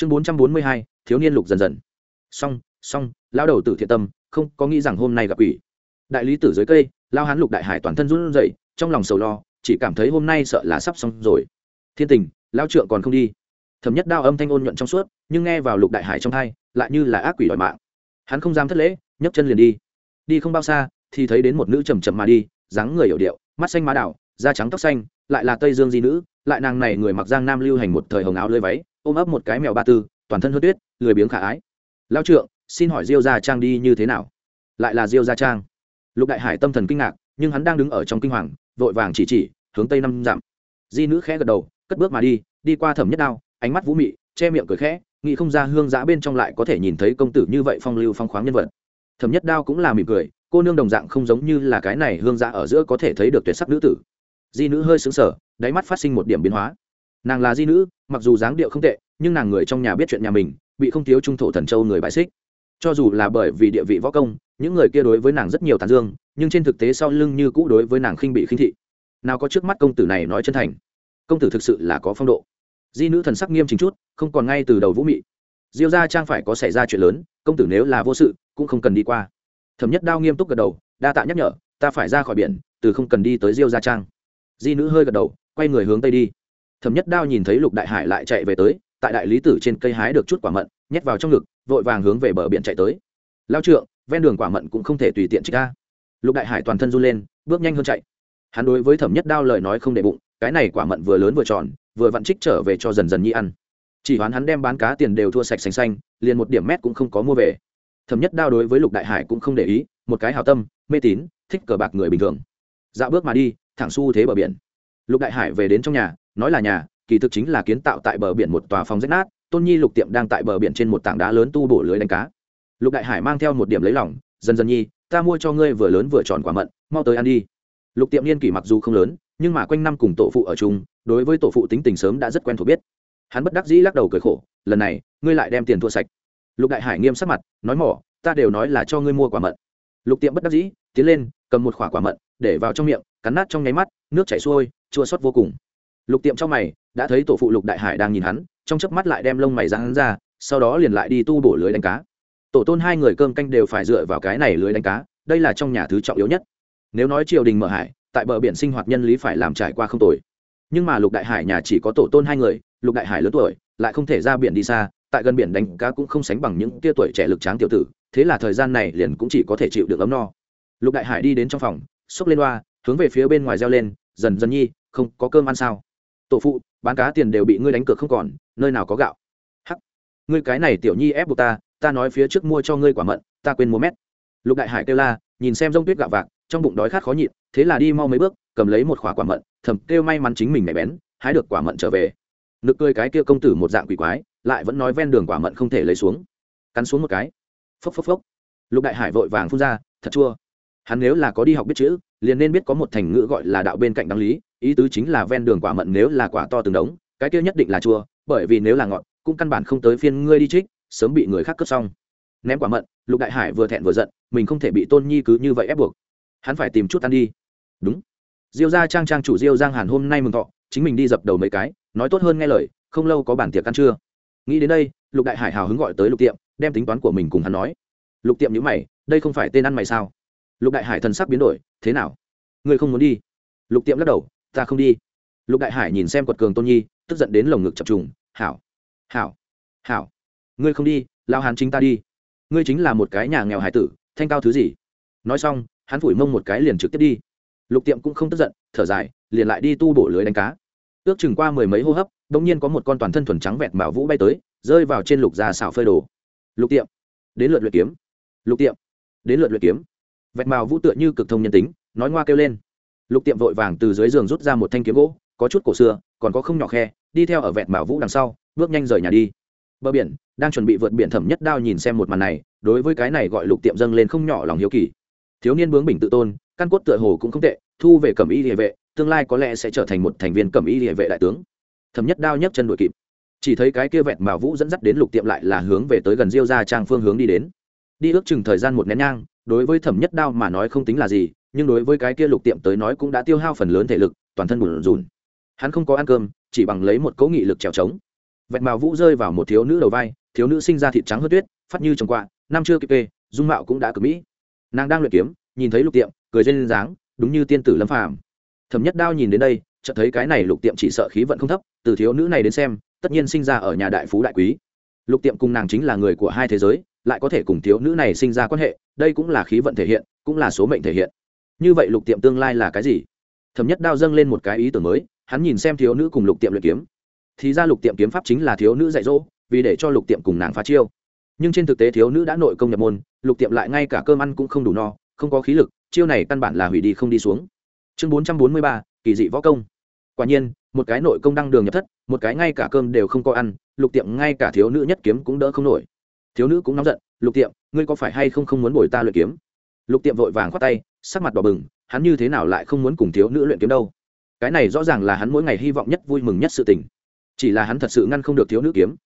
chương bốn trăm bốn mươi hai, thiếu niên lục dần dần. Xong xong lao đầu tử thiện tâm, không có nghĩ rằng hôm nay gặp ủy đại lý tử dưới cây lao hán lục đại hải toàn thân run rẩy, trong lòng sầu lo, chỉ cảm thấy hôm nay sợ là sắp xong rồi. Thiên tình lao trượng còn không đi. Thẩm nhất đao âm thanh ôn nhuận trong suốt, nhưng nghe vào lục đại hải trong thai, lại như là ác quỷ đòi mạng. Hắn không dám thất lễ, nhấc chân liền đi. Đi không bao xa, thì thấy đến một nữ trầm trầm mà đi, dáng người hiểu điệu, mắt xanh má đảo, da trắng tóc xanh lại là tây dương di nữ, lại nàng này người mặc giang nam lưu hành một thời hồng áo lưới váy, ôm ấp một cái mèo ba tư, toàn thân hớt tuyết, lười biếng khả ái. Lao trượng, xin hỏi diêu gia trang đi như thế nào? Lại là diêu gia trang. Lục đại hải tâm thần kinh ngạc, nhưng hắn đang đứng ở trong kinh hoàng, vội vàng chỉ chỉ, hướng tây năm dặm. Di nữ khẽ gật đầu, cất bước mà đi đi qua thẩm nhất đao, ánh mắt vũ mị, che miệng cười khẽ, nghĩ không ra hương giã bên trong lại có thể nhìn thấy công tử như vậy phong lưu phong khoáng nhân vật. Thẩm nhất đao cũng là mỉm cười, cô nương đồng dạng không giống như là cái này hương giã ở giữa có thể thấy được tuyệt sắc nữ tử di nữ hơi xứng sở đáy mắt phát sinh một điểm biến hóa. Nàng là di nữ, mặc dù dáng điệu không tệ, nhưng nàng người trong nhà biết chuyện nhà mình, bị không thiếu trung thổ thần châu người bãi xích. Cho dù là bởi vì địa vị võ công, những người kia đối với nàng rất nhiều tàn dương, nhưng trên thực tế sau lưng như cũ đối với nàng khinh bị khinh thị. Nào có trước mắt công tử này nói chân thành. Công tử thực sự là có phong độ. Di nữ thần sắc nghiêm chính chút, không còn ngay từ đầu vũ mị. Diêu gia trang phải có xảy ra chuyện lớn, công tử nếu là vô sự, cũng không cần đi qua. Thẩm nhất đao nghiêm túc gật đầu, đa tạ nhắc nhở, ta phải ra khỏi biển, từ không cần đi tới diêu gia trang di nữ hơi gật đầu, quay người hướng tây đi. Thẩm nhất đao nhìn thấy lục đại hải lại chạy về tới, tại đại lý tử trên cây hái được chút quả mận, nhét vào trong ngực, vội vàng hướng về bờ biển chạy tới. Lao trượng, ven đường quả mận cũng không thể tùy tiện trích ra lục đại hải toàn thân run lên, bước nhanh hơn chạy. Hắn đối với thẩm nhất đao lời nói không để bụng, cái này quả mận vừa lớn vừa tròn, vừa vặn trích trở về cho dần dần nhi ăn. Chỉ hoán hắn đem bán cá tiền đều thua sạch xanh xanh, liền một điểm mét cũng không có mua về. Thẩm nhất đao đối với lục đại hải cũng không để ý, một cái hào tâm, mê tín, thích cờ bạc người bình thường. Dạo bước mà đi thẳng xu thế bờ biển. Lục đại hải về đến trong nhà, nói là nhà, kỳ thực chính là kiến tạo tại bờ biển một tòa phòng rách nát, tôn nhi lục tiệm đang tại bờ biển trên một tảng đá lớn tu bổ lưới đánh cá. Lục đại hải mang theo một điểm lấy lỏng dần dần nhi, ta mua cho ngươi vừa lớn vừa tròn quả mận, mau tới ăn đi. Lục tiệm niên kỷ mặc dù không lớn, nhưng mà quanh năm cùng tổ phụ ở chung, đối với tổ phụ tính tình sớm đã rất quen thuộc biết. Hắn bất đắc dĩ lắc đầu cười khổ, lần này, ngươi lại đem tiền thua sạch. Lục đại hải nghiêm sắc mặt, nói, mỏ, ta đều nói là cho ngươi mua quả mận. Lục tiệm bất đắc dĩ, tiến lên, cầm một khoả quả mận, để vào trong miệng cắn nát trong nháy mắt, nước chảy xuôi, chua xót vô cùng. Lục tiệm trong mày, đã thấy tổ phụ lục đại hải đang nhìn hắn, trong chớp mắt lại đem lông mày ra hắn ra, sau đó liền lại đi tu bổ lưới đánh cá. Tổ tôn hai người cơm canh đều phải dựa vào cái này lưới đánh cá, đây là trong nhà thứ trọng yếu nhất. Nếu nói triều đình mở hải, tại bờ biển sinh hoạt nhân lý phải làm trải qua không tồi. Nhưng mà lục đại hải nhà chỉ có tổ tôn hai người, lục đại hải lớn tuổi, lại không thể ra biển đi xa, tại gần biển đánh cá cũng không sánh bằng những tia tuổi trẻ lực tráng tiểu tử, thế là thời gian này liền cũng chỉ có thể chịu được ấm no. Lục đại hải đi đến trong phòng, xốc lên loa hướng về phía bên ngoài reo lên, dần dần nhi, không có cơm ăn sao? Tổ phụ, bán cá tiền đều bị ngươi đánh cược không còn, nơi nào có gạo? Hắc, ngươi cái này tiểu nhi ép buộc ta ta nói phía trước mua cho ngươi quả mận, ta quên mua mét. Lục đại hải kêu la, nhìn xem rông tuyết gạo vạc, trong bụng đói khát khó nhịn, thế là đi mau mấy bước, cầm lấy một khỏa quả mận, thầm kêu may mắn chính mình mẹ bén, hái được quả mận trở về. Nực cười cái kia công tử một dạng quỷ quái, lại vẫn nói ven đường quả mận không thể lấy xuống. Cắn xuống một cái. Phốc phốc phốc. Lục đại hải vội vàng phun ra, thật chua. Hắn nếu là có đi học biết chữ liền nên biết có một thành ngữ gọi là đạo bên cạnh đáng lý, ý tứ chính là ven đường quả mận nếu là quả to từng đống, cái kia nhất định là chua, bởi vì nếu là ngọt, cũng căn bản không tới phiên ngươi đi trích, sớm bị người khác cướp xong. Ném quả mận, lục đại hải vừa thẹn vừa giận, mình không thể bị tôn nhi cứ như vậy ép buộc. Hắn phải tìm chút ăn đi. Đúng. Diêu gia trang trang chủ diêu giang hàn hôm nay mừng thọ, chính mình đi dập đầu mấy cái, nói tốt hơn nghe lời, không lâu có bản tiệc ăn trưa. Nghĩ đến đây, lục đại hải hào hứng gọi tới lục tiệm, đem tính toán của mình cùng hắn nói. Lục tiệm nhữ mày, đây không phải tên ăn mày sao? Lục đại hải thần sắc biến đổi, thế nào? Ngươi không muốn đi? Lục tiệm lắc đầu, ta không đi. Lục đại hải nhìn xem quật cường tôn nhi, tức giận đến lồng ngực chập trùng, hảo hảo hảo, ngươi không đi, lao hán chính ta đi. Ngươi chính là một cái nhà nghèo hải tử, thanh cao thứ gì? Nói xong, hắn phủi mông một cái liền trực tiếp đi. Lục tiệm cũng không tức giận, thở dài, liền lại đi tu bổ lưới đánh cá. Ước chừng qua mười mấy hô hấp đ ỗ n g nhiên có một con toàn thân thuần trắng vẹt bảo vũ bay tới, rơi vào trên lục già xảo phơi đồ. Lục tiệm, đến lượt luyện kiếm. Lục tiệm, đến lượt luyện kiếm vẹt màu vũ tựa như cực thông nhân tính, nói ngoa kêu lên. Lục tiệm vội vàng từ dưới giường rút ra một thanh kiếm gỗ, có chút cổ xưa, còn có không nhỏ khe, đi theo ở vẹt màu vũ đằng sau, bước nhanh rời nhà đi. Bờ biển, đang chuẩn bị vượt biển thẩm nhất đao nhìn xem một màn này, đối với cái này gọi lục tiệm dâng lên không nhỏ lòng hiếu kỳ. Thiếu niên bướng bình tự tôn, căn cốt tựa hồ cũng không tệ, thu về cẩm y địa vệ, tương lai có lẽ sẽ trở thành một thành viên cẩm y địa vệ đại tướng. Thẩm nhất đao nhấc chân đuổi kịp. Chỉ thấy cái kia vẹn mà vũ dẫn dắt đến lục tiệm lại là hướng về tới gần diêu gia trang phương hướng đi đến. Đi ước chừng thời gian một nén nhang đối với thẩm nhất đao mà nói không tính là gì, nhưng đối với cái kia lục tiệm tới nói cũng đã tiêu hao phần lớn thể lực, toàn thân bùn rùn. Hắn không có ăn cơm, chỉ bằng lấy một cấu nghị lực trèo trống. Vẹt màu vũ rơi vào một thiếu nữ đầu vai, thiếu nữ sinh ra thịt trắng hớt tuyết, phát như trồng quạ, năm chưa kịp kê, dung mạo cũng đã cực mỹ. Nàng đang luyện kiếm, nhìn thấy lục tiệm, cười lên dáng, đúng như tiên tử lâm phàm. Thẩm nhất đao nhìn đến đây, chợt thấy cái này lục tiệm chỉ sợ khí vận không thấp, từ thiếu nữ này đến xem, tất nhiên sinh ra ở nhà đại phú đại quý. Lục tiệm cùng nàng chính là người của hai thế giới lại có thể cùng thiếu nữ này sinh ra quan hệ, đây cũng là khí vận thể hiện, cũng là số mệnh thể hiện. Như vậy lục tiệm tương lai là cái gì? Thẩm nhất đao dâng lên một cái ý tưởng mới, hắn nhìn xem thiếu nữ cùng lục tiệm luyện kiếm. Thì ra lục tiệm kiếm pháp chính là thiếu nữ dạy dỗ, vì để cho lục tiệm cùng nàng phá chiêu. Nhưng trên thực tế thiếu nữ đã nội công nhập môn, lục tiệm lại ngay cả cơm ăn cũng không đủ no, không có khí lực, chiêu này căn bản là hủy đi không đi xuống. Chương bốn trăm bốn mươi ba, kỳ dị võ công. Quả nhiên, một cái nội công đăng đường nhập thất, một cái ngay cả cơm đều không có ăn, lục tiệm ngay cả thiếu nữ nhất kiếm cũng đỡ không nổi thiếu nữ cũng nóng giận, lục tiệm, ngươi có phải hay không không muốn bồi ta luyện kiếm? Lục tiệm vội vàng khoát tay, sắc mặt đỏ bừng, hắn như thế nào lại không muốn cùng thiếu nữ luyện kiếm đâu? Cái này rõ ràng là hắn mỗi ngày hy vọng nhất vui mừng nhất sự tình. Chỉ là hắn thật sự ngăn không được thiếu nữ kiếm.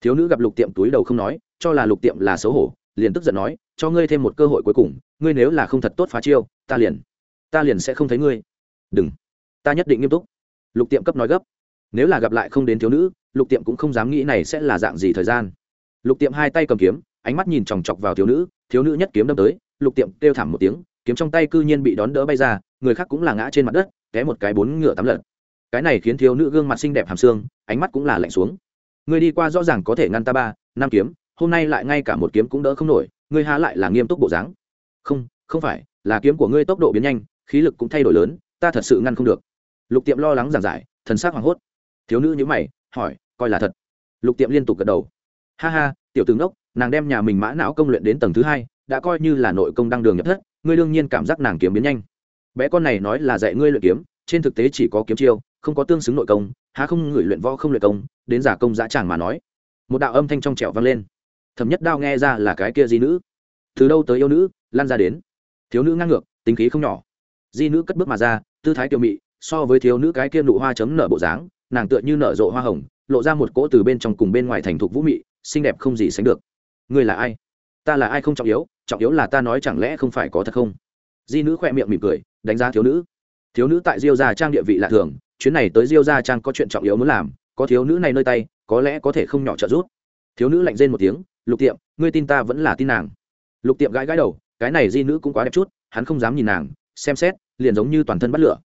Thiếu nữ gặp lục tiệm túi đầu không nói, cho là lục tiệm là xấu hổ, liền tức giận nói, cho ngươi thêm một cơ hội cuối cùng, ngươi nếu là không thật tốt phá chiêu, ta liền ta liền sẽ không thấy ngươi. Đừng, ta nhất định nghiêm túc. Lục tiệm cấp nói gấp. Nếu là gặp lại không đến thiếu nữ, lục tiệm cũng không dám nghĩ này sẽ là dạng gì thời gian lục tiệm hai tay cầm kiếm, ánh mắt nhìn chòng chọc vào thiếu nữ thiếu nữ nhất kiếm đâm tới, lục tiệm kêu thảm một tiếng, kiếm trong tay cư nhiên bị đón đỡ bay ra, người khác cũng là ngã trên mặt đất, té một cái bốn ngựa tắm lật. Cái này khiến thiếu nữ gương mặt xinh đẹp hàm xương, ánh mắt cũng là lạnh xuống. Người đi qua rõ ràng có thể ngăn ta ba, năm kiếm, hôm nay lại ngay cả một kiếm cũng đỡ không nổi, ngươi há lại là nghiêm túc bộ dáng. Không không phải, là kiếm của ngươi tốc độ biến nhanh, khí lực cũng thay đổi lớn, ta thật sự ngăn không được. Lục tiệm lo lắng giảng giải, thần s á c hoảng hốt. Thiếu nữ nhữ mày, hỏi, coi là thật. Lục tiệm liên tục gật đầu ha ha, tiểu tướng đốc nàng đem nhà mình mã não công luyện đến tầng thứ hai, đã coi như là nội công đăng đường nhập thất, ngươi đương nhiên cảm giác nàng kiếm biến nhanh. Bé con này nói là dạy ngươi luyện kiếm, trên thực tế chỉ có kiếm chiêu, không có tương xứng nội công, há không người luyện võ không luyện công, đến giả công giá tràng mà nói. Một đạo âm thanh trong trẻo vang lên. Thẩm nhất đao nghe ra là cái kia di nữ. Từ đâu tới yêu nữ, lan ra đến. Thiếu nữ ngang ngược, tính khí không nhỏ. Di nữ cất bước mà ra, tư thái kiều mị, so với thiếu nữ cái kia nụ hoa chấm nở bộ dáng, nàng tựa như nở rộ hoa hồng, lộ ra một cỗ từ bên trong cùng bên ngoài thành thục vũ mị xinh đẹp không gì sánh được. Ngươi là ai? Ta là ai không trọng yếu trọng yếu là ta nói chẳng lẽ không phải có thật không? Di nữ khỏe miệng mỉm cười, đánh giá thiếu nữ. Thiếu nữ tại diêu gia trang địa vị lạ thường, chuyến này tới diêu gia trang có chuyện trọng yếu muốn làm, có thiếu nữ này nơi tay, có lẽ có thể không nhỏ trợ giúp. Thiếu nữ lạnh rên một tiếng, lục tiệm, ngươi tin ta vẫn là tin nàng. Lục tiệm gãi gãi đầu, cái này di nữ cũng quá đẹp chút, hắn không dám nhìn nàng, xem xét, liền giống như toàn thân bắt lửa.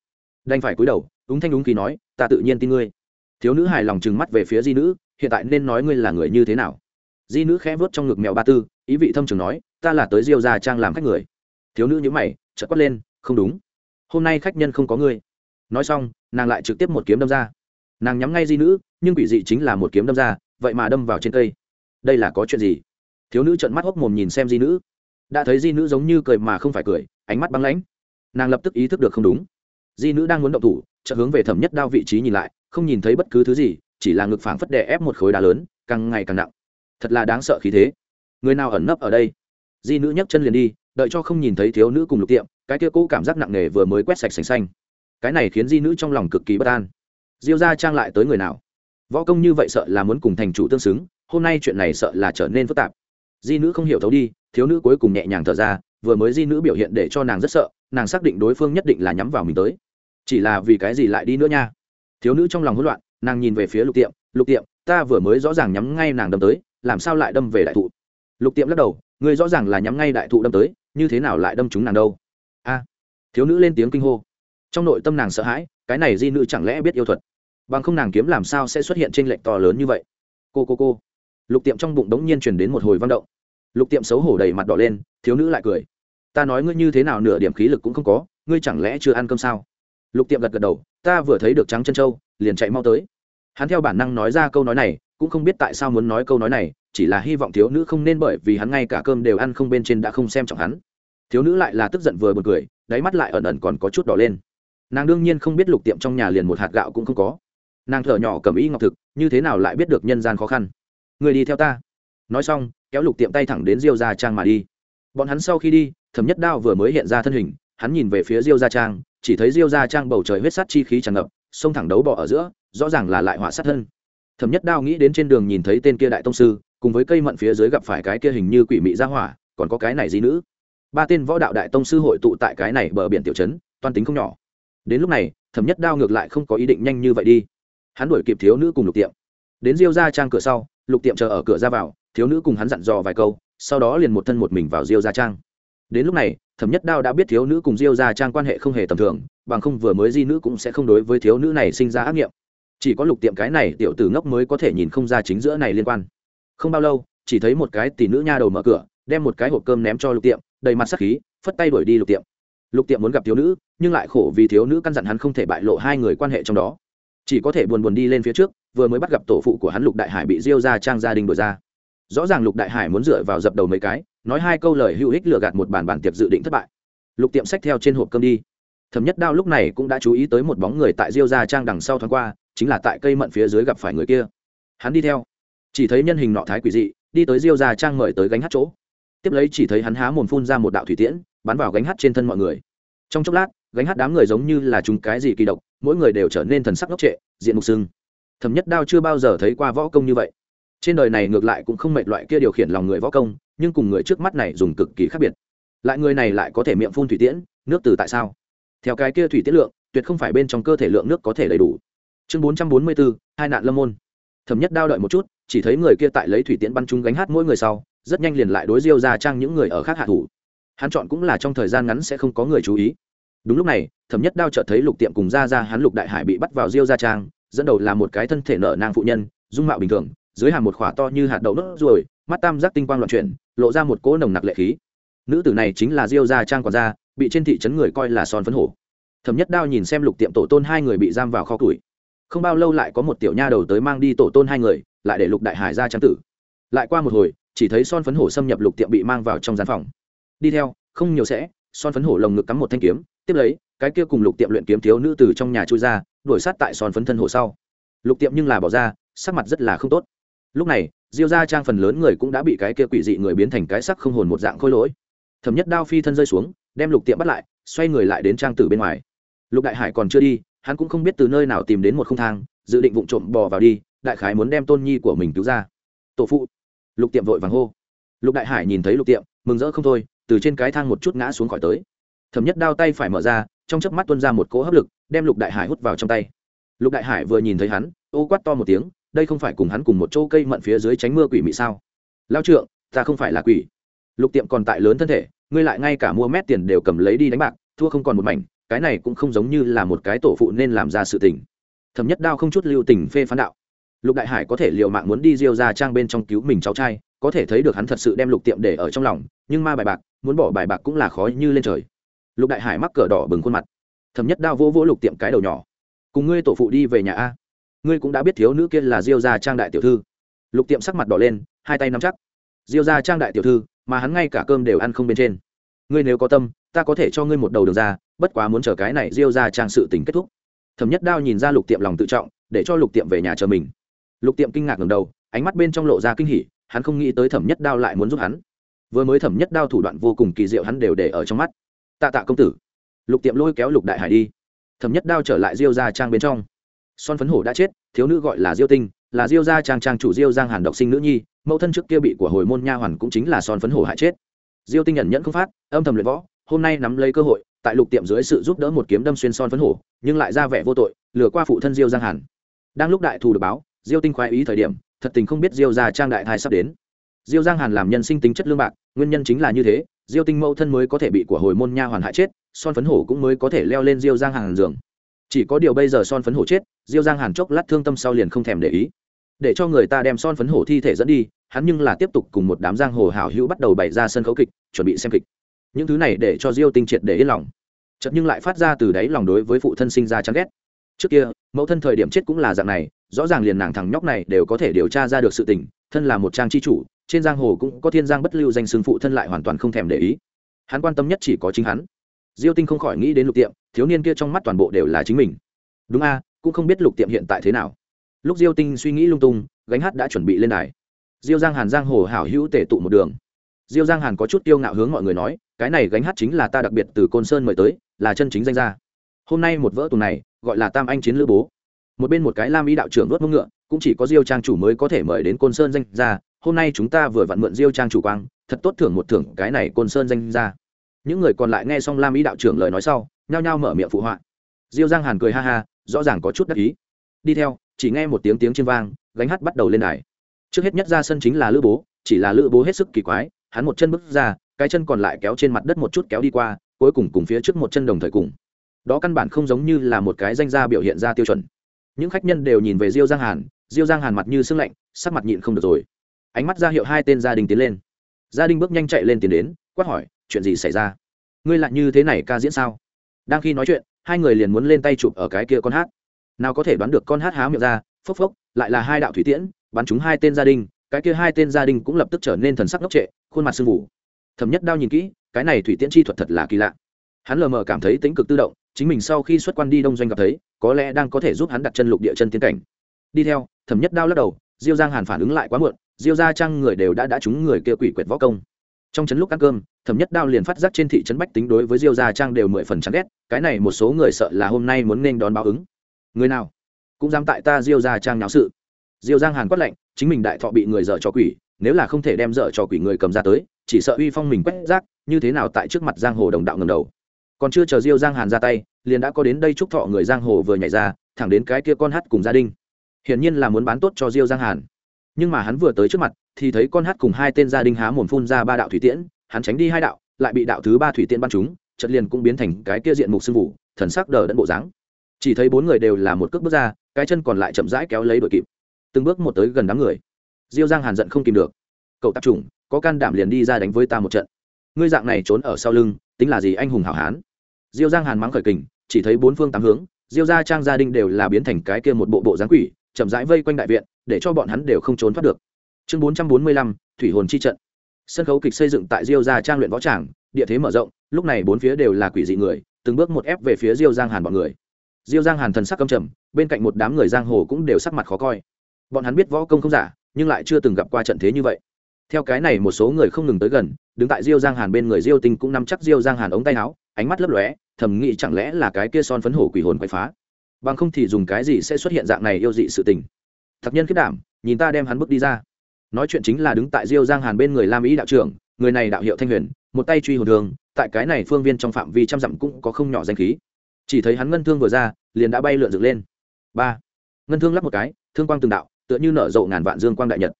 Đành phải cúi đầu ứng thanh đúng kỳ nói, ta tự nhiên tin ngươi. Thiếu nữ hài lòng trừng mắt về phía di nữ hiện tại nên nói ngươi là người như thế nào? Di nữ khẽ vớt trong ngực mèo ba tư, ý vị thâm trường nói, ta là tới diêu gia trang làm khách người. Thiếu nữ nhữ mày, chợt quát lên, không đúng. Hôm nay khách nhân không có ngươi. Nói xong, nàng lại trực tiếp một kiếm đâm ra. Nàng nhắm ngay di nữ, nhưng quỷ dị chính là một kiếm đâm ra, vậy mà đâm vào trên cây. Đây là có chuyện gì? Thiếu nữ trợn mắt hốc mồm nhìn xem di nữ. Đã thấy di nữ giống như cười mà không phải cười, ánh mắt băng lãnh. Nàng lập tức ý thức được không đúng. Di nữ đang muốn động thủ, chợt hướng về thẩm nhất đao vị trí nhìn lại, không nhìn thấy bất cứ thứ gì chỉ là ngực phảng phất đè ép một khối đá lớn, càng ngày càng nặng. Thật là đáng sợ khí thế. Người nào ẩn nấp ở đây? Di nữ nhấc chân liền đi, đợi cho không nhìn thấy thiếu nữ cùng lục tiệm, cái kia cũ cảm giác nặng nề vừa mới quét sạch sành xanh. Cái này khiến di nữ trong lòng cực kỳ bất an. Diêu ra trang lại tới người nào? Võ công như vậy sợ là muốn cùng thành chủ tương xứng, hôm nay chuyện này sợ là trở nên phức tạp. Di nữ không hiểu thấu đi, thiếu nữ cuối cùng nhẹ nhàng thở ra, vừa mới di nữ biểu hiện để cho nàng rất sợ, nàng xác định đối phương nhất định là nhắm vào mình tới. Chỉ là vì cái gì lại đi nữa nha? Thiếu nữ trong lòng hỗn loạn nàng nhìn về phía lục tiệm lục tiệm, ta vừa mới rõ ràng nhắm ngay nàng đâm tới, làm sao lại đâm về đại thụ? Lục tiệm lắc đầu, ngươi rõ ràng là nhắm ngay đại thụ đâm tới, như thế nào lại đâm chúng nàng đâu? A. Thiếu nữ lên tiếng kinh hô. Trong nội tâm nàng sợ hãi, cái này di nữ chẳng lẽ biết yêu thuật? Bằng không nàng kiếm làm sao sẽ xuất hiện trên lệnh to lớn như vậy? Cô cô cô. Lục tiệm trong bụng đống nhiên chuyển đến một hồi văn động. Lục tiệm xấu hổ đầy mặt đỏ lên, thiếu nữ lại cười. Ta nói ngươi như thế nào nửa điểm khí lực cũng không có, ngươi chẳng lẽ chưa ăn cơm sao? Lục tiệm gật gật đầu, ta vừa thấy được trắng chân trâu liền chạy mau tới. Hắn theo bản năng nói ra câu nói này, cũng không biết tại sao muốn nói câu nói này, chỉ là hy vọng thiếu nữ không nên bởi vì hắn ngay cả cơm đều ăn không bên trên đã không xem trọng hắn. Thiếu nữ lại là tức giận vừa b u ồ n cười, đáy mắt lại ẩn ẩn còn có chút đỏ lên. Nàng đương nhiên không biết lục tiệm trong nhà liền một hạt gạo cũng không có. Nàng thở nhỏ cầm ý ngọc thực, như thế nào lại biết được nhân gian khó khăn? Người đi theo ta. Nói xong, kéo lục tiệm tay thẳng đến diêu gia trang mà đi. Bọn hắn sau khi đi, thẩm nhất đao vừa mới hiện ra thân hình, hắn nhìn về phía diêu gia trang, chỉ thấy diêu gia trang bầu trời huyết sắt chi khí tràn ngập xông thẳng đấu bỏ ở giữa, rõ ràng là lại họa sát thân. Thẩm nhất đao nghĩ đến trên đường nhìn thấy tên kia đại tông sư, cùng với cây mận phía dưới gặp phải cái kia hình như quỷ mị ra hỏa, còn có cái này gì nữ. Ba tên võ đạo đại tông sư hội tụ tại cái này bờ biển tiểu trấn, toan tính không nhỏ. Đến lúc này, thẩm nhất đao ngược lại không có ý định nhanh như vậy đi. Hắn đuổi kịp thiếu nữ cùng lục tiệm. Đến diêu ra trang cửa sau, lục tiệm chờ ở cửa ra vào, thiếu nữ cùng hắn dặn dò vài câu, sau đó liền một thân một mình vào diêu ra trang. Đến lúc này, thẩm nhất đao đã biết thiếu nữ cùng diêu ra trang quan hệ không hề tầm thường bằng không vừa mới di nữ cũng sẽ không đối với thiếu nữ này sinh ra ác nghiệm. Chỉ có lục tiệm cái này tiểu tử ngốc mới có thể nhìn không ra chính giữa này liên quan. Không bao lâu, chỉ thấy một cái tỷ nữ nha đầu mở cửa, đem một cái hộp cơm ném cho lục tiệm, đầy mặt sắc khí, phất tay đuổi đi lục tiệm. Lục tiệm muốn gặp thiếu nữ, nhưng lại khổ vì thiếu nữ căn dặn hắn không thể bại lộ hai người quan hệ trong đó. Chỉ có thể buồn buồn đi lên phía trước, vừa mới bắt gặp tổ phụ của hắn lục đại hải bị diêu ra trang gia đình đổi ra. Rõ ràng lục đại hải muốn dựa vào dập đầu mấy cái, nói hai câu lời hữu ích lừa gạt một bản bản tiệc dự định thất bại. Lục tiệm sách theo trên hộp cơm đi thẩm nhất đao lúc này cũng đã chú ý tới một bóng người tại diêu Gia trang đằng sau thoáng qua, chính là tại cây mận phía dưới gặp phải người kia. Hắn đi theo. Chỉ thấy nhân hình nọ thái quỷ dị, đi tới diêu Gia trang mời tới gánh hát chỗ. Tiếp lấy chỉ thấy hắn há mồm phun ra một đạo thủy tiễn, bắn vào gánh hát trên thân mọi người. Trong chốc lát, gánh hát đám người giống như là chúng cái gì kỳ độc, mỗi người đều trở nên thần sắc ngốc trệ, diện mục sưng. Thẩm nhất đao chưa bao giờ thấy qua võ công như vậy. Trên đời này ngược lại cũng không mệt loại kia điều khiển lòng người võ công, nhưng cùng người trước mắt này dùng cực kỳ khác biệt. Lại người này lại có thể miệng phun thủy tiễn, nước từ tại sao? Theo cái kia thủy tiết lượng, tuyệt không phải bên trong cơ thể lượng nước có thể đầy đủ. Chương bốn trăm bốn mươi bốn hai nạn lâm môn. Thẩm nhất đao đợi một chút, chỉ thấy người kia tại lấy thủy tiễn bắn chúng gánh hát mỗi người sau, rất nhanh liền lại đối diêu ra trang những người ở khác hạ thủ. Hắn chọn cũng là trong thời gian ngắn sẽ không có người chú ý. Đúng lúc này, thẩm nhất đao chợt thấy lục tiệm cùng ra ra hắn lục đại hải bị bắt vào diêu gia trang, dẫn đầu là một cái thân thể nở nang phụ nhân, dung mạo bình thường, dưới hàm một khỏa to như hạt đậu nốt ruồi, mắt tam giác tinh quang loạn chuyển, lộ ra một cỗ nồng nặc lệ khí. Nữ tử này chính là diêu gia trang quản gia bị trên thị trấn người coi là son phấn hổ. Thẩm nhất đao nhìn xem lục tiệm tổ tôn hai người bị giam vào kho củi. Không bao lâu lại có một tiểu nha đầu tới mang đi tổ tôn hai người, lại để lục đại hải ra trang tử. Lại qua một hồi, chỉ thấy son phấn hổ xâm nhập lục tiệm bị mang vào trong gian phòng. Đi theo, không nhiều sẽ, son phấn hổ lồng ngực cắm một thanh kiếm, tiếp lấy, cái kia cùng lục tiệm luyện kiếm thiếu nữ từ trong nhà chui ra, đuổi sát tại son phấn thân hổ sau. Lục tiệm nhưng là bỏ ra, sắc mặt rất là không tốt. Lúc này, diêu ra trang phần lớn người cũng đã bị cái kia quỷ dị người biến thành cái sắc không hồn một dạng khôi lỗi. Thẩm nhất đao phi thân rơi xuống đem lục tiệm bắt lại, xoay người lại đến trang tử bên ngoài. Lục đại hải còn chưa đi, hắn cũng không biết từ nơi nào tìm đến một không thang, dự định vụng trộm bò vào đi, đại khái muốn đem tôn nhi của mình cứu ra. Tổ phụ. Lục tiệm vội vàng hô. Lục đại hải nhìn thấy lục tiệm, mừng rỡ không thôi, từ trên cái thang một chút ngã xuống khỏi tới. Thẩm nhất đao tay phải mở ra, trong chớp mắt tuân ra một cỗ hấp lực, đem lục đại hải hút vào trong tay. Lục đại hải vừa nhìn thấy hắn, ô quát to một tiếng, đây không phải cùng hắn cùng một chỗ cây mận phía dưới tránh mưa quỷ mị sao? Lao trượng, ta không phải là quỷ. Lục tiệm còn tại lớn thân thể ngươi lại ngay cả mua mét tiền đều cầm lấy đi đánh bạc, thua không còn một mảnh, cái này cũng không giống như là một cái tổ phụ nên làm ra sự tình. Thẩm nhất đao không chút lưu tình phê phán đạo. Lục đại hải có thể l i ề u mạng muốn đi diêu ra trang bên trong cứu mình cháu trai, có thể thấy được hắn thật sự đem lục tiệm để ở trong lòng, nhưng ma bài bạc, muốn bỏ bài bạc cũng là khó như lên trời. Lục đại hải mắc cờ đỏ bừng khuôn mặt. Thẩm nhất đao vỗ vỗ lục tiệm cái đầu nhỏ. Cùng ngươi tổ phụ đi về nhà a. Ngươi cũng đã biết thiếu nữ kia là diêu gia trang đại tiểu thư. Lục tiệm sắc mặt đỏ lên, hai tay nắm chắc. Diêu gia trang đại tiểu thư mà hắn ngay cả cơm đều ăn không bên trên. Ngươi nếu có tâm, ta có thể cho ngươi một đầu đường ra, bất quá muốn chờ cái này diêu gia trang sự tình kết thúc. Thẩm nhất đao nhìn ra lục tiệm lòng tự trọng, để cho lục tiệm về nhà chờ mình. Lục tiệm kinh ngạc ngầm đầu, ánh mắt bên trong lộ ra kinh hỉ, hắn không nghĩ tới thẩm nhất đao lại muốn giúp hắn. Vừa mới thẩm nhất đao thủ đoạn vô cùng kỳ diệu hắn đều để ở trong mắt. Tạ tạ công tử. Lục tiệm lôi kéo lục đại hải đi. Thẩm nhất đao trở lại diêu gia trang bên trong. Son phấn hổ đã chết, thiếu nữ gọi là diêu tinh, là diêu gia trang trang chủ diêu giang hàn độc sinh nữ nhi mẫu thân trước kia bị của hồi môn nha hoàn cũng chính là son phấn hổ hại chết. Diêu tinh nhận nhẫn không phát, âm thầm luyện võ, hôm nay nắm lấy cơ hội, tại lục tiệm dưới sự giúp đỡ một kiếm đâm xuyên son phấn hổ, nhưng lại ra vẻ vô tội, lừa qua phụ thân diêu giang hàn. Đang lúc đại thù được báo, diêu tinh khoái ý thời điểm, thật tình không biết diêu gia trang đại thai sắp đến. Diêu giang hàn làm nhân sinh tính chất lương bạc, nguyên nhân chính là như thế, diêu tinh mẫu thân mới có thể bị của hồi môn nha hoàn hại chết, son phấn hổ cũng mới có thể leo lên diêu giang hàn giường. Chỉ có điều bây giờ son phấn hổ chết, diêu giang hàn chốc lát thương tâm sau liền không thèm để ý. Để cho người ta đem son phấn hổ thi thể dẫn đi hắn nhưng là tiếp tục cùng một đám giang hồ hảo hữu bắt đầu bày ra sân khấu kịch, chuẩn bị xem kịch. Những thứ này để cho diêu tinh triệt để yên lòng. Chật nhưng lại phát ra từ đáy lòng đối với phụ thân sinh ra chán ghét. Trước kia, mẫu thân thời điểm chết cũng là dạng này, rõ ràng liền nàng thằng nhóc này đều có thể điều tra ra được sự tình, thân là một trang chi chủ, trên giang hồ cũng có thiên giang bất lưu danh xưng phụ thân lại hoàn toàn không thèm để ý. Hắn quan tâm nhất chỉ có chính hắn. Diêu tinh không khỏi nghĩ đến lục tiệm, thiếu niên kia trong mắt toàn bộ đều là chính mình. Đúng a, cũng không biết lục tiệm hiện tại thế nào. Lúc diêu tinh suy nghĩ lung tung, gánh hát đã chuẩn bị lên đài diêu giang hàn giang hồ hảo hữu tể tụ một đường. Diêu giang hàn có chút kiêu ngạo hướng mọi người nói, cái này gánh hát chính là ta đặc biệt từ côn sơn mời tới, là chân chính danh gia. Hôm nay một vỡ tuần này, gọi là tam anh chiến lữ bố. Một bên một cái lam y đạo trưởng nuốt mông ngựa, cũng chỉ có diêu trang chủ mới có thể mời đến côn sơn danh gia. Hôm nay chúng ta vừa vặn mượn diêu trang chủ quang, thật tốt thưởng một thưởng cái này côn sơn danh gia. Những người còn lại nghe xong lam y đạo trưởng lời nói sau, nhao nhao mở miệng phụ họa. Diêu giang hàn cười ha ha, rõ ràng có chút đắc ý. Đi theo, chỉ nghe một tiếng tiếng trên vang, gánh hát bắt đầu lên đài trước hết nhất ra sân chính là lữ bố, chỉ là lữ bố hết sức kỳ quái, hắn một chân bước ra, cái chân còn lại kéo trên mặt đất một chút kéo đi qua, cuối cùng cùng phía trước một chân đồng thời cùng. Đó căn bản không giống như là một cái danh gia biểu hiện ra tiêu chuẩn. Những khách nhân đều nhìn về diêu giang hàn, diêu giang hàn mặt như sưng lạnh, sắc mặt nhịn không được rồi. Ánh mắt ra hiệu hai tên gia đình tiến lên. Gia đình bước nhanh chạy lên tiến đến, quát hỏi, chuyện gì xảy ra? Ngươi lại như thế này ca diễn sao? Đang khi nói chuyện, hai người liền muốn lên tay chụp ở cái kia con hát. Nào có thể đoán được con hát há miệng ra, phốc phốc, lại là hai đạo thủy tiễn bắn chúng hai tên gia đình, cái kia hai tên gia đình cũng lập tức trở nên thần sắc ngốc trệ, khuôn mặt sưng vụ thẩm nhất đao nhìn kỹ, cái này thủy tiễn chi thuật thật là kỳ lạ. Hắn lờ mờ cảm thấy tính cực tự động, chính mình sau khi xuất quan đi đông doanh gặp thấy, có lẽ đang có thể giúp hắn đặt chân lục địa chân tiến cảnh. Đi theo, thẩm nhất đao lắc đầu, diêu giang hàn phản ứng lại quá muộn, diêu gia trang người đều đã đã trúng người kia quỷ quyệt võ công. Trong trấn lúc ăn cơm, thẩm nhất đao liền phát giác trên thị trấn bách tính đối với diêu gia trang đều mười phần chán ghét, cái này một số người sợ là hôm nay muốn nên đón báo ứng. Người nào? Cũng dám tại ta diêu gia trang náo sự diêu giang hàn quát lạnh, chính mình đại thọ bị người dở cho quỷ, nếu là không thể đem dở cho quỷ người cầm ra tới, chỉ sợ uy phong mình quét rác, như thế nào tại trước mặt giang hồ đồng đạo ngầm đầu. Còn chưa chờ diêu giang hàn ra tay, liền đã có đến đây chúc thọ người giang hồ vừa nhảy ra, thẳng đến cái kia con hát cùng gia đình. Hiển nhiên là muốn bán tốt cho diêu giang hàn. Nhưng mà hắn vừa tới trước mặt, thì thấy con hát cùng hai tên gia đình há mồm phun ra ba đạo thủy tiễn, hắn tránh đi hai đạo, lại bị đạo thứ ba thủy tiễn bắn chúng chật liền cũng biến thành cái kia diện mục sưng vụ thần sắc đờ đẫn bộ dáng. Chỉ thấy bốn người đều là một cước bước ra, cái chân còn lại chậm rãi kéo lấy đội kịp từng bước một tới gần đám người. Diêu giang hàn giận không kìm được. Cậu tạp chủng, có can đảm liền đi ra đánh với ta một trận. Ngươi dạng này trốn ở sau lưng, tính là gì anh hùng hảo hán? Diêu giang hàn mắng khởi kình, chỉ thấy bốn phương tám hướng, diêu gia trang gia đình đều là biến thành cái kia một bộ bộ dáng quỷ, chậm rãi vây quanh đại viện, để cho bọn hắn đều không trốn thoát được. Chương bốn trăm bốn mươi lăm, thủy hồn chi trận. Sân khấu kịch xây dựng tại diêu gia trang luyện võ tràng, địa thế mở rộng, lúc này bốn phía đều là quỷ dị người, từng bước một ép về phía diêu giang hàn bọn người. Diêu giang hàn thần sắc căm trầm, bên cạnh một đám người giang hồ cũng đều sắc mặt khó coi bọn hắn biết võ công không giả, nhưng lại chưa từng gặp qua trận thế như vậy. Theo cái này một số người không ngừng tới gần, đứng tại diêu giang hàn bên người diêu tinh cũng nắm chắc diêu giang hàn ống tay áo, ánh mắt lấp lóe, thầm nghĩ chẳng lẽ là cái kia son phấn hổ quỷ hồn quậy phá. Bằng không thì dùng cái gì sẽ xuất hiện dạng này yêu dị sự tình. Thật nhân kết đảm, nhìn ta đem hắn bước đi ra. Nói chuyện chính là đứng tại diêu giang hàn bên người lam ý đạo trưởng, người này đạo hiệu thanh huyền, một tay truy hồn đường, tại cái này phương viên trong phạm vi trăm dặm cũng có không nhỏ danh khí. Chỉ thấy hắn ngân thương vừa ra, liền đã bay lượn dựng lên. Ba. Ngân thương lắp một cái, thương quang từng đạo tựa như nở rộ ngàn vạn dương quang đại nhật.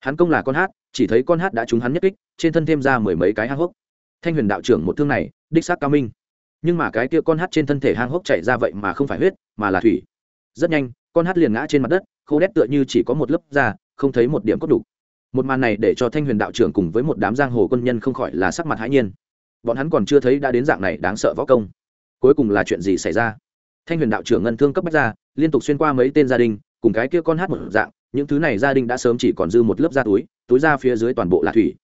Hắn công là con hát, chỉ thấy con hát đã trúng hắn nhất kích, trên thân thêm ra mười mấy cái hang hốc. Thanh huyền đạo trưởng một thương này, đích xác cao minh. Nhưng mà cái kia con hát trên thân thể hang hốc chạy ra vậy mà không phải huyết, mà là thủy. Rất nhanh, con hát liền ngã trên mặt đất, khô đét tựa như chỉ có một lớp da, không thấy một điểm cốt đủ. Một màn này để cho thanh huyền đạo trưởng cùng với một đám giang hồ quân nhân không khỏi là sắc mặt hãi nhiên. Bọn hắn còn chưa thấy đã đến dạng này đáng sợ võ công. Cuối cùng là chuyện gì xảy ra? Thanh huyền đạo trưởng ngân thương cấp bách ra, liên tục xuyên qua mấy tên gia đình cùng cái kia con hát một dạng, những thứ này gia đình đã sớm chỉ còn dư một lớp da túi túi ra phía dưới toàn bộ là thủy.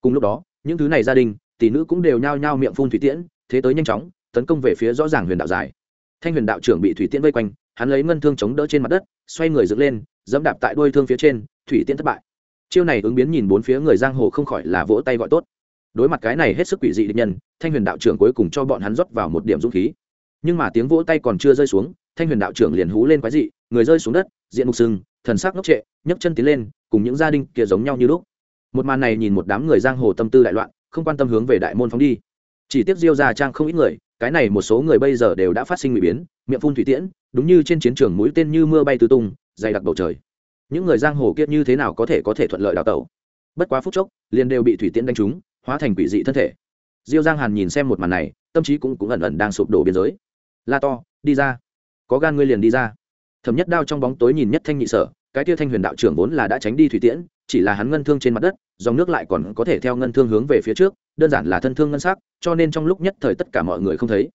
Cùng lúc đó, những thứ này gia đình, tỷ nữ cũng đều nhao nhao miệng phun thủy tiễn, thế tới nhanh chóng, tấn công về phía rõ ràng huyền đạo dài thanh huyền đạo trưởng bị thủy tiễn vây quanh, hắn lấy ngân thương chống đỡ trên mặt đất, xoay người dựng lên, dẫm đạp tại đuôi thương phía trên, thủy tiễn thất bại. Chiêu này ứng biến nhìn bốn phía người giang hồ không khỏi là vỗ tay gọi tốt. Đối mặt cái này hết sức quỷ dị địch nhân, thanh huyền đạo trưởng cuối cùng cho bọn hắn rót vào một điểm dũng khí. Nhưng mà tiếng vỗ tay còn chưa rơi xuống, thanh huyền đạo trưởng liền hú lên quái dị người rơi xuống đất, diện mục sưng thần sắc ngốc trệ, nhấc chân tiến lên, cùng những gia đình kia giống nhau như lúc. Một màn này nhìn một đám người giang hồ tâm tư đại loạn, không quan tâm hướng về đại môn phóng đi. Chỉ tiếp diêu gia trang không ít người, cái này một số người bây giờ đều đã phát sinh nguy biến, miệng phun thủy tiễn, đúng như trên chiến trường mũi tên như mưa bay tứ tung, dày đặc bầu trời. Những người giang hồ kia như thế nào có thể có thể thuận lợi đào tẩu? Bất quá phút chốc, liền đều bị thủy tiễn đánh trúng, hóa thành quỷ dị thân thể. Diêu giang hàn nhìn xem một màn này, tâm trí cũng cũng ẩn ẩn đang sụp đổ biên giới. La to, đi ra. Có gan ngươi liền đi ra thẩm nhất đao trong bóng tối nhìn nhất thanh nhị sở, cái tia thanh huyền đạo trưởng vốn là đã tránh đi thủy tiễn, chỉ là hắn ngân thương trên mặt đất, dòng nước lại còn có thể theo ngân thương hướng về phía trước, đơn giản là thân thương ngân sắc, cho nên trong lúc nhất thời tất cả mọi người không thấy.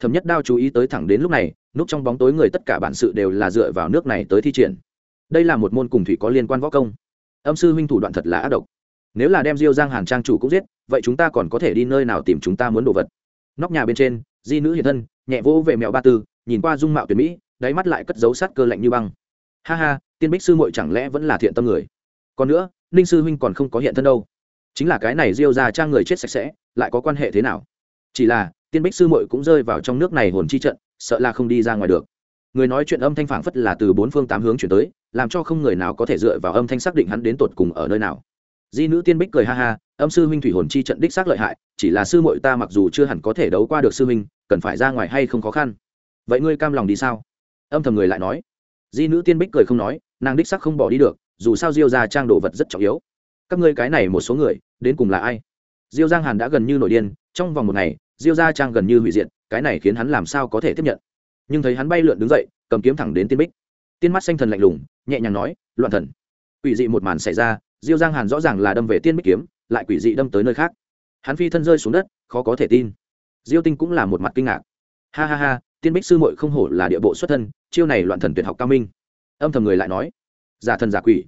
Thẩm nhất đao chú ý tới thẳng đến lúc này núp trong bóng tối người tất cả bản sự đều là dựa vào nước này tới thi triển. Đây là một môn cùng thủy có liên quan võ công. Âm sư huynh thủ đoạn thật là ác độc. Nếu là đem diêu giang hàn trang chủ cũng giết, vậy chúng ta còn có thể đi nơi nào tìm chúng ta muốn đồ vật? Nóc nhà bên trên, di nữ hiện thân, nhẹ vỗ về mèo ba tư, nhìn qua dung mạo tuyệt mỹ đáy mắt lại cất dấu sát cơ lạnh như băng. Ha ha, tiên bích sư muội chẳng lẽ vẫn là thiện tâm người? Còn nữa, ninh sư huynh còn không có hiện thân đâu. Chính là cái này diêu ra trang người chết sạch sẽ, lại có quan hệ thế nào? Chỉ là, tiên bích sư muội cũng rơi vào trong nước này hồn chi trận, sợ là không đi ra ngoài được. Người nói chuyện âm thanh phảng phất là từ bốn phương tám hướng chuyển tới, làm cho không người nào có thể dựa vào âm thanh xác định hắn đến tột cùng ở nơi nào. Di nữ tiên bích cười ha ha, âm sư huynh thủy hồn chi trận đích xác lợi hại, chỉ là sư muội ta mặc dù chưa hẳn có thể đấu qua được sư huynh, cần phải ra ngoài hay không khó khăn. Vậy ngươi cam lòng đi sao? Âm thầm người lại nói. Di nữ tiên bích cười không nói nàng đích sắc không bỏ đi được dù sao diêu ra trang đồ vật rất trọng yếu. Các ngươi cái này một số người đến cùng là ai? Diêu giang hàn đã gần như nổi điên trong vòng một ngày diêu gia trang gần như hủy diện, cái này khiến hắn làm sao có thể tiếp nhận? Nhưng thấy hắn bay lượn đứng dậy cầm kiếm thẳng đến tiên bích. Tiên mắt xanh thần lạnh lùng nhẹ nhàng nói loạn thần. Quỷ dị một màn xảy ra diêu giang hàn rõ ràng là đâm về tiên bích kiếm lại quỷ dị đâm tới nơi khác. Hắn phi thân rơi xuống đất khó có thể tin. Diêu tinh cũng là một mặt kinh ngạc. Ha ha ha tiên bích sư muội không hổ là địa bộ xuất thân, chiêu này loạn thần tuyệt học cao minh. Âm thầm người lại nói, giả thần giả quỷ,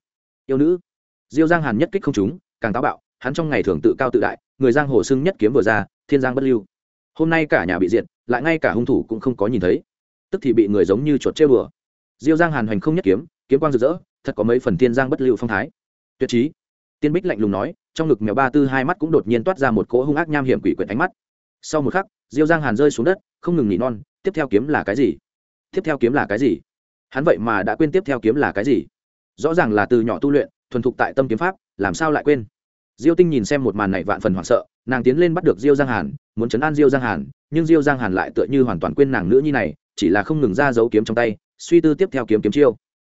yêu nữ. Diêu giang hàn nhất kích không chúng càng táo bạo, hắn trong ngày thường tự cao tự đại, người giang hồ xưng nhất kiếm vừa ra, thiên giang bất lưu. Hôm nay cả nhà bị diệt, lại ngay cả hung thủ cũng không có nhìn thấy. Tức thì bị người giống như chuột chơi bừa diêu giang hàn hoành không nhất kiếm kiếm quang rực rỡ, thật có mấy phần thiên giang bất lưu phong thái. Tuyệt trí tiên bích lạnh lùng nói, trong ngực mèo ba tư hai mắt cũng đột nhiên toát ra một cỗ hung ác nham hiểm quỷ quyệt ánh mắt sau một khắc, diêu giang hàn rơi xuống đất, không ngừng nỉ non, tiếp theo kiếm là cái gì? Tiếp theo kiếm là cái gì? Hắn vậy mà đã quên tiếp theo kiếm là cái gì? Rõ ràng là từ nhỏ tu luyện, thuần thục tại tâm kiếm pháp, làm sao lại quên? Diêu tinh nhìn xem một màn này vạn phần hoảng sợ, nàng tiến lên bắt được diêu giang hàn, muốn chấn an diêu giang hàn, nhưng diêu giang hàn lại tựa như hoàn toàn quên nàng nữ nhi này, chỉ là không ngừng ra giấu kiếm trong tay, suy tư tiếp theo kiếm kiếm chiêu.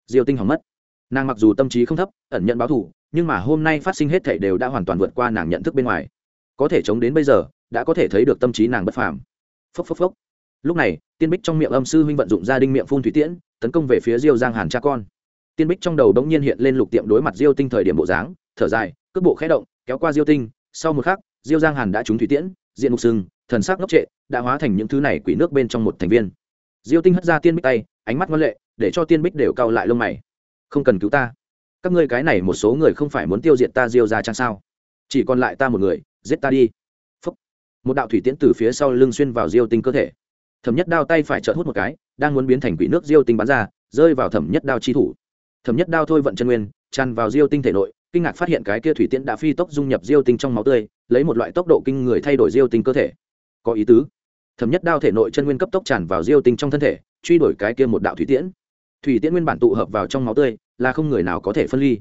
Diêu tinh hỏng mất. Nàng mặc dù tâm trí không thấp, ẩn nhận báo thù, nhưng mà hôm nay phát sinh hết thảy đều đã hoàn toàn vượt qua nàng nhận thức bên ngoài. Có thể chống đến bây giờ đã có thể thấy được tâm trí nàng bất phàm. Phốc phốc phốc. Lúc này, tiên bích trong miệng âm sư huynh vận dụng gia đinh miệng phun thủy tiễn, tấn công về phía diêu giang hàn cha con. Tiên bích trong đầu đống nhiên hiện lên lục tiệm đối mặt diêu tinh thời điểm bộ dáng, thở dài, cước bộ khẽ động, kéo qua diêu tinh, sau một khắc, diêu giang hàn đã trúng thủy tiễn, diện mục sừng, thần sắc ngốc trệ, đã hóa thành những thứ này quỷ nước bên trong một thành viên. Diêu tinh hất ra tiên bích tay, ánh mắt ngoan lệ, để cho tiên bích đều cau lại lông mày. Không cần cứu ta. Các ngươi cái này một số người không phải muốn tiêu diệt ta diêu ra chăng sao? Chỉ còn lại ta một người, giết ta đi một đạo thủy tiễn từ phía sau lưng xuyên vào diêu tinh cơ thể. Thẩm nhất đao tay phải trợn hút một cái, đang muốn biến thành quỷ nước diêu tinh bắn ra, rơi vào thẩm nhất đao chi thủ. Thẩm nhất đao thôi vận chân nguyên, tràn vào diêu tinh thể nội, kinh ngạc phát hiện cái kia thủy tiễn đã phi tốc dung nhập diêu tinh trong máu tươi, lấy một loại tốc độ kinh người thay đổi diêu tinh cơ thể. Có ý tứ. Thẩm nhất đao thể nội chân nguyên cấp tốc tràn vào diêu tinh trong thân thể, truy đuổi cái kia một đạo thủy tiễn. Thủy tiễn nguyên bản tụ hợp vào trong máu tươi, là không người nào có thể phân ly.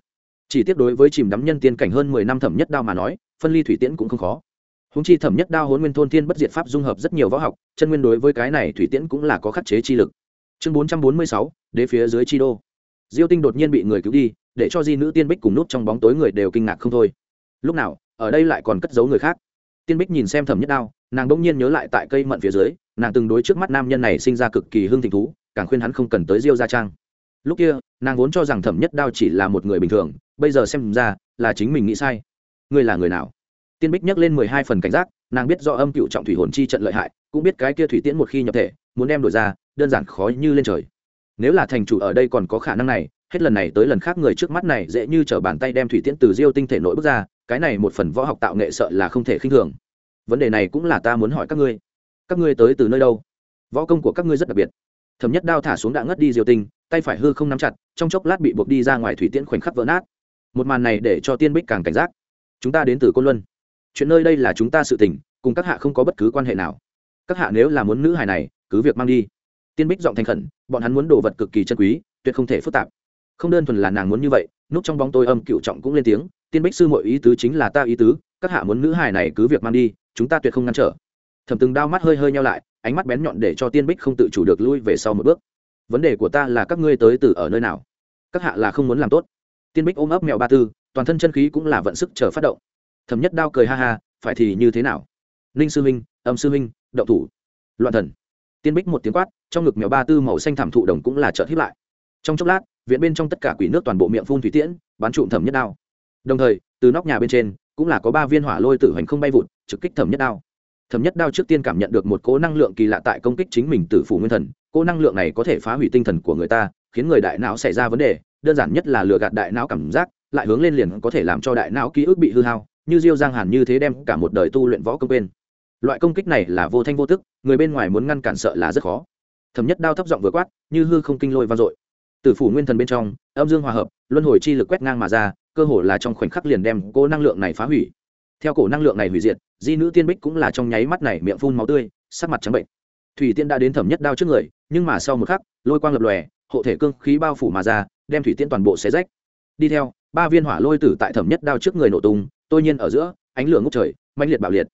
Chỉ tiếp đối với chìm đắm nhân tiên cảnh hơn mười năm thẩm nhất đao mà nói, phân ly thủy tiễn cũng không khó húng chi thẩm nhất đao hôn nguyên thôn thiên bất diệt pháp dung hợp rất nhiều võ học, chân nguyên đối với cái này thủy tiễn cũng là có khắc chế chi lực. Chương bốn trăm bốn mươi sáu, đế phía dưới chi đô. Diêu tinh đột nhiên bị người cứu đi, để cho di nữ tiên bích cùng nút trong bóng tối người đều kinh ngạc không thôi. Lúc nào, ở đây lại còn cất giấu người khác? Tiên bích nhìn xem thẩm nhất đao, nàng đ ỗ n g nhiên nhớ lại tại cây mận phía dưới, nàng từng đối trước mắt nam nhân này sinh ra cực kỳ hưng thịnh thú, càng khuyên hắn không cần tới diêu gia trang. Lúc kia, nàng vốn cho rằng thẩm nhất đao chỉ là một người bình thường, bây giờ xem ra là chính mình nghĩ sai. Ngươi là người nào? Tiên bích nhắc lên mười hai phần cảnh giác, nàng biết do âm cựu trọng thủy hồn chi trận lợi hại, cũng biết cái kia thủy tiễn một khi nhập thể, muốn đem đổi ra, đơn giản khó như lên trời. Nếu là thành chủ ở đây còn có khả năng này, hết lần này tới lần khác người trước mắt này dễ như t r ở bàn tay đem thủy tiễn từ diêu tinh thể nội bước ra, cái này một phần võ học tạo nghệ sợ là không thể khinh thường. Vấn đề này cũng là ta muốn hỏi các ngươi. Các ngươi tới từ nơi đâu? Võ công của các ngươi rất đặc biệt. Thầm nhất đao thả xuống đã ngất đi diêu tinh, tay phải hư không nắm chặt, trong chốc lát bị buộc đi ra ngoài thủy tiễn khoảnh khắc vỡ nát. Một màn này để cho tiên bích càng cảnh giác. Chúng ta đến từ côn luân chuyện nơi đây là chúng ta sự tình, cùng các hạ không có bất cứ quan hệ nào. Các hạ nếu là muốn nữ hài này, cứ việc mang đi. Tiên bích giọng thành khẩn, bọn hắn muốn đồ vật cực kỳ chân quý, tuyệt không thể phức tạp. Không đơn thuần là nàng muốn như vậy, núp trong bóng tôi âm cựu trọng cũng lên tiếng, tiên bích sư mọi ý tứ chính là ta ý tứ, các hạ muốn nữ hài này cứ việc mang đi, chúng ta tuyệt không ngăn trở. Thẩm từng đao mắt hơi hơi nhau lại, ánh mắt bén nhọn để cho tiên bích không tự chủ được lui về sau một bước. Vấn đề của ta là các ngươi tới từ ở nơi nào? Các hạ là không muốn làm tốt. Tiên bích ôm ấp mèo ba tư, toàn thân chân khí cũng là vận sức chờ phát động thẩm nhất đao cười ha ha, phải thì như thế nào? Ninh sư huynh, âm sư huynh đậu thủ. Loạn thần. Tiên bích một tiếng quát, trong ngực mèo ba tư màu xanh thảm thụ đồng cũng là trợt hiếp lại. Trong chốc lát, viện bên trong tất cả quỷ nước toàn bộ miệng phun thủy tiễn, bắn trụm thẩm nhất đao. Đồng thời, từ nóc nhà bên trên, cũng là có ba viên hỏa lôi tử hành không bay vụt, trực kích thẩm nhất đao. Thẩm nhất đao trước tiên cảm nhận được một cố năng lượng kỳ lạ tại công kích chính mình từ phủ nguyên thần cố năng lượng này có thể phá hủy tinh thần của người ta, khiến người đại não xảy ra vấn đề, đơn giản nhất là lừa gạt đại não cảm giác, lại hướng lên liền có thể làm cho đại não ký ức bị hư hao như diêu giang hàn như thế đem cả một đời tu luyện võ công bên loại công kích này là vô thanh vô tức, người bên ngoài muốn ngăn cản sợ là rất khó. Thẩm nhất đao thấp giọng vừa quát, như hư không kinh lôi vang dội. Tử phủ nguyên thần bên trong, âm dương hòa hợp, luân hồi chi lực quét ngang mà ra, cơ hồ là trong khoảnh khắc liền đem cô năng lượng này phá hủy. Theo cổ năng lượng này hủy diệt, di nữ tiên bích cũng là trong nháy mắt này miệng phun máu tươi, sắc mặt trắng bệnh. Thủy tiên đã đến thẩm nhất đao trước người, nhưng mà sau một khắc, lôi quang lập lòe, hộ thể cương khí bao phủ mà ra, đem thủy tiên toàn bộ xé rách. Đi theo, ba viên hỏa lôi tử tại thẩm nhất đao trước người nổ tung tôi nhiên ở giữa, ánh lửa ngốc trời mạnh liệt bạo liệt.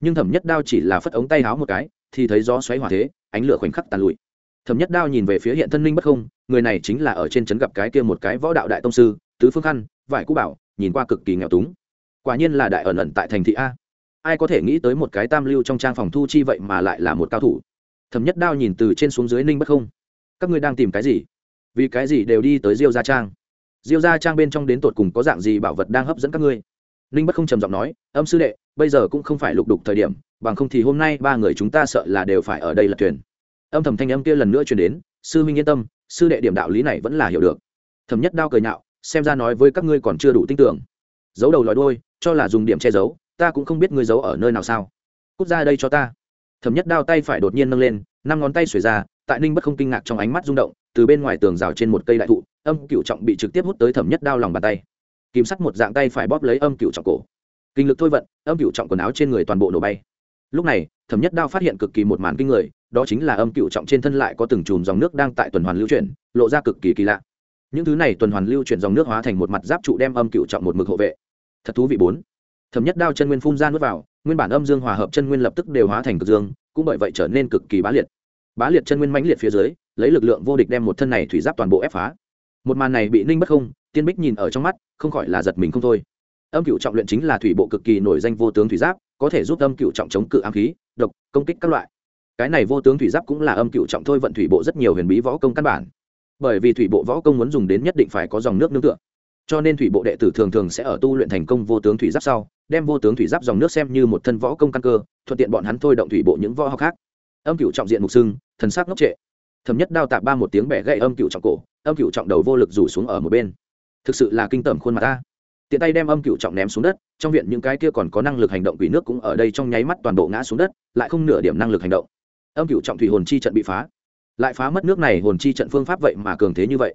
Nhưng thẩm nhất đao chỉ là phất ống tay háo một cái, thì thấy gió xoáy hỏa thế, ánh lửa khoảnh khắc tàn lụi. Thẩm nhất đao nhìn về phía hiện thân linh bất không, người này chính là ở trên trấn gặp cái kia một cái võ đạo đại tông sư, tứ phương khăn, vải cũ bảo, nhìn qua cực kỳ nghèo túng. Quả nhiên là đại ẩn ẩn tại thành thị a. Ai có thể nghĩ tới một cái tam lưu trong trang phòng thu chi vậy mà lại là một cao thủ. Thẩm nhất đao nhìn từ trên xuống dưới ninh bất không. Các ngươi đang tìm cái gì? Vì cái gì đều đi tới diêu gia trang? Diêu gia trang bên trong đến tột cùng có dạng gì bảo vật đang hấp dẫn các ngươi? Ninh bất không trầm giọng nói, âm sư đệ, bây giờ cũng không phải lục đục thời điểm, bằng không thì hôm nay ba người chúng ta sợ là đều phải ở đây lật thuyền. Âm thầm thanh âm kia lần nữa truyền đến, sư minh yên tâm, sư đệ điểm đạo lý này vẫn là hiểu được. Thẩm nhất đao cười nhạo, xem ra nói với các ngươi còn chưa đủ tin tưởng. Giấu đầu lòi đôi cho là dùng điểm che giấu, ta cũng không biết ngươi giấu ở nơi nào sao. Cút ra đây cho ta. Thẩm nhất đao tay phải đột nhiên nâng lên, năm ngón tay xuề ra, tại ninh bất không kinh ngạc trong ánh mắt rung động, từ bên ngoài tường rào trên một cây đại thụ, âm cựu trọng bị trực tiếp hút tới thẩm nhất đao lòng bàn tay kìm sắt một dạng tay phải bóp lấy âm cựu trọng cổ. Kinh lực thôi vận, âm cựu trọng quần áo trên người toàn bộ nổ bay. Lúc này, thẩm nhất đao phát hiện cực kỳ một màn kinh người, đó chính là âm cựu trọng trên thân lại có từng chùm dòng nước đang tại tuần hoàn lưu chuyển, lộ ra cực kỳ kỳ lạ. Những thứ này tuần hoàn lưu chuyển dòng nước hóa thành một mặt giáp trụ đem âm cựu trọng một mực hộ vệ. Thật thú vị bốn. Thẩm nhất đao chân nguyên phun ra nước vào, nguyên bản âm dương hòa hợp chân nguyên lập tức đều hóa thành cực dương, cũng bởi vậy trở nên cực kỳ bá liệt. Bá liệt chân nguyên mãnh liệt phía dưới, lấy lực lượng vô địch đem một thân này thủy giáp toàn bộ ép phá. Một màn này bị ninh bất không tiên bích nhìn ở trong mắt, không khỏi là giật mình không thôi. Âm cựu trọng luyện chính là thủy bộ cực kỳ nổi danh vô tướng thủy giáp, có thể giúp âm cựu trọng chống cự ám khí, độc, công kích các loại. Cái này vô tướng thủy giáp cũng là âm cựu trọng thôi vận thủy bộ rất nhiều huyền bí võ công căn bản. Bởi vì thủy bộ võ công muốn dùng đến nhất định phải có dòng nước nương tựa. Cho nên thủy bộ đệ tử thường thường sẽ ở tu luyện thành công vô tướng thủy giáp sau, đem vô tướng thủy giáp dòng nước xem như một thân võ công căn cơ, thuận tiện bọn hắn thôi động thủy bộ những võ học khác. Âm cựu trọng diện mục sưng, thần sắc ngốc trệ. Thầm nhất đao tạp ba một tiếng bẻ gậy âm cựu trọng cổ, âm cựu trọng đầu vô lực rủ xuống ở một bên thực sự là kinh tởm khuôn mặt ta. Tiện tay đem âm cựu trọng ném xuống đất, trong viện những cái kia còn có năng lực hành động quỷ nước cũng ở đây trong nháy mắt toàn bộ ngã xuống đất, lại không nửa điểm năng lực hành động. Âm cựu trọng thủy hồn chi trận bị phá. Lại phá mất nước này hồn chi trận phương pháp vậy mà cường thế như vậy.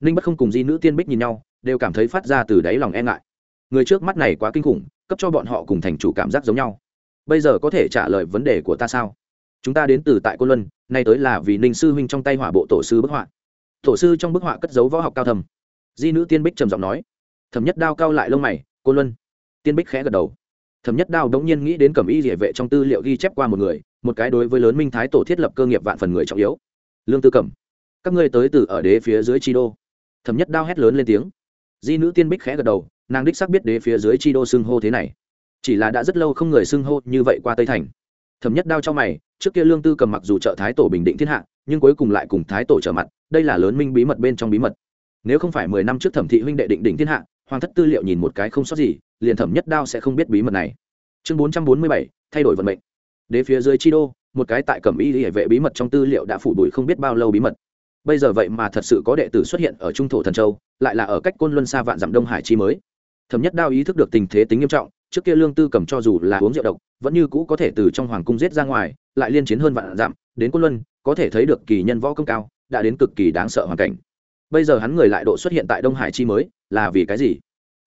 Ninh bất không cùng di nữ tiên bích nhìn nhau, đều cảm thấy phát ra từ đáy lòng e ngại. Người trước mắt này quá kinh khủng, cấp cho bọn họ cùng thành chủ cảm giác giống nhau. Bây giờ có thể trả lời vấn đề của ta sao? Chúng ta đến từ tại côn luân, nay tới là vì ninh sư huynh trong tay hỏa bộ tổ sư bức họa. Tổ sư trong bức họa cất dấu võ học cao thầm di nữ tiên bích trầm giọng nói. Thẩm nhất đao cao lại lông mày côn luân. Tiên bích khẽ gật đầu. Thẩm nhất đao đống nhiên nghĩ đến cẩm y địa vệ trong tư liệu ghi chép qua một người, một cái đối với lớn minh thái tổ thiết lập cơ nghiệp vạn phần người trọng yếu. Lương tư cẩm, các ngươi tới từ ở đế phía dưới chi đô. Thẩm nhất đao hét lớn lên tiếng. Di nữ tiên bích khẽ gật đầu, nàng đích xác biết đế phía dưới chi đô xưng hô thế này. Chỉ là đã rất lâu không người xưng hô như vậy qua tây thành. Thẩm nhất đao cho mày, trước kia lương tư cầm mặc dù trợ thái tổ bình định thiên hạ, nhưng cuối cùng lại cùng thái tổ trở mặt, đây là lớn minh bí mật bên trong bí mật nếu không phải mười năm trước thẩm thị huynh đệ định đỉnh thiên hạ, hoàng thất tư liệu nhìn một cái không sót gì, liền thẩm nhất đao sẽ không biết bí mật này. Chương bốn trăm bốn mươi bảy, thay đổi vận mệnh. Đế phía dưới chi đô, một cái tại cẩm y hệ vệ bí mật trong tư liệu đã phủ bụi không biết bao lâu bí mật. Bây giờ vậy mà thật sự có đệ tử xuất hiện ở trung thổ thần châu, lại là ở cách côn luân xa vạn dặm đông hải chi mới. Thẩm nhất đao ý thức được tình thế tính nghiêm trọng, trước kia lương tư cầm cho dù là uống rượu độc, vẫn như cũ có thể từ trong hoàng cung giết ra ngoài, lại liên chiến hơn vạn dặm, đến côn luân, có thể thấy được kỳ nhân võ công cao, đã đến cực kỳ đáng sợ hoàn cảnh bây giờ hắn người lại độ xuất hiện tại đông hải chi mới, là vì cái gì?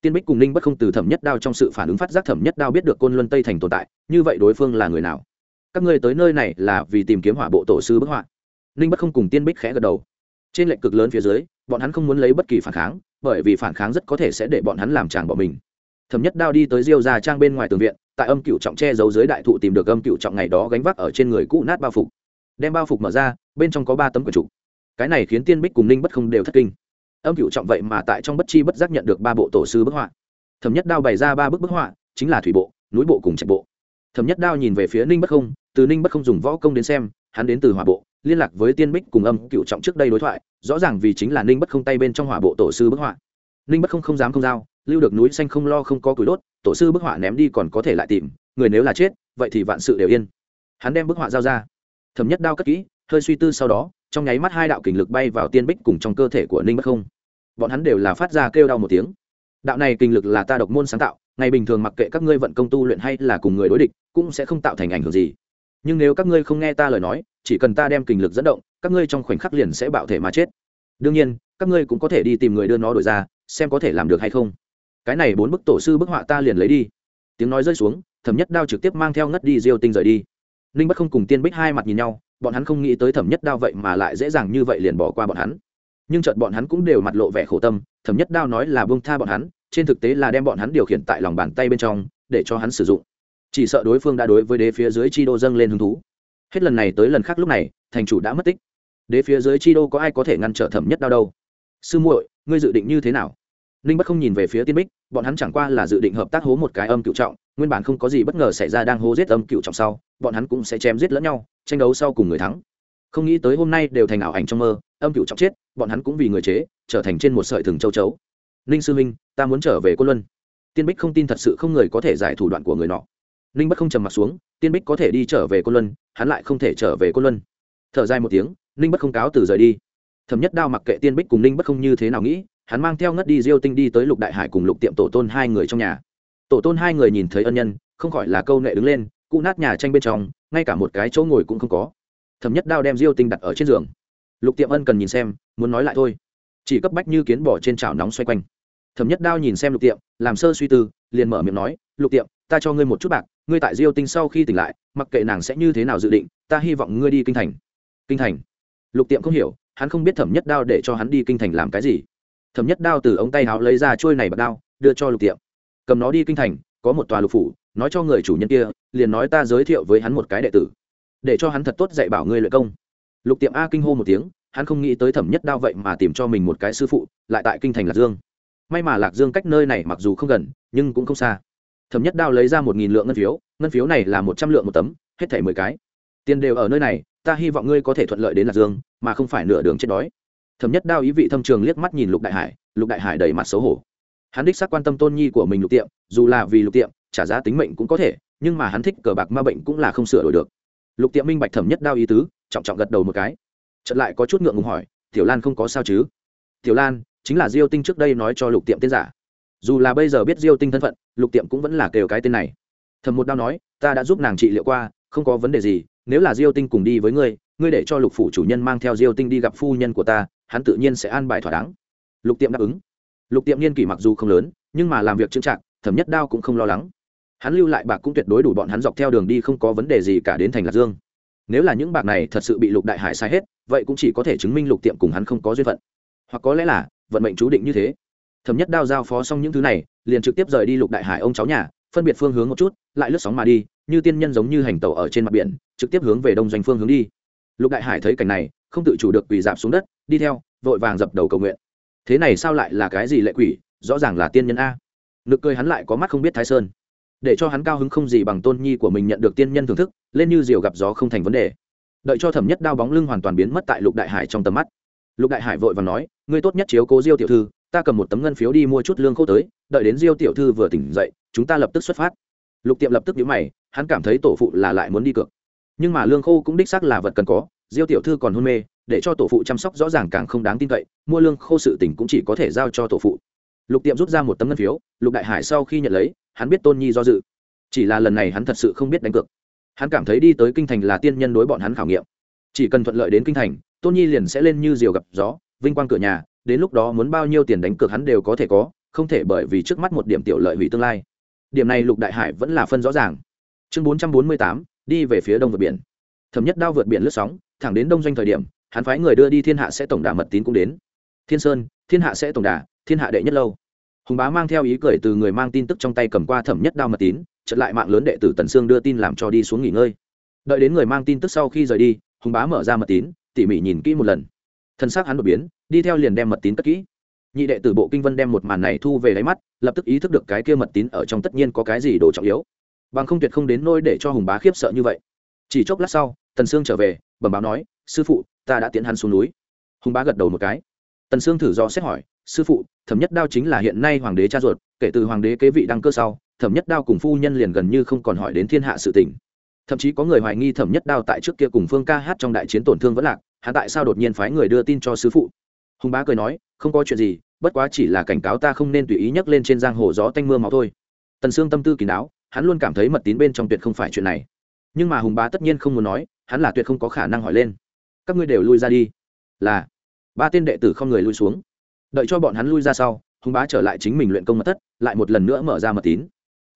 Tiên bích cùng ninh bất không từ thẩm nhất đao trong sự phản ứng phát giác thẩm nhất đao biết được côn luân tây thành tồn tại, như vậy đối phương là người nào? Các ngươi tới nơi này là vì tìm kiếm hỏa bộ tổ sư bức họa. Ninh bất không cùng tiên bích khẽ gật đầu. Trên lệnh cực lớn phía dưới, bọn hắn không muốn lấy bất kỳ phản kháng, bởi vì phản kháng rất có thể sẽ để bọn hắn làm tràng bỏ mình. Thẩm nhất đao đi tới diêu ra trang bên ngoài tường viện, tại âm cựu trọng che giấu dưới đại thụ tìm được âm cựu trọng ngày đó gánh vác ở trên người cũ nát bao phục. Đem bao phục mở ra, bên trong có ba tấm quần trục cái này khiến tiên bích cùng ninh bất không đều thất kinh âm cựu trọng vậy mà tại trong bất chi bất giác nhận được ba bộ tổ sư bức họa thẩm nhất đao bày ra ba bức bức họa chính là thủy bộ núi bộ cùng trạch bộ thẩm nhất đao nhìn về phía ninh bất không từ ninh bất không dùng võ công đến xem hắn đến từ hỏa bộ liên lạc với tiên bích cùng âm cựu trọng trước đây đối thoại rõ ràng vì chính là ninh bất không tay bên trong hỏa bộ tổ sư bức họa ninh bất không không dám không giao lưu được núi xanh không lo không có củi đốt tổ sư bức họa ném đi còn có thể lại tìm người nếu là chết vậy thì vạn sự đều yên hắn đem bức họa giao ra thẩm nhất đao cất kỹ hơi suy tư sau đó, trong nháy mắt hai đạo kình lực bay vào tiên bích cùng trong cơ thể của ninh bất không. Bọn hắn đều là phát ra kêu đau một tiếng. Đạo này kình lực là ta độc môn sáng tạo, ngày bình thường mặc kệ các ngươi vận công tu luyện hay là cùng người đối địch, cũng sẽ không tạo thành ảnh hưởng gì. Nhưng nếu các ngươi không nghe ta lời nói, chỉ cần ta đem kình lực dẫn động, các ngươi trong khoảnh khắc liền sẽ bạo thể mà chết. Đương nhiên, các ngươi cũng có thể đi tìm người đưa nó đổi ra, xem có thể làm được hay không. Cái này bốn bức tổ sư bức họa ta liền lấy đi. Tiếng nói rơi xuống, thẩm nhất đao trực tiếp mang theo ngất đi diêu tinh rời đi. Ninh bất không cùng tiên bích hai mặt nhìn nhau bọn hắn không nghĩ tới thẩm nhất đao vậy mà lại dễ dàng như vậy liền bỏ qua bọn hắn. Nhưng chợt bọn hắn cũng đều mặt lộ vẻ khổ tâm, thẩm nhất đao nói là bông tha bọn hắn, trên thực tế là đem bọn hắn điều khiển tại lòng bàn tay bên trong, để cho hắn sử dụng. Chỉ sợ đối phương đã đối với đế phía dưới chi đô dâng lên hứng thú. Hết lần này tới lần khác lúc này, thành chủ đã mất tích. Đế phía dưới chi đô có ai có thể ngăn trở thẩm nhất đao đâu? Sư muội, ngươi dự định như thế nào? Ninh bất không nhìn về phía tiên bích, bọn hắn chẳng qua là dự định hợp tác hố một cái âm cựu trọng, nguyên bản không có gì bất ngờ xảy ra đang hố giết âm cựu trọng sau bọn hắn cũng sẽ chém giết lẫn nhau, tranh đấu sau cùng người thắng. Không nghĩ tới hôm nay đều thành ảo ảnh trong mơ, âm cựu trọng chết, bọn hắn cũng vì người chế, trở thành trên một sợi thừng châu chấu. Ninh sư minh ta muốn trở về quân luân. Tiên bích không tin thật sự không người có thể giải thủ đoạn của người nọ. Ninh bất không trầm m ặ t xuống, tiên bích có thể đi trở về quân luân, hắn lại không thể trở về quân luân. Thở dài một tiếng, ninh bất không cáo từ rời đi. Thẩm nhất đao mặc kệ tiên bích cùng ninh bất không như thế nào nghĩ, hắn mang theo ngất đi diêu tinh đi tới lục đại hải cùng lục tiệm tổ tôn hai người trong nhà. Tổ tôn hai người nhìn thấy ân nhân, không khỏi là câu nệ đứng lên cụ nát nhà tranh bên trong, ngay cả một cái chỗ ngồi cũng không có. Thẩm nhất đao đem diêu tinh đặt ở trên giường. Lục tiệm ân cần nhìn xem, muốn nói lại thôi. Chỉ cấp bách như kiến bỏ trên chảo nóng xoay quanh. Thẩm nhất đao nhìn xem lục tiệm, làm sơ suy tư, liền mở miệng nói, lục tiệm, ta cho ngươi một chút bạc, ngươi tại diêu tinh sau khi tỉnh lại, mặc kệ nàng sẽ như thế nào dự định, ta hy vọng ngươi đi kinh thành. Kinh thành? Lục tiệm không hiểu, hắn không biết thẩm nhất đao để cho hắn đi kinh thành làm cái gì. Thẩm nhất đao từ ống tay áo lấy ra trôi này bạc đao, đưa cho lục tiệm. Cầm nó đi kinh thành có một tòa lục phủ, nói cho người chủ nhân kia, liền nói ta giới thiệu với hắn một cái đệ tử, để cho hắn thật tốt dạy bảo ngươi lợi công. Lục tiệm a kinh hô một tiếng, hắn không nghĩ tới thẩm nhất đao vậy mà tìm cho mình một cái sư phụ, lại tại kinh thành lạc dương. May mà lạc dương cách nơi này mặc dù không gần, nhưng cũng không xa. Thẩm nhất đao lấy ra một nghìn lượng ngân phiếu ngân phiếu này là một trăm lượng một tấm, hết thảy mười cái. Tiền đều ở nơi này, ta hy vọng ngươi có thể thuận lợi đến lạc dương, mà không phải nửa đường chết đói. Thẩm nhất đao ý vị thâm trường liếc mắt nhìn lục đại hải, lục đại hải đầy mặt xấu hổ hắn đích xác quan tâm tôn nhi của mình lục tiệm, dù là vì lục tiệm, trả giá tính mệnh cũng có thể, nhưng mà hắn thích cờ bạc ma bệnh cũng là không sửa đổi được. Lục tiệm minh bạch thẩm nhất đao ý tứ, trọng trọng gật đầu một cái. Chợt lại có chút ngượng ngùng hỏi, tiểu lan không có sao chứ? Tiểu lan, chính là diêu tinh trước đây nói cho lục tiệm tên giả. Dù là bây giờ biết diêu tinh thân phận, lục tiệm cũng vẫn là kêu cái tên này. Thầm một đao nói, ta đã giúp nàng trị liệu qua, không có vấn đề gì, nếu là diêu tinh cùng đi với ngươi ngươi để cho lục phủ chủ nhân mang theo diêu tinh đi gặp phu nhân của ta, hắn tự nhiên sẽ an bài thỏa đáng. Lục tiệm đáp ứng lục tiệm niên kỷ mặc dù không lớn nhưng mà làm việc trưng chạc, thẩm nhất đao cũng không lo lắng. Hắn lưu lại bạc cũng tuyệt đối đủ bọn hắn dọc theo đường đi không có vấn đề gì cả đến thành lạc dương. Nếu là những bạc này thật sự bị lục đại hải sai hết vậy cũng chỉ có thể chứng minh lục tiệm cùng hắn không có duyên phận. Hoặc có lẽ là vận mệnh chú định như thế. Thẩm nhất đao giao phó xong những thứ này liền trực tiếp rời đi lục đại hải ông cháu nhà phân biệt phương hướng một chút lại lướt sóng mà đi như tiên nhân giống như hành tàu ở trên mặt biển trực tiếp hướng về đông doanh phương hướng đi. Lục đại hải thấy cảnh này không tự chủ được quỳ dạp xuống đất đi theo vội vàng dập đầu cầu nguyện thế này sao lại là cái gì lệ quỷ? Rõ ràng là tiên nhân a. Nực cười hắn lại có mắt không biết thái sơn. Để cho hắn cao hứng không gì bằng tôn nhi của mình nhận được tiên nhân thưởng thức, lên như diều gặp gió không thành vấn đề. Đợi cho thẩm nhất đao bóng lưng hoàn toàn biến mất tại lục đại hải trong tầm mắt. Lục đại hải vội và nói, ngươi tốt nhất chiếu cố diêu tiểu thư, ta cầm một tấm ngân phiếu đi mua chút lương khô tới, đợi đến diêu tiểu thư vừa tỉnh dậy, chúng ta lập tức xuất phát. Lục tiệm lập tức nhíu mày, hắn cảm thấy tổ phụ là lại muốn đi cược. Nhưng mà lương khô cũng đích xác là vật cần có, diêu tiểu thư còn hôn mê để cho tổ phụ chăm sóc rõ ràng càng không đáng tin cậy, mua lương khô sự tỉnh cũng chỉ có thể giao cho tổ phụ. Lục tiệm rút ra một tấm ngân phiếu, lục đại hải sau khi nhận lấy, hắn biết tôn nhi do dự. Chỉ là lần này hắn thật sự không biết đánh cược. Hắn cảm thấy đi tới kinh thành là tiên nhân đối bọn hắn khảo nghiệm. Chỉ cần thuận lợi đến kinh thành, tôn nhi liền sẽ lên như diều gặp gió, vinh quang cửa nhà, đến lúc đó muốn bao nhiêu tiền đánh cược hắn đều có thể có, không thể bởi vì trước mắt một điểm tiểu lợi hủy tương lai. Điểm này lục đại hải vẫn là phân rõ ràng. Chương bốn trăm bốn mươi tám, đi về phía đông vượt biển. Thẩm nhất đao vượt biển lướt sóng, thẳng đến đông doanh thời điểm hắn phái người đưa đi thiên hạ sẽ tổng đà mật tín cũng đến. Thiên sơn, thiên hạ sẽ tổng đà, thiên hạ đệ nhất lâu. Hùng bá mang theo ý cười từ người mang tin tức trong tay cầm qua thẩm nhất đao mật tín, chợt lại mạng lớn đệ tử tần sương đưa tin làm cho đi xuống nghỉ ngơi. Đợi đến người mang tin tức sau khi rời đi, hùng bá mở ra mật tín, tỉ mỉ nhìn kỹ một lần. Thân xác hắn đột biến, đi theo liền đem mật tín cất kỹ. Nhị đệ tử bộ kinh vân đem một màn này thu về đáy mắt, lập tức ý thức được cái kia mật tín ở trong tất nhiên có cái gì đồ trọng yếu. Bằng không tuyệt không đến nôi để cho hùng bá khiếp sợ như vậy. Chỉ chốc lát sau, tần sương trở về, bẩm báo nói sư phụ, ta đã tiến hắn xuống núi. Hùng bá gật đầu một cái. Tần sương thử do xét hỏi, sư phụ, thẩm nhất đao chính là hiện nay hoàng đế cha ruột, kể từ hoàng đế kế vị đăng cơ sau, thẩm nhất đao cùng phu nhân liền gần như không còn hỏi đến thiên hạ sự tình. Thậm chí có người hoài nghi thẩm nhất đao tại trước kia cùng phương ca hát trong đại chiến tổn thương vẫn lạc hạ tại sao đột nhiên phái người đưa tin cho sư phụ? Hùng bá cười nói, không có chuyện gì, bất quá chỉ là cảnh cáo ta không nên tùy ý nhắc lên trên giang hồ gió tanh mưa máu thôi. Tần sương tâm tư kín đáo hắn luôn cảm thấy mật tín bên trong tuyệt không phải chuyện này. Nhưng mà hùng bá tất nhiên không muốn nói, hắn là tuyệt không có khả năng hỏi lên các ngươi đều lui ra đi. Là, ba tên đệ tử không người lui xuống. Đợi cho bọn hắn lui ra sau, hùng bá trở lại chính mình luyện công mật thất, lại một lần nữa mở ra mật tín.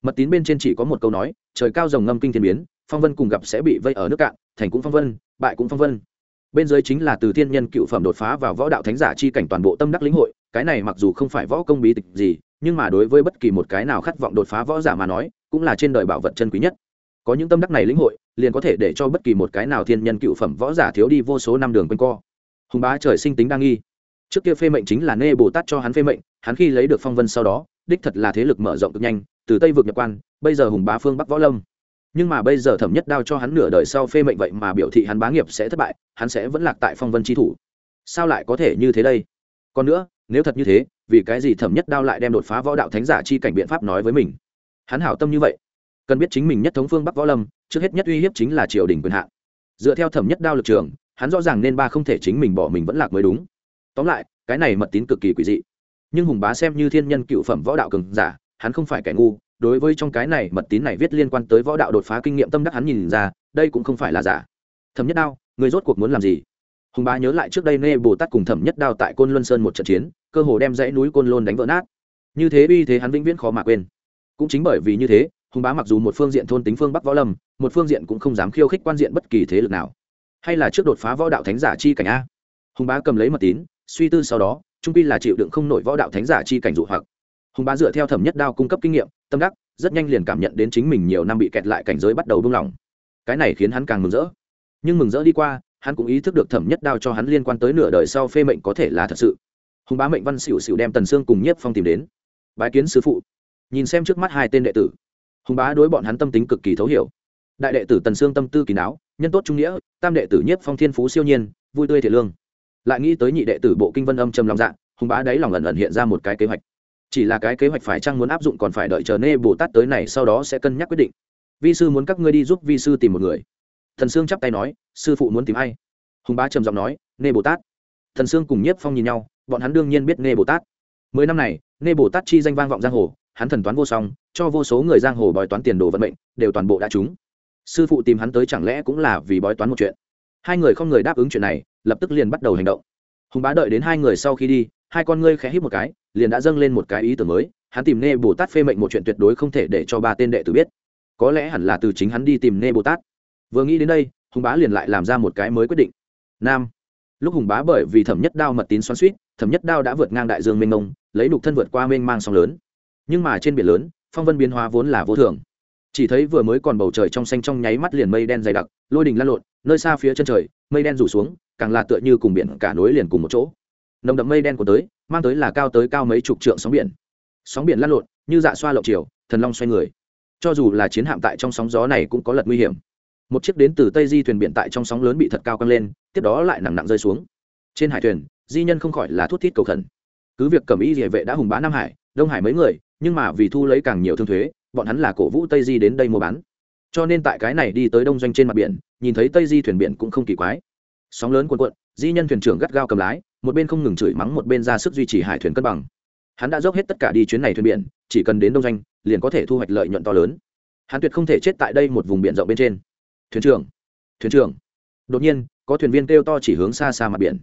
Mật tín bên trên chỉ có một câu nói, trời cao rồng ngâm kinh thiên biến, phong vân cùng gặp sẽ bị vây ở nước cạn, thành cũng phong vân, bại cũng phong vân. Bên dưới chính là từ thiên nhân cựu phẩm đột phá vào võ đạo thánh giả chi cảnh toàn bộ tâm đắc lĩnh hội, cái này mặc dù không phải võ công bí tịch gì, nhưng mà đối với bất kỳ một cái nào khát vọng đột phá võ giả mà nói, cũng là trên đời bảo vật chân quý nhất có những tâm đắc này lĩnh hội, liền có thể để cho bất kỳ một cái nào thiên nhân cựu phẩm võ giả thiếu đi vô số năm đường quanh co. Hùng bá trời sinh tính đa nghi. Trước kia phê mệnh chính là nê bồ tát cho hắn phê mệnh, hắn khi lấy được phong vân sau đó, đích thật là thế lực mở rộng cực nhanh, từ tây vực nhập quan, bây giờ hùng bá phương bắc võ lâm. Nhưng mà bây giờ thẩm nhất đao cho hắn nửa đời sau phê mệnh vậy mà biểu thị hắn bá nghiệp sẽ thất bại, hắn sẽ vẫn lạc tại phong vân tri thủ. Sao lại có thể như thế đây? Còn nữa, nếu thật như thế, vì cái gì thẩm nhất đao lại đem đột phá võ đạo thánh giả chi cảnh biện pháp nói với mình? Hắn hảo tâm như vậy cần biết chính mình nhất thống phương bắc võ lâm, trước hết nhất uy hiếp chính là triều đình quyền hạn. Dựa theo thẩm nhất đao lực trường, hắn rõ ràng nên ba không thể chính mình bỏ mình vẫn lạc mới đúng. Tóm lại, cái này mật tín cực kỳ quỷ dị. Nhưng hùng bá xem như thiên nhân cựu phẩm võ đạo cường giả, hắn không phải kẻ ngu, đối với trong cái này mật tín này viết liên quan tới võ đạo đột phá kinh nghiệm tâm đắc hắn nhìn ra, đây cũng không phải là giả. Thẩm nhất đao, người rốt cuộc muốn làm gì? Hùng bá nhớ lại trước đây nê bồ tát cùng thẩm nhất đao tại côn luân sơn một trận chiến, cơ hồ đem dãy núi côn lôn đánh vỡ nát. Như thế uy thế hắn vĩnh viễn khó mà quên. Cũng chính bởi vì như thế hùng bá mặc dù một phương diện thôn tính phương bắc võ lâm, một phương diện cũng không dám khiêu khích quan diện bất kỳ thế lực nào. Hay là trước đột phá võ đạo thánh giả chi cảnh a? Hùng bá cầm lấy mật tín, suy tư sau đó, trung pi là chịu đựng không nổi võ đạo thánh giả chi cảnh dụ hoặc. Hùng bá dựa theo thẩm nhất đao cung cấp kinh nghiệm, tâm đắc, rất nhanh liền cảm nhận đến chính mình nhiều năm bị kẹt lại cảnh giới bắt đầu buông lỏng. Cái này khiến hắn càng mừng rỡ. Nhưng mừng rỡ đi qua, hắn cũng ý thức được thẩm nhất đao cho hắn liên quan tới nửa đời sau phê mệnh có thể là thật sự. Hùng bá mệnh văn xỉu xỉu đem tần sương cùng nhiếp phong tìm đến. Bái kiến sư phụ. Nhìn xem trước mắt hai tên đệ tử hùng bá đối bọn hắn tâm tính cực kỳ thấu hiểu. Đại đệ tử tần sương tâm tư kỳ não nhân tốt trung nghĩa, tam đệ tử nhiếp phong thiên phú siêu nhiên, vui tươi thiệt lương. Lại nghĩ tới nhị đệ tử bộ kinh vân âm trầm lòng dạ hùng bá đáy lòng lần lần hiện ra một cái kế hoạch. Chỉ là cái kế hoạch phải chăng muốn áp dụng còn phải đợi chờ nê bồ tát tới này sau đó sẽ cân nhắc quyết định. Vi sư muốn các ngươi đi giúp vi sư tìm một người. Thần sương chắp tay nói, sư phụ muốn tìm ai? Hùng bá trầm giọng nói, nê bồ tát. Thần sương cùng nhiếp phong nhìn nhau, bọn hắn đương nhiên biết nê bồ tát. Mười năm này, nê bồ tát chi danh vang vọng giang hồ hắn thần toán vô song, cho vô số người giang hồ bói toán tiền đồ vận mệnh, đều toàn bộ đã trúng. Sư phụ tìm hắn tới chẳng lẽ cũng là vì bói toán một chuyện? Hai người không người đáp ứng chuyện này, lập tức liền bắt đầu hành động. Hùng bá đợi đến hai người sau khi đi, hai con ngươi khẽ hít một cái, liền đã dâng lên một cái ý tưởng mới, hắn tìm nê bồ tát phê mệnh một chuyện tuyệt đối không thể để cho ba tên đệ tử biết. Có lẽ hẳn là từ chính hắn đi tìm nê bồ tát. Vừa nghĩ đến đây, hùng bá liền lại làm ra một cái mới quyết định. Nam. Lúc hùng bá bởi vì thẩm nhất đao mật tín xoắn suýt thẩm nhất đao đã vượt ngang đại dương mênh mông, lấy đục thân vượt qua mênh mang sóng lớn nhưng mà trên biển lớn, phong vân biến hóa vốn là vô thường. Chỉ thấy vừa mới còn bầu trời trong xanh trong nháy mắt liền mây đen dày đặc, lôi đình lan lộn, nơi xa phía chân trời, mây đen rủ xuống, càng là tựa như cùng biển, cả nối liền cùng một chỗ. Nồng đậm mây đen của tới, mang tới là cao tới cao mấy chục trượng sóng biển. Sóng biển lan lộn, như dạ xoa lộng chiều, thần long xoay người. Cho dù là chiến hạm tại trong sóng gió này cũng có lật nguy hiểm. Một chiếc đến từ tây di thuyền biển tại trong sóng lớn bị thật cao căng lên, tiếp đó lại nặng nặng rơi xuống. Trên hải thuyền, di nhân không khỏi là thút thít cầu khẩn. Cứ việc cầm ý địa vệ đã hùng bá nam hải, đông hải mấy người nhưng mà vì thu lấy càng nhiều thương thuế, bọn hắn là cổ vũ tây di đến đây mua bán. Cho nên tại cái này đi tới đông doanh trên mặt biển, nhìn thấy tây di thuyền biển cũng không kỳ quái. Sóng lớn cuộn cuộn, di nhân thuyền trưởng gắt gao cầm lái, một bên không ngừng chửi mắng một bên ra sức duy trì hải thuyền cân bằng. Hắn đã dốc hết tất cả đi chuyến này thuyền biển, chỉ cần đến đông doanh, liền có thể thu hoạch lợi nhuận to lớn. Hắn tuyệt không thể chết tại đây một vùng biển rộng bên trên. Thuyền trưởng thuyền trưởng. Đột nhiên, có thuyền viên kêu to chỉ hướng xa xa mặt biển.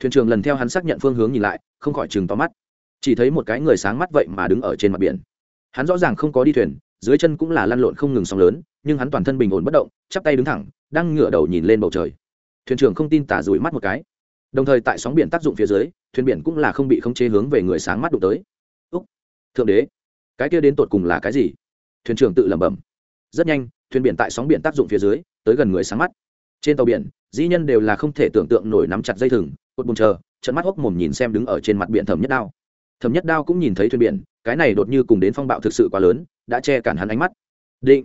Thuyền trưởng lần theo hắn xác nhận phương hướng nhìn lại, không khỏi chừng to mắt chỉ thấy một cái người sáng mắt vậy mà đứng ở trên mặt biển. Hắn rõ ràng không có đi thuyền, dưới chân cũng là lăn lộn không ngừng sóng lớn, nhưng hắn toàn thân bình ổn bất động, chắp tay đứng thẳng, đang ngửa đầu nhìn lên bầu trời. Thuyền trưởng không tin tả rủi mắt một cái. Đồng thời tại sóng biển tác dụng phía dưới, thuyền biển cũng là không bị khống chế hướng về người sáng mắt đụng tới. Úc, thượng đế, cái kia đến tột cùng là cái gì? Thuyền trưởng tự lẩm bẩm. Rất nhanh, thuyền biển tại sóng biển tác dụng phía dưới, tới gần người sáng mắt. Trên tàu biển, dĩ nhân đều là không thể tưởng tượng nổi nắm chặt dây thừng, cột bùn chờ trận mắt hốc mồm nhìn xem đứng ở trên mặt biển thẩm nhất đao thẩm nhất đao cũng nhìn thấy thuyền biển, cái này đột như cùng đến phong bạo thực sự quá lớn, đã che cản hắn ánh mắt. Định.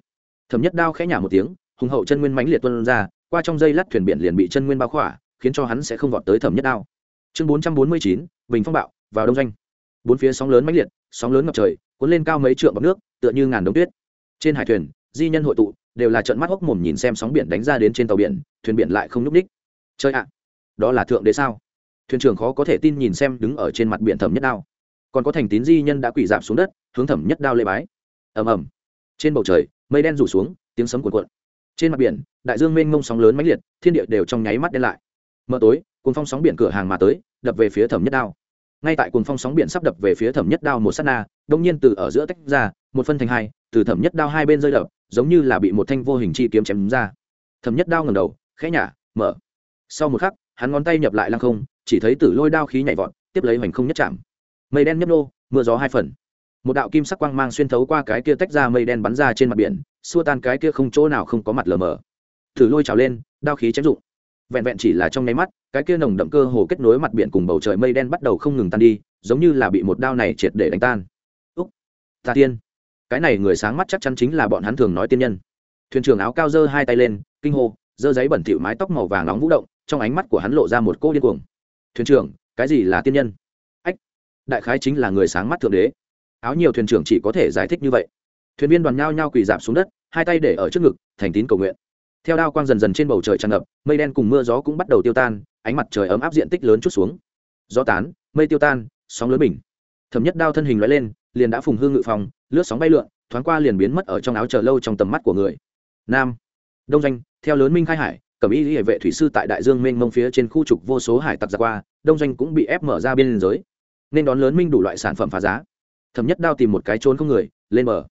Thẩm nhất đao khẽ nhả một tiếng, hùng hậu chân nguyên mãnh liệt tuân ra, qua trong dây lát thuyền biển liền bị chân nguyên bao khỏa, khiến cho hắn sẽ không vọt tới thẩm nhất đao. Chương bốn trăm bốn mươi chín, bình phong bạo, vào đông doanh. Bốn phía sóng lớn mãnh liệt, sóng lớn ngập trời, cuốn lên cao mấy trượng bọc nước, tựa như ngàn đống tuyết. Trên hải thuyền, di nhân hội tụ, đều là trận mắt hốc mồm nhìn xem sóng biển đánh ra đến trên tàu biển, thuyền biển lại không nhúc ních chơi ạ, đó là thượng đế sao? Thuyền trưởng khó có thể tin nhìn xem đứng ở trên mặt biển thẩm nhất đao còn có thành tín di nhân đã quỳ dạp xuống đất, hướng thẩm nhất đao lê bái. Ầm ầm. Trên bầu trời, mây đen rủ xuống, tiếng sấm cuộn cuộn. Trên mặt biển, đại dương mênh mông sóng lớn mãnh liệt, thiên địa đều trong nháy mắt đen lại. Mờ tối, cuồng phong sóng biển cửa hàng mà tới, đập về phía thẩm nhất đao. Ngay tại cuồng phong sóng biển sắp đập về phía thẩm nhất đao một sát na, đông nhiên từ ở giữa tách ra, một phân thành hai, từ thẩm nhất đao hai bên rơi đập, giống như là bị một thanh vô hình chi kiếm chém ra. Thẩm nhất đao ngầm đầu, khẽ nhả, mở. Sau một khắc, hắn ngón tay nhập lại lăng không, chỉ thấy tử lôi đao khí nhảy vọt, tiếp lấy hoành không nhất chạm mây đen nhấp nô, mưa gió hai phần. Một đạo kim sắc quang mang xuyên thấu qua cái kia tách ra mây đen bắn ra trên mặt biển, xua tan cái kia không chỗ nào không có mặt lờ mờ. Thử lôi trào lên, đao khí chém rụng. Vẹn vẹn chỉ là trong nháy mắt, cái kia nồng đậm cơ hồ kết nối mặt biển cùng bầu trời mây đen bắt đầu không ngừng tan đi, giống như là bị một đao này triệt để đánh tan. Úc, ta tiên. Cái này người sáng mắt chắc chắn chính là bọn hắn thường nói tiên nhân. Thuyền trưởng áo cao giơ hai tay lên, kinh hô, giơ giấy bẩn thỉu mái tóc màu vàng nóng vũ động, trong ánh mắt của hắn lộ ra một cô điên cuồng. Thuyền trưởng, cái gì là tiên nhân? Đại khái chính là người sáng mắt thượng đế. Áo nhiều thuyền trưởng chỉ có thể giải thích như vậy. Thuyền viên đoàn nhao nhao quỳ dạp xuống đất, hai tay để ở trước ngực, thành tín cầu nguyện. Theo đao quang dần dần trên bầu trời tràn ngập, mây đen cùng mưa gió cũng bắt đầu tiêu tan, ánh mặt trời ấm áp diện tích lớn chút xuống. Gió tán, mây tiêu tan, sóng lớn bình. Thẩm nhất đao thân hình loại lên, liền đã phùng hương ngự phòng, lướt sóng bay lượn, thoáng qua liền biến mất ở trong áo chờ lâu trong tầm mắt của người. Nam, đông doanh, theo lớn minh khai hải, cẩm y hệ vệ thủy sư tại đại dương mênh mông phía trên khu trục vô số hải tặc ra qua, đông doanh cũng bị ép mở ra biên giới nên đón lớn minh đủ loại sản phẩm phá giá. Thẩm nhất đao tìm một cái trốn không người, lên bờ.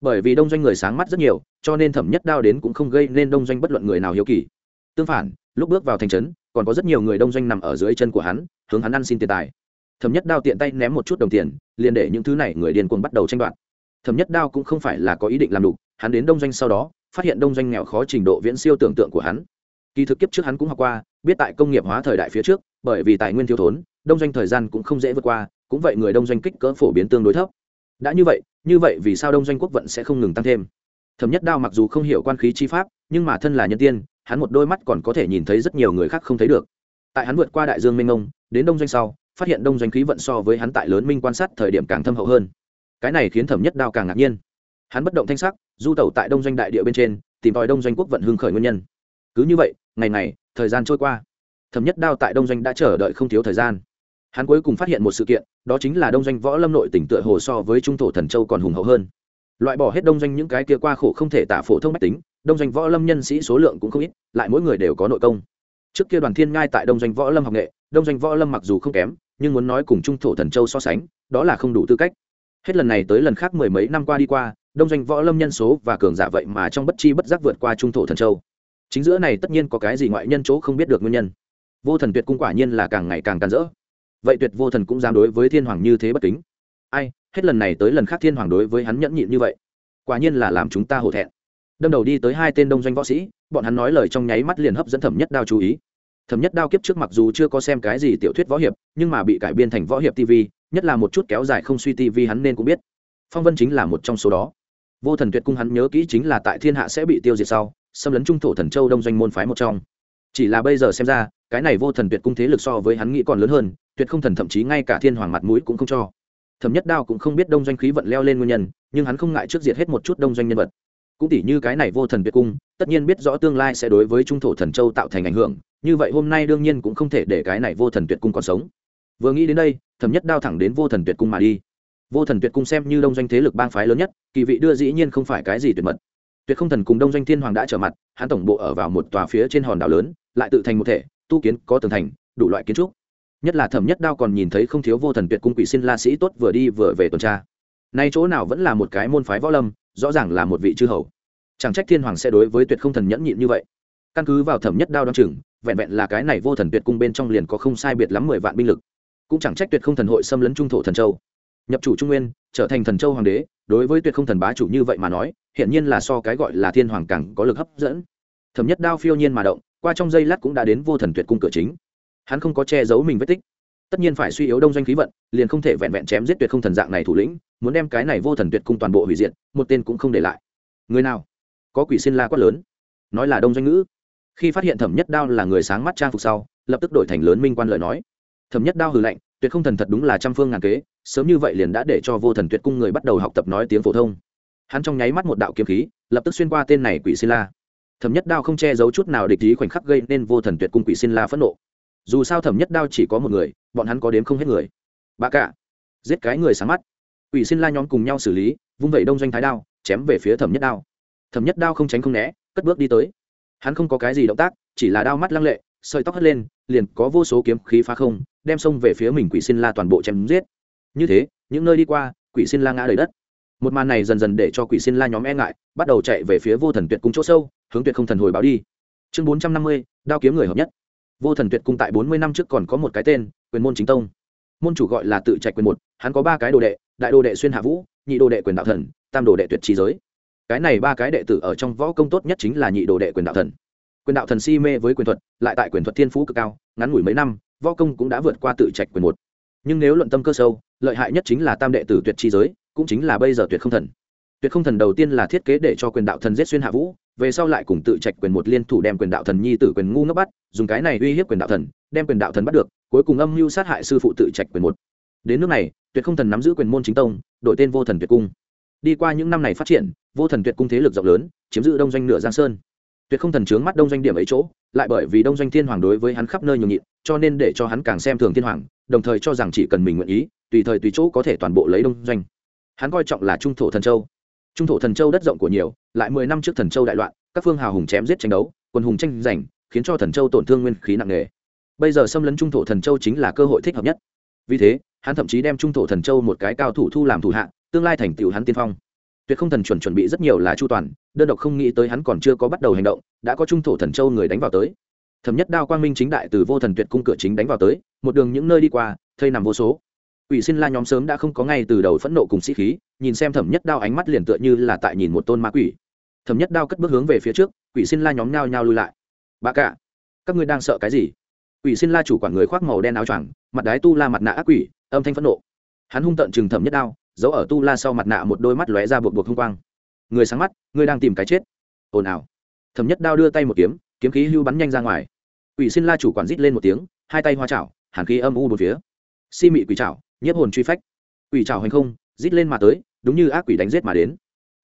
Bởi vì đông doanh người sáng mắt rất nhiều, cho nên thẩm nhất đao đến cũng không gây nên đông doanh bất luận người nào hiếu kỳ. Tương phản, lúc bước vào thành trấn, còn có rất nhiều người đông doanh nằm ở dưới chân của hắn, hướng hắn ăn xin tiền tài. Thẩm nhất đao tiện tay ném một chút đồng tiền, liền để những thứ này người điên cuồng bắt đầu tranh đoạt. Thẩm nhất đao cũng không phải là có ý định làm đủ, hắn đến đông doanh sau đó, phát hiện đông doanh nghèo khó trình độ viễn siêu tưởng tượng của hắn. Kỳ thực kiếp trước hắn cũng học qua, biết tại công nghiệp hóa thời đại phía trước, bởi vì tài nguyên thiếu thốn đông doanh thời gian cũng không dễ vượt qua, cũng vậy người đông doanh kích cỡ phổ biến tương đối thấp. Đã như vậy như vậy vì sao đông doanh quốc vận sẽ không ngừng tăng thêm? Thẩm nhất đao mặc dù không hiểu quan khí chi pháp, nhưng mà thân là nhân tiên, hắn một đôi mắt còn có thể nhìn thấy rất nhiều người khác không thấy được. Tại hắn vượt qua đại dương minh ông đến đông doanh sau, phát hiện đông doanh khí vận so với hắn tại lớn minh quan sát thời điểm càng thâm hậu hơn. Cái này khiến thẩm nhất đao càng ngạc nhiên. Hắn bất động thanh sắc, du tẩu tại đông doanh đại địa bên trên, tìm tòi đông doanh quốc vận hưng khởi nguyên nhân. Cứ như vậy, ngày này thời gian trôi qua. Thẩm nhất đao tại đông doanh đã chờ đợi không thiếu thời gian hắn cuối cùng phát hiện một sự kiện, đó chính là đông doanh võ lâm nội tỉnh tựa hồ so với trung thổ thần châu còn hùng hậu hơn. Loại bỏ hết đông doanh những cái kia qua khổ không thể tả phổ thông mách tính, đông doanh võ lâm nhân sĩ số lượng cũng không ít, lại mỗi người đều có nội công. Trước kia đoàn thiên ngai tại đông doanh võ lâm học nghệ, đông doanh võ lâm mặc dù không kém, nhưng muốn nói cùng trung thổ thần châu so sánh, đó là không đủ tư cách. Hết lần này tới lần khác mười mấy năm qua đi qua, đông doanh võ lâm nhân số và cường giả vậy mà trong bất chi bất giác vượt qua trung thổ thần châu. Chính giữa này tất nhiên có cái gì ngoại nhân chỗ không biết được nguyên nhân. Vô thần tuyệt cung quả nhiên là càng ngày càng tàn rỡ vậy tuyệt vô thần cũng dám đối với thiên hoàng như thế bất kính. Ai, hết lần này tới lần khác thiên hoàng đối với hắn nhẫn nhịn như vậy, quả nhiên là làm chúng ta hổ thẹn. Đâm đầu đi tới hai tên đông doanh võ sĩ, bọn hắn nói lời trong nháy mắt liền hấp dẫn thẩm nhất đao chú ý. Thẩm nhất đao kiếp trước mặc dù chưa có xem cái gì tiểu thuyết võ hiệp, nhưng mà bị cải biên thành võ hiệp tv nhất là một chút kéo dài không suy tv hắn nên cũng biết. Phong vân chính là một trong số đó. Vô thần tuyệt cung hắn nhớ kỹ chính là tại thiên hạ sẽ bị tiêu diệt sau, xâm lấn trung thổ thần châu đông doanh môn phái một trong chỉ là bây giờ xem ra, cái này vô thần tuyệt cung thế lực so với hắn nghĩ còn lớn hơn, tuyệt không thần thậm chí ngay cả thiên hoàng mặt mũi cũng không cho. Thẩm nhất đao cũng không biết đông doanh khí vận leo lên nguyên nhân, nhưng hắn không ngại trước diệt hết một chút đông doanh nhân vật. Cũng tỉ như cái này vô thần tuyệt cung, tất nhiên biết rõ tương lai sẽ đối với trung thổ thần châu tạo thành ảnh hưởng, như vậy hôm nay đương nhiên cũng không thể để cái này vô thần tuyệt cung còn sống. Vừa nghĩ đến đây, thẩm nhất đao thẳng đến vô thần tuyệt cung mà đi. Vô thần tuyệt cung xem như đông doanh thế lực bang phái lớn nhất, kỳ vị đưa dĩ nhiên không phải cái gì tuyệt mật. Tuyệt không thần cùng đông doanh thiên hoàng đã trở mặt, hắn tổng bộ ở vào một tòa phía trên hòn đảo lớn lại tự thành một thể, tu kiến có tường thành, đủ loại kiến trúc. Nhất là thẩm nhất đao còn nhìn thấy không thiếu vô thần tuyệt cung quỷ xin la sĩ tốt vừa đi vừa về tuần tra. Nay chỗ nào vẫn là một cái môn phái võ lâm, rõ ràng là một vị chư hầu. Chẳng trách thiên hoàng sẽ đối với tuyệt không thần nhẫn nhịn như vậy. Căn cứ vào thẩm nhất đao đ o chừng, vẹn vẹn là cái này vô thần tuyệt cung bên trong liền có không sai biệt lắm mười vạn binh lực. Cũng chẳng trách tuyệt không thần hội xâm lấn trung thổ thần châu. Nhập chủ trung nguyên, trở thành thần châu hoàng đế, đối với tuyệt không thần bá chủ như vậy mà nói hiện nhiên là so cái gọi là thiên hoàng càng có lực hấp dẫn. Thẩm nhất đao phiêu nhiên mà động qua trong giây lát cũng đã đến vô thần tuyệt cung cửa chính. Hắn không có che giấu mình vết tích. Tất nhiên phải suy yếu đông doanh khí vận, liền không thể vẹn vẹn chém giết tuyệt không thần dạng này thủ lĩnh, muốn đem cái này vô thần tuyệt cung toàn bộ hủy diệt, một tên cũng không để lại. Người nào? Có quỷ xin la quát lớn. Nói là đông doanh ngữ. Khi phát hiện thẩm nhất đao là người sáng mắt trang phục sau, lập tức đổi thành lớn minh quan lời nói. Thẩm nhất đao hừ lạnh, tuyệt không thần thật đúng là trăm phương ngàn kế, sớm như vậy liền đã để cho vô thần tuyệt cung người bắt đầu học tập nói tiếng phổ thông. Hắn trong nháy mắt một đạo kiếm khí, lập tức xuyên qua tên này quỷ xin la thẩm nhất đao không che giấu chút nào địch ý khoảnh khắc gây nên vô thần tuyệt cung quỷ xin la phẫn nộ. Dù sao thẩm nhất đao chỉ có một người, bọn hắn có đếm không hết người. Bà cả, giết cái người sáng mắt. Quỷ xin la nhóm cùng nhau xử lý, vung vẩy đông doanh thái đao, chém về phía thẩm nhất đao. Thẩm nhất đao không tránh không né, cất bước đi tới. Hắn không có cái gì động tác, chỉ là đao mắt lăng lệ, sợi tóc hất lên, liền có vô số kiếm khí phá không, đem xông về phía mình quỷ xin la toàn bộ chém giết. Như thế, những nơi đi qua, quỷ xin la ngã đầy đất một màn này dần dần để cho quỷ xin la nhóm e ngại, bắt đầu chạy về phía vô thần tuyệt cung chỗ sâu, hướng tuyệt không thần hồi báo đi. Chương bốn trăm năm mươi, đao kiếm người hợp nhất. Vô thần tuyệt cung tại bốn mươi năm trước còn có một cái tên, quyền môn chính tông. Môn chủ gọi là tự trạch quyền một, hắn có ba cái đồ đệ, đại đồ đệ xuyên hạ vũ, nhị đồ đệ quyền đạo thần, tam đồ đệ tuyệt trí giới. Cái này ba cái đệ tử ở trong võ công tốt nhất chính là nhị đồ đệ quyền đạo thần. Quyền đạo thần si mê với quyền thuật, lại tại quyền thuật thiên phú cực cao, ngắn ngủi mấy năm, võ công cũng đã vượt qua tự trạch quyền một. Nhưng nếu luận tâm cơ sâu, lợi hại nhất chính là tam đệ tử tuyệt chi giới cũng chính là bây giờ tuyệt không thần. Tuyệt không thần đầu tiên là thiết kế để cho quyền đạo thần giết xuyên hạ vũ, về sau lại cùng tự trạch quyền một liên thủ đem quyền đạo thần nhi tử quyền ngu ngốc bắt, dùng cái này uy hiếp quyền đạo thần, đem quyền đạo thần bắt được, cuối cùng âm mưu sát hại sư phụ tự trạch quyền một. Đến nước này, tuyệt không thần nắm giữ quyền môn chính tông đổi tên vô thần tuyệt cung. Đi qua những năm này phát triển, vô thần tuyệt cung thế lực rộng lớn, chiếm giữ đông doanh nửa giang sơn. Tuyệt không thần trướng mắt đông doanh điểm ấy chỗ, lại bởi vì đông doanh thiên hoàng đối với hắn khắp nơi nhường nhịn, cho nên để cho hắn càng xem thường thiên hoàng, đồng thời cho rằng chỉ cần mình nguyện ý, tùy thời tùy chỗ có thể toàn bộ lấy đông doanh hắn coi trọng là trung thổ thần châu. Trung thổ thần châu đất rộng của nhiều, lại mười năm trước thần châu đại loạn, các phương hào hùng chém giết tranh đấu, quân hùng tranh giành, khiến cho thần châu tổn thương nguyên khí nặng nề. Bây giờ xâm lấn trung thổ thần châu chính là cơ hội thích hợp nhất. Vì thế, hắn thậm chí đem trung thổ thần châu một cái cao thủ thu làm thủ hạ, tương lai thành tựu hắn tiên phong. Tuyệt không thần chuẩn chuẩn bị rất nhiều là chu toàn, đơn độc không nghĩ tới hắn còn chưa có bắt đầu hành động, đã có trung thổ thần châu người đánh vào tới. Thẩm nhất đao quang minh chính đại từ vô thần tuyệt cung cửa chính đánh vào tới, một đường những nơi đi qua, thây nằm vô số. Quỷ Xin La nhóm sớm đã không có ngay từ đầu phẫn nộ cùng sĩ khí, nhìn xem Thẩm Nhất Đao ánh mắt liền tựa như là tại nhìn một tôn ma quỷ. Thẩm Nhất Đao cất bước hướng về phía trước, Quỷ Xin La nhóm nhao nhao lui lại. "Bà cả, các ngươi đang sợ cái gì?" Quỷ Xin La chủ quản người khoác màu đen áo choàng, mặt đái tu la mặt nạ ác quỷ, âm thanh phẫn nộ. Hắn hung tợn trừng Thẩm Nhất Đao, giấu ở tu la sau mặt nạ một đôi mắt lóe ra buộc buộc hung quang. "Người sáng mắt, ngươi đang tìm cái chết." Ồn ào. Thẩm Nhất Đao đưa tay một kiếm, kiếm khí hưu bắn nhanh ra ngoài. Quỷ Xin La chủ quản rít lên một tiếng, hai tay hoa chảo, hàn khí âm u bốn phía. Si mị quỷ chảo, nhiếp hồn truy phách. Quỷ trào hành không, rít lên mà tới, đúng như ác quỷ đánh giết mà đến.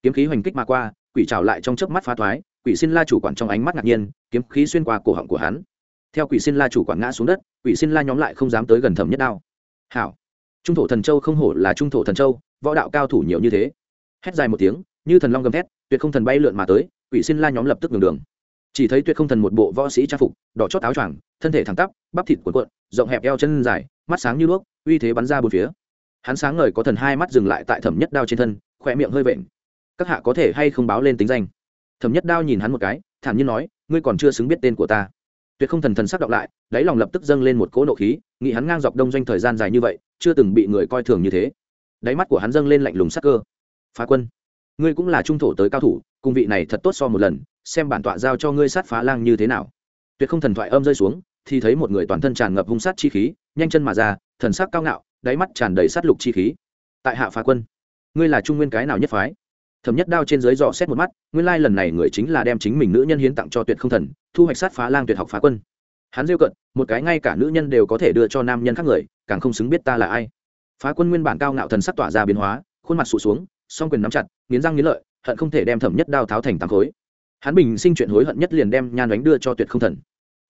Kiếm khí hoành kích mà qua, quỷ trào lại trong chớp mắt phá thoái, quỷ xin la chủ quản trong ánh mắt ngạc nhiên, kiếm khí xuyên qua cổ họng của hắn. Theo quỷ xin la chủ quản ngã xuống đất, quỷ xin la nhóm lại không dám tới gần thẩm nhất đao. Hảo. Trung thổ thần châu không hổ là trung thổ thần châu, võ đạo cao thủ nhiều như thế. Hét dài một tiếng, như thần long gầm thét, tuyệt không thần bay lượn mà tới, quỷ xin la nhóm lập tức ngừng đường. Chỉ thấy tuyệt không thần một bộ võ sĩ trang phục, đỏ chót áo choàng, thân thể thẳng tắp, bắp thịt cuộn cuộn, rộng hẹp eo chân dài, mắt sáng như đuốc uy thế bắn ra bốn phía. Hắn sáng ngời có thần hai mắt dừng lại tại thẩm nhất đao trên thân, khỏe miệng hơi vện. Các hạ có thể hay không báo lên tính danh? Thẩm nhất đao nhìn hắn một cái, thản nhiên nói, ngươi còn chưa xứng biết tên của ta. Tuyệt không thần thần sắc đọc lại, đáy lòng lập tức dâng lên một cỗ nộ khí, nghĩ hắn ngang dọc đông doanh thời gian dài như vậy, chưa từng bị người coi thường như thế. Đáy mắt của hắn dâng lên lạnh lùng sắc cơ. Phá quân, ngươi cũng là trung thổ tới cao thủ cung vị này thật tốt so một lần, xem bản tọa giao cho ngươi sát phá lang như thế nào. Tuyệt không thần thoại âm rơi xuống thì thấy một người toàn thân tràn ngập hung sát chi khí, nhanh chân mà ra, thần sắc cao ngạo, đáy mắt tràn đầy sát lục chi khí. Tại hạ phá quân, ngươi là trung nguyên cái nào nhất phái? Thẩm nhất đao trên dưới dò xét một mắt, nguyên lai lần này người chính là đem chính mình nữ nhân hiến tặng cho tuyệt không thần, thu hoạch sát phá lang tuyệt học phá quân. Hắn rêu cận một cái ngay cả nữ nhân đều có thể đưa cho nam nhân khác người, càng không xứng biết ta là ai. Phá quân nguyên bản cao ngạo thần sắc tỏa ra biến hóa, khuôn mặt sụt xuống, song quyền nắm chặt, nghiến răng nghiến lợi, hận không thể đem thẩm nhất đao tháo thành tám khối. Hắn bình sinh chuyện hối hận nhất liền đem nhan đánh đưa cho tuyệt không thần.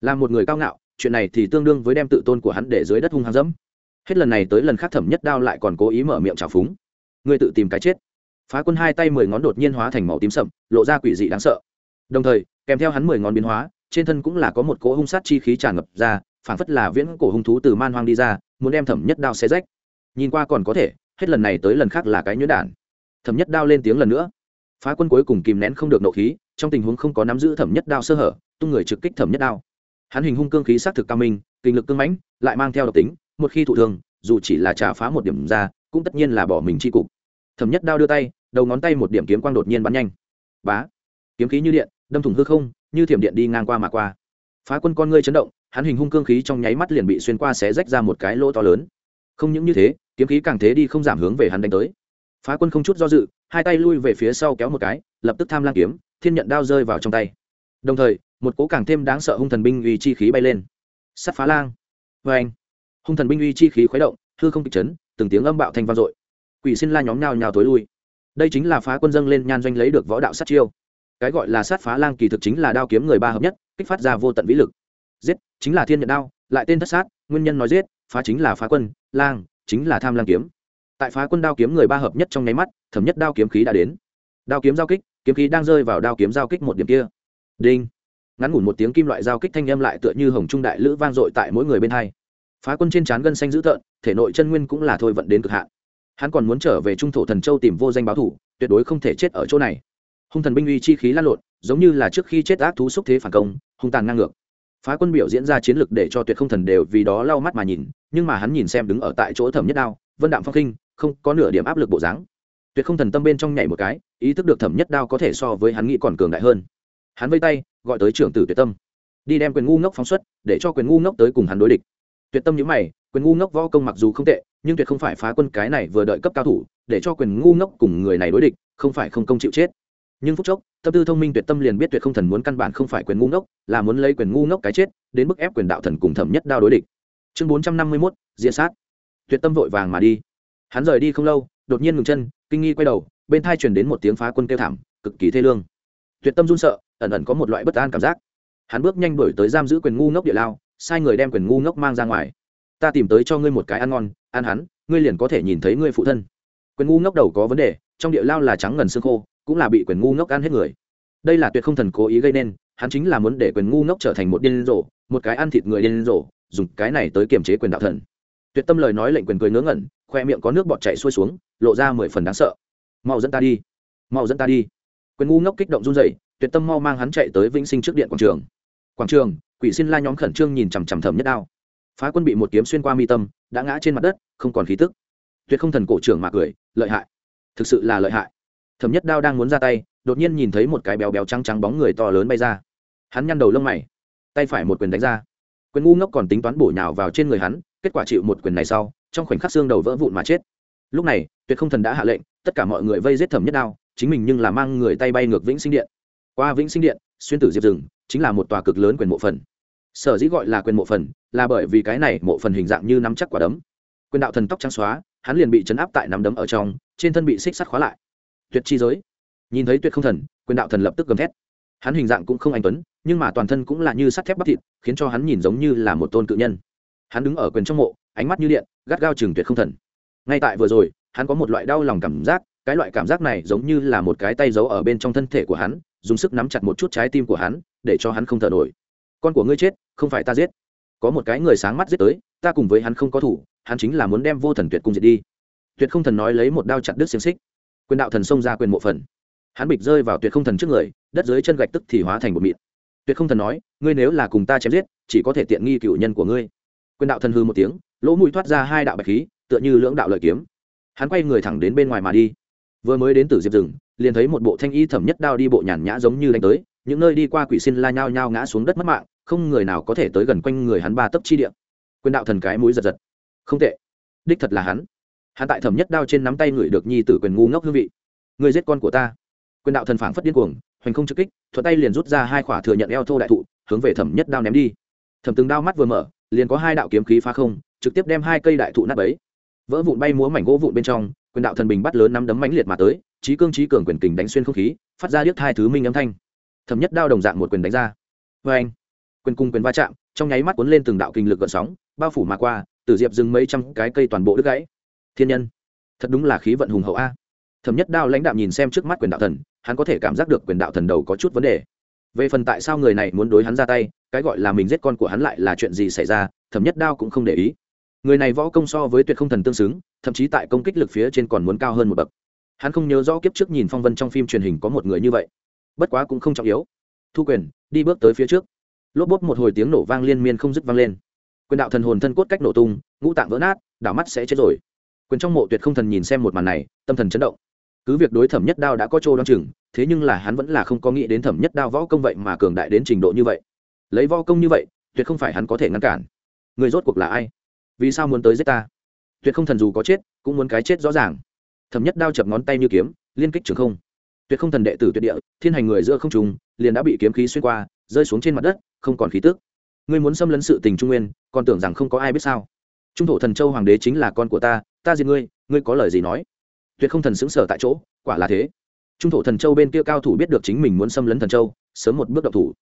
Là một người cao ngạo chuyện này thì tương đương với đem tự tôn của hắn để dưới đất hung hăng dẫm. Hết lần này tới lần khác thẩm nhất đao lại còn cố ý mở miệng trào phúng. Ngươi tự tìm cái chết. Phá quân hai tay mười ngón đột nhiên hóa thành màu tím sậm, lộ ra quỷ dị đáng sợ. Đồng thời, kèm theo hắn mười ngón biến hóa, trên thân cũng là có một cỗ hung sát chi khí tràn ngập ra, phảng phất là viễn cổ hung thú từ man hoang đi ra, muốn đem thẩm nhất đao xé rách. Nhìn qua còn có thể, hết lần này tới lần khác là cái nhuyễn đản. Thẩm nhất đao lên tiếng lần nữa. Phá quân cuối cùng kìm nén không được nộ khí, trong tình huống không có nắm giữ thẩm nhất đao sơ hở, tung người trực kích thẩm nhất đao hắn hình hung cương khí xác thực cao minh, kinh lực cương mãnh, lại mang theo độc tính, một khi thụ thương, dù chỉ là trà phá một điểm ra, cũng tất nhiên là bỏ mình c h i cục. Thẩm nhất đao đưa tay, đầu ngón tay một điểm kiếm quang đột nhiên bắn nhanh. Bá! Kiếm khí như điện, đâm thủng hư không, như thiểm điện đi ngang qua mà qua. Phá quân con ngươi chấn động, hắn hình hung cương khí trong nháy mắt liền bị xuyên qua xé rách ra một cái lỗ to lớn. Không những như thế, kiếm khí càng thế đi không giảm hướng về hắn đánh tới. Phá quân không chút do dự, hai tay lui về phía sau kéo một cái, lập tức tham lang kiếm, thiên nhận đao rơi vào trong tay. Đồng thời một cố càng thêm đáng sợ hung thần binh uy chi khí bay lên. Sắt phá lang. Vê anh, hung thần binh uy chi khí khuấy động, hư không kịch chấn, từng tiếng âm bạo thanh vang dội. Quỷ xin la nhóm nhào nhào tối lui. Đây chính là phá quân dâng lên nhan doanh lấy được võ đạo sát chiêu. Cái gọi là sát phá lang kỳ thực chính là đao kiếm người ba hợp nhất, kích phát ra vô tận vĩ lực. Giết, chính là thiên nhận đao, lại tên thất sát, nguyên nhân nói giết, phá chính là phá quân, lang, chính là tham lang kiếm. Tại phá quân đao kiếm người ba hợp nhất trong nháy mắt, thẩm nhất đao kiếm khí đã đến. Đao kiếm giao kích, kiếm khí đang rơi vào đao kiếm giao kích một điểm kia. Đinh ngắn ngủn một tiếng kim loại giao kích thanh âm lại tựa như hồng trung đại lữ vang dội tại mỗi người bên hai. Phá quân trên trán gân xanh dữ tợn, thể nội chân nguyên cũng là thôi vận đến cực hạn. Hắn còn muốn trở về trung thổ thần châu tìm vô danh báo thủ, tuyệt đối không thể chết ở chỗ này. Hung thần binh uy chi khí lan lộn, giống như là trước khi chết ác thú xúc thế phản công, hung tàn ngang ngược. Phá quân biểu diễn ra chiến lực để cho tuyệt không thần đều vì đó lau mắt mà nhìn, nhưng mà hắn nhìn xem đứng ở tại chỗ thẩm nhất đao, vân đạm phong khinh không có nửa điểm áp lực bộ dáng. Tuyệt không thần tâm bên trong nhảy một cái, ý thức được thẩm nhất đao có thể so với hắn nghĩ còn cường đại hơn. Hắn vây tay gọi tới trưởng tử tuyệt tâm. Đi đem quyền ngu ngốc phóng xuất, để cho quyền ngu ngốc tới cùng hắn đối địch. Tuyệt tâm nhữ mày, quyền ngu ngốc võ công mặc dù không tệ, nhưng tuyệt không phải phá quân cái này vừa đợi cấp cao thủ, để cho quyền ngu ngốc cùng người này đối địch, không phải không công chịu chết. Nhưng phút chốc, tâm tư thông minh tuyệt tâm liền biết tuyệt không thần muốn căn bản không phải quyền ngu ngốc, là muốn lấy quyền ngu ngốc cái chết, đến bức ép quyền đạo thần cùng thẩm nhất đao đối địch. Chương bốn trăm năm mươi mốt diễn sát. Tuyệt tâm vội vàng mà đi. Hắn rời đi không lâu, đột nhiên ngừng chân, kinh nghi quay đầu, bên thai truyền đến một tiếng phá quân kêu thảm, cực kỳ thê lương tuyệt tâm run sợ, ẩn ẩn có một loại bất an cảm giác. Hắn bước nhanh đổi tới giam giữ quyền ngu ngốc địa lao, sai người đem quyền ngu ngốc mang ra ngoài. Ta tìm tới cho ngươi một cái ăn ngon, ăn hắn, ngươi liền có thể nhìn thấy ngươi phụ thân. Quyền ngu ngốc đầu có vấn đề, trong địa lao là trắng ngần xương khô, cũng là bị quyền ngu ngốc ăn hết người. Đây là tuyệt không thần cố ý gây nên, hắn chính là muốn để quyền ngu ngốc trở thành một điên rồ, một cái ăn thịt người điên rồ, dùng cái này tới kiềm chế quyền đạo thần. Tuyệt tâm lời nói lệnh quyền cười ngớ ngẩn, khoe miệng có nước bọt chảy xuôi xuống, lộ ra mười phần đáng sợ. Mau dẫn ta đi, mau dẫn ta đi quyền ngu ngốc kích động run rẩy, tuyệt tâm mau mang hắn chạy tới vĩnh sinh trước điện quảng trường. Quảng trường, quỷ xin la nhóm khẩn trương nhìn chằm chằm thầm nhất đao. Phá quân bị một kiếm xuyên qua mi tâm, đã ngã trên mặt đất, không còn khí tức. Tuyệt không thần cổ trưởng mà cười, lợi hại. Thực sự là lợi hại. Thẩm nhất đao đang muốn ra tay, đột nhiên nhìn thấy một cái béo béo trắng trắng bóng người to lớn bay ra. Hắn nhăn đầu lông mày, tay phải một quyền đánh ra. Quyền ngu ngốc còn tính toán bổ nhào vào trên người hắn, kết quả chịu một quyền này sau, trong khoảnh khắc xương đầu vỡ vụn mà chết. Lúc này, tuyệt không thần đã hạ lệnh, tất cả mọi người vây giết thẩm nhất đao chính mình nhưng là mang người tay bay ngược vĩnh sinh điện. Qua vĩnh sinh điện, xuyên tử diệp rừng chính là một tòa cực lớn quyền mộ phần. Sở dĩ gọi là quyền mộ phần là bởi vì cái này mộ phần hình dạng như nắm chắc quả đấm. Quyền đạo thần tóc trắng xóa, hắn liền bị chấn áp tại nắm đấm ở trong, trên thân bị xích sắt khóa lại. Tuyệt chi giới. Nhìn thấy tuyệt không thần, quyền đạo thần lập tức gầm thét. Hắn hình dạng cũng không anh tuấn, nhưng mà toàn thân cũng là như sắt thép bắp thịt, khiến cho hắn nhìn giống như là một tôn cự nhân. Hắn đứng ở quyền trong mộ, ánh mắt như điện, gắt gao chừng tuyệt không thần. Ngay tại vừa rồi, hắn có một loại đau lòng cảm giác cái loại cảm giác này giống như là một cái tay giấu ở bên trong thân thể của hắn, dùng sức nắm chặt một chút trái tim của hắn, để cho hắn không thở nổi. Con của ngươi chết, không phải ta giết. Có một cái người sáng mắt giết tới, ta cùng với hắn không có thủ, hắn chính là muốn đem vô thần tuyệt cung diệt đi. Tuyệt không thần nói lấy một đao chặt đứt xiềng xích. Quyền đạo thần xông ra quyền mộ phần. Hắn bịch rơi vào tuyệt không thần trước người, đất dưới chân gạch tức thì hóa thành một mịn. Tuyệt không thần nói, ngươi nếu là cùng ta chém giết, chỉ có thể tiện nghi cựu nhân của ngươi. Quyền đạo thần hư một tiếng, lỗ mũi thoát ra hai đạo bạch khí, tựa như lưỡng đạo lợi kiếm. Hắn quay người thẳng đến bên ngoài mà đi vừa mới đến từ diệp rừng liền thấy một bộ thanh y thẩm nhất đao đi bộ nhàn nhã giống như đánh tới, những nơi đi qua quỷ xin la nhao nhao ngã xuống đất mất mạng, không người nào có thể tới gần quanh người hắn ba tấc chi địa. Quyền đạo thần cái mũi giật giật. Không tệ. Đích thật là hắn. Hắn tại thẩm nhất đao trên nắm tay người được nhi tử quyền ngu ngốc hương vị. Người giết con của ta. Quyền đạo thần phảng phất điên cuồng, hoành không trực kích, thuận tay liền rút ra hai khỏa thừa nhận eo thô đại thụ, hướng về thẩm nhất đao ném đi. Thẩm từng đao mắt vừa mở, liền có hai đạo kiếm khí phá không, trực tiếp đem hai cây đại thụ nát bấy. Vỡ vụn bay múa mảnh gỗ vụn bên trong quyền đạo thần bình bắt lớn nắm đấm mãnh liệt mà tới, trí cương trí cường quyền kình đánh xuyên không khí, phát ra điếc hai thứ minh âm thanh. Thẩm nhất đao đồng dạng một quyền đánh ra. Vê anh, quyền cung quyền va chạm, trong nháy mắt cuốn lên từng đạo kinh lực gợn sóng, bao phủ mà qua từ diệp dừng mấy trăm cái cây toàn bộ đứt gãy. Thiên nhân, thật đúng là khí vận hùng hậu a. Thẩm nhất đao lãnh đạo nhìn xem trước mắt quyền đạo thần, hắn có thể cảm giác được quyền đạo thần đầu có chút vấn đề. Về phần tại sao người này muốn đối hắn ra tay, cái gọi là mình giết con của hắn lại là chuyện gì xảy ra, thẩm nhất đao cũng không để ý người này võ công so với tuyệt không thần tương xứng, thậm chí tại công kích lực phía trên còn muốn cao hơn một bậc. Hắn không nhớ rõ kiếp trước nhìn phong vân trong phim truyền hình có một người như vậy. Bất quá cũng không trọng yếu. Thu quyền, đi bước tới phía trước. Lốp bốp một hồi tiếng nổ vang liên miên không dứt vang lên. Quyền đạo thần hồn thân cốt cách nổ tung, ngũ tạng vỡ nát, đảo mắt sẽ chết rồi. Quyền trong mộ tuyệt không thần nhìn xem một màn này, tâm thần chấn động. Cứ việc đối thẩm nhất đao đã có trô đăng chừng, thế nhưng là hắn vẫn là không có nghĩ đến thẩm nhất đao võ công vậy mà cường đại đến trình độ như vậy. Lấy võ công như vậy, tuyệt không phải hắn có thể ngăn cản. Người rốt cuộc là ai? Vì sao muốn tới giết ta? Tuyệt không thần dù có chết, cũng muốn cái chết rõ ràng. Thẩm nhất đao chập ngón tay như kiếm, liên kích trường không. Tuyệt không thần đệ tử tuyệt địa, thiên hành người giữa không trùng liền đã bị kiếm khí xuyên qua, rơi xuống trên mặt đất, không còn khí tức. Ngươi muốn xâm lấn sự tình trung nguyên, còn tưởng rằng không có ai biết sao? Trung thổ thần châu hoàng đế chính là con của ta ta diệt ngươi ngươi có lời gì nói? Tuyệt không thần xứng sở tại chỗ, quả là thế. Trung thổ thần châu bên kia cao thủ biết được chính mình muốn xâm lấn thần châu, sớm một bước động thủ.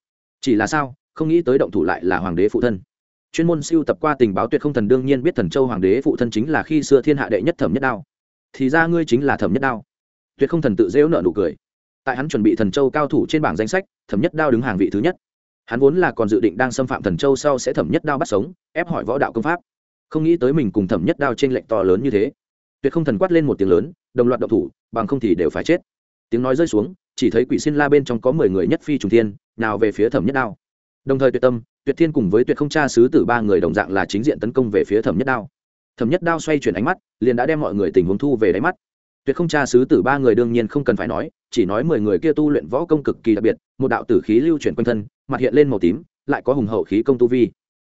Chỉ là sao, không nghĩ tới động thủ lại là hoàng đế phụ thân chuyên môn siêu tập qua tình báo tuyệt không thần đương nhiên biết thần châu hoàng đế phụ thân chính là khi xưa thiên hạ đệ nhất thẩm nhất đao. Thì ra ngươi chính là thẩm nhất đao. Tuyệt không thần tự dễu nợ nụ cười. Tại hắn chuẩn bị thần châu cao thủ trên bảng danh sách, thẩm nhất đao đứng hàng vị thứ nhất. Hắn vốn là còn dự định đang xâm phạm thần châu sau sẽ thẩm nhất đao bắt sống, ép hỏi võ đạo công pháp. Không nghĩ tới mình cùng thẩm nhất đao trên lệnh to lớn như thế. Tuyệt không thần quát lên một tiếng lớn, đồng loạt động thủ, bằng không thì đều phải chết. Tiếng nói rơi xuống, chỉ thấy quỷ xin la bên trong có mười người nhất phi trùng thiên, nào về phía thẩm nhất đao đồng thời tuyệt tâm, tuyệt thiên cùng với tuyệt không cha sứ tử ba người đồng dạng là chính diện tấn công về phía thẩm nhất đao. Thẩm nhất đao xoay chuyển ánh mắt, liền đã đem mọi người tình huống thu về đáy mắt. Tuyệt không cha sứ tử ba người đương nhiên không cần phải nói, chỉ nói mười người kia tu luyện võ công cực kỳ đặc biệt, một đạo tử khí lưu chuyển quanh thân, mặt hiện lên màu tím, lại có hùng hậu khí công tu vi.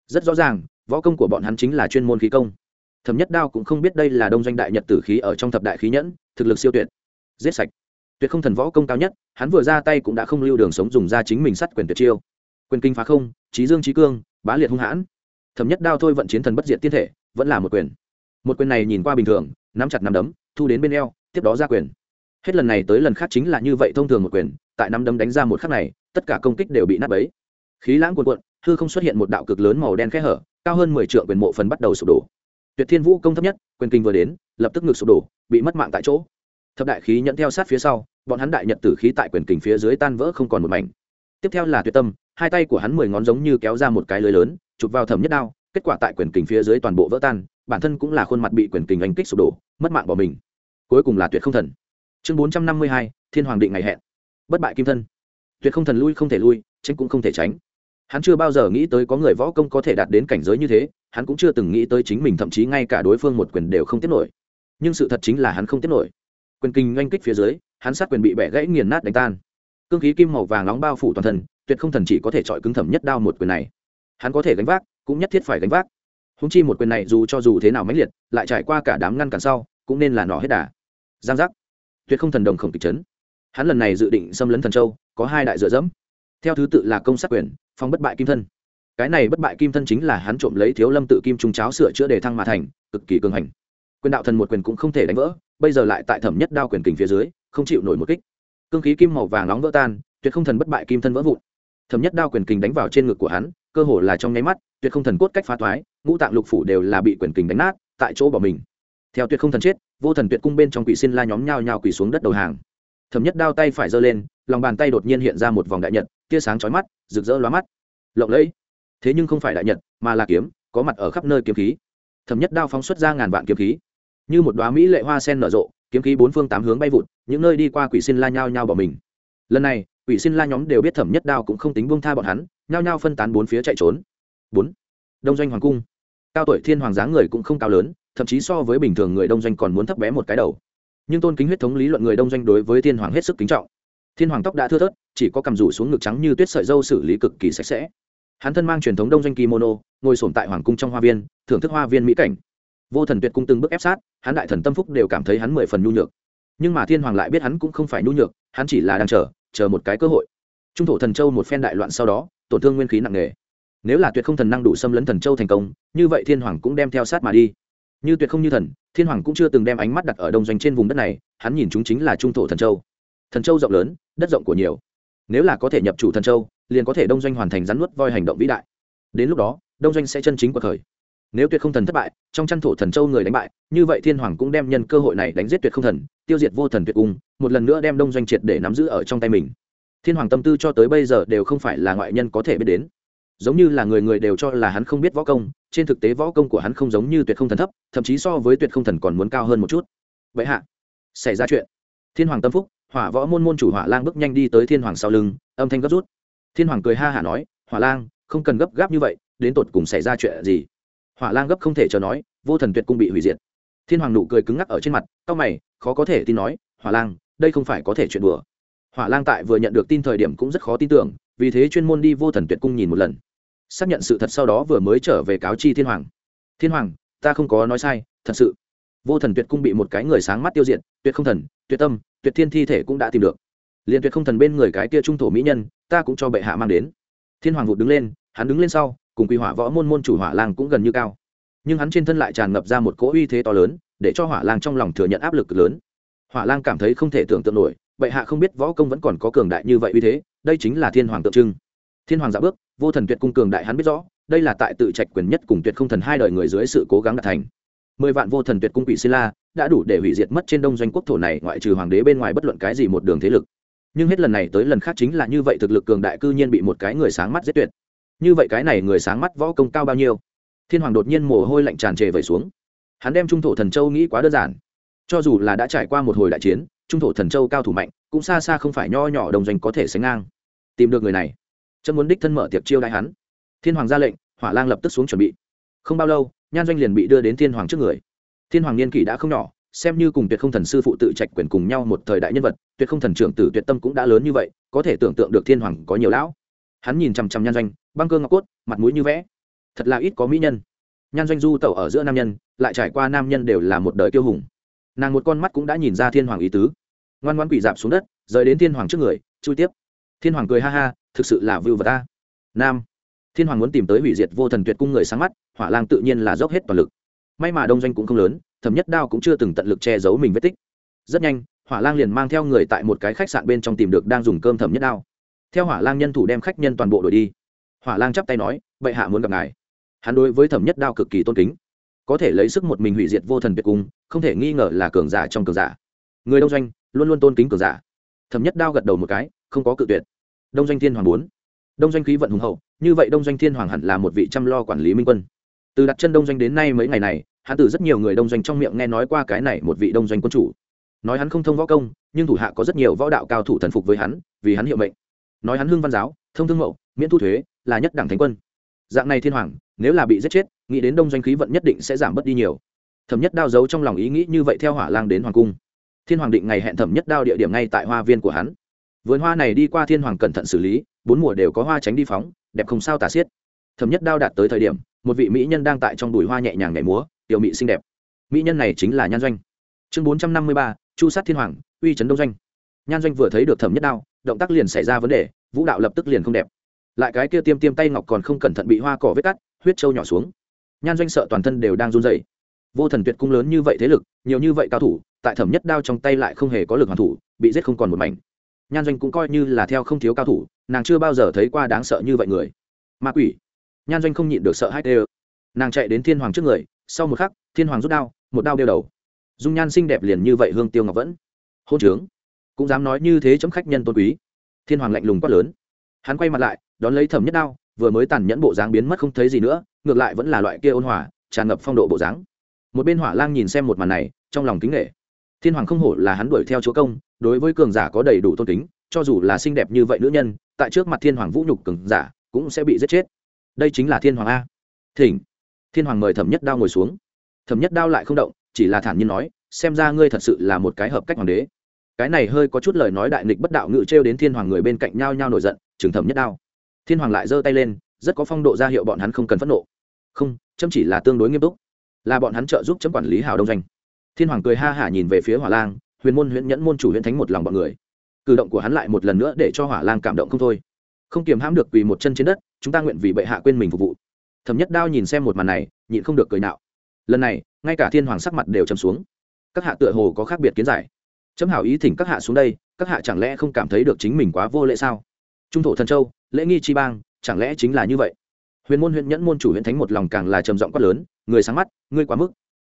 Rất rõ ràng, võ công của bọn hắn chính là chuyên môn khí công. Thẩm nhất đao cũng không biết đây là đông doanh đại nhật tử khí ở trong thập đại khí nhẫn, thực lực siêu tuyệt. Giết sạch. Tuyệt không thần võ công cao nhất, hắn vừa ra tay cũng đã không lưu đường sống dùng ra chính mình sắt quyền tuyệt chiêu quyền kinh phá không, trí dương trí cương, bá liệt hung hãn. Thẩm nhất đao thôi vận chiến thần bất diệt tiên thể, vẫn là một quyền. Một quyền này nhìn qua bình thường, nắm chặt nắm đấm, thu đến bên eo, tiếp đó ra quyền. Hết lần này tới lần khác chính là như vậy thông thường một quyền, tại nắm đấm đánh ra một khắc này, tất cả công kích đều bị nát bấy. Khí lãng cuồn cuộn, hư không xuất hiện một đạo cực lớn màu đen khẽ hở, cao hơn mười trượng quyền mộ phần bắt đầu sụp đổ. Tuyệt thiên vũ công thấp nhất, quyền kinh vừa đến, lập tức ngực sụp đổ, bị mất mạng tại chỗ. Thập đại khí nhận theo sát phía sau, bọn hắn đại nhật tử khí tại quyền kình phía dưới tan vỡ không còn một mảnh. Tiếp theo là tuyệt tâm hai tay của hắn mười ngón giống như kéo ra một cái lưới lớn, chụp vào thẩm nhất đao, kết quả tại quyền kình phía dưới toàn bộ vỡ tan, bản thân cũng là khuôn mặt bị quyền kình anh kích sụp đổ, mất mạng bỏ mình. Cuối cùng là tuyệt không thần. Chương bốn trăm năm mươi hai, thiên hoàng định ngày hẹn. Bất bại kim thân. Tuyệt không thần lui không thể lui, tránh cũng không thể tránh. Hắn chưa bao giờ nghĩ tới có người võ công có thể đạt đến cảnh giới như thế, hắn cũng chưa từng nghĩ tới chính mình thậm chí ngay cả đối phương một quyền đều không tiết nổi. Nhưng sự thật chính là hắn không tiết nổi. Quyền kinh oanh kích phía dưới, hắn sát quyền bị bẻ gãy nghiền nát đánh tan. Cương khí kim màu vàng nóng bao phủ toàn thân tuyệt không thần chỉ có thể chọi cứng thẩm nhất đao một quyền này. Hắn có thể gánh vác, cũng nhất thiết phải gánh vác. Húng chi một quyền này dù cho dù thế nào mãnh liệt, lại trải qua cả đám ngăn cản sau, cũng nên là nỏ hết đà. Giang giác. Tuyệt không thần đồng khổng kịch chấn. Hắn lần này dự định xâm lấn thần châu, có hai đại dựa dẫm. Theo thứ tự là công sát quyền, phong bất bại kim thân. Cái này bất bại kim thân chính là hắn trộm lấy thiếu lâm tự kim trung cháo sửa chữa đề thăng mà thành, cực kỳ cường hành. Quyền đạo thần một quyền cũng không thể đánh vỡ, bây giờ lại tại thẩm nhất đao quyền kình phía dưới, không chịu nổi một kích. Cương khí kim màu vàng nóng vỡ tan, tuyệt không thần bất bại kim thân vỡ vụn thấm nhất đao quyền kình đánh vào trên ngực của hắn, cơ hồ là trong nháy mắt, tuyệt không thần cốt cách phá thoái, ngũ tạng lục phủ đều là bị quyền kình đánh nát, tại chỗ bỏ mình. Theo tuyệt không thần chết, vô thần tuyệt cung bên trong quỷ xin la nhóm nhao nhao quỳ xuống đất đầu hàng. Thấm nhất đao tay phải giơ lên, lòng bàn tay đột nhiên hiện ra một vòng đại nhật, tia sáng chói mắt, rực rỡ lóa mắt. Lộng lẫy. Thế nhưng không phải đại nhật, mà là kiếm, có mặt ở khắp nơi kiếm khí. Thấm nhất đao phóng xuất ra ngàn vạn kiếm khí. Như một đoá mỹ lệ hoa sen nở rộ, kiếm khí bốn phương tám hướng bay vụt, những nơi đi qua quỷ xin la nhao nhao bỏ mình. Lần này quỷ xin la nhóm đều biết thẩm nhất đao cũng không tính buông tha bọn hắn, nhao nhao phân tán bốn phía chạy trốn. Bốn. Đông doanh hoàng cung. Cao tuổi thiên hoàng dáng người cũng không cao lớn, thậm chí so với bình thường người đông doanh còn muốn thấp bé một cái đầu. Nhưng tôn kính huyết thống lý luận người đông doanh đối với thiên hoàng hết sức kính trọng. Thiên hoàng tóc đã thưa thớt, chỉ có cầm rủ xuống ngực trắng như tuyết sợi dâu xử lý cực kỳ sạch sẽ. Hắn thân mang truyền thống đông doanh kimono, ngồi sổm tại hoàng cung trong hoa viên, thưởng thức hoa viên mỹ cảnh. Vô thần tuyệt cung từng bước ép sát, hắn đại thần tâm phúc đều cảm thấy hắn mười phần nhu nhược. Nhưng mà thiên hoàng lại biết hắn cũng không phải nhu nhược, hắn chỉ là đang chờ chờ một cái cơ hội. Trung thổ thần châu một phen đại loạn sau đó, tổn thương nguyên khí nặng nề. Nếu là tuyệt không thần năng đủ xâm lấn thần châu thành công, như vậy thiên hoàng cũng đem theo sát mà đi. Như tuyệt không như thần, thiên hoàng cũng chưa từng đem ánh mắt đặt ở đông doanh trên vùng đất này, hắn nhìn chúng chính là trung thổ thần châu. Thần châu rộng lớn, đất rộng của nhiều. Nếu là có thể nhập chủ thần châu, liền có thể đông doanh hoàn thành rắn nuốt voi hành động vĩ đại. Đến lúc đó, đông doanh sẽ chân chính cuộc khởi nếu tuyệt không thần thất bại, trong chăn thổ thần châu người đánh bại, như vậy thiên hoàng cũng đem nhân cơ hội này đánh giết tuyệt không thần, tiêu diệt vô thần tuyệt cung, một lần nữa đem đông doanh triệt để nắm giữ ở trong tay mình. Thiên hoàng tâm tư cho tới bây giờ đều không phải là ngoại nhân có thể biết đến. Giống như là người người đều cho là hắn không biết võ công, trên thực tế võ công của hắn không giống như tuyệt không thần thấp, thậm chí so với tuyệt không thần còn muốn cao hơn một chút. Vậy hạ, xảy ra chuyện. Thiên hoàng tâm phúc, hỏa võ môn môn chủ hỏa lang bước nhanh đi tới thiên hoàng sau lưng, âm thanh gấp rút. Thiên hoàng cười ha hả nói, hỏa lang, không cần gấp gáp như vậy, đến tột cùng xảy ra chuyện gì? Hỏa lang gấp không thể chờ nói, vô thần tuyệt cung bị hủy diệt. Thiên hoàng nụ cười cứng ngắc ở trên mặt c mày, khó có thể tin nói, hỏa lang, đây không phải có thể chuyện đùa. Hỏa lang tại vừa nhận được tin thời điểm cũng rất khó tin tưởng, vì thế chuyên môn đi vô thần tuyệt cung nhìn một lần. Xác nhận sự thật sau đó vừa mới trở về cáo chi thiên hoàng. Thiên hoàng, ta không có nói sai, thật sự. Vô thần tuyệt cung bị một cái người sáng mắt tiêu diệt, tuyệt không thần, tuyệt tâm, tuyệt thiên thi thể cũng đã tìm được. Liền tuyệt không thần bên người cái kia trung thổ mỹ nhân, ta cũng cho bệ hạ mang đến. Thiên hoàng vụt đứng lên, hắn đứng lên sau cùng quy hỏa võ môn môn chủ hỏa lang cũng gần như cao. Nhưng hắn trên thân lại tràn ngập ra một cỗ uy thế to lớn, để cho hỏa lang trong lòng thừa nhận áp lực lớn. Hỏa lang cảm thấy không thể tưởng tượng nổi, bệ hạ không biết võ công vẫn còn có cường đại như vậy uy thế, đây chính là thiên hoàng tượng trưng. Thiên hoàng dạ bước, vô thần tuyệt cung cường đại hắn biết rõ, đây là tại tự trạch quyền nhất cùng tuyệt không thần hai đời người dưới sự cố gắng đạt thành. Mười vạn vô thần tuyệt cung quỷ xi la đã đủ để hủy diệt mất trên đông doanh quốc thổ này ngoại trừ hoàng đế bên ngoài bất luận cái gì một đường thế lực. Nhưng hết lần này tới lần khác chính là như vậy thực lực cường đại cư nhiên bị một cái người sáng mắt giết tuyệt như vậy cái này người sáng mắt võ công cao bao nhiêu? Thiên hoàng đột nhiên mồ hôi lạnh tràn trề vẩy xuống. Hắn đem trung thổ thần châu nghĩ quá đơn giản. Cho dù là đã trải qua một hồi đại chiến, trung thổ thần châu cao thủ mạnh, cũng xa xa không phải nho nhỏ đồng doanh có thể sánh ngang. Tìm được người này chân muốn đích thân mở tiệc chiêu đại hắn. Thiên hoàng ra lệnh, hỏa lang lập tức xuống chuẩn bị. Không bao lâu, nhan doanh liền bị đưa đến thiên hoàng trước người. Thiên hoàng niên kỷ đã không nhỏ, xem như cùng tuyệt không thần sư phụ tự trạch quyền cùng nhau một thời đại nhân vật, tuyệt không thần trưởng tử tuyệt tâm cũng đã lớn như vậy, có thể tưởng tượng được thiên hoàng có nhiều lão. Hắn nhìn chằm chằm nhan doanh băng cơ ngọc cốt, mặt mũi như vẽ. Thật là ít có mỹ nhân. Nhan doanh du tẩu ở giữa nam nhân, lại trải qua nam nhân đều là một đời kiêu hùng. Nàng một con mắt cũng đã nhìn ra thiên hoàng ý tứ. Ngoan ngoan quỷ dạp xuống đất, rời đến thiên hoàng trước người, chui tiếp. Thiên hoàng cười ha ha, thực sự là vưu vật ta. Nam. Thiên hoàng muốn tìm tới hủy diệt vô thần tuyệt cung người sáng mắt, hỏa lang tự nhiên là dốc hết toàn lực. May mà đông doanh cũng không lớn, thẩm nhất đao cũng chưa từng tận lực che giấu mình vết tích. Rất nhanh, hỏa lang liền mang theo người tại một cái khách sạn bên trong tìm được đang dùng cơm thẩm nhất đao. Theo hỏa lang nhân thủ đem khách nhân toàn bộ đổi đi hỏa lang chắp tay nói, bệ hạ muốn gặp ngài. Hắn đối với thẩm nhất đao cực kỳ tôn kính. Có thể lấy sức một mình hủy diệt vô thần biệt cung, không thể nghi ngờ là cường giả trong cường giả. Người đông doanh luôn luôn tôn kính cường giả. Thẩm nhất đao gật đầu một cái, không có cự tuyệt. Đông doanh thiên hoàng bốn. Đông doanh khí vận hùng hậu, như vậy đông doanh thiên hoàng hẳn là một vị chăm lo quản lý minh quân. Từ đặt chân đông doanh đến nay mấy ngày này, hắn từ rất nhiều người đông doanh trong miệng nghe nói qua cái này một vị đông doanh quân chủ. Nói hắn không thông võ công, nhưng thủ hạ có rất nhiều võ đạo cao thủ thần phục với hắn, vì hắn hiệu mệnh. Nói hắn hưng văn giáo, thông thương mậu, miễn thu thuế là nhất đẳng thánh quân. Dạng này thiên hoàng, nếu là bị giết chết, nghĩ đến đông doanh khí vận nhất định sẽ giảm bớt đi nhiều. Thẩm nhất đao giấu trong lòng ý nghĩ như vậy theo hỏa lang đến hoàng cung. Thiên hoàng định ngày hẹn thẩm nhất đao địa điểm ngay tại hoa viên của hắn. Vườn hoa này đi qua thiên hoàng cẩn thận xử lý, bốn mùa đều có hoa tránh đi phóng, đẹp không sao tả xiết. Thẩm nhất đao đạt tới thời điểm, một vị mỹ nhân đang tại trong đùi hoa nhẹ nhàng nhảy múa, tiểu mỹ xinh đẹp. Mỹ nhân này chính là nhan doanh. Chương bốn trăm năm mươi ba, chu sát thiên hoàng, uy trấn đông doanh. Nhan doanh vừa thấy được thẩm nhất đao, động tác liền xảy ra vấn đề, vũ đạo lập tức liền không đẹp lại cái kia tiêm tiêm tay ngọc còn không cẩn thận bị hoa cỏ vết cắt, huyết trâu nhỏ xuống. Nhan doanh sợ toàn thân đều đang run dày vô thần tuyệt cung lớn như vậy thế lực, nhiều như vậy cao thủ, tại thẩm nhất đao trong tay lại không hề có lực hoàn thủ, bị giết không còn một mảnh. Nhan doanh cũng coi như là theo không thiếu cao thủ, nàng chưa bao giờ thấy qua đáng sợ như vậy người. Ma quỷ. Nhan doanh không nhịn được sợ hai tê nàng chạy đến thiên hoàng trước người, sau một khắc, thiên hoàng rút đao, một đao đeo đầu. Dung nhan xinh đẹp liền như vậy hương tiêu ngọc vẫn. Hôn trướng. Cũng dám nói như thế chấm khách nhân tôn quý. Thiên hoàng lạnh lùng quát lớn. Hắn quay mặt lại đón lấy thẩm nhất đao, vừa mới tàn nhẫn bộ dáng biến mất không thấy gì nữa, ngược lại vẫn là loại kia ôn hòa, tràn ngập phong độ bộ dáng. Một bên hỏa lang nhìn xem một màn này, trong lòng kính nghệ thiên hoàng không hổ là hắn đuổi theo chúa công, đối với cường giả có đầy đủ tôn kính, cho dù là xinh đẹp như vậy nữ nhân, tại trước mặt thiên hoàng vũ nhục cường giả, cũng sẽ bị giết chết. Đây chính là thiên hoàng a. Thỉnh. Thiên hoàng mời thẩm nhất đao ngồi xuống. Thẩm nhất đao lại không động, chỉ là thản nhiên nói, xem ra ngươi thật sự là một cái hợp cách hoàng đế. Cái này hơi có chút lời nói đại nghịch bất đạo ngự trêu đến thiên hoàng người bên cạnh nhau nhau nổi giận, chừng thẩm nhất đao thiên hoàng lại giơ tay lên, rất có phong độ ra hiệu bọn hắn không cần phẫn nộ. Không, chấm chỉ là tương đối nghiêm túc. Là bọn hắn trợ giúp chấm quản lý hào đông doanh. Thiên hoàng cười ha hả nhìn về phía hỏa lang, huyền môn huyện nhẫn môn chủ huyện thánh một lòng bọn người. Cử động của hắn lại một lần nữa để cho hỏa lang cảm động không thôi. Không kiềm hãm được quỳ một chân trên đất, chúng ta nguyện vì bệ hạ quên mình phục vụ. Thẩm nhất đao nhìn xem một màn này, nhịn không được cười nạo. Lần này, ngay cả thiên hoàng sắc mặt đều chấm xuống. Các hạ tựa hồ có khác biệt kiến giải. Chấm hảo ý thỉnh các hạ xuống đây, các hạ chẳng lẽ không cảm thấy được chính mình quá vô lễ sao? Trung thổ thần châu lễ nghi chi bang, chẳng lẽ chính là như vậy? Huyền môn huyện nhẫn môn chủ huyện thánh một lòng càng là trầm giọng quát lớn, người sáng mắt, ngươi quá mức.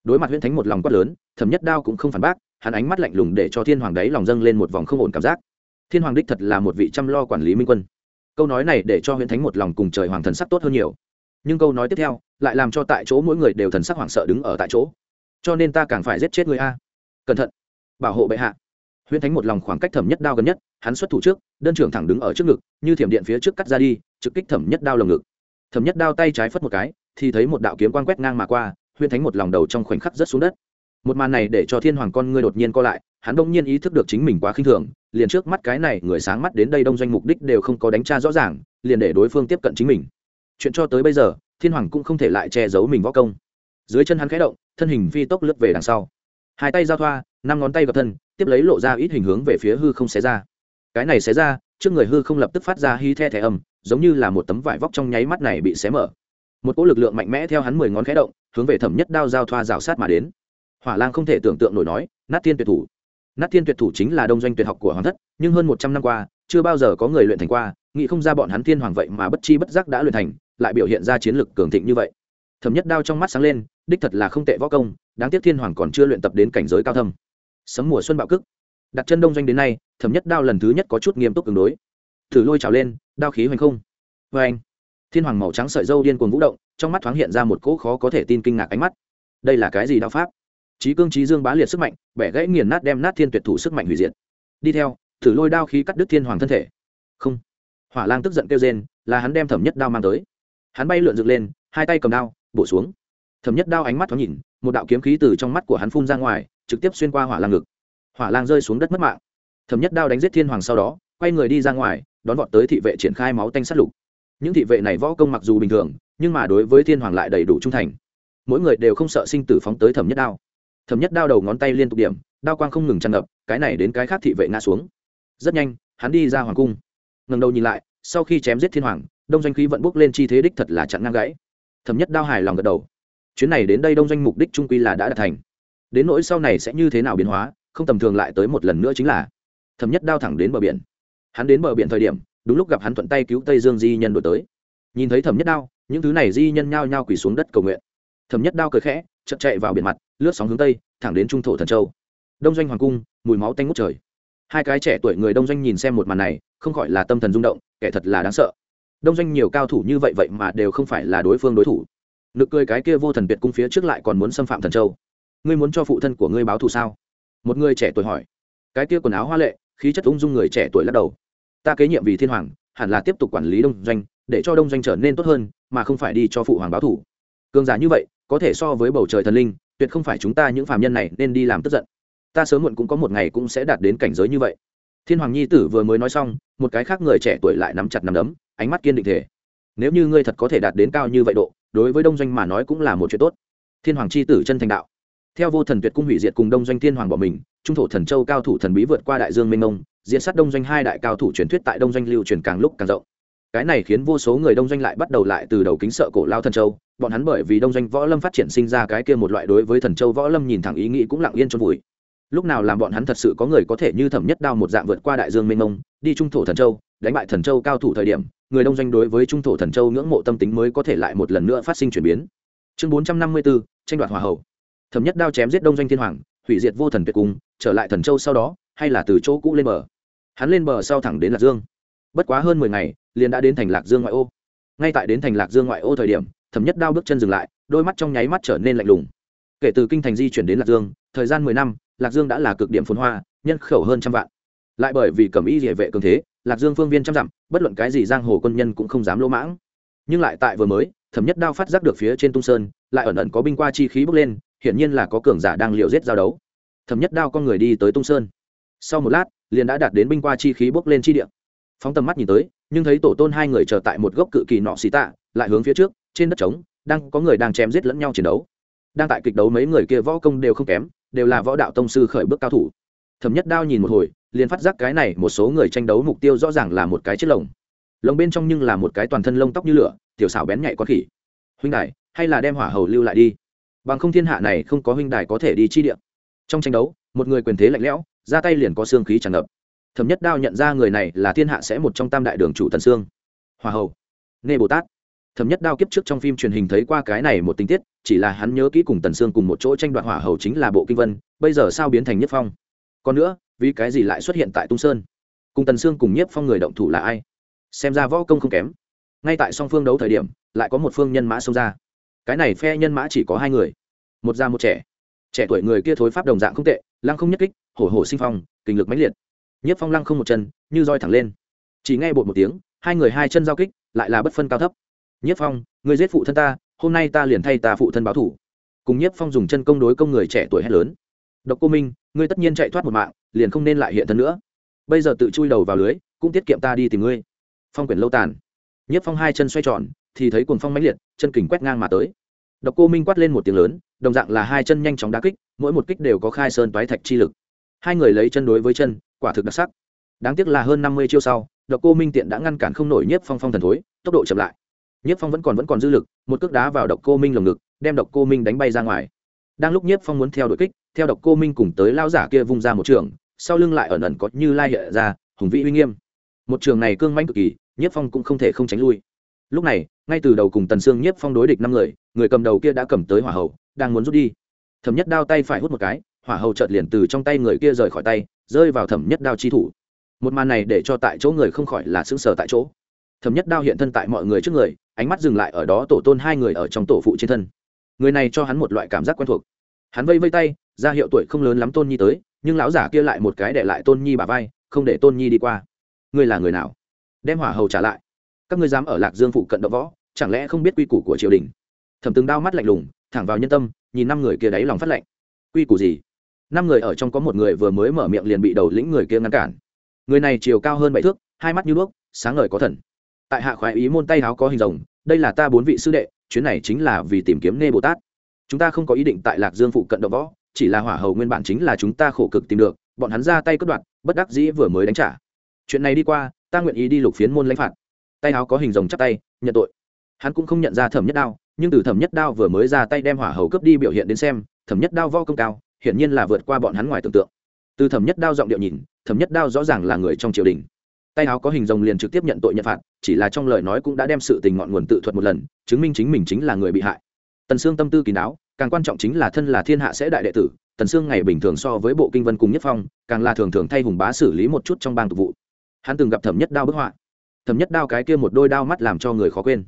Đối mặt huyện thánh một lòng quát lớn, thẩm nhất đao cũng không phản bác, hắn ánh mắt lạnh lùng để cho thiên hoàng đấy lòng dâng lên một vòng không ổn cảm giác. Thiên hoàng đích thật là một vị chăm lo quản lý minh quân. Câu nói này để cho huyện thánh một lòng cùng trời hoàng thần sắc tốt hơn nhiều. Nhưng câu nói tiếp theo lại làm cho tại chỗ mỗi người đều thần sắc hoảng sợ đứng ở tại chỗ. Cho nên ta càng phải giết chết người a. Cẩn thận, bảo hộ bệ hạ huyễn thánh một lòng khoảng cách thẩm nhất đao gần nhất, hắn xuất thủ trước, đơn trưởng thẳng đứng ở trước ngực, như thiểm điện phía trước cắt ra đi, trực kích thẩm nhất đao lồng ngực. Thẩm nhất đao tay trái phất một cái, thì thấy một đạo kiếm quang quét ngang mà qua, huyễn thánh một lòng đầu trong khoảnh khắc rớt xuống đất. Một màn này để cho thiên hoàng con ngươi đột nhiên co lại, hắn đông nhiên ý thức được chính mình quá khinh thường, liền trước mắt cái này người sáng mắt đến đây đông doanh mục đích đều không có đánh tra rõ ràng, liền để đối phương tiếp cận chính mình. Chuyện cho tới bây giờ, thiên hoàng cũng không thể lại che giấu mình võ công. Dưới chân hắn khẽ động, thân hình phi tốc lướt về đằng sau. Hai tay giao thoa, năm ngón tay gặp thân tiếp lấy lộ ra ít hình hướng về phía hư không xé ra. Cái này xé ra, trước người hư không lập tức phát ra hy the thẻ âm, giống như là một tấm vải vóc trong nháy mắt này bị xé mở. Một cỗ lực lượng mạnh mẽ theo hắn mười ngón khẽ động, hướng về thẩm nhất đao giao thoa rào sát mà đến. Hỏa lang không thể tưởng tượng nổi nói, nát thiên tuyệt thủ. Nát thiên tuyệt thủ chính là đông doanh tuyệt học của hoàng thất, nhưng hơn một trăm năm qua, chưa bao giờ có người luyện thành qua, nghĩ không ra bọn hắn thiên hoàng vậy mà bất chi bất giác đã luyện thành, lại biểu hiện ra chiến lực cường thịnh như vậy. Thẩm nhất đao trong mắt sáng lên, đích thật là không tệ võ công, đáng tiếc thiên hoàng còn chưa luyện tập đến cảnh giới cao thâm sấm mùa xuân bạo cức. Đặt chân đông doanh đến nay, thẩm nhất đao lần thứ nhất có chút nghiêm túc tương đối. Thử lôi trào lên, đao khí hoành không. Vê anh thiên hoàng màu trắng sợi dâu điên cuồng vũ động, trong mắt thoáng hiện ra một cỗ khó có thể tin kinh ngạc ánh mắt. Đây là cái gì đao pháp? Trí cương trí dương bá liệt sức mạnh, bẻ gãy nghiền nát đem nát thiên tuyệt thủ sức mạnh hủy diệt. Đi theo, thử lôi đao khí cắt đứt thiên hoàng thân thể. Không! Hỏa lang tức giận kêu rên, là hắn đem thẩm nhất đao mang tới. Hắn bay lượn dựng lên, hai tay cầm đao, bổ xuống. Thẩm nhất đao ánh mắt thoáng nhìn, một đạo kiếm khí từ trong mắt của hắn phun ra ngoài trực tiếp xuyên qua hỏa lang ngực. Hỏa lang rơi xuống đất mất mạng. Thẩm nhất đao đánh giết thiên hoàng sau đó, quay người đi ra ngoài, đón vọt tới thị vệ triển khai máu tanh sát lục. Những thị vệ này võ công mặc dù bình thường, nhưng mà đối với thiên hoàng lại đầy đủ trung thành. Mỗi người đều không sợ sinh tử phóng tới thẩm nhất đao. Thẩm nhất đao đầu ngón tay liên tục điểm, đao quang không ngừng tràn ngập, cái này đến cái khác thị vệ ngã xuống. Rất nhanh, hắn đi ra hoàng cung. Ngần đầu nhìn lại, sau khi chém giết thiên hoàng, đông doanh khí vận bước lên chi thế đích thật là chặn ngang gãy. Thẩm nhất đao hài lòng gật đầu. Chuyến này đến đây đông doanh mục đích trung quy là đã đạt thành đến nỗi sau này sẽ như thế nào biến hóa, không tầm thường lại tới một lần nữa chính là thẩm nhất đao thẳng đến bờ biển. Hắn đến bờ biển thời điểm, đúng lúc gặp hắn thuận tay cứu tây dương di nhân đổi tới. Nhìn thấy thẩm nhất đao, những thứ này di nhân nhao nhao quỳ xuống đất cầu nguyện. Thẩm nhất đao cười khẽ, chậm chạy vào biển mặt, lướt sóng hướng tây, thẳng đến trung thổ thần châu. Đông doanh hoàng cung, mùi máu tanh ngút trời. Hai cái trẻ tuổi người đông doanh nhìn xem một màn này, không khỏi là tâm thần rung động, kẻ thật là đáng sợ. Đông doanh nhiều cao thủ như vậy vậy mà đều không phải là đối phương đối thủ. Nực cười cái kia vô thần biệt cung phía trước lại còn muốn xâm phạm thần châu ngươi muốn cho phụ thân của ngươi báo thù sao? Một người trẻ tuổi hỏi. Cái kia quần áo hoa lệ, khí chất ung dung người trẻ tuổi lắc đầu. Ta kế nhiệm vì thiên hoàng, hẳn là tiếp tục quản lý đông doanh, để cho đông doanh trở nên tốt hơn, mà không phải đi cho phụ hoàng báo thù. cường giả như vậy, có thể so với bầu trời thần linh, tuyệt không phải chúng ta những phàm nhân này nên đi làm tức giận. Ta sớm muộn cũng có một ngày cũng sẽ đạt đến cảnh giới như vậy. Thiên hoàng nhi tử vừa mới nói xong, một cái khác người trẻ tuổi lại nắm chặt nắm đấm, ánh mắt kiên định thể nếu như ngươi thật có thể đạt đến cao như vậy độ, đối với đông doanh mà nói cũng là một chuyện tốt. Thiên hoàng c tử chân thành đạo theo vô thần tuyệt cung hủy diệt cùng đông doanh thiên hoàng bỏ mình, trung thổ thần châu cao thủ thần bí vượt qua đại dương mênh mông, diễn sát đông doanh hai đại cao thủ truyền thuyết tại đông doanh lưu truyền càng lúc càng rộng. Cái này khiến vô số người đông doanh lại bắt đầu lại từ đầu kính sợ cổ lao thần châu, bọn hắn bởi vì đông doanh võ lâm phát triển sinh ra cái kia một loại đối với thần châu võ lâm nhìn thẳng ý nghĩ cũng lặng yên trong vùi. Lúc nào làm bọn hắn thật sự có người có thể như thẩm nhất đao một dạng vượt qua đại dương mênh mông, đi trung thổ thần châu, đánh bại thần châu cao thủ thời điểm, người đông doanh đối với trung thổ thần châu ngưỡng mộ tâm tính mới có thể lại một lần nữa phát sinh chuyển biến. Chương bốn trăm năm mươi bốn, tranh đoạt hòa hậu thẩm nhất đao chém giết đông doanh thiên hoàng, hủy diệt vô thần tuyệt cung, trở lại thần châu sau đó, hay là từ chỗ cũ lên bờ? Hắn lên bờ sau thẳng đến lạc dương. Bất quá hơn mười ngày, liền đã đến thành lạc dương ngoại ô. Ngay tại đến thành lạc dương ngoại ô thời điểm, thẩm nhất đao bước chân dừng lại, đôi mắt trong nháy mắt trở nên lạnh lùng. Kể từ kinh thành di chuyển đến lạc dương, thời gian mười năm, lạc dương đã là cực điểm phồn hoa, nhân khẩu hơn trăm vạn. Lại bởi vì cẩm y địa vệ cường thế, lạc dương phương viên trăm dặm, bất luận cái gì giang hồ quân nhân cũng không dám lỗ mãng. Nhưng lại tại vừa mới, thẩm nhất đao phát giác được phía trên tung sơn, lại ẩn ẩn có binh qua chi khí bốc lên hiển nhiên là có cường giả đang liều giết giao đấu. Thẩm nhất đao con người đi tới tung sơn. Sau một lát, liền đã đạt đến binh qua chi khí bốc lên chi địa. Phóng tầm mắt nhìn tới, nhưng thấy tổ tôn hai người chờ tại một gốc cự kỳ nọ xì tạ, lại hướng phía trước, trên đất trống, đang có người đang chém giết lẫn nhau chiến đấu. Đang tại kịch đấu mấy người kia võ công đều không kém, đều là võ đạo tông sư khởi bước cao thủ. Thẩm nhất đao nhìn một hồi, liền phát giác cái này một số người tranh đấu mục tiêu rõ ràng là một cái chiếc lồng. Lồng bên trong nhưng là một cái toàn thân lông tóc như lửa, tiểu xảo bén nhạy con khỉ. Huynh đài, hay là đem hỏa hầu lưu lại đi bằng không thiên hạ này không có huynh đài có thể đi chi địa. Trong tranh đấu, một người quyền thế lạnh lẽo, ra tay liền có xương khí tràn ngập. Thẩm nhất đao nhận ra người này là thiên hạ sẽ một trong tam đại đường chủ tần sương. Hòa hầu nghe bồ tát. Thẩm nhất đao kiếp trước trong phim truyền hình thấy qua cái này một tình tiết, chỉ là hắn nhớ kỹ cùng tần sương cùng một chỗ tranh đoạt hỏa hầu chính là bộ kinh vân, bây giờ sao biến thành nhất phong? Còn nữa, vì cái gì lại xuất hiện tại tung sơn? Cùng tần sương cùng nhiếp phong người động thủ là ai? Xem ra võ công không kém. Ngay tại song phương đấu thời điểm, lại có một phương nhân mã xông ra cái này phe nhân mã chỉ có hai người, một già một trẻ. Trẻ tuổi người kia thối pháp đồng dạng không tệ, lăng không nhất kích, hổ hổ sinh phong kình lực mãnh liệt. Nhất phong lăng không một chân, như roi thẳng lên. Chỉ nghe bột một tiếng, hai người hai chân giao kích, lại là bất phân cao thấp. Nhất phong, người giết phụ thân ta, hôm nay ta liền thay ta phụ thân báo thủ. Cùng nhất phong dùng chân công đối công người trẻ tuổi hét lớn. Độc cô minh, ngươi tất nhiên chạy thoát một mạng, liền không nên lại hiện thân nữa. Bây giờ tự chui đầu vào lưới, cũng tiết kiệm ta đi tìm ngươi. Phong quyển lâu tàn. Nhất phong hai chân xoay tròn, thì thấy cuồng phong mãnh liệt, chân kình quét ngang mà tới độc cô minh quát lên một tiếng lớn, đồng dạng là hai chân nhanh chóng đá kích, mỗi một kích đều có khai sơn toái thạch chi lực. Hai người lấy chân đối với chân, quả thực đặc sắc. Đáng tiếc là hơn năm mươi chiêu sau, độc cô minh tiện đã ngăn cản không nổi nhiếp phong phong thần thối, tốc độ chậm lại. Nhiếp phong vẫn còn vẫn còn dư lực, một cước đá vào độc cô minh lồng ngực, đem độc cô minh đánh bay ra ngoài. Đang lúc nhiếp phong muốn theo đuổi kích, theo độc cô minh cùng tới lao giả kia vung ra một trường, sau lưng lại ẩn ẩn có như lai hiện ra, hùng vĩ uy nghiêm. Một trường này cương manh cực kỳ, nhiếp phong cũng không thể không tránh lui lúc này, ngay từ đầu cùng tần sương nhiếp phong đối địch năm người người cầm đầu kia đã cầm tới hỏa hậu đang muốn rút đi. Thẩm nhất đao tay phải hút một cái, hỏa hậu chợt liền từ trong tay người kia rời khỏi tay, rơi vào thẩm nhất đao chi thủ. Một màn này để cho tại chỗ người không khỏi là sững sờ tại chỗ. Thẩm nhất đao hiện thân tại mọi người trước người, ánh mắt dừng lại ở đó tổ tôn hai người ở trong tổ phụ trên thân. Người này cho hắn một loại cảm giác quen thuộc. Hắn vây vây tay, ra hiệu tuổi không lớn lắm tôn nhi tới, nhưng lão giả kia lại một cái để lại tôn nhi bà vai, không để tôn nhi đi qua. Ngươi là người nào? Đem hỏa hầu trả lại các ngươi dám ở lạc dương phụ cận đ võ, chẳng lẽ không biết quy củ của triều đình? Thẩm từng đao mắt lạnh lùng, thẳng vào nhân tâm, nhìn năm người kia đáy lòng phát lạnh. Quy củ gì? Năm người ở trong có một người vừa mới mở miệng liền bị đầu lĩnh người kia ngăn cản. Người này chiều cao hơn bảy thước, hai mắt như đuốc, sáng ngời có thần. Tại hạ khoái ý môn tay háo có hình rồng, đây là ta bốn vị sư đệ, chuyến này chính là vì tìm kiếm nê bồ tát. Chúng ta không có ý định tại lạc dương phụ cận động võ, chỉ là hỏa hầu nguyên bản chính là chúng ta khổ cực tìm được, bọn hắn ra tay cất đoạt, bất đắc dĩ vừa mới đánh trả. Chuyện này đi qua, ta nguyện ý đi lục phiến môn lãnh phạt tay áo có hình rồng chắp tay, nhận tội. Hắn cũng không nhận ra thẩm nhất đao, nhưng từ thẩm nhất đao vừa mới ra tay đem hỏa hầu cướp đi biểu hiện đến xem, thẩm nhất đao vo công cao, hiển nhiên là vượt qua bọn hắn ngoài tưởng tượng. Từ thẩm nhất đao giọng điệu nhìn, thẩm nhất đao rõ ràng là người trong triều đình. Tay áo có hình rồng liền trực tiếp nhận tội nhận phạt, chỉ là trong lời nói cũng đã đem sự tình ngọn nguồn tự thuật một lần, chứng minh chính mình chính là người bị hại. Tần sương tâm tư kín đáo, càng quan trọng chính là thân là thiên hạ sẽ đại đệ tử, tần sương ngày bình thường so với bộ kinh vân cùng nhất phong, càng là thường thường thay hùng bá xử lý một chút trong bang tục vụ. Hắn từng gặp thẩm nhất đao bức họa thẩm nhất đao cái kia một đôi đao mắt làm cho người khó quên.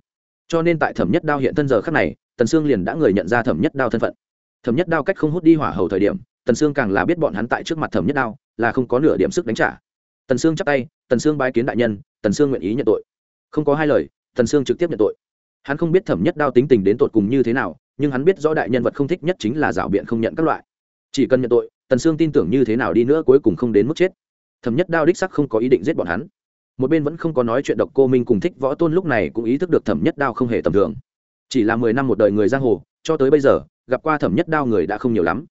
Cho nên tại thẩm nhất đao hiện thân giờ khắc này, tần sương liền đã người nhận ra thẩm nhất đao thân phận. Thẩm nhất đao cách không hút đi hỏa hầu thời điểm, tần sương càng là biết bọn hắn tại trước mặt thẩm nhất đao là không có nửa điểm sức đánh trả. Tần sương chắp tay, tần sương bái kiến đại nhân, tần sương nguyện ý nhận tội. Không có hai lời, tần sương trực tiếp nhận tội. Hắn không biết thẩm nhất đao tính tình đến tột cùng như thế nào, nhưng hắn biết rõ đại nhân vật không thích nhất chính là rảo biện không nhận các loại. Chỉ cần nhận tội, tần sương tin tưởng như thế nào đi nữa cuối cùng không đến mức chết. Thẩm nhất đao đích sắc không có ý định giết bọn hắn một bên vẫn không có nói chuyện độc cô minh cùng thích võ tôn lúc này cũng ý thức được thẩm nhất đao không hề tầm thường. Chỉ là mười năm một đời người giang hồ, cho tới bây giờ, gặp qua thẩm nhất đao người đã không nhiều lắm.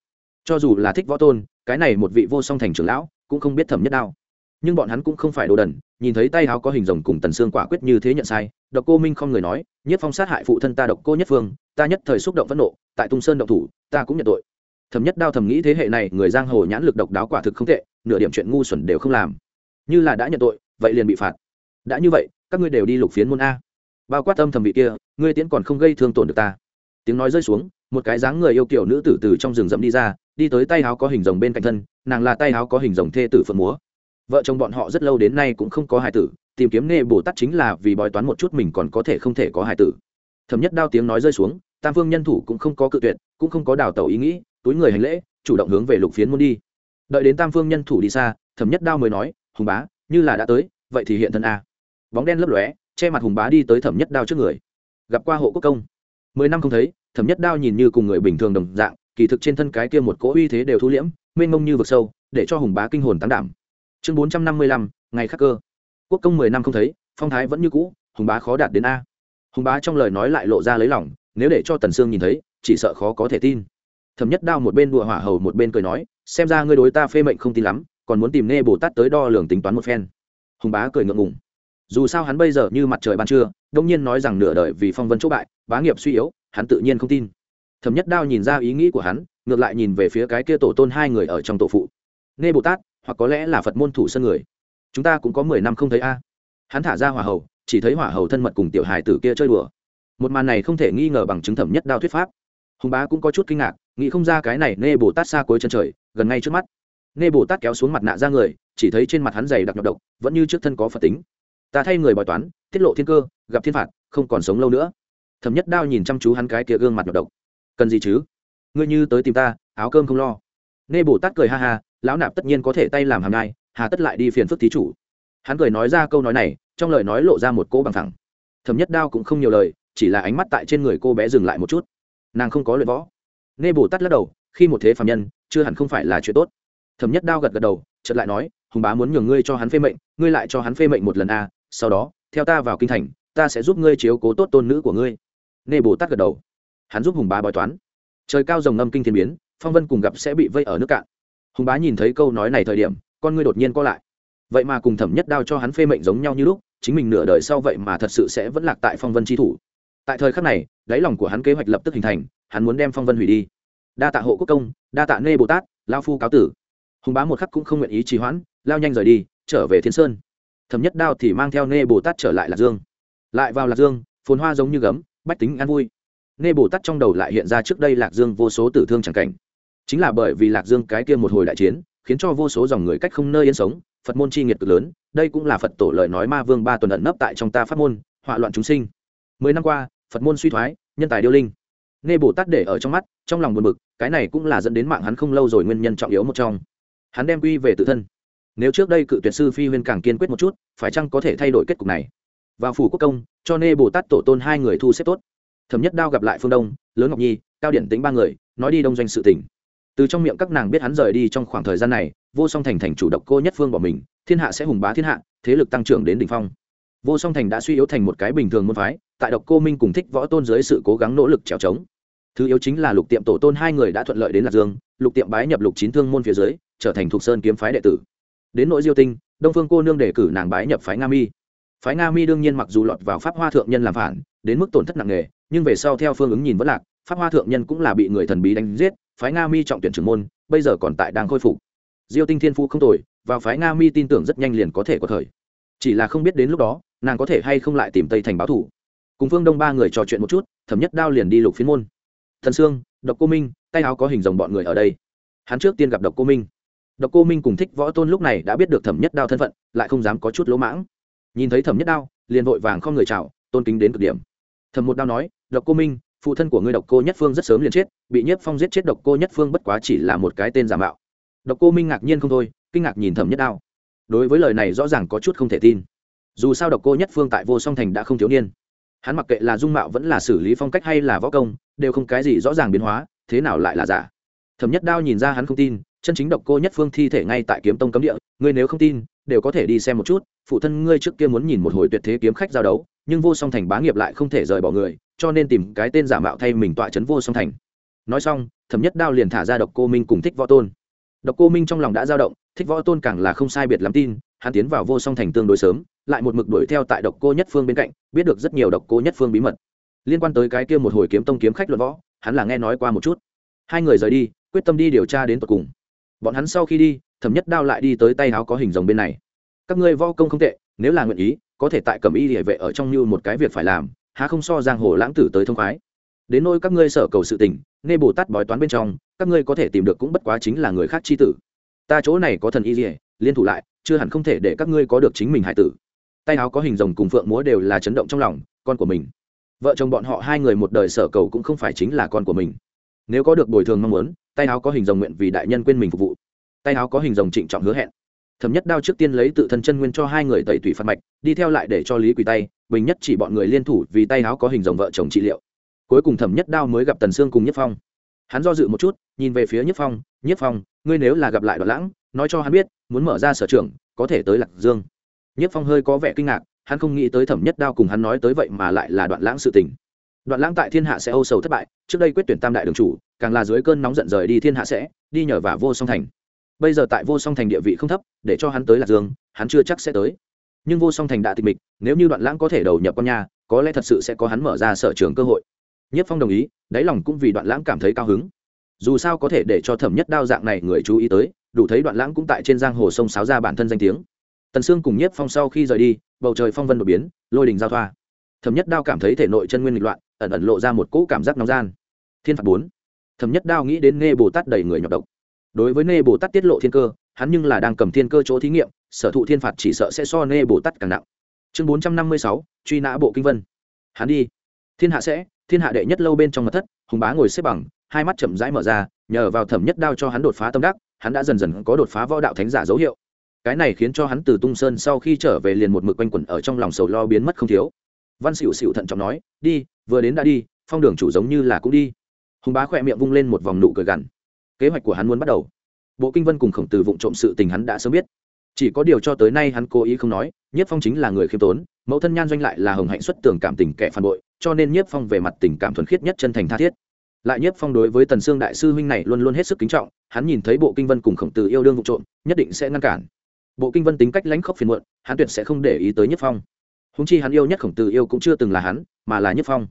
Cho dù là thích võ tôn, cái này một vị vô song thành trưởng lão, cũng không biết thẩm nhất đao. Nhưng bọn hắn cũng không phải đồ đần, nhìn thấy tay áo có hình rồng cùng tần xương quả quyết như thế nhận sai, độc cô minh không người nói, nhất phong sát hại phụ thân ta độc cô nhất phương, ta nhất thời xúc động phẫn nộ, tại tung sơn động thủ, ta cũng nhận tội. Thẩm nhất đao thầm nghĩ thế hệ này, người giang hồ nhãn lực độc đáo quả thực không tệ, nửa điểm chuyện ngu xuẩn đều không làm. Như là đã nhận tội vậy liền bị phạt. Đã như vậy, các ngươi đều đi lục phiến môn a. Bao quát âm thầm vị kia, ngươi tiễn còn không gây thương tổn được ta. Tiếng nói rơi xuống, một cái dáng người yêu kiểu nữ tử từ trong rừng rậm đi ra, đi tới tay áo có hình rồng bên cạnh thân, nàng là tay áo có hình rồng thê tử phượng múa. Vợ chồng bọn họ rất lâu đến nay cũng không có hài tử, tìm kiếm nghề bồ tát chính là vì bói toán một chút mình còn có thể không thể có hài tử. Thẩm nhất đao tiếng nói rơi xuống, tam phương nhân thủ cũng không có cự tuyệt, cũng không có đào tẩu ý nghĩ, túi người hành lễ, chủ động hướng về lục phiến môn đi. Đợi đến tam phương nhân thủ đi xa, thẩm nhất đao mới nói, hùng bá như là đã tới, vậy thì hiện thân a. Bóng đen lấp lóe, che mặt hùng bá đi tới thẩm nhất đao trước người. Gặp qua hộ quốc công. Mười năm không thấy, thẩm nhất đao nhìn như cùng người bình thường đồng dạng, kỳ thực trên thân cái kia một cỗ uy thế đều thu liễm, mênh mông như vực sâu, để cho hùng bá kinh hồn tán đảm. Chương bốn trăm năm mươi lăm, ngày khắc cơ. Quốc công mười năm không thấy, phong thái vẫn như cũ, hùng bá khó đạt đến a. Hùng bá trong lời nói lại lộ ra lấy lòng, nếu để cho tần sương nhìn thấy, chỉ sợ khó có thể tin. Thẩm nhất đao một bên đùa hỏa hầu một bên cười nói, xem ra ngươi đối ta phê mệnh không tin lắm còn muốn tìm nghe bồ tát tới đo lường tính toán một phen. Hùng bá cười ngượng ngùng. Dù sao hắn bây giờ như mặt trời ban trưa, đông nhiên nói rằng nửa đời vì phong vân chỗ bại, bá nghiệp suy yếu, hắn tự nhiên không tin. Thẩm nhất đao nhìn ra ý nghĩ của hắn, ngược lại nhìn về phía cái kia tổ tôn hai người ở trong tổ phụ. Nghe bồ tát, hoặc có lẽ là phật môn thủ sân người. Chúng ta cũng có mười năm không thấy a. Hắn thả ra hỏa hầu, chỉ thấy hỏa hầu thân mật cùng tiểu hài tử kia chơi đùa. Một màn này không thể nghi ngờ bằng chứng thẩm nhất đao thuyết pháp. Hùng bá cũng có chút kinh ngạc, nghĩ không ra cái này nê bồ tát xa cuối chân trời, gần ngay trước mắt nê bồ tát kéo xuống mặt nạ ra người, chỉ thấy trên mặt hắn dày đặc nhọc độc, vẫn như trước thân có phật tính. Ta thay người bói toán tiết lộ thiên cơ, gặp thiên phạt, không còn sống lâu nữa. Thẩm nhất đao nhìn chăm chú hắn cái kia gương mặt nhọc độc. Cần gì chứ? Ngươi như tới tìm ta, áo cơm không lo. Nê bồ tát cười ha ha, lão nạp tất nhiên có thể tay làm hàm nai, hà tất lại đi phiền phức thí chủ. Hắn cười nói ra câu nói này, trong lời nói lộ ra một cô bằng thẳng. Thẩm nhất đao cũng không nhiều lời, chỉ là ánh mắt tại trên người cô bé dừng lại một chút. Nàng không có luyện võ. Nghe bồ tát lắc đầu, khi một thế phạm nhân, chưa hẳn không phải là chuyện tốt thẩm nhất đao gật gật đầu, chợt lại nói, hùng bá muốn nhường ngươi cho hắn phê mệnh, ngươi lại cho hắn phê mệnh một lần a, sau đó, theo ta vào kinh thành, ta sẽ giúp ngươi chiếu cố tốt tôn nữ của ngươi. Nê bồ tát gật đầu. Hắn giúp hùng bá bói toán. Trời cao rồng ngâm kinh thiên biến, phong vân cùng gặp sẽ bị vây ở nước cạn. Hùng bá nhìn thấy câu nói này thời điểm, con ngươi đột nhiên co lại. Vậy mà cùng thẩm nhất đao cho hắn phê mệnh giống nhau như lúc, chính mình nửa đời sau vậy mà thật sự sẽ vẫn lạc tại phong vân tri thủ. Tại thời khắc này, đáy lòng của hắn kế hoạch lập tức hình thành, hắn muốn đem phong vân hủy đi. Đa tạ hộ quốc công, đa tạ nê bồ tát lao phu cáo tử hùng bá một khắc cũng không nguyện ý trì hoãn, lao nhanh rời đi, trở về thiên sơn. Thấm nhất đao thì mang theo nê bồ tát trở lại lạc dương. Lại vào lạc dương, phồn hoa giống như gấm, bách tính an vui. Nê bồ tát trong đầu lại hiện ra trước đây lạc dương vô số tử thương c cảnh. Chính là bởi vì lạc dương cái kia một hồi đại chiến, khiến cho vô số dòng người cách không nơi yên sống, phật môn chi nghiệt cực lớn, đây cũng là phật tổ lời nói ma vương ba tuần ẩn nấp tại trong ta pháp môn, họa loạn chúng sinh. Mười năm qua, phật môn suy thoái, nhân tài điêu linh. Nê bồ tát để ở trong mắt, trong lòng buồn bực, cái này cũng là dẫn đến mạng hắn không lâu rồi nguyên nhân trọng yếu một trong hắn đem quy về tự thân. Nếu trước đây cự tuyệt sư phi huyên càng kiên quyết một chút, phải chăng có thể thay đổi kết cục này? Vào phủ quốc công, cho nê bồ tát tổ tôn hai người thu xếp tốt. Thẩm nhất đao gặp lại phương đông, lớn ngọc nhi, cao điển tính ba người, nói đi đông doanh sự tỉnh từ trong miệng các nàng biết hắn rời đi trong khoảng thời gian này, vô song thành thành chủ độc cô nhất phương bỏ mình, thiên hạ sẽ hùng bá thiên hạ, thế lực tăng trưởng đến đ ỉ n h phong. Vô song thành đã suy yếu thành một cái bình thường môn phái, tại độc cô minh cùng thích võ tôn dưới sự cố gắng nỗ lực trèo trống. Thứ yếu chính là lục tiệm tổ tôn hai người đã thuận lợi đến lạc dương, lục tiệm bái nhập lục chín thương môn phía dưới trở thành thuộc sơn kiếm phái đệ tử. Đến nội diêu tinh, đông phương cô nương đề cử nàng bái nhập phái nga mi. Phái nga mi đương nhiên mặc dù lọt vào pháp hoa thượng nhân làm phản, đến mức tổn thất nặng nề, nhưng về sau theo phương ứng nhìn vẫn lạc, pháp hoa thượng nhân cũng là bị người thần bí đánh giết, phái nga mi trọng tuyển trưởng môn, bây giờ còn tại đang khôi phục. Diêu tinh thiên phu không tồi, vào phái nga mi tin tưởng rất nhanh liền có thể có thời. Chỉ là không biết đến lúc đó, nàng có thể hay không lại tìm tây thành báo thủ. Cùng phương đông ba người trò chuyện một chút, thẩm nhất đao liền đi lục phiến môn. Thần sương, độc cô minh, tay áo có hình dòng bọn người ở đây. Hắn trước tiên gặp độc cô minh độc cô minh cùng thích võ tôn lúc này đã biết được thẩm nhất đao thân phận, lại không dám có chút lỗ mãng. Nhìn thấy thẩm nhất đao, liền vội vàng không người chào, tôn kính đến cực điểm. Thẩm một đao nói, độc cô minh, phụ thân của ngươi độc cô nhất phương rất sớm liền chết, bị nhất phong giết chết độc cô nhất phương bất quá chỉ là một cái tên giả mạo. Độc cô minh ngạc nhiên không thôi, kinh ngạc nhìn thẩm nhất đao. Đối với lời này rõ ràng có chút không thể tin. Dù sao độc cô nhất phương tại vô song thành đã không thiếu niên. Hắn mặc kệ là dung mạo vẫn là xử lý phong cách hay là võ công, đều không cái gì rõ ràng biến hóa, thế nào lại là giả. Thẩm nhất đao nhìn ra hắn không tin chân chính độc cô nhất phương thi thể ngay tại kiếm tông cấm địa, ngươi nếu không tin, đều có thể đi xem một chút, phụ thân ngươi trước kia muốn nhìn một hồi tuyệt thế kiếm khách giao đấu, nhưng vô song thành bá nghiệp lại không thể rời bỏ người, cho nên tìm cái tên giả mạo thay mình tọa chấn vô song thành. Nói xong, thẩm nhất đao liền thả ra độc cô minh cùng thích võ tôn. Độc cô minh trong lòng đã dao động, thích võ tôn càng là không sai biệt lắm tin, hắn tiến vào vô song thành tương đối sớm, lại một mực đuổi theo tại độc cô nhất phương bên cạnh, biết được rất nhiều độc cô nhất phương bí mật. Liên quan tới cái kia một hồi kiếm tông kiếm khách luận võ, hắn là nghe nói qua một chút. Hai người rời đi, quyết tâm đi điều tra đến tận cùng bọn hắn sau khi đi, thẩm nhất đao lại đi tới tay áo có hình rồng bên này. Các ngươi vo công không tệ, nếu là nguyện ý, có thể tại cầm y địa vệ ở trong như một cái việc phải làm, há không so giang hồ lãng tử tới thông khoái. Đến nôi các ngươi sở cầu sự tình, nghe bồ tát bói toán bên trong, các ngươi có thể tìm được cũng bất quá chính là người khác chi tử. Ta chỗ này có thần y dỉa liên thủ lại, chưa hẳn không thể để các ngươi có được chính mình hải tử. Tay áo có hình rồng cùng phượng múa đều là chấn động trong lòng, con của mình. Vợ chồng bọn họ hai người một đời sở cầu cũng không phải chính là con của mình. Nếu có được bồi thường mong muốn tay áo có hình rồng nguyện vì đại nhân quên mình phục vụ. Tay áo có hình rồng trịnh trọng hứa hẹn. Thẩm nhất đao trước tiên lấy tự thân chân nguyên cho hai người tẩy tủy phạt mạch, đi theo lại để cho lý quỳ tay, bình nhất chỉ bọn người liên thủ vì tay áo có hình rồng vợ chồng trị liệu. Cuối cùng thẩm nhất đao mới gặp tần sương cùng nhất phong. Hắn do dự một chút, nhìn về phía nhất phong nhất phong, ngươi nếu là gặp lại đoạn lãng, nói cho hắn biết, muốn mở ra sở trường, có thể tới lạc dương. Nhất phong hơi có vẻ kinh ngạc, hắn không nghĩ tới thẩm nhất đao cùng hắn nói tới vậy mà lại là đoạn lãng sự tình. Đoạn lãng tại thiên hạ sẽ âu sầu thất bại, trước đây quyết tuyển tam đại đường chủ càng là dưới cơn nóng giận rời đi thiên hạ sẽ, đi nhờ vả vô song thành. Bây giờ tại vô song thành địa vị không thấp, để cho hắn tới lạc dương, hắn chưa chắc sẽ tới. Nhưng vô song thành đã tịch mịch, nếu như đoạn lãng có thể đầu nhập con nhà, có lẽ thật sự sẽ có hắn mở ra sở trường cơ hội. Nhất phong đồng ý, đáy lòng cũng vì đoạn lãng cảm thấy cao hứng. Dù sao có thể để cho thẩm nhất đao dạng này người chú ý tới, đủ thấy đoạn lãng cũng tại trên giang hồ sông sáo ra bản thân danh tiếng. Tần sương cùng nhất phong sau khi rời đi, bầu trời phong vân đột biến, lôi đình giao thoa. Thẩm nhất đao cảm thấy thể nội chân nguyên nghịch loạn, ẩn ẩn lộ ra một cỗ cảm giác nóng gian. Thiên phạt bốn thẩm nhất đao nghĩ đến nê bồ tát đầy người nhọc độc. Đối với nê bồ tát tiết lộ thiên cơ, hắn nhưng là đang cầm thiên cơ chỗ thí nghiệm, sở thụ thiên phạt chỉ sợ sẽ so nê bồ tát càng nặng. Chương bốn trăm năm mươi sáu, truy nã bộ kinh vân. Hắn đi. Thiên hạ sẽ, thiên hạ đệ nhất lâu bên trong mặt thất, hùng bá ngồi xếp bằng, hai mắt chậm rãi mở ra, nhờ vào thẩm nhất đao cho hắn đột phá tâm đắc, hắn đã dần dần có đột phá võ đạo thánh giả dấu hiệu. Cái này khiến cho hắn từ tung sơn sau khi trở về liền một mực quanh quẩn ở trong lòng sầu lo biến mất không thiếu. Văn xỉu xỉu thận trọng nói, đi, vừa đến đã đi, phong đường chủ giống như là cũng đi hùng bá khỏe miệng vung lên một vòng nụ cười gằn. Kế hoạch của hắn muốn bắt đầu. Bộ kinh vân cùng khổng tử vụng trộm sự tình hắn đã sớm biết. Chỉ có điều cho tới nay hắn cố ý không nói Nhất phong chính là người khiêm tốn, mẫu thân nhan doanh lại là hồng hạnh xuất tường cảm tình kẻ phản bội, cho nên Nhất phong về mặt tình cảm thuần khiết nhất chân thành tha thiết. Lại Nhất phong đối với tần sương đại sư huynh này luôn luôn hết sức kính trọng, hắn nhìn thấy bộ kinh vân cùng khổng tử yêu đương vụ trộm, nhất định sẽ ngăn cản. Bộ kinh vân tính cách lãnh khốc phiền muộn, hắn tuyệt sẽ không để ý tới Nhất phong. Húng chi hắn yêu nhất khổng tử yêu cũng chưa từng là hắn, mà là Nhất phong.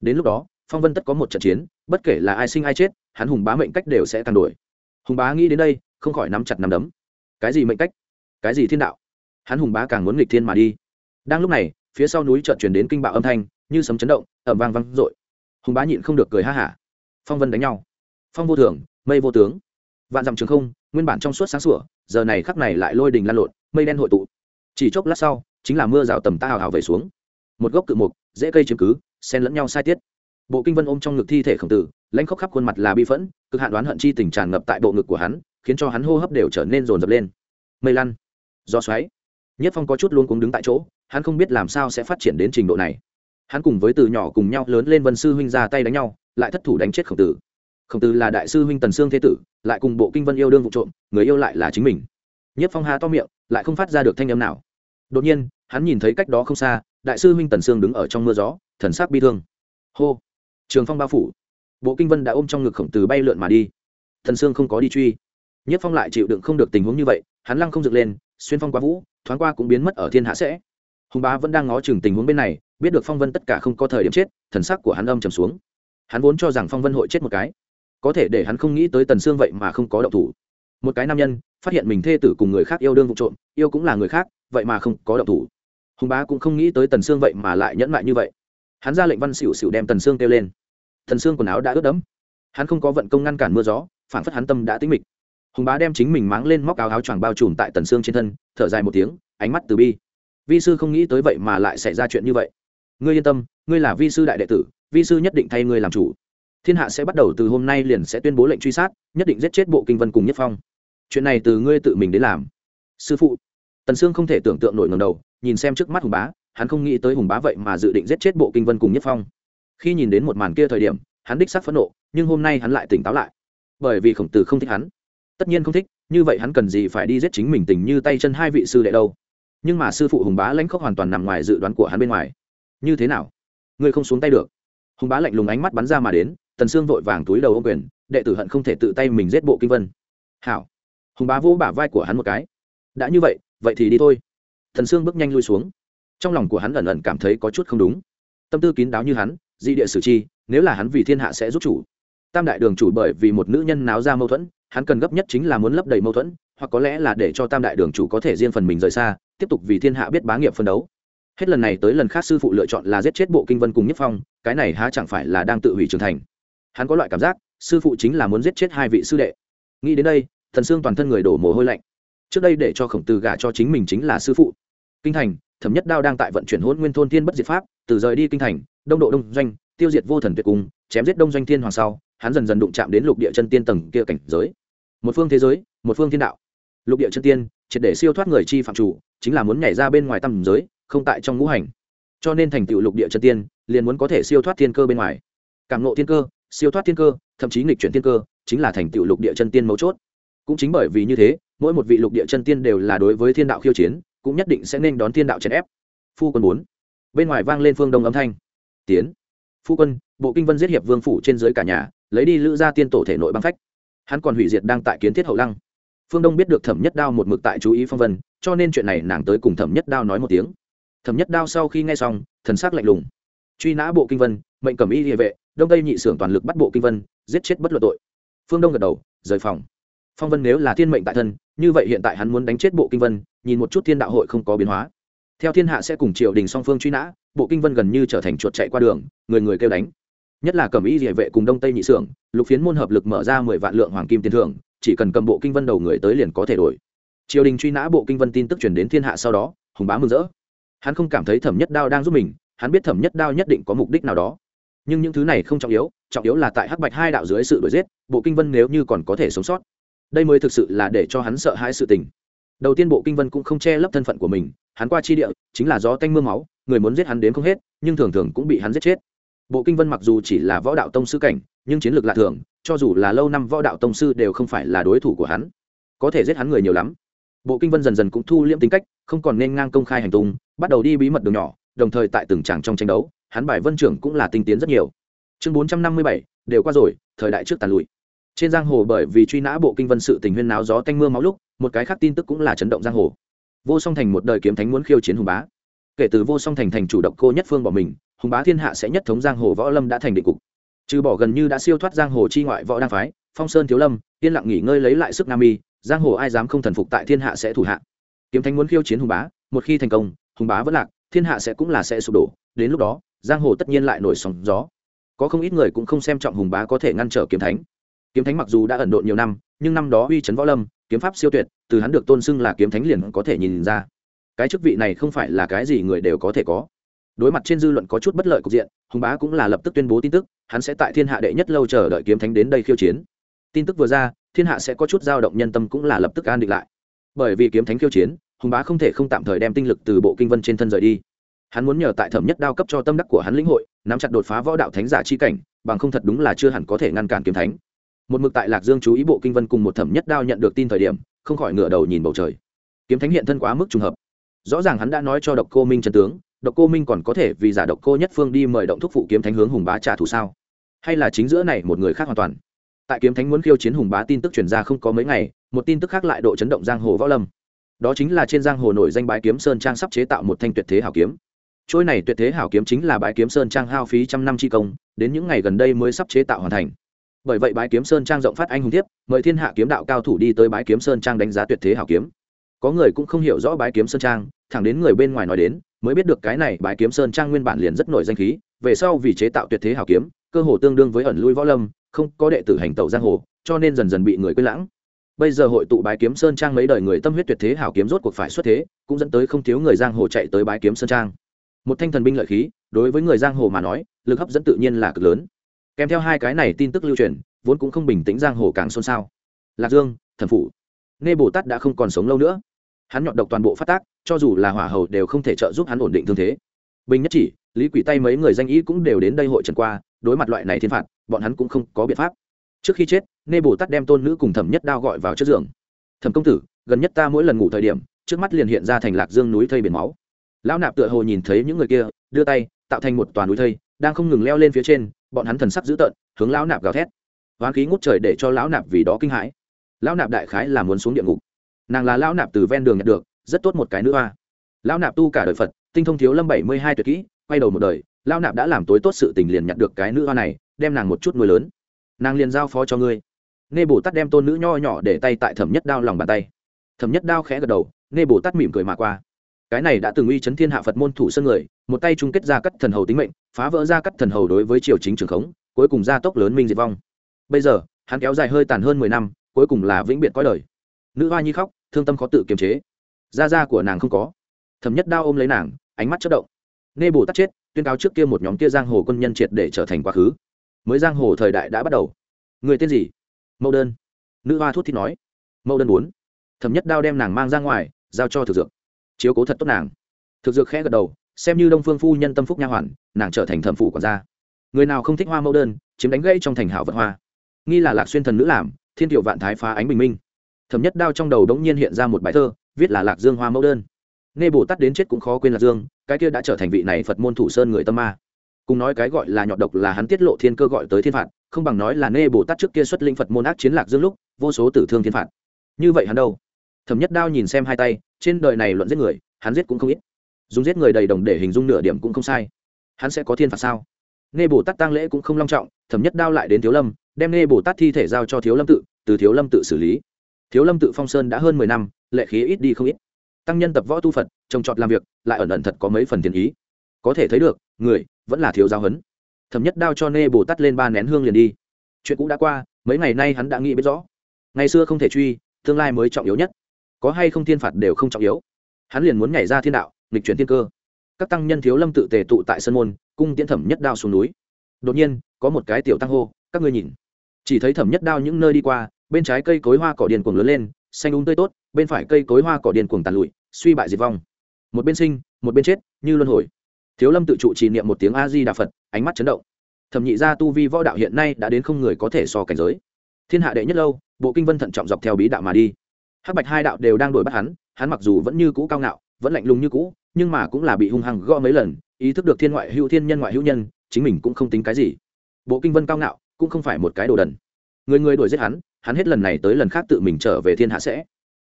Đến lúc đó phong vân tất có một trận chiến, bất kể là ai sinh ai chết, hắn hùng bá mệnh cách đều sẽ càng đổi. Hùng bá nghĩ đến đây, không khỏi nắm chặt nắm đấm. Cái gì mệnh cách? Cái gì thiên đạo? Hắn hùng bá càng muốn nghịch thiên mà đi. Đang lúc này, phía sau núi chợt chuyển đến kinh bạo âm thanh, như sấm chấn động ẩm vang vang dội. Hùng bá nhịn không được cười ha hả. Phong vân đánh nhau. Phong vô thường, mây vô tướng. Vạn dặm trường không, nguyên bản trong suốt sáng sủa, giờ này khắc này lại lôi đình lan lộn, mây đen hội tụ. Chỉ chốc lát sau, chính là mưa rào tầm ta hào hào về xuống. Một gốc cự mục, dễ cây chiếm cứ, xen lẫn nhau sai tiết bộ kinh vân ôm trong ngực thi thể khổng tử, lãnh khóc khắp khuôn mặt là bi phẫn, cực hạn đoán hận chi tình tràn ngập tại bộ ngực của hắn, khiến cho hắn hô hấp đều trở nên rồn rập lên. Mây lăn do xoáy. Nhất phong có chút luôn cuống đứng tại chỗ, hắn không biết làm sao sẽ phát triển đến trình độ này. Hắn cùng với từ nhỏ cùng nhau lớn lên vân sư huynh ra tay đánh nhau, lại thất thủ đánh chết khổng tử. Khổng tử là đại sư huynh tần sương thế tử, lại cùng bộ kinh vân yêu đương vụ trộm, người yêu lại là chính mình. Nhất phong há to miệng, lại không phát ra được thanh âm nào. Đột nhiên, hắn nhìn thấy cách đó không xa, đại sư huynh tần sương đứng ở trong mưa gió, thần sắc bi thương. Hô! Trường phong bao phủ. Bộ kinh vân đã ôm trong ngực khổng tử bay lượn mà đi. Thần sương không có đi truy. Nhất phong lại chịu đựng không được tình huống như vậy, hắn lăng không dựng lên, xuyên phong qua vũ, thoáng qua cũng biến mất ở thiên hạ sẽ. Hùng bá vẫn đang ngó chừng tình huống bên này, biết được phong vân tất cả không có thời điểm chết, thần sắc của hắn âm trầm xuống. Hắn vốn cho rằng phong vân hội chết một cái. Có thể để hắn không nghĩ tới tần sương vậy mà không có động thủ. Một cái nam nhân, phát hiện mình thê tử cùng người khác yêu đương vụ trộm, yêu cũng là người khác, vậy mà không có động thủ. Hùng bá cũng không nghĩ tới tần sương vậy mà lại nhẫn mại như vậy. Hắn ra lệnh văn xỉu xỉu đem tần sương kêu lên. Thần xương quần áo đã ướt đẫm. Hắn không có vận công ngăn cản mưa gió phản phất hắn tâm đã tính mịch. Hùng bá đem chính mình máng lên móc áo áo choàng bao trùm tại tần xương trên thân, thở dài một tiếng, ánh mắt từ bi. Vi sư không nghĩ tới vậy mà lại xảy ra chuyện như vậy. Ngươi yên tâm, ngươi là vi sư đại đệ tử, vi sư nhất định thay ngươi làm chủ. Thiên hạ sẽ bắt đầu từ hôm nay liền sẽ tuyên bố lệnh truy sát, nhất định giết chết bộ kinh vân cùng nhất phong. Chuyện này từ ngươi tự mình đến làm. Sư phụ. Tần sương không thể tưởng tượng nổi ngầm đầu, nhìn xem trước mắt hùng bá, hắn không nghĩ tới hùng bá vậy mà dự định giết chết bộ kinh vân cùng nhất phong khi nhìn đến một màn kia thời điểm, hắn đích sắc phẫn nộ, nhưng hôm nay hắn lại tỉnh táo lại. Bởi vì khổng tử không thích hắn. Tất nhiên không thích, như vậy hắn cần gì phải đi giết chính mình tình như tay chân hai vị sư đệ đâu. Nhưng mà sư phụ hùng bá lãnh khốc hoàn toàn nằm ngoài dự đoán của hắn bên ngoài. Như thế nào? Ngươi không xuống tay được. Hùng bá lạnh lùng ánh mắt bắn ra mà đến, tần sương vội vàng túi đầu ô quyền, đệ tử hận không thể tự tay mình giết bộ kinh vân. Hảo. Hùng bá vỗ bả vai của hắn một cái. Đã như vậy vậy thì đi thôi. Thần sương bước nhanh lui xuống. Trong lòng của hắn ẩn ẩn cảm thấy có chút không đúng. Tâm tư kín đáo như hắn di địa sử chi, nếu là hắn vì thiên hạ sẽ giúp chủ. Tam đại đường chủ bởi vì một nữ nhân náo ra mâu thuẫn, hắn cần gấp nhất chính là muốn lấp đầy mâu thuẫn, hoặc có lẽ là để cho tam đại đường chủ có thể riêng phần mình rời xa, tiếp tục vì thiên hạ biết bá nghiệp phân đấu. Hết lần này tới lần khác sư phụ lựa chọn là giết chết bộ kinh vân cùng nhất phong, cái này há chẳng phải là đang tự hủy trưởng thành. Hắn có loại cảm giác, sư phụ chính là muốn giết chết hai vị sư đệ. Nghĩ đến đây, thần xương toàn thân người đổ mồ hôi lạnh. Trước đây để cho khổng tử gả cho chính mình chính là sư phụ. Kinh thành, thẩm nhất đao đang tại vận chuyển hôn nguyên thôn thiên bất diệt pháp, từ rời đi kinh thành đông độ đông doanh, tiêu diệt vô thần tuyệt cung chém giết đông doanh thiên hoàng sau, hắn dần dần đụng chạm đến lục địa chân tiên tầng kia cảnh giới. Một phương thế giới, một phương thiên đạo. Lục địa chân tiên, triệt để siêu thoát người chi phạm chủ, chính là muốn nhảy ra bên ngoài tầm giới, không tại trong ngũ hành. Cho nên thành tựu lục địa chân tiên, liền muốn có thể siêu thoát thiên cơ bên ngoài. Cảm ngộ thiên cơ, siêu thoát thiên cơ, thậm chí nghịch chuyển thiên cơ, chính là thành tựu lục địa chân tiên mấu chốt. Cũng chính bởi vì như thế, mỗi một vị lục địa chân tiên đều là đối với thiên đạo khiêu chiến, cũng nhất định sẽ nên đón thiên đạo chèn ép. Phu quân bốn. Bên ngoài vang lên phương đông âm thanh tiến. Phu quân, bộ kinh vân giết hiệp vương phủ trên dưới cả nhà, lấy đi lữ gia tiên tổ thể nội băng phách. Hắn còn hủy diệt đang tại kiến thiết hậu lăng. Phương đông biết được thẩm nhất đao một mực tại chú ý phong vân, cho nên chuyện này nàng tới cùng thẩm nhất đao nói một tiếng. Thẩm nhất đao sau khi nghe xong, thần s ắ c lạnh lùng. Truy nã bộ kinh vân, mệnh cầm y địa vệ, đông tây nhị xưởng toàn lực bắt bộ kinh vân, giết chết bất luận tội. Phương đông gật đầu, rời phòng. Phong vân nếu là thiên mệnh tại thân, như vậy hiện tại hắn muốn đánh chết bộ kinh vân, nhìn một chút thiên đạo hội không có biến hóa theo thiên hạ sẽ cùng triều đình song phương truy nã, bộ kinh vân gần như trở thành chuột chạy qua đường, người người kêu đánh. Nhất là cầm y địa vệ cùng đông tây nhị xưởng lục phiến môn hợp lực mở ra mười vạn lượng hoàng kim tiền thưởng, chỉ cần cầm bộ kinh vân đầu người tới liền có thể đổi. Triều đình truy nã bộ kinh vân tin tức truyền đến thiên hạ sau đó, hùng bá mừng rỡ. Hắn không cảm thấy thẩm nhất đao đang giúp mình, hắn biết thẩm nhất đao nhất định có mục đích nào đó. Nhưng những thứ này không trọng yếu trọng yếu là tại hắc bạch hai đạo dưới sự đuổi giết, bộ kinh vân nếu như còn có thể sống sót, đây mới thực sự là để cho hắn sợ hãi sự tình đầu tiên bộ kinh vân cũng không che lấp thân phận của mình, hắn qua chi địa, chính là gió tanh m ư a máu, người muốn giết hắn đến không hết, nhưng thường thường cũng bị hắn giết chết. Bộ kinh vân mặc dù chỉ là võ đạo tông sư cảnh, nhưng chiến lược lạ thường, cho dù là lâu năm võ đạo tông sư đều không phải là đối thủ của hắn. Có thể giết hắn người nhiều lắm. Bộ kinh vân dần dần cũng thu liễm tính cách, không còn nên ngang công khai hành tung, bắt đầu đi bí mật đường nhỏ, đồng thời tại từng tràng trong tranh đấu, hắn bài vân trưởng cũng là tinh tiến rất nhiều. Chương bốn trăm năm mươi bảy, đều qua rồi, thời đại trước tàn lụi. Trên giang hồ bởi vì truy nã bộ kinh vân sự tình huyên náo gió tanh mưa máu lúc một cái khác tin tức cũng là chấn động giang hồ. Vô song thành một đời kiếm thánh muốn khiêu chiến hùng bá. Kể từ vô song thành thành chủ động cô nhất phương bỏ mình, hùng bá thiên hạ sẽ nhất thống giang hồ võ lâm đã thành định cục. Trừ bỏ gần như đã siêu thoát giang hồ chi ngoại võ đăng phái, phong sơn thiếu lâm, yên lặng nghỉ ngơi lấy lại sức nam y giang hồ ai dám không thần phục tại thiên hạ sẽ thủ hạ. Kiếm thánh muốn khiêu chiến hùng bá, một khi thành công, hùng bá vẫn lạc, thiên hạ sẽ cũng là sẽ sụp đổ, đến lúc đó, giang hồ tất nhiên lại nổi sóng gió. Có không ít người cũng không xem trọng hùng bá có thể ngăn trở kiếm thánh. Kiếm thánh mặc dù đã ẩn độn nhiều năm nhưng năm đó uy chấn võ lâm, kiếm pháp siêu tuyệt, từ hắn được tôn xưng là kiếm thánh liền có thể nhìn ra. Cái chức vị này không phải là cái gì người đều có thể có. Đối mặt trên dư luận có chút bất lợi cục diện, hùng bá cũng là lập tức tuyên bố tin tức, hắn sẽ tại thiên hạ đệ nhất lâu chờ đợi kiếm thánh đến đây khiêu chiến. Tin tức vừa ra, thiên hạ sẽ có chút dao động nhân tâm cũng là lập tức an định lại. Bởi vì kiếm thánh khiêu chiến, hùng bá không thể không tạm thời đem tinh lực từ bộ kinh vân trên thân rời đi. Hắn muốn nhờ tại thẩm nhất đao cấp cho tâm đắc của hắn lĩnh hội, nắm chặt đột phá võ đạo thánh giả chi cảnh, bằng không thật đúng là chưa hẳn có thể ngăn cản kiếm thánh một mực tại lạc dương chú ý bộ kinh vân cùng một thẩm nhất đao nhận được tin thời điểm, không khỏi ngửa đầu nhìn bầu trời. Kiếm thánh hiện thân quá mức trùng hợp. Rõ ràng hắn đã nói cho độc cô minh trần tướng, độc cô minh còn có thể vì giả độc cô nhất phương đi mời động thúc phụ kiếm thánh hướng hùng bá trả thù sao? Hay là chính giữa này một người khác hoàn toàn? Tại kiếm thánh muốn khiêu chiến hùng bá tin tức truyền ra không có mấy ngày, một tin tức khác lại độ chấn động giang hồ võ lâm. Đó chính là trên giang hồ nổi danh bái kiếm sơn trang sắp chế tạo một thanh tuyệt thế hảo kiếm. Trôi này tuyệt thế hảo kiếm chính là bái kiếm sơn trang hao phí trăm năm chi công, đến những ngày gần đây mới sắp chế tạo hoàn thành bởi vậy bái kiếm sơn trang rộng phát anh hùng tiếp mời thiên hạ kiếm đạo cao thủ đi tới bái kiếm sơn trang đánh giá tuyệt thế hảo kiếm. Có người cũng không hiểu rõ bái kiếm sơn trang, thẳng đến người bên ngoài nói đến, mới biết được cái này bái kiếm sơn trang nguyên bản liền rất nổi danh khí, về sau vì chế tạo tuyệt thế hảo kiếm, cơ hồ tương đương với ẩn lui võ lâm, không có đệ tử hành tẩu giang hồ, cho nên dần dần bị người quên lãng. Bây giờ hội tụ bái kiếm sơn trang mấy đời người tâm huyết tuyệt thế hảo kiếm rốt cuộc phải xuất thế, cũng dẫn tới không thiếu người giang hồ chạy tới bái kiếm sơn trang. Một thanh thần binh lợi khí, đối với người giang hồ mà nói, lực hấp dẫn tự nhiên là cực lớn kèm theo hai cái này tin tức lưu truyền, vốn cũng không bình tĩnh giang hồ càng xôn xao. Lạc dương, thần phủ nê bồ tát đã không còn sống lâu nữa. Hắn nhọn độc toàn bộ phát tác, cho dù là hỏa hầu đều không thể trợ giúp hắn ổn định thương thế. Bình nhất chỉ, lý quỷ tay mấy người danh ý cũng đều đến đây hội trần qua, đối mặt loại này thiên phạt, bọn hắn cũng không có biện pháp. Trước khi chết nê bồ tát đem tôn nữ cùng thẩm nhất đao gọi vào trước giường. Thẩm công tử, gần nhất ta mỗi lần ngủ thời điểm, trước mắt liền hiện ra thành lạc dương núi thây biển máu. Lão nạp tựa hồ nhìn thấy những người kia, đưa tay, tạo thành một toàn núi thây, đang không ngừng leo lên phía trên bọn hắn thần sắc dữ tợn, hướng lão nạp gào thét. Hoán khí ngút trời để cho lão nạp vì đó kinh hãi. Lão nạp đại khái là muốn xuống địa ngục. Nàng là lão nạp từ ven đường nhận được, rất tốt một cái nữ hoa. Lão nạp tu cả đời phật, tinh thông thiếu lâm bảy mươi hai tuyệt kỹ, quay đầu một đời, lão nạp đã làm tối tốt sự tình liền nhận được cái nữ hoa này, đem nàng một chút nuôi lớn. Nàng liền giao phó cho ngươi. Nghe bồ tát đem tôn nữ nho nhỏ để tay tại thẩm nhất đao lòng bàn tay. Thẩm nhất đao khẽ gật đầu nghe bồ tát mỉm cười mà qua. Cái này đã từng uy chấn thiên hạ phật môn thủ sân người, một tay chung kết ra cắt thần hầu tính mệnh phá vỡ ra cắt thần hầu đối với triều chính trường khống, cuối cùng gia tốc lớn minh diệt vong. Bây giờ, hắn kéo dài hơi tàn hơn mười năm, cuối cùng là vĩnh biệt cõi đời. Nữ hoa nhi khóc, thương tâm khó tự kiềm chế. Da da của nàng không có. Thẩm nhất đao ôm lấy nàng, ánh mắt chất động. Nê bồ tát chết, tuyên cáo trước kia một nhóm kia giang hồ quân nhân triệt để trở thành quá khứ. Mới giang hồ thời đại đã bắt đầu. Người tên gì? Mẫu đơn. Nữ hoa thút thít nói. Mẫu đơn bốn. Thẩm nhất đao đem nàng mang ra ngoài, giao cho thực dược. Chiếu cố thật tốt nàng. Thực dược khẽ gật đầu xem như đông phương phu nhân tâm phúc nha hoàn, nàng trở thành thẩm phủ quản gia. Người nào không thích hoa mẫu đơn, chiếm đánh gây trong thành hảo vật hoa. Nghi là lạc xuyên thần nữ làm, thiên tiểu vạn thái phá ánh bình minh. Thẩm nhất đao trong đầu đống nhiên hiện ra một bài thơ, viết là lạc dương hoa mẫu đơn. Nghe bồ tát đến chết cũng khó quên lạc dương, cái kia đã trở thành vị này phật môn thủ sơn người tâm ma. Cùng nói cái gọi là nhọt độc là hắn tiết lộ thiên cơ gọi tới thiên phạt, không bằng nói là nê bồ tát trước kia xuất linh phật môn ác chiến lạc dương lúc, vô số tử thương thiên phạt. Như vậy hắn đâu? Thẩm nhất đao nhìn xem hai tay, trên đời này luận giết người, hắn giết cũng không ít dùng giết người đầy đồng để hình dung nửa điểm cũng không sai. Hắn sẽ có thiên phạt sao? Nê bồ tát tăng lễ cũng không long trọng, thẩm nhất đao lại đến thiếu lâm, đem nê bồ tát thi thể giao cho thiếu lâm tự, từ thiếu lâm tự xử lý. Thiếu lâm tự phong sơn đã hơn mười năm, lệ khí ít đi không ít. Tăng nhân tập võ tu phật, trồng trọt làm việc, lại ẩn ẩn thật có mấy phần tiền ý. Có thể thấy được, người vẫn là thiếu giáo huấn. Thẩm nhất đao cho nê bồ tát lên ba nén hương liền đi. Chuyện cũ đã qua, mấy ngày nay hắn đã nghĩ biết rõ. Ngày xưa không thể truy, tương lai mới trọng yếu nhất. Có hay không thiên phạt đều không trọng yếu. Hắn liền muốn nhảy ra thiên đạo nghịch chuyển thiên cơ. Các tăng nhân thiếu lâm tự tề tụ tại sân môn, cung tiễn thẩm nhất đao xuống núi. Đột nhiên, có một cái tiểu tăng hô, các ngươi nhìn. Chỉ thấy thẩm nhất đao những nơi đi qua, bên trái cây cối hoa cỏ điền cuồng lớn lên, xanh úng um tươi tốt, bên phải cây cối hoa cỏ điền cuồng tàn lụi, suy bại diệt vong. Một bên sinh, một bên chết, như luân hồi. Thiếu lâm tự trụ trì niệm một tiếng a di đà phật, ánh mắt chấn động. Thẩm nhị gia tu vi võ đạo hiện nay đã đến không người có thể so cảnh giới. Thiên hạ đệ nhất lâu, bộ kinh vân thận trọng dọc theo bí đạo mà đi. Hắc bạch hai đạo đều đang đuổi bắt hắn hắn mặc dù vẫn như cũ cao ngạo, vẫn lạnh lùng như cũ nhưng mà cũng là bị hung hăng gõ mấy lần, ý thức được thiên ngoại hữu thiên nhân ngoại hữu nhân, chính mình cũng không tính cái gì. Bộ kinh vân cao ngạo, cũng không phải một cái đồ đần. Người người đuổi giết hắn hắn hết lần này tới lần khác tự mình trở về thiên hạ sẽ.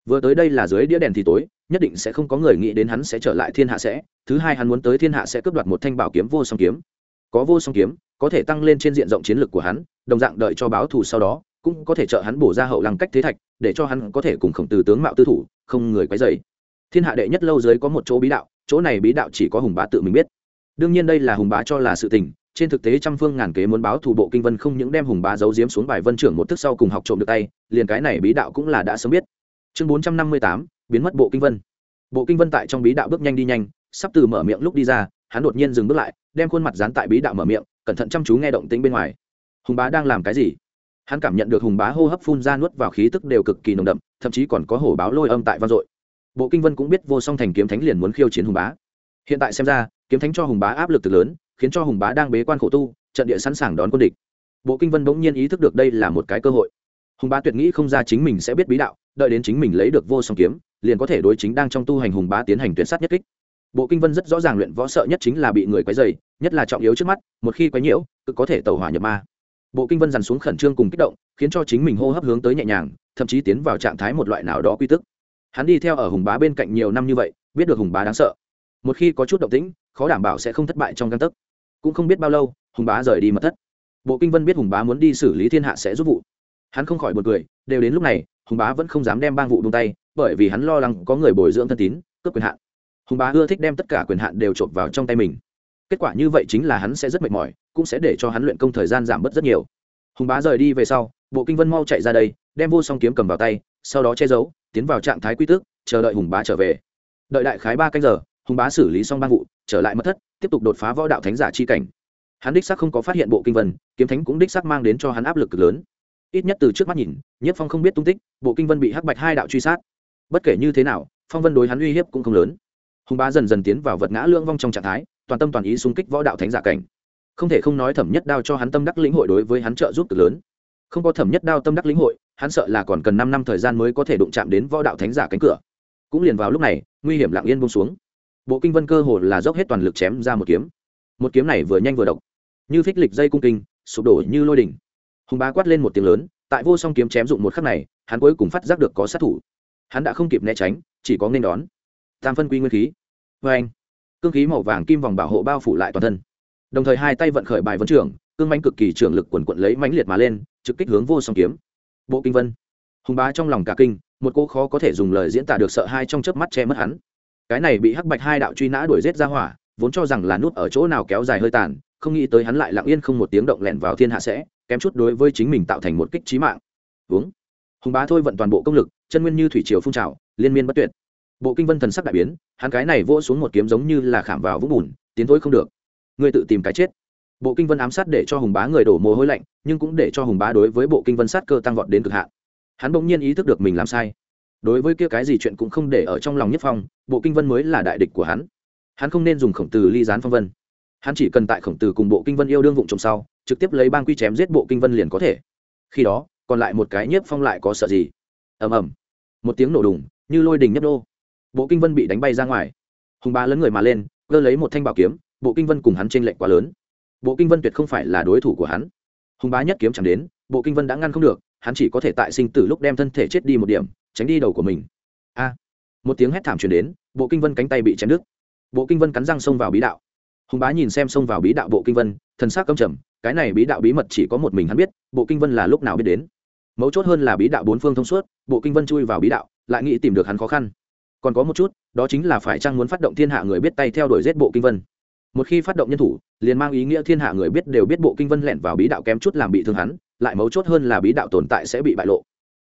Vừa tới đây là dưới đĩa đèn thì tối, nhất định sẽ không có người nghĩ đến hắn sẽ trở lại thiên hạ sẽ. Thứ hai hắn muốn tới thiên hạ sẽ cướp đoạt một thanh bảo kiếm vô song kiếm. Có vô song kiếm, có thể tăng lên trên diện rộng chiến lược của hắn, đồng dạng đợi cho báo thù sau đó, cũng có thể trợ hắn bổ ra hậu lăng cách thế thạch, để cho hắn có thể cùng khổng tử tướng mạo tư thủ, không người quấy dày thiên hạ đệ nhất lâu dưới có một chỗ bí đạo, chỗ này bí đạo chỉ có hùng bá tự mình biết. Đương nhiên đây là hùng bá cho là sự tình, trên thực tế trăm phương ngàn kế muốn báo thủ bộ kinh vân không những đem hùng bá giấu giếm xuống bài vân trưởng một thức sau cùng học trộm được tay, liền cái này bí đạo cũng là đã sớm biết. Chương bốn trăm năm mươi tám, biến mất bộ kinh vân. Bộ kinh vân tại trong bí đạo bước nhanh đi nhanh, sắp từ mở miệng lúc đi ra, hắn đột nhiên dừng bước lại, đem khuôn mặt dán tại bí đạo mở miệng, cẩn thận chăm chú nghe động tĩnh bên ngoài. Hùng bá đang làm cái gì? Hắn cảm nhận được hùng bá hô hấp phun ra nuốt vào khí tức đều cực kỳ nồng đậm, thậm chí còn có hổ báo lôi âm tại vang dội bộ kinh vân cũng biết vô song thành kiếm thánh liền muốn khiêu chiến hùng bá. Hiện tại xem ra, kiếm thánh cho hùng bá áp lực từ lớn, khiến cho hùng bá đang bế quan khổ tu, trận địa sẵn sàng đón quân địch. Bộ kinh vân bỗng nhiên ý thức được đây là một cái cơ hội. Hùng bá tuyệt nghĩ không ra chính mình sẽ biết bí đạo, đợi đến chính mình lấy được vô song kiếm, liền có thể đối chính đang trong tu hành hùng bá tiến hành tuyển sát nhất kích. Bộ kinh vân rất rõ ràng luyện võ sợ nhất chính là bị người quấy dày nhất là trọng yếu trước mắt, một khi quấy nhiễu, cực có thể tẩu hỏa nhập ma. Bộ kinh vân dằn xuống khẩn trương cùng kích động, khiến cho chính mình hô hấp hướng tới nhẹ nhàng, thậm chí tiến vào trạng thái một loại nào đó quy tức hắn đi theo ở hùng bá bên cạnh nhiều năm như vậy, biết được hùng bá đáng sợ. Một khi có chút động tĩnh, khó đảm bảo sẽ không thất bại trong găng tấc. Cũng không biết bao lâu, hùng bá rời đi mật thất. Bộ kinh vân biết hùng bá muốn đi xử lý thiên hạ sẽ giúp vụ. Hắn không khỏi b u ồ n cười, đều đến lúc này, hùng bá vẫn không dám đem bang vụ đung tay, bởi vì hắn lo lắng có người bồi dưỡng thân tín, cướp quyền hạn. Hùng bá ưa thích đem tất cả quyền hạn đều trộm vào trong tay mình. Kết quả như vậy chính là hắn sẽ rất mệt mỏi, cũng sẽ để cho hắn luyện công thời gian giảm bớt rất nhiều. Hùng bá rời đi về sau, bộ kinh vân mau chạy ra đây, đem vô song kiếm cầm vào tay sau đó che giấu, tiến vào trạng thái quy tước, chờ đợi hùng bá trở về. Đợi đại khái ba canh giờ, hùng bá xử lý xong ba vụ, trở lại mất thất, tiếp tục đột phá võ đạo thánh giả chi cảnh. Hắn đích sắc không có phát hiện bộ kinh vân, kiếm thánh cũng đích sắc mang đến cho hắn áp lực cực lớn. Ít nhất từ trước mắt nhìn, nhất phong không biết tung tích, bộ kinh vân bị hắc bạch hai đạo truy sát. Bất kể như thế nào, phong vân đối hắn uy hiếp cũng không lớn. Hùng bá dần dần tiến vào vật ngã lương vong trong trạng thái, toàn tâm toàn ý xung kích võ đạo thánh giả cảnh. Không thể không nói thẩm nhất đao cho hắn tâm đắc lĩnh hội đối với hắn trợ giúp cực lớn không có thẩm nhất đao tâm đắc lĩnh hội, hắn sợ là còn cần năm năm thời gian mới có thể đụng chạm đến võ đạo thánh giả cánh cửa. Cũng liền vào lúc này, nguy hiểm lặng yên bông xuống. Bộ kinh vân cơ hồ là dốc hết toàn lực chém ra một kiếm. Một kiếm này vừa nhanh vừa độc. Như phích lịch dây cung kinh, sụp đổ như lôi đỉnh. Hùng bá quát lên một tiếng lớn, tại vô song kiếm chém dụng một khắc này, hắn cuối cùng phát giác được có sát thủ. Hắn đã không kịp né tránh, chỉ có nên đón. Tam phân quy nguyên khí. Vê anh, cương khí màu vàng kim vòng bảo hộ bao phủ lại toàn thân. Đồng thời hai tay vận khởi bài vấn trưởng cương mánh cực kỳ trưởng lực quần quận lấy mãnh liệt mà lên trực kích hướng vô song kiếm. Bộ kinh vân. Hùng bá trong lòng cả kinh, một cô khó có thể dùng lời diễn tả được sợ hai trong chớp mắt che mất hắn. Cái này bị hắc bạch hai đạo truy nã đuổi giết ra hỏa, vốn cho rằng là nút ở chỗ nào kéo dài hơi tàn, không nghĩ tới hắn lại lặng yên không một tiếng động lẹn vào thiên hạ sẽ, kém chút đối với chính mình tạo thành một kích trí mạng. Uống. Hùng bá thôi vận toàn bộ công lực, chân nguyên như thủy triều phun trào, liên miên bất tuyệt. Bộ kinh vân thần sắc đại biến, hắn cái này vỗ xuống một kiếm giống như là khảm vào vũng bùn, tiến thối không được. Ngươi tự tìm cái chết bộ kinh vân ám sát để cho hùng bá người đổ mồ hôi lạnh, nhưng cũng để cho hùng bá đối với bộ kinh vân sát cơ tăng vọt đến cực hạn. Hắn bỗng nhiên ý thức được mình làm sai. Đối với kia cái gì chuyện cũng không để ở trong lòng nhất phong, bộ kinh vân mới là đại địch của hắn. Hắn không nên dùng khổng tử ly gián phong vân. Hắn chỉ cần tại khổng tử cùng bộ kinh vân yêu đương vụng trồng sau, trực tiếp lấy bang quy chém giết bộ kinh vân liền có thể. Khi đó, còn lại một cái nhiếp phong lại có sợ gì? Ầm ầm. Một tiếng nổ đùng, như lôi đình nhấp đô bộ kinh vân bị đánh bay ra ngoài. Hùng bá lấn người mà lên gơ lấy một thanh bảo kiếm, bộ kinh vân cùng hắn t r ê n lệch quá lớn bộ kinh vân tuyệt không phải là đối thủ của hắn. Hùng bá nhất kiếm chẳng đến, bộ kinh vân đã ngăn không được, hắn chỉ có thể tại sinh tử lúc đem thân thể chết đi một điểm, tránh đi đầu của mình. A! Một tiếng hét thảm truyền đến, bộ kinh vân cánh tay bị chém đứt. Bộ kinh vân cắn răng xông vào bí đạo. Hùng bá nhìn xem xông vào bí đạo bộ kinh vân, thần sắc căm trầm, cái này bí đạo bí mật chỉ có một mình hắn biết, bộ kinh vân là lúc nào biết đến. Mấu chốt hơn là bí đạo bốn phương thông suốt, bộ kinh vân chui vào bí đạo, lại nghĩ tìm được hắn khó khăn. Còn có một chút, đó chính là phải chăng muốn phát động thiên hạ người biết tay theo đuổi giết bộ kinh vân một khi phát động nhân thủ, liền mang ý nghĩa thiên hạ người biết đều biết bộ kinh vân lẻn vào bí đạo kém chút làm bị thương hắn, lại mấu chốt hơn là bí đạo tồn tại sẽ bị bại lộ.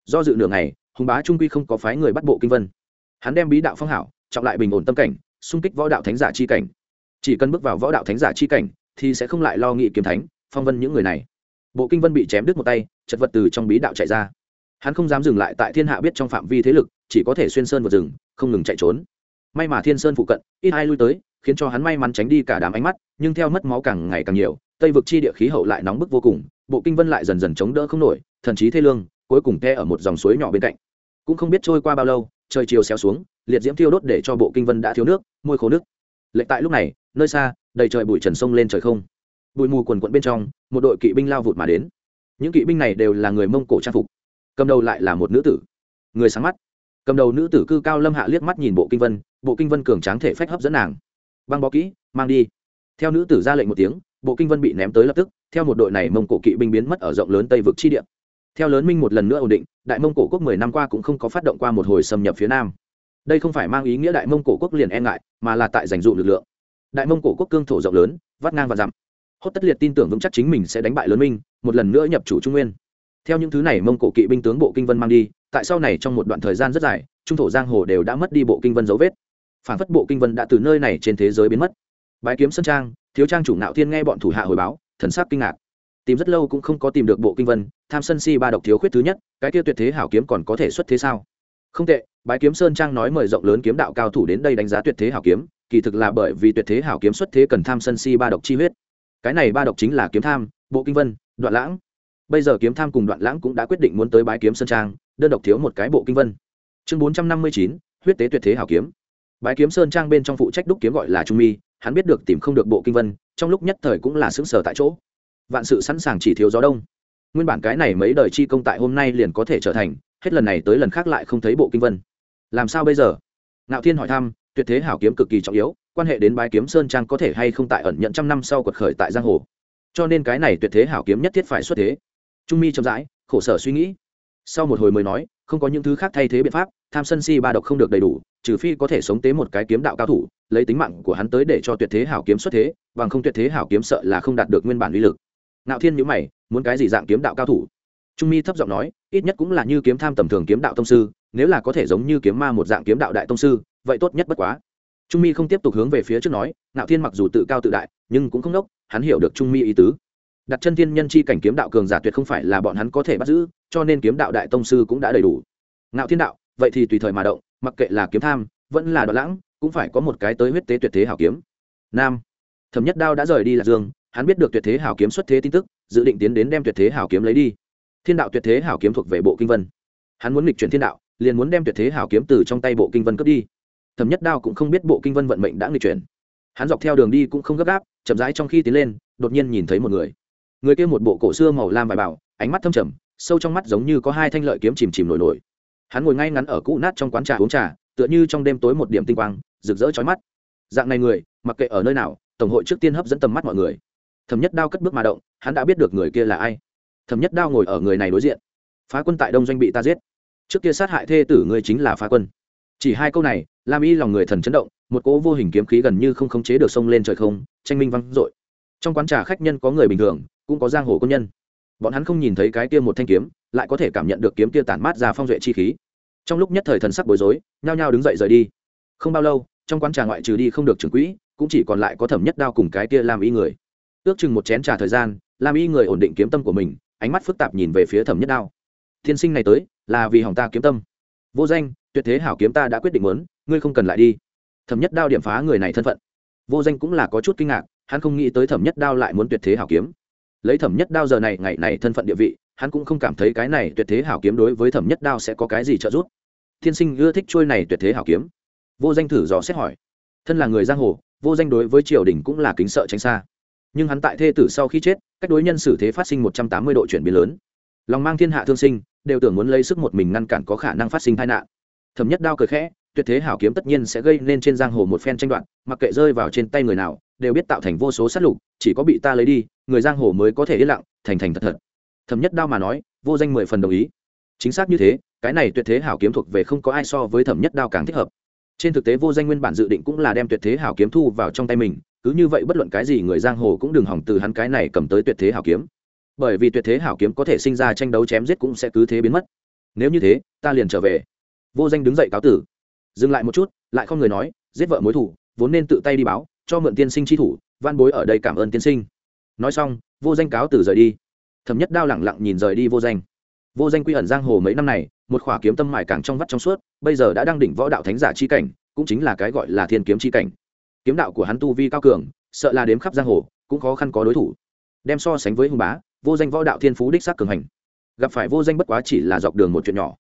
Do dự nửa ngày, hùng bá trung quy không có phái người bắt bộ kinh vân. Hắn đem bí đạo phong hảo, trọng lại bình ổn tâm cảnh, xung kích võ đạo thánh giả chi cảnh. Chỉ cần bước vào võ đạo thánh giả chi cảnh, thì sẽ không lại lo nghị kiếm thánh, phong vân những người này. Bộ kinh vân bị chém đứt một tay, chật vật từ trong bí đạo chạy ra. Hắn không dám dừng lại tại thiên hạ biết trong phạm vi thế lực, chỉ có thể xuyên sơn vượt rừng, không ngừng chạy trốn. May mà thiên sơn phụ cận, ít ai lui tới khiến cho hắn may mắn tránh đi cả đám ánh mắt, nhưng theo mất máu càng ngày càng nhiều, tây vực chi địa khí hậu lại nóng bức vô cùng, bộ kinh vân lại dần dần chống đỡ không nổi, thần chí thê lương, cuối cùng the ở một dòng suối nhỏ bên cạnh. Cũng không biết trôi qua bao lâu, trời chiều xéo xuống, liệt diễm thiêu đốt để cho bộ kinh vân đã thiếu nước, môi khô nước lệnh tại lúc này, nơi xa, đầy trời bụi trần sông lên trời không. Bụi mù quần quận bên trong, một đội kỵ binh lao vụt mà đến. Những kỵ binh này đều là người mông cổ trang phục, cầm đầu lại là một nữ tử. Người sáng mắt. Cầm đầu nữ tử cư cao lâm hạ liếc mắt nhìn bộ kinh vân, bộ kinh vân cường tráng thể phách hấp dẫn nàng băng bó kỹ, mang đi. Theo nữ tử ra lệnh một tiếng, bộ kinh vân bị ném tới lập tức, theo một đội này mông cổ kỵ binh biến mất ở rộng lớn tây vực chi địa. Theo lớn minh một lần nữa ổn định, đại mông cổ quốc mười năm qua cũng không có phát động qua một hồi xâm nhập phía nam. Đây không phải mang ý nghĩa đại mông cổ quốc liền e ngại, mà là tại dành dụ lực lượng. Đại mông cổ quốc cương thổ rộng lớn, vắt ngang và dặm. Hốt tất liệt tin tưởng vững chắc chính mình sẽ đánh bại lớn minh, một lần nữa nhập chủ trung nguyên. Theo những thứ này mông cổ kỵ binh tướng bộ kinh vân mang đi, tại sau này trong một đoạn thời gian rất dài, trung thổ giang hồ đều đã mất đi bộ kinh vân dấu vết phản phất bộ kinh vân đã từ nơi này trên thế giới biến mất. Bái kiếm sân trang, thiếu trang chủ nạo thiên nghe bọn thủ hạ hồi báo, thần sắc kinh ngạc. Tìm rất lâu cũng không có tìm được bộ kinh vân, tham sân si ba độc thiếu khuyết thứ nhất, cái kia tuyệt thế hảo kiếm còn có thể xuất thế sao? Không tệ, bái kiếm sơn trang nói mời rộng lớn kiếm đạo cao thủ đến đây đánh giá tuyệt thế hảo kiếm, kỳ thực là bởi vì tuyệt thế hảo kiếm xuất thế cần tham sân si ba độc chi huyết. Cái này ba độc chính là kiếm tham, bộ kinh vân, đoạn lãng. Bây giờ kiếm tham cùng đoạn lãng cũng đã quyết định muốn tới bái kiếm sơn trang, đơn độc thiếu một cái bộ kinh vân. Chương bốn trăm năm mươi chín, huyết tế tuyệt thế hảo kiếm bái kiếm sơn trang bên trong phụ trách đúc kiếm gọi là trung mi, hắn biết được tìm không được bộ kinh vân, trong lúc nhất thời cũng là xứng sở tại chỗ. Vạn sự sẵn sàng chỉ thiếu gió đông. Nguyên bản cái này mấy đời chi công tại hôm nay liền có thể trở thành, hết lần này tới lần khác lại không thấy bộ kinh vân. Làm sao bây giờ? Ngạo thiên hỏi thăm, tuyệt thế hảo kiếm cực kỳ trọng yếu, quan hệ đến bái kiếm sơn trang có thể hay không tại ẩn nhận trăm năm sau quật khởi tại giang hồ. Cho nên cái này tuyệt thế hảo kiếm nhất thiết phải xuất thế. Trung mi chậm rãi, khổ sở suy nghĩ sau một hồi mới nói, không có những thứ khác thay thế biện pháp, tham sân si ba độc không được đầy đủ, trừ phi có thể sống tế một cái kiếm đạo cao thủ, lấy tính mạng của hắn tới để cho tuyệt thế hảo kiếm xuất thế, bằng không tuyệt thế hảo kiếm sợ là không đạt được nguyên bản uy lực. Nạo thiên nhữ mày, muốn cái gì dạng kiếm đạo cao thủ? Trung mi thấp giọng nói, ít nhất cũng là như kiếm tham tầm thường kiếm đạo tông sư, nếu là có thể giống như kiếm ma một dạng kiếm đạo đại tông sư, vậy tốt nhất bất quá. Trung mi không tiếp tục hướng về phía trước nói Nạo thiên mặc dù tự cao tự đại, nhưng cũng không đốc, hắn hiểu được trung mi ý tứ đặt chân thiên nhân chi cảnh kiếm đạo cường giả tuyệt không phải là bọn hắn có thể bắt giữ, cho nên kiếm đạo đại tông sư cũng đã đầy đủ. Ngạo thiên đạo, vậy thì tùy thời mà động, mặc kệ là kiếm tham, vẫn là đoạn lãng, cũng phải có một cái tới huyết tế tuyệt thế hảo kiếm. Nam. Thẩm nhất đao đã rời đi lạc dương, hắn biết được tuyệt thế hảo kiếm xuất thế tin tức, dự định tiến đến đem tuyệt thế hảo kiếm lấy đi. Thiên đạo tuyệt thế hảo kiếm thuộc về bộ kinh vân. Hắn muốn nghịch chuyển thiên đạo, liền muốn đem tuyệt thế hảo kiếm từ trong tay bộ kinh vân cướp đi. Thẩm nhất đao cũng không biết bộ kinh vân vận mệnh đã nghịch chuyển. Hắn dọc theo đường đi cũng không gấp gáp, chậm rãi trong khi tiến lên, đột nhiên nhìn thấy một người người kia một bộ cổ xưa màu lam vải bảo, ánh mắt thâm trầm, sâu trong mắt giống như có hai thanh lợi kiếm chìm chìm nổi nổi. Hắn ngồi ngay ngắn ở cũ nát trong quán trà uống trà, tựa như trong đêm tối một điểm tinh quang, rực rỡ chói mắt. Dạng này người, mặc kệ ở nơi nào, tổng hội trước tiên hấp dẫn tầm mắt mọi người. Thẩm nhất đao cất bước mà động, hắn đã biết được người kia là ai. Thẩm nhất đao ngồi ở người này đối diện. Phá quân tại đông doanh bị ta giết. Trước kia sát hại thê tử ngươi chính là phá quân. Chỉ hai câu này làm y lòng người thần chấn động, một cỗ vô hình kiếm khí gần như không khống chế được sông lên trời không, tranh minh văng dội. Trong quán trà khách nhân có người bình thường cũng có giang hồ quân nhân. Bọn hắn không nhìn thấy cái kia một thanh kiếm, lại có thể cảm nhận được kiếm kia tản mát ra phong duệ chi khí. Trong lúc nhất thời thần sắc bối rối, nhao nhao đứng dậy rời đi. Không bao lâu, trong quán trà ngoại trừ đi không được trưởng quỹ, cũng chỉ còn lại có thẩm nhất đao cùng cái kia làm y người. Ước chừng một chén trà thời gian làm y người ổn định kiếm tâm của mình, ánh mắt phức tạp nhìn về phía thẩm nhất đao. Thiên sinh này tới, là vì hỏng ta kiếm tâm. Vô danh, tuyệt thế hảo kiếm ta đã quyết định muốn, ngươi không cần lại đi. Thẩm nhất đao điểm phá người này thân phận. Vô danh cũng là có chút kinh ngạc, hắn không nghĩ tới thẩm nhất đao lại muốn tuyệt thế hảo kiếm lấy thẩm nhất đao giờ này, ngày này thân phận địa vị, hắn cũng không cảm thấy cái này tuyệt thế hảo kiếm đối với thẩm nhất đao sẽ có cái gì trợ giúp. Thiên sinh ưa thích trôi này tuyệt thế hảo kiếm. Vô danh thử dò xét hỏi. Thân là người giang hồ, vô danh đối với triều đình cũng là kính sợ tránh xa. Nhưng hắn tại thê tử sau khi chết, cách đối nhân xử thế phát sinh một trăm tám mươi độ chuyển biến lớn. Lòng mang thiên hạ thương sinh, đều tưởng muốn lấy sức một mình ngăn cản có khả năng phát sinh tai nạn. Thẩm nhất đao cười khẽ, tuyệt thế hảo kiếm tất nhiên sẽ gây nên trên giang hồ một phen tranh đoạn mặc kệ rơi vào trên tay người nào đều biết tạo thành vô số sát lục, chỉ có bị ta lấy đi, người giang hồ mới có thể yên lặng, thành thành thật thật. Thẩm nhất đao mà nói, vô danh mười phần đồng ý. Chính xác như thế, cái này tuyệt thế hảo kiếm thuộc về không có ai so với thẩm nhất đao càng thích hợp. Trên thực tế vô danh nguyên bản dự định cũng là đem tuyệt thế hảo kiếm thu vào trong tay mình, cứ như vậy bất luận cái gì người giang hồ cũng đừng hỏng từ hắn cái này cầm tới tuyệt thế hảo kiếm. Bởi vì tuyệt thế hảo kiếm có thể sinh ra tranh đấu chém giết cũng sẽ cứ thế biến mất. Nếu như thế, ta liền trở về. Vô danh đứng dậy cáo tử. Dừng lại một chút, lại không người nói, giết vợ mối thủ, vốn nên tự tay đi báo cho mượn tiên sinh chi thủ, van bối ở đây cảm ơn tiên sinh. Nói xong, vô danh cáo từ rời đi. Thẩm nhất đao lẳng lặng nhìn rời đi vô danh. Vô danh quy ẩn giang hồ mấy năm này, một khỏa kiếm tâm mải càng trong vắt trong suốt, bây giờ đã đang đỉnh võ đạo thánh giả chi cảnh, cũng chính là cái gọi là thiên kiếm chi cảnh. Kiếm đạo của hắn tu vi cao cường, sợ là đếm khắp giang hồ, cũng khó khăn có đối thủ. Đem so sánh với hùng bá, vô danh võ đạo thiên phú đích xác cường hành. Gặp phải vô danh bất quá chỉ là dọc đường một chuyện nhỏ.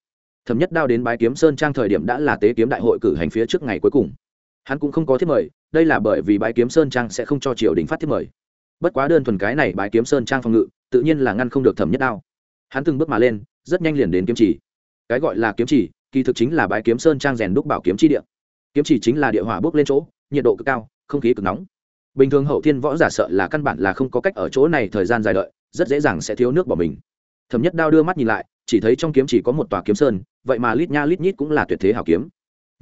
Thẩm nhất đao đến bái kiếm sơn trang thời điểm đã là tế kiếm đại hội cử hành phía trước ngày cuối cùng. Hắn cũng không có thiết mời đây là bởi vì bái kiếm sơn trang sẽ không cho triều đình phát thiết mời. Bất quá đơn thuần cái này bái kiếm sơn trang phòng ngự, tự nhiên là ngăn không được thẩm nhất đao. Hắn từng bước mà lên, rất nhanh liền đến kiếm chỉ. Cái gọi là kiếm chỉ, kỳ thực chính là bái kiếm sơn trang rèn đúc bảo kiếm chi địa. Kiếm chỉ chính là địa hỏa bốc lên chỗ, nhiệt độ cực cao, không khí cực nóng. Bình thường hậu thiên võ giả sợ là căn bản là không có cách ở chỗ này thời gian dài đợi, rất dễ dàng sẽ thiếu nước bỏ mình. Thẩm nhất đao đưa mắt nhìn lại, chỉ thấy trong kiếm chỉ có một tòa kiếm sơn, vậy mà lít nha lít nhít cũng là tuyệt thế hảo kiếm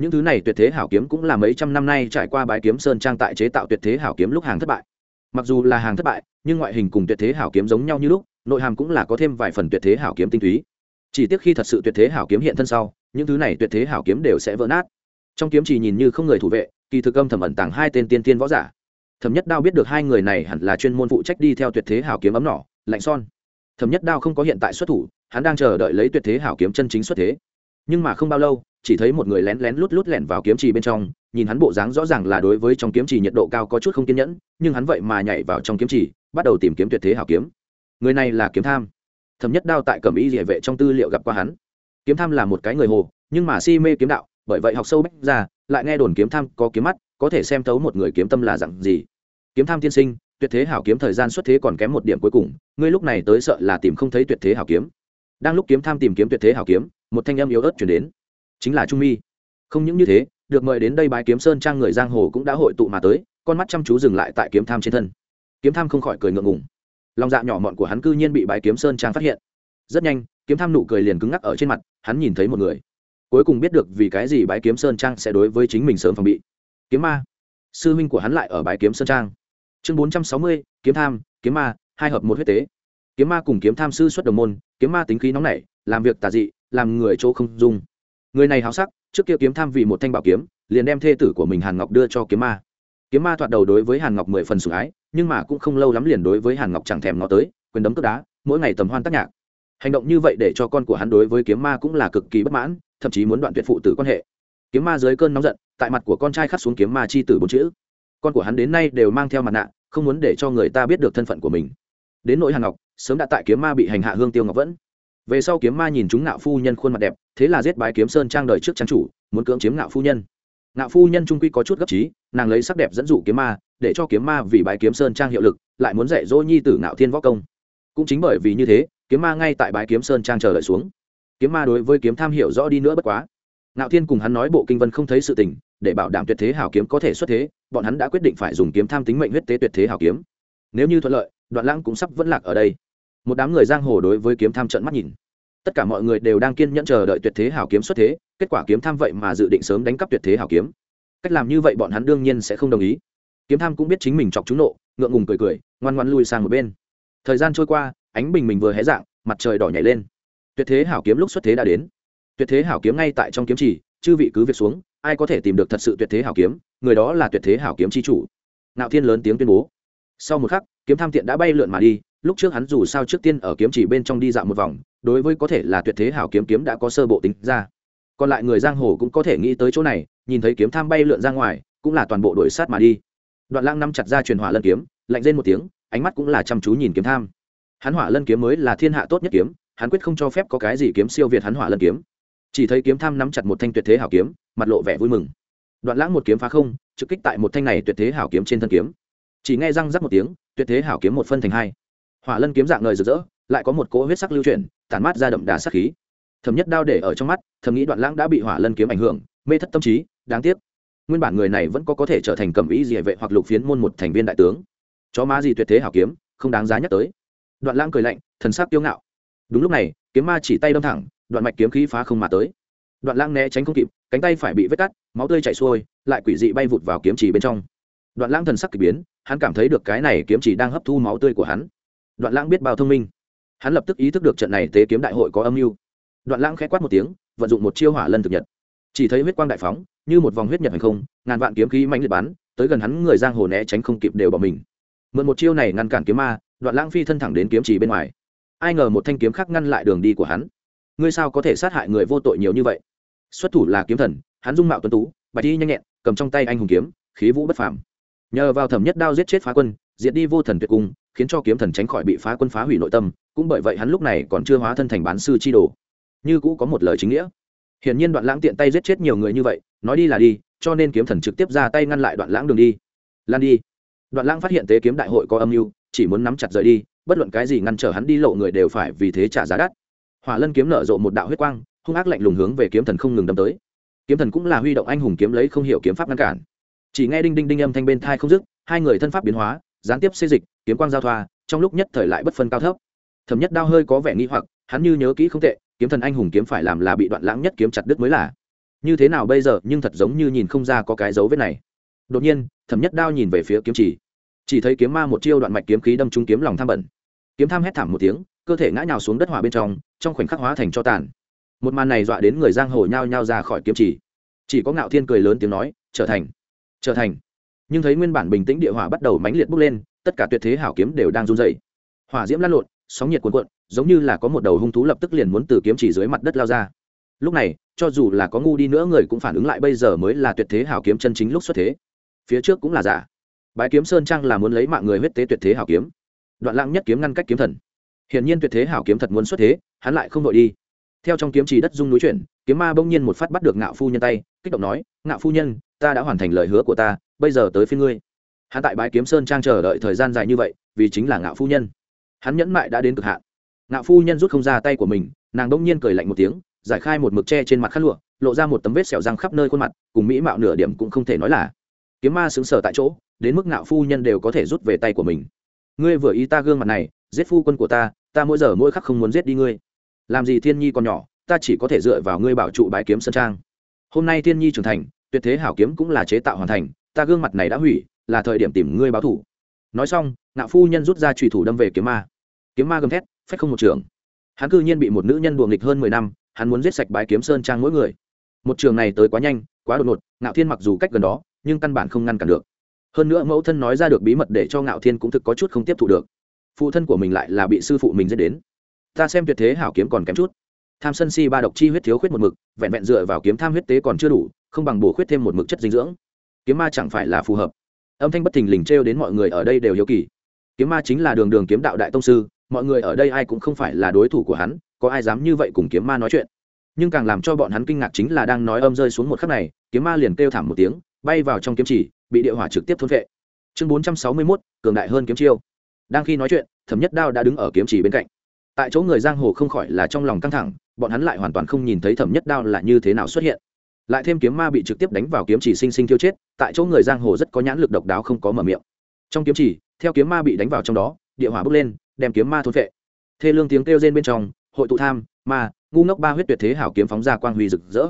những thứ này tuyệt thế hảo kiếm cũng là mấy trăm năm nay trải qua bái kiếm sơn trang tại chế tạo tuyệt thế hảo kiếm lúc hàng thất bại. Mặc dù là hàng thất bại, nhưng ngoại hình cùng tuyệt thế hảo kiếm giống nhau như lúc, nội hàm cũng là có thêm vài phần tuyệt thế hảo kiếm tinh túy. Chỉ tiếc khi thật sự tuyệt thế hảo kiếm hiện thân sau, những thứ này tuyệt thế hảo kiếm đều sẽ vỡ nát. Trong kiếm chỉ nhìn như không người thủ vệ, kỳ thực âm thầm ẩn tàng hai tên tiên tiên võ giả. Thẩm nhất đao biết được hai người này hẳn là chuyên môn phụ trách đi theo tuyệt thế hảo kiếm ấm nỏ, lạnh son. Thẩm nhất đao không có hiện tại xuất thủ, hắn đang chờ đợi lấy tuyệt thế hảo kiếm chân chính xuất thế. Nhưng mà không bao lâu chỉ thấy một người lén lén lút lút lẻn vào kiếm trì bên trong, nhìn hắn bộ dáng rõ ràng là đối với trong kiếm trì nhiệt độ cao có chút không kiên nhẫn, nhưng hắn vậy mà nhảy vào trong kiếm trì, bắt đầu tìm kiếm tuyệt thế hảo kiếm. Người này là kiếm tham. Thẩm nhất đao tại cẩm y địa vệ trong tư liệu gặp qua hắn. Kiếm tham là một cái người hồ, nhưng mà si mê kiếm đạo, bởi vậy học sâu bách ra, lại nghe đồn kiếm tham có kiếm mắt, có thể xem thấu một người kiếm tâm là dặn gì. Kiếm tham tiên sinh, tuyệt thế hảo kiếm thời gian xuất thế còn kém một điểm cuối cùng, ngươi lúc này tới sợ là tìm không thấy tuyệt thế hảo kiếm. Đang lúc kiếm tham tìm kiếm tuyệt thế hảo kiếm, một thanh âm yếu ớt chuyển đến chính là trung mi. Không những như thế, được mời đến đây bái kiếm sơn trang người giang hồ cũng đã hội tụ mà tới, con mắt chăm chú dừng lại tại kiếm tham trên thân. Kiếm tham không khỏi cười ngượng ngùng. Lòng dạ nhỏ mọn của hắn cư nhiên bị bái kiếm sơn trang phát hiện. Rất nhanh, kiếm tham nụ cười liền cứng ngắc ở trên mặt, hắn nhìn thấy một người. Cuối cùng biết được vì cái gì bái kiếm sơn trang sẽ đối với chính mình sớm phòng bị. Kiếm ma. Sư huynh của hắn lại ở bái kiếm sơn trang. Chương bốn trăm sáu mươi, kiếm tham, kiếm ma, hai hợp một huyết tế. Kiếm ma cùng kiếm tham sư xuất đồng môn, kiếm ma tính khí nóng nảy, làm việc tà dị, làm người chỗ không dung người này háo sắc, trước kia kiếm tham vì một thanh bảo kiếm, liền đem thê tử của mình hàn ngọc đưa cho kiếm ma. Kiếm ma thoạt đầu đối với hàn ngọc mười phần sủng ái, nhưng mà cũng không lâu lắm liền đối với hàn ngọc chẳng thèm nó tới, quyền đấm cướp đá, mỗi ngày tầm hoan tác nhạc. Hành động như vậy để cho con của hắn đối với kiếm ma cũng là cực kỳ bất mãn, thậm chí muốn đoạn tuyệt phụ tử quan hệ. Kiếm ma dưới cơn nóng giận, tại mặt của con trai khắc xuống kiếm ma chi tử bốn chữ. Con của hắn đến nay đều mang theo mặt nạ, không muốn để cho người ta biết được thân phận của mình. Đến nỗi hàn ngọc, sớm đã tại kiếm ma bị hành hạ hương tiêu ngọc vẫn về sau kiếm ma nhìn chúng ngạo phu nhân khuôn mặt đẹp, thế là giết bái kiếm sơn trang đời trước trang chủ, muốn cưỡng chiếm ngạo phu nhân. Ngạo phu nhân trung quy có chút gấp trí, nàng lấy sắc đẹp dẫn dụ kiếm ma, để cho kiếm ma vì bái kiếm sơn trang hiệu lực, lại muốn dạy dỗ nhi tử ngạo thiên võ công. Cũng chính bởi vì như thế, kiếm ma ngay tại bái kiếm sơn trang chờ đợi xuống. Kiếm ma đối với kiếm tham hiểu rõ đi nữa bất quá. Ngạo thiên cùng hắn nói bộ kinh vân không thấy sự tình, để bảo đảm tuyệt thế hảo kiếm có thể xuất thế, bọn hắn đã quyết định phải dùng kiếm tham tính mệnh huyết tế tuyệt thế hảo kiếm. Nếu như thuận lợi, đoạn lãng cũng sắp vẫn lạc ở đây một đám người giang hồ đối với kiếm tham trận mắt nhìn. Tất cả mọi người đều đang kiên nhẫn chờ đợi tuyệt thế hảo kiếm xuất thế, kết quả kiếm tham vậy mà dự định sớm đánh cắp tuyệt thế hảo kiếm. Cách làm như vậy bọn hắn đương nhiên sẽ không đồng ý. Kiếm tham cũng biết chính mình chọc trúng nộ, ngượng ngùng cười cười, ngoan ngoan lui sang một bên. Thời gian trôi qua, ánh bình mình vừa hé dạng, mặt trời đỏ nhảy lên. Tuyệt thế hảo kiếm lúc xuất thế đã đến. Tuyệt thế hảo kiếm ngay tại trong kiếm chỉ, chư vị cứ việc xuống, ai có thể tìm được thật sự tuyệt thế hảo kiếm, người đó là tuyệt thế hảo kiếm chi chủ. Nạo thiên lớn tiếng tuyên bố. Sau một khắc, kiếm tham tiện đã bay lượn mà đi lúc trước hắn dù sao trước tiên ở kiếm chỉ bên trong đi dạo một vòng, đối với có thể là tuyệt thế hảo kiếm kiếm đã có sơ bộ tính ra. Còn lại người giang hồ cũng có thể nghĩ tới chỗ này, nhìn thấy kiếm tham bay lượn ra ngoài, cũng là toàn bộ đuổi sát mà đi. Đoạn lang nắm chặt ra truyền hỏa lân kiếm, lạnh lên một tiếng, ánh mắt cũng là chăm chú nhìn kiếm tham. Hắn hỏa lân kiếm mới là thiên hạ tốt nhất kiếm, hắn quyết không cho phép có cái gì kiếm siêu việt hắn hỏa lân kiếm. Chỉ thấy kiếm tham nắm chặt một thanh tuyệt thế hảo kiếm, mặt lộ vẻ vui mừng. Đoạn lãng một kiếm phá không, trực kích tại một thanh này tuyệt thế hảo kiếm trên thân kiếm. Chỉ nghe răng rắc một tiếng, tuyệt thế hảo kiếm một phân thành hai hỏa lân kiếm dạng ngời rực rỡ, lại có một cỗ huyết sắc lưu chuyển, tản mát ra đậm đà sắc khí. Thầm nhất đao để ở trong mắt, thầm nghĩ đoạn lãng đã bị hỏa lân kiếm ảnh hưởng, mê thất tâm trí, đáng tiếc. Nguyên bản người này vẫn có có thể trở thành cầm ý gì vệ hoặc lục phiến môn một thành viên đại tướng. Chó má gì tuyệt thế hảo kiếm, không đáng giá nhắc tới. Đoạn lãng cười lạnh, thần sắc kiêu ngạo. Đúng lúc này, kiếm ma chỉ tay đâm thẳng, đoạn mạch kiếm khí phá không mà tới. Đoạn lãng né tránh không kịp, cánh tay phải bị vết cắt, máu tươi chảy xuôi, lại quỷ dị bay vụt vào kiếm chỉ bên trong. Đoạn lãng thần sắc k ỳ biến, hắn cảm thấy được cái này kiếm chỉ đang hấp thu máu tươi của hắn đoạn lãng biết bao thông minh. Hắn lập tức ý thức được trận này tế kiếm đại hội có âm mưu. Đoạn lãng k h ẽ quát một tiếng, vận dụng một chiêu hỏa lân thực nhật. Chỉ thấy huyết quang đại phóng, như một vòng huyết nhật hành không, ngàn vạn kiếm khí mạnh liệt bắn, tới gần hắn người giang hồ né tránh không kịp đều bỏ mình. Mượn một chiêu này ngăn cản kiếm ma, đoạn lãng phi thân thẳng đến kiếm chỉ bên ngoài. Ai ngờ một thanh kiếm khác ngăn lại đường đi của hắn. Ngươi sao có thể sát hại người vô tội nhiều như vậy? Xuất thủ là kiếm thần, hắn dung mạo tuấn tú, bạch đi nhanh nhẹn, cầm trong tay anh hùng kiếm, khí vũ bất phàm. Nhờ vào thẩm nhất đao giết chết phá quân, diệt đi vô thần tuyệt cung khiến cho kiếm thần tránh khỏi bị phá quân phá hủy nội tâm, cũng bởi vậy hắn lúc này còn chưa hóa thân thành bán sư chi đồ. Như cũ có một lời chính nghĩa. Hiển nhiên đoạn lãng tiện tay giết chết nhiều người như vậy, nói đi là đi, cho nên kiếm thần trực tiếp ra tay ngăn lại đoạn lãng đường đi. Lan đi. Đoạn lãng phát hiện tế kiếm đại hội có âm mưu, chỉ muốn nắm chặt rời đi, bất luận cái gì ngăn trở hắn đi lộ người đều phải vì thế trả giá đắt. Hỏa lân kiếm nở rộ một đạo huyết quang, hung ác lạnh lùng hướng về kiếm thần không ngừng đâm tới. Kiếm thần cũng là huy động anh hùng kiếm lấy không hiểu kiếm pháp ngăn cản. Chỉ nghe đinh đinh đinh âm thanh bên thai không dứt, hai người thân pháp biến hóa, gián tiếp xê dịch kiếm quang giao thoa, trong lúc nhất thời lại bất phân cao thấp. Thẩm nhất đao hơi có vẻ nghi hoặc, hắn như nhớ kỹ không tệ, kiếm thần anh hùng kiếm phải làm là bị đoạn lãng nhất kiếm chặt đứt mới là. Như thế nào bây giờ, nhưng thật giống như nhìn không ra có cái dấu vết này. Đột nhiên, thẩm nhất đao nhìn về phía kiếm chỉ. Chỉ thấy kiếm ma một chiêu đoạn mạch kiếm khí đâm trúng kiếm lòng tham bẩn. Kiếm tham hét thảm một tiếng, cơ thể ngã nhào xuống đất hỏa bên trong trong khoảnh khắc hóa thành cho tàn. Một màn này dọa đến người giang hồ nhao nhao ra khỏi kiếm chỉ. Chỉ có ngạo thiên cười lớn tiếng nói, trở thành trở thành. Nhưng thấy nguyên bản bình tĩnh địa hỏa bắt đầu mãnh liệt bốc lên tất cả tuyệt thế hảo kiếm đều đang run dày hỏa diễm lăn lộn, sóng nhiệt cuồn cuộn, giống như là có một đầu hung thú lập tức liền muốn từ kiếm chỉ dưới mặt đất lao ra. Lúc này, cho dù là có ngu đi nữa người cũng phản ứng lại bây giờ mới là tuyệt thế hảo kiếm chân chính lúc xuất thế. Phía trước cũng là giả. Bái kiếm sơn trang là muốn lấy mạng người huyết tế tuyệt thế hảo kiếm. Đoạn lãng nhất kiếm ngăn cách kiếm thần. Hiển nhiên tuyệt thế hảo kiếm thật muốn xuất thế, hắn lại không đội đi. Theo trong kiếm trì đất dung núi chuyển, kiếm ma bỗng nhiên một phát bắt được ngạo phu nhân tay, kích động nói, ngạo phu nhân, ta đã hoàn thành lời hứa của ta, bây giờ tới phía ngươi hắn tại bãi kiếm sơn trang chờ đợi thời gian dài như vậy, vì chính là ngạo phu nhân. Hắn nhẫn mại đã đến cực hạn. Ngạo phu nhân rút không ra tay của mình, nàng đ ỗ n g nhiên cười lạnh một tiếng, giải khai một mực tre trên mặt khăn lụa, lộ ra một tấm vết sẹo răng khắp nơi khuôn mặt, cùng mỹ mạo nửa điểm cũng không thể nói là. Kiếm ma xứng sở tại chỗ, đến mức ngạo phu nhân đều có thể rút về tay của mình. Ngươi vừa ý ta gương mặt này, giết phu quân của ta ta mỗi giờ mỗi khắc không muốn giết đi ngươi. Làm gì thiên nhi còn nhỏ, ta chỉ có thể dựa vào ngươi bảo trụ bãi kiếm sơn trang. Hôm nay thiên nhi trưởng thành, tuyệt thế hảo kiếm cũng là chế tạo hoàn thành, ta gương mặt này đã hủy là thời điểm tìm ngươi báo thủ. Nói xong, ngạo phu nhân rút ra trùy thủ đâm về kiếm ma. Kiếm ma gầm thét, phách không một trường. Hắn cư nhiên bị một nữ nhân đùa nghịch hơn mười năm, hắn muốn giết sạch bái kiếm sơn trang mỗi người. Một trường này tới quá nhanh, quá đột ngột, ngạo thiên mặc dù cách gần đó, nhưng căn bản không ngăn cản được. Hơn nữa mẫu thân nói ra được bí mật để cho ngạo thiên cũng thực có chút không tiếp thu được. Phụ thân của mình lại là bị sư phụ mình dẫn đến. Ta xem tuyệt thế hảo kiếm còn kém chút. Tham sân si ba độc chi huyết thiếu khuyết một mực, vẹn vẹn dựa vào kiếm tham huyết tế còn chưa đủ, không bằng bổ khuyết thêm một mực chất dinh dưỡng. Kiếm ma chẳng phải là phù hợp âm thanh bất thình lình trêu đến mọi người ở đây đều hiếu kỳ. Kiếm ma chính là đường đường kiếm đạo đại tông sư, mọi người ở đây ai cũng không phải là đối thủ của hắn, có ai dám như vậy cùng kiếm ma nói chuyện. Nhưng càng làm cho bọn hắn kinh ngạc chính là đang nói âm rơi xuống một khắc này, kiếm ma liền kêu thảm một tiếng, bay vào trong kiếm chỉ, bị địa hỏa trực tiếp thôn vệ chương bốn trăm sáu mươi mốt, cường đại hơn kiếm chiêu. Đang khi nói chuyện, thẩm nhất đao đã đứng ở kiếm chỉ bên cạnh. Tại chỗ người giang hồ không khỏi là trong lòng căng thẳng, bọn hắn lại hoàn toàn không nhìn thấy thẩm nhất đao là như thế nào xuất hiện lại thêm kiếm ma bị trực tiếp đánh vào kiếm chỉ sinh sinh thiêu chết, tại chỗ người giang hồ rất có nhãn lực độc đáo không có mở miệng. Trong kiếm chỉ, theo kiếm ma bị đánh vào trong đó, địa hỏa bốc lên, đem kiếm ma thôn vệ thê lương tiếng kêu rên bên trong, hội tụ tham, ma, ngu ngốc ba huyết tuyệt thế hảo kiếm phóng ra quang huy rực rỡ.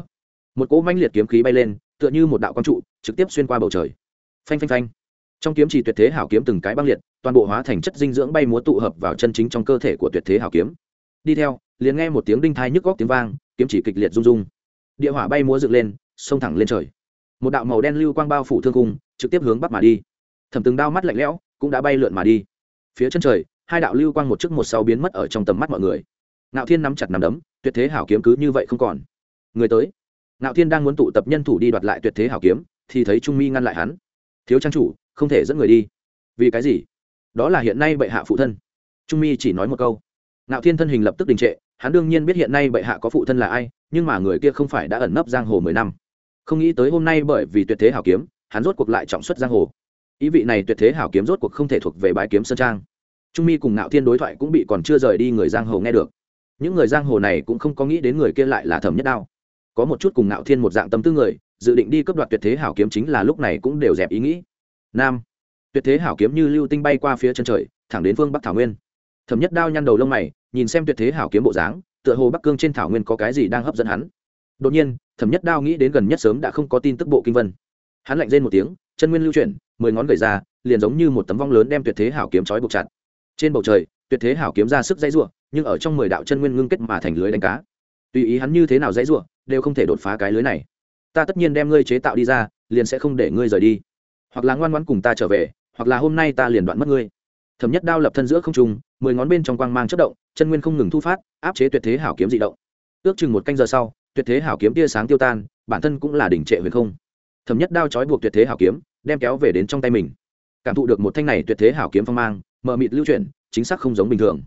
Một cỗ manh liệt kiếm khí bay lên, tựa như một đạo quang trụ, trực tiếp xuyên qua bầu trời. Phanh phanh phanh. Trong kiếm chỉ tuyệt thế hảo kiếm từng cái băng liệt, toàn bộ hóa thành chất dinh dưỡng bay múa tụ hợp vào chân chính trong cơ thể của tuyệt thế hảo kiếm. Đi theo, liền nghe một tiếng đinh thai nhức góc tiếng vang, kiếm chỉ kịch liệt rung rung địa hỏa bay múa dựng lên, xông thẳng lên trời. Một đạo màu đen lưu quang bao phủ thương cung trực tiếp hướng bắc mà đi. Thẩm từng đao mắt lạnh lẽo, cũng đã bay lượn mà đi. Phía chân trời, hai đạo lưu quang một trước một sau biến mất ở trong tầm mắt mọi người. Ngạo thiên nắm chặt nắm đấm, tuyệt thế hảo kiếm cứ như vậy không còn. Người tới. Ngạo thiên đang muốn tụ tập nhân thủ đi đoạt lại tuyệt thế hảo kiếm, thì thấy trung mi ngăn lại hắn. Thiếu trang chủ, không thể dẫn người đi. Vì cái gì? Đó là hiện nay bệ hạ phụ thân. Trung mi chỉ nói một câu. Ngạo thiên thân hình lập tức đình trệ, hắn đương nhiên biết hiện nay bệ hạ có phụ thân là ai nhưng mà người kia không phải đã ẩn nấp giang hồ mười năm. Không nghĩ tới hôm nay bởi vì tuyệt thế hảo kiếm, hắn rốt cuộc lại trọng xuất giang hồ. Ý vị này tuyệt thế hảo kiếm rốt cuộc không thể thuộc về bãi kiếm sơn trang. Trung mi cùng ngạo thiên đối thoại cũng bị còn chưa rời đi người giang hồ nghe được. Những người giang hồ này cũng không có nghĩ đến người kia lại là thẩm nhất đao. Có một chút cùng ngạo thiên một dạng tâm tư người, dự định đi cấp đoạt tuyệt thế hảo kiếm chính là lúc này cũng đều dẹp ý nghĩ. Nam, tuyệt thế hảo kiếm như lưu tinh bay qua phía chân trời, thẳng đến phương bắc thảo nguyên. Thẩm nhất đao nhăn đầu lông mày, nhìn xem tuyệt thế hảo kiếm bộ dáng tựa hồ bắc cương trên thảo nguyên có cái gì đang hấp dẫn hắn. Đột nhiên, thẩm nhất đao nghĩ đến gần nhất sớm đã không có tin tức bộ kinh vân. Hắn lạnh rên một tiếng, chân nguyên lưu chuyển, mười ngón gầy ra, liền giống như một tấm vong lớn đem tuyệt thế hảo kiếm trói buộc chặt. Trên bầu trời, tuyệt thế hảo kiếm ra sức dãy ruộng nhưng ở trong mười đạo chân nguyên ngưng kết mà thành lưới đánh cá. Tùy ý hắn như thế nào dãy ruộng đều không thể đột phá cái lưới này. Ta tất nhiên đem ngươi chế tạo đi ra, liền sẽ không để ngươi rời đi. Hoặc là ngoan ngoãn cùng ta trở về, hoặc là hôm nay ta liền đoạn mất ngươi thẩm nhất đao lập thân giữa không trung, mười ngón bên trong quang mang chất động, chân nguyên không ngừng thu phát, áp chế tuyệt thế hảo kiếm dị động. Ước chừng một canh giờ sau, tuyệt thế hảo kiếm tia sáng tiêu tan, bản thân cũng là đỉnh trệ huyền không. Thẩm nhất đao trói buộc tuyệt thế hảo kiếm, đem kéo về đến trong tay mình. Cảm thụ được một thanh này tuyệt thế hảo kiếm phong mang, mờ mịt lưu chuyển, chính xác không giống bình thường.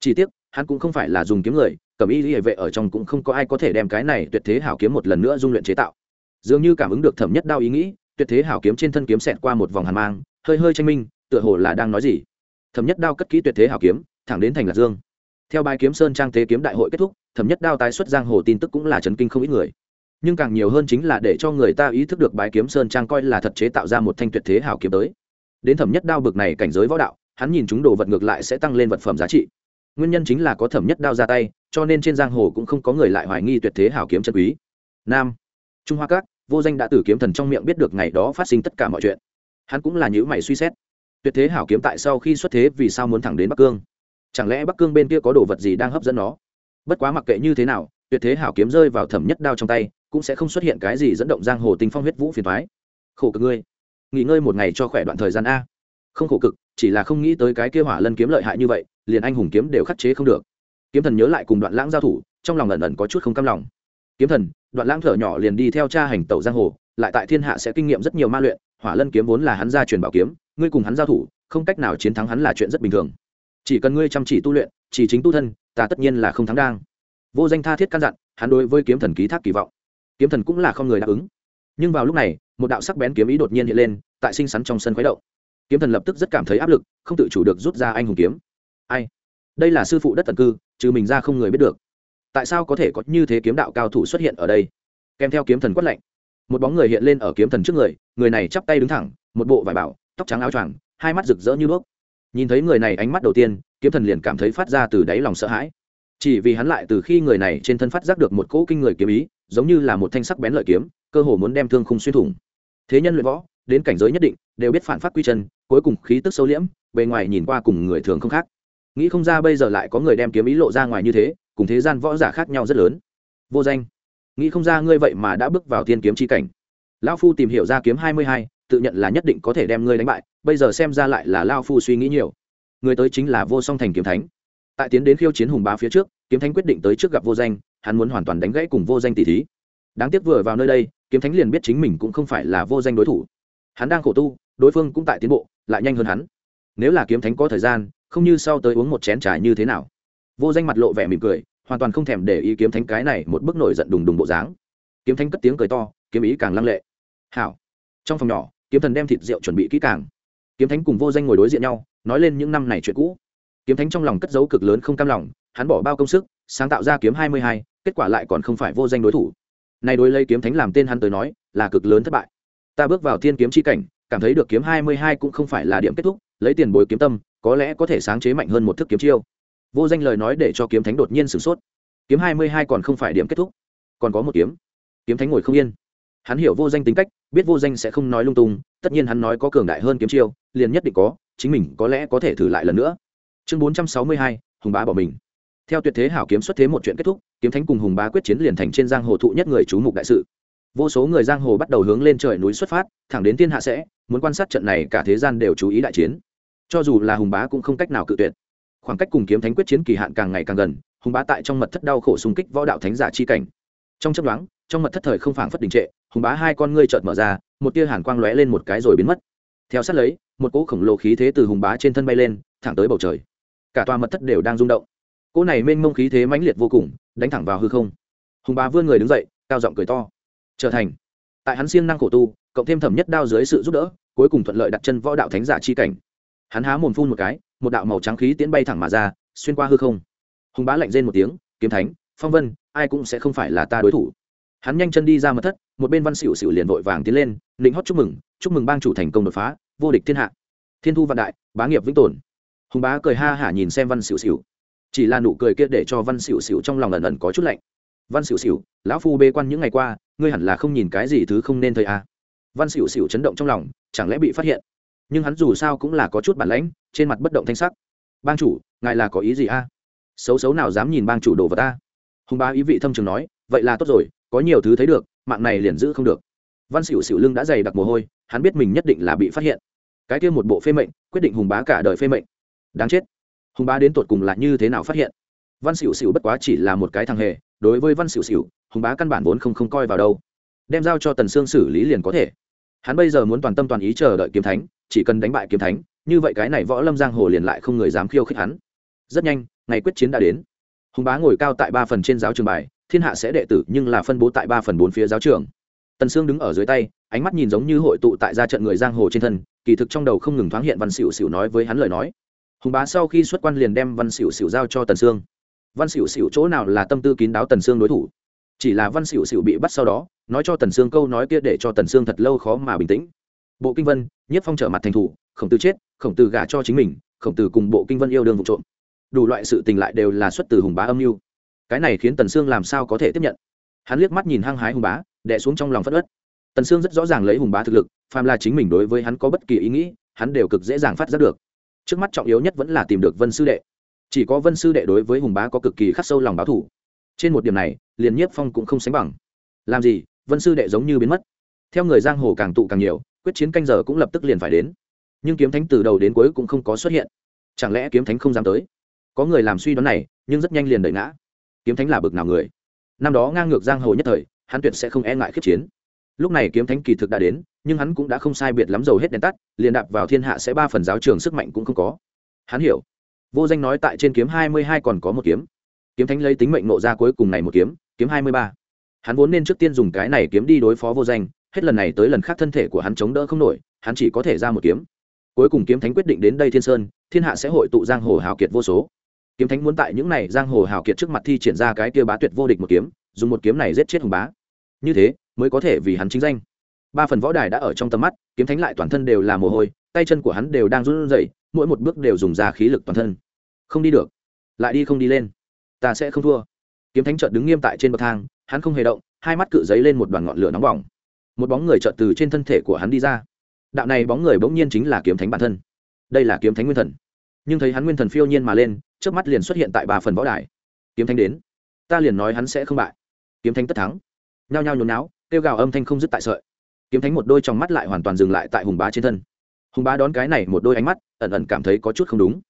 Chỉ tiếc, hắn cũng không phải là dùng kiếm người, cầm y hệ vệ ở trong cũng không có ai có thể đem cái này tuyệt thế hảo kiếm một lần nữa dung luyện chế tạo. Dường như cảm ứng được thẩm nhất đao ý nghĩ, tuyệt thế hảo kiếm trên thân kiếm xẹt qua một vòng hàn mang, hơi hơi tranh minh, tựa hồ là đang nói gì thẩm nhất đao cất kỹ tuyệt thế hảo kiếm, thẳng đến thành lạc dương. Theo bài kiếm sơn trang tế kiếm đại hội kết thúc, thẩm nhất đao tái xuất giang hồ tin tức cũng là chấn kinh không ít người. Nhưng càng nhiều hơn chính là để cho người ta ý thức được bái kiếm sơn trang coi là thật chế tạo ra một thanh tuyệt thế hảo kiếm tới. Đến thẩm nhất đao bực này cảnh giới võ đạo, hắn nhìn chúng đồ vật ngược lại sẽ tăng lên vật phẩm giá trị. Nguyên nhân chính là có thẩm nhất đao ra tay, cho nên trên giang hồ cũng không có người lại hoài nghi tuyệt thế hảo kiếm chân quý. Nam, trung hoa các, vô danh đã tử kiếm thần trong miệng biết được ngày đó phát sinh tất cả mọi chuyện. Hắn cũng là nhữ mày suy xét tuyệt thế hảo kiếm tại sau khi xuất thế vì sao muốn thẳng đến bắc cương? Chẳng lẽ bắc cương bên kia có đồ vật gì đang hấp dẫn nó? Bất quá mặc kệ như thế nào, tuyệt thế hảo kiếm rơi vào thẩm nhất đao trong tay, cũng sẽ không xuất hiện cái gì dẫn động giang hồ tinh phong huyết vũ phiền thoái khổ cực ngươi. Nghỉ ngơi một ngày cho khỏe đoạn thời gian a. Không khổ cực, chỉ là không nghĩ tới cái kia hỏa lân kiếm lợi hại như vậy, liền anh hùng kiếm đều khắc chế không được. Kiếm thần nhớ lại cùng đoạn lãng giao thủ, trong lòng ẩn ẩn có chút không cam lòng. Kiếm thần, đoạn lãng thở nhỏ liền đi theo cha hành tẩu giang hồ, lại tại thiên hạ sẽ kinh nghiệm rất nhiều ma luyện, hỏa lân kiếm vốn là hắn gia truyền bảo kiếm ngươi cùng hắn giao thủ, không cách nào chiến thắng hắn là chuyện rất bình thường. Chỉ cần ngươi chăm chỉ tu luyện, chỉ chính tu thân, ta tất nhiên là không thắng đang. Vô danh tha thiết căn dặn, hắn đối với kiếm thần ký thác kỳ vọng. Kiếm thần cũng là không người đáp ứng. Nhưng vào lúc này, một đạo sắc bén kiếm ý đột nhiên hiện lên, tại sinh sắn trong sân khuấy động. Kiếm thần lập tức rất cảm thấy áp lực, không tự chủ được rút ra anh hùng kiếm. Ai? Đây là sư phụ đất tần cư trừ mình ra không người biết được. Tại sao có thể có như thế kiếm đạo cao thủ xuất hiện ở đây? Kèm theo kiếm thần quất lạnh. Một bóng người hiện lên ở kiếm thần trước người người này chắp tay đứng thẳng, một bộ vải bảo tóc trắng áo choàng, hai mắt rực rỡ như đuốc. Nhìn thấy người này ánh mắt đầu tiên, kiếm thần liền cảm thấy phát ra từ đáy lòng sợ hãi. Chỉ vì hắn lại từ khi người này trên thân phát giác được một cỗ kinh người kiếm ý, giống như là một thanh sắc bén lợi kiếm, cơ hồ muốn đem thương khung xuyên thủng. Thế nhân luyện võ, đến cảnh giới nhất định, đều biết phản phát quy chân, cuối cùng khí tức sâu liễm, bề ngoài nhìn qua cùng người thường không khác. Nghĩ không ra bây giờ lại có người đem kiếm ý lộ ra ngoài như thế, cùng thế gian võ giả khác nhau rất lớn. Vô danh. Nghĩ không ra ngươi vậy mà đã bước vào thiên kiếm c h i cảnh. Lão phu tìm hiểu ra kiếm hai mươi hai tự nhận là nhất định có thể đem ngươi đánh bại, bây giờ xem ra lại là lao phu suy nghĩ nhiều. Người tới chính là vô song thành kiếm thánh. Tại tiến đến khiêu chiến hùng bá phía trước, kiếm thánh quyết định tới trước gặp vô danh, hắn muốn hoàn toàn đánh gãy cùng vô danh tỷ thí. Đáng tiếc vừa vào nơi đây, kiếm thánh liền biết chính mình cũng không phải là vô danh đối thủ. Hắn đang khổ tu, đối phương cũng tại tiến bộ, lại nhanh hơn hắn. Nếu là kiếm thánh có thời gian, không như sau tới uống một chén trà như thế nào? Vô danh mặt lộ vẻ mỉm cười, hoàn toàn không thèm để ý kiếm thánh cái này một bức nổi giận đùng đùng bộ dáng. Kiếm thánh cất tiếng cười to, kiếm ý càng lăng lệ. Hảo. Trong phòng nhỏ kiếm thần đem thịt rượu chuẩn bị kỹ càng. Kiếm thánh cùng vô danh ngồi đối diện nhau, nói lên những năm này chuyện cũ. Kiếm thánh trong lòng cất dấu cực lớn không cam lòng, hắn bỏ bao công sức, sáng tạo ra kiếm hai mươi hai, kết quả lại còn không phải vô danh đối thủ. Nay đối lấy kiếm thánh làm tên hắn tới nói, là cực lớn thất bại. Ta bước vào thiên kiếm chi cảnh, cảm thấy được kiếm hai mươi hai cũng không phải là điểm kết thúc, lấy tiền bồi kiếm tâm, có lẽ có thể sáng chế mạnh hơn một thức kiếm chiêu. Vô danh lời nói để cho kiếm thánh đột nhiên sửng sốt. Kiếm hai mươi hai còn không phải điểm kết thúc, còn có một kiếm. Kiếm thánh ngồi không yên hắn hiểu vô danh tính cách, biết vô danh sẽ không nói lung tung, tất nhiên hắn nói có cường đại hơn kiếm chiêu, liền nhất định có, chính mình có lẽ có thể thử lại lần nữa. Chương bốn trăm sáu mươi hai, hùng bá bỏ mình. Theo tuyệt thế hảo kiếm xuất thế một chuyện kết thúc, kiếm thánh cùng hùng bá quyết chiến liền thành trên giang hồ thụ nhất người chú mục đại sự. Vô số người giang hồ bắt đầu hướng lên trời núi xuất phát, thẳng đến thiên hạ sẽ, muốn quan sát trận này cả thế gian đều chú ý đại chiến. Cho dù là hùng bá cũng không cách nào cự tuyệt. Khoảng cách cùng kiếm thánh quyết chiến kỳ hạn càng ngày càng gần, hùng bá tại trong mật thất đau khổ xung kích võ đạo thánh giả chi cảnh. Trong chấp đoán trong mật thất thời không phảng phất đình trệ, hùng bá hai con ngươi chợt mở ra, một tia hàn quang lóe lên một cái rồi biến mất. Theo sát lấy, một cỗ khổng lồ khí thế từ hùng bá trên thân bay lên, thẳng tới bầu trời. Cả tòa mật thất đều đang rung động. Cỗ này mênh mông khí thế mãnh liệt vô cùng, đánh thẳng vào hư không. Hùng bá vươn người đứng dậy, cao giọng cười to. Trở thành. Tại hắn siêng năng khổ tu, cộng thêm thẩm nhất đao dưới sự giúp đỡ, cuối cùng thuận lợi đặt chân võ đạo thánh giả chi cảnh. Hắn há mồm phun một cái, một đạo màu trắng khí tiến bay thẳng mà ra, xuyên qua hư không. Hùng bá lạnh rên một tiếng, kiếm thánh, phong vân, ai cũng sẽ không phải là ta đối thủ hắn nhanh chân đi ra mật thất, một bên văn xỉu xỉu liền vội vàng tiến lên định hót chúc mừng chúc mừng bang chủ thành công đột phá, vô địch thiên hạ. Thiên thu vạn đại, bá nghiệp vĩnh tồn. Hùng bá cười ha hả nhìn xem văn xỉu xỉu. Chỉ là nụ cười kia để cho văn xỉu xỉu trong lòng ẩn ẩn có chút lạnh. Văn xỉu xỉu, lão phu bê quan những ngày qua, ngươi hẳn là không nhìn cái gì thứ không nên thấy à. văn xỉu xỉu chấn động trong lòng, chẳng lẽ bị phát hiện? Nhưng hắn dù sao cũng là có chút bản lãnh, trên mặt bất động thanh sắc. Bang chủ, ngài là có ý gì a? À? xấu xấu nào dám nhìn bang chủ đồ vật ta hùng bá ý vị thâm trường nói, vậy là tốt rồi có nhiều thứ thấy được, mạng này liền giữ không được. Văn xỉu xỉu lưng đã dày đặc mồ hôi, hắn biết mình nhất định là bị phát hiện. Cái kia một bộ phê mệnh, quyết định hùng bá cả đời phê mệnh. Đáng chết. Hùng bá đến tột cùng là như thế nào phát hiện? Văn xỉu xỉu bất quá chỉ là một cái thằng hề, đối với văn xỉu xỉu hùng bá căn bản vốn không không coi vào đâu. Đem giao cho tần sương xử lý liền có thể. Hắn bây giờ muốn toàn tâm toàn ý chờ đợi kiếm thánh, chỉ cần đánh bại kiếm thánh, như vậy cái này võ lâm giang hồ liền lại không người dám khiêu khích hắn. Rất nhanh, ngày quyết chiến đã đến. Hùng bá ngồi cao tại ba phần trên giáo trường bài thiên hạ sẽ đệ tử nhưng là phân bố tại ba phần bốn phía giáo trường. Tần sương đứng ở dưới tay, ánh mắt nhìn giống như hội tụ tại ra trận người giang hồ trên thân, kỳ thực trong đầu không ngừng thoáng hiện văn xỉu xỉu nói với hắn lời nói. Hùng bá sau khi xuất quan liền đem văn xỉu xỉu giao cho tần sương. Văn xỉu xỉu chỗ nào là tâm tư kín đáo tần sương đối thủ? Chỉ là văn xỉu xỉu bị bắt sau đó, nói cho tần sương câu nói kia để cho tần sương thật lâu khó mà bình tĩnh. Bộ kinh vân, nhất phong trở mặt thành thủ, khổng tử chết, khổng tử gả cho chính mình, khổng tử cùng bộ kinh vân yêu đương vụ trộm. Đủ loại sự tình lại đều là xuất từ hùng bá âm mưu cái này khiến tần sương làm sao có thể tiếp nhận hắn liếc mắt nhìn hăng hái hùng bá đẻ xuống trong lòng phất ớt tần sương rất rõ ràng lấy hùng bá thực lực phàm là chính mình đối với hắn có bất kỳ ý nghĩ hắn đều cực dễ dàng phát giác được trước mắt trọng yếu nhất vẫn là tìm được vân sư đệ chỉ có vân sư đệ đối với hùng bá có cực kỳ khắc sâu lòng báo thủ trên một điểm này liền nhiếp phong cũng không sánh bằng làm gì vân sư đệ giống như biến mất theo người giang hồ càng tụ càng nhiều quyết chiến canh giờ cũng lập tức liền phải đến nhưng kiếm thánh từ đầu đến cuối cũng không có xuất hiện chẳng lẽ kiếm thánh không dám tới có người làm suy đoán này nhưng rất nhanh liền đợi ngã kiếm thánh là bực nào người. Năm đó ngang ngược giang hồ nhất thời, hắn tuyệt sẽ không e ngại khiết chiến. Lúc này kiếm thánh kỳ thực đã đến, nhưng hắn cũng đã không sai biệt lắm dầu hết đèn tắt, liền đạp vào thiên hạ sẽ ba phần giáo trường sức mạnh cũng không có. Hắn hiểu. Vô danh nói tại trên kiếm hai mươi hai còn có một kiếm. Kiếm thánh lấy tính mệnh nộ ra cuối cùng này một kiếm kiếm hai mươi ba. Hắn vốn nên trước tiên dùng cái này kiếm đi đối phó vô danh, hết lần này tới lần khác thân thể của hắn chống đỡ không nổi, hắn chỉ có thể ra một kiếm. Cuối cùng kiếm thánh quyết định đến đây thiên sơn, thiên hạ sẽ hội tụ giang hồ hào kiệt vô số kiếm thánh muốn tại những này giang hồ hào kiệt trước mặt thi triển ra cái kia bá tuyệt vô địch một kiếm, dùng một kiếm này giết chết hùng bá. Như thế, mới có thể vì hắn chính danh. Ba phần võ đài đã ở trong tầm mắt, kiếm thánh lại toàn thân đều là mồ hôi, tay chân của hắn đều đang run rẩy, mỗi một bước đều dùng ra khí lực toàn thân. Không đi được. Lại đi không đi lên. Ta sẽ không thua. Kiếm thánh chợt đứng nghiêm tại trên bậc thang, hắn không hề động, hai mắt cự giấy lên một đoàn ngọn lửa nóng bỏng. Một bóng người chợt từ trên thân thể của hắn đi ra. Đạo này bóng người bỗng nhiên chính là kiếm thánh bản thân. Đây là kiếm thánh nguyên thần. Nhưng thấy hắn nguyên thần phiêu nhiên mà lên trước mắt liền xuất hiện tại ba phần võ đài. Kiếm thánh đến. Ta liền nói hắn sẽ không bại. Kiếm thánh tất thắng. Nhao nhao nhốn náo kêu gào âm thanh không dứt tại sợi. Kiếm thánh một đôi trong mắt lại hoàn toàn dừng lại tại hùng bá trên thân. Hùng bá đón cái này một đôi ánh mắt, ẩn ẩn cảm thấy có chút không đúng.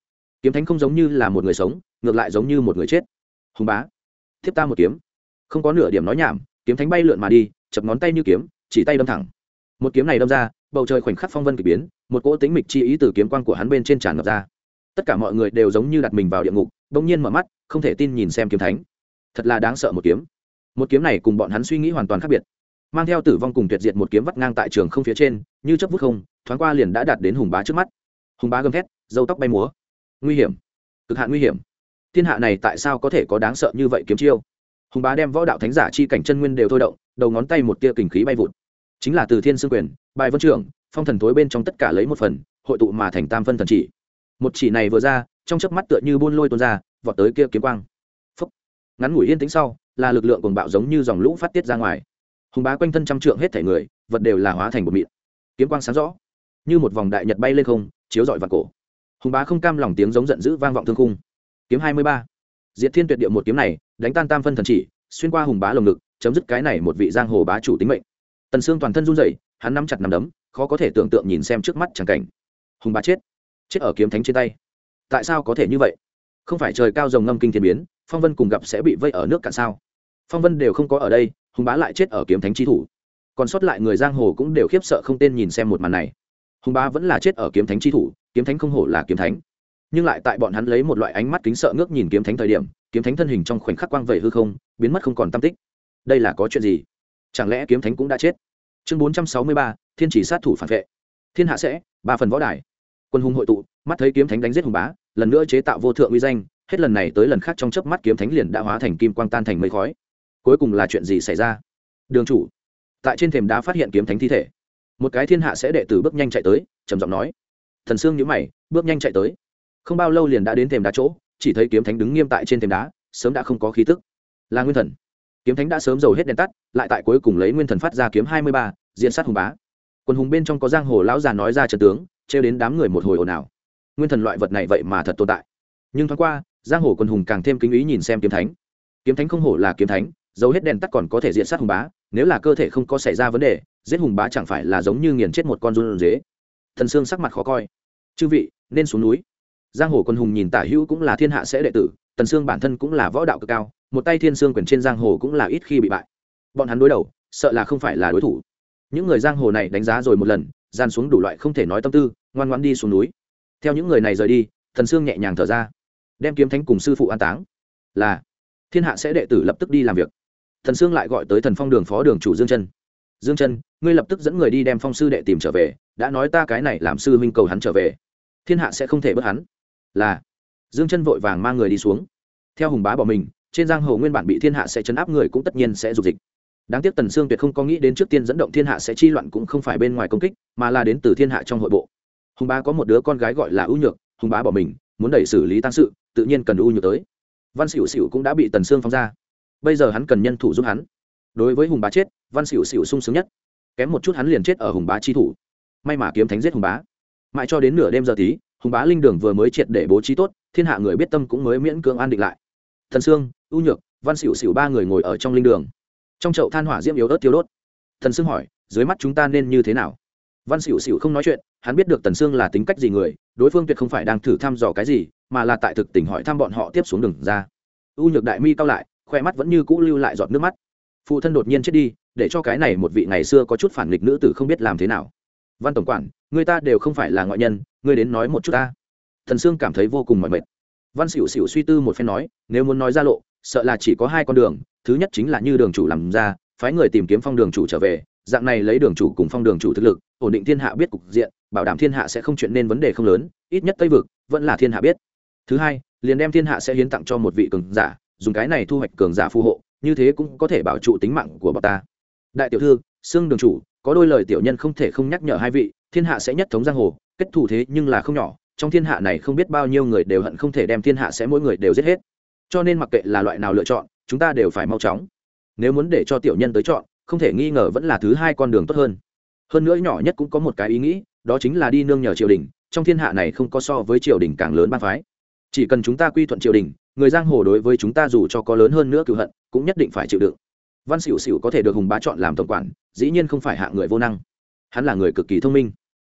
Kiếm thánh không giống như là một người sống, ngược lại giống như một người chết. Hùng bá, thiếp ta một kiếm. Không có nửa điểm nói nhảm, kiếm thánh bay lượn mà đi, chập ngón tay như kiếm, chỉ tay đâm thẳng. Một kiếm này đâm ra, bầu trời khoảnh khắc phong vân k ỳ biến, một cỗ tính mịch chi ý từ kiếm quan của hắn bên trên tràn ngập ra tất cả mọi người đều giống như đặt mình vào địa ngục, bỗng nhiên mở mắt, không thể tin nhìn xem kiếm thánh. Thật là đáng sợ một kiếm. Một kiếm này cùng bọn hắn suy nghĩ hoàn toàn khác biệt. Mang theo tử vong cùng tuyệt diệt một kiếm vắt ngang tại trường không phía trên, như chấp vút không, thoáng qua liền đã đạt đến hùng bá trước mắt. Hùng bá gầm thét dâu tóc bay múa. Nguy hiểm. Cực hạn nguy hiểm. Thiên hạ này tại sao có thể có đáng sợ như vậy kiếm chiêu? Hùng bá đem võ đạo thánh giả chi cảnh chân nguyên đều thôi động, đầu ngón tay một tia kình khí bay vụt. Chính là từ thiên sương quyền, bài vân trưởng, phong thần thối bên trong tất cả lấy một phần, hội tụ mà thành tam phân thần chỉ một chỉ này vừa ra, trong chớp mắt tựa như buôn lôi tuôn ra, vọt tới kia kiếm quang. Phúc. ngắn ngủi yên tĩnh sau, là lực lượng cuồng bạo giống như dòng lũ phát tiết ra ngoài. Hùng bá quanh thân trăm trượng hết thể người, vật đều là hóa thành một mịn. Kiếm quang sáng rõ, như một vòng đại nhật bay lên không, chiếu rọi vào cổ. Hùng bá không cam lòng tiếng giống giận dữ vang vọng thương khung. Kiếm hai mươi ba. Diệt thiên tuyệt địa một kiếm này, đánh tan tam phân thần chỉ, xuyên qua hùng bá lồng ngực, chấm dứt cái này một vị giang hồ bá chủ tính mệnh. Tần xương toàn thân run rẩy, hắn nắm chặt nắm đấm, khó có thể tưởng tượng nhìn xem trước mắt chẳng cảnh. Hùng bá chết chết ở kiếm thánh trên tay. Tại sao có thể như vậy? Không phải trời cao rồng ngâm kinh thiên biến, phong vân cùng gặp sẽ bị vây ở nước cạn sao? Phong vân đều không có ở đây, hùng bá lại chết ở kiếm thánh chi thủ. Còn sót lại người giang hồ cũng đều khiếp sợ không tên nhìn xem một màn này. Hùng bá vẫn là chết ở kiếm thánh chi thủ, kiếm thánh không hổ là kiếm thánh. Nhưng lại tại bọn hắn lấy một loại ánh mắt kính sợ ngước nhìn kiếm thánh thời điểm, kiếm thánh thân hình trong khoảnh khắc quang vẩy hư không, biến mất không còn tam tích. Đây là có chuyện gì? Chẳng lẽ kiếm thánh cũng đã chết? Chương bốn trăm sáu mươi ba, thiên chỉ sát thủ phản vệ. Thiên hạ sẽ, ba phần võ đài quân hùng hội tụ, mắt thấy kiếm thánh đánh giết hùng bá, lần nữa chế tạo vô thượng uy danh, hết lần này tới lần khác trong chớp mắt kiếm thánh liền đã hóa thành kim quang tan thành mây khói. Cuối cùng là chuyện gì xảy ra? Đường chủ, tại trên thềm đá phát hiện kiếm thánh thi thể. Một cái thiên hạ sẽ đệ tử bước nhanh chạy tới, trầm giọng nói. Thần sương nhíu mày, bước nhanh chạy tới. Không bao lâu liền đã đến thềm đá chỗ, chỉ thấy kiếm thánh đứng nghiêm tại trên thềm đá, sớm đã không có khí tức. Là nguyên thần. Kiếm thánh đã sớm dầu hết đèn tắt, lại tại cuối cùng lấy nguyên thần phát ra kiếm hai mươi ba, diện sát hùng bá. Quân hùng bên trong có giang hồ lão già nói ra trận tướng trêu đến đám người một hồi ồn ào. Nguyên thần loại vật này vậy mà thật tồn tại. Nhưng thoáng qua, giang hồ quân hùng càng thêm kính ý nhìn xem kiếm thánh. Kiếm thánh không hổ là kiếm thánh, dấu hết đèn tắt còn có thể diện sát hùng bá, nếu là cơ thể không có xảy ra vấn đề, giết hùng bá chẳng phải là giống như nghiền chết một con run dế thần xương sắc mặt khó coi. Chư vị, nên xuống núi. Giang hồ quân hùng nhìn tả hữu cũng là thiên hạ sẽ đệ tử, tần sương bản thân cũng là võ đạo cực cao, một tay thiên sương quyền trên giang hồ cũng là ít khi bị bại. Bọn hắn đối đầu, sợ là không phải là đối thủ. Những người giang hồ này đánh giá rồi một lần gian xuống đủ loại không thể nói tâm tư, ngoan ngoan đi xuống núi. Theo những người này rời đi, thần sương nhẹ nhàng thở ra, đem kiếm thánh cùng sư phụ an táng. Là, thiên hạ sẽ đệ tử lập tức đi làm việc. Thần sương lại gọi tới thần phong đường phó đường chủ dương chân. Dương chân, ngươi lập tức dẫn người đi đem phong sư đệ tìm trở về, đã nói ta cái này làm sư huynh cầu hắn trở về. Thiên hạ sẽ không thể bớt hắn. Là, dương chân vội vàng mang người đi xuống. Theo hùng bá bỏ mình, trên giang hồ nguyên bản bị thiên hạ sẽ chấn áp người cũng tất nhiên sẽ dục dịch đáng tiếc tần sương tuyệt không có nghĩ đến trước tiên dẫn động thiên hạ sẽ chi loạn cũng không phải bên ngoài công kích, mà là đến từ thiên hạ trong hội bộ. Hùng bá có một đứa con gái gọi là ưu nhược, hùng bá bỏ mình, muốn đẩy xử lý tăng sự, tự nhiên cần ưu nhược tới. Văn xỉu xỉu cũng đã bị tần sương phóng ra. Bây giờ hắn cần nhân thủ giúp hắn. Đối với hùng bá chết, văn xỉu xỉu sung sướng nhất. Kém một chút hắn liền chết ở hùng bá chi thủ. May mà kiếm thánh giết hùng bá. Mãi cho đến nửa đêm giờ tí, hùng bá linh đường vừa mới triệt để bố trí tốt, thiên hạ người biết tâm cũng mới miễn cưỡng an định lại. Thần sương ưu nhược, văn xỉu xỉu ba người ngồi ở trong linh đường trong chậu than hỏa diễm yếu ớt tiêu đốt. Thần sương hỏi, dưới mắt chúng ta nên như thế nào? Văn xỉu xỉu không nói chuyện, hắn biết được tần sương là tính cách gì người, đối phương tuyệt không phải đang thử thăm dò cái gì, mà là tại thực tình hỏi thăm bọn họ tiếp xuống đường ra. U nhược đại mi cao lại, khoe mắt vẫn như cũ lưu lại giọt nước mắt. Phụ thân đột nhiên chết đi, để cho cái này một vị ngày xưa có chút phản nghịch nữ tử không biết làm thế nào. Văn tổng quản, người ta đều không phải là ngoại nhân ngươi đến nói một chút ta. Thần sương cảm thấy vô cùng mỏi mệt. Văn xỉu xỉu suy tư một phen nói, nếu muốn nói ra lộ sợ là chỉ có hai con đường, thứ nhất chính là như đường chủ làm ra, phái người tìm kiếm phong đường chủ trở về, dạng này lấy đường chủ cùng phong đường chủ thực lực, ổn định thiên hạ biết cục diện, bảo đảm thiên hạ sẽ không chuyện nên vấn đề không lớn, ít nhất tây vực vẫn là thiên hạ biết. Thứ hai, liền đem thiên hạ sẽ hiến tặng cho một vị cường giả, dùng cái này thu hoạch cường giả phù hộ, như thế cũng có thể bảo trụ tính mạng của bọn ta. Đại tiểu thư, xương đường chủ, có đôi lời tiểu nhân không thể không nhắc nhở hai vị, thiên hạ sẽ nhất thống giang hồ, kết thù thế nhưng là không nhỏ, trong thiên hạ này không biết bao nhiêu người đều hận không thể đem thiên hạ sẽ mỗi người đều giết hết cho nên mặc kệ là loại nào lựa chọn, chúng ta đều phải mau chóng. Nếu muốn để cho tiểu nhân tới chọn, không thể nghi ngờ vẫn là thứ hai con đường tốt hơn. Hơn nữa nhỏ nhất cũng có một cái ý nghĩ, đó chính là đi nương nhờ triều đình, trong thiên hạ này không có so với triều đình càng lớn ban phái. Chỉ cần chúng ta quy thuận triều đình, người giang hồ đối với chúng ta dù cho có lớn hơn nữa cựu hận, cũng nhất định phải chịu đựng. Văn xỉu xỉu có thể được hùng bá chọn làm tổng quản, dĩ nhiên không phải hạ người vô năng. Hắn là người cực kỳ thông minh.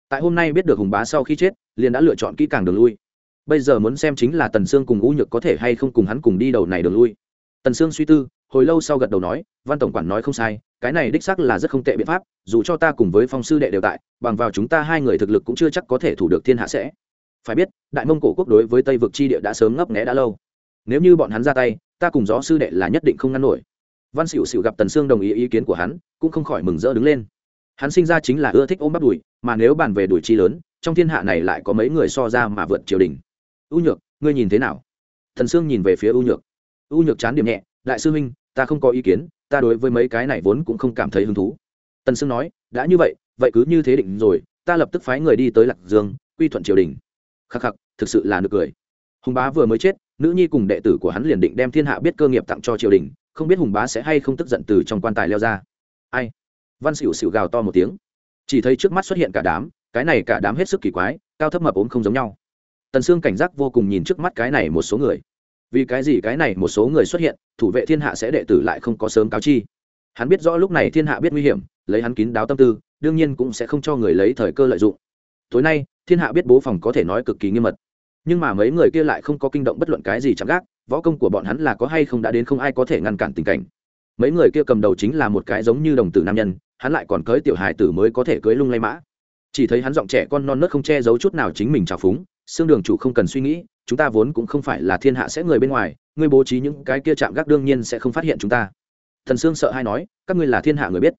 Tại hôm nay biết được hùng bá sau khi chết, liền đã lựa chọn kỹ càng đường lui bây giờ muốn xem chính là tần sương cùng u nhược có thể hay không cùng hắn cùng đi đầu này đường lui. Tần sương suy tư, hồi lâu sau gật đầu nói, văn tổng quản nói không sai, cái này đích sắc là rất không tệ biện pháp, dù cho ta cùng với phong sư đệ đều tại, bằng vào chúng ta hai người thực lực cũng chưa chắc có thể thủ được thiên hạ sẽ. Phải biết, đại mông cổ quốc đối với tây vực chi địa đã sớm ngấp nghẽ đã lâu. Nếu như bọn hắn ra tay, ta cùng gió sư đệ là nhất định không ngăn nổi. Văn xỉu xỉu gặp tần sương đồng ý ý kiến của hắn, cũng không khỏi mừng rỡ đứng lên. Hắn sinh ra chính là ưa thích ôm bắt đùi, mà nếu bàn về đùi chi lớn, trong thiên hạ này lại có mấy người so ra mà vượt triều đình u nhược, ngươi nhìn thế nào? Thần sương nhìn về phía u nhược. U nhược chán điểm nhẹ, đại sư huynh, ta không có ý kiến, ta đối với mấy cái này vốn cũng không cảm thấy hứng thú. Tần sương nói, đã như vậy vậy cứ như thế định rồi, ta lập tức phái người đi tới lạc dương, quy thuận triều đình. Khắc khắc, thực sự là nực cười. Hùng bá vừa mới chết, nữ nhi cùng đệ tử của hắn liền định đem thiên hạ biết cơ nghiệp tặng cho triều đình, không biết hùng bá sẽ hay không tức giận từ trong quan tài leo ra. Ai? Văn xỉu xỉu gào to một tiếng. Chỉ thấy trước mắt xuất hiện cả đám, cái này cả đám hết sức kỳ quái, cao thấp mập ốm không giống nhau tần sương cảnh giác vô cùng nhìn trước mắt cái này một số người. Vì cái gì cái này một số người xuất hiện, thủ vệ thiên hạ sẽ đệ tử lại không có sớm cáo chi? Hắn biết rõ lúc này thiên hạ biết nguy hiểm, lấy hắn kín đáo tâm tư, đương nhiên cũng sẽ không cho người lấy thời cơ lợi dụng. Tối nay, thiên hạ biết bố phòng có thể nói cực kỳ nghiêm mật. Nhưng mà mấy người kia lại không có kinh động bất luận cái gì chẳng gác, võ công của bọn hắn là có hay không đã đến không ai có thể ngăn cản tình cảnh. Mấy người kia cầm đầu chính là một cái giống như đồng tử nam nhân, hắn lại còn cưới tiểu hài tử mới có thể cưới lung lay mã. Chỉ thấy hắn giọng trẻ con non nớt không che giấu chút nào chính mình trào phúng xương đường chủ không cần suy nghĩ, chúng ta vốn cũng không phải là thiên hạ sẽ người bên ngoài, ngươi bố trí những cái kia chạm gác đương nhiên sẽ không phát hiện chúng ta. Thần sương sợ hay nói, các ngươi là thiên hạ người biết.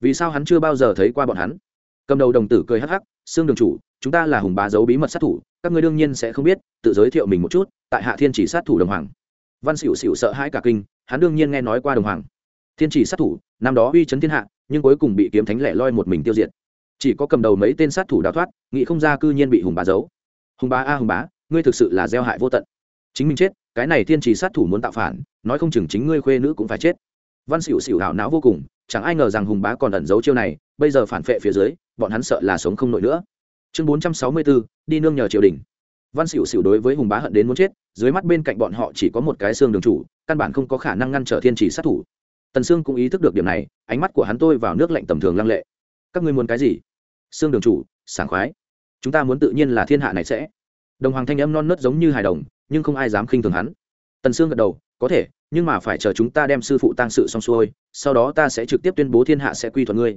Vì sao hắn chưa bao giờ thấy qua bọn hắn? Cầm đầu đồng tử cười hắc hắc xương đường chủ, chúng ta là hùng bá giấu bí mật sát thủ, các ngươi đương nhiên sẽ không biết, tự giới thiệu mình một chút, tại hạ thiên chỉ sát thủ đồng hoàng. Văn xỉu xỉu sợ hãi cả kinh, hắn đương nhiên nghe nói qua đồng hoàng. Thiên chỉ sát thủ, năm đó uy chấn thiên hạ, nhưng cuối cùng bị kiếm thánh lẻ loi một mình tiêu diệt. Chỉ có cầm đầu mấy tên sát thủ đào thoát, nghị không ra cư nhiên bị hùng bá giấu hùng bá a à, hùng bá, ngươi thực sự là gieo hại vô tận. Chính mình chết, cái này thiên trì sát thủ muốn tạo phản, nói không chừng chính ngươi khuê nữ cũng phải chết. Văn xỉu xỉu hảo não vô cùng, chẳng ai ngờ rằng hùng bá còn ẩn giấu chiêu này, bây giờ phản phệ phía dưới, bọn hắn sợ là sống không nổi nữa. Chương bốn trăm sáu mươi bốn đi nương nhờ triều đình. Văn xỉu xỉu đối với hùng bá hận đến muốn chết, dưới mắt bên cạnh bọn họ chỉ có một cái xương đường chủ, căn bản không có khả năng ngăn trở thiên trì sát thủ. Tần sương cũng ý thức được điểm này, ánh mắt của hắn tôi vào nước lạnh tầm thường lăng lệ. Các ngươi muốn cái gì? Xương đường chủ, sảng khoái chúng ta muốn tự nhiên là thiên hạ này sẽ. Đồng hoàng thanh âm non nớt giống như hài đồng, nhưng không ai dám khinh thường hắn. Tần sương gật đầu, có thể, nhưng mà phải chờ chúng ta đem sư phụ tăng sự xong xuôi, sau đó ta sẽ trực tiếp tuyên bố thiên hạ sẽ quy thuận ngươi.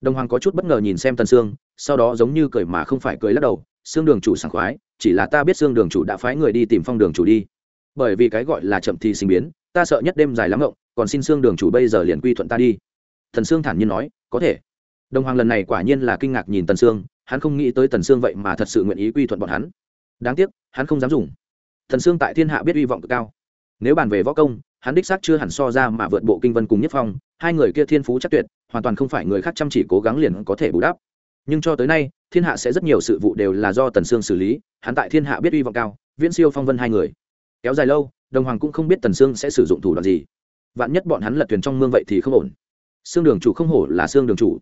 Đồng hoàng có chút bất ngờ nhìn xem tần sương, sau đó giống như cười mà không phải cười lắc đầu xương đường chủ sảng khoái, chỉ là ta biết xương đường chủ đã phái người đi tìm phong đường chủ đi. Bởi vì cái gọi là chậm thì sinh biến, ta sợ nhất đêm dài lắm ngộng, còn xin xương đường chủ bây giờ liền quy thuận ta đi. Thần sương thản nhiên nói, có thể. Đồng hoàng lần này quả nhiên là kinh ngạc nhìn tần sương hắn không nghĩ tới tần sương vậy mà thật sự nguyện ý quy thuận bọn hắn. Đáng tiếc, hắn không dám dùng. Thần sương tại thiên hạ biết hy vọng cực cao. Nếu bàn về võ công, hắn đích xác chưa hẳn so ra mà vượt bộ kinh vân cùng nhất phong, hai người kia thiên phú chắc tuyệt, hoàn toàn không phải người khác chăm chỉ cố gắng liền có thể bù đắp. Nhưng cho tới nay, thiên hạ sẽ rất nhiều sự vụ đều là do tần sương xử lý, hắn tại thiên hạ biết hy vọng cao, viễn siêu phong vân hai người. Kéo dài lâu, đồng hoàng cũng không biết tần sương sẽ sử dụng thủ đoạn gì. Vạn nhất bọn hắn lật thuyền trong mương vậy thì không ổn. Xương đường chủ không hổ là xương đường chủ.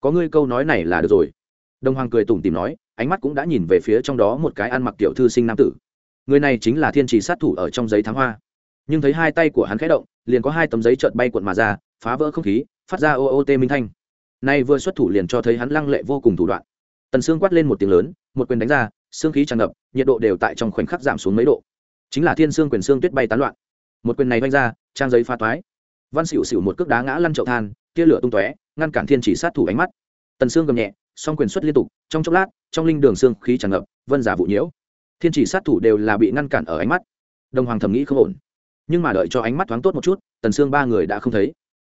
Có ngươi câu nói này là được rồi đồng hoàng cười tủm tìm nói, ánh mắt cũng đã nhìn về phía trong đó một cái ăn mặc tiểu thư sinh nam tử. Người này chính là thiên trì sát thủ ở trong giấy thám hoa. Nhưng thấy hai tay của hắn khẽ động, liền có hai tấm giấy trợn bay cuộn mà ra, phá vỡ không khí, phát ra ô ô tê minh thanh. Nay vừa xuất thủ liền cho thấy hắn lăng lệ vô cùng thủ đoạn. Tần xương quát lên một tiếng lớn, một quyền đánh ra, xương khí tràn ngập, nhiệt độ đều tại trong khoảnh khắc giảm xuống mấy độ. Chính là thiên xương quyền xương tuyết bay tán loạn. Một quyền này vanh ra, trang giấy pha toái. Văn xỉu xỉu một cước đá ngã lăn chậu than, tia lửa tung tóe, ngăn cản thiên chỉ sát thủ ánh mắt. Tần xương gầm nhẹ song quyền xuất liên tục, trong chốc lát, trong linh đường xương khí tràn ngập, vân giả vụ nhiễu. Thiên chỉ sát thủ đều là bị ngăn cản ở ánh mắt. Đồng hoàng thầm nghĩ không ổn. Nhưng mà đợi cho ánh mắt thoáng tốt một chút, tần xương ba người đã không thấy.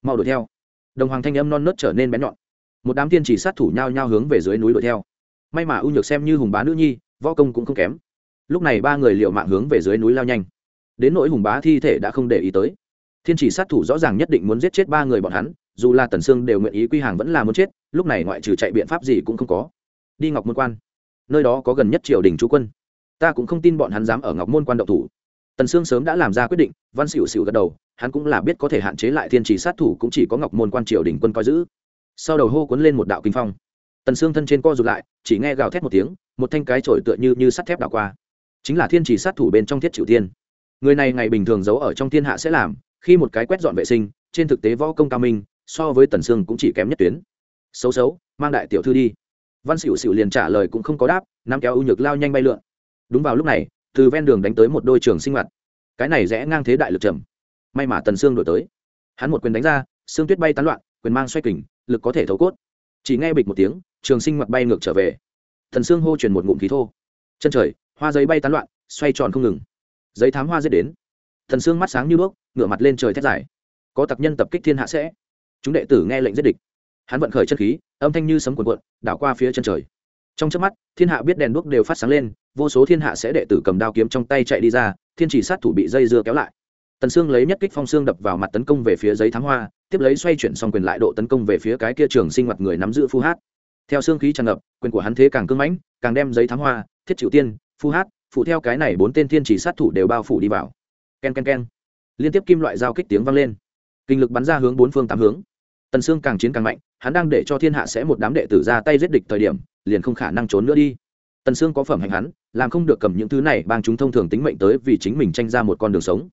Mau đuổi theo. Đồng hoàng thanh âm non nớt trở nên bén nhọn. Một đám tiên chỉ sát thủ nhao nhao hướng về dưới núi đuổi theo. May mà ưu nhược xem như hùng bá nữ nhi, võ công cũng không kém. Lúc này ba người liệu mạng hướng về dưới núi lao nhanh. Đến nỗi hùng bá thi thể đã không để ý tới thiên chỉ sát thủ rõ ràng nhất định muốn giết chết ba người bọn hắn, dù là tần sương đều nguyện ý quy hàng vẫn là muốn chết, lúc này ngoại trừ chạy biện pháp gì cũng không có. Đi ngọc môn quan, nơi đó có gần nhất triều đình chú quân. Ta cũng không tin bọn hắn dám ở ngọc môn quan động thủ. Tần sương sớm đã làm ra quyết định, văn xỉu xỉu gật đầu, hắn cũng là biết có thể hạn chế lại thiên trì sát thủ cũng chỉ có ngọc môn quan triều đình quân coi giữ. Sau đầu hô cuốn lên một đạo kinh phong. Tần sương thân trên co rụt lại, chỉ nghe gào thét một tiếng, một thanh cái trổi tựa như như sắt thép đảo qua. Chính là thiên trì sát thủ bên trong thiết chịu tiên. Người này ngày bình thường giấu ở trong thiên hạ sẽ làm khi một cái quét dọn vệ sinh, trên thực tế võ công cao minh, so với tần sương cũng chỉ kém nhất tuyến. Xấu xấu, mang đại tiểu thư đi. Văn xỉu xỉu liền trả lời cũng không có đáp nam kéo ưu nhược lao nhanh bay lượn. Đúng vào lúc này, từ ven đường đánh tới một đôi trường sinh hoạt. Cái này rẽ ngang thế đại lực trầm. May mà tần sương đổi tới. Hắn một quyền đánh ra, xương tuyết bay tán loạn, quyền mang xoay kình, lực có thể thấu cốt. Chỉ nghe bịch một tiếng, trường sinh mặt bay ngược trở về. Thần sương hô truyền một ngụm khí thô. Chân trời, hoa giấy bay tán loạn, xoay tròn không ngừng. Giấy thám hoa dết đến thần sương mắt sáng như đuốc, ngửa mặt lên trời thét dài. Có tặc nhân tập kích thiên hạ sẽ. Chúng đệ tử nghe lệnh giết địch. Hắn vận khởi chân khí, âm thanh như sấm cuộn cuộn, đảo qua phía chân trời. Trong chớp mắt, thiên hạ biết đèn đuốc đều phát sáng lên, vô số thiên hạ sẽ đệ tử cầm đao kiếm trong tay chạy đi ra, thiên chỉ sát thủ bị dây dưa kéo lại. Tần sương lấy nhất kích phong xương đập vào mặt tấn công về phía giấy thám hoa, tiếp lấy xoay chuyển xong quyền lại độ tấn công về phía cái kia trường sinh mặt người nắm giữ phu hát. Theo xương khí tràn ngập, quyền của hắn thế càng cưng mãnh, càng đem giấy thám hoa, thiết chịu tiên, phu hát, phụ theo cái này bốn tên thiên chỉ sát thủ đều bao phủ đi vào ken ken ken. Liên tiếp kim loại giao kích tiếng vang lên. Kinh lực bắn ra hướng bốn phương tám hướng. Tần sương càng chiến càng mạnh, hắn đang để cho thiên hạ sẽ một đám đệ tử ra tay giết địch thời điểm, liền không khả năng trốn nữa đi. Tần sương có phẩm hành hắn, làm không được cầm những thứ này bang chúng thông thường tính mệnh tới vì chính mình tranh ra một con đường sống.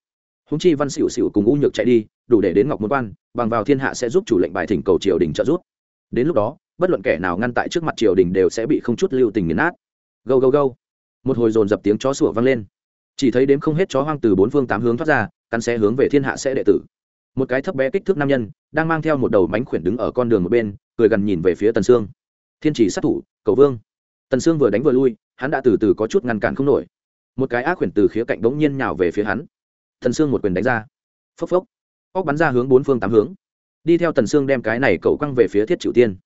Húng chi văn xỉu xỉu cùng u nhược chạy đi, đủ để đến ngọc môn quan, bằng vào thiên hạ sẽ giúp chủ lệnh bài thỉnh cầu triều đình trợ giúp. Đến lúc đó, bất luận kẻ nào ngăn tại trước mặt triều đình đều sẽ bị không chút lưu tình nghiền nát. Gâu gâu gâu. Một hồi dồn dập tiếng chó sủa vang lên chỉ thấy đếm không hết chó hoang từ bốn phương tám hướng thoát ra, cắn xe hướng về thiên hạ sẽ đệ tử. Một cái thấp bé kích thước nam nhân, đang mang theo một đầu mánh khuyển đứng ở con đường một bên, cười gần nhìn về phía tần sương. Thiên chỉ sát thủ, cầu vương. Tần sương vừa đánh vừa lui, hắn đã từ từ có chút ngăn cản không nổi. Một cái ác khuyển từ khía cạnh bỗng nhiên nhào về phía hắn. Tần sương một quyền đánh ra. Phốc phốc. Óc bắn ra hướng bốn phương tám hướng. Đi theo tần sương đem cái này cầu quăng về phía thiết triệu tiên.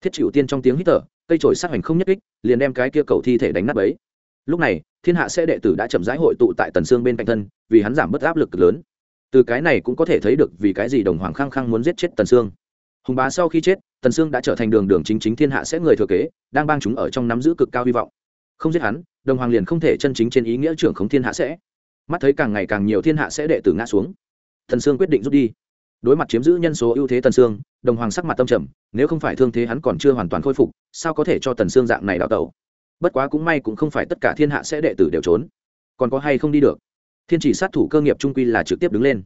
Thiết triệu tiên trong tiếng hít thở, cây trổi sát hành không nhất kích, liền đem cái kia cầu thi thể đánh nát ấy lúc này thiên hạ sẽ đệ tử đã chậm rãi hội tụ tại tần sương bên cạnh thân, vì hắn giảm bớt áp lực lớn. Từ cái này cũng có thể thấy được vì cái gì đồng hoàng khăng khăng muốn giết chết tần sương hùng bá sau khi chết, tần sương đã trở thành đường đường chính chính thiên hạ sẽ người thừa kế, đang bang chúng ở trong nắm giữ cực cao hy vọng. Không giết hắn, đồng hoàng liền không thể chân chính trên ý nghĩa trưởng khống thiên hạ sẽ. Mắt thấy càng ngày càng nhiều thiên hạ sẽ đệ tử ngã xuống. Tần sương quyết định rút đi. Đối mặt chiếm giữ nhân số ưu thế tần sương đồng hoàng sắc mặt tâm trầm, nếu không phải thương thế hắn còn chưa hoàn toàn khôi phục, sao có thể cho tần sương dạng này đào tẩu? Bất quá cũng may cũng không phải tất cả thiên hạ sẽ đệ tử đều trốn. Còn có hay không đi được? Thiên chỉ sát thủ cơ nghiệp trung quy là trực tiếp đứng lên.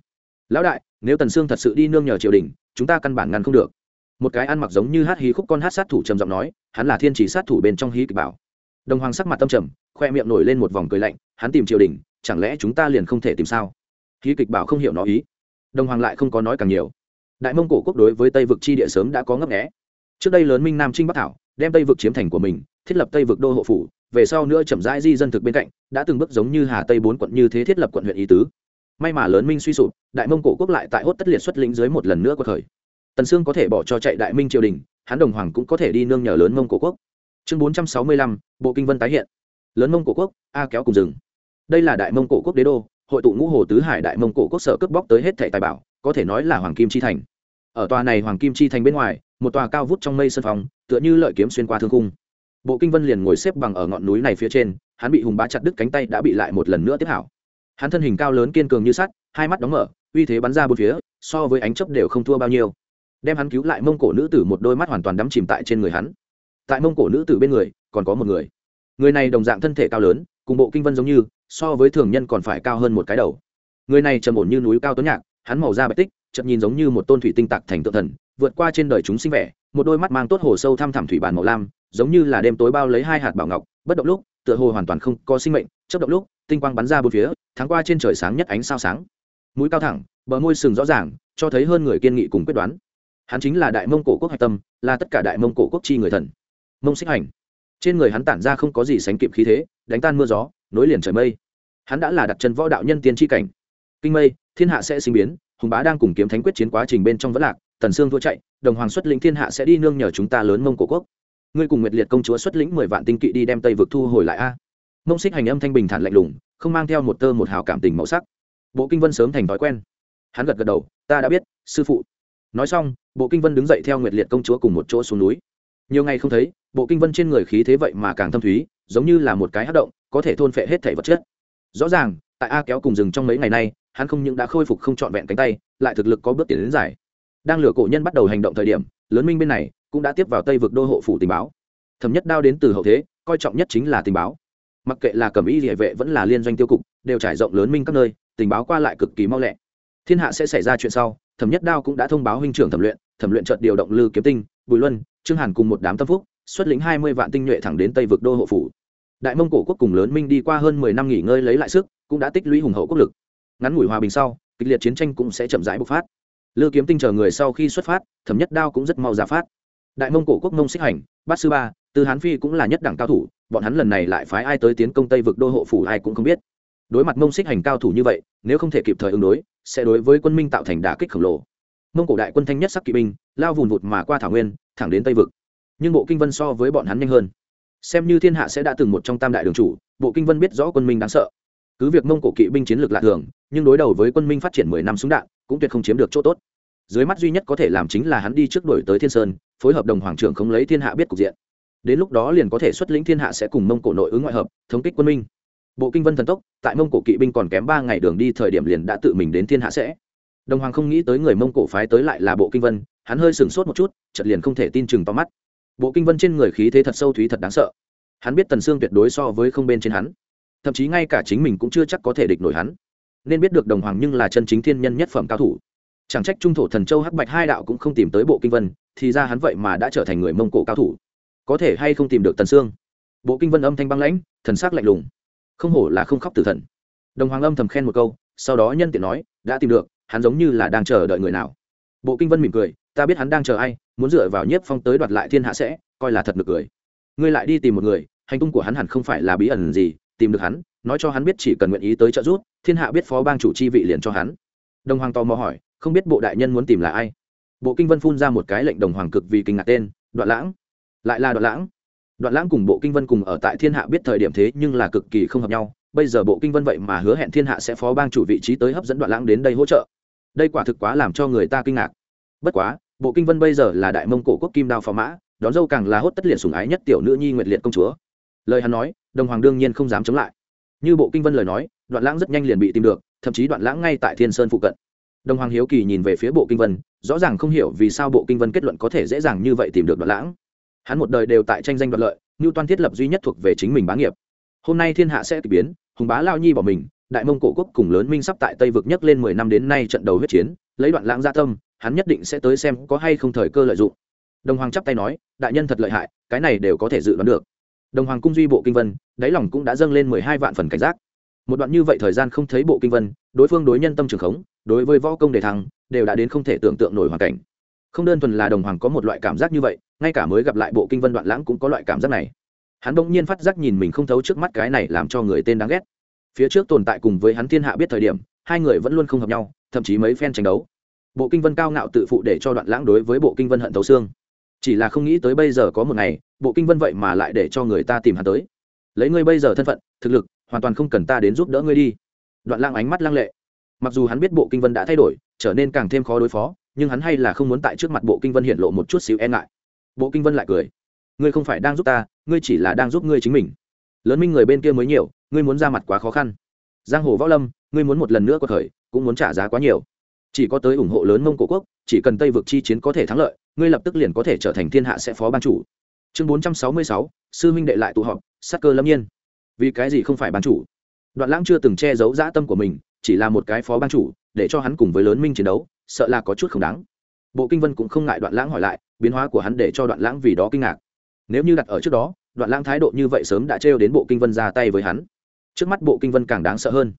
Lão đại, nếu tần sương thật sự đi nương nhờ triều đình, chúng ta căn bản ngăn không được. Một cái ăn mặc giống như hát hí khúc con hát sát thủ trầm giọng nói, hắn là thiên chỉ sát thủ bên trong hí kịch bảo. Đồng hoàng sắc mặt tâm trầm, khoe miệng nổi lên một vòng cười lạnh, hắn tìm triều đình, chẳng lẽ chúng ta liền không thể tìm sao? Hí kịch bảo không hiểu nó ý. Đồng hoàng lại không có nói càng nhiều. Đại mông cổ quốc đối với tây vực chi địa sớm đã có ngấp nghẽ trước đây lớn minh nam trinh bắc thảo, đem tây vực chiếm thành của mình thiết lập tây vực đô hộ phủ, về sau nữa chậm rãi di dân thực bên cạnh, đã từng bước giống như hà tây bốn quận như thế thiết lập quận huyện ý tứ. May mà lớn minh suy sụp, đại mông cổ quốc lại tại hốt tất liệt xuất lĩnh dưới một lần nữa qua thời. Tần sương có thể bỏ cho chạy đại minh triều đình, hắn đồng hoàng cũng có thể đi nương nhờ lớn mông cổ quốc. Chương bốn trăm sáu mươi lăm, bộ kinh vân tái hiện. Lớn mông cổ quốc, a kéo cùng rừng đây là đại mông cổ quốc đế đô, hội tụ ngũ hồ tứ hải đại mông cổ quốc sở cướp bóc tới hết thẻ tài bảo, có thể nói là hoàng kim chi thành. Ở tòa này hoàng kim chi thành bên ngoài, một tòa cao vút trong mây sân phòng tựa như lợi kiếm xuyên qua thương cung bộ kinh vân liền ngồi xếp bằng ở ngọn núi này phía trên, hắn bị hùng bá chặt đứt cánh tay đã bị lại một lần nữa tiếp hảo. Hắn thân hình cao lớn kiên cường như sắt, hai mắt đóng mở, uy thế bắn ra bốn phía, so với ánh chấp đều không thua bao nhiêu. Đem hắn cứu lại mông cổ nữ tử một đôi mắt hoàn toàn đắm chìm tại trên người hắn. Tại mông cổ nữ tử bên người, còn có một người. Người này đồng dạng thân thể cao lớn, cùng bộ kinh vân giống như, so với thường nhân còn phải cao hơn một cái đầu. Người này trầm ổn như núi cao tuấn nhạc, hắn màu da bạch tích, chậm nhìn giống như một tôn thủy tinh tạc thành tượng thần, vượt qua trên đời chúng sinh vẻ một đôi mắt mang tốt hồ sâu thăm thẳm thủy bản màu lam, giống như là đêm tối bao lấy hai hạt bảo ngọc, bất động lúc, tựa hồ hoàn toàn không có sinh mệnh chấp động lúc, tinh quang bắn ra bốn phía tháng qua trên trời sáng nhất ánh sao sáng. Mũi cao thẳng, bờ môi sừng rõ ràng, cho thấy hơn người kiên nghị cùng quyết đoán. Hắn chính là đại mông cổ quốc hạch tâm, là tất cả đại mông cổ quốc chi người thần. Mông xích hành. Trên người hắn tản ra không có gì sánh kịp khí thế, đánh tan mưa gió, nối liền trời mây. Hắn đã là đặt chân võ đạo nhân tiên tri cảnh. Kinh mây, thiên hạ sẽ sinh biến, hùng bá đang cùng kiếm thánh quyết chiến quá trình bên trong vẫn lạc tần sương thua chạy đồng hoàng xuất lĩnh thiên hạ sẽ đi nương nhờ chúng ta lớn mông cổ quốc. Ngươi cùng nguyệt liệt công chúa xuất lĩnh mười vạn tinh kỵ đi đem tây vực thu hồi lại a. Mông xích hành âm thanh bình thản lạnh lùng, không mang theo một tơ một hào cảm tình màu sắc. Bộ kinh vân sớm thành thói quen. Hắn gật gật đầu, ta đã biết, sư phụ. Nói xong, bộ kinh vân đứng dậy theo nguyệt liệt công chúa cùng một chỗ xuống núi. Nhiều ngày không thấy, bộ kinh vân trên người khí thế vậy mà càng thâm thúy, giống như là một cái hát động, có thể thôn phệ hết thể vật chất. Rõ ràng, tại a kéo cùng rừng trong mấy ngày nay, hắn không những đã khôi phục không trọn vẹn cánh tay, lại thực lực có bước tiến đến giải đang lửa cổ nhân bắt đầu hành động thời điểm, lớn minh bên này cũng đã tiếp vào tây vực đô hộ phủ tình báo. Thẩm nhất đao đến từ hậu thế, coi trọng nhất chính là tình báo. Mặc kệ là cầm ý địa vệ vẫn là liên doanh tiêu cục, đều trải rộng lớn minh các nơi, tình báo qua lại cực kỳ mau lẹ. Thiên hạ sẽ xảy ra chuyện sau, thẩm nhất đao cũng đã thông báo huynh trưởng thẩm luyện thẩm luyện trợt điều động lư kiếm tinh, bùi luân, trương hàn cùng một đám tâm phúc, xuất lĩnh hai mươi vạn tinh nhuệ thẳng đến tây vực đô hộ phủ. Đại mông cổ quốc cùng lớn minh đi qua hơn mười năm nghỉ ngơi lấy lại sức, cũng đã tích lũy hùng hậu quốc lực. Ngắn ngủi hòa bình sau, kịch liệt chiến tranh cũng sẽ chậm rãi bộc phát lư kiếm tinh chờ người sau khi xuất phát, thẩm nhất đao cũng rất mau giả phát. Đại mông cổ quốc mông xích hành, bát sư ba từ hán phi cũng là nhất đẳng cao thủ, bọn hắn lần này lại phái ai tới tiến công tây vực đô hộ phủ ai cũng không biết. Đối mặt mông xích hành cao thủ như vậy, nếu không thể kịp thời ứng đối, sẽ đối với quân minh tạo thành đả kích khổng lồ. Mông cổ đại quân thanh nhất sắc kỵ binh, lao vùn vụt mà qua thảo nguyên, thẳng đến tây vực. Nhưng bộ kinh vân so với bọn hắn nhanh hơn. Xem như thiên hạ sẽ đã từng một trong tam đại đường chủ, bộ kinh vân biết rõ quân minh đáng sợ. Cứ việc mông cổ kỵ binh chiến lược lạ thường, nhưng đối đầu với quân minh phát triển mười năm súng đạn cũng tuyệt không chiếm được chỗ tốt. Dưới mắt duy nhất có thể làm chính là hắn đi trước đổi tới thiên sơn, phối hợp đồng hoàng trưởng không lấy thiên hạ biết cục diện. Đến lúc đó liền có thể xuất lĩnh thiên hạ sẽ cùng mông cổ nội ứng ngoại hợp, thống kích quân minh. Bộ kinh vân thần tốc, tại mông cổ kỵ binh còn kém ba ngày đường đi thời điểm liền đã tự mình đến thiên hạ sẽ. Đồng hoàng không nghĩ tới người mông cổ phái tới lại là bộ kinh vân, hắn hơi sửng sốt một chút chật liền không thể tin chừng to mắt. Bộ kinh vân trên người khí thế thật sâu thúy thật đáng sợ. Hắn biết tần sương tuyệt đối so với không bên trên hắn. Thậm chí ngay cả chính mình cũng chưa chắc có thể địch nổi hắn nên biết được đồng hoàng nhưng là chân chính thiên nhân nhất phẩm cao thủ. Chẳng trách trung thổ thần châu hắc bạch hai đạo cũng không tìm tới bộ kinh vân, thì ra hắn vậy mà đã trở thành người mông cổ cao thủ. Có thể hay không tìm được tần sương? Bộ kinh vân âm thanh băng lãnh, thần s ắ c lạnh lùng. Không hổ là không khóc tử thần. Đồng hoàng âm thầm khen một câu, sau đó nhân tiện nói, đã tìm được, hắn giống như là đang chờ đợi người nào. Bộ kinh vân mỉm cười, ta biết hắn đang chờ ai, muốn dựa vào nhiếp phong tới đoạt lại thiên hạ sẽ, coi là thật được cười. Ngươi lại đi tìm một người, hành tung của hắn hẳn không phải là bí ẩn gì, tìm được hắn nói cho hắn biết chỉ cần nguyện ý tới trợ giúp, thiên hạ biết phó bang chủ chi vị liền cho hắn. Đồng hoàng tò mò hỏi, không biết bộ đại nhân muốn tìm là ai? Bộ kinh vân phun ra một cái lệnh đồng hoàng cực vì kinh ngạc tên, đoạn lãng. Lại là đoạn lãng. Đoạn lãng cùng bộ kinh vân cùng ở tại thiên hạ biết thời điểm thế nhưng là cực kỳ không hợp nhau, bây giờ bộ kinh vân vậy mà hứa hẹn thiên hạ sẽ phó bang chủ vị trí tới hấp dẫn đoạn lãng đến đây hỗ trợ. Đây quả thực quá làm cho người ta kinh ngạc. Bất quá, bộ kinh vân bây giờ là đại mông cổ quốc kim đao phò mã, đón dâu càng là hốt tất liệt sùng ái nhất tiểu nữ nhi nguyệt liệt công chúa. Lời hắn nói, đồng hoàng đương nhiên không dám chống lại như bộ kinh vân lời nói, đoạn lãng rất nhanh liền bị tìm được, thậm chí đoạn lãng ngay tại thiên sơn phụ cận. Đồng hoàng hiếu kỳ nhìn về phía bộ kinh vân, rõ ràng không hiểu vì sao bộ kinh vân kết luận có thể dễ dàng như vậy tìm được đoạn lãng. Hắn một đời đều tại tranh danh đoạt lợi như toan thiết lập duy nhất thuộc về chính mình bá nghiệp. Hôm nay thiên hạ sẽ k ỳ biến, hùng bá lao nhi bỏ mình, đại mông cổ quốc cùng lớn minh sắp tại tây vực nhất lên mười năm đến nay trận đầu huyết chiến, lấy đoạn lãng gia tâm, hắn nhất định sẽ tới xem có hay không thời cơ lợi dụng. Đồng hoàng chắp tay nói, đại nhân thật lợi hại, cái này đều có thể dự đoán được đồng hoàng cung duy bộ kinh vân, đáy lòng cũng đã dâng lên mười hai vạn phần cảnh giác. Một đoạn như vậy thời gian không thấy bộ kinh vân, đối phương đối nhân tâm trường khống, đối với võ công đề thăng, đều đã đến không thể tưởng tượng nổi hoàn cảnh. Không đơn thuần là đồng hoàng có một loại cảm giác như vậy, ngay cả mới gặp lại bộ kinh vân đoạn lãng cũng có loại cảm giác này. Hắn bỗng nhiên phát giác nhìn mình không thấu trước mắt cái này làm cho người tên đáng ghét. Phía trước tồn tại cùng với hắn thiên hạ biết thời điểm, hai người vẫn luôn không hợp nhau, thậm chí mấy phen tranh đấu. Bộ kinh vân cao ngạo tự phụ để cho đoạn lãng đối với bộ kinh vân hận thấu xương. Chỉ là không nghĩ tới bây giờ có một ngày bộ kinh vân vậy mà lại để cho người ta tìm hắn tới. Lấy ngươi bây giờ thân phận, thực lực, hoàn toàn không cần ta đến giúp đỡ ngươi đi. Đoạn Lang ánh mắt lăng lệ. Mặc dù hắn biết bộ kinh vân đã thay đổi, trở nên càng thêm khó đối phó, nhưng hắn hay là không muốn tại trước mặt bộ kinh vân hiện lộ một chút xíu e ngại. Bộ kinh vân lại cười. Ngươi không phải đang giúp ta, ngươi chỉ là đang giúp ngươi chính mình. Lớn minh người bên kia mới nhiều, ngươi muốn ra mặt quá khó khăn. Giang hồ võ lâm, ngươi muốn một lần nữa có thời cũng muốn trả giá quá nhiều. Chỉ có tới ủng hộ lớn mông cổ quốc, chỉ cần tây vực chi chiến có thể thắng lợi, ngươi lập tức liền có thể trở thành thiên hạ sẽ phó ban chủ chương bốn trăm sáu mươi sáu, sư huynh đệ lại tụ họp sắc cơ lâm nhiên. Vì cái gì không phải ban chủ? Đoạn lãng chưa từng che giấu dã tâm của mình, chỉ là một cái phó ban chủ, để cho hắn cùng với lớn minh chiến đấu, sợ là có chút không đáng. Bộ kinh vân cũng không ngại đoạn lãng hỏi lại, biến hóa của hắn để cho đoạn lãng vì đó kinh ngạc. Nếu như đặt ở trước đó, đoạn lãng thái độ như vậy sớm đã trêu đến bộ kinh vân ra tay với hắn. Trước mắt bộ kinh vân càng đáng sợ hơn.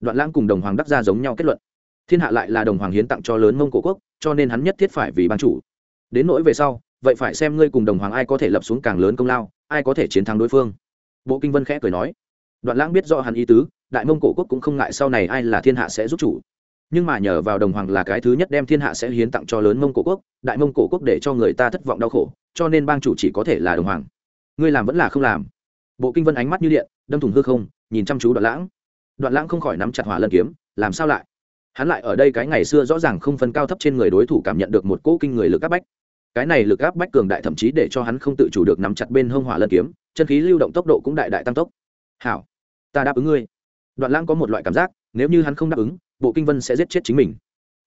Đoạn lãng cùng đồng hoàng đắc ra giống nhau kết luận. Thiên hạ lại là đồng hoàng hiến tặng cho lớn mông cổ quốc, cho nên hắn nhất thiết phải vì ban chủ. Đến nỗi về sau vậy phải xem ngươi cùng đồng hoàng ai có thể lập xuống càng lớn công lao, ai có thể chiến thắng đối phương. Bộ kinh vân khẽ cười nói. Đoạn lãng biết rõ hắn ý tứ, đại mông cổ quốc cũng không ngại sau này ai là thiên hạ sẽ giúp chủ. Nhưng mà nhờ vào đồng hoàng là cái thứ nhất đem thiên hạ sẽ hiến tặng cho lớn mông cổ quốc, đại mông cổ quốc để cho người ta thất vọng đau khổ, cho nên bang chủ chỉ có thể là đồng hoàng. Ngươi làm vẫn là không làm. Bộ kinh vân ánh mắt như điện, đâm thủng hư không, nhìn chăm chú đoạn lãng. Đoạn lãng không khỏi nắm chặt hỏa lân kiếm, làm sao lại? Hắn lại ở đây cái ngày xưa rõ ràng không phân cao thấp trên người đối thủ cảm nhận được một cỗ kinh người lực áp bách cái này lực áp bách cường đại thậm chí để cho hắn không tự chủ được nắm chặt bên hông hỏa lân kiếm, chân khí lưu động tốc độ cũng đại đại tăng tốc. Hảo, ta đáp ứng ngươi. Đoạn lãng có một loại cảm giác, nếu như hắn không đáp ứng, bộ kinh vân sẽ giết chết chính mình.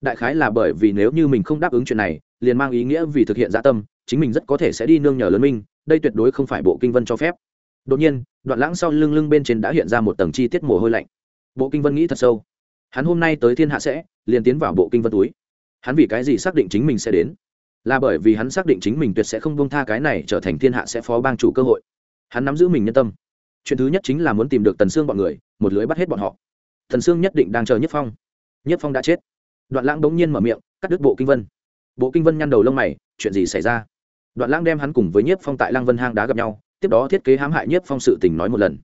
Đại khái là bởi vì nếu như mình không đáp ứng chuyện này, liền mang ý nghĩa vì thực hiện dạ tâm, chính mình rất có thể sẽ đi nương nhờ lớn minh, đây tuyệt đối không phải bộ kinh vân cho phép. Đột nhiên, đoạn lãng sau lưng lưng bên trên đã hiện ra một tầng chi tiết mồ hôi lạnh. Bộ kinh vân nghĩ thật sâu. Hắn hôm nay tới thiên hạ sẽ, liền tiến vào bộ kinh vân túi. Hắn vì cái gì xác định chính mình sẽ đến? Là bởi vì hắn xác định chính mình tuyệt sẽ không buông tha cái này trở thành thiên hạ sẽ phó bang chủ cơ hội. Hắn nắm giữ mình nhân tâm. Chuyện thứ nhất chính là muốn tìm được tần sương bọn người, một lưới bắt hết bọn họ. Thần sương nhất định đang chờ nhất phong. Nhất phong đã chết. Đoạn lãng bỗng nhiên mở miệng, cắt đứt bộ kinh vân. Bộ kinh vân nhăn đầu lông mày, chuyện gì xảy ra? Đoạn lãng đem hắn cùng với nhiếp phong tại lăng vân hang đá gặp nhau, tiếp đó thiết kế hãm hại nhiếp phong sự tình nói một lần.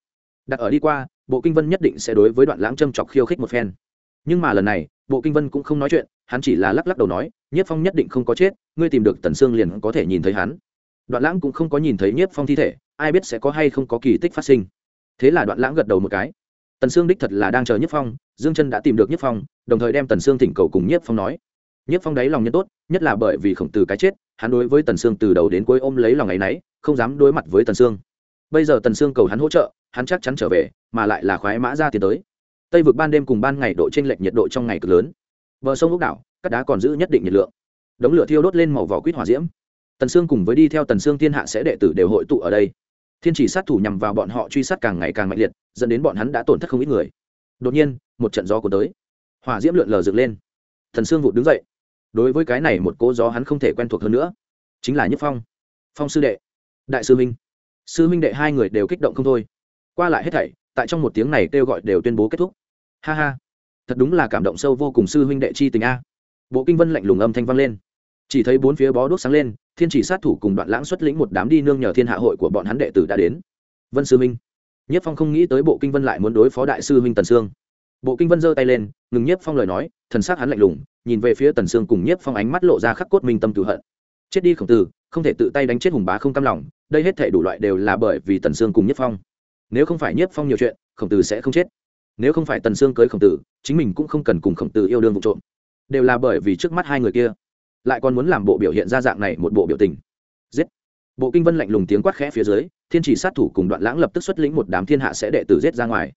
Đặt ở đi qua, bộ kinh vân nhất định sẽ đối với đoạn lãng châm chọc khiêu khích một phen nhưng mà lần này, bộ kinh vân cũng không nói chuyện, hắn chỉ là lắc lắc đầu nói, nhiếp phong nhất định không có chết, ngươi tìm được tần sương liền có thể nhìn thấy hắn. Đoạn lãng cũng không có nhìn thấy nhiếp phong thi thể, ai biết sẽ có hay không có kỳ tích phát sinh. Thế là đoạn lãng gật đầu một cái. Tần sương đích thật là đang chờ nhiếp phong, dương chân đã tìm được nhiếp phong, đồng thời đem tần sương thỉnh cầu cùng nhiếp phong nói. Nhiếp phong đáy lòng nhân tốt, nhất là bởi vì khổng tử cái chết, hắn đối với tần sương từ đầu đến cuối ôm lấy lòng ấ y không dám đối mặt với tần sương. Bây giờ tần sương cầu hắn hỗ trợ, hắn chắc chắn trở về, mà lại là khoái mã ra tiến tới tây vực ban đêm cùng ban ngày độ t r ê n lệch nhiệt độ trong ngày cực lớn. Bờ sông ốc đảo cắt đá còn giữ nhất định nhiệt lượng. Đống lửa thiêu đốt lên màu vỏ quýt hỏa diễm. Tần sương cùng với đi theo tần sương thiên hạ sẽ đệ tử đều hội tụ ở đây. Thiên chỉ sát thủ nhằm vào bọn họ truy sát càng ngày càng mạnh liệt, dẫn đến bọn hắn đã tổn thất không ít người. Đột nhiên, một trận gió cuốn tới. Hỏa diễm lượn lờ dựng lên. Thần sương vụt đứng dậy. Đối với cái này một cố gió hắn không thể quen thuộc hơn nữa. Chính là nhất phong. Phong sư đệ. Đại sư minh sư minh đệ hai người đều kích động không thôi. Qua lại hết thảy, tại trong một tiếng này kêu gọi đều tuyên bố kết thúc ha ha. Thật đúng là cảm động sâu vô cùng sư huynh đệ chi tình a. Bộ kinh vân lạnh lùng âm thanh vang lên. Chỉ thấy bốn phía bó đuốc sáng lên, thiên chỉ sát thủ cùng đoạn lãng xuất lĩnh một đám đi nương nhờ thiên hạ hội của bọn hắn đệ tử đã đến. Vân sư minh nhất phong không nghĩ tới bộ kinh vân lại muốn đối phó đại sư huynh tần sương. Bộ kinh vân giơ tay lên, ngừng nhất phong lời nói, thần s c hắn lạnh lùng, nhìn về phía tần sương cùng nhất phong ánh mắt lộ ra khắc cốt minh tâm cựu hận. Chết đi khổng tử, không thể tự tay đánh chết hùng bá không cam lòng, đây hết thể đủ loại đều là bởi vì tần sương cùng nhất phong. Nếu không phải nhất phong nhiều chuyện, khổng tử sẽ không chết nếu không phải tần sương cưới khổng tử, chính mình cũng không cần cùng khổng tử yêu đương vụ trộm. Đều là bởi vì trước mắt hai người kia, lại còn muốn làm bộ biểu hiện ra dạng này một bộ biểu tình. Giết! Bộ kinh vân lạnh lùng tiếng quát khẽ phía dưới, thiên chỉ sát thủ cùng đoạn lãng lập tức xuất lĩnh một đám thiên hạ sẽ đệ tử giết ra ngoài.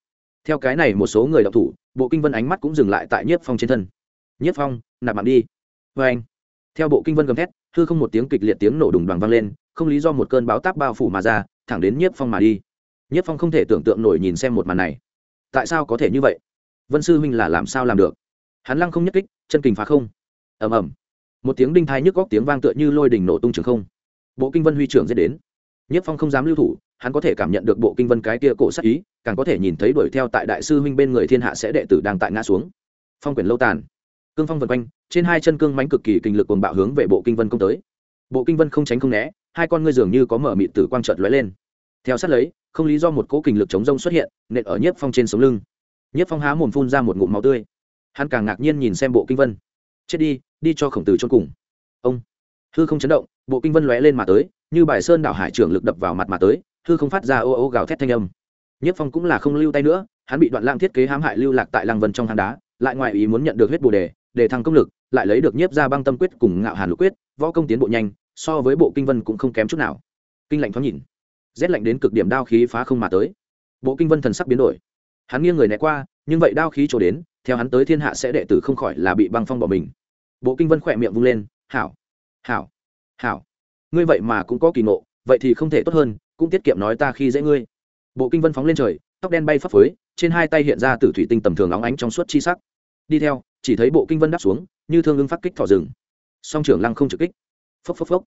Theo cái này một số người đọc thủ, bộ kinh vân ánh mắt cũng dừng lại tại nhiếp phong trên thân. Nhiếp phong, nạp mạng đi. Vê anh, theo bộ kinh vân gầm thét, hư không một tiếng kịch liệt tiếng nổ đùng đoàn vang lên, không lý do một cơn báo táp bao phủ mà ra, thẳng đến nhiếp phong mà đi. Nhiếp phong không thể tưởng tượng nổi nhìn xem một màn này tại sao có thể như vậy? Vân sư huynh là làm sao làm được? Hắn lăng không nhất kích, chân kình phá không. Ầm ầm. Một tiếng đinh thai nhức góc tiếng vang tựa như lôi đỉnh nổ tung trường không. Bộ kinh vân huy trưởng dễ đến. Nhất phong không dám lưu thủ, hắn có thể cảm nhận được bộ kinh vân cái kia cổ sắc ý, càng có thể nhìn thấy đuổi theo tại đại sư huynh bên người thiên hạ sẽ đệ tử đang tại ngã xuống. Phong quyển lâu tàn. Cương phong vần quanh, trên hai chân cương mánh cực kỳ kinh lực cuồng bạo hướng về bộ kinh vân công tới. Bộ kinh vân không tránh không né, hai con ngươi dường như có mở mịt tử quang trợt lóe lên. Theo sát lấy không lý do một cỗ kinh lực chống rông xuất hiện, nện ở nhiếp phong trên sống lưng. Nhiếp phong há mồm phun ra một ngụm máu tươi. Hắn càng ngạc nhiên nhìn xem bộ kinh vân. Chết đi đi cho khổng tử chôn cùng. Ông. Hư không chấn động, bộ kinh vân lóe lên mà tới, như bài sơn đảo hải trưởng lực đập vào mặt mà tới, hư không phát ra ô ô gào thét thanh âm. Nhất phong cũng là không lưu tay nữa, hắn bị đoạn lang thiết kế hãm hại lưu lạc tại lang vân trong hang đá, lại ngoài ý muốn nhận được huyết bồ đề, để thăng công lực, lại lấy được nhiếp ra băng tâm quyết cùng ngạo hàn lục quyết, võ công tiến bộ nhanh, so với bộ kinh vân cũng không kém chút nào. Kinh lạnh thoáng nhìn rét lạnh đến cực điểm đao khí phá không mà tới. Bộ kinh vân thần sắc biến đổi. Hắn nghiêng người né qua, nhưng vậy đao khí trổ đến, theo hắn tới thiên hạ sẽ đệ tử không khỏi là bị băng phong bỏ mình. Bộ kinh vân khỏe miệng vung lên, hảo hảo hảo. Ngươi vậy mà cũng có kỳ ngộ, vậy thì không thể tốt hơn, cũng tiết kiệm nói ta khi dễ ngươi. Bộ kinh vân phóng lên trời, tóc đen bay phấp phới, trên hai tay hiện ra từ thủy tinh tầm thường óng ánh trong suốt chi sắc. Đi theo, chỉ thấy bộ kinh vân đáp xuống, như thương ưng phát kích thỏ rừng. Song trưởng lăng không trực kích. Phốc phốc phốc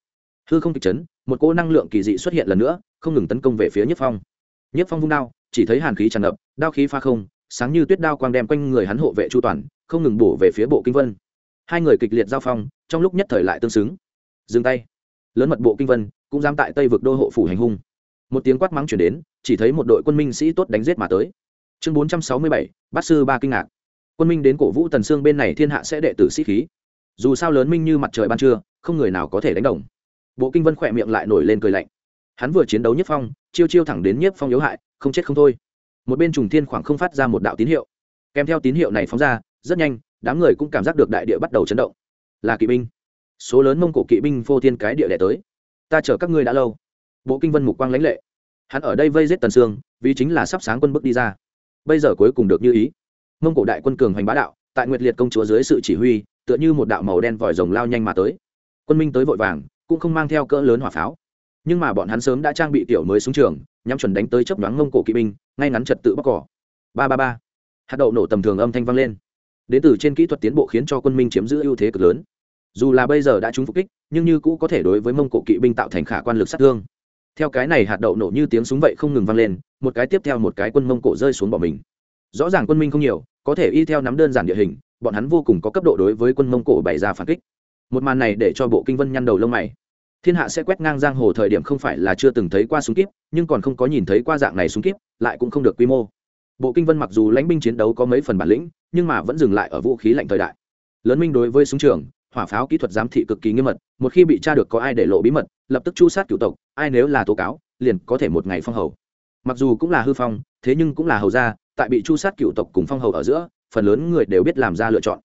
hư không kịch chấn, một cỗ năng lượng kỳ dị xuất hiện lần nữa, không ngừng tấn công về phía nhất phong. Nhất phong vung đao, chỉ thấy hàn khí tràn ngập, đao khí pha không, sáng như tuyết đao quang đem quanh người hắn hộ vệ chu toàn, không ngừng bổ về phía bộ kinh vân. Hai người kịch liệt giao phong, trong lúc nhất thời lại tương xứng. Dừng tay. Lớn mật bộ kinh vân, cũng dám tại tây vực đô hộ phủ hành hung. Một tiếng quát mắng chuyển đến, chỉ thấy một đội quân minh sĩ tốt đánh giết mà tới. Chương bốn trăm sáu mươi bảy, bát sư ba kinh ngạc. Quân minh đến cổ vũ tần sương bên này thiên hạ sẽ đệ tử sĩ khí. Dù sao lớn minh như mặt trời ban trưa, không người nào có thể đánh đồng bộ kinh vân khỏe miệng lại nổi lên cười lạnh. Hắn vừa chiến đấu nhất phong, chiêu chiêu thẳng đến nhất phong yếu hại, không chết không thôi. Một bên trùng thiên khoảng không phát ra một đạo tín hiệu. Kèm theo tín hiệu này phóng ra, rất nhanh, đám người cũng cảm giác được đại địa bắt đầu chấn động. Là kỵ binh. Số lớn mông cổ kỵ binh phô thiên cái địa đẻ tới. Ta chờ các ngươi đã lâu. Bộ kinh vân mục quang lãnh lệ. Hắn ở đây vây giết tần sương, vì chính là sắp sáng quân bước đi ra. Bây giờ cuối cùng được như ý. Mông cổ đại quân cường hoành bá đạo, tại nguyệt liệt công chúa dưới sự chỉ huy, tựa như một đạo màu đen vòi rồng lao nhanh mà tới. Quân minh tới vội vàng cũng không mang theo cỡ lớn hỏa pháo. Nhưng mà bọn hắn sớm đã trang bị tiểu mới xuống trường, nhắm chuẩn đánh tới chấp đoán mông cổ kỵ binh, ngay ngắn trật tự bóc cỏ. Ba ba ba. Hạt đậu nổ tầm thường âm thanh vang lên. Đến từ trên kỹ thuật tiến bộ khiến cho quân minh chiếm giữ ưu thế cực lớn. Dù là bây giờ đã trúng phục kích, nhưng như cũ có thể đối với mông cổ kỵ binh tạo thành khả quan lực sát thương. Theo cái này hạt đậu nổ như tiếng súng vậy không ngừng vang lên, một cái tiếp theo một cái quân mông cổ rơi xuống bỏ mình. Rõ ràng quân minh không nhiều, có thể y theo nắm đơn giản địa hình, bọn hắn vô cùng có cấp độ đối với quân mông cổ bày ra phản kích một màn này để cho bộ kinh vân nhăn đầu lông mày. Thiên hạ sẽ quét ngang giang hồ thời điểm không phải là chưa từng thấy qua súng kíp, nhưng còn không có nhìn thấy qua dạng này súng kíp, lại cũng không được quy mô. Bộ kinh vân mặc dù lãnh binh chiến đấu có mấy phần bản lĩnh, nhưng mà vẫn dừng lại ở vũ khí lạnh thời đại. Lớn minh đối với súng trường, hỏa pháo kỹ thuật giám thị cực kỳ nghiêm mật, một khi bị tra được có ai để lộ bí mật, lập tức chu sát cựu tộc, ai nếu là tố cáo, liền có thể một ngày phong hầu. Mặc dù cũng là hư phong, thế nhưng cũng là hầu gia, tại bị chu sát cựu tộc cùng phong hầu ở giữa, phần lớn người đều biết làm ra lựa chọn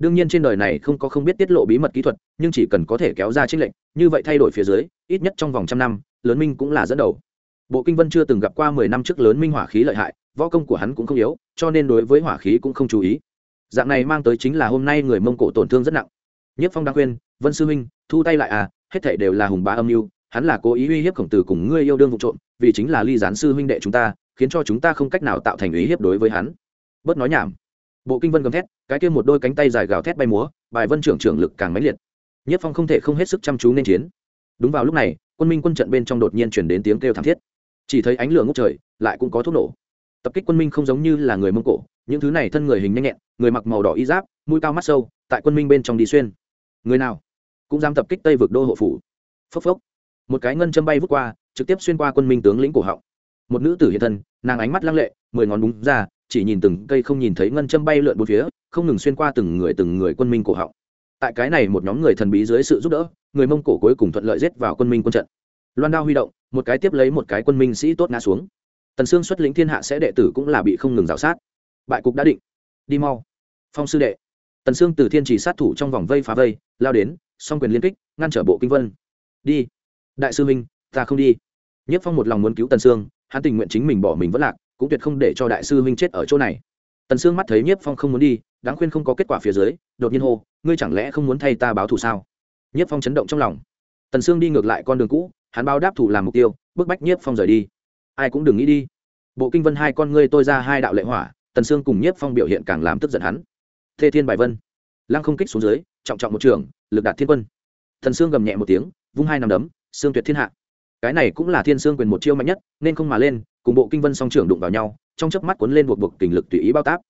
đương nhiên trên đời này không có không biết tiết lộ bí mật kỹ thuật, nhưng chỉ cần có thể kéo ra trích lệnh như vậy thay đổi phía dưới, ít nhất trong vòng trăm năm, lớn minh cũng là dẫn đầu. Bộ kinh vân chưa từng gặp qua mười năm trước lớn minh hỏa khí lợi hại, võ công của hắn cũng không yếu, cho nên đối với hỏa khí cũng không chú ý. Dạng này mang tới chính là hôm nay người mông cổ tổn thương rất nặng. Nhất phong đăng khuyên, vân sư huynh thu tay lại à hết thảy đều là hùng bá âm mưu, hắn là cố ý uy hiếp khổng tử cùng ngươi yêu đương vụ trộm, vì chính là ly gián sư huynh đệ chúng ta, khiến cho chúng ta không cách nào tạo thành uy hiếp đối với hắn. Bớt nói nhảm bộ kinh vân gầm thét, cái kia một đôi cánh tay dài gào thét bay múa, bài vân trưởng trưởng lực càng mãnh liệt. Nhất phong không thể không hết sức chăm chú nên chiến. Đúng vào lúc này, quân minh quân trận bên trong đột nhiên chuyển đến tiếng kêu thảm thiết. Chỉ thấy ánh lửa ngốc trời, lại cũng có thuốc nổ. Tập kích quân minh không giống như là người mông cổ, những thứ này thân người hình nhanh nhẹn, người mặc màu đỏ y giáp, mũi cao mắt sâu, tại quân minh bên trong đi xuyên. Người nào cũng dám tập kích tây vực đô hộ phủ. Phốc phốc. Một cái ngân châm bay vút qua, trực tiếp xuyên qua quân minh tướng lĩnh cổ họng. Một nữ tử hiện thân, nàng ánh mắt lăng lệ, mười ngón búng ra chỉ nhìn từng cây không nhìn thấy ngân châm bay lượn bốn phía, không ngừng xuyên qua từng người từng người quân minh cổ họng. Tại cái này một nhóm người thần bí dưới sự giúp đỡ, người mông cổ cuối cùng thuận lợi giết vào quân minh quân trận. Loan đao huy động, một cái tiếp lấy một cái quân minh sĩ tốt ngã xuống. Tần sương xuất lĩnh thiên hạ sẽ đệ tử cũng là bị không ngừng rào sát. Bại cục đã định. Đi mau. Phong sư đệ. Tần sương từ thiên trì sát thủ trong vòng vây phá vây, lao đến, song quyền liên kích, ngăn trở bộ kinh vân. Đi. Đại sư minh, ta không đi. Nhất phong một lòng muốn cứu tần sương, hắn tình nguyện chính mình bỏ mình vất lạc cũng tuyệt không để cho đại sư minh chết ở chỗ này. Tần sương mắt thấy nhiếp phong không muốn đi, đáng khuyên không có kết quả phía dưới, đột nhiên hô, ngươi chẳng lẽ không muốn thay ta báo thù sao? Nhiếp phong chấn động trong lòng. Tần sương đi ngược lại con đường cũ, hắn báo đáp thủ làm mục tiêu bức bách nhiếp phong rời đi. Ai cũng đừng nghĩ đi. Bộ kinh vân hai con ngươi tôi ra hai đạo lệ hỏa, tần sương cùng nhiếp phong biểu hiện càng làm tức giận hắn. Thê thiên bài vân. Lăng không kích xuống dưới, trọng trọng một trường, lực đạt thiên quân. Thần sương gầm nhẹ một tiếng, vung hai nằm đấm xương tuyệt thiên hạ. Cái này cũng là thiên sương quyền một chiêu mạnh nhất, nên không mà lên cùng bộ kinh vân song trưởng đụng vào nhau, trong chớp mắt cuốn lên buộc buộc kình lực tùy ý bao táp.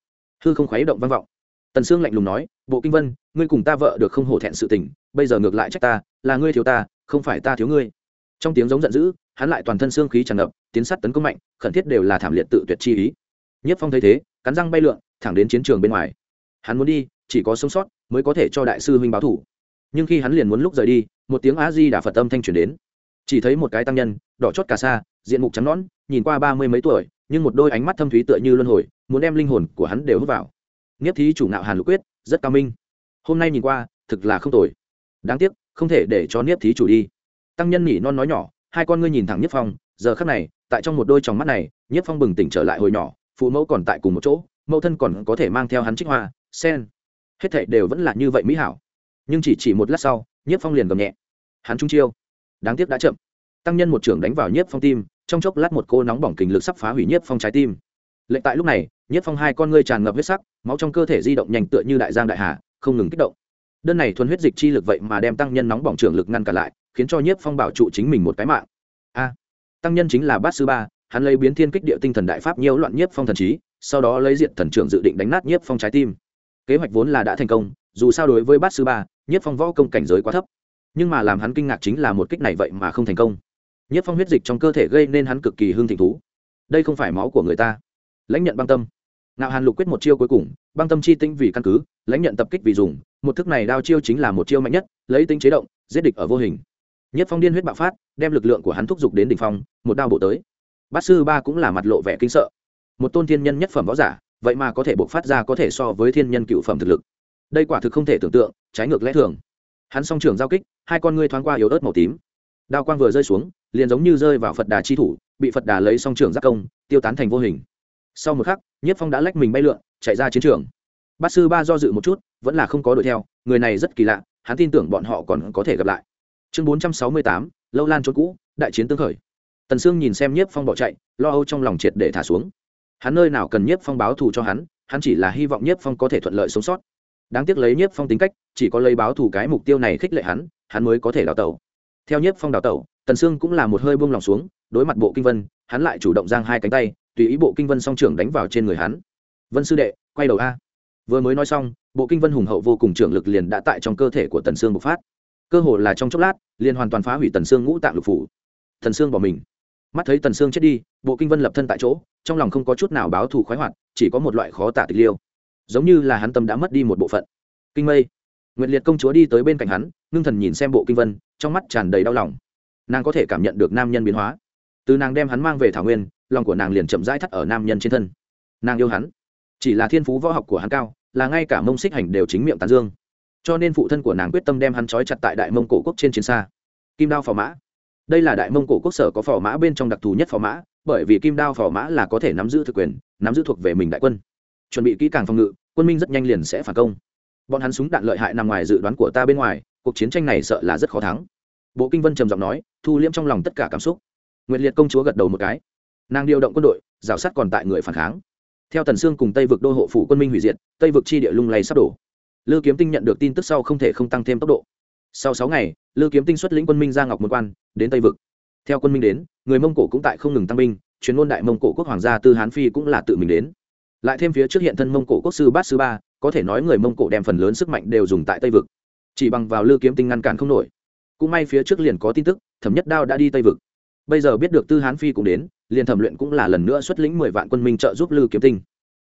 Hư không khuấy động vang vọng. Tần sương lạnh lùng nói, bộ kinh vân, ngươi cùng ta vợ được không hổ thẹn sự tình, bây giờ ngược lại trách ta, là ngươi thiếu ta, không phải ta thiếu ngươi. Trong tiếng giống giận dữ, hắn lại toàn thân xương khí tràn ngập, tiến sát tấn công mạnh, khẩn thiết đều là thảm liệt tự tuyệt chi ý. Nhất phong thấy thế, cắn răng bay lượn, thẳng đến chiến trường bên ngoài. Hắn muốn đi, chỉ có sống sót, mới có thể cho đại sư huynh báo thủ. Nhưng khi hắn liền muốn lúc rời đi, một tiếng á di đà phật âm thanh truyền đến. Chỉ thấy một cái tăng nhân, đỏ chót cả xa, diện mục trắng nõn nhìn qua ba mươi mấy tuổi, nhưng một đôi ánh mắt thâm thúy tựa như luân hồi, muốn đem linh hồn của hắn đều hút vào. Nghiếp thí chủ nạo hàn lục quyết, rất cao minh. Hôm nay nhìn qua, thực là không tồi. Đáng tiếc, không thể để cho niếp thí chủ đi. Tăng nhân nhỉ non nói nhỏ, hai con ngươi nhìn thẳng nhất phong, giờ khắc này, tại trong một đôi tròng mắt này nhất phong bừng tỉnh trở lại hồi nhỏ, phụ mẫu còn tại cùng một chỗ, mẫu thân còn có thể mang theo hắn trích hoa, sen. Hết thệ đều vẫn là như vậy mỹ hảo. Nhưng chỉ chỉ một lát sau nhiếp phong liền gầm nhẹ. Hắn trung chiêu. Đáng tiếc đã chậm. Tăng nhân một trưởng đánh vào nhiếp phong tim trong chốc lát một cô nóng bỏng kình lực sắp phá hủy nhiếp phong trái tim. Lệnh tại lúc này nhiếp phong hai con ngươi tràn ngập huyết sắc, máu trong cơ thể di động nhanh tựa như đại giang đại hà, không ngừng kích động. Đơn này thuần huyết dịch chi lực vậy mà đem tăng nhân nóng bỏng trường lực ngăn cản lại, khiến cho nhiếp phong bảo trụ chính mình một cái mạng. A, tăng nhân chính là bát sư ba, hắn lấy biến thiên kích địa tinh thần đại pháp nhiễu loạn nhiếp phong thần trí, sau đó lấy diện thần trưởng dự định đánh nát nhiếp phong trái tim. Kế hoạch vốn là đã thành công, dù sao đối với bát sư ba nhiếp phong võ công cảnh giới quá thấp. Nhưng mà làm hắn kinh ngạc chính là một kích này vậy mà không thành công. Nhất phong huyết dịch trong cơ thể gây nên hắn cực kỳ hưng thịnh thú. Đây không phải máu của người ta. Lãnh nhận băng tâm. Ngạo hàn lục quyết một chiêu cuối cùng, băng tâm chi tinh vì căn cứ, lãnh nhận tập kích vì dùng, một thức này đao chiêu chính là một chiêu mạnh nhất, lấy tính chế động, giết địch ở vô hình. Nhất phong điên huyết bạo phát, đem lực lượng của hắn thúc giục đến đỉnh phong, một đao bộ tới. Bát sư ba cũng là mặt lộ vẻ kinh sợ. Một tôn thiên nhân nhất phẩm võ giả, vậy mà có thể buộc phát ra có thể so với thiên nhân cựu phẩm thực lực. Đây quả thực không thể tưởng tượng, trái ngược lẽ thường. Hắn song trường giao kích, hai con ngươi thoáng qua yếu ớt màu tím. Đao quang vừa rơi xuống liền giống như rơi vào phật đà chi thủ, bị phật đà lấy song trường giác công, tiêu tán thành vô hình. Sau một khắc, nhất phong đã lách mình bay lượn, chạy ra chiến trường. Bát sư ba do dự một chút, vẫn là không có đuổi theo, người này rất kỳ lạ, hắn tin tưởng bọn họ còn có thể gặp lại. Chương bốn trăm sáu mươi tám, lâu lan trốn cũ, đại chiến tương khởi. Tần sương nhìn xem nhiếp phong bỏ chạy, lo âu trong lòng triệt để thả xuống. Hắn nơi nào cần nhiếp phong báo thù cho hắn hắn chỉ là hy vọng nhiếp phong có thể thuận lợi sống sót. Đáng tiếc lấy nhiếp phong tính cách, chỉ có lấy báo thù cái mục tiêu này khích lệ hắn hắn mới có thể đào tẩu. Theo nhiếp phong đào tẩu tần sương cũng là một hơi buông lòng xuống, đối mặt bộ kinh vân, hắn lại chủ động giang hai cánh tay, tùy ý bộ kinh vân song trưởng đánh vào trên người hắn. Vân sư đệ, quay đầu a. Vừa mới nói xong, bộ kinh vân hùng hậu vô cùng trưởng lực liền đã tại trong cơ thể của tần sương bộc phát. Cơ hồ là trong chốc lát, liền hoàn toàn phá hủy tần sương ngũ tạng lục phủ. Tần sương bỏ mình. Mắt thấy tần sương chết đi, bộ kinh vân lập thân tại chỗ, trong lòng không có chút nào báo thù khoái hoạt, chỉ có một loại khó tả tịch liêu. Giống như là hắn tâm đã mất đi một bộ phận. Kinh mây. Nguyện liệt công chúa đi tới bên cạnh hắn, ngưng thần nhìn xem bộ kinh vân, trong mắt tràn đầy đau lòng nàng có thể cảm nhận được nam nhân biến hóa. Từ nàng đem hắn mang về thảo nguyên, lòng của nàng liền chậm rãi thắt ở nam nhân trên thân. Nàng yêu hắn. Chỉ là thiên phú võ học của hắn cao, là ngay cả mông xích hành đều chính miệng tán dương. Cho nên phụ thân của nàng quyết tâm đem hắn trói chặt tại đại mông cổ quốc trên chiến xa. Kim đao phò mã. Đây là đại mông cổ quốc sở có phò mã bên trong đặc thù nhất phò mã, bởi vì kim đao phò mã là có thể nắm giữ thực quyền, nắm giữ thuộc về mình đại quân. Chuẩn bị kỹ càng phòng ngự, quân minh rất nhanh liền sẽ phản công. Bọn hắn súng đạn lợi hại nằm ngoài dự đoán của ta bên ngoài, cuộc chiến tranh này sợ là rất khó thắng bộ kinh vân trầm giọng nói, thu liễm trong lòng tất cả cảm xúc. Nguyệt liệt công chúa gật đầu một cái. Nàng điều động quân đội, rào sát còn tại người phản kháng. Theo tần sương cùng tây vực đô hộ phủ quân minh hủy diệt, tây vực chi địa lung lay sắp đổ. Lư kiếm tinh nhận được tin tức sau không thể không tăng thêm tốc độ. Sau sáu ngày, lư kiếm tinh xuất lĩnh quân minh ra ngọc một quan, đến tây vực. Theo quân minh đến, người mông cổ cũng tại không ngừng tăng binh chuyến môn đại mông cổ quốc hoàng gia tư hán phi cũng là tự mình đến. Lại thêm phía trước hiện thân mông cổ quốc sư bát sư ba, có thể nói người mông cổ đem phần lớn sức mạnh đều dùng tại tây vực. Chỉ bằng vào lư kiếm tinh ngăn cản không nổi cũng may phía trước liền có tin tức, thẩm nhất đao đã đi tây vực. Bây giờ biết được tư hán phi cũng đến, liền thẩm luyện cũng là lần nữa xuất lĩnh mười vạn quân minh trợ giúp lư kiếm tinh.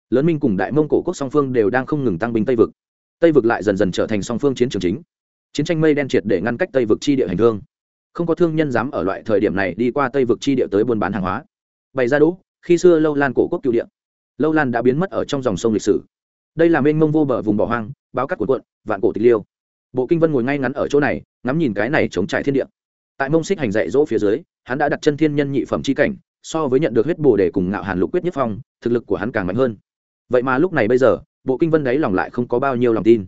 Lớn minh cùng đại mông cổ quốc song phương đều đang không ngừng tăng binh tây vực. Tây vực lại dần dần trở thành song phương chiến trường chính. Chiến tranh mây đen triệt để ngăn cách tây vực chi địa hành thương không có thương nhân dám ở loại thời điểm này đi qua tây vực chi địa tới buôn bán hàng hóa. Bày ra đỗ, khi xưa lâu lan cổ quốc cựu địa. Lâu lan đã biến mất ở trong dòng sông lịch sử. Đây là mênh mông vô bờ vùng bỏ hoang, báo cắt của quận vạn cổ tịch liêu bộ kinh vân ngồi ngay ngắn ở chỗ này, ngắm nhìn cái này chống trải thiên địa. Tại mông xích hành dạy dỗ phía dưới, hắn đã đặt chân thiên nhân nhị phẩm c h i cảnh, so với nhận được huyết bồ để cùng ngạo hàn lục quyết nhất phong, thực lực của hắn càng mạnh hơn. Vậy mà lúc này bây giờ, bộ kinh vân đấy lòng lại không có bao nhiêu lòng tin.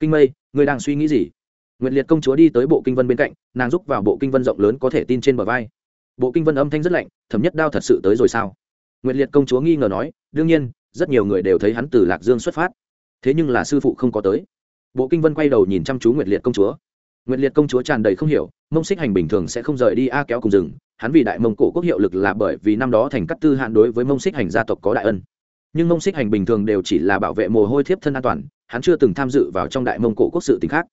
Kinh mây người đang suy nghĩ gì? Nguyện liệt công chúa đi tới bộ kinh vân bên cạnh, nàng giúp vào bộ kinh vân rộng lớn có thể tin trên bờ vai. Bộ kinh vân âm thanh rất lạnh, thẩm nhất đao thật sự tới rồi sao? Nguyện liệt công chúa nghi ngờ nói, đương nhiên, rất nhiều người đều thấy hắn từ lạc dương xuất phát. Thế nhưng là sư phụ không có tới bộ kinh vân quay đầu nhìn chăm chú nguyệt liệt công chúa. Nguyệt liệt công chúa tràn đầy không hiểu, mông xích hành bình thường sẽ không rời đi a kéo cùng rừng, hắn vì đại mông cổ quốc hiệu lực là bởi vì năm đó thành cắt tư hạn đối với mông xích hành gia tộc có đại ân. Nhưng mông xích hành bình thường đều chỉ là bảo vệ mồ hôi thiếp thân an toàn, hắn chưa từng tham dự vào trong đại mông cổ quốc sự t khác.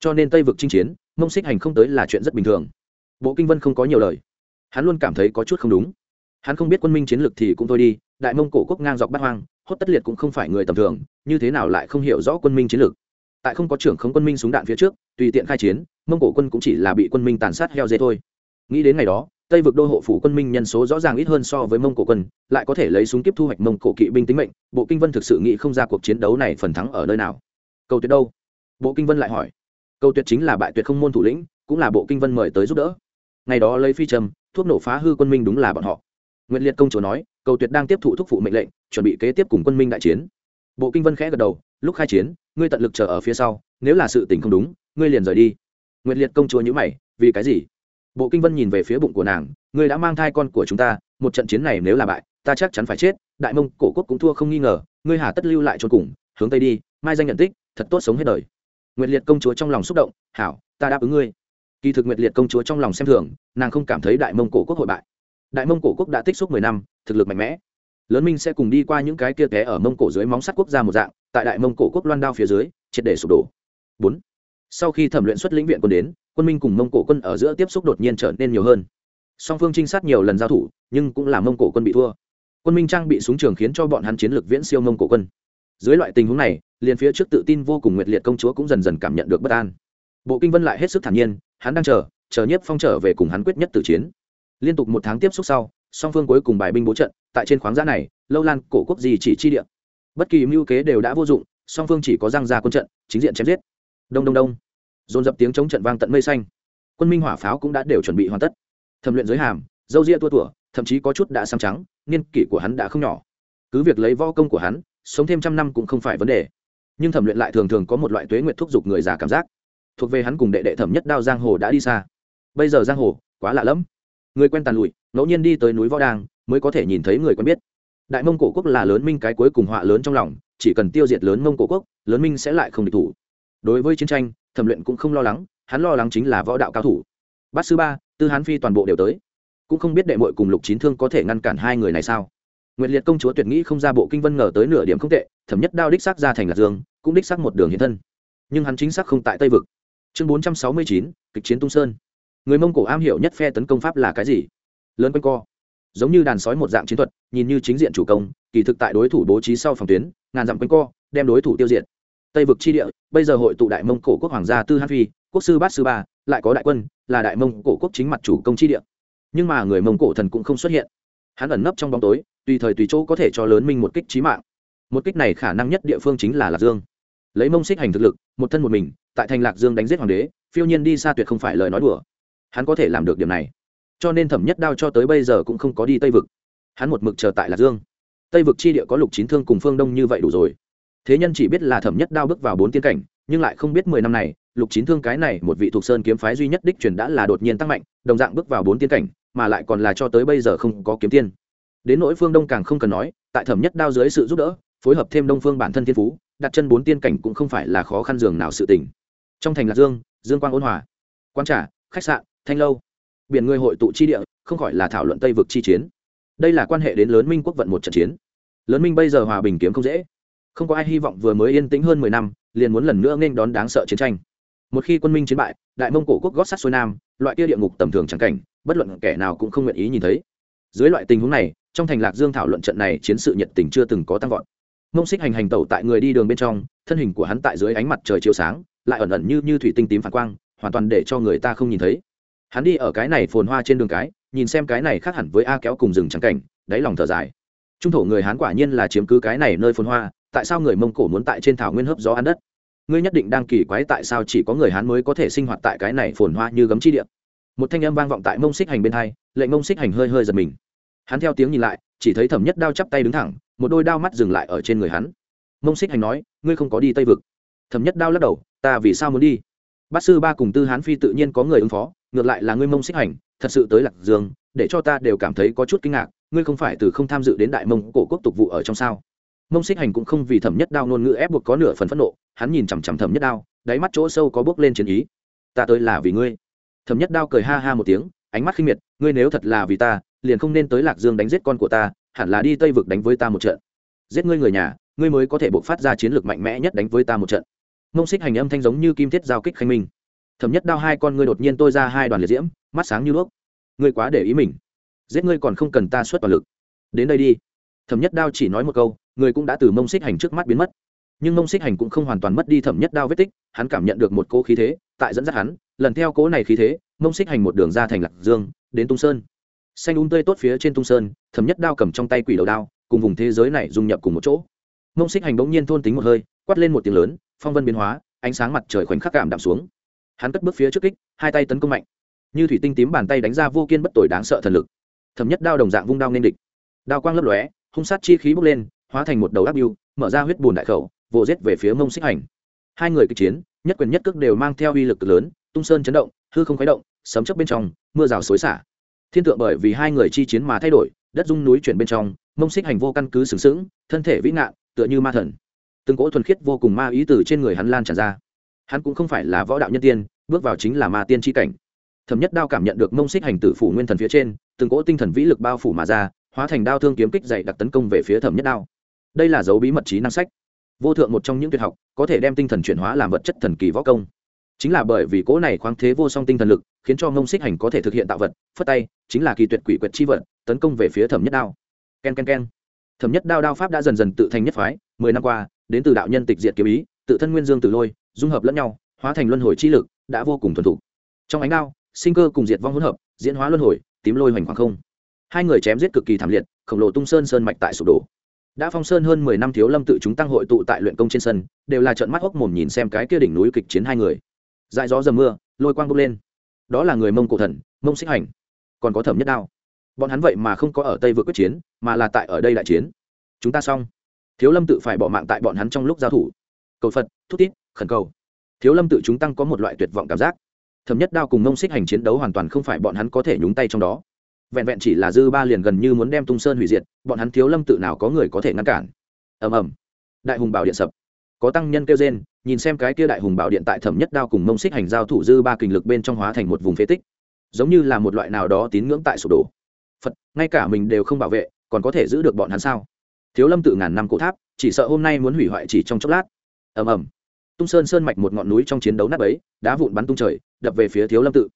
Cho nên tây vực chinh chiến, mông xích hành không tới là chuyện rất bình thường. Bộ kinh vân không có nhiều lời. Hắn luôn cảm thấy có chút không đúng. Hắn không biết quân minh chiến lược thì cũng thôi đi, đại mông cổ quốc ngang dọc bát hoang, hốt tất liệt cũng không phải người tầm thường, như thế nào lại không hiểu rõ quân minh chiến lược tại không có trưởng không quân minh súng đạn phía trước, tùy tiện khai chiến, mông cổ quân cũng chỉ là bị quân minh tàn sát heo dê thôi. Nghĩ đến ngày đó, tây vực đô hộ phủ quân minh nhân số rõ ràng ít hơn so với mông cổ quân, lại có thể lấy súng kiếp thu hoạch mông cổ kỵ binh tính mệnh, bộ kinh vân thực sự nghĩ không ra cuộc chiến đấu này phần thắng ở nơi nào. Cầu tuyệt đâu? Bộ kinh vân lại hỏi. Cầu tuyệt chính là bại tuyệt không môn thủ lĩnh, cũng là bộ kinh vân mời tới giúp đỡ. Ngày đó lấy phi trầm, thuốc nổ phá hư quân minh đúng là bọn họ. Nguyễn liệt công chúa nói, cầu tuyệt đang tiếp thụ thúc phụ mệnh lệnh, chuẩn bị kế tiếp cùng quân minh đại chiến. Bộ kinh vân khẽ gật đầu lúc khai chiến, ngươi tận lực chờ ở phía sau, nếu là sự tình không đúng, ngươi liền rời đi. Nguyệt liệt công chúa nhữ mày, vì cái gì? Bộ kinh vân nhìn về phía bụng của nàng, ngươi đã mang thai con của chúng ta, một trận chiến này nếu là bại, ta chắc chắn phải chết, đại mông, cổ quốc cũng thua không nghi ngờ, ngươi hà tất lưu lại cho cùng, hướng tây đi, mai danh nhận tích, thật tốt sống hết đời. Nguyệt liệt công chúa trong lòng xúc động, hảo, ta đáp ứng ngươi. Kỳ thực nguyệt liệt công chúa trong lòng xem thường, nàng không cảm thấy đại mông, cổ quốc hội bại. Đại mông, cổ quốc đã tích xúc mười năm, thực lực mạnh mẽ. Lớn minh sẽ cùng đi qua những cái kia té ở mông, cổ dưới móng sắt quốc gia một dạng tại đại mông cổ quốc loan đao phía dưới, triệt để sụp đổ. Bốn, sau khi thẩm luyện xuất lĩnh viện quân đến, quân minh cùng mông cổ quân ở giữa tiếp xúc đột nhiên trở nên nhiều hơn. Song phương trinh sát nhiều lần giao thủ, nhưng cũng là mông cổ quân bị thua. Quân minh trang bị súng trường khiến cho bọn hắn chiến lược viễn siêu mông cổ quân. Dưới loại tình huống này, liền phía trước tự tin vô cùng nguyệt liệt công chúa cũng dần dần cảm nhận được bất an. Bộ kinh vân lại hết sức thản nhiên, hắn đang chờ chờ nhiếp phong trở về cùng hắn quyết nhất tử chiến. Liên tục một tháng tiếp xúc sau, song phương cuối cùng bài binh bố trận, tại trên khoáng giã này, lâu lan cổ quốc gì chỉ chi địa bất kỳ mưu kế đều đã vô dụng, song phương chỉ có răng ra quân trận, chính diện chém giết. Đông đông đông. Dồn dập tiếng chống trận vang tận mây xanh. Quân minh hỏa pháo cũng đã đều chuẩn bị hoàn tất. Thẩm luyện giới hàm, dâu ria tua tủa, thậm chí có chút đã sang trắng, niên kỷ của hắn đã không nhỏ. Cứ việc lấy võ công của hắn, sống thêm trăm năm cũng không phải vấn đề. Nhưng thẩm luyện lại thường thường có một loại tuế nguyện thúc giục người già cảm giác. Thuộc về hắn cùng đệ đệ thẩm nhất đao giang hồ đã đi xa. Bây giờ giang hồ quá lạ lẫm. Người quen tàn lụi, ngẫu nhiên đi tới núi võ đàng, mới có thể nhìn thấy người quen biết đại mông cổ quốc là lớn minh cái cuối cùng họa lớn trong lòng, chỉ cần tiêu diệt lớn mông cổ quốc, lớn minh sẽ lại không địch thủ. Đối với chiến tranh, thẩm luyện cũng không lo lắng, hắn lo lắng chính là võ đạo cao thủ. Bát sư ba, tư hán phi toàn bộ đều tới. Cũng không biết đệ mội cùng lục chín thương có thể ngăn cản hai người này sao. Nguyệt liệt công chúa tuyệt nghĩ không ra bộ kinh vân ngờ tới nửa điểm không tệ, thẩm nhất đao đích xác ra thành lạc dương, cũng đích xác một đường hiện thân. Nhưng hắn chính xác không tại tây vực. Chương bốn trăm sáu mươi chín, kịch chiến tung sơn. Người mông cổ am hiểu nhất phe tấn công pháp là cái gì? Lớn quanh co giống như đàn sói một dạng chiến thuật, nhìn như chính diện chủ công, kỳ thực tại đối thủ bố trí sau phòng tuyến, ngàn dặm quanh co, đem đối thủ tiêu diệt. Tây vực chi địa, bây giờ hội tụ đại mông cổ quốc hoàng gia tư hát phi, quốc sư bát sư ba, lại có đại quân, là đại mông cổ quốc chính mặt chủ công chi địa. Nhưng mà người mông cổ thần cũng không xuất hiện. Hắn ẩn nấp trong bóng tối, tùy thời tùy chỗ có thể cho lớn minh một kích trí mạng. Một kích này khả năng nhất địa phương chính là lạc dương. Lấy mông xích hành thực lực, một thân một mình, tại thành lạc dương đánh giết hoàng đế, phiêu nhiên đi xa tuyệt không phải lời nói đùa. Hắn có thể làm được điểm này cho nên thẩm nhất đao cho tới bây giờ cũng không có đi tây vực. Hắn một mực chờ tại lạc dương. Tây vực chi địa có lục chín thương cùng phương đông như vậy đủ rồi. Thế nhân chỉ biết là thẩm nhất đao bước vào bốn tiên cảnh, nhưng lại không biết mười năm này, lục chín thương cái này một vị thuộc sơn kiếm phái duy nhất đích truyền đã là đột nhiên tăng mạnh, đồng dạng bước vào bốn tiên cảnh, mà lại còn là cho tới bây giờ không có kiếm tiên. Đến nỗi phương đông càng không cần nói, tại thẩm nhất đao dưới sự giúp đỡ, phối hợp thêm đông phương bản thân thiên phú, đặt chân bốn tiên cảnh cũng không phải là khó khăn giường nào sự tình. Trong thành lạc dương dương quang ôn hòa. Quan trả khách sạn, thanh lâu biển người hội tụ chi địa, không khỏi là thảo luận tây vực chi chiến. Đây là quan hệ đến lớn minh quốc vận một trận chiến. Lớn minh bây giờ hòa bình kiếm không dễ. Không có ai hy vọng vừa mới yên tĩnh hơn mười năm, liền muốn lần nữa nghênh đón đáng sợ chiến tranh. Một khi quân minh chiến bại, đại mông cổ quốc gót sát xuôi nam, loại kia địa ngục tầm thường chẳng cảnh, bất luận kẻ nào cũng không nguyện ý nhìn thấy. Dưới loại tình huống này, trong thành lạc dương thảo luận trận này chiến sự nhiệt tình chưa từng có tăng vọt. Mông xích hành hành tẩu tại người đi đường bên trong, thân hình của hắn tại dưới ánh mặt trời chiếu sáng, lại ẩn ẩn như như thủy tinh tím phản quang, hoàn toàn để cho người ta không nhìn thấy hắn đi ở cái này phồn hoa trên đường cái, nhìn xem cái này khác hẳn với a kéo cùng rừng trắng cảnh, đáy lòng thở dài. Trung thổ người hán quả nhiên là chiếm cứ cái này nơi phồn hoa, tại sao người mông cổ muốn tại trên thảo nguyên hấp gió ăn đất? Ngươi nhất định đang kỳ quái tại sao chỉ có người hán mới có thể sinh hoạt tại cái này phồn hoa như gấm chi điện? một thanh âm vang vọng tại mông xích hành bên hai lệnh mông xích hành hơi hơi giật mình. Hắn theo tiếng nhìn lại, chỉ thấy thẩm nhất đao chắp tay đứng thẳng, một đôi đao mắt dừng lại ở trên người hắn. Mông xích hành nói, ngươi không có đi tây vực. Thẩm nhất đao lắc đầu, ta vì sao muốn đi? Bát sư ba cùng tư hán phi tự nhiên có người ứng phó ngược lại là ngươi mông xích hành, thật sự tới lạc dương, để cho ta đều cảm thấy có chút kinh ngạc, ngươi không phải từ không tham dự đến đại mông cổ quốc tục vụ ở trong sao? Mông xích hành cũng không vì thẩm nhất đao ngôn ngữ ép buộc có nửa phần phẫn nộ, hắn nhìn chằm chằm thẩm nhất đao, đáy mắt chỗ sâu có bước lên chiến ý. Ta tới là vì ngươi. Thẩm nhất đao cười ha ha một tiếng, ánh mắt khinh miệt, ngươi nếu thật là vì ta, liền không nên tới lạc dương đánh giết con của ta, hẳn là đi tây vực đánh với ta một trận. Giết ngươi người nhà, ngươi mới có thể buộc phát ra chiến lược mạnh mẽ nhất đánh với ta một trận. Mông xích hành âm thanh giống như kim thiết giao kích khanh minh thẩm nhất đao hai con ngươi đột nhiên tôi ra hai đoàn liệt diễm, mắt sáng như đuốc. Ngươi quá để ý mình. Giết ngươi còn không cần ta xuất toàn lực. Đến đây đi. Thẩm nhất đao chỉ nói một câu, người cũng đã từ mông xích hành trước mắt biến mất. Nhưng mông xích hành cũng không hoàn toàn mất đi thẩm nhất đao vết tích, hắn cảm nhận được một cỗ khí thế, tại dẫn dắt hắn, lần theo cỗ này khí thế, mông xích hành một đường ra thành lạc dương, đến tung sơn. Xanh un tươi tốt phía trên tung sơn, thẩm nhất đao cầm trong tay quỷ đầu đao, cùng vùng thế giới này dung nhập cùng một chỗ. Mông xích hành bỗng nhiên thôn tính một hơi, quát lên một tiếng lớn, phong vân biến hóa, ánh sáng mặt trời khoảnh khắc cảm đạm xuống hắn cất bước phía trước kích, hai tay tấn công mạnh. Như thủy tinh tím bàn tay đánh ra vô kiên bất tội đáng sợ thần lực. Thấm nhất đao đồng dạng vung đao nên địch. Đao quang lấp lóe, hung sát chi khí bốc lên, hóa thành một đầu áp biêu mở ra huyết bùn đại khẩu, vồ giết về phía mông xích hành. Hai người kịch chiến, nhất quyền nhất cước đều mang theo uy lực lớn, tung sơn chấn động, hư không khuấy động, sấm chấp bên trong, mưa rào xối xả. Thiên tượng bởi vì hai người chi chiến mà thay đổi, đất dung núi chuyển bên trong, mông xích hành vô căn cứ sừng sững, thân thể vĩ ngạn, tựa như ma thần. Từng cỗ thuần khiết vô cùng ma ý từ trên người hắn lan tràn ra hắn cũng không phải là võ đạo nhân tiên, bước vào chính là ma tiên tri cảnh. Thẩm nhất đao cảm nhận được mông xích hành tử phủ nguyên thần phía trên, từng cỗ tinh thần vĩ lực bao phủ mà ra, hóa thành đao thương kiếm kích dày đặc tấn công về phía thẩm nhất đao. Đây là dấu bí mật trí năng sách. Vô thượng một trong những tuyệt học, có thể đem tinh thần chuyển hóa làm vật chất thần kỳ võ công. Chính là bởi vì cỗ này khoáng thế vô song tinh thần lực, khiến cho mông xích hành có thể thực hiện tạo vật, phất tay, chính là kỳ tuyệt quỷ quyệt chi vật, tấn công về phía thẩm nhất đao. Ken ken ken. Thẩm nhất đao đao pháp đã dần dần tự thành nhất phái, mười năm qua, đến từ đạo nhân tịch diệt kiếm ý, tự thân nguyên dương từ lôi dung hợp lẫn nhau, hóa thành luân hồi chi lực, đã vô cùng thuần thục. Trong ánh đao, sinh cơ cùng diệt vong hỗn hợp, diễn hóa luân hồi, tím lôi hoành khoảng không. Hai người chém giết cực kỳ thảm liệt, khổng lồ tung sơn sơn mạch tại sụp đổ. Đã phong sơn hơn mười năm thiếu lâm tự chúng tăng hội tụ tại luyện công trên sân, đều là trận mắt hốc mồm nhìn xem cái kia đỉnh núi kịch chiến hai người. Dại gió dầm mưa, lôi quang bốc lên. Đó là người mông cổ thần, mông xích hành. Còn có thẩm nhất đao. Bọn hắn vậy mà không có ở tây vượt quyết chiến, mà là tại ở đây đại chiến. Chúng ta xong. Thiếu lâm tự phải bỏ mạng tại bọn hắn trong lúc giao thủ. Cầu phật, thúc tít khẩn cầu. Thiếu lâm tự chúng tăng có một loại tuyệt vọng cảm giác. Thấm nhất đao cùng mông xích hành chiến đấu hoàn toàn không phải bọn hắn có thể nhúng tay trong đó. Vẹn vẹn chỉ là dư ba liền gần như muốn đem tung sơn hủy diệt, bọn hắn thiếu lâm tự nào có người có thể ngăn cản. Ầm ầm. Đại hùng bảo điện sập. Có tăng nhân kêu gen nhìn xem cái kia đại hùng bảo điện tại thẩm nhất đao cùng mông xích hành giao thủ dư ba kình lực bên trong hóa thành một vùng phế tích. Giống như là một loại nào đó tín ngưỡng tại sụp đổ. Phật, ngay cả mình đều không bảo vệ, còn có thể giữ được bọn hắn sao? Thiếu lâm tự ngàn năm cổ tháp, chỉ sợ hôm nay muốn hủy hoại chỉ trong chốc lát. Ầm ầm tung sơn sơn mạch một ngọn núi trong chiến đấu nát ấy đá vụn bắn tung trời, đập về phía thiếu lâm tự.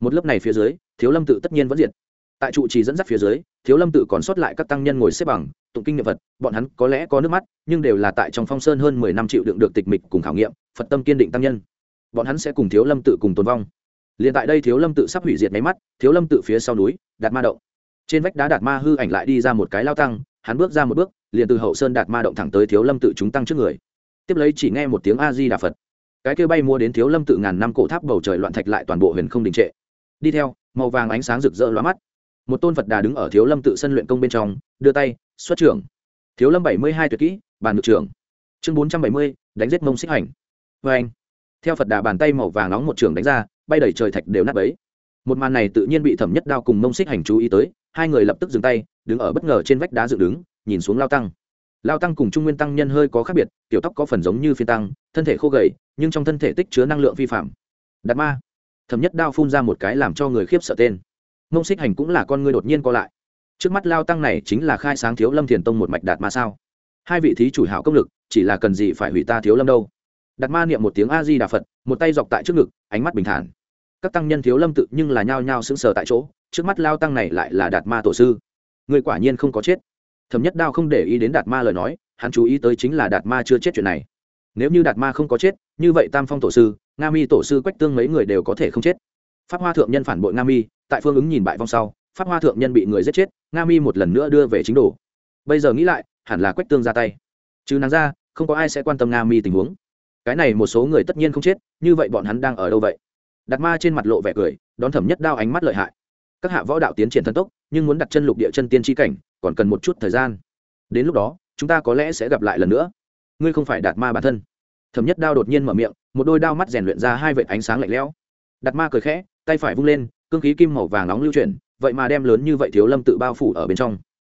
Một lớp này phía dưới, thiếu lâm tự tất nhiên vẫn diệt. Tại trụ trì dẫn dắt phía dưới, thiếu lâm tự còn sót lại các tăng nhân ngồi xếp bằng, tụng kinh niệm vật bọn hắn có lẽ có nước mắt, nhưng đều là tại trong phong sơn hơn mười năm chịu đựng được tịch mịch cùng khảo nghiệm, phật tâm kiên định tăng nhân. Bọn hắn sẽ cùng thiếu lâm tự cùng tồn vong. Liền tại đây thiếu lâm tự sắp hủy diệt máy mắt, thiếu lâm tự phía sau núi, đạt ma động. Trên vách đá đạt ma hư ảnh lại đi ra một cái lao tăng, hắn bước ra một bước, liền từ hậu sơn đạt ma động thẳng tới thiếu lâm tự chúng tăng trước người tiếp lấy chỉ nghe một tiếng a di đà phật. Cái kêu bay mua đến thiếu lâm tự ngàn năm cổ tháp bầu trời loạn thạch lại toàn bộ huyền không đình trệ. Đi theo, màu vàng ánh sáng rực rỡ lóa mắt. Một tôn phật đà đứng ở thiếu lâm tự sân luyện công bên trong, đưa tay, xuất trưởng. Thiếu lâm bảy mươi hai tuyệt kỹ, bàn ngược trưởng. Chương bốn trăm bảy mươi, đánh giết mông xích hành. Vê anh, theo phật đà bàn tay màu vàng nóng một trường đánh ra, bay đẩy trời thạch đều nát bấy. Một màn này tự nhiên bị thẩm nhất đao cùng mông xích hành chú ý tới, hai người lập tức dừng tay, đứng ở bất ngờ trên vách đá dựng đứng, nhìn xuống lao tăng lao tăng cùng trung nguyên tăng nhân hơi có khác biệt, tiểu tóc có phần giống như phiên tăng, thân thể khô gầy, nhưng trong thân thể tích chứa năng lượng vi phạm. Đạt ma. Thẩm nhất đao phun ra một cái làm cho người khiếp sợ tên. Mông xích hành cũng là con người đột nhiên co lại. Trước mắt lao tăng này chính là khai sáng thiếu lâm thiền tông một mạch đạt ma sao? Hai vị thí chủ hảo công lực, chỉ là cần gì phải hủy ta thiếu lâm đâu? Đạt ma niệm một tiếng a di đà phật, một tay dọc tại trước ngực, ánh mắt bình thản. Các tăng nhân thiếu lâm tự nhưng là nhao nhao sững sờ tại chỗ, trước mắt lao tăng này lại là đạt ma tổ sư. Người quả nhiên không có chết thẩm nhất đao không để ý đến đạt ma lời nói, hắn chú ý tới chính là đạt ma chưa chết chuyện này. Nếu như đạt ma không có chết, như vậy tam phong tổ sư, nga mi tổ sư quách tương mấy người đều có thể không chết. Pháp hoa thượng nhân phản bội nga mi, tại phương ứng nhìn bại vong sau, pháp hoa thượng nhân bị người giết chết, nga mi một lần nữa đưa về chính đồ. Bây giờ nghĩ lại, hẳn là quách tương ra tay. Chứ nàng ra, không có ai sẽ quan tâm nga mi tình huống. Cái này một số người tất nhiên không chết, như vậy bọn hắn đang ở đâu vậy? Đặt ma trên mặt lộ vẻ cười, đón thẩm nhất đao ánh mắt lợi hại. Các hạ võ đạo tiến triển thần tốc, nhưng muốn đặt chân lục địa chân tiên tri cảnh còn cần một chút thời gian. Đến lúc đó, chúng ta có lẽ sẽ gặp lại lần nữa. Ngươi không phải đạt ma bản thân. Thẩm nhất đao đột nhiên mở miệng, một đôi đao mắt rèn luyện ra hai vệt ánh sáng lạnh lẽo. Đạt ma cười khẽ, tay phải vung lên, cương khí kim màu vàng nóng lưu chuyển, vậy mà đem lớn như vậy thiếu lâm tự bao phủ ở bên trong.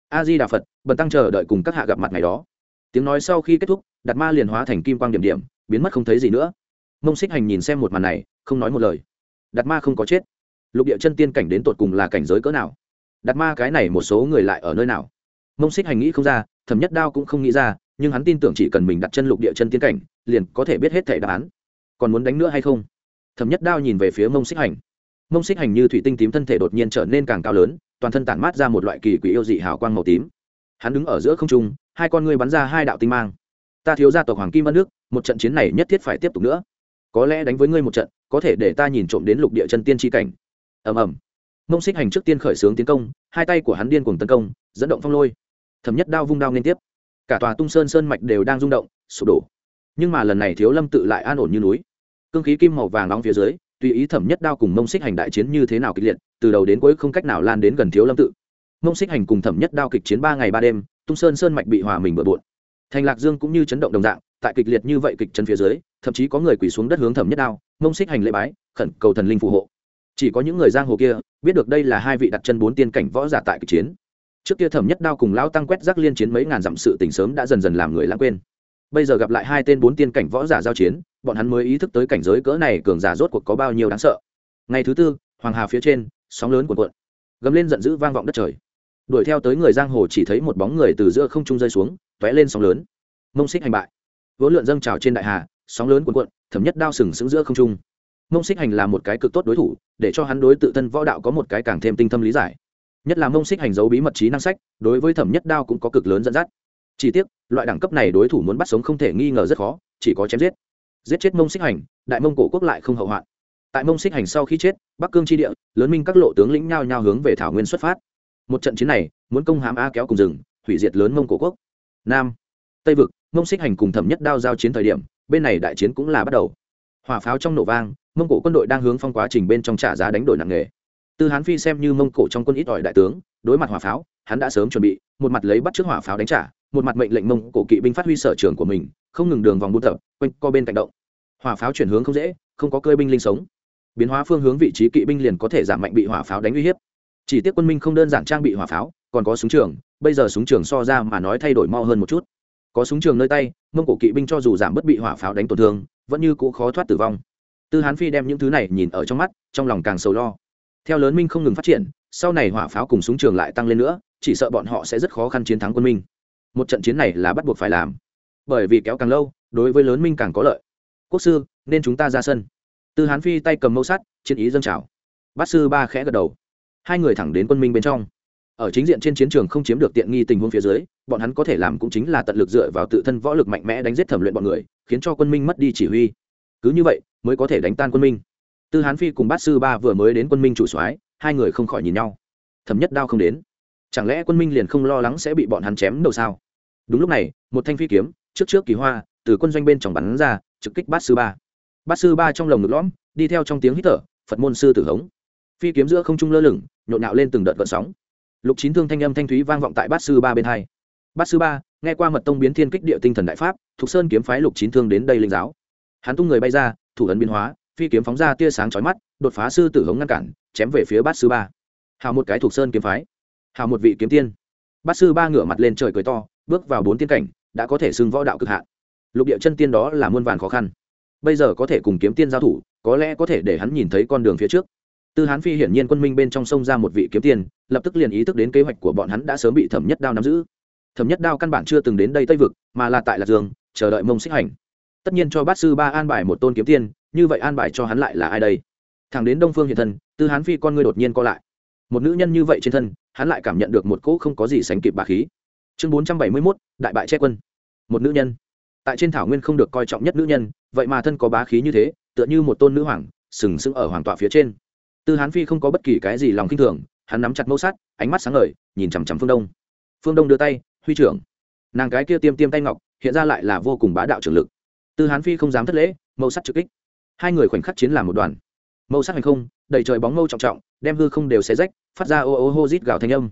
A di đà phật, bần tăng chờ đợi cùng các hạ gặp mặt ngày đó. Tiếng nói sau khi kết thúc, đạt ma liền hóa thành kim quang điểm điểm, biến mất không thấy gì nữa. Mông xích hành nhìn xem một màn này, không nói một lời. Đạt ma không có chết. Lục địa chân tiên cảnh đến tột cùng là cảnh giới cỡ nào? Đạt ma cái này một số người lại ở nơi nào? Mông xích hành nghĩ không ra, thẩm nhất đao cũng không nghĩ ra, nhưng hắn tin tưởng chỉ cần mình đặt chân lục địa chân tiên cảnh, liền có thể biết hết thể đáp án. Còn muốn đánh nữa hay không? Thẩm nhất đao nhìn về phía mông xích hành. Mông xích hành như thủy tinh tím thân thể đột nhiên trở nên càng cao lớn, toàn thân tản mát ra một loại kỳ quỷ yêu dị hào quang màu tím. Hắn đứng ở giữa không trung, hai con ngươi bắn ra hai đạo tinh mang. Ta thiếu gia tộc hoàng kim ân nước, một trận chiến này nhất thiết phải tiếp tục nữa. Có lẽ đánh với ngươi một trận, có thể để ta nhìn trộm đến lục địa chân tiên tri cảnh. Ầm ầm mông xích hành trước tiên khởi xướng tiến công, hai tay của hắn điên cùng tấn công, dẫn động phong lôi. Thẩm nhất đao vung đao liên tiếp. Cả tòa tung sơn sơn mạch đều đang rung động, sụp đổ. Nhưng mà lần này thiếu lâm tự lại an ổn như núi. Cương khí kim màu vàng nóng phía dưới, tùy ý thẩm nhất đao cùng mông xích hành đại chiến như thế nào kịch liệt, từ đầu đến cuối không cách nào lan đến gần thiếu lâm tự. Mông xích hành cùng thẩm nhất đao kịch chiến ba ngày ba đêm, tung sơn sơn mạch bị hòa mình bừa bộn. Thành lạc dương cũng như chấn động đồng dạng, tại kịch liệt như vậy kịch chân phía dưới, thậm chí có người quỳ xuống đất hướng thẩm nhất đao, mông xích hành lễ bái, khẩn cầu thần linh phù hộ chỉ có những người giang hồ kia biết được đây là hai vị đặt chân bốn tiên cảnh võ giả tại kịch chiến. Trước kia thẩm nhất đao cùng lão tăng quét rác liên chiến mấy ngàn dặm sự tình sớm đã dần dần làm người lãng quên. Bây giờ gặp lại hai tên bốn tiên cảnh võ giả giao chiến, bọn hắn mới ý thức tới cảnh giới cỡ này cường giả rốt cuộc có bao nhiêu đáng sợ. Ngày thứ tư, hoàng hà phía trên, sóng lớn cuộn cuộn. Gầm lên giận dữ vang vọng đất trời. Đuổi theo tới người giang hồ chỉ thấy một bóng người từ giữa không trung rơi xuống, tóe lên sóng lớn. Mông xích hành bại. Vốn lượn dâng trào trên đại hà, sóng lớn cuộn cuộn, thẩm nhất đao sừng sững giữa không trung mông xích hành là một cái cực tốt đối thủ, để cho hắn đối tự thân võ đạo có một cái càng thêm tinh thâm lý giải. Nhất là mông xích hành giấu bí mật trí năng sách, đối với thẩm nhất đao cũng có cực lớn dẫn dắt. Chỉ tiếc, loại đẳng cấp này đối thủ muốn bắt sống không thể nghi ngờ rất khó, chỉ có chém giết. Giết chết mông xích hành, đại mông cổ quốc lại không hậu hoạn. Tại mông xích hành sau khi chết, bắc cương tri địa, lớn minh các lộ tướng lĩnh nhao nhao hướng về thảo nguyên xuất phát. Một trận chiến này, muốn công hám a kéo cùng rừng, hủy diệt lớn mông cổ quốc. Nam, tây vực, mông xích hành cùng thẩm nhất đao giao chiến thời điểm, bên này đại chiến cũng là bắt đầu. Hỏa pháo trong nổ vang mông cổ quân đội đang hướng phong quá trình bên trong trả giá đánh đổi nặng nề. Tư hán phi xem như mông cổ trong quân ít ỏi đại tướng, đối mặt hỏa pháo, hắn đã sớm chuẩn bị, một mặt lấy bắt trước hỏa pháo đánh trả, một mặt mệnh lệnh mông cổ kỵ binh phát huy sở trường của mình, không ngừng đường vòng buôn tập, quanh co bên cạnh động. Hỏa pháo chuyển hướng không dễ, không có cơi binh linh sống. Biến hóa phương hướng vị trí kỵ binh liền có thể giảm mạnh bị hỏa pháo đánh uy hiếp. Chỉ tiếc quân minh không đơn giản trang bị hỏa pháo, còn có súng trường, bây giờ súng trường so ra mà nói thay đổi mau hơn một chút. Có súng trường nơi tay, mông cổ kỵ binh cho dù giảm bất bị hỏa pháo đánh tổn thương, vẫn như cũ khó thoát tử vong tư hán phi đem những thứ này nhìn ở trong mắt, trong lòng càng sầu lo. Theo lớn minh không ngừng phát triển, sau này hỏa pháo cùng súng trường lại tăng lên nữa, chỉ sợ bọn họ sẽ rất khó khăn chiến thắng quân minh. Một trận chiến này là bắt buộc phải làm. Bởi vì kéo càng lâu, đối với lớn minh càng có lợi. Quốc sư, nên chúng ta ra sân. Tư hán phi tay cầm mâu sắt, chiến ý dâng trào. Bát sư ba khẽ gật đầu. Hai người thẳng đến quân minh bên trong. Ở chính diện trên chiến trường không chiếm được tiện nghi tình huống phía dưới, bọn hắn có thể làm cũng chính là tận lực dựa vào tự thân võ lực mạnh mẽ đánh giết thẩm luyện bọn người, khiến cho quân minh mất đi chỉ huy. Cứ như vậy mới có thể đánh tan quân minh. Tư hán phi cùng bát sư ba vừa mới đến quân minh chủ soái, hai người không khỏi nhìn nhau. Thẩm nhất đao không đến. Chẳng lẽ quân minh liền không lo lắng sẽ bị bọn hắn chém đầu sao? Đúng lúc này, một thanh phi kiếm, trước trước kỳ hoa, từ quân doanh bên trong bắn ra, trực kích bát sư ba. Bát sư ba trong lồng ngực lõm, đi theo trong tiếng hít thở, phật môn sư tử hống. Phi kiếm giữa không trung lơ lửng, nhộn nhạo lên từng đợt gợn sóng. Lục chín thương thanh âm thanh thúy vang vọng tại bát sư ba bên hai. Bát sư ba, nghe qua mật tông biến thiên kích địa tinh thần đại pháp, thục sơn kiếm phái lục chín thương đến đây linh giáo. Hắn tung người bay ra thủ ấn biến hóa, phi kiếm phóng ra tia sáng chói mắt, đột phá sư tử hống ngăn cản, chém về phía bát sư ba. Hào một cái thuộc sơn kiếm phái. Hào một vị kiếm tiên. Bát sư ba ngửa mặt lên trời cười to, bước vào bốn tiên cảnh, đã có thể xưng võ đạo cực hạn. Lục địa chân tiên đó là muôn vàn khó khăn. Bây giờ có thể cùng kiếm tiên giao thủ, có lẽ có thể để hắn nhìn thấy con đường phía trước. Tư hán phi hiển nhiên quân minh bên trong sông ra một vị kiếm tiên, lập tức liền ý thức đến kế hoạch của bọn hắn đã sớm bị thẩm nhất đao nắm giữ. Thẩm nhất đao căn bản chưa từng đến đây tây vực, mà là tại lạc dương, chờ đợi mông xích hành tất nhiên cho bát sư ba an bài một tôn kiếm tiên, như vậy an bài cho hắn lại là ai đây? Thằng đến đông phương hiện thân, tư hán phi con ngươi đột nhiên co lại. Một nữ nhân như vậy trên thân, hắn lại cảm nhận được một cỗ không có gì sánh kịp bà khí. Chương bốn trăm bảy mươi mốt, đại bại che quân. Một nữ nhân. Tại trên thảo nguyên không được coi trọng nhất nữ nhân, vậy mà thân có bá khí như thế, tựa như một tôn nữ hoàng, sừng sững ở hoàng tọa phía trên. Tư hán phi không có bất kỳ cái gì lòng k i n h thường, hắn nắm chặt mâu sát, ánh mắt sáng ngời, nhìn chằm chằm phương đông. Phương đông đưa tay, huy trưởng. Nàng cái kia tiêm tiêm tay ngọc, hiện ra lại là vô cùng bá đạo trưởng lực tư hán phi không dám thất lễ, mâu sắt trực kích. Hai người khoảnh khắc chiến làm một đoàn. Mâu sắc hành không, đầy trời bóng mâu trọng trọng, đem hư không đều xé rách, phát ra ô ô hô rít gào thanh âm.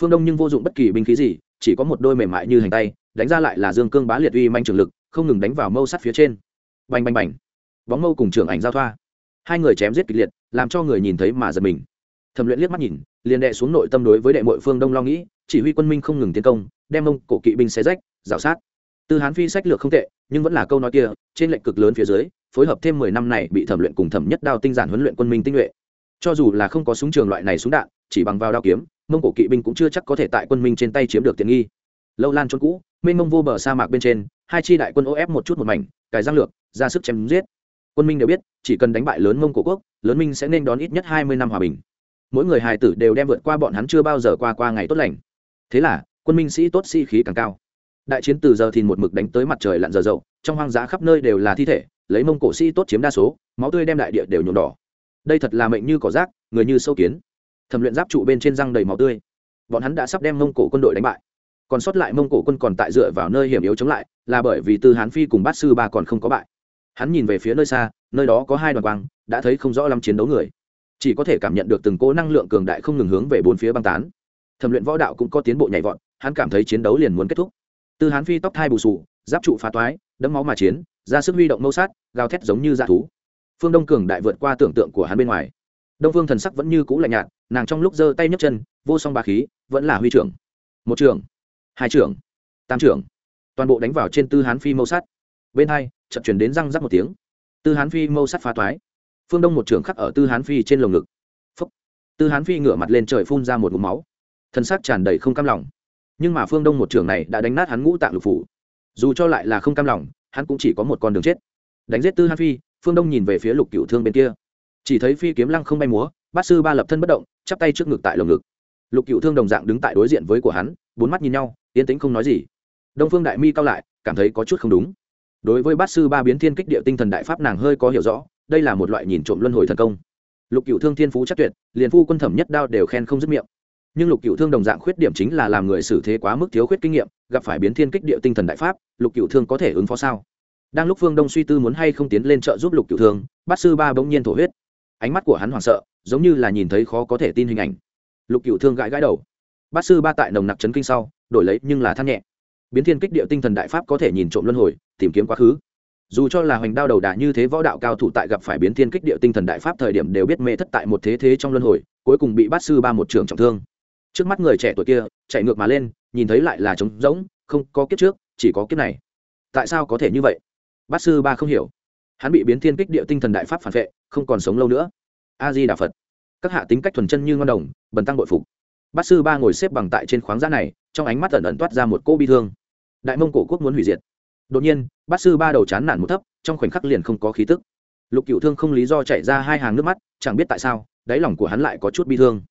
Phương đông nhưng vô dụng bất kỳ binh khí gì, chỉ có một đôi mềm mại như hành tay, đánh ra lại là dương cương bá liệt uy manh trường lực, không ngừng đánh vào mâu sắt phía trên. Bành bành bành. Bóng mâu cùng trưởng ảnh giao thoa. Hai người chém giết kịch liệt, làm cho người nhìn thấy mà giật mình. Thẩm luyện liếc mắt nhìn, liền đệ xuống nội tâm đối với đệ mội phương đông lo nghĩ, chỉ huy quân minh không ngừng tiến công, đem mông cổ kỵ binh xé rách, rào sát. Tư hán phi sách lược không tệ nhưng vẫn là câu nói kia, trên lệnh cực lớn phía dưới, phối hợp thêm mười năm này bị thẩm luyện cùng thẩm nhất đao tinh giản huấn luyện quân minh tinh nhuệ. Cho dù là không có súng trường loại này súng đạn, chỉ bằng vào đao kiếm, mông cổ kỵ binh cũng chưa chắc có thể tại quân minh trên tay chiếm được tiện nghi. Lâu lan trốn cũ, mênh mông vô bờ sa mạc bên trên, hai chi đại quân ô ép một chút một mảnh, cài giang lược, ra sức chém giết. Quân minh đều biết, chỉ cần đánh bại lớn mông cổ quốc, lớn minh sẽ nên đón ít nhất hai mươi năm hòa bình. Mỗi người hài tử đều đem vượt qua bọn hắn chưa bao giờ qua qua ngày tốt lành. Thế là, quân minh sĩ tốt sĩ khí càng cao đại chiến từ giờ thì một mực đánh tới mặt trời lặn giờ dậu, trong hoang dã khắp nơi đều là thi thể, lấy mông cổ sĩ tốt chiếm đa số, máu tươi đem đại địa đều nhuộm đỏ. Đây thật là mệnh như cỏ rác, người như sâu kiến. Thẩm luyện giáp trụ bên trên răng đầy máu tươi. Bọn hắn đã sắp đem mông cổ quân đội đánh bại. Còn sót lại mông cổ quân còn tại dựa vào nơi hiểm yếu chống lại, là bởi vì tư hán phi cùng bát sư ba còn không có bại. Hắn nhìn về phía nơi xa, nơi đó có hai đoàn quang, đã thấy không rõ lắm chiến đấu người. Chỉ có thể cảm nhận được từng cỗ năng lượng cường đại không ngừng hướng về bốn phía băng tán. Thẩm luyện võ đạo cũng có tiến bộ nhảy vọt, hắn cảm thấy chiến đấu liền muốn kết thúc tư hán phi tóc thai bù sù, giáp trụ phá toái, đẫm máu mà chiến, ra sức huy động mâu sát, gào thét giống như dạ thú. Phương đông cường đại vượt qua tưởng tượng của hắn bên ngoài. Đông phương thần sắc vẫn như cũ lạnh nhạt, nàng trong lúc giơ tay nhấc chân, vô song ba khí, vẫn là huy trưởng. Một trưởng, hai trưởng tam trưởng. Toàn bộ đánh vào trên tư hán phi mâu sát. bên hai, chợt chuyển đến răng rắc một tiếng. Tư hán phi mâu sát phá toái. Phương đông một trưởng khắc ở tư hán phi trên lồng ngực. Phúc. tư hán phi ngửa mặt lên trời phun ra một ngụm máu. Thân xác tràn đầy không cam lòng nhưng mà phương đông một trường này đã đánh nát hắn ngũ tạng lục phủ. Dù cho lại là không cam lòng, hắn cũng chỉ có một con đường chết. Đánh giết tư hán phi, phương đông nhìn về phía lục cựu thương bên kia. Chỉ thấy phi kiếm lăng không bay múa, bát sư ba lập thân bất động, chắp tay trước ngực tại lồng ngực. Lục cựu thương đồng dạng đứng tại đối diện với của hắn, bốn mắt nhìn nhau, yên tĩnh không nói gì. Đông phương đại mi cao lại, cảm thấy có chút không đúng. Đối với bát sư ba biến thiên kích địa tinh thần đại pháp nàng hơi có hiểu rõ, đây là một loại nhìn trộm luân hồi thần công. Lục cựu thương thiên phú chắc tuyệt, liền phu quân thẩm nhất đao đều khen không dứt miệng nhưng lục cựu thương đồng dạng khuyết điểm chính là làm người xử thế quá mức thiếu khuyết kinh nghiệm, gặp phải biến thiên kích địa tinh thần đại pháp, lục cựu thương có thể ứng phó sao? Đang lúc phương đông suy tư muốn hay không tiến lên trợ giúp lục cựu thương, bát sư ba bỗng nhiên thổ huyết. Ánh mắt của hắn hoảng sợ, giống như là nhìn thấy khó có thể tin hình ảnh. Lục cựu thương gãi gãi đầu. Bát sư ba tại nồng nặc chấn kinh sau, đổi lấy nhưng là than nhẹ. Biến thiên kích địa tinh thần đại pháp có thể nhìn trộm luân hồi, tìm kiếm quá khứ. Dù cho là hoành đao đầu đà như thế võ đạo cao thủ tại gặp phải biến thiên kích địa tinh thần đại pháp thời điểm đều biết mê thất tại một thế thế trong luân hồi, cuối cùng bị bát sư ba một trường trọng thương trước mắt người trẻ tuổi kia, chạy ngược mà lên, nhìn thấy lại là trống rỗng, không có kiếp trước, chỉ có kiếp này. Tại sao có thể như vậy? Bát sư ba không hiểu. Hắn bị biến thiên kích địa tinh thần đại pháp phản vệ, không còn sống lâu nữa. A di đà phật. Các hạ tính cách thuần chân như ngon đồng, bần tăng bội phục. Bát sư ba ngồi xếp bằng tại trên khoáng giá này, trong ánh mắt ẩn ẩn toát ra một cô bi thương. Đại mông cổ quốc muốn hủy diệt. Đột nhiên, bát sư ba đầu chán nản một thấp, trong khoảnh khắc liền không có khí tức. Lục cựu thương không lý do chạy ra hai hàng nước mắt, chẳng biết tại sao, đáy lòng của hắn lại có chút bi thương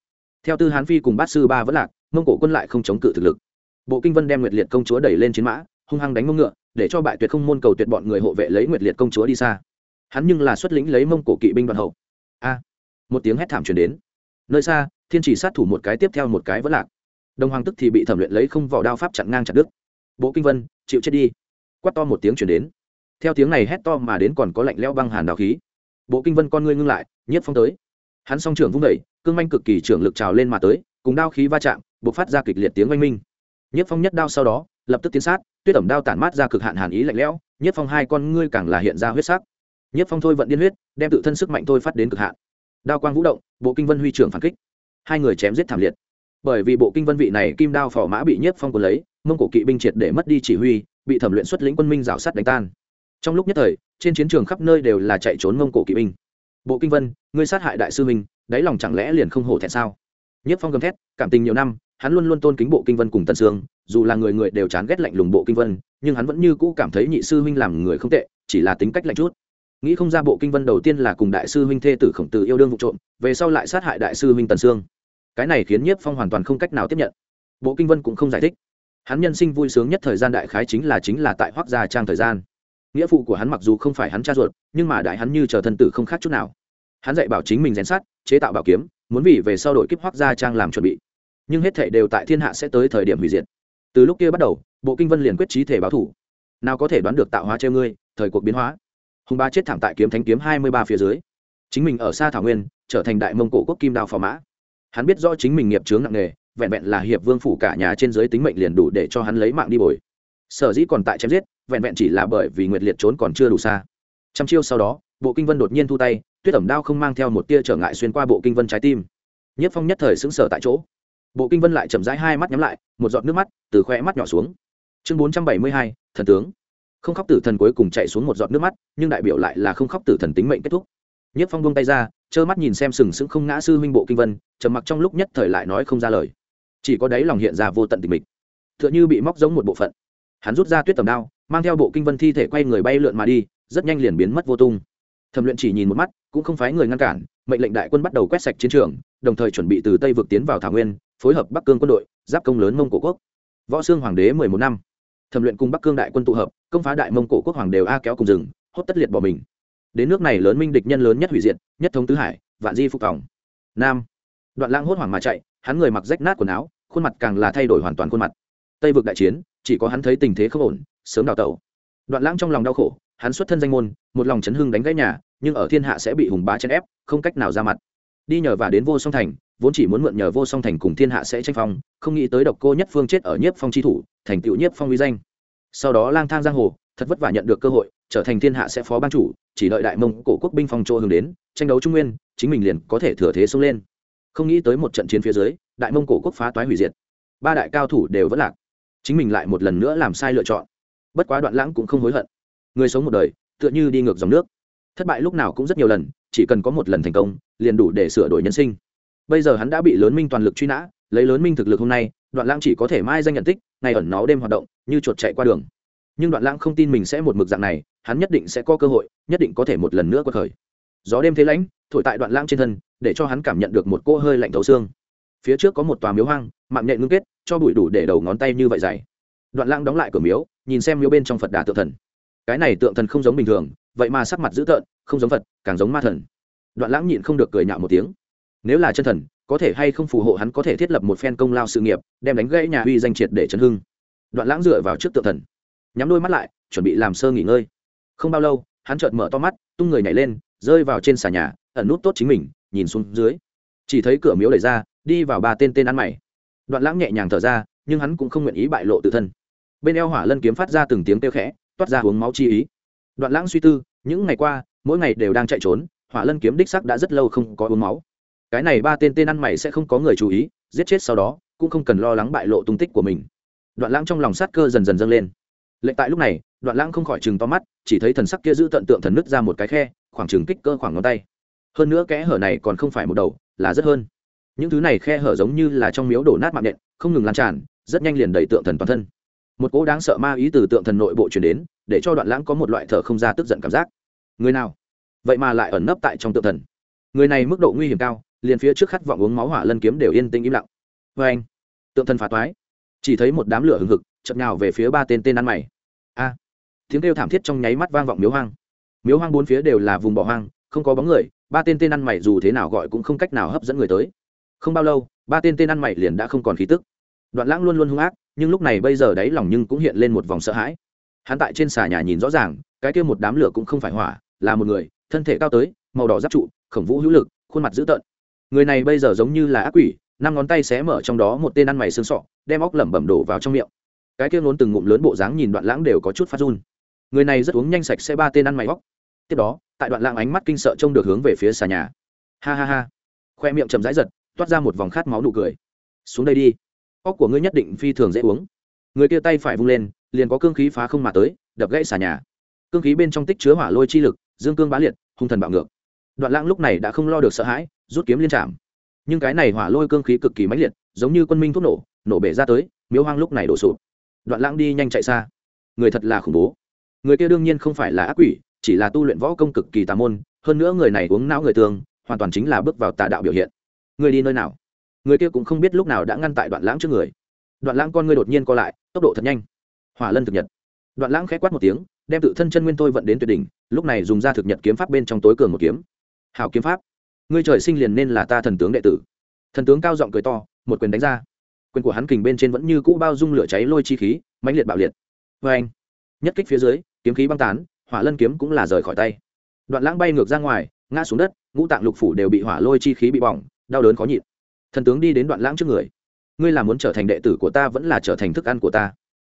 theo tư hán phi cùng bát sư ba vẫn lạc, mông cổ quân lại không chống cự thực lực. Bộ kinh vân đem nguyệt liệt công chúa đẩy lên chiến mã, hung hăng đánh mông ngựa, để cho bại tuyệt không môn cầu tuyệt bọn người hộ vệ lấy nguyệt liệt công chúa đi xa. Hắn nhưng là xuất lĩnh lấy mông cổ kỵ binh đoàn hậu. A! Một tiếng hét thảm truyền đến. Nơi xa, thiên chỉ sát thủ một cái tiếp theo một cái vẫn lạc. Đồng hoàng tức thì bị thẩm luyện lấy không vỏ đao pháp chặn ngang chặt đứt. Bộ kinh vân, chịu chết đi. Quát to một tiếng chuyển đến. Theo tiếng này hét to mà đến còn có lạnh leo băng hàn đào khí. Bộ kinh vân con ngươi ngưng lại, nhiếp phong tới hắn song trưởng vung đẩy, cương manh cực kỳ trưởng lực trào lên mà tới, cùng đao khí va chạm buộc phát ra kịch liệt tiếng oanh minh. Nhất phong nhất đao sau đó, lập tức tiến sát, tuyết ẩm đao tản mát ra cực hạn hàn ý lạnh lẽo, Nhất phong hai con ngươi càng là hiện ra huyết sắc. Nhất phong thôi vận điên huyết, đem tự thân sức mạnh thôi phát đến cực hạn. Đao quang vũ động, bộ kinh vân huy trưởng phản kích. Hai người chém giết thảm liệt. Bởi vì bộ kinh vân vị này kim đao phò mã bị Nhất phong cuốn lấy, mông cổ kỵ binh triệt để mất đi chỉ huy, bị thẩm luyện xuất lĩnh quân minh rào sắt đánh tan. Trong lúc nhất thời, trên chiến trường khắp nơi đều là chạy trốn mông cổ kỵ binh bộ kinh vân, ngươi sát hại đại sư minh đáy lòng chẳng lẽ liền không hổ thẹn sao? Nhất phong gầm thét, cảm tình nhiều năm, hắn luôn luôn tôn kính bộ kinh vân cùng tần sương, dù là người người đều chán ghét lạnh lùng bộ kinh vân, nhưng hắn vẫn như cũ cảm thấy nhị sư huynh làm người không tệ, chỉ là tính cách lạnh chút. Nghĩ không ra bộ kinh vân đầu tiên là cùng đại sư huynh thê tử khổng tử yêu đương vụ trộm, về sau lại sát hại đại sư huynh tần sương. Cái này khiến nhiếp phong hoàn toàn không cách nào tiếp nhận. Bộ kinh vân cũng không giải thích. Hắn nhân sinh vui sướng nhất thời gian đại khái chính là chính là tại hoác gia trang thời gian. Nghĩa phụ của hắn mặc dù không phải hắn cha ruột, nhưng mà đại hắn như chờ thân tử không khác chút nào hắn dạy bảo chính mình rèn sát chế tạo bảo kiếm, muốn vì về sau đội kiếp hoác gia trang làm chuẩn bị. Nhưng hết thể đều tại thiên hạ sẽ tới thời điểm hủy diệt. Từ lúc kia bắt đầu, bộ kinh vân liền quyết trí thể báo thủ. Nào có thể đoán được tạo hóa treo ngươi, thời cuộc biến hóa. Hùng ba chết thảm tại kiếm thánh kiếm hai mươi ba phía dưới. Chính mình ở xa thảo nguyên, trở thành đại mông cổ quốc kim đao phò mã. Hắn biết rõ chính mình nghiệp chướng nặng nề, vẹn vẹn là hiệp vương phủ cả nhà trên dưới tính mệnh liền đủ để cho hắn lấy mạng đi bồi. Sở dĩ còn tại chém giết, vẹn vẹn chỉ là bởi vì nguyệt liệt trốn còn chưa đủ xa. Trăm chiêu sau đó, bộ kinh vân đột nhiên thu tay tuyết ẩm đao không mang theo một tia trở ngại xuyên qua bộ kinh vân trái tim. Nhất phong nhất thời xứng sở tại chỗ. Bộ kinh vân lại chậm rãi hai mắt nhắm lại, một giọt nước mắt từ khoe mắt nhỏ xuống. Chương bốn trăm bảy mươi hai, thần tướng. Không khóc tử thần cuối cùng chạy xuống một giọt nước mắt, nhưng đại biểu lại là không khóc tử thần tính mệnh kết thúc. Nhất phong buông tay ra, trơ mắt nhìn xem sừng sững không ngã sư huynh bộ kinh vân, trầm mặc trong lúc nhất thời lại nói không ra lời. Chỉ có đấy lòng hiện ra vô tận tình mình t h ư ợ n h ư bị móc giống một bộ phận. Hắn rút ra tuyết tầm đao, mang theo bộ kinh vân thi thể quay người bay lượn mà đi, rất nhanh liền biến mất vô tung thẩm luyện chỉ nhìn một mắt, cũng không phái người ngăn cản, mệnh lệnh đại quân bắt đầu quét sạch chiến trường, đồng thời chuẩn bị từ tây vượt tiến vào thảo nguyên, phối hợp bắc cương quân đội, giáp công lớn mông cổ quốc. Võ xương hoàng đế mười một năm. Thẩm luyện cùng bắc cương đại quân tụ hợp, công phá đại mông cổ quốc hoàng đều a kéo cùng rừng hốt tất liệt bỏ mình. Đến nước này lớn minh địch nhân lớn nhất hủy diệt, nhất thống tứ hải, vạn di phục phòng nam. Đoạn Lang hốt hoảng mà chạy, hắn người mặc rách nát quần áo, khuôn mặt càng là thay đổi hoàn toàn khuôn mặt. Tây vực đại chiến, chỉ có hắn thấy tình thế không ổn, sớm đào tẩu. Đoạn lãng trong lòng đau khổ hắn xuất thân danh môn, một lòng chấn hưng đánh gãy nhà, nhưng ở thiên hạ sẽ bị hùng bá chèn ép, không cách nào ra mặt. Đi nhờ và đến vô song thành, vốn chỉ muốn mượn nhờ vô song thành cùng thiên hạ sẽ tranh phong, không nghĩ tới độc cô nhất phương chết ở nhiếp phong tri thủ, thành tựu nhiếp phong uy danh. Sau đó lang thang giang hồ, thật vất vả nhận được cơ hội, trở thành thiên hạ sẽ phó ban chủ, chỉ đợi đại mông cổ quốc binh phong chỗ hướng đến, tranh đấu trung nguyên, chính mình liền có thể thừa thế xông lên. Không nghĩ tới một trận chiến phía dưới, đại mông cổ quốc phá toái hủy diệt. Ba đại cao thủ đều vẫn lạc. Chính mình lại một lần nữa làm sai lựa chọn. Bất quá đoạn lãng cũng không hối hận người sống một đời, tựa như đi ngược dòng nước. Thất bại lúc nào cũng rất nhiều lần, chỉ cần có một lần thành công, liền đủ để sửa đổi nhân sinh. Bây giờ hắn đã bị lớn minh toàn lực truy nã, lấy lớn minh thực lực hôm nay, đoạn lãng chỉ có thể mai danh nhận tích, ngày ẩn nó đêm hoạt động, như chuột chạy qua đường. Nhưng đoạn lãng không tin mình sẽ một mực dạng này, hắn nhất định sẽ có cơ hội, nhất định có thể một lần nữa qua khởi. Gió đêm thế lãnh, thổi tại đoạn lãng trên thân, để cho hắn cảm nhận được một cỗ hơi lạnh thấu xương. Phía trước có một tòa miếu hoang, mạng nhện ngưng kết, cho bụi đủ để đầu ngón tay như vậy dày. Đoạn lãng đóng lại cửa miếu, nhìn xem miếu bên trong phật đà tự thần cái này tượng thần không giống bình thường, vậy mà sắc mặt dữ tợn, không giống phật, càng giống ma thần. Đoạn lãng nhịn không được cười nhạo một tiếng. Nếu là chân thần, có thể hay không phù hộ hắn có thể thiết lập một phen công lao sự nghiệp, đem đánh gãy nhà uy danh triệt để chấn hưng. Đoạn lãng dựa vào trước tượng thần, nhắm đôi mắt lại, chuẩn bị làm sơ nghỉ ngơi. Không bao lâu, hắn chợt mở to mắt, tung người nhảy lên, rơi vào trên xà nhà, ẩn nút tốt chính mình, nhìn xuống dưới. Chỉ thấy cửa miếu đẩy ra, đi vào ba tên tên ăn mày. Đoạn lãng nhẹ nhàng thở ra, nhưng hắn cũng không nguyện ý bại lộ tự thân. Bên eo hỏa lân kiếm phát ra từng tiếng kêu khẽ toát ra uống máu chi ý. Đoạn lãng suy tư, những ngày qua, mỗi ngày đều đang chạy trốn, hỏa lân kiếm đích sắc đã rất lâu không có uống máu. Cái này ba tên tên ăn mày sẽ không có người chú ý, giết chết sau đó, cũng không cần lo lắng bại lộ tung tích của mình. Đoạn lãng trong lòng sát cơ dần dần dâng lên. Lệnh tại lúc này, đoạn lãng không khỏi chừng to mắt, chỉ thấy thần sắc kia giữ tận tượng thần nứt ra một cái khe, khoảng chừng kích cơ khoảng ngón tay. Hơn nữa kẽ hở này còn không phải một đầu, là rất hơn. Những thứ này khe hở giống như là trong miếu đổ nát mạng nện, không ngừng lan tràn, rất nhanh liền đầy tượng thần toàn thân một cỗ đáng sợ ma ý từ tượng thần nội bộ truyền đến, để cho đoạn lãng có một loại thở không ra tức giận cảm giác. Người nào? Vậy mà lại ẩn nấp tại trong tượng thần. Người này mức độ nguy hiểm cao, liền phía trước khát vọng uống máu hỏa lân kiếm đều yên tĩnh im lặng. Vê anh, tượng thần phá toái. Chỉ thấy một đám lửa hừng hực chậm nhào về phía ba tên tên ăn mày. A! Tiếng kêu thảm thiết trong nháy mắt vang vọng miếu hoang. Miếu hoang bốn phía đều là vùng bỏ hoang, không có bóng người, ba tên tên ăn mày dù thế nào gọi cũng không cách nào hấp dẫn người tới. Không bao lâu, ba tên tên ăn mày liền đã không còn khí tức. Đoạn lãng luôn luôn hung ác nhưng lúc này bây giờ đáy lòng nhưng cũng hiện lên một vòng sợ hãi. Hắn tại trên xà nhà nhìn rõ ràng, cái kia một đám lửa cũng không phải hỏa, là một người, thân thể cao tới, màu đỏ giáp trụ, khổng vũ hữu lực, khuôn mặt dữ tợn. Người này bây giờ giống như là ác quỷ, năm ngón tay xé mở trong đó một tên ăn mày xương sọ, đem óc lẩm bẩm đổ vào trong miệng. Cái kia ngốn từng ngụm lớn bộ dáng nhìn đoạn lãng đều có chút phát run. Người này rất uống nhanh sạch xe ba tên ăn mày óc. Tiếp đó, tại đoạn lãng ánh mắt kinh sợ trông được hướng về phía xà nhà. Ha ha ha. Khoe miệng chầm rãi giật, toát ra một vòng khát máu nụ cười. Xuống đây đi óc của ngươi nhất định phi thường dễ uống. Người kia tay phải vung lên, liền có cương khí phá không mà tới, đập gãy xà nhà. Cương khí bên trong tích chứa hỏa lôi chi lực, dương cương bá liệt, hung thần bạo ngược. Đoạn lãng lúc này đã không lo được sợ hãi, rút kiếm liên trạm nhưng cái này hỏa lôi cương khí cực kỳ mãnh liệt, giống như quân minh thuốc nổ nổ bể ra tới, miếu hoang lúc này đổ sụp. Đoạn lãng đi nhanh chạy xa. Người thật là khủng bố. Người kia đương nhiên không phải là ác quỷ, chỉ là tu luyện võ công cực kỳ tà môn, hơn nữa người này uống não người tương hoàn toàn chính là bước vào tà đạo biểu hiện. Người đi nơi nào? Người kia cũng không biết lúc nào đã ngăn tại đoạn lãng trước người. Đoạn lãng con ngươi đột nhiên co lại, tốc độ thật nhanh. Hỏa lân thực nhật. Đoạn lãng k h é quát một tiếng, đem tự thân chân nguyên tôi vận đến tuyệt đỉnh, lúc này dùng ra thực nhật kiếm pháp bên trong tối cường một kiếm. Hào kiếm pháp. Ngươi trời sinh liền nên là ta thần tướng đệ tử. Thần tướng cao giọng cười to, một quyền đánh ra. Quyền của hắn kình bên trên vẫn như cũ bao dung lửa cháy lôi chi khí, mãnh liệt bạo liệt. Vê anh, nhất kích phía dưới, kiếm khí băng tán, hỏa lân kiếm cũng là rời khỏi tay. Đoạn lãng bay ngược ra ngoài, ngã xuống đất, ngũ tạng lục phủ đều bị hỏa lôi chi khí bị bỏng, đau đớn khó nhịn thần tướng đi đến đoạn lãng trước người. Ngươi là muốn trở thành đệ tử của ta vẫn là trở thành thức ăn của ta?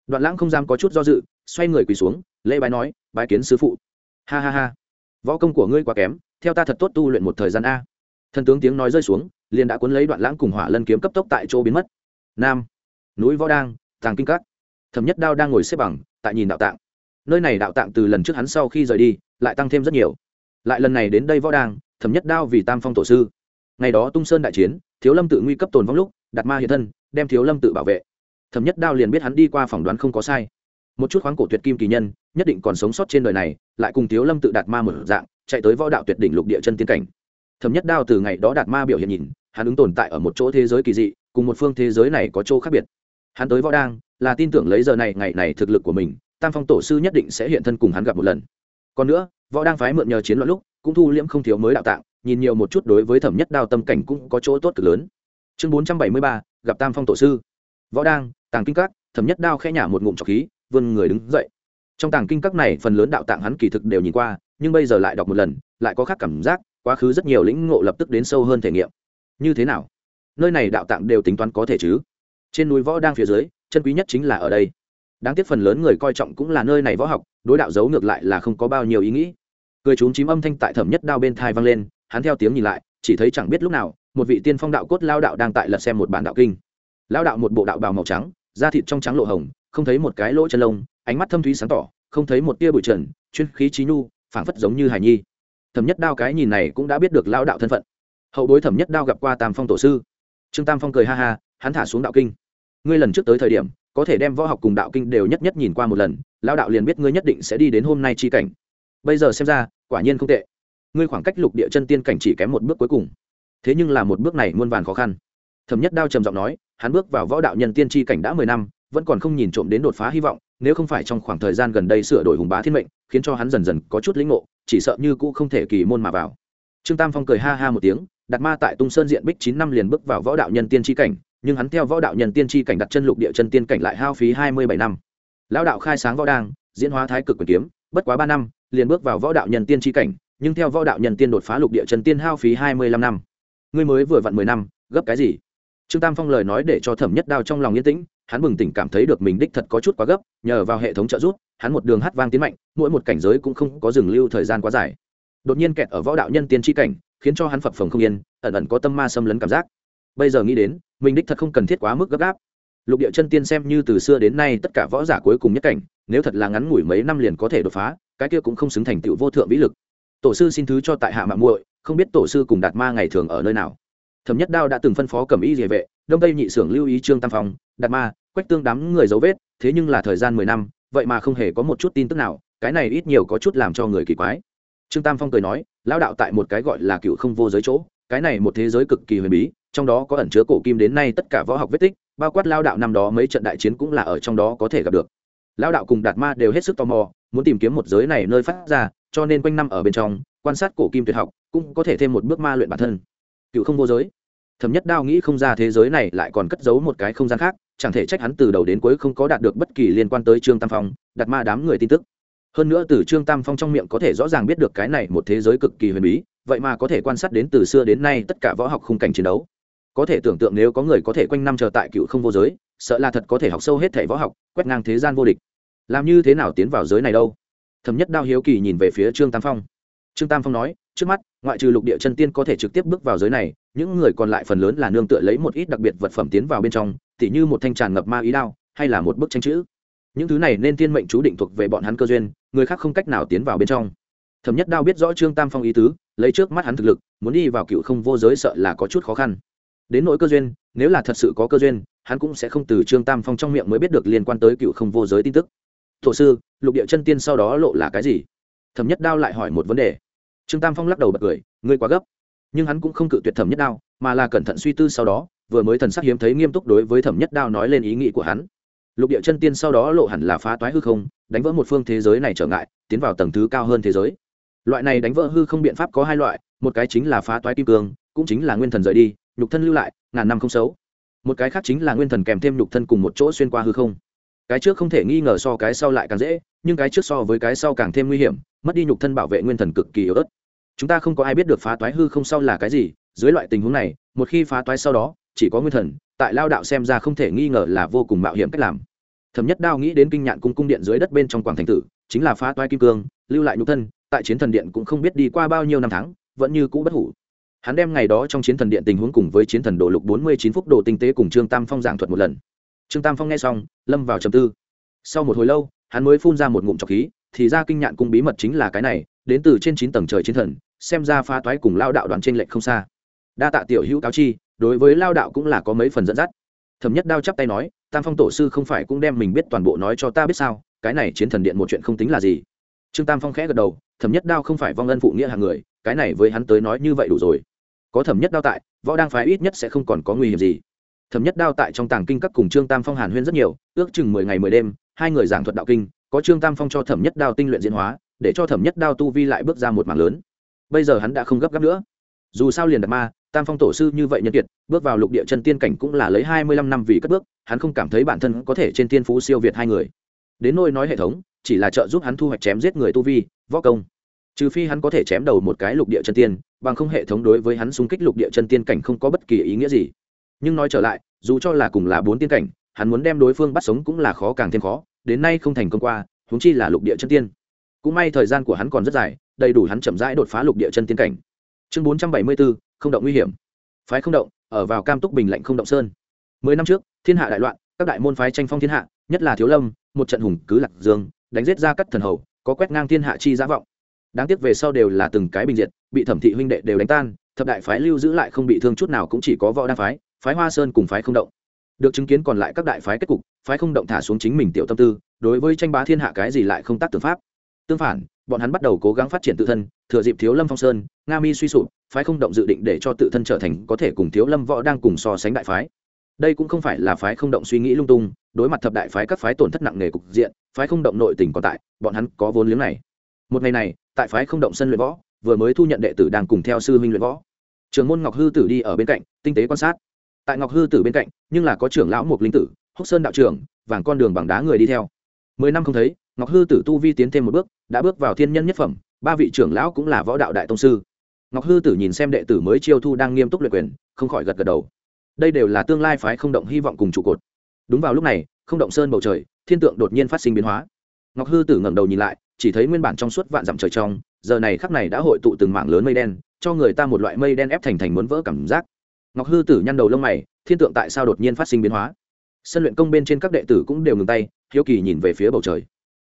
Đoạn lãng không dám có chút do dự, xoay người quỳ xuống, lễ bái nói, bái kiến sứ phụ. Ha ha ha, võ công của ngươi quá kém, theo ta thật tốt tu luyện một thời gian a. Thần tướng tiếng nói rơi xuống, liền đã cuốn lấy đoạn lãng cùng hỏa lân kiếm cấp tốc tại chỗ biến mất. Nam, núi võ đang, tàng kinh các. Thẩm nhất đao đang ngồi xếp bằng, tại nhìn đạo tạng. Nơi này đạo tạng từ lần trước hắn sau khi rời đi, lại tăng thêm rất nhiều. Lại lần này đến đây võ đang, thẩm nhất đao vì tam phong tổ sư. Ngày đó tung sơn đại chiến thiếu lâm tự nguy cấp tồn vong lúc đặt ma hiện thân, đem thiếu lâm tự bảo vệ. Thẩm nhất đao liền biết hắn đi qua phỏng đoán không có sai. Một chút khoáng cổ tuyệt kim kỳ nhân, nhất định còn sống sót trên đời này, lại cùng thiếu lâm tự đạt ma một dạng, chạy tới võ đạo tuyệt đỉnh lục địa chân tiên cảnh. Thẩm nhất đao từ ngày đó đạt ma biểu hiện nhìn, hắn ứng tồn tại ở một chỗ thế giới kỳ dị, cùng một phương thế giới này có chỗ khác biệt. Hắn tới võ đang, là tin tưởng lấy giờ này, ngày này thực lực của mình, tam phong tổ sư nhất định sẽ hiện thân cùng hắn gặp một lần. Còn nữa, võ đang phái mượn nhờ chiến loạn lúc cũng thu liễm không thiếu mới đạo tạng, nhìn nhiều một chút đối với thẩm nhất đao tâm cảnh cũng có chỗ tốt cực lớn. Chương bốn trăm bảy mươi ba, gặp tam phong tổ sư. Võ đang tàng kinh các, thẩm nhất đao khẽ nhả một ngụm trọc khí, vươn người đứng dậy. Trong tàng kinh các này phần lớn đạo tạng hắn kỳ thực đều nhìn qua, nhưng bây giờ lại đọc một lần, lại có khác cảm giác, quá khứ rất nhiều lĩnh ngộ lập tức đến sâu hơn thể nghiệm. Như thế nào? Nơi này đạo tạng đều tính toán có thể chứ? Trên núi võ đang phía dưới, chân quý nhất chính là ở đây. Đáng tiếc phần lớn người coi trọng cũng là nơi này võ học, đối đạo giấu ngược lại là không có bao nhiêu ý nghĩ cười chúng chím âm thanh tại thẩm nhất đao bên thai vang lên, hắn theo tiếng nhìn lại, chỉ thấy chẳng biết lúc nào, một vị tiên phong đạo cốt lao đạo đang tại lật xem một bản đạo kinh. Lao đạo một bộ đạo bào màu trắng, da thịt trong trắng lộ hồng, không thấy một cái lỗ chân lông, ánh mắt thâm thúy sáng tỏ, không thấy một tia bụi trần, chuyên khí trí nhu, phảng phất giống như hải nhi. Thẩm nhất đao cái nhìn này cũng đã biết được lao đạo thân phận. Hậu bối thẩm nhất đao gặp qua tam phong tổ sư. Trương tam phong cười ha ha, hắn thả xuống đạo kinh. Ngươi lần trước tới thời điểm, có thể đem võ học cùng đạo kinh đều nhất nhất nhìn qua một lần, lao đạo liền biết ngươi nhất định sẽ đi đến hôm nay chi cảnh bây giờ xem ra, quả nhiên không tệ. Ngươi khoảng cách lục địa chân tiên cảnh chỉ kém một bước cuối cùng. Thế nhưng là một bước này muôn vàn khó khăn. Thẩm nhất đao trầm giọng nói, hắn bước vào võ đạo nhân tiên tri cảnh đã mười năm, vẫn còn không nhìn trộm đến đột phá hy vọng, nếu không phải trong khoảng thời gian gần đây sửa đổi hùng bá thiên mệnh, khiến cho hắn dần dần có chút lĩnh ngộ, chỉ sợ như cũ không thể kỳ môn mà vào. Trương tam phong cười ha ha một tiếng đặt ma tại tung sơn diện bích chín năm liền bước vào võ đạo nhân tiên tri cảnh, nhưng hắn theo võ đạo nhân tiên tri cảnh đặt chân lục địa chân tiên cảnh lại hao phí hai mươi bảy năm. Lão đạo khai sáng võ đang, diễn hóa thái cực quyền kiếm, bất quá ba năm liền bước vào võ đạo nhân tiên tri cảnh, nhưng theo võ đạo nhân tiên đột phá lục địa chân tiên hao phí hai mươi lăm năm. Ngươi mới vừa vặn mười năm, gấp cái gì? Trương tam phong lời nói để cho thẩm nhất đao trong lòng yên tĩnh, hắn bừng tỉnh cảm thấy được mình đích thật có chút quá gấp, nhờ vào hệ thống trợ giúp, hắn một đường hát vang tiến mạnh, mỗi một cảnh giới cũng không có dừng lưu thời gian quá dài. Đột nhiên kẹt ở võ đạo nhân tiên tri cảnh, khiến cho hắn phập phồng không yên, ẩn ẩn có tâm ma xâm lấn cảm giác. Bây giờ nghĩ đến, mình đích thật không cần thiết quá mức gấp gáp. Lục địa chân tiên xem như từ xưa đến nay tất cả võ giả cuối cùng nhất cảnh, nếu thật là ngắn ngủi mấy năm liền có thể đột phá cái kia cũng không xứng thành tựu vô thượng vĩ lực. Tổ sư xin thứ cho tại hạ mạng muội, không biết tổ sư cùng đạt ma ngày thường ở nơi nào. Thẩm nhất đao đã từng phân phó cầm y địa vệ, đông tây nhị xưởng lưu ý trương tam phong, đạt ma, quách tương đám người dấu vết, thế nhưng là thời gian mười năm, vậy mà không hề có một chút tin tức nào, cái này ít nhiều có chút làm cho người kỳ quái. Trương tam phong cười nói lao đạo tại một cái gọi là cựu không vô giới chỗ, cái này một thế giới cực kỳ huyền bí, trong đó có ẩn chứa cổ kim đến nay tất cả võ học vết tích, bao quát lao đạo năm đó mấy trận đại chiến cũng là ở trong đó có thể gặp được. Lão đạo cùng đạt ma đều hết sức tò mò, muốn tìm kiếm một giới này nơi phát ra, cho nên quanh năm ở bên trong, quan sát cổ kim tuyệt học, cũng có thể thêm một bước ma luyện bản thân. Cựu không vô giới. Thấm nhất đao nghĩ không ra thế giới này lại còn cất giấu một cái không gian khác, chẳng thể trách hắn từ đầu đến cuối không có đạt được bất kỳ liên quan tới trương tam phong, đạt ma đám người tin tức. Hơn nữa từ trương tam phong trong miệng có thể rõ ràng biết được cái này một thế giới cực kỳ huyền bí, vậy mà có thể quan sát đến từ xưa đến nay tất cả võ học khung cảnh chiến đấu. Có thể tưởng tượng nếu có người có thể quanh năm chờ tại cựu không vô giới, sợ là thật có thể học sâu hết thẻ võ học, quét ngang thế gian vô địch làm như thế nào tiến vào giới này đâu? Thẩm nhất đao hiếu kỳ nhìn về phía trương tam phong. Trương tam phong nói, trước mắt, ngoại trừ lục địa chân tiên có thể trực tiếp bước vào giới này, những người còn lại phần lớn là nương tựa lấy một ít đặc biệt vật phẩm tiến vào bên trong, tỉ như một thanh tràn ngập ma ý đao, hay là một bức tranh chữ. Những thứ này nên tiên mệnh chú định thuộc về bọn hắn cơ duyên, người khác không cách nào tiến vào bên trong. Thẩm nhất đao biết rõ trương tam phong ý tứ, lấy trước mắt hắn thực lực, muốn đi vào cựu không vô giới sợ là có chút khó khăn. Đến nỗi cơ duyên, nếu là thật sự có cơ duyên, hắn cũng sẽ không từ trương tam phong trong miệng mới biết được liên quan tới cựu không vô giới tin tức thổ sư, lục địa chân tiên sau đó lộ là cái gì? Thẩm nhất đao lại hỏi một vấn đề. Trương tam phong lắc đầu bật cười, ngươi quá gấp. Nhưng hắn cũng không cự tuyệt thẩm nhất đao, mà là cẩn thận suy tư sau đó, vừa mới thần sắc hiếm thấy nghiêm túc đối với thẩm nhất đao nói lên ý nghĩ của hắn. Lục địa chân tiên sau đó lộ hẳn là phá toái hư không, đánh vỡ một phương thế giới này trở ngại, tiến vào tầng thứ cao hơn thế giới. Loại này đánh vỡ hư không biện pháp có hai loại, một cái chính là phá toái kim cương, cũng chính là nguyên thần rời đi, nhục thân lưu lại, ngàn năm không xấu. Một cái khác chính là nguyên thần kèm thêm nhục thân cùng một chỗ xuyên qua hư không cái trước không thể nghi ngờ so cái sau lại càng dễ, nhưng cái trước so với cái sau càng thêm nguy hiểm, mất đi nhục thân bảo vệ nguyên thần cực kỳ yếu ớt. Chúng ta không có ai biết được phá toái hư không sau là cái gì, dưới loại tình huống này, một khi phá toái sau đó, chỉ có nguyên thần, tại lao đạo xem ra không thể nghi ngờ là vô cùng mạo hiểm cách làm. Thẩm nhất đao nghĩ đến kinh nhạn cung cung điện dưới đất bên trong quảng thành tử, chính là phá toái kim cương, lưu lại nhục thân, tại chiến thần điện cũng không biết đi qua bao nhiêu năm tháng, vẫn như cũ bất hủ. Hắn đem ngày đó trong chiến thần điện tình huống cùng với chiến thần đồ lục bốn mươi chín phút đồ tinh tế cùng trương tam phong giảng thuật một lần trương tam phong nghe xong, lâm vào trầm tư. Sau một hồi lâu, hắn mới phun ra một ngụm trọc khí, thì ra kinh nhạn cung bí mật chính là cái này, đến từ trên chín tầng trời chiến thần, xem ra pha toái cùng lao đạo đoàn trên lệnh không xa. Đa tạ tiểu hữu cáo chi, đối với lao đạo cũng là có mấy phần dẫn dắt. Thẩm nhất đao chắp tay nói, tam phong tổ sư không phải cũng đem mình biết toàn bộ nói cho ta biết sao, cái này chiến thần điện một chuyện không tính là gì. Trương tam phong khẽ gật đầu, thẩm nhất đao không phải vong ân phụ nghĩa hàng người, cái này với hắn tới nói như vậy đủ rồi. Có thẩm nhất đao tại, võ đang phái ít nhất sẽ không còn có nguy hiểm gì thẩm nhất đao tại trong tàng kinh các cùng trương tam phong hàn huyên rất nhiều, ước chừng mười ngày mười đêm, hai người giảng thuật đạo kinh, có trương tam phong cho thẩm nhất đao tinh luyện diễn hóa, để cho thẩm nhất đao tu vi lại bước ra một mảng lớn. Bây giờ hắn đã không gấp gáp nữa. Dù sao liền đạt ma, tam phong tổ sư như vậy nhân kiệt, bước vào lục địa chân tiên cảnh cũng là lấy hai mươi lăm năm vì cất bước, hắn không cảm thấy bản thân có thể trên tiên phú siêu việt hai người. Đến nôi nói hệ thống, chỉ là trợ giúp hắn thu hoạch chém giết người tu vi, võ công. Trừ phi hắn có thể chém đầu một cái lục địa chân tiên, bằng không hệ thống đối với hắn xung kích lục địa chân tiên cảnh không có bất kỳ ý nghĩa gì nhưng nói trở lại, dù cho là cùng là bốn tiên cảnh, hắn muốn đem đối phương bắt sống cũng là khó càng thêm khó, đến nay không thành công qua húng chi là lục địa chân tiên. Cũng may thời gian của hắn còn rất dài, đầy đủ hắn chậm rãi đột phá lục địa chân tiên cảnh. Chương bốn trăm bảy mươi bốn không động nguy hiểm. Phái không động, ở vào cam túc bình lạnh không động sơn. Mười năm trước, thiên hạ đại loạn, các đại môn phái tranh phong thiên hạ, nhất là thiếu lâm, một trận hùng cứ lạc dương, đánh giết ra cắt thần hầu, có quét ngang thiên hạ chi giá vọng. Đáng tiếc về sau đều là từng cái bình diệt, bị thẩm thị huynh đệ đều đánh tan, thập đại phái lưu giữ lại không bị thương chút nào cũng chỉ có võ đa phái phái hoa sơn cùng phái không động. Được chứng kiến còn lại các đại phái kết cục, phái không động thả xuống chính mình tiểu tâm tư, đối với tranh bá thiên hạ cái gì lại không tác tưởng pháp. Tương phản, bọn hắn bắt đầu cố gắng phát triển tự thân, thừa dịp thiếu lâm phong sơn, nga mi suy sụp, phái không động dự định để cho tự thân trở thành có thể cùng thiếu lâm võ đang cùng so sánh đại phái. Đây cũng không phải là phái không động suy nghĩ lung tung, đối mặt thập đại phái các phái tổn thất nặng nề cục diện, phái không động nội tỉnh còn tại, bọn hắn có vốn liếng này. Một ngày này, tại phái không động sân luyện võ, vừa mới thu nhận đệ tử đang cùng theo sư huynh luyện võ. Trường môn ngọc hư tử đi ở bên cạnh, tinh tế quan sát tại ngọc hư tử bên cạnh, nhưng là có trưởng lão mục linh tử, húc sơn đạo trưởng, vàng con đường bằng đá người đi theo. Mười năm không thấy, ngọc hư tử tu vi tiến thêm một bước, đã bước vào thiên nhân nhất phẩm, ba vị trưởng lão cũng là võ đạo đại tông sư. Ngọc hư tử nhìn xem đệ tử mới chiêu thu đang nghiêm túc luyện quyền, không khỏi gật gật đầu. Đây đều là tương lai phái không động hy vọng cùng trụ cột. Đúng vào lúc này, không động sơn bầu trời, thiên tượng đột nhiên phát sinh biến hóa. Ngọc hư tử ngẩng đầu nhìn lại, chỉ thấy nguyên bản trong suốt vạn dặm trời trong, giờ này khắc này đã hội tụ từng mảng lớn mây đen, cho người ta một loại mây đen ép thành thành muốn vỡ cảm giác ngọc hư tử nhăn đầu lông mày, thiên tượng tại sao đột nhiên phát sinh biến hóa? Sân luyện công bên trên các đệ tử cũng đều ngừng tay, hiếu kỳ nhìn về phía bầu trời.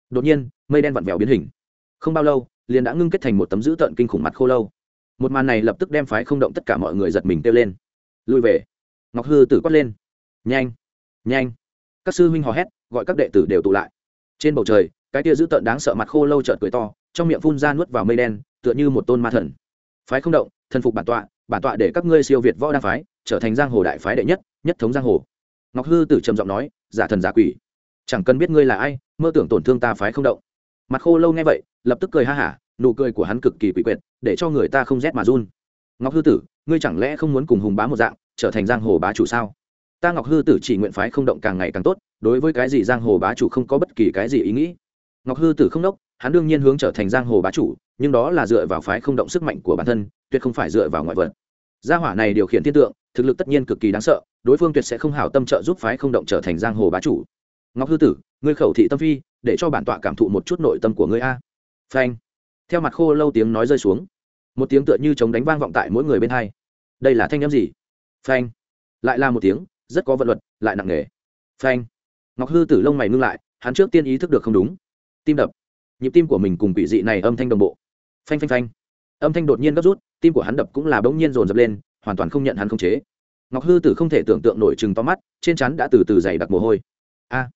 Đột nhiên, mây đen vặn vẹo biến hình. Không bao lâu, liền đã ngưng kết thành một tấm dữ tợn kinh khủng mặt khô lâu. Một màn này lập tức đem phái không động tất cả mọi người giật mình kêu lên. Lùi về. Ngọc hư tử quát lên. Nhanh nhanh. Các sư huynh hò hét, gọi các đệ tử đều tụ lại. Trên bầu trời, cái tia dữ tợn đáng sợ mặt khô lâu trợn cười to, trong miệng phun ra nuốt vào mây đen, tựa như một tôn ma thần. Phái không động, thần phục bản tọa bản tọa để các ngươi siêu việt võ đa phái, trở thành giang hồ đại phái đệ nhất nhất thống giang hồ. Ngọc hư tử trầm giọng nói, giả thần giả quỷ. Chẳng cần biết ngươi là ai, mơ tưởng tổn thương ta phái không động. Mặt khô lâu nghe vậy, lập tức cười ha hả, nụ cười của hắn cực kỳ quỷ quyệt, để cho người ta không rét mà run. Ngọc hư tử, ngươi chẳng lẽ không muốn cùng hùng bá một dạng, trở thành giang hồ bá chủ sao? Ta ngọc hư tử chỉ nguyện phái không động càng ngày càng tốt, đối với cái gì giang hồ bá chủ không có bất kỳ cái gì ý nghĩ. Ngọc hư tử không đốc, hắn đương nhiên hướng trở thành giang hồ bá chủ, nhưng đó là dựa vào phái không động sức mạnh của bản thân tuyệt không phải dựa vào ngoại vật. Gia hỏa này điều khiển thiên tượng, thực lực tất nhiên cực kỳ đáng sợ, đối phương tuyệt sẽ không hảo tâm trợ giúp phái không động trở thành giang hồ bá chủ. Ngọc hư tử, ngươi khẩu thị tâm phi, để cho bản tọa cảm thụ một chút nội tâm của ngươi a. Phanh. Theo mặt khô lâu tiếng nói rơi xuống, một tiếng tựa như chống đánh vang vọng tại mỗi người bên hai. Đây là thanh â m gì? Phanh. Lại là một tiếng, rất có vận luật, lại nặng nề. Phanh. Ngọc hư tử lông mày ngưng lại, hắn trước tiên ý thức được không đúng. Tim đập. Nhịp tim của mình cùng quỷ dị này âm thanh đồng bộ. Phanh phanh phanh. Âm thanh đột nhiên gấp rút tim của hắn đập cũng là bỗng nhiên dồn dập lên, hoàn toàn không nhận hắn không chế. Ngọc hư tử không thể tưởng tượng nổi chừng to mắt, trên chắn đã từ từ dày đặc mồ hôi. A!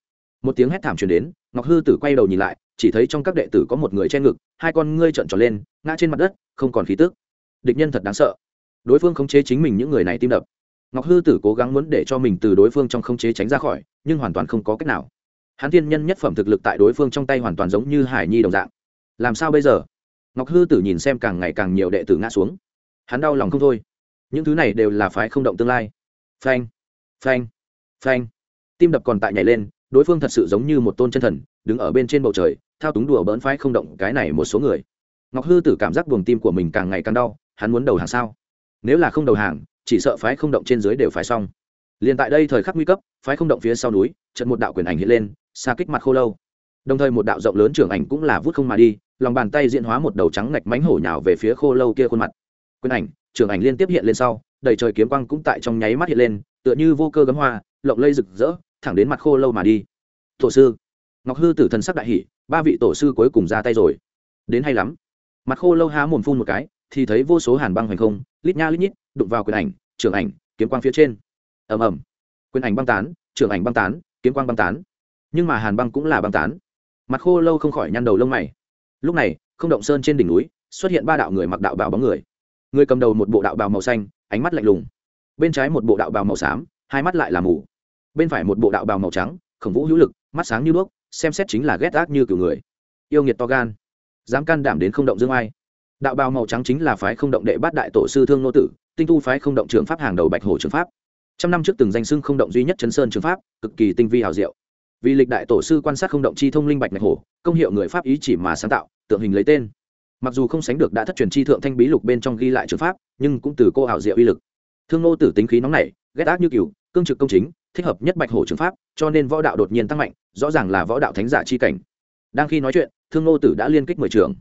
Một tiếng hét thảm truyền đến, ngọc hư tử quay đầu nhìn lại, chỉ thấy trong các đệ tử có một người che ngực, hai con ngươi trợn tròn lên, ngã trên mặt đất, không còn khí tức. Địch nhân thật đáng sợ. Đối phương khống chế chính mình những người này tim đập. Ngọc hư tử cố gắng muốn để cho mình từ đối phương trong khống chế tránh ra khỏi, nhưng hoàn toàn không có cách nào. Hắn thiên nhân nhất phẩm thực lực tại đối phương trong tay hoàn toàn giống như hải nhi đồng dạng. Làm sao bây giờ? Ngọc hư tử nhìn xem càng ngày càng nhiều đệ tử ngã xuống. Hắn đau lòng không thôi. Những thứ này đều là phái không động tương lai. Phanh phanh phanh. Tim đập còn tại nhảy lên, đối phương thật sự giống như một tôn chân thần, đứng ở bên trên bầu trời, thao túng đùa bỡn phái không động cái này một số người. Ngọc hư tử cảm giác buồng tim của mình càng ngày càng đau, hắn muốn đầu hàng sao? Nếu là không đầu hàng, chỉ sợ phái không động trên dưới đều phải xong. Liền tại đây thời khắc nguy cấp, phái không động phía sau núi trận một đạo quyền ảnh hiện lên, xa kích mặt khô lâu. Đồng thời một đạo rộng lớn trưởng ảnh cũng là vút không mà đi lòng bàn tay diễn hóa một đầu trắng ngạch mánh hổ nhào về phía khô lâu kia khuôn mặt. Quyền ảnh, trường ảnh liên tiếp hiện lên sau, đầy trời kiếm quang cũng tại trong nháy mắt hiện lên, tựa như vô cơ gấm hoa, lộng lây rực rỡ, thẳng đến mặt khô lâu mà đi. Tổ sư, ngọc hư tử thần sắc đại hỷ ba vị tổ sư cuối cùng ra tay rồi. Đến hay lắm. Mặt khô lâu há mồm phun một cái, thì thấy vô số hàn băng hoành không, lít nha lít nhít, đụng vào quyền ảnh trưởng ảnh, kiếm quang phía trên. Ầm ầm. Quyền ảnh băng tán trưởng ảnh băng tán, kiếm quang băng tán. Nhưng mà hàn băng cũng là băng tán. Mặt khô lâu không khỏi nhăn đầu lông mày lúc này, không động sơn trên đỉnh núi, xuất hiện ba đạo người mặc đạo bào bóng người. Người cầm đầu một bộ đạo bào màu xanh, ánh mắt lạnh lùng. Bên trái một bộ đạo bào màu xám, hai mắt lại là mù. Bên phải một bộ đạo bào màu trắng, khổng vũ hữu lực, mắt sáng như đuốc, xem xét chính là ghét ác như cửu người. Yêu nghiệt to gan, dám can đảm đến không động dương ai. Đạo bào màu trắng chính là phái không động đệ bát đại tổ sư thương nô tử, tinh tu phái không động trường pháp hàng đầu bạch hổ trường pháp. Trăm năm trước từng danh xưng không động duy nhất chấn sơn trường pháp, cực kỳ tinh vi hào diệu vì lịch đại tổ sư quan sát không động chi thông linh bạch mạch hổ, công hiệu người pháp ý chỉ mà sáng tạo, tượng hình lấy tên. Mặc dù không sánh được đã thất truyền chi thượng thanh bí lục bên trong ghi lại trường pháp, nhưng cũng từ cô ảo diệu uy lực. Thương nô tử tính khí nóng nảy, ghét ác như cừu, cương trực công chính, thích hợp nhất bạch hổ trường pháp, cho nên võ đạo đột nhiên tăng mạnh, rõ ràng là võ đạo thánh giả chi cảnh. Đang khi nói chuyện, thương nô tử đã liên kích mười trường.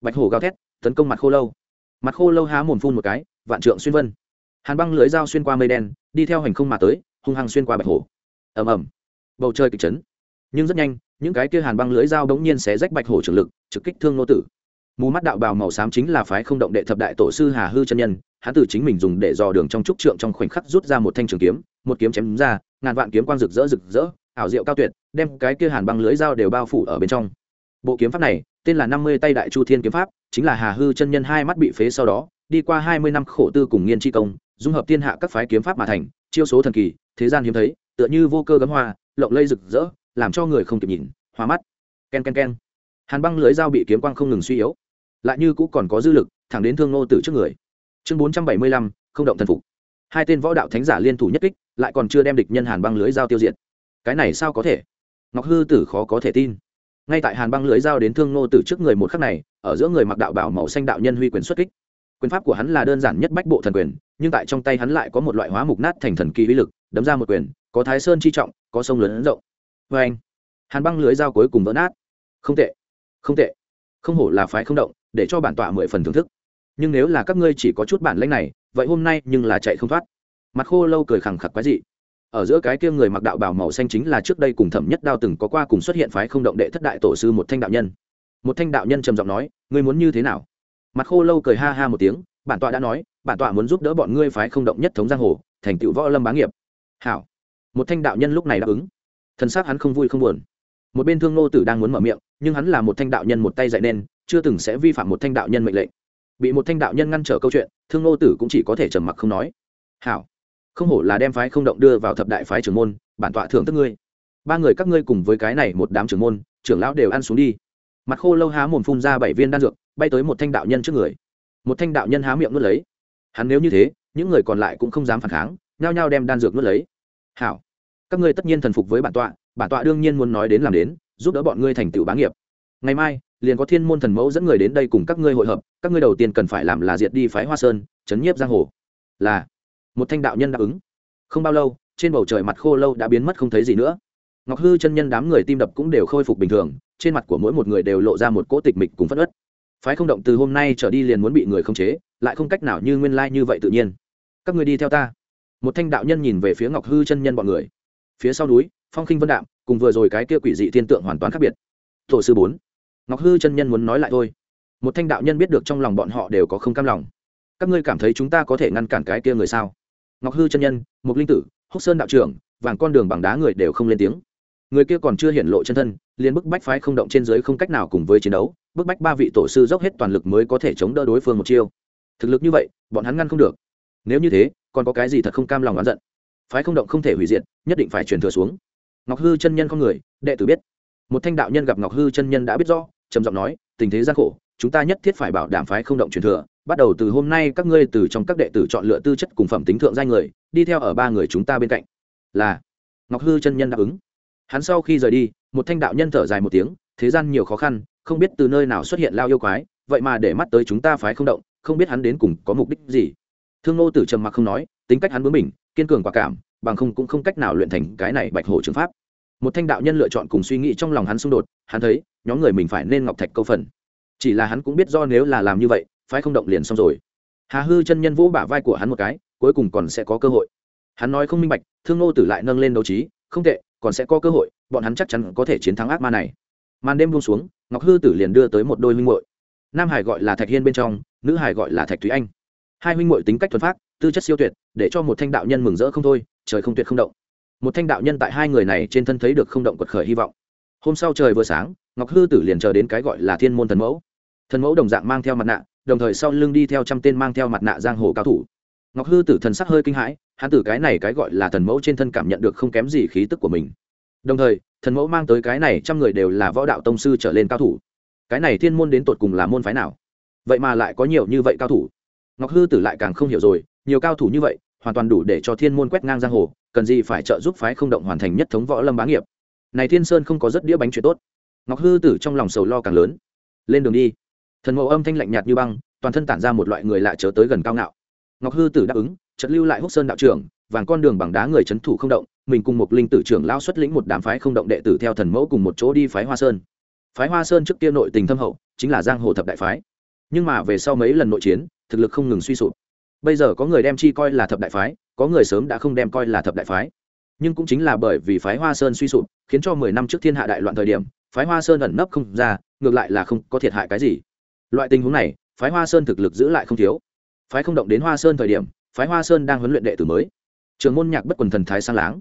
Bạch hổ gào thét, tấn công mặt khô lâu. Mặt khô lâu há mồm phun một cái, vạn trượng xuyên vân. Hàn băng lưới dao xuyên qua mây đen, đi theo hành không mà tới, hung hăng xuyên qua bạch hổ. Ầm ầm bầu trời kịch chấn. Nhưng rất nhanh, những cái kia hàn băng lưới dao đống nhiên xé rách bạch hổ trường lực, trực kích thương nô tử. Mù mắt đạo bào màu xám chính là phái không động đệ thập đại tổ sư hà hư chân nhân, hắn tử chính mình dùng để dò đường trong trúc trượng trong khoảnh khắc rút ra một thanh trường kiếm, một kiếm chém ra, ngàn vạn kiếm quang rực rỡ rực rỡ, ảo diệu cao tuyệt, đem cái kia hàn băng lưới dao đều bao phủ ở bên trong. Bộ kiếm pháp này, tên là năm mươi tay đại chu thiên kiếm pháp, chính là hà hư chân nhân hai mắt bị phế sau đó, đi qua hai mươi năm khổ tư cùng nghiên tri công, dung hợp thiên hạ các phái kiếm pháp mà thành, chiêu số thần kỳ, thế gian hiếm thấy, tựa như vô cơ gấm hoa lộng lây rực rỡ, làm cho người không kịp nhìn, hoa mắt. K e n k e n k e n hàn băng lưới dao bị kiếm quang không ngừng suy yếu. Lại như cũng còn có dư lực, thẳng đến thương nô tử trước người. Chương bốn trăm bảy mươi lăm, không động thần phục. Hai tên võ đạo thánh giả liên thủ nhất kích, lại còn chưa đem địch nhân hàn băng lưới dao tiêu diệt. Cái này sao có thể? Ngọc hư tử khó có thể tin. Ngay tại hàn băng lưới dao đến thương nô tử trước người một khắc này, ở giữa người mặc đạo bảo màu xanh đạo nhân huy quyền xuất kích. Quyền pháp của hắn là đơn giản nhất bách bộ thần quyền, nhưng tại trong tay hắn lại có một loại hóa mục nát thành thần kỳ uy lực, đấm ra một quyền, có thái sơn chi trọng có sông lớn rộng. Vê anh, hàn băng lưới dao cuối cùng vỡ nát. Không tệ không tệ. Không hổ là phái không động, để cho bản tọa mười phần thưởng thức. Nhưng nếu là các ngươi chỉ có chút bản lãnh này, vậy hôm nay nhưng là chạy không thoát. Mặt khô lâu cười khẳng khặc quái dị. Ở giữa cái kia người mặc đạo bào màu xanh chính là trước đây cùng thẩm nhất đao từng có qua cùng xuất hiện phái không động đệ thất đại tổ sư một thanh đạo nhân. Một thanh đạo nhân trầm giọng nói, ngươi muốn như thế nào? Mặt khô lâu cười ha ha một tiếng, bản tọa đã nói, bản tọa muốn giúp đỡ bọn ngươi phái không động nhất thống giang hồ, thành tựu võ lâm bá nghiệp. Hảo một thanh đạo nhân lúc này đáp ứng. Thân xác hắn không vui không buồn. Một bên thương nô tử đang muốn mở miệng, nhưng hắn là một thanh đạo nhân một tay dạy nên, chưa từng sẽ vi phạm một thanh đạo nhân mệnh lệnh. Bị một thanh đạo nhân ngăn trở câu chuyện, thương nô tử cũng chỉ có thể trầm mặc không nói. Hảo, không hổ là đem phái không động đưa vào thập đại phái trưởng môn, bản tọa thưởng tức ngươi. Ba người các ngươi cùng với cái này một đám trưởng môn, trưởng lão đều ăn xuống đi. Mặt khô lâu há mồm phun ra bảy viên đan dược, bay tới một thanh đạo nhân trước người. Một thanh đạo nhân há miệng nuốt lấy. Hắn nếu như thế, những người còn lại cũng không dám phản kháng, nhao nhao đem đan dược nuốt lấy hảo. Các ngươi tất nhiên thần phục với bản tọa bản tọa đương nhiên muốn nói đến làm đến, giúp đỡ bọn ngươi thành tựu bá nghiệp. Ngày mai, liền có thiên môn thần mẫu dẫn người đến đây cùng các ngươi hội hợp, các ngươi đầu tiên cần phải làm là diệt đi phái hoa sơn, chấn nhiếp giang hồ. Là. Một thanh đạo nhân đáp ứng. Không bao lâu, trên bầu trời mặt khô lâu đã biến mất không thấy gì nữa. Ngọc hư chân nhân đám người tim đập cũng đều khôi phục bình thường, trên mặt của mỗi một người đều lộ ra một cỗ tịch mịch cùng phất ất phái không động từ hôm nay trở đi liền muốn bị người khống chế, lại không cách nào như nguyên lai như vậy tự nhiên. Các người đi theo ta một thanh đạo nhân nhìn về phía ngọc hư chân nhân bọn người. Phía sau núi, phong khinh vân đạm, cùng vừa rồi cái kia quỷ dị thiên tượng hoàn toàn khác biệt. Tổ sư bốn, ngọc hư chân nhân muốn nói lại thôi. Một thanh đạo nhân biết được trong lòng bọn họ đều có không cam lòng. Các ngươi cảm thấy chúng ta có thể ngăn cản cái kia người sao? Ngọc hư chân nhân, mục linh tử, húc sơn đạo trưởng, vàng con đường bằng đá người đều không lên tiếng. Người kia còn chưa hiện lộ chân thân, liền bức bách phái không động trên dưới không cách nào cùng với chiến đấu, bức bách ba vị tổ sư dốc hết toàn lực mới có thể chống đỡ đối phương một chiêu. Thực lực như vậy, bọn hắn ngăn không được. Nếu như thế còn có cái gì thật không cam lòng oán giận? Phái không động không thể hủy diệt, nhất định phải truyền thừa xuống. Ngọc hư chân nhân con người, đệ tử biết. Một thanh đạo nhân gặp ngọc hư chân nhân đã biết rõ, trầm giọng nói, tình thế gian khổ, chúng ta nhất thiết phải bảo đảm phái không động truyền thừa. Bắt đầu từ hôm nay các ngươi từ trong các đệ tử chọn lựa tư chất cùng phẩm tính thượng giai người, đi theo ở ba người chúng ta bên cạnh. Là, ngọc hư chân nhân đáp ứng. Hắn sau khi rời đi, một thanh đạo nhân thở dài một tiếng, thế gian nhiều khó khăn, không biết từ nơi nào xuất hiện lao yêu quái, vậy mà để mắt tới chúng ta phái không động, không biết hắn đến cùng có mục đích gì thương ngô tử trầm mặc không nói, tính cách hắn bướng mình kiên cường quả cảm, bằng không cũng không cách nào luyện thành cái này bạch hổ trường pháp. Một thanh đạo nhân lựa chọn cùng suy nghĩ trong lòng hắn xung đột, hắn thấy, nhóm người mình phải nên ngọc thạch câu phần. Chỉ là hắn cũng biết do nếu là làm như vậy, phái không động liền xong rồi. Hà hư chân nhân vỗ bả vai của hắn một cái, cuối cùng còn sẽ có cơ hội. Hắn nói không minh bạch, thương ngô tử lại nâng lên đấu trí, không tệ, còn sẽ có cơ hội, bọn hắn chắc chắn có thể chiến thắng ác ma này. Màn đêm buông xuống, ngọc hư tử liền đưa tới một đôi minh muội. Nam hải gọi là thạch hiên bên trong, nữ hải gọi là thạch thúy anh hai huynh muội tính cách thuần phát tư chất siêu tuyệt, để cho một thanh đạo nhân mừng rỡ không thôi, trời không tuyệt không động. Một thanh đạo nhân tại hai người này trên thân thấy được không động quật khởi hy vọng. Hôm sau trời vừa sáng, ngọc hư tử liền chờ đến cái gọi là thiên môn thần mẫu. Thần mẫu đồng dạng mang theo mặt nạ, đồng thời sau lưng đi theo trăm tên mang theo mặt nạ giang hồ cao thủ. Ngọc hư tử thần sắc hơi kinh hãi, hắn tử cái này cái gọi là thần mẫu trên thân cảm nhận được không kém gì khí tức của mình. Đồng thời, thần mẫu mang tới cái này trăm người đều là võ đạo tông sư trở lên cao thủ. Cái này thiên môn đến tột cùng là môn phái nào? Vậy mà lại có nhiều như vậy cao thủ ngọc hư tử lại càng không hiểu rồi, nhiều cao thủ như vậy, hoàn toàn đủ để cho thiên môn quét ngang giang hồ, cần gì phải trợ giúp phái không động hoàn thành nhất thống võ lâm bá nghiệp. Này thiên sơn không có rất đĩa bánh chuyện tốt. Ngọc hư tử trong lòng sầu lo càng lớn. Lên đường đi. Thần mẫu âm thanh lạnh nhạt như băng, toàn thân tản ra một loại người lạ chớ tới gần cao ngạo. Ngọc hư tử đáp ứng, chợt lưu lại húc sơn đạo trưởng, vàng con đường bằng đá người c thủ không động, mình cùng một linh tử trưởng lao xuất lĩnh một đám phái không động đệ tử theo thần mẫu cùng một chỗ đi phái hoa sơn. Phái hoa sơn trước kia nội tình thâm hậu, chính là giang hồ thập đại phái. Nhưng mà về sau mấy lần nội chiến thực lực không ngừng suy sụp. Bây giờ có người đem chi coi là thập đại phái, có người sớm đã không đem coi là thập đại phái. Nhưng cũng chính là bởi vì phái hoa sơn suy sụp, khiến cho mười năm trước thiên hạ đại loạn thời điểm, phái hoa sơn ẩn nấp không ra, ngược lại là không có thiệt hại cái gì. Loại tình huống này, phái hoa sơn thực lực giữ lại không thiếu. Phái không động đến hoa sơn thời điểm, phái hoa sơn đang huấn luyện đệ tử mới. Trường môn nhạc bất quần thần thái sang láng.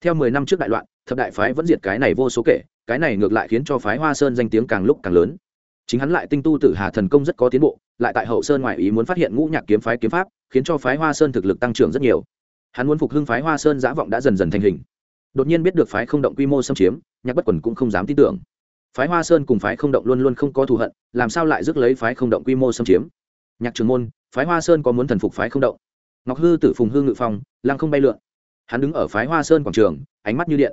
Theo mười năm trước đại loạn, thập đại phái vẫn diệt cái này vô số kể, cái này ngược lại khiến cho phái hoa sơn danh tiếng càng lúc càng lớn. Chính hắn lại tinh tu tử hà thần công rất có tiến bộ lại tại hậu sơn ngoại ý muốn phát hiện ngũ nhạc kiếm phái kiếm pháp, khiến cho phái hoa sơn thực lực tăng trưởng rất nhiều. Hắn muốn phục hưng phái hoa sơn giã vọng đã dần dần thành hình. Đột nhiên biết được phái không động quy mô xâm chiếm, nhạc bất quần cũng không dám tin tưởng. Phái hoa sơn cùng phái không động luôn luôn không có thù hận, làm sao lại rước lấy phái không động quy mô xâm chiếm? Nhạc trường môn, phái hoa sơn có muốn thần phục phái không động? Ngọc hư tử phùng hư ngự phong, lăng không bay lượn. Hắn đứng ở phái hoa sơn quảng trường, ánh mắt như điện.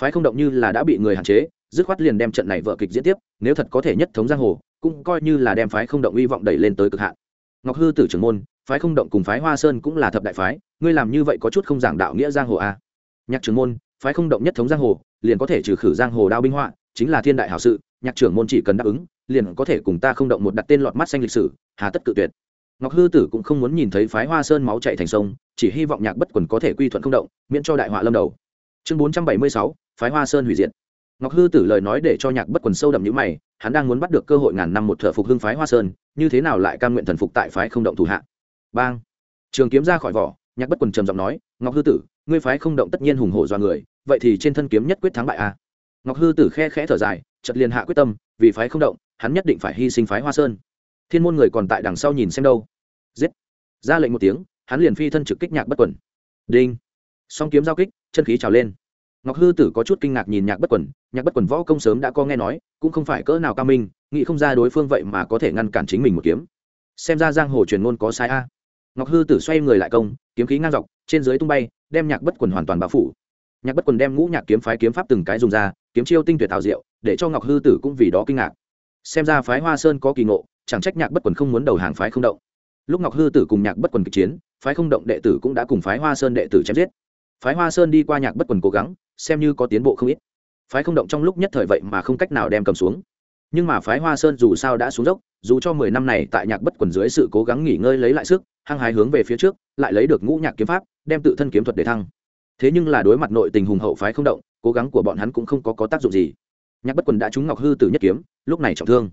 Phái không động như là đã bị người hạn chế, dứt khoát liền đem trận này vợ kịch diễn tiếp, nếu thật có thể nhất thống giang hồ cũng coi như là đem phái không động hy vọng đẩy lên tới cực hạn. Ngọc hư tử trưởng môn, phái không động cùng phái hoa sơn cũng là thập đại phái, ngươi làm như vậy có chút không giảng đạo nghĩa giang hồ a à? nhạc trưởng môn, phái không động nhất thống giang hồ, liền có thể trừ khử giang hồ đao binh họa, chính là thiên đại hảo sự, nhạc trưởng môn chỉ cần đáp ứng, liền có thể cùng ta không động một đặt tên lọt mắt xanh lịch sử, hà tất cự tuyệt. Ngọc hư tử cũng không muốn nhìn thấy phái hoa sơn máu chạy thành sông, chỉ hy vọng nhạc bất quần có thể quy thuận không động, miễn cho đại họa lâm đầu. Chương bốn trăm bảy mươi sáu, phái hoa sơn hủy diệt ngọc hư tử lời nói để cho nhạc bất quần sâu đậm nhữ mày, hắn đang muốn bắt được cơ hội ngàn năm một thợ phục hưng phái hoa sơn, như thế nào lại cam nguyện thần phục tại phái không động thủ hạ? Bang! Trường kiếm ra khỏi vỏ, nhạc bất quần trầm giọng nói, ngọc hư tử, ngươi phái không động tất nhiên hùng hổ do người, vậy thì trên thân kiếm nhất quyết thắng bại a à? ngọc hư tử khe khẽ thở dài chật liền hạ quyết tâm, vì phái không động, hắn nhất định phải hy sinh phái hoa sơn. Thiên môn người còn tại đằng sau nhìn xem đâu. Giết! Ra lệnh một tiếng, hắn liền phi thân trực kích nhạc bất quần. Đinh! Song kiếm giao kích, chân khí trào lên ngọc hư tử có chút kinh ngạc nhìn nhạc bất quần, nhạc bất quần võ công sớm đã có nghe nói, cũng không phải cỡ nào cao minh, nghĩ không ra đối phương vậy mà có thể ngăn cản chính mình một kiếm. Xem ra giang hồ truyền ngôn có sai a. Ngọc hư tử xoay người lại công, kiếm khí ngang dọc, trên dưới tung bay, đem nhạc bất quần hoàn toàn bao phủ. Nhạc bất quần đem ngũ nhạc kiếm phái kiếm pháp từng cái dùng ra, kiếm chiêu tinh tuyệt tạo diệu, để cho ngọc hư tử cũng vì đó kinh ngạc. Xem ra phái hoa sơn có kỳ ngộ, chẳng trách nhạc bất quần không muốn đầu hàng phái không động. Lúc ngọc hư tử cùng nhạc bất quần kịch chiến, phái không động đệ tử cũng đã cùng phái hoa sơn đệ tử chém giết phái hoa sơn đi qua nhạc bất quần cố gắng xem như có tiến bộ không ít. Phái không động trong lúc nhất thời vậy mà không cách nào đem cầm xuống. Nhưng mà phái hoa sơn dù sao đã xuống dốc dù cho mười năm này tại nhạc bất quần dưới sự cố gắng nghỉ ngơi lấy lại sức hăng hái hướng về phía trước lại lấy được ngũ nhạc kiếm pháp đem tự thân kiếm thuật để thăng. Thế nhưng là đối mặt nội tình hùng hậu phái không động cố gắng của bọn hắn cũng không có, có tác dụng gì. Nhạc bất quần đã trúng ngọc hư tử nhất kiếm lúc này trọng thương.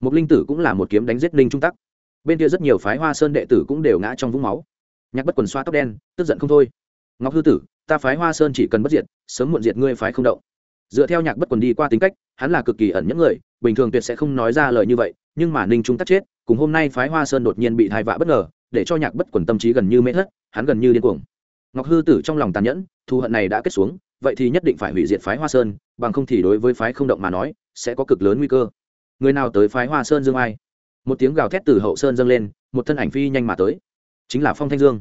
Một linh tử cũng là một kiếm đánh giết ninh trung tắc. Bên kia rất nhiều phái hoa sơn đệ tử cũng đều ngã trong vũng máu. Nhạc bất quần xoa tóc đen tức giận không thôi ngọc hư tử, ta phái hoa sơn chỉ cần bất diệt, sớm muộn diệt ngươi phái không động. Dựa theo nhạc bất quần đi qua tính cách, hắn là cực kỳ ẩn những người, bình thường tuyệt sẽ không nói ra lời như vậy, nhưng mà ninh trung tắc chết, cùng hôm nay phái hoa sơn đột nhiên bị thai vạ bất ngờ, để cho nhạc bất quần tâm trí gần như mê thất, hắn gần như điên cuồng. Ngọc hư tử trong lòng tàn nhẫn, thù hận này đã kết xuống, vậy thì nhất định phải hủy diệt phái hoa sơn, bằng không thì đối với phái không động mà nói, sẽ có cực lớn nguy cơ. Người nào tới phái hoa sơn dương ai? Một tiếng gào thét từ hậu sơn dâng lên, một thân ảnh phi nhanh mà tới. Chính là phong thanh dương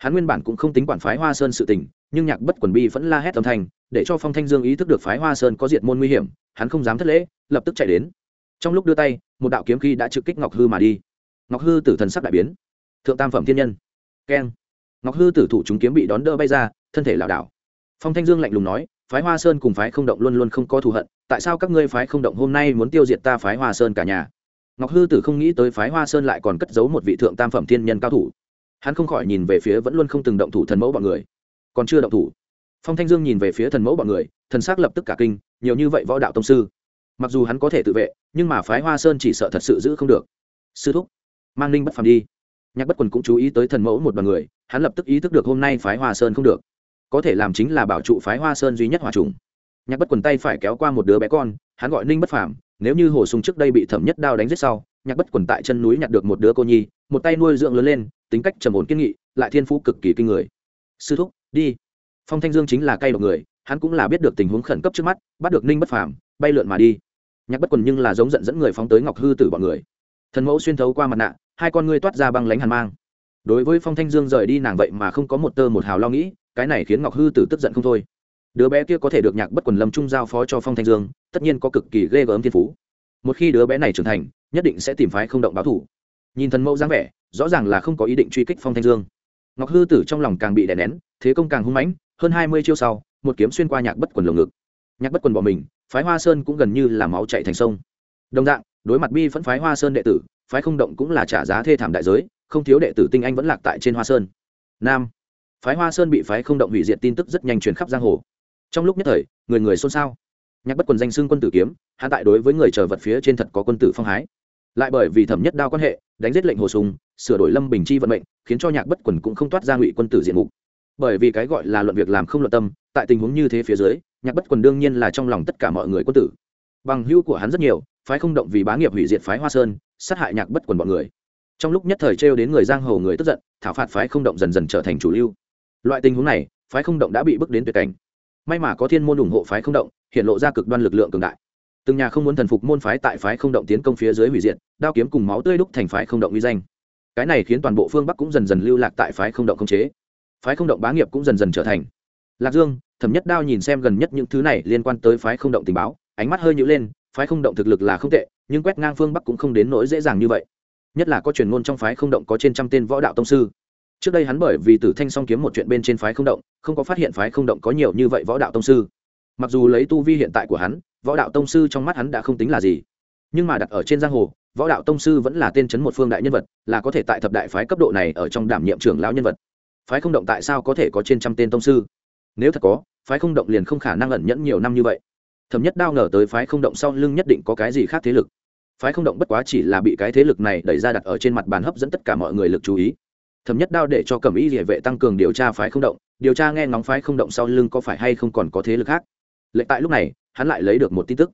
hắn nguyên bản cũng không tính quản phái hoa sơn sự tình, nhưng nhạc bất quần bi vẫn la hét âm thanh, để cho phong thanh dương ý thức được phái hoa sơn có diệt môn nguy hiểm, hắn không dám thất lễ, lập tức chạy đến. Trong lúc đưa tay, một đạo kiếm khí đã trực kích ngọc hư mà đi. Ngọc hư tử thần sắc đại biến. Thượng tam phẩm thiên nhân. Keng. Ngọc hư tử thủ chúng kiếm bị đón đỡ bay ra, thân thể lảo đảo. Phong thanh dương lạnh lùng nói, phái hoa sơn cùng phái không động luôn luôn không có thù hận, tại sao các ngươi phái không động hôm nay muốn tiêu diệt ta phái hoa sơn cả nhà? Ngọc hư tử không nghĩ tới phái hoa sơn lại còn cất giấu một vị thượng tam phẩm thiên nhân cao thủ hắn không khỏi nhìn về phía vẫn luôn không từng động thủ thần mẫu bọn người. Còn chưa động thủ. Phong thanh dương nhìn về phía thần mẫu bọn người, thần s ắ c lập tức cả kinh, nhiều như vậy võ đạo tông sư. Mặc dù hắn có thể tự vệ, nhưng mà phái hoa sơn chỉ sợ thật sự giữ không được. Sư thúc, mang ninh bất phàm đi. Nhạc bất quần cũng chú ý tới thần mẫu một b ằ n người, hắn lập tức ý thức được hôm nay phái hoa sơn không được. Có thể làm chính là bảo trụ phái hoa sơn duy nhất hòa trùng. Nhạc bất quần tay phải kéo qua một đứa bé con, hắn gọi ninh bất phàm, nếu như hồ sung trước đây bị thẩm nhất đao đánh giết sau, nhạc bất quần tại chân núi nhặt được một đứa cô nhi một tay nuôi dưỡng lớn lên, tính cách trầm ổn kiên nghị, lại thiên phú cực kỳ kinh người. Sư thúc, đi. Phong thanh dương chính là cây độc người, hắn cũng là biết được tình huống khẩn cấp trước mắt, bắt được ninh bất phàm, bay lượn mà đi. Nhạc bất quần nhưng là giống giận dẫn người phóng tới ngọc hư tử bọn người. Thần mẫu xuyên thấu qua mặt nạ, hai con ngươi toát ra băng lánh hàn mang. Đối với phong thanh dương rời đi nàng vậy mà không có một tơ một hào lo nghĩ, cái này khiến ngọc hư tử tức giận không thôi. Đứa bé kia có thể được nhạc bất quần lâm trung giao phó cho phong thanh dương, tất nhiên có cực kỳ ghê gớm thiên phú. Một khi đứa bé này trưởng thành, nhất định sẽ tìm phái không động báo thủ nhìn thần mẫu dáng vẻ, rõ ràng là không có ý định truy kích phong thanh dương. Ngọc hư tử trong lòng càng bị đè nén, thế công càng hung mãnh, hơn hai mươi chiêu sau, một kiếm xuyên qua nhạc bất quần lồng ngực. Nhạc bất quần bỏ mình, phái hoa sơn cũng gần như là máu chạy thành sông. Đồng dạng, đối mặt bi phẫn phái hoa sơn đệ tử, phái không động cũng là trả giá thê thảm đại giới, không thiếu đệ tử tinh anh vẫn lạc tại trên hoa sơn. Nam, phái hoa sơn bị phái không động hủy diệt tin tức rất nhanh truyền khắp giang hồ. Trong lúc nhất thời, người người xôn xao. Nhạc bất quần danh xưng quân tử kiếm hạ tại đối với người chờ vật phía trên thật có quân tử phong hái lại bởi vì thẩm nhất đao quan hệ, đánh giết lệnh hồ sùng, sửa đổi lâm bình chi vận mệnh, khiến cho nhạc bất quần cũng không toát ra ngụy quân tử diện mục. Bởi vì cái gọi là luận việc làm không luận tâm, tại tình huống như thế phía dưới, nhạc bất quần đương nhiên là trong lòng tất cả mọi người quân tử. Bằng hữu của hắn rất nhiều, phái không động vì bá nghiệp hủy diệt phái hoa sơn, sát hại nhạc bất quần bọn người. Trong lúc nhất thời trêu đến người giang hồ người tức giận, thảo phạt phái không động dần dần trở thành chủ lưu. Loại tình huống này, phái không động đã bị bước đến tuyệt cảnh. May mà có thiên môn ủng hộ phái không động, hiện lộ ra cực đoan lực lượng cường đại từng nhà không muốn thần phục môn phái tại phái không động tiến công phía dưới hủy diệt, đao kiếm cùng máu tươi đúc thành phái không động uy danh. Cái này khiến toàn bộ phương bắc cũng dần dần lưu lạc tại phái không động không chế. Phái không động bá nghiệp cũng dần dần trở thành. Lạc dương, thẩm nhất đao nhìn xem gần nhất những thứ này liên quan tới phái không động tình báo, ánh mắt hơi nhữ lên, phái không động thực lực là không tệ, nhưng quét ngang phương bắc cũng không đến nỗi dễ dàng như vậy. Nhất là có truyền ngôn trong phái không động có trên trăm tên võ đạo tông sư. Trước đây hắn bởi vì tử thanh song kiếm một chuyện bên trên phái không động, không có phát hiện phái không động có nhiều như vậy võ đạo tông sư. Mặc dù lấy tu vi hiện tại của hắn võ đạo tông sư trong mắt hắn đã không tính là gì. Nhưng mà đặt ở trên giang hồ, võ đạo tông sư vẫn là tên chấn một phương đại nhân vật, là có thể tại thập đại phái cấp độ này ở trong đảm nhiệm trưởng lão nhân vật. Phái không động tại sao có thể có trên trăm tên tông sư? Nếu thật có, phái không động liền không khả năng ẩn nhẫn nhiều năm như vậy. Thẩm nhất đao ngờ tới phái không động sau lưng nhất định có cái gì khác thế lực. Phái không động bất quá chỉ là bị cái thế lực này đẩy ra đặt ở trên mặt bàn hấp dẫn tất cả mọi người lực chú ý. Thẩm nhất đao để cho cẩm y địa vệ tăng cường điều tra phái không động, điều tra nghe ngóng phái không động sau lưng có phải hay không còn có thế lực khác lệnh tại lúc này, hắn lại lấy được một tin tức.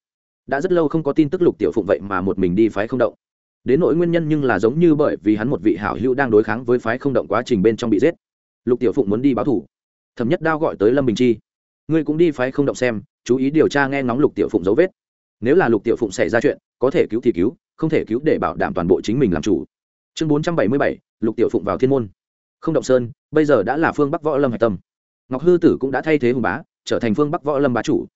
Đã rất lâu không có tin tức lục tiểu phụng vậy mà một mình đi phái không động. Đến nỗi nguyên nhân nhưng là giống như bởi vì hắn một vị hảo hữu đang đối kháng với phái không động quá trình bên trong bị giết. Lục tiểu phụng muốn đi báo thủ. Thẩm nhất đao gọi tới lâm bình chi. Ngươi cũng đi phái không động xem, chú ý điều tra nghe ngóng lục tiểu phụng dấu vết. Nếu là lục tiểu phụng xảy ra chuyện, có thể cứu thì cứu, không thể cứu để bảo đảm toàn bộ chính mình làm chủ. Chương bốn trăm bảy mươi bảy, lục tiểu phụng vào thiên môn. Không động sơn, bây giờ đã là phương bắc võ lâm hạch tâm. Ngọc hư tử cũng đã thay thế hùng bá trở thành phương bắc võ lâm bá chủ.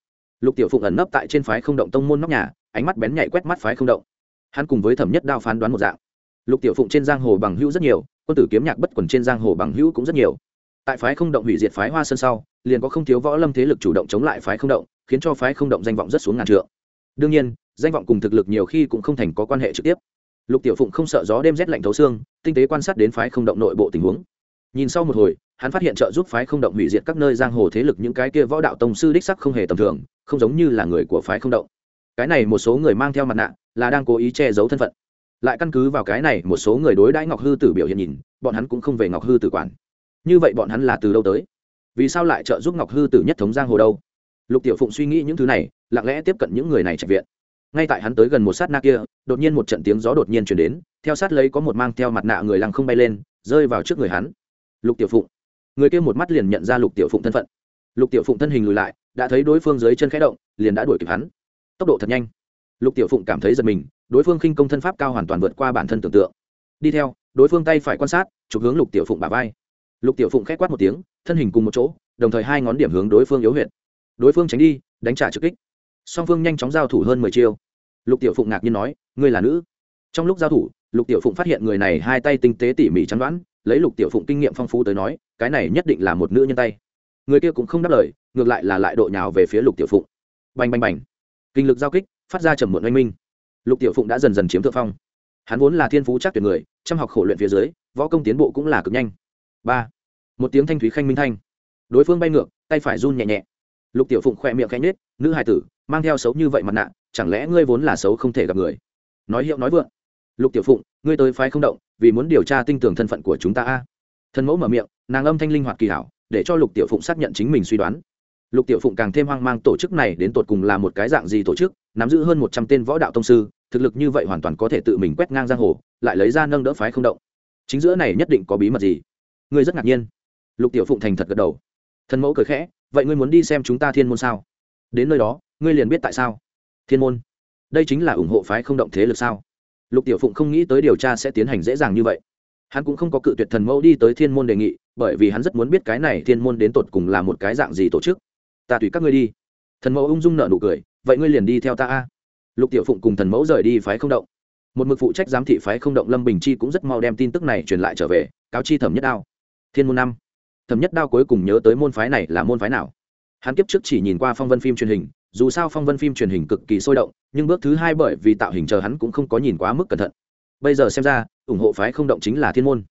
Lục tiểu phụng ẩn nấp tại trên phái không động tông môn nóc nhà, ánh mắt bén nhạy quét mắt phái không động. Hắn cùng với thẩm nhất đao phán đoán một dạng. Lục tiểu phụng trên giang hồ bằng hữu rất nhiều, quân tử kiếm nhạc bất quần trên giang hồ bằng hữu cũng rất nhiều. Tại phái không động hủy diệt phái hoa sơn sau, liền có không thiếu võ lâm thế lực chủ động chống lại phái không động, khiến cho phái không động danh vọng rất xuống ngàn trượng. Đương nhiên, danh vọng cùng thực lực nhiều khi cũng không thành có quan hệ trực tiếp. Lục tiểu phụng không sợ gió đêm rét lạnh thấu xương, tinh tế quan sát đến phái không động nội bộ tình huống. Nhìn sau một hồi hắn phát hiện trợ giúp phái không động hủy diệt các nơi giang hồ thế lực những cái kia võ đạo tông sư đích sắc không hề tầm thường, không giống như là người của phái không động. Cái này một số người mang theo mặt nạ là đang cố ý che giấu thân phận. Lại căn cứ vào cái này, một số người đối đãi ngọc hư tử biểu hiện nhìn, bọn hắn cũng không về ngọc hư tử quản. Như vậy bọn hắn là từ đâu tới? Vì sao lại trợ giúp ngọc hư tử nhất thống giang hồ đâu? Lục tiểu phụng suy nghĩ những thứ này, lặng lẽ tiếp cận những người này chạy viện. Ngay tại hắn tới gần một sát na kia, đột nhiên một trận tiếng gió đột nhiên chuyển đến, theo sát lấy có một mang theo mặt nạ người lăng không bay lên, rơi vào trước người hắn. Lục tiểu phụng người kia một mắt liền nhận ra lục tiểu phụng thân phận. Lục tiểu phụng thân hình lùi lại, đã thấy đối phương dưới chân khẽ động, liền đã đuổi kịp hắn. Tốc độ thật nhanh. Lục tiểu phụng cảm thấy giật mình, đối phương khinh công thân pháp cao hoàn toàn vượt qua bản thân tưởng tượng. Đi theo, đối phương tay phải quan sát, chụp hướng lục tiểu phụng bả vai. Lục tiểu phụng k h é quát một tiếng, thân hình cùng một chỗ, đồng thời hai ngón điểm hướng đối phương yếu huyệt. Đối phương tránh đi, đánh trả trực kích. Song phương nhanh chóng giao thủ hơn mười chiêu. Lục tiểu phụng ngạc nhiên nói, ngươi là nữ. Trong lúc giao thủ, lục tiểu phụng phát hiện người này hai tay tinh tế tỉ mỉ chắn đoán, lấy lục tiểu phụng kinh nghiệm phong phú tới nói cái này nhất định là một nữ nhân tay. Người kia cũng không đáp lời, ngược lại là lại độ nhào về phía lục tiểu phụng. Bành bành bành. Kinh lực giao kích, phát ra trầm muộn oanh minh. Lục tiểu phụng đã dần dần chiếm thượng phong. Hắn vốn là thiên phú chắc tuyệt người, chăm học khổ luyện phía dưới, võ công tiến bộ cũng là cực nhanh. Ba. Một tiếng thanh thúy khanh minh thanh. Đối phương bay ngược, tay phải run nhẹ nhẹ. Lục tiểu phụng khỏe miệng khanh nết nữ hài tử, mang theo xấu như vậy mặt nạ, chẳng lẽ ngươi vốn là xấu không thể gặp người? Nói hiệu nói vượng. Lục tiểu phụng, ngươi tới phái không động, vì muốn điều tra tinh tường thân phận của chúng ta a. Thần mẫu mở miệng, nàng âm thanh linh hoạt kỳ hảo, để cho lục tiểu phụng xác nhận chính mình suy đoán. Lục tiểu phụng càng thêm hoang mang, tổ chức này đến tột cùng là một cái dạng gì tổ chức, nắm giữ hơn một trăm tên võ đạo tông sư, thực lực như vậy hoàn toàn có thể tự mình quét ngang giang hồ, lại lấy ra nâng đỡ phái không động. Chính giữa này nhất định có bí mật gì? Ngươi rất ngạc nhiên. Lục tiểu phụng thành thật gật đầu. Thần mẫu cười khẽ, vậy ngươi muốn đi xem chúng ta thiên môn sao? Đến nơi đó, ngươi liền biết tại sao. Thiên môn? Đây chính là ủng hộ phái không động thế lực sao? Lục tiểu phụng không nghĩ tới điều tra sẽ tiến hành dễ dàng như vậy hắn cũng không có cự tuyệt thần mẫu đi tới thiên môn đề nghị, bởi vì hắn rất muốn biết cái này thiên môn đến tột cùng là một cái dạng gì tổ chức. Ta tùy các ngươi đi. Thần mẫu ung dung nợ nụ cười, vậy ngươi liền đi theo ta a. Lục tiểu phụng cùng thần mẫu rời đi phái không động. Một mực phụ trách giám thị phái không động lâm bình chi cũng rất mau đem tin tức này truyền lại trở về, cáo chi thẩm nhất đao. Thiên môn năm. Thẩm nhất đao cuối cùng nhớ tới môn phái này là môn phái nào. Hắn kiếp trước chỉ nhìn qua phong vân phim truyền hình, dù sao phong vân phim truyền hình cực kỳ sôi động, nhưng bước thứ hai bởi vì tạo hình chờ hắn cũng không có nhìn quá mức cẩn thận. Bây giờ xem ra ủng hộ phái không động chính là thiên môn.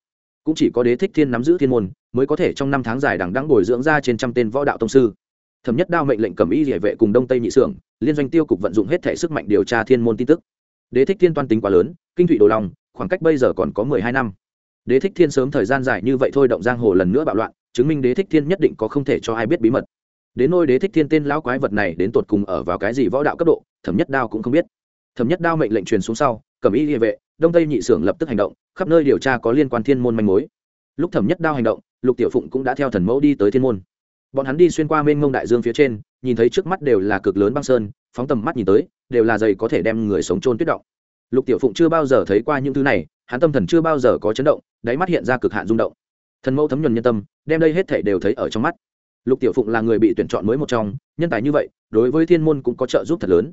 Cũng chỉ có đế thích thiên nắm giữ thiên môn, mới có thể trong năm tháng dài đằng đang bồi dưỡng ra trên trăm tên võ đạo tông sư. Thẩm nhất đao mệnh lệnh cầm y địa vệ cùng đông tây nhị xưởng liên doanh tiêu cục vận dụng hết thể sức mạnh điều tra thiên môn tin tức. Đế thích thiên toan tính quá lớn, kinh thụy đồ lòng, khoảng cách bây giờ còn có mười hai năm. Đế thích thiên sớm thời gian dài như vậy thôi động giang hồ lần nữa bạo loạn, chứng minh đế thích thiên nhất định có không thể cho ai biết bí mật. Đến nôi đế thích thiên tên lão quái vật này đến tột cùng ở vào cái gì võ đạo cấp độ, thẩm nhất đao cũng không biết. Thẩm nhất đao mệnh lệnh truyền xuống sau cầm y địa vệ đông tây nhị xưởng lập tức hành động, khắp nơi điều tra có liên quan thiên môn manh mối. Lúc thẩm nhất đao hành động, lục tiểu phụng cũng đã theo thần mẫu đi tới thiên môn. Bọn hắn đi xuyên qua mênh ngông đại dương phía trên, nhìn thấy trước mắt đều là cực lớn băng sơn, phóng tầm mắt nhìn tới, đều là dày có thể đem người sống trôn tuyết động. Lục tiểu phụng chưa bao giờ thấy qua những thứ này, hắn tâm thần chưa bao giờ có chấn động, đáy mắt hiện ra cực hạn rung động. Thần mẫu thấm nhuần nhân tâm, đem đây hết thể đều thấy ở trong mắt. Lục tiểu phụng là người bị tuyển chọn mới một trong, nhân tài như vậy, đối với thiên môn cũng có trợ giúp thật lớn.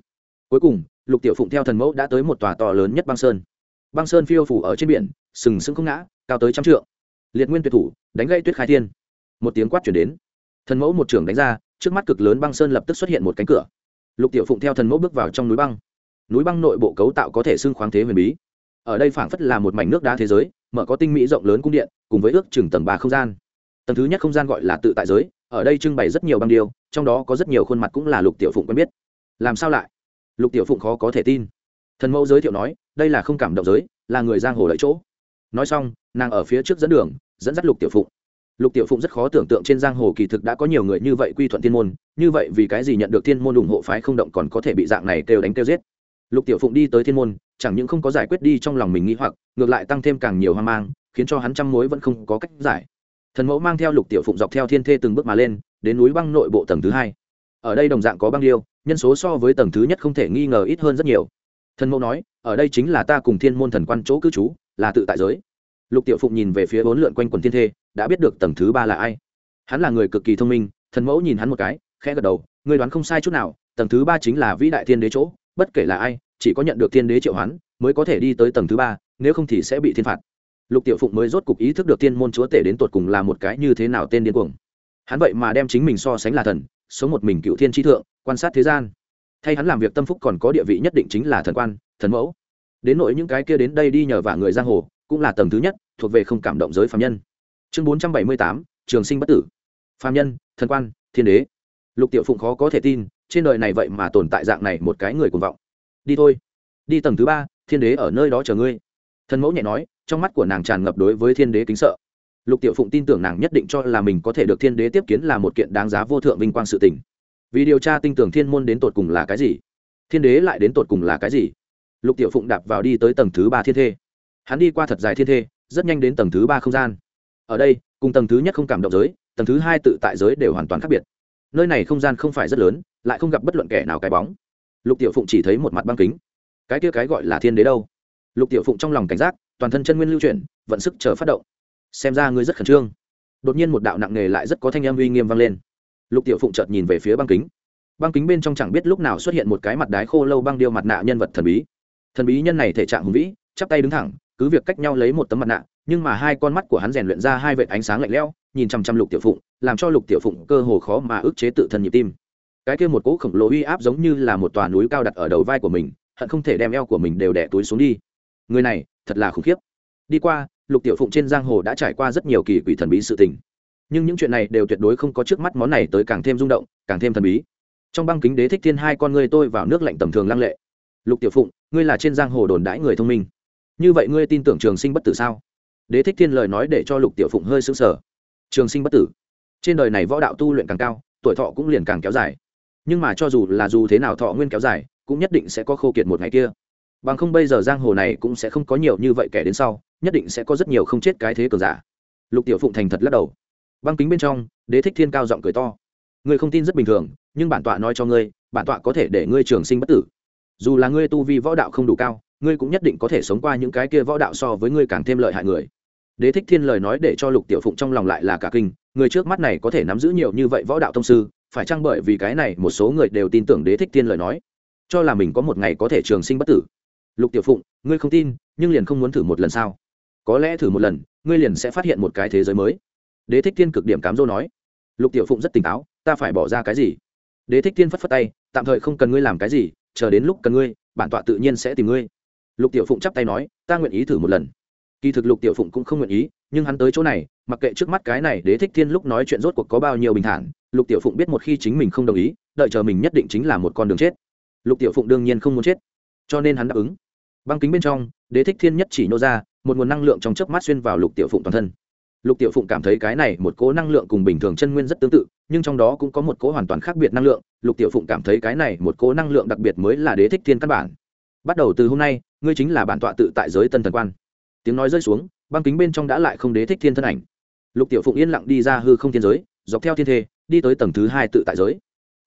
Cuối cùng, lục tiểu phụng theo thần mẫu đã tới một tòa to lớn nhất băng sơn băng sơn phiêu phủ ở trên biển, sừng sững không ngã, cao tới trăm trượng. Liệt nguyên tuyệt thủ, đánh gây tuyết khai thiên. Một tiếng quát chuyển đến. Thần mẫu một trưởng đánh ra, trước mắt cực lớn băng sơn lập tức xuất hiện một cánh cửa. Lục tiểu phụng theo thần mẫu bước vào trong núi băng. Núi băng nội bộ cấu tạo có thể xưng khoáng thế huyền bí. Ở đây phảng phất là một mảnh nước đá thế giới, mở có tinh mỹ rộng lớn cung điện, cùng với ước chừng tầng ba không gian. Tầng thứ nhất không gian gọi là tự tại giới, ở đây trưng bày rất nhiều băng điêu, trong đó có rất nhiều khuôn mặt cũng là lục tiểu phụng quen biết. Làm sao lại? Lục tiểu phụng khó có thể tin. Thần mẫu giới thiệu nói đây là không cảm động giới, là người giang hồ lợi chỗ. Nói xong, nàng ở phía trước dẫn đường, dẫn dắt lục tiểu phụng. Lục tiểu phụng rất khó tưởng tượng trên giang hồ kỳ thực đã có nhiều người như vậy quy thuận thiên môn, như vậy vì cái gì nhận được thiên môn ủng hộ phái không động còn có thể bị dạng này kêu đánh kêu giết. Lục tiểu phụng đi tới thiên môn, chẳng những không có giải quyết đi trong lòng mình nghĩ hoặc, ngược lại tăng thêm càng nhiều hoang mang, khiến cho hắn trăm mối vẫn không có cách giải. Thần mẫu mang theo lục tiểu phụng dọc theo thiên thê từng bước mà lên, đến núi băng nội bộ tầng thứ hai. Ở đây đồng dạng có băng điêu, nhân số so với tầng thứ nhất không thể nghi ngờ ít hơn rất nhiều thần mẫu nói, ở đây chính là ta cùng thiên môn thần quan chỗ cư trú, là tự tại giới. Lục tiểu phụng nhìn về phía bốn lượn quanh quần thiên thê, đã biết được tầng thứ ba là ai. Hắn là người cực kỳ thông minh, thần mẫu nhìn hắn một cái, khẽ gật đầu người đoán không sai chút nào, tầng thứ ba chính là vĩ đại thiên đế chỗ, bất kể là ai, chỉ có nhận được thiên đế triệu hoán, mới có thể đi tới tầng thứ ba, nếu không thì sẽ bị thiên phạt. Lục tiểu phụng mới rốt cục ý thức được thiên môn chúa tể đến tột cùng là một cái như thế nào tên điên cuồng. Hắn vậy mà đem chính mình so sánh là thần, sống một mình cựu thiên tri thượng, quan sát thế gian thay hắn làm việc tâm phúc còn có địa vị nhất định chính là thần quan, thần mẫu. Đến nỗi những cái kia đến đây đi nhờ vả người giang hồ, cũng là tầng thứ nhất, thuộc về không cảm động giới phạm nhân. Chương bốn trăm bảy mươi tám, trường sinh bất tử. Phạm nhân, thần quan, thiên đế. Lục tiểu phụng khó có thể tin, trên đời này vậy mà tồn tại dạng này một cái người cuồng vọng. Đi thôi. Đi tầng thứ ba, thiên đế ở nơi đó chờ ngươi. Thần mẫu nhẹ nói, trong mắt của nàng tràn ngập đối với thiên đế kính sợ. Lục tiểu phụng tin tưởng nàng nhất định cho là mình có thể được thiên đế tiếp kiến là một kiện đáng giá vô thượng vinh quang sự tình vì điều tra tinh tưởng thiên môn đến tột cùng là cái gì? Thiên đế lại đến tột cùng là cái gì? Lục tiểu phụng đạp vào đi tới tầng thứ ba thiên thê. Hắn đi qua thật dài thiên thê, rất nhanh đến tầng thứ ba không gian. Ở đây, cùng tầng thứ nhất không cảm động giới, tầng thứ hai tự tại giới đều hoàn toàn khác biệt. Nơi này không gian không phải rất lớn, lại không gặp bất luận kẻ nào cái bóng. Lục tiểu phụng chỉ thấy một mặt băng kính. Cái kia cái gọi là thiên đế đâu? Lục tiểu phụng trong lòng cảnh giác, toàn thân chân nguyên lưu chuyển, vận sức chờ phát động. Xem ra ngươi rất khẩn trương. Đột nhiên một đạo nặng nề lại rất có thanh âm uy nghiêm vang lên lục tiểu phụng chợt nhìn về phía băng kính. Băng kính bên trong chẳng biết lúc nào xuất hiện một cái mặt đái khô lâu băng điêu mặt nạ nhân vật thần bí. Thần bí nhân này thể trạng hùng vĩ, chắp tay đứng thẳng, cứ việc cách nhau lấy một tấm mặt nạ, nhưng mà hai con mắt của hắn rèn luyện ra hai vệt ánh sáng lạnh lẽo, nhìn chăm chăm lục tiểu phụng, làm cho lục tiểu phụng cơ hồ khó mà ức chế tự thân nhịp tim. Cái kia một cỗ khổng lồ uy áp giống như là một tòa núi cao đặt ở đầu vai của mình, hận không thể đem eo của mình đều đẻ túi xuống đi. Người này, thật là khủng khiếp. Đi qua, lục tiểu phụng trên giang hồ đã trải qua rất nhiều kỳ quỷ thần bí sự tình nhưng những chuyện này đều tuyệt đối không có trước mắt món này tới càng thêm rung động, càng thêm thần bí. Trong băng kính đế thích thiên hai con ngươi tôi vào nước lạnh tầm thường lăng lệ. Lục tiểu phụng, ngươi là trên giang hồ đồn đãi người thông minh. Như vậy ngươi tin tưởng trường sinh bất tử sao? Đế thích thiên lời nói để cho lục tiểu phụng hơi sững sờ. Trường sinh bất tử? Trên đời này võ đạo tu luyện càng cao, tuổi thọ cũng liền càng kéo dài. Nhưng mà cho dù là dù thế nào thọ nguyên kéo dài, cũng nhất định sẽ có khô kiệt một ngày kia. Bằng không bây giờ giang hồ này cũng sẽ không có nhiều như vậy kẻ đến sau, nhất định sẽ có rất nhiều không chết cái thế cường giả. Lục tiểu phụng thành thật lắc đầu băng kính bên trong, đế thích thiên cao giọng cười to. Ngươi không tin rất bình thường, nhưng bản tọa nói cho ngươi, bản tọa có thể để ngươi trường sinh bất tử. Dù là ngươi tu vi võ đạo không đủ cao, ngươi cũng nhất định có thể sống qua những cái kia võ đạo so với ngươi càng thêm lợi hại người. Đế thích thiên lời nói để cho lục tiểu phụng trong lòng lại là cả kinh, người trước mắt này có thể nắm giữ nhiều như vậy võ đạo thông sư, phải chăng bởi vì cái này một số người đều tin tưởng đế thích thiên lời nói? Cho là mình có một ngày có thể trường sinh bất tử. Lục tiểu phụng, ngươi không tin, nhưng liền không muốn thử một lần sao? Có lẽ thử một lần, ngươi liền sẽ phát hiện một cái thế giới mới đế thích thiên cực điểm cám dỗ nói, lục tiểu phụng rất tỉnh táo, ta phải bỏ ra cái gì? Đế thích thiên phất phất tay, tạm thời không cần ngươi làm cái gì, chờ đến lúc cần ngươi, bản tọa tự nhiên sẽ tìm ngươi. Lục tiểu phụng chắp tay nói, ta nguyện ý thử một lần. Kỳ thực lục tiểu phụng cũng không nguyện ý, nhưng hắn tới chỗ này, mặc kệ trước mắt cái này đế thích thiên lúc nói chuyện rốt cuộc có bao nhiêu bình thản, lục tiểu phụng biết một khi chính mình không đồng ý, đợi chờ mình nhất định chính là một con đường chết. Lục tiểu phụng đương nhiên không muốn chết. Cho nên hắn đáp ứng. Băng kính bên trong, đế thích thiên nhất chỉ nô ra, một nguồn năng lượng trong chớp mắt xuyên vào lục tiểu phụng toàn thân lục tiểu phụng cảm thấy cái này một cố năng lượng cùng bình thường chân nguyên rất tương tự, nhưng trong đó cũng có một cố hoàn toàn khác biệt năng lượng, lục tiểu phụng cảm thấy cái này một cố năng lượng đặc biệt mới là đế thích thiên căn bản. Bắt đầu từ hôm nay, ngươi chính là bản tọa tự tại giới tân thần quan. Tiếng nói rơi xuống, băng kính bên trong đã lại không đế thích thiên thân ảnh. Lục tiểu phụng yên lặng đi ra hư không thiên giới, dọc theo thiên thê, đi tới tầng thứ hai tự tại giới.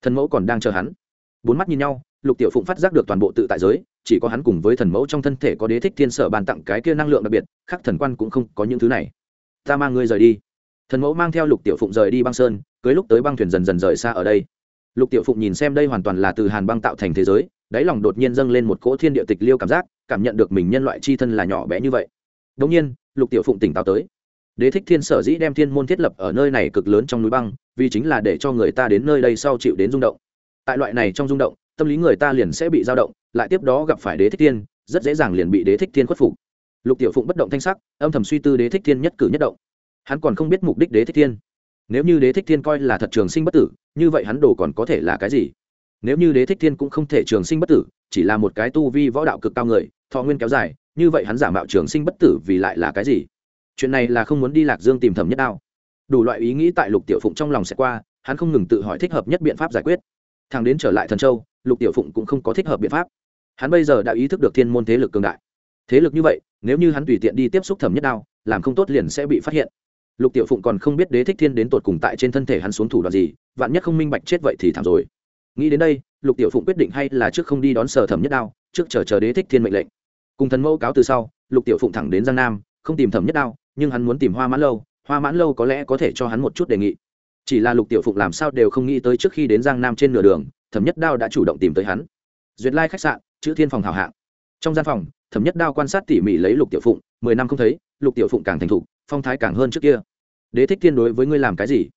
Thần mẫu còn đang chờ hắn. Bốn mắt nhìn nhau, lục tiểu phụng phát giác được toàn bộ tự tại giới, chỉ có hắn cùng với thần mẫu trong thân thể có đế thích thiên sở bàn tặng cái kia năng lượng đặc biệt khác thần quan cũng không có những thứ này ta mang ngươi rời đi. Thần mẫu mang theo lục tiểu phụng rời đi băng sơn, cưới lúc tới băng thuyền dần dần rời xa ở đây. Lục tiểu phụng nhìn xem đây hoàn toàn là từ hàn băng tạo thành thế giới, đáy lòng đột nhiên dâng lên một cỗ thiên địa tịch liêu cảm giác, cảm nhận được mình nhân loại c h i thân là nhỏ bé như vậy. Đống nhiên, lục tiểu phụng tỉnh táo tới. Đế thích thiên sở dĩ đem thiên môn thiết lập ở nơi này cực lớn trong núi băng, vì chính là để cho người ta đến nơi đây sau chịu đến rung động. Tại loại này trong rung động, tâm lý người ta liền sẽ bị dao động, lại tiếp đó gặp phải đế thích thiên, rất dễ dàng liền bị đế thích thiên khuất phục lục tiểu phụng bất động thanh sắc, âm thầm suy tư đế thích thiên nhất cử nhất động. Hắn còn không biết mục đích đế thích thiên. Nếu như đế thích thiên coi là thật trường sinh bất tử, như vậy hắn đồ còn có thể là cái gì? Nếu như đế thích thiên cũng không thể trường sinh bất tử, chỉ là một cái tu vi võ đạo cực cao người, thọ nguyên kéo dài, như vậy hắn giả mạo trường sinh bất tử vì lại là cái gì? Chuyện này là không muốn đi lạc dương tìm thẩm nhất đao. Đủ loại ý nghĩ tại lục tiểu phụng trong lòng sẽ qua, hắn không ngừng tự hỏi thích hợp nhất biện pháp giải quyết. Thằng đến trở lại thần châu, lục tiểu phụng cũng không có thích hợp biện pháp. Hắn bây giờ đã ý thức được thiên môn thế lực cường đại thế lực như vậy, nếu như hắn tùy tiện đi tiếp xúc thẩm nhất đao, làm không tốt liền sẽ bị phát hiện. Lục tiểu phụng còn không biết đế thích thiên đến tột cùng tại trên thân thể hắn xuống thủ đoạn gì, vạn nhất không minh bạch chết vậy thì thảm rồi. Nghĩ đến đây, lục tiểu phụng quyết định hay là trước không đi đón sở thẩm nhất đao, trước chờ chờ đế thích thiên mệnh lệnh. Cùng thần mẫu cáo từ sau, lục tiểu phụng thẳng đến giang nam, không tìm thẩm nhất đao, nhưng hắn muốn tìm hoa mãn lâu, hoa mãn lâu có lẽ có thể cho hắn một chút đề nghị. Chỉ là lục tiểu phụng làm sao đều không nghĩ tới trước khi đến giang nam trên nửa đường, thẩm nhất đao đã chủ động tìm tới hắn. Duyệt lai khách sạn, chữ thiên phòng hào hạng. Trong gian phòng thẩm nhất đao quan sát tỉ mỉ lấy lục tiểu phụng, mười năm không thấy, lục tiểu phụng càng thành thục, phong thái càng hơn trước kia. Đế thích thiên đối với ngươi làm cái gì?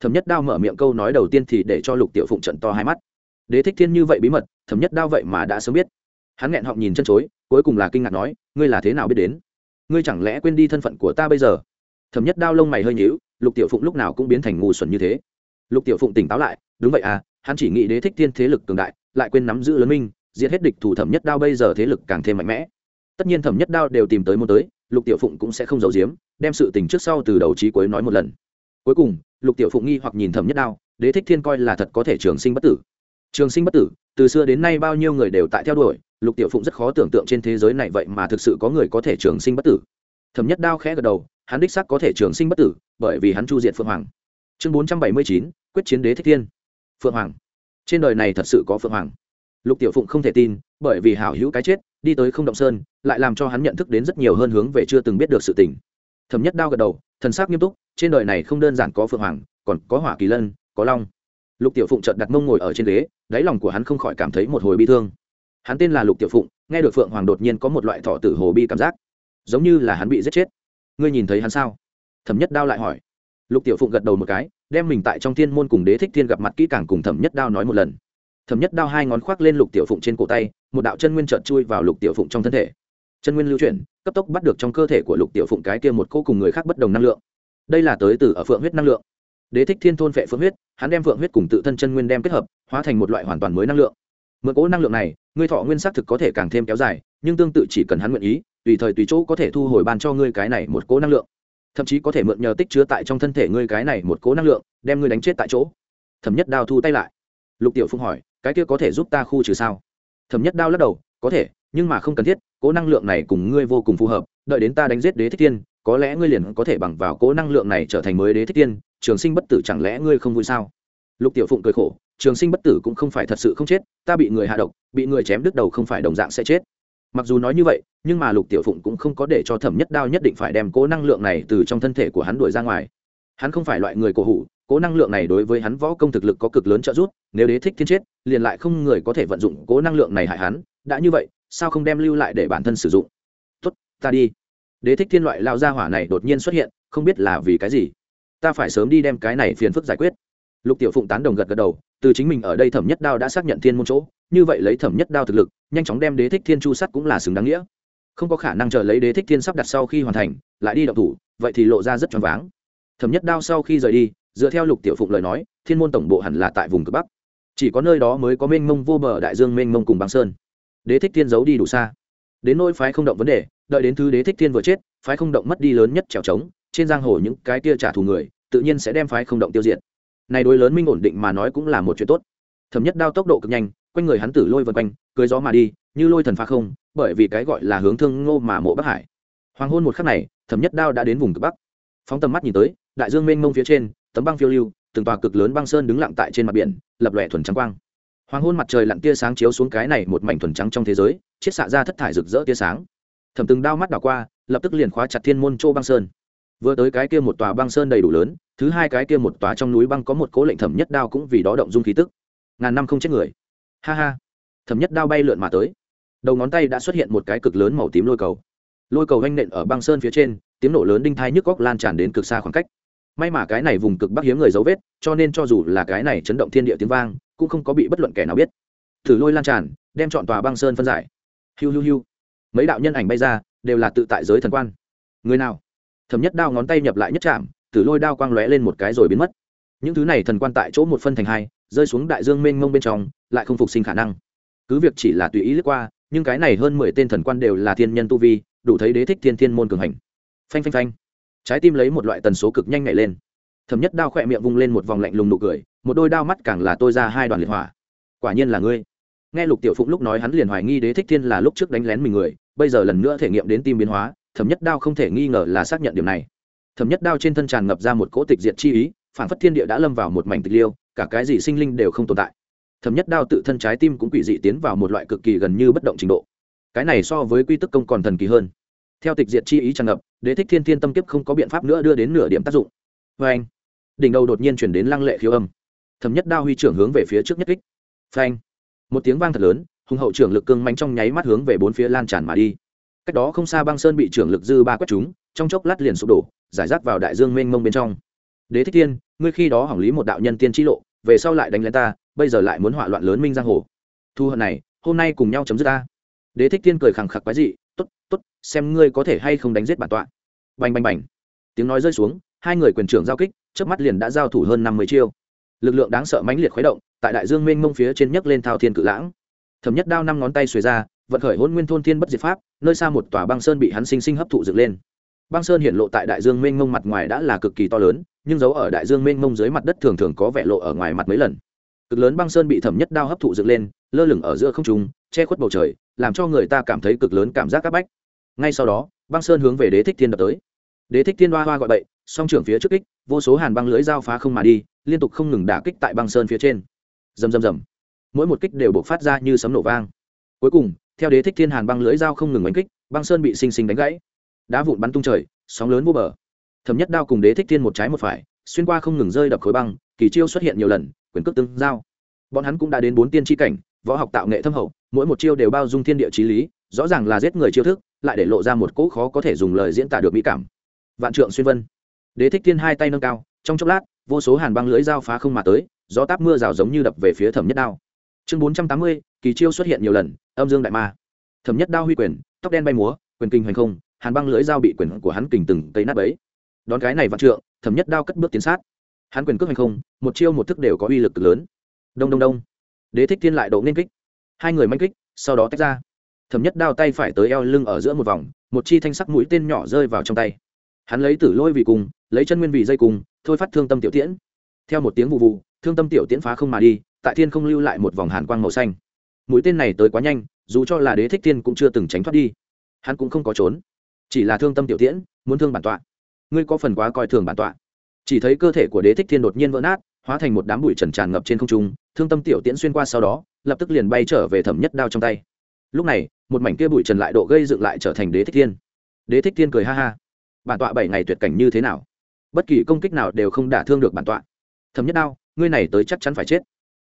Thẩm nhất đao mở miệng câu nói đầu tiên thì để cho lục tiểu phụng trận to hai mắt. Đế thích thiên như vậy bí mật, thẩm nhất đao vậy mà đã sớm biết. Hắn nghẹn họng nhìn chân chối, cuối cùng là kinh ngạc nói, ngươi là thế nào biết đến? Ngươi chẳng lẽ quên đi thân phận của ta bây giờ? Thẩm nhất đao lông mày hơi nhíu, lục tiểu phụng lúc nào cũng biến thành ngu xuẩn như thế. Lục tiểu phụng tỉnh táo lại, đúng vậy à hắn chỉ nghĩ đế thích thiên thế lực cường đại, lại quên nắm giữ lớn minh, diệt hết địch thủ thẩm nhất đao bây giờ thế lực càng thêm mạnh mẽ tất nhiên thẩm nhất đao đều tìm tới muốn tới, lục tiểu phụng cũng sẽ không giấu giếm, đem sự tình trước sau từ đầu trí cuối nói một lần. Cuối cùng, lục tiểu phụng nghi hoặc nhìn thẩm nhất đao, đế thích thiên coi là thật có thể trường sinh bất tử. Trường sinh bất tử, từ xưa đến nay bao nhiêu người đều tại theo đuổi, lục tiểu phụng rất khó tưởng tượng trên thế giới này vậy mà thực sự có người có thể trường sinh bất tử. Thẩm nhất đao khẽ gật đầu, hắn đích sắc có thể trường sinh bất tử, bởi vì hắn chu diện phượng hoàng. Chương bốn trăm bảy mươi chín, quyết chiến đế thích thiên. Phượng hoàng. Trên đời này thật sự có phượng hoàng. Lục tiểu phụng không thể tin, bởi vì hảo hữu cái chết đi tới không động sơn, lại làm cho hắn nhận thức đến rất nhiều hơn hướng về chưa từng biết được sự tình. Thẩm nhất đao gật đầu, thần sắc nghiêm túc, trên đời này không đơn giản có phượng hoàng, còn có hỏa kỳ lân, có long. Lục tiểu phụng chợt đặt mông ngồi ở trên ghế, đáy lòng của hắn không khỏi cảm thấy một hồi bi thương. Hắn tên là lục tiểu phụng, nghe được phượng hoàng đột nhiên có một loại thọ tử hồ bi cảm giác, giống như là hắn bị giết chết. Ngươi nhìn thấy hắn sao? Thẩm nhất đao lại hỏi. Lục tiểu phụng gật đầu một cái, đem mình tại trong thiên môn cùng đế thích thiên gặp mặt kỹ càng cùng thẩm nhất đao nói một lần thẩm nhất đao hai ngón khoác lên lục tiểu phụng trên cổ tay, một đạo chân nguyên trợt chui vào lục tiểu phụng trong thân thể. Chân nguyên lưu chuyển, cấp tốc bắt được trong cơ thể của lục tiểu phụng cái kia một cô cùng người khác bất đồng năng lượng. Đây là tới từ ở phượng huyết năng lượng. Đế thích thiên thôn phệ phượng huyết, hắn đem phượng huyết cùng tự thân chân nguyên đem kết hợp, hóa thành một loại hoàn toàn mới năng lượng. Mượn cố năng lượng này, ngươi thọ nguyên xác thực có thể càng thêm kéo dài, nhưng tương tự chỉ cần hắn nguyện ý, tùy thời tùy chỗ có thể thu hồi ban cho ngươi cái này một cố năng lượng. Thậm chí có thể mượn nhờ tích chứa tại trong thân thể ngươi cái này một cố năng lượng, đem ngươi đánh chết tại chỗ. Thẩm nhất đao thu tay lại. Lục tiểu phụng hỏi cái kia có thể giúp ta khu trừ sao? Thẩm nhất đao lắc đầu, có thể, nhưng mà không cần thiết, cố năng lượng này cùng ngươi vô cùng phù hợp, đợi đến ta đánh giết đế thích tiên có lẽ ngươi liền có thể bằng vào cố năng lượng này trở thành mới đế thích tiên trường sinh bất tử chẳng lẽ ngươi không vui sao? Lục tiểu phụng cười khổ, trường sinh bất tử cũng không phải thật sự không chết, ta bị người hạ độc, bị người chém đứt đầu không phải đồng dạng sẽ chết. Mặc dù nói như vậy, nhưng mà lục tiểu phụng cũng không có để cho thẩm nhất đao nhất định phải đem cố năng lượng này từ trong thân thể của hắn đuổi ra ngoài. Hắn không phải loại người cổ hủ cố năng lượng này đối với hắn võ công thực lực có cực lớn trợ giúp, nếu đế thích thiên chết, liền lại không người có thể vận dụng cố năng lượng này hại hắn, đã như vậy, sao không đem lưu lại để bản thân sử dụng? Tốt, ta đi. Đế thích thiên loại lao ra hỏa này đột nhiên xuất hiện, không biết là vì cái gì. Ta phải sớm đi đem cái này phiền phức giải quyết. Lục tiểu phụng tán đồng gật gật đầu, từ chính mình ở đây thẩm nhất đao đã xác nhận thiên môn chỗ, như vậy lấy thẩm nhất đao thực lực, nhanh chóng đem đế thích thiên chu sắt cũng là xứng đáng nghĩa. Không có khả năng chờ lấy đế thích thiên sắp đặt sau khi hoàn thành, lại đi động thủ, vậy thì lộ ra rất choáng váng. Thẩm nhất đao sau khi rời đi dựa theo lục tiểu phụng lời nói, thiên môn tổng bộ hẳn là tại vùng cực bắc. Chỉ có nơi đó mới có mênh mông vô bờ đại dương mênh mông cùng băng sơn. Đế thích thiên giấu đi đủ xa. Đến nỗi phái không động vấn đề, đợi đến thứ đế thích thiên vừa chết, phái không động mất đi lớn nhất trèo trống, trên giang hồ những cái kia trả thù người, tự nhiên sẽ đem phái không động tiêu diệt. Này đối lớn minh ổn định mà nói cũng là một chuyện tốt. Thẩm nhất đao tốc độ cực nhanh, quanh người hắn tử lôi vân quanh, cưới gió mà đi, như lôi thần pha không, bởi vì cái gọi là hướng thương ngô mà mộ bắc hải. Hoàng hôn một khắc này, thẩm nhất đao đã đến vùng cực bắc. Phóng tầm mắt nhìn tới, đại dương mênh mông phía trên tấm băng phiêu lưu, từng tòa cực lớn băng sơn đứng lặng tại trên mặt biển, lập lòe thuần trắng quang. Hoàng hôn mặt trời lặn tia sáng chiếu xuống cái này một mảnh thuần trắng trong thế giới, chiết xạ ra thất thải rực rỡ tia sáng. Thẩm từng đao mắt đảo qua, lập tức liền khóa chặt thiên môn châu băng sơn. Vừa tới cái kia một tòa băng sơn đầy đủ lớn, thứ hai cái kia một tòa trong núi băng có một cố lệnh thẩm nhất đao cũng vì đó động dung khí tức. Ngàn năm không chết người. Ha ha. Thẩm nhất đao bay lượn mà tới. Đầu ngón tay đã xuất hiện một cái cực lớn màu tím lôi cầu. Lôi cầu oanh nện ở băng sơn phía trên, tiếng nổ lớn đinh thai nhức góc lan tràn đến cực xa khoảng cách may mà cái này vùng cực bắc hiếm người dấu vết, cho nên cho dù là cái này chấn động thiên địa tiếng vang, cũng không có bị bất luận kẻ nào biết. Thử lôi lan tràn, đem chọn tòa băng sơn phân giải. Hiu hiu hiu. Mấy đạo nhân ảnh bay ra, đều là tự tại giới thần quan. Người nào? Thấm nhất đao ngón tay nhập lại nhất chạm thử lôi đao quang lóe lên một cái rồi biến mất. Những thứ này thần quan tại chỗ một phân thành hai, rơi xuống đại dương mênh mông bên trong, lại không phục sinh khả năng. Cứ việc chỉ là tùy ý lướt qua, nhưng cái này hơn mười tên thần quan đều là thiên nhân tu vi, đủ thấy đế thích thiên thiên môn cường hành. Phanh phanh phanh trái tim lấy một loại tần số cực nhanh nhảy lên. Thẩm nhất đao khỏe miệng vung lên một vòng lạnh lùng nụ cười, một đôi đao mắt càng là tôi ra hai đoàn liệt hỏa. Quả nhiên là ngươi. Nghe lục tiểu phụng lúc nói hắn liền hoài nghi đế thích thiên là lúc trước đánh lén mình người, bây giờ lần nữa thể nghiệm đến tim biến hóa, thẩm nhất đao không thể nghi ngờ là xác nhận điểm này. Thẩm nhất đao trên thân tràn ngập ra một cỗ tịch diệt chi ý, phản phất thiên địa đã lâm vào một mảnh tịch liêu, cả cái gì sinh linh đều không tồn tại. Thẩm nhất đao tự thân trái tim cũng quỷ dị tiến vào một loại cực kỳ gần như bất động trình độ. Cái này so với quy tức công còn thần kỳ hơn. Theo tịch diệt chi ý tràn ngập đế thích thiên thiên tâm kiếp không có biện pháp nữa đưa đến nửa điểm tác dụng. Vê anh, đỉnh đầu đột nhiên chuyển đến lăng lệ khiếu âm. Thấm nhất đao huy trưởng hướng về phía trước nhất kích. Phanh một tiếng vang thật lớn, hùng hậu trưởng lực cương mánh trong nháy mắt hướng về bốn phía lan tràn mà đi. Cách đó không xa băng sơn bị trưởng lực dư ba quét chúng trong chốc lát liền sụp đổ, giải rác vào đại dương mênh mông bên trong. Đế thích thiên, ngươi khi đó hỏng lý một đạo nhân tiên trí lộ, về sau lại đánh lên ta, bây giờ lại muốn hỏa loạn lớn minh giang hồ. Thu hận này, hôm nay cùng nhau chấm dứt ta. Đế thích thiên cười khẳng khặc quái dị t ố t t ố t xem ngươi có thể hay không đánh giết bản tọa. Bành bành bành. Tiếng nói rơi xuống, hai người quyền trưởng giao kích trước mắt liền đã giao thủ hơn năm mươi chiêu. Lực lượng đáng sợ mãnh liệt khuấy động, tại đại dương mênh mông phía trên nhấc lên thao thiên cự lãng. Thẩm nhất đao năm ngón tay xuề ra, vận khởi hôn nguyên thôn thiên bất diệt pháp, nơi xa một tòa băng sơn bị hắn sinh sinh hấp thụ dựng lên. Băng sơn hiện lộ tại đại dương mênh mông mặt ngoài đã là cực kỳ to lớn, nhưng giấu ở đại dương mênh mông dưới mặt đất thường thường có vẻ lộ ở ngoài mặt mấy lần. Cực lớn băng sơn bị thẩm nhất đao hấp thụ dựng lên, lơ lửng ở giữa không trung, che khuất bầu trời, làm cho người ta cảm thấy cực lớn cảm giác áp bách ngay sau đó, băng sơn hướng về đế thích thiên đập tới. Đế thích thiên hoa hoa gọi bậy, song trưởng phía trước kích, vô số hàn băng lưới dao phá không mà đi, liên tục không ngừng đả kích tại băng sơn phía trên. Rầm rầm rầm. Mỗi một kích đều buộc phát ra như sấm nổ vang. Cuối cùng, theo đế thích thiên hàn băng lưới dao không ngừng đánh kích, băng sơn bị xinh xinh đánh gãy. Đá vụn bắn tung trời, sóng lớn vô bờ. Thấm nhất đao cùng đế thích thiên một trái một phải, xuyên qua không ngừng rơi đập khối băng, kỳ chiêu xuất hiện nhiều lần, quyền cước tương giao. Bọn hắn cũng đã đến bốn tiên tri cảnh, võ học tạo nghệ thâm hậu, mỗi một chiêu đều bao dung thiên địa trí lý, rõ ràng là giết người chiêu thức lại để lộ ra một cỗ khó có thể dùng lời diễn tả được mỹ cảm. Vạn trượng xuyên vân. Đế thích thiên hai tay nâng cao, trong chốc lát, vô số hàn băng lưới dao phá không mà tới, gió táp mưa rào giống như đập về phía thẩm nhất đao. Chương bốn trăm tám mươi, kỳ chiêu xuất hiện nhiều lần, âm dương đại ma. Thẩm nhất đao huy quyền, tóc đen bay múa, quyền kinh hoành không, hàn băng lưới dao bị quyền của hắn kình từng cây nát bấy. Đón cái này vạn trượng, thẩm nhất đao cất bước tiến sát. Hắn quyền cước hành không, một chiêu một thức đều có uy lực cực lớn. Đông đông đông. Đế thích thiên lại độ nên kích. Hai người manh kích, sau đó tách ra thẩm nhất đao tay phải tới eo lưng ở giữa một vòng, một chi thanh sắc mũi tên nhỏ rơi vào trong tay. Hắn lấy tử lôi vì cùng, lấy chân nguyên vì dây cùng, thôi phát thương tâm tiểu tiễn. Theo một tiếng vụ vụ, thương tâm tiểu tiễn phá không mà đi, tại thiên không lưu lại một vòng hàn quang màu xanh. Mũi tên này tới quá nhanh, dù cho là đế thích thiên cũng chưa từng tránh thoát đi. Hắn cũng không có trốn, chỉ là thương tâm tiểu tiễn, muốn thương bản tọa. Ngươi có phần quá coi thường bản tọa. Chỉ thấy cơ thể của đế thích thiên đột nhiên vỡ nát, hóa thành một đám bụi trần tràn ngập trên không trung, thương tâm tiểu tiễn xuyên qua sau đó, lập tức liền bay trở về thẩm nhất đao trong tay. Lúc này một mảnh kia bụi trần lại độ gây dựng lại trở thành đế thích thiên. Đế thích thiên cười ha ha. Bản tọa bảy ngày tuyệt cảnh như thế nào? Bất kỳ công kích nào đều không đả thương được bản tọa. Thấm nhất đao, ngươi này tới chắc chắn phải chết.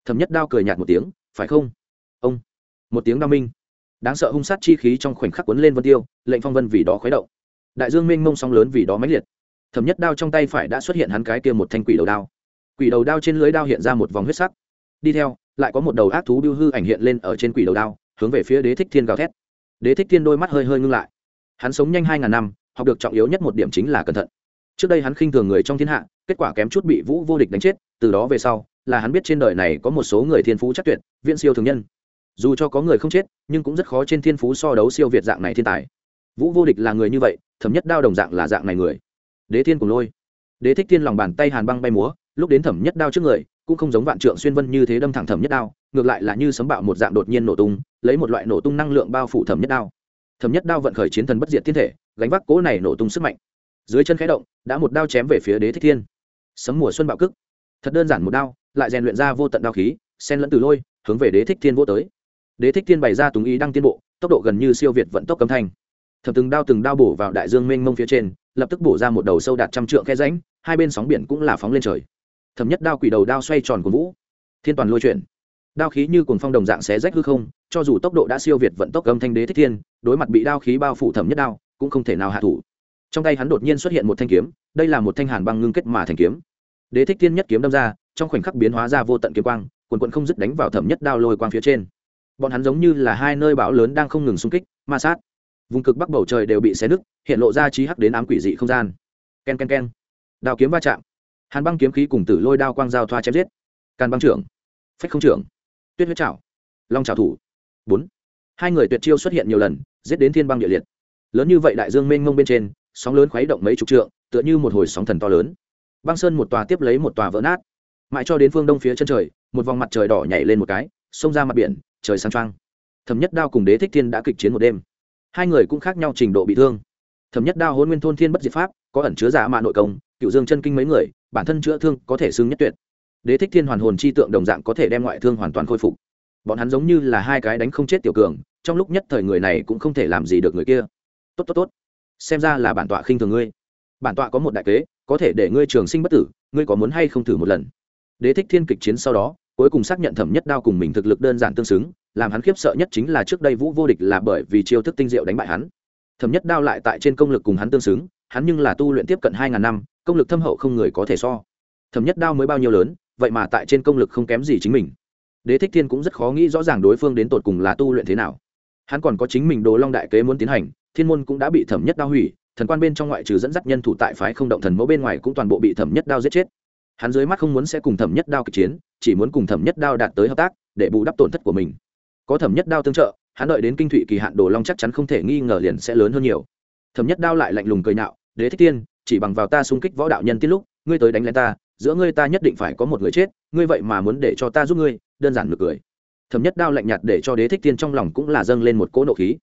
Thấm nhất đao cười nhạt một tiếng, phải không? Ông. Một tiếng đao minh. Đáng sợ hung sát chi khí trong khoảnh khắc cuốn lên vân tiêu, lệnh phong vân vì đó khuấy động. Đại dương minh mông sóng lớn vì đó mãnh liệt. Thấm nhất đao trong tay phải đã xuất hiện hắn cái kia một thanh quỷ đầu đao. Quỷ đầu đao trên lưới đao hiện ra một vòng huyết sắc. Đi theo, lại có một đầu ác thú biêu hư ảnh hiện lên ở trên quỷ đầu đao hướng về phía đế thích thiên gào thét. Đế thích thiên đôi mắt hơi hơi ngưng lại. Hắn sống nhanh hai ngàn năm, học được trọng yếu nhất một điểm chính là cẩn thận. Trước đây hắn khinh thường người trong thiên hạ, kết quả kém chút bị vũ vô địch đánh chết, từ đó về sau, là hắn biết trên đời này có một số người thiên phú chắc tuyệt viện siêu thường nhân. Dù cho có người không chết, nhưng cũng rất khó trên thiên phú so đấu siêu việt dạng này thiên tài. Vũ vô địch là người như vậy, thẩm nhất đao đồng dạng là dạng này người. Đế thiên cùng lôi. Đế thích thiên lòng bàn tay hàn băng bay múa, lúc đến thẩm nhất đao trước người, cũng không giống vạn trượng xuyên vân như thế đâm thẳng thẩm nhất đao ngược lại là như sấm bạo một dạng đột nhiên nổ tung, lấy một loại nổ tung năng lượng bao phủ thẩm nhất đao. Thẩm nhất đao vận khởi chiến thần bất diệt thiên thể, gánh vác cỗ này nổ tung sức mạnh. Dưới chân khẽ động, đã một đao chém về phía đế thích thiên. Sấm mùa xuân bạo cức. Thật đơn giản một đao, lại rèn luyện ra vô tận đao khí sen lẫn từ lôi, hướng về đế thích thiên vô tới. Đế thích thiên bày ra túng ý đang tiến bộ, tốc độ gần như siêu việt vận tốc cấm thanh. Thập từng đao từng đao bổ vào đại dương mênh mông phía trên, lập tức bổ ra một đầu sâu đạt trăm trượng khe ránh hai bên sóng biển cũng là phóng lên trời. Thẩm nhất đao quỷ đầu đao xoay tròn của vũ. Thiên toàn lôi chuyển đao khí như cuồng phong đồng dạng xé rách hư không, cho dù tốc độ đã siêu việt vận tốc âm thanh đế thích thiên, đối mặt bị đao khí bao phủ thẩm nhất đao, cũng không thể nào hạ thủ. Trong tay hắn đột nhiên xuất hiện một thanh kiếm, đây là một thanh hàn băng ngưng kết mà thành kiếm. Đế thích thiên nhất kiếm đâm ra, trong khoảnh khắc biến hóa ra vô tận kiếm quang quần quận không dứt đánh vào thẩm nhất đao lôi quang phía trên. Bọn hắn giống như là hai nơi bão lớn đang không ngừng xung kích, ma sát. Vùng cực bắc bầu trời đều bị xé nứt, hiện lộ ra trí hắc đến ám quỷ dị không gian. K e n k e n k e n đao kiếm va chạm. Hàn băng kiếm khí cùng tử lôi đao quang giao thoa chém giết. Càn băng trưởng. Phách không trưởng tuyết huyết trảo, long trảo thủ. Bốn. Hai người tuyệt chiêu xuất hiện nhiều lần, giết đến thiên băng địa liệt. Lớn như vậy đại dương mênh mông bên trên, sóng lớn khuấy động mấy chục trượng, tựa như một hồi sóng thần to lớn. Băng sơn một tòa tiếp lấy một tòa vỡ nát. Mãi cho đến phương đông phía chân trời, một vòng mặt trời đỏ nhảy lên một cái, xông ra mặt biển, trời sáng trăng thẩm nhất đao cùng đế thích thiên đã kịch chiến một đêm. Hai người cũng khác nhau trình độ bị thương. Thẩm nhất đao hôn nguyên thôn thiên bất diệt pháp, có ẩn chứa giả mạ nội công cựu dương chân kinh mấy người, bản thân chữa thương có thể xưng nhất tuyệt đế thích thiên hoàn hồn chi tượng đồng dạng có thể đem ngoại thương hoàn toàn khôi phục. Bọn hắn giống như là hai cái đánh không chết tiểu cường, trong lúc nhất thời người này cũng không thể làm gì được người kia. Tốt tốt tốt. Xem ra là bản tọa khinh thường ngươi. Bản tọa có một đại kế, có thể để ngươi trường sinh bất tử, ngươi có muốn hay không thử một lần? Đế thích thiên kịch chiến sau đó, cuối cùng xác nhận thẩm nhất đao cùng mình thực lực đơn giản tương xứng, làm hắn khiếp sợ nhất chính là trước đây vũ vô địch là bởi vì chiêu thức tinh diệu đánh bại hắn. Thẩm nhất đao lại tại trên công lực cùng hắn tương xứng, hắn nhưng là tu luyện tiếp cận hai ngàn năm, công lực thâm hậu không người có thể so. Thẩm nhất đao mới bao nhiêu lớn vậy mà tại trên công lực không kém gì chính mình. Đế thích thiên cũng rất khó nghĩ rõ ràng đối phương đến tột cùng là tu luyện thế nào. Hắn còn có chính mình đồ long đại kế muốn tiến hành thiên môn cũng đã bị thẩm nhất đao hủy thần quan bên trong ngoại trừ dẫn dắt nhân thủ tại phái không động thần mẫu bên ngoài cũng toàn bộ bị thẩm nhất đao giết chết. Hắn dưới mắt không muốn sẽ cùng thẩm nhất đao kịch chiến chỉ muốn cùng thẩm nhất đao đạt tới hợp tác để bù đắp tổn thất của mình. Có thẩm nhất đao tương trợ hắn đợi đến kinh thụy kỳ hạn đồ long chắc chắn không thể nghi ngờ liền sẽ lớn hơn nhiều. Thẩm nhất đao lại lạnh lùng cười nạo, đế thích tiên chỉ bằng vào ta xung kích võ đạo nhân tiết lúc ngươi tới đánh lên ta giữa ngươi ta nhất định phải có một người chết, ngươi vậy mà muốn để cho ta giúp ngươi, đơn giản được cười. Thẩm nhất đao lạnh nhạt để cho đế thích tiên trong lòng cũng là dâng lên một cỗ nộ khí.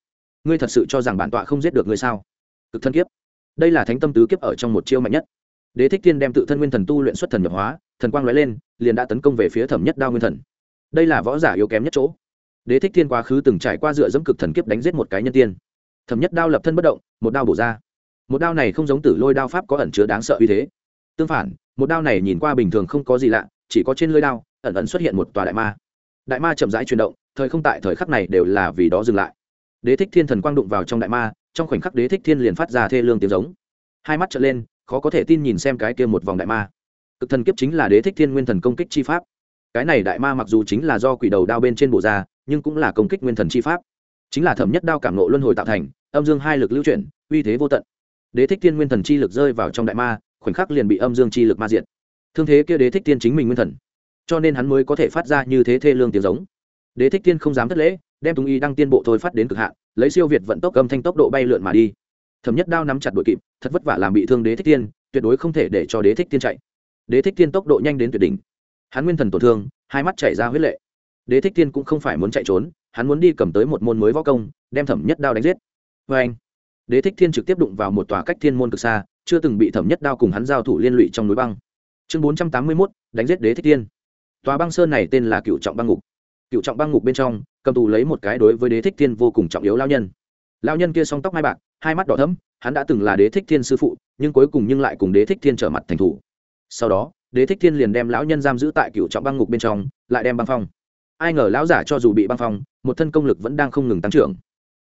Ngươi thật sự cho rằng bản tọa không giết được ngươi sao? Cực thân kiếp. Đây là thánh tâm tứ kiếp ở trong một chiêu mạnh nhất. Đế thích tiên đem tự thân nguyên thần tu luyện xuất thần nhập hóa, thần quang lóe lên, liền đã tấn công về phía thẩm nhất đao nguyên thần. Đây là võ giả yếu kém nhất chỗ. Đế thích tiên quá khứ từng trải qua dựa dẫm cực thần kiếp đánh giết một cái nhân tiên. Thẩm nhất đao lập thân bất động, một đao bổ ra. Một đao này không giống tử lôi đao pháp có ẩn chứa đáng sợ uy thế. Tương phản một đao này nhìn qua bình thường không có gì lạ, chỉ có trên lưới đao, ẩn ẩn xuất hiện một tòa đại ma. Đại ma chậm rãi chuyển động, thời không tại thời khắc này đều là vì đó dừng lại. Đế thích thiên thần quang đụng vào trong đại ma, trong khoảnh khắc đế thích thiên liền phát ra thê lương tiếng giống. Hai mắt trở lên, khó có thể tin nhìn xem cái kia một vòng đại ma. Cực thần kiếp chính là đế thích thiên nguyên thần công kích chi pháp. Cái này đại ma mặc dù chính là do quỷ đầu đao bên trên bộ ra, nhưng cũng là công kích nguyên thần chi pháp. Chính là thẩm nhất đao cảm nộ luân hồi tạo thành, âm dương hai lực lưu chuyển, uy thế vô tận. Đế thích thiên nguyên thần chi lực rơi vào trong đại ma khoảnh khắc liền bị âm dương chi lực ma diện thương thế kia đế thích tiên chính mình nguyên thần. Cho nên hắn mới có thể phát ra như thế thê lương tiếng giống. Đế thích tiên không dám thất lễ, đem tùng y đăng tiên bộ thôi phát đến cực hạn, lấy siêu việt vận tốc âm thanh tốc độ bay lượn mà đi. Thẩm nhất đao nắm chặt đội kịp, thật vất vả làm bị thương đế thích tiên, tuyệt đối không thể để cho đế thích tiên chạy. Đế thích tiên tốc độ nhanh đến tuyệt đỉnh. Hắn nguyên thần tổn thương, hai mắt chảy ra huyết lệ. Đế thích tiên cũng không phải muốn chạy trốn, hắn muốn đi cầm tới một môn mới võ công, đem thẩm nhất đao đánh giết. Vê anh, đế thích thiên trực tiếp đụng vào một tòa cách thiên môn cực xa chưa từng bị thẩm nhất đao cùng hắn giao thủ liên lụy trong núi băng. Chương bốn trăm tám mươi mốt, đánh giết đế thích thiên. Tòa băng sơn này tên là cựu trọng băng ngục. Cựu trọng băng ngục bên trong, cầm tù lấy một cái đối với đế thích thiên vô cùng trọng yếu lao nhân. Lao nhân kia song tóc mai bạc, hai mắt đỏ thấm hắn đã từng là đế thích thiên sư phụ, nhưng cuối cùng nhưng lại cùng đế thích thiên trở mặt thành thủ. Sau đó, đế thích thiên liền đem lão nhân giam giữ tại cựu trọng băng ngục bên trong, lại đem băng phong. Ai ngờ lão giả cho dù bị băng phong, một thân công lực vẫn đang không ngừng tăng trưởng.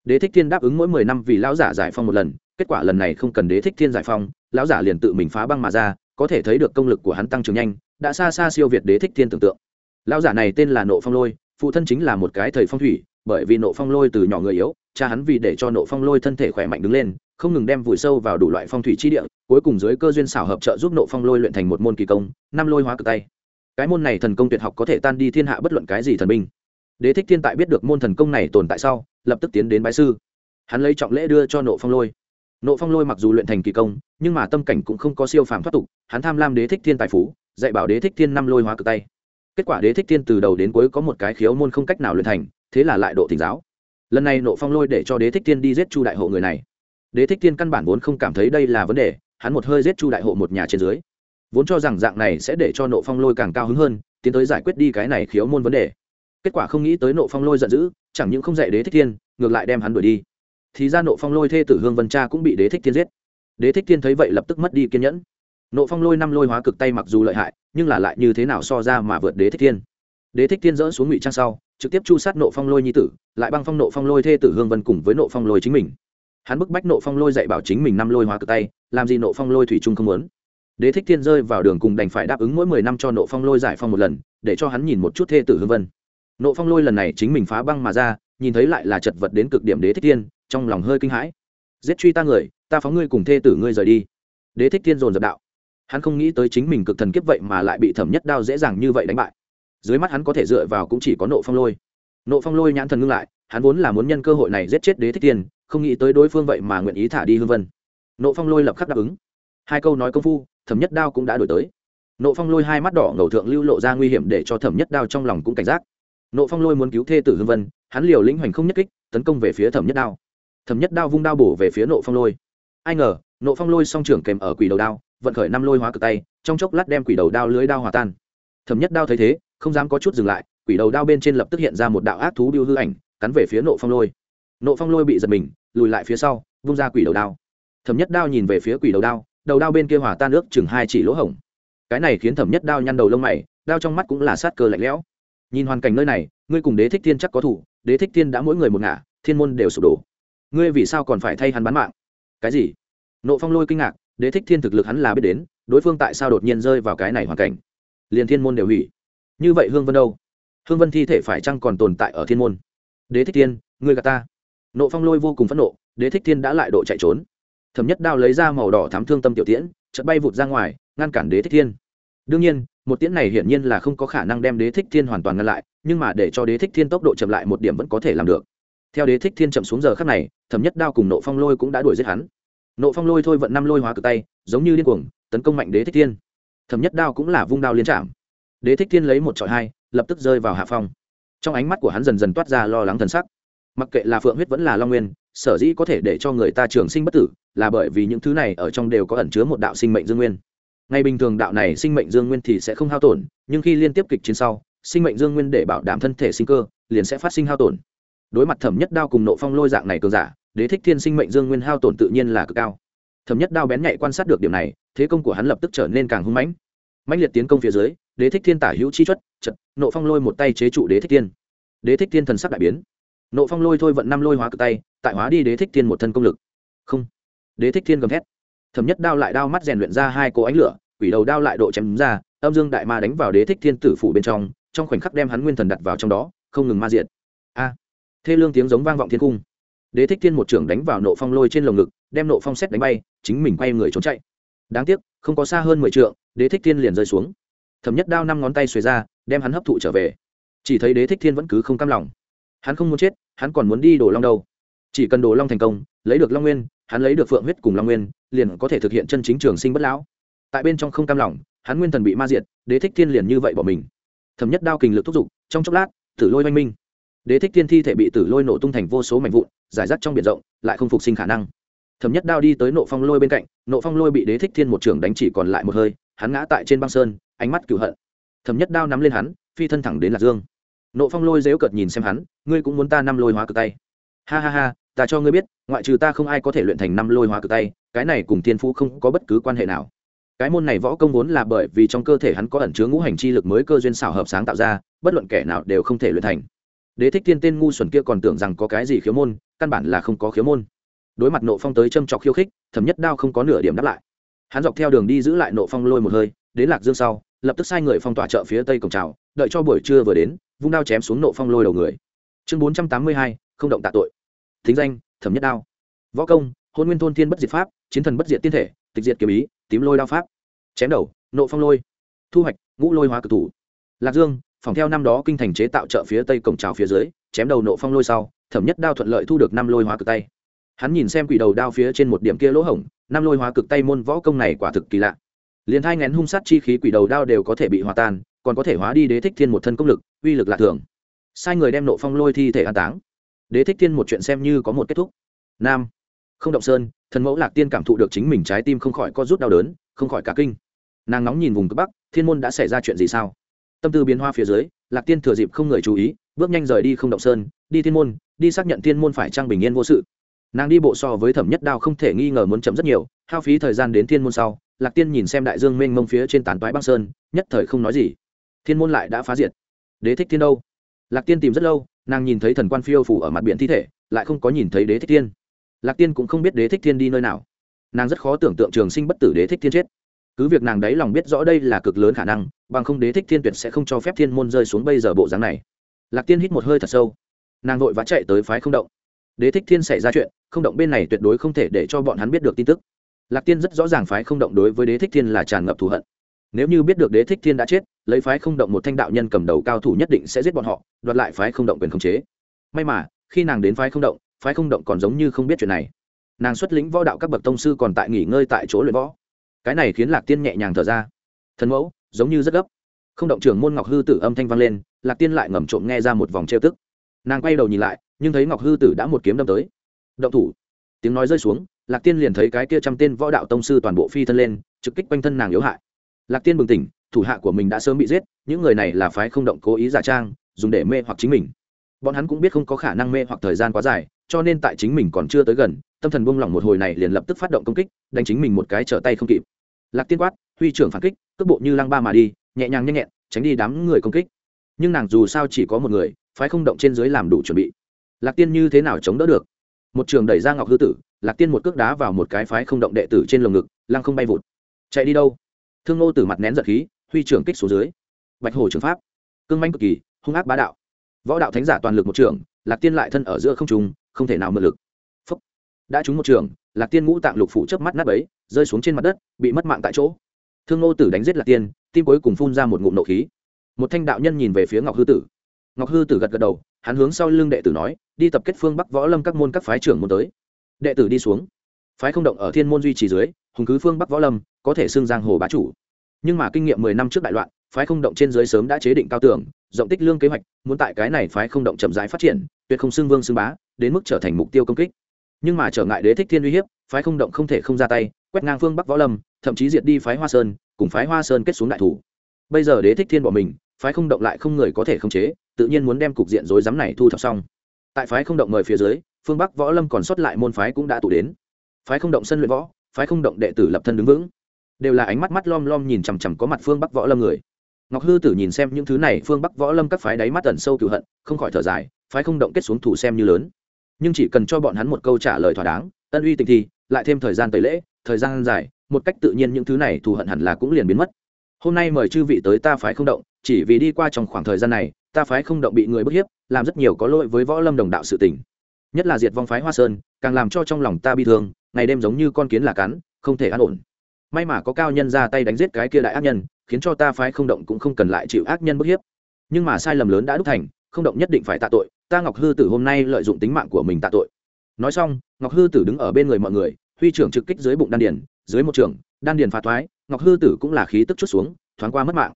Đế thích thiên đáp ứng mỗi mười năm vì lão giả giải phong một lần kết quả lần này không cần đế thích thiên giải phong, lão giả liền tự mình phá băng mà ra, có thể thấy được công lực của hắn tăng trưởng nhanh, đã xa xa siêu việt đế thích thiên tưởng tượng. Lão giả này tên là nộ phong lôi, phụ thân chính là một cái thầy phong thủy, bởi vì nộ phong lôi từ nhỏ người yếu, cha hắn vì để cho nộ phong lôi thân thể khỏe mạnh đứng lên, không ngừng đem vùi sâu vào đủ loại phong thủy chi địa, cuối cùng dưới cơ duyên xảo hợp trợ giúp nộ phong lôi luyện thành một môn kỳ công, năm lôi hóa cực tay. Cái môn này thần công tuyệt học có thể tan đi thiên hạ bất luận cái gì thần binh. Đế thích thiên tại biết được môn thần công này tồn tại sau, lập tức tiến đến bái sư. Hắn lấy trọng lễ đưa cho nộ phong lôi nộ phong lôi mặc dù luyện thành kỳ công, nhưng mà tâm cảnh cũng không có siêu phàm thoát tục, hắn tham lam đế thích thiên tài phú, dạy bảo đế thích thiên năm lôi hóa cực tay. Kết quả đế thích thiên từ đầu đến cuối có một cái khiếu môn không cách nào luyện thành, thế là lại độ thỉnh giáo. Lần này nộ phong lôi để cho đế thích thiên đi giết chu đại hộ người này. Đế thích thiên căn bản vốn không cảm thấy đây là vấn đề, hắn một hơi giết chu đại hộ một nhà trên dưới. Vốn cho rằng dạng này sẽ để cho nộ phong lôi càng cao hứng hơn, tiến tới giải quyết đi cái này khiếu môn vấn đề. Kết quả không nghĩ tới nộ phong lôi giận dữ, chẳng những không dạy đế thích thiên, ngược lại đem hắn đuổi đi thì ra nộ phong lôi thê tử hương vân cha cũng bị đế thích thiên giết. Đế thích thiên thấy vậy lập tức mất đi kiên nhẫn. Nộ phong lôi năm lôi hóa cực tay mặc dù lợi hại, nhưng là lại như thế nào so ra mà vượt đế thích thiên? Đế thích thiên dỡ xuống ngụy trang sau, trực tiếp chu sát nộ phong lôi nhi tử, lại băng phong nộ phong lôi thê tử hương vân cùng với nộ phong lôi chính mình. Hắn bức bách nộ phong lôi dạy bảo chính mình năm lôi hóa cực tay, làm gì nộ phong lôi thủy trung không muốn. Đế thích thiên rơi vào đường cùng đành phải đáp ứng mỗi mười năm cho nộ phong lôi giải phong một lần, để cho hắn nhìn một chút thê tử hương vân. Nộ phong lôi lần này chính mình phá băng mà ra nhìn thấy lại là chật vật đến cực điểm đế thích thiên, trong lòng hơi kinh hãi. Giết truy ta người, ta phóng ngươi cùng thê tử ngươi rời đi. Đế thích thiên dồn dập đạo. Hắn không nghĩ tới chính mình cực thần kiếp vậy mà lại bị thẩm nhất đao dễ dàng như vậy đánh bại. Dưới mắt hắn có thể dựa vào cũng chỉ có nộ phong lôi. Nộ phong lôi nhãn thần ngưng lại, hắn vốn là muốn nhân cơ hội này giết chết đế thích tiên không nghĩ tới đối phương vậy mà nguyện ý thả đi hương vân. Nộ phong lôi lập khắc đáp ứng. Hai câu nói công phu, thẩm nhất đao cũng đã đổi tới. Nộ phong lôi hai mắt đỏ ngầu thượng lưu lộ ra nguy hiểm để cho thẩm nhất đao trong lòng cũng cảnh giác. Nộ phong lôi muốn cứu thê tử hương vân hắn liều lĩnh hoành không nhất kích, tấn công về phía thẩm nhất đao. Thẩm nhất đao vung đao bổ về phía nộ phong lôi. Ai ngờ, nộ phong lôi song trưởng kèm ở quỷ đầu đao, vận khởi năm lôi hóa cực tay, trong chốc lát đem quỷ đầu đao lưới đao hòa tan. Thẩm nhất đao thấy thế, không dám có chút dừng lại, quỷ đầu đao bên trên lập tức hiện ra một đạo ác thú biêu hư ảnh, cắn về phía nộ phong lôi. Nộ phong lôi bị giật mình, lùi lại phía sau, vung ra quỷ đầu đao. Thẩm nhất đao nhìn về phía quỷ đầu đao đầu đao bên kia hòa tan nước chừng hai chỉ lỗ hổng. Cái này khiến thẩm nhất đao nhăn đầu lông mày, đao trong mắt cũng là sát cơ lạnh lẽo nhìn hoàn cảnh nơi này, ngươi cùng đế thích thiên chắc có thủ, đế thích thiên đã mỗi người một ngả, thiên môn đều sụp đổ. Ngươi vì sao còn phải thay hắn bán mạng? Cái gì? Nộ phong lôi kinh ngạc, đế thích thiên thực lực hắn là biết đến, đối phương tại sao đột nhiên rơi vào cái này hoàn cảnh? Liền thiên môn đều hủy. Như vậy hương vân đâu? Hương vân thi thể phải chăng còn tồn tại ở thiên môn? Đế thích thiên, ngươi gà ta. Nộ phong lôi vô cùng phẫn nộ, đế thích thiên đã lại độ chạy trốn. Thẩm nhất đao lấy ra màu đỏ thám thương tâm tiểu tiễn, chợt bay vụt ra ngoài, ngăn cản đế thích thiên đương nhiên, một tiễn này hiển nhiên là không có khả năng đem đế thích thiên hoàn toàn ngăn lại, nhưng mà để cho đế thích thiên tốc độ chậm lại một điểm vẫn có thể làm được. Theo đế thích thiên chậm xuống giờ khắc này, thẩm nhất đao cùng nộ phong lôi cũng đã đuổi giết hắn. Nộ phong lôi thôi vận năm lôi hóa cực tay, giống như điên cuồng, tấn công mạnh đế thích thiên. Thẩm nhất đao cũng là vung đao liên trạm đế thích thiên lấy một trọi hai, lập tức rơi vào hạ phong. Trong ánh mắt của hắn dần dần toát ra lo lắng thần sắc. Mặc kệ là phượng huyết vẫn là long nguyên, sở dĩ có thể để cho người ta trường sinh bất tử, là bởi vì những thứ này ở trong đều có ẩn chứa một đạo sinh mệnh dương nguyên ngay bình thường đạo này sinh mệnh dương nguyên thì sẽ không hao tổn, nhưng khi liên tiếp kịch chiến sau, sinh mệnh dương nguyên để bảo đảm thân thể sinh cơ, liền sẽ phát sinh hao tổn. Đối mặt thẩm nhất đao cùng nộ phong lôi dạng này cường giả, đế thích thiên sinh mệnh dương nguyên hao tổn tự nhiên là cực cao. Thẩm nhất đao bén nhạy quan sát được điểm này, thế công của hắn lập tức trở nên càng hung mãnh. Mãnh liệt tiến công phía dưới, đế thích thiên tả hữu chi chuất chật, nộ phong lôi một tay chế trụ đế thích thiên. Đế thích thiên thần sắc đại biến. Nộ phong lôi thôi vận năm lôi hóa cực tay, tại hóa đi đế thích thiên một thân công lực. Không. Đế thích thiên gầm thét thẩm nhất đao lại đao mắt rèn luyện ra hai cỗ ánh lửa, quỷ đầu đao lại độ chém ra, âm dương đại ma đánh vào đế thích thiên tử phủ bên trong trong khoảnh khắc đem hắn nguyên thần đặt vào trong đó, không ngừng ma diện a! À, thê lương tiếng giống vang vọng thiên cung. Đế thích thiên một trưởng đánh vào nộ phong lôi trên lồng ngực, đem nộ phong xét đánh bay, chính mình quay người trốn chạy. Đáng tiếc, không có xa hơn mười trượng, đế thích thiên liền rơi xuống. Thẩm nhất đao năm ngón tay xuề ra, đem hắn hấp thụ trở về. Chỉ thấy đế thích thiên vẫn cứ không cam lòng. Hắn không muốn chết, hắn còn muốn đi đổ long đâu. Chỉ cần đổ long thành công, lấy được long nguyên, hắn lấy được phượng huyết cùng long nguyên liền có thể thực hiện chân chính trường sinh bất lão. Tại bên trong không cam lòng, hắn nguyên thần bị ma diệt, đế thích thiên liền như vậy bỏ mình. Thẩm nhất đao kình lực thúc giục, trong chốc lát, tử lôi oanh minh. Đế thích thiên thi thể bị tử lôi nổ tung thành vô số mảnh vụn, giải rác trong biển rộng, lại không phục sinh khả năng. Thẩm nhất đao đi tới nộ phong lôi bên cạnh, nộ phong lôi bị đế thích thiên một trưởng đánh chỉ còn lại một hơi, hắn ngã tại trên băng sơn, ánh mắt cửu hận. Thẩm nhất đao nắm lên hắn, phi thân thẳng đến lạc dương. Nộ phong lôi dếu cợt nhìn xem hắn, ngươi cũng muốn ta năm lôi hóa cực tay? Ha ha ha, ta cho ngươi biết ngoại trừ ta không ai có thể luyện thành năm lôi hóa cực tay, cái này cùng thiên phú không có bất cứ quan hệ nào. Cái môn này võ công vốn là bởi vì trong cơ thể hắn có ẩn chứa ngũ hành chi lực mới cơ duyên xảo hợp sáng tạo ra, bất luận kẻ nào đều không thể luyện thành. Đế thích thiên tên ngu xuẩn kia còn tưởng rằng có cái gì khiếu môn, căn bản là không có khiếu môn. Đối mặt nộ phong tới châm trọc khiêu khích, thẩm nhất đao không có nửa điểm đáp lại. Hắn dọc theo đường đi giữ lại nộ phong lôi một hơi, đến lạc dương sau, lập tức sai người phong tỏa chợ phía tây cổng trào đợi cho buổi trưa vừa đến, vung đao chém xuống nộ phong lôi đầu người. Chương bốn trăm tám mươi hai, không động tạ tội. Thính danh thẩm nhất đao. Võ công, hôn nguyên thôn thiên bất diệt pháp, chiến thần bất diệt tiên thể, tịch diệt kiếm ý, tím lôi đao pháp. Chém đầu, nộ phong lôi. Thu hoạch, ngũ lôi hóa cực thủ. Lạc dương, phòng theo năm đó kinh thành chế tạo chợ phía tây cổng trào phía dưới, chém đầu nộ phong lôi sau, thẩm nhất đao thuận lợi thu được năm lôi hóa cực tay. Hắn nhìn xem quỷ đầu đao phía trên một điểm kia lỗ hổng, năm lôi hóa cực tay môn võ công này quả thực kỳ lạ. Liền hai ngén hung sát chi khí quỷ đầu đao đều có thể bị hòa tan, còn có thể hóa đi đế thích thiên một thân công lực, uy lực lạ thường. Sai người đem nộ phong lôi thi thể an táng đế thích thiên một chuyện xem như có một kết thúc. Nam. Không động sơn, thần mẫu lạc tiên cảm thụ được chính mình trái tim không khỏi có rút đau đớn, không khỏi cả kinh. Nàng nóng nhìn vùng cực bắc, thiên môn đã xảy ra chuyện gì sao? Tâm tư biến hoa phía dưới, lạc tiên thừa dịp không người chú ý, bước nhanh rời đi không động sơn, đi thiên môn, đi xác nhận thiên môn phải trang bình yên vô sự. Nàng đi bộ so với thẩm nhất đao không thể nghi ngờ muốn chậm rất nhiều, hao phí thời gian đến thiên môn sau, lạc tiên nhìn xem đại dương mênh mông phía trên tán toái băng sơn, nhất thời không nói gì. Thiên môn lại đã phá diệt. Đế thích thiên đâu? Lạc tiên tìm rất lâu nàng nhìn thấy thần quan phiêu phủ ở mặt biển thi thể, lại không có nhìn thấy đế thích thiên. Lạc tiên cũng không biết đế thích thiên đi nơi nào. Nàng rất khó tưởng tượng trường sinh bất tử đế thích thiên chết. Cứ việc nàng đấy lòng biết rõ đây là cực lớn khả năng, bằng không đế thích thiên tuyệt sẽ không cho phép thiên môn rơi xuống bây giờ bộ dáng này. Lạc tiên hít một hơi thật sâu. Nàng vội vã chạy tới phái không động. Đế thích thiên xảy ra chuyện, không động bên này tuyệt đối không thể để cho bọn hắn biết được tin tức. Lạc tiên rất rõ ràng phái không động đối với đế thích thiên là tràn ngập thù hận. Nếu như biết được đế thích thiên đã chết lấy phái không động một thanh đạo nhân cầm đầu cao thủ nhất định sẽ giết bọn họ, đoạt lại phái không động quyền khống chế. May mà, khi nàng đến phái không động, phái không động còn giống như không biết chuyện này. Nàng xuất lĩnh võ đạo các bậc tông sư còn tại nghỉ ngơi tại chỗ luyện võ. Cái này khiến lạc tiên nhẹ nhàng thở ra. Thần mẫu, giống như rất gấp. Không động trưởng môn ngọc hư tử âm thanh vang lên, lạc tiên lại ngầm trộm nghe ra một vòng trêu tức. Nàng quay đầu nhìn lại, nhưng thấy ngọc hư tử đã một kiếm đâm tới. Động thủ. Tiếng nói rơi xuống, lạc tiên liền thấy cái kia trăm tên võ đạo tông sư toàn bộ phi thân lên, trực kích quanh thân nàng yếu hại. Lạc tiên bừng tỉnh thủ hạ của mình đã sớm bị giết, những người này là phái không động cố ý giả trang, dùng để mê hoặc chính mình. Bọn hắn cũng biết không có khả năng mê hoặc thời gian quá dài, cho nên tại chính mình còn chưa tới gần, tâm thần buông lỏng một hồi này liền lập tức phát động công kích, đánh chính mình một cái trở tay không kịp. Lạc tiên quát, huy trưởng phản kích, cước bộ như lăng ba mà đi, nhẹ nhàng nhanh nhẹn, tránh đi đám người công kích. Nhưng nàng dù sao chỉ có một người, phái không động trên dưới làm đủ chuẩn bị. Lạc tiên như thế nào chống đỡ được? Một trường đẩy ra ngọc hư tử, lạc tiên một cước đá vào một cái phái không động đệ tử trên lồng ngực, lăng không bay vụt. Chạy đi đâu? Thương ngô Tử mặt nén giật khí huy trưởng kích xuống dưới. Bạch hổ trường pháp, cương manh cực kỳ, hung ác bá đạo. Võ đạo thánh giả toàn lực một trường lạc tiên lại thân ở giữa không trùng không thể nào mượn lực. Phúc. đã trúng một trường lạc tiên ngũ tạng lục phủ chớp mắt nát ấy rơi xuống trên mặt đất, bị mất mạng tại chỗ. Thương ngô tử đánh giết lạc tiên, tim cuối cùng phun ra một ngụm nộ khí. Một thanh đạo nhân nhìn về phía ngọc hư tử. Ngọc hư tử gật gật đầu, hắn hướng sau lưng đệ tử nói, đi tập kết phương bắc võ lâm các môn các phái trưởng môn tới. Đệ tử đi xuống. Phái không động ở thiên môn duy trì dưới, hùng cứ phương bắc võ lâm, có thể xưng giang hồ bá chủ nhưng mà kinh nghiệm mười năm trước đại loạn, phái không động trên dưới sớm đã chế định cao tưởng rộng tích lương kế hoạch, muốn tại cái này phái không động chậm rãi phát triển, tuyệt không xưng vương xưng bá, đến mức trở thành mục tiêu công kích. Nhưng mà trở ngại đế thích thiên uy hiếp, phái không động không thể không ra tay, quét ngang phương bắc võ lâm, thậm chí diệt đi phái hoa sơn, cùng phái hoa sơn kết xuống đại thủ. Bây giờ đế thích thiên bỏ mình, phái không động lại không người có thể khống chế, tự nhiên muốn đem cục diện rối rắm này thu thập xong. Tại phái không động mời phía dưới, phương bắc võ lâm còn sót lại môn phái cũng đã tụ đến. Phái không động sân luyện võ, phái không động đệ tử lập thân đứng vững đều là ánh mắt mắt lom lom nhìn chằm chằm có mặt phương bắc võ lâm người. Ngọc hư tử nhìn xem những thứ này, phương bắc võ lâm các phái đáy mắt tẩn sâu cựu hận, không khỏi thở dài, phái không động kết xuống thủ xem như lớn. Nhưng chỉ cần cho bọn hắn một câu trả lời thỏa đáng, ân uy tình thì, lại thêm thời gian tẩy lễ, thời gian dài, một cách tự nhiên những thứ này thù hận hẳn là cũng liền biến mất. Hôm nay mời chư vị tới ta phái không động, chỉ vì đi qua trong khoảng thời gian này, ta phái không động bị người bức hiếp, làm rất nhiều có lỗi với võ lâm đồng đạo sự tình. Nhất là diệt vong phái hoa sơn, càng làm cho trong lòng ta bi thương, ngày đêm giống như con kiến là cắn, không thể an ổn may mà có cao nhân ra tay đánh giết cái kia đại ác nhân, khiến cho ta phái không động cũng không cần lại chịu ác nhân bức hiếp. Nhưng mà sai lầm lớn đã đúc thành, không động nhất định phải tạ tội, ta ngọc hư tử hôm nay lợi dụng tính mạng của mình tạ tội. Nói xong, ngọc hư tử đứng ở bên người mọi người, huy trưởng trực kích dưới bụng đan điền, dưới một trường, đan điền phá thoái, ngọc hư tử cũng là khí tức chút xuống, thoáng qua mất mạng.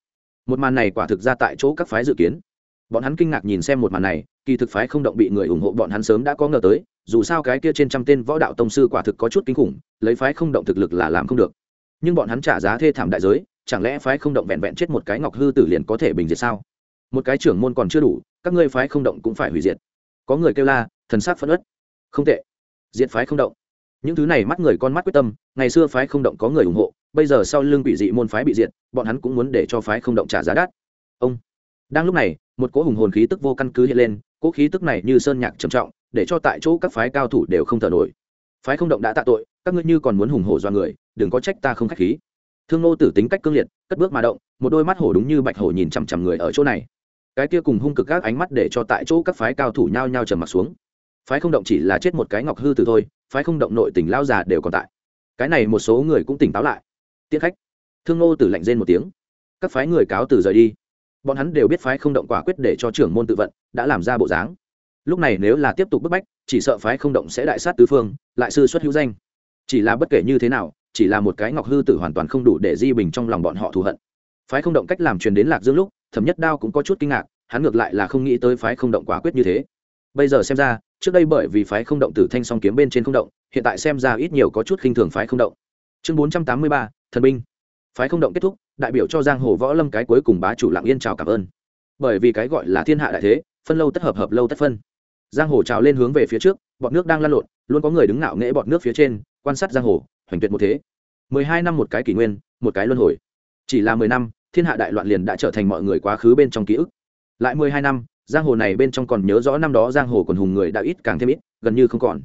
Một màn này quả thực ra tại chỗ các phái dự kiến. Bọn hắn kinh ngạc nhìn xem một màn này, kỳ thực phái không động bị người ủng hộ bọn hắn sớm đã có ngờ tới, dù sao cái kia trên trăm tên võ đạo tông sư quả thực có chút kinh khủng, lấy phái không động thực lực là làm không được nhưng bọn hắn trả giá thê thảm đại giới, chẳng lẽ phái không động vẹn vẹn chết một cái ngọc hư tử liền có thể bình diệt sao? Một cái trưởng môn còn chưa đủ, các ngươi phái không động cũng phải hủy diệt. Có người kêu la, thần sắc phẫn ất không tệ. Diệt phái không động. Những thứ này mắt người con mắt quyết tâm, ngày xưa phái không động có người ủng hộ, bây giờ sau lưng quỷ dị môn phái bị diệt, bọn hắn cũng muốn để cho phái không động trả giá đắt. Ông. Đang lúc này, một cỗ hùng hồn khí tức vô căn cứ hiện lên, cỗ khí tức này như sơn nhạc trầm trọng, để cho tại chỗ các phái cao thủ đều không thở nổi. Phái không động đã tạ tội các ngươi như còn muốn hùng hổ do người, đừng có trách ta không khách khí. Thương ngô tử tính cách cương liệt, cất bước mà động, một đôi mắt hổ đúng như bạch hổ nhìn chằm chằm người ở chỗ này. Cái kia cùng hung cực các ánh mắt để cho tại chỗ các phái cao thủ nhao nhao trầm mặt xuống. Phái không động chỉ là chết một cái ngọc hư từ thôi, phái không động nội tình lao già đều còn tại. Cái này một số người cũng tỉnh táo lại. Tiết khách. Thương ngô tử lạnh rên một tiếng. Các phái người cáo từ rời đi. Bọn hắn đều biết phái không động quả quyết để cho trưởng môn tự vận, đã làm ra bộ dáng. Lúc này nếu là tiếp tục bức bách, chỉ sợ phái không động sẽ đại sát tứ phương, lại sư xuất hữu danh chỉ là bất kể như thế nào, chỉ là một cái ngọc hư tử hoàn toàn không đủ để di bình trong lòng bọn họ thù hận. Phái không động cách làm truyền đến lạc dương lúc, thẩm nhất đao cũng có chút kinh ngạc, hắn ngược lại là không nghĩ tới phái không động quả quyết như thế. Bây giờ xem ra, trước đây bởi vì phái không động tử thanh song kiếm bên trên không động, hiện tại xem ra ít nhiều có chút khinh thường phái không động. Chương bốn trăm tám mươi ba, thần binh. Phái không động kết thúc, đại biểu cho giang hồ võ lâm cái cuối cùng bá chủ lạng yên chào cảm ơn. Bởi vì cái gọi là thiên hạ đại thế, phân lâu tất hợp hợp lâu tất phân. Giang hồ trào lên hướng về phía trước, bọn nước đang lăn lộn, luôn có người đứng ngạo nghễ bọn nước phía trên quan sát giang hồ, hoành tuyệt một thế. Mười hai năm một cái kỷ nguyên, một cái luân hồi. Chỉ là mười năm, thiên hạ đại loạn liền đã trở thành mọi người quá khứ bên trong ký ức. Lại mười hai năm, giang hồ này bên trong còn nhớ rõ năm đó giang hồ còn hùng người đã ít càng thêm ít, gần như không còn.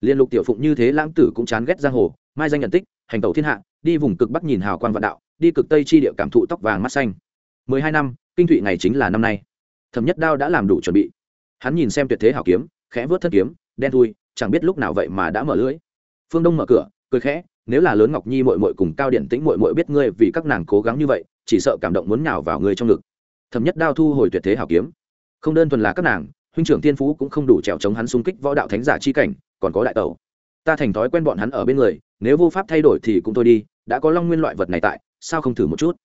Liên lục tiểu phụng như thế lãng tử cũng chán ghét giang hồ, mai danh nhận tích, hành tẩu thiên hạ, đi vùng cực bắc nhìn hào quan vạn đạo, đi cực tây chi địa cảm thụ tóc vàng mắt xanh. Mười hai năm, kinh thụy ngày chính là năm nay. Thẩm nhất đao đã làm đủ chuẩn bị. Hắn nhìn xem tuyệt thế hảo kiếm, khẽ vớt thân kiếm, đen thui, chẳng biết lúc nào vậy mà đã mở lưới phương đông mở cửa, cười khẽ, nếu là lớn ngọc nhi mội mội cùng cao điện tĩnh mội mội biết ngươi vì các nàng cố gắng như vậy, chỉ sợ cảm động muốn nhào vào ngươi trong ngực. Thẩm nhất đao thu hồi tuyệt thế hảo kiếm. Không đơn thuần là các nàng, huynh trưởng tiên phú cũng không đủ trèo chống hắn xung kích võ đạo thánh giả chi cảnh, còn có đại tẩu. Ta thành thói quen bọn hắn ở bên người, nếu vô pháp thay đổi thì cũng thôi đi, đã có long nguyên loại vật này tại, sao không thử một chút?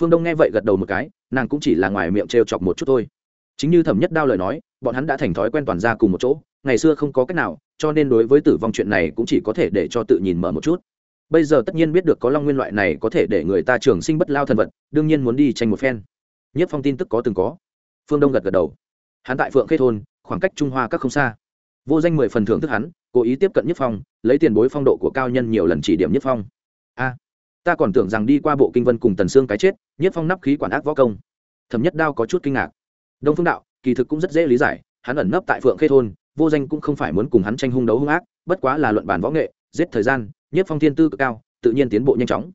Phương đông nghe vậy gật đầu một cái, nàng cũng chỉ là ngoài miệng trêu chọc một chút thôi. Chính như thẩm nhất đao lời nói, bọn hắn đã thành thói quen toàn ra cùng một chỗ ngày xưa không có cách nào, cho nên đối với tử vong chuyện này cũng chỉ có thể để cho tự nhìn mở một chút. Bây giờ tất nhiên biết được có long nguyên loại này có thể để người ta trường sinh bất lao thần vật, đương nhiên muốn đi tranh một phen. Nhất phong tin tức có từng có. Phương đông gật gật đầu. Hắn tại phượng khê thôn, khoảng cách trung hoa các không xa. Vô danh mười phần thưởng thức hắn, cố ý tiếp cận nhất phong, lấy tiền bối phong độ của cao nhân nhiều lần chỉ điểm nhất phong. A, ta còn tưởng rằng đi qua bộ kinh vân cùng tần xương cái chết, nhất phong nắp khí quản ác võ công. Thẩm nhất đao có chút kinh ngạc. Đông phương đạo, kỳ thực cũng rất dễ lý giải, hắn ẩn nấp tại phượng khê thôn vô danh cũng không phải muốn cùng hắn tranh hung đấu hung ác, bất quá là luận bản võ nghệ, giết thời gian, nhất phong thiên tư cực cao, tự nhiên tiến bộ nhanh chóng.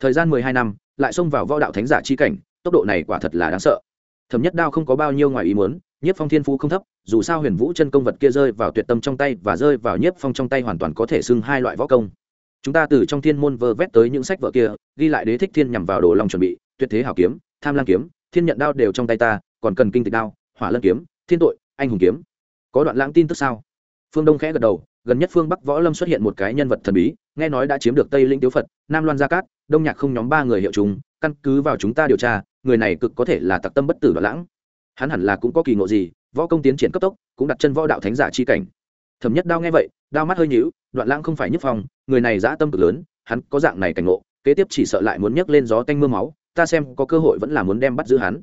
Thời gian mười hai năm, lại xông vào võ đạo thánh giả chi cảnh, tốc độ này quả thật là đáng sợ. Thẩm nhất đao không có bao nhiêu ngoài ý muốn, nhất phong thiên phú không thấp, dù sao huyền vũ chân công vật kia rơi vào tuyệt tâm trong tay và rơi vào nhất phong trong tay hoàn toàn có thể xưng hai loại võ công. Chúng ta từ trong thiên môn vơ vét tới những sách vở kia, ghi lại đế thích thiên nhằm vào đồ long chuẩn bị, tuyệt thế hảo kiếm, tham lang kiếm, thiên nhận đao đều trong tay ta, còn cần kinh tịch đao, hỏa lân kiếm, thiên tội, anh hùng kiếm có đoạn lãng tin tức sao? Phương đông khẽ gật đầu, gần nhất phương bắc võ lâm xuất hiện một cái nhân vật thần bí, nghe nói đã chiếm được tây linh tiếu phật, nam loan gia cát, đông nhạc không nhóm ba người hiệu chúng, căn cứ vào chúng ta điều tra, người này cực có thể là tặc tâm bất tử đoạn lãng. Hắn hẳn là cũng có kỳ ngộ gì, võ công tiến triển cấp tốc, cũng đặt chân võ đạo thánh giả chi cảnh. Thẩm nhất đao nghe vậy, đao mắt hơi nhíu, đoạn lãng không phải nhất phong, người này dã tâm cực lớn, hắn có dạng này cảnh ngộ, kế tiếp chỉ sợ lại muốn nhấc lên gió tanh mưa máu, ta xem có cơ hội vẫn là muốn đem bắt giữ hắn.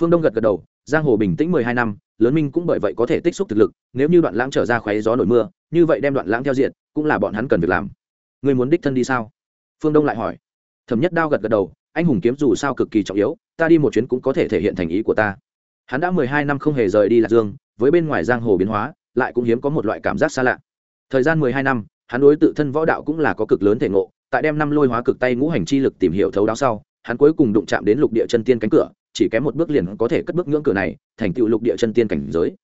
Phương đông gật gật đầu giang hồ bình tĩnh mười hai năm, lớn minh cũng bởi vậy có thể tích xúc thực lực, nếu như đoạn lãng trở ra khoáy gió nổi mưa, như vậy đem đoạn lãng theo diện, cũng là bọn hắn cần việc làm. Người muốn đích thân đi sao? Phương đông lại hỏi. Thẩm nhất đao gật gật đầu, anh hùng kiếm dù sao cực kỳ trọng yếu, ta đi một chuyến cũng có thể thể hiện thành ý của ta. Hắn đã mười hai năm không hề rời đi lạc dương, với bên ngoài giang hồ biến hóa, lại cũng hiếm có một loại cảm giác xa lạ. Thời gian mười hai năm, hắn đối tự thân võ đạo cũng là có cực lớn thể ngộ, tại đem năm lôi hóa cực tay ngũ hành chi lực tìm hiểu thấu đáo sau, hắn cuối cùng đụng chạm đến lục địa chân tiên cánh cửa chỉ kém một bước liền có thể cất bước ngưỡng cửa này, thành tựu lục địa chân tiên cảnh giới.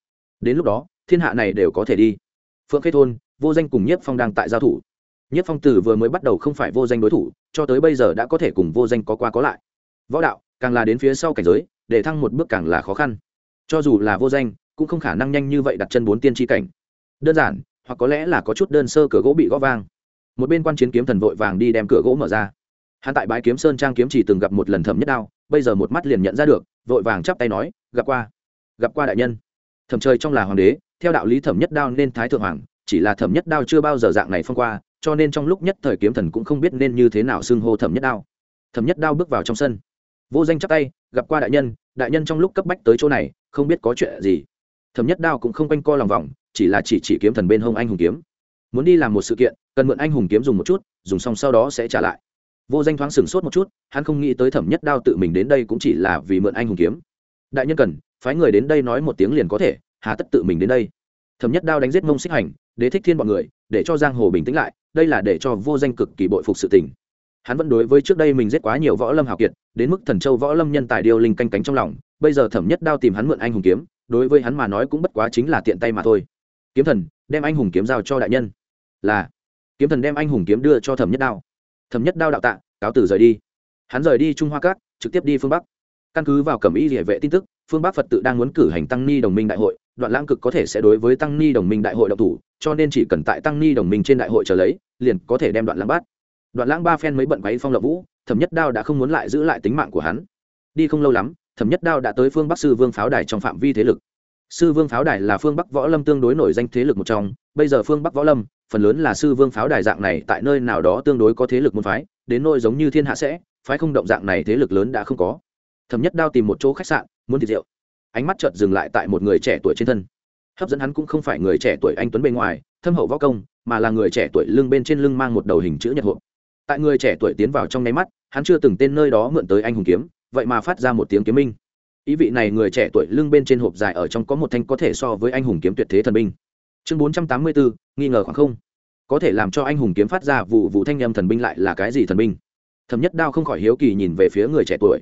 Đến lúc đó, thiên hạ này đều có thể đi. Phượng khê thôn, vô danh cùng nhiếp phong đang tại giao thủ. Nhiếp phong tử vừa mới bắt đầu không phải vô danh đối thủ, cho tới bây giờ đã có thể cùng vô danh có qua có lại. Võ đạo, càng là đến phía sau cảnh giới, để thăng một bước càng là khó khăn. Cho dù là vô danh, cũng không khả năng nhanh như vậy đặt chân bốn tiên tri cảnh. Đơn giản, hoặc có lẽ là có chút đơn sơ cửa gỗ bị gõ vang. Một bên quan chiến kiếm thần vội vàng đi đem cửa gỗ mở ra. Hắn tại bãi kiếm sơn trang kiếm chỉ từng gặp một lần thẩm nhất đao bây giờ một mắt liền nhận ra được, vội vàng chắp tay nói, gặp qua gặp qua đại nhân. Thẩm trời trong là hoàng đế, theo đạo lý thẩm nhất đao nên thái thượng hoàng, chỉ là thẩm nhất đao chưa bao giờ dạng này phong qua, cho nên trong lúc nhất thời kiếm thần cũng không biết nên như thế nào xưng hô thẩm nhất đao. Thẩm nhất đao bước vào trong sân. Vô danh chắp tay, gặp qua đại nhân đại nhân trong lúc cấp bách tới chỗ này, không biết có chuyện gì. Thẩm nhất đao cũng không quanh co lòng vòng, chỉ là chỉ chỉ kiếm thần bên hông anh hùng kiếm. Muốn đi làm một sự kiện, cần mượn anh hùng kiếm dùng một chút, dùng xong sau đó sẽ trả lại vô danh thoáng sửng sốt một chút, hắn không nghĩ tới thẩm nhất đao tự mình đến đây cũng chỉ là vì mượn anh hùng kiếm. Đại nhân cần, phái người đến đây nói một tiếng liền có thể, hà tất tự mình đến đây. Thẩm nhất đao đánh giết mông xích hành, đế thích thiên bọn người, để cho giang hồ bình tĩnh lại, đây là để cho vô danh cực kỳ bội phục sự tình. Hắn vẫn đối với trước đây mình giết quá nhiều võ lâm hào kiệt, đến mức thần châu võ lâm nhân tài điêu linh canh cánh trong lòng, bây giờ thẩm nhất đao tìm hắn mượn anh hùng kiếm, đối với hắn mà nói cũng bất quá chính là tiện tay mà thôi. Kiếm thần, đem anh hùng kiếm giao cho đại nhân. Là, kiếm thần đem anh hùng kiếm đưa cho thẩm nhất đao thẩm nhất đao đạo tạ, cáo tử rời đi. Hắn rời đi trung hoa cát trực tiếp đi phương bắc. Căn cứ vào cẩm y địa vệ tin tức, phương bắc phật tự đang muốn cử hành tăng ni đồng minh đại hội, đoạn lãng cực có thể sẽ đối với tăng ni đồng minh đại hội động thủ, cho nên chỉ cần tại tăng ni đồng minh trên đại hội trở lấy, liền có thể đem đoạn lãng bắt. Đoạn lãng ba phen mới bận quấy phong lộng vũ, thẩm nhất đao đã không muốn lại giữ lại tính mạng của hắn. Đi không lâu lắm, thẩm nhất đao đã tới phương bắc sư vương pháo đài trong phạm vi thế lực sư vương pháo đài là phương bắc võ lâm tương đối nổi danh thế lực một trong. Bây giờ phương bắc võ lâm, phần lớn là sư vương pháo đài dạng này tại nơi nào đó tương đối có thế lực môn phái, đến nơi giống như thiên hạ sẽ, phái không động dạng này thế lực lớn đã không có. Thẩm nhất đao tìm một chỗ khách sạn, muốn thịt rượu. Ánh mắt chợt dừng lại tại một người trẻ tuổi trên thân. Hấp dẫn hắn cũng không phải người trẻ tuổi anh tuấn bên ngoài, thâm hậu võ công, mà là người trẻ tuổi lưng bên trên lưng mang một đầu hình chữ nhật hộp. Tại người trẻ tuổi tiến vào trong nháy mắt, hắn chưa từng tên nơi đó mượn tới anh hùng kiếm, vậy mà phát ra một tiếng kiếm minh ý vị này người trẻ tuổi lưng bên trên hộp dài ở trong có một thanh có thể so với anh hùng kiếm tuyệt thế thần binh. Chương bốn trăm tám mươi bốn nghi ngờ khoảng không. Có thể làm cho anh hùng kiếm phát ra vụ vụ thanh em thần binh lại là cái gì thần binh? Thẩm nhất đao không khỏi hiếu kỳ nhìn về phía người trẻ tuổi.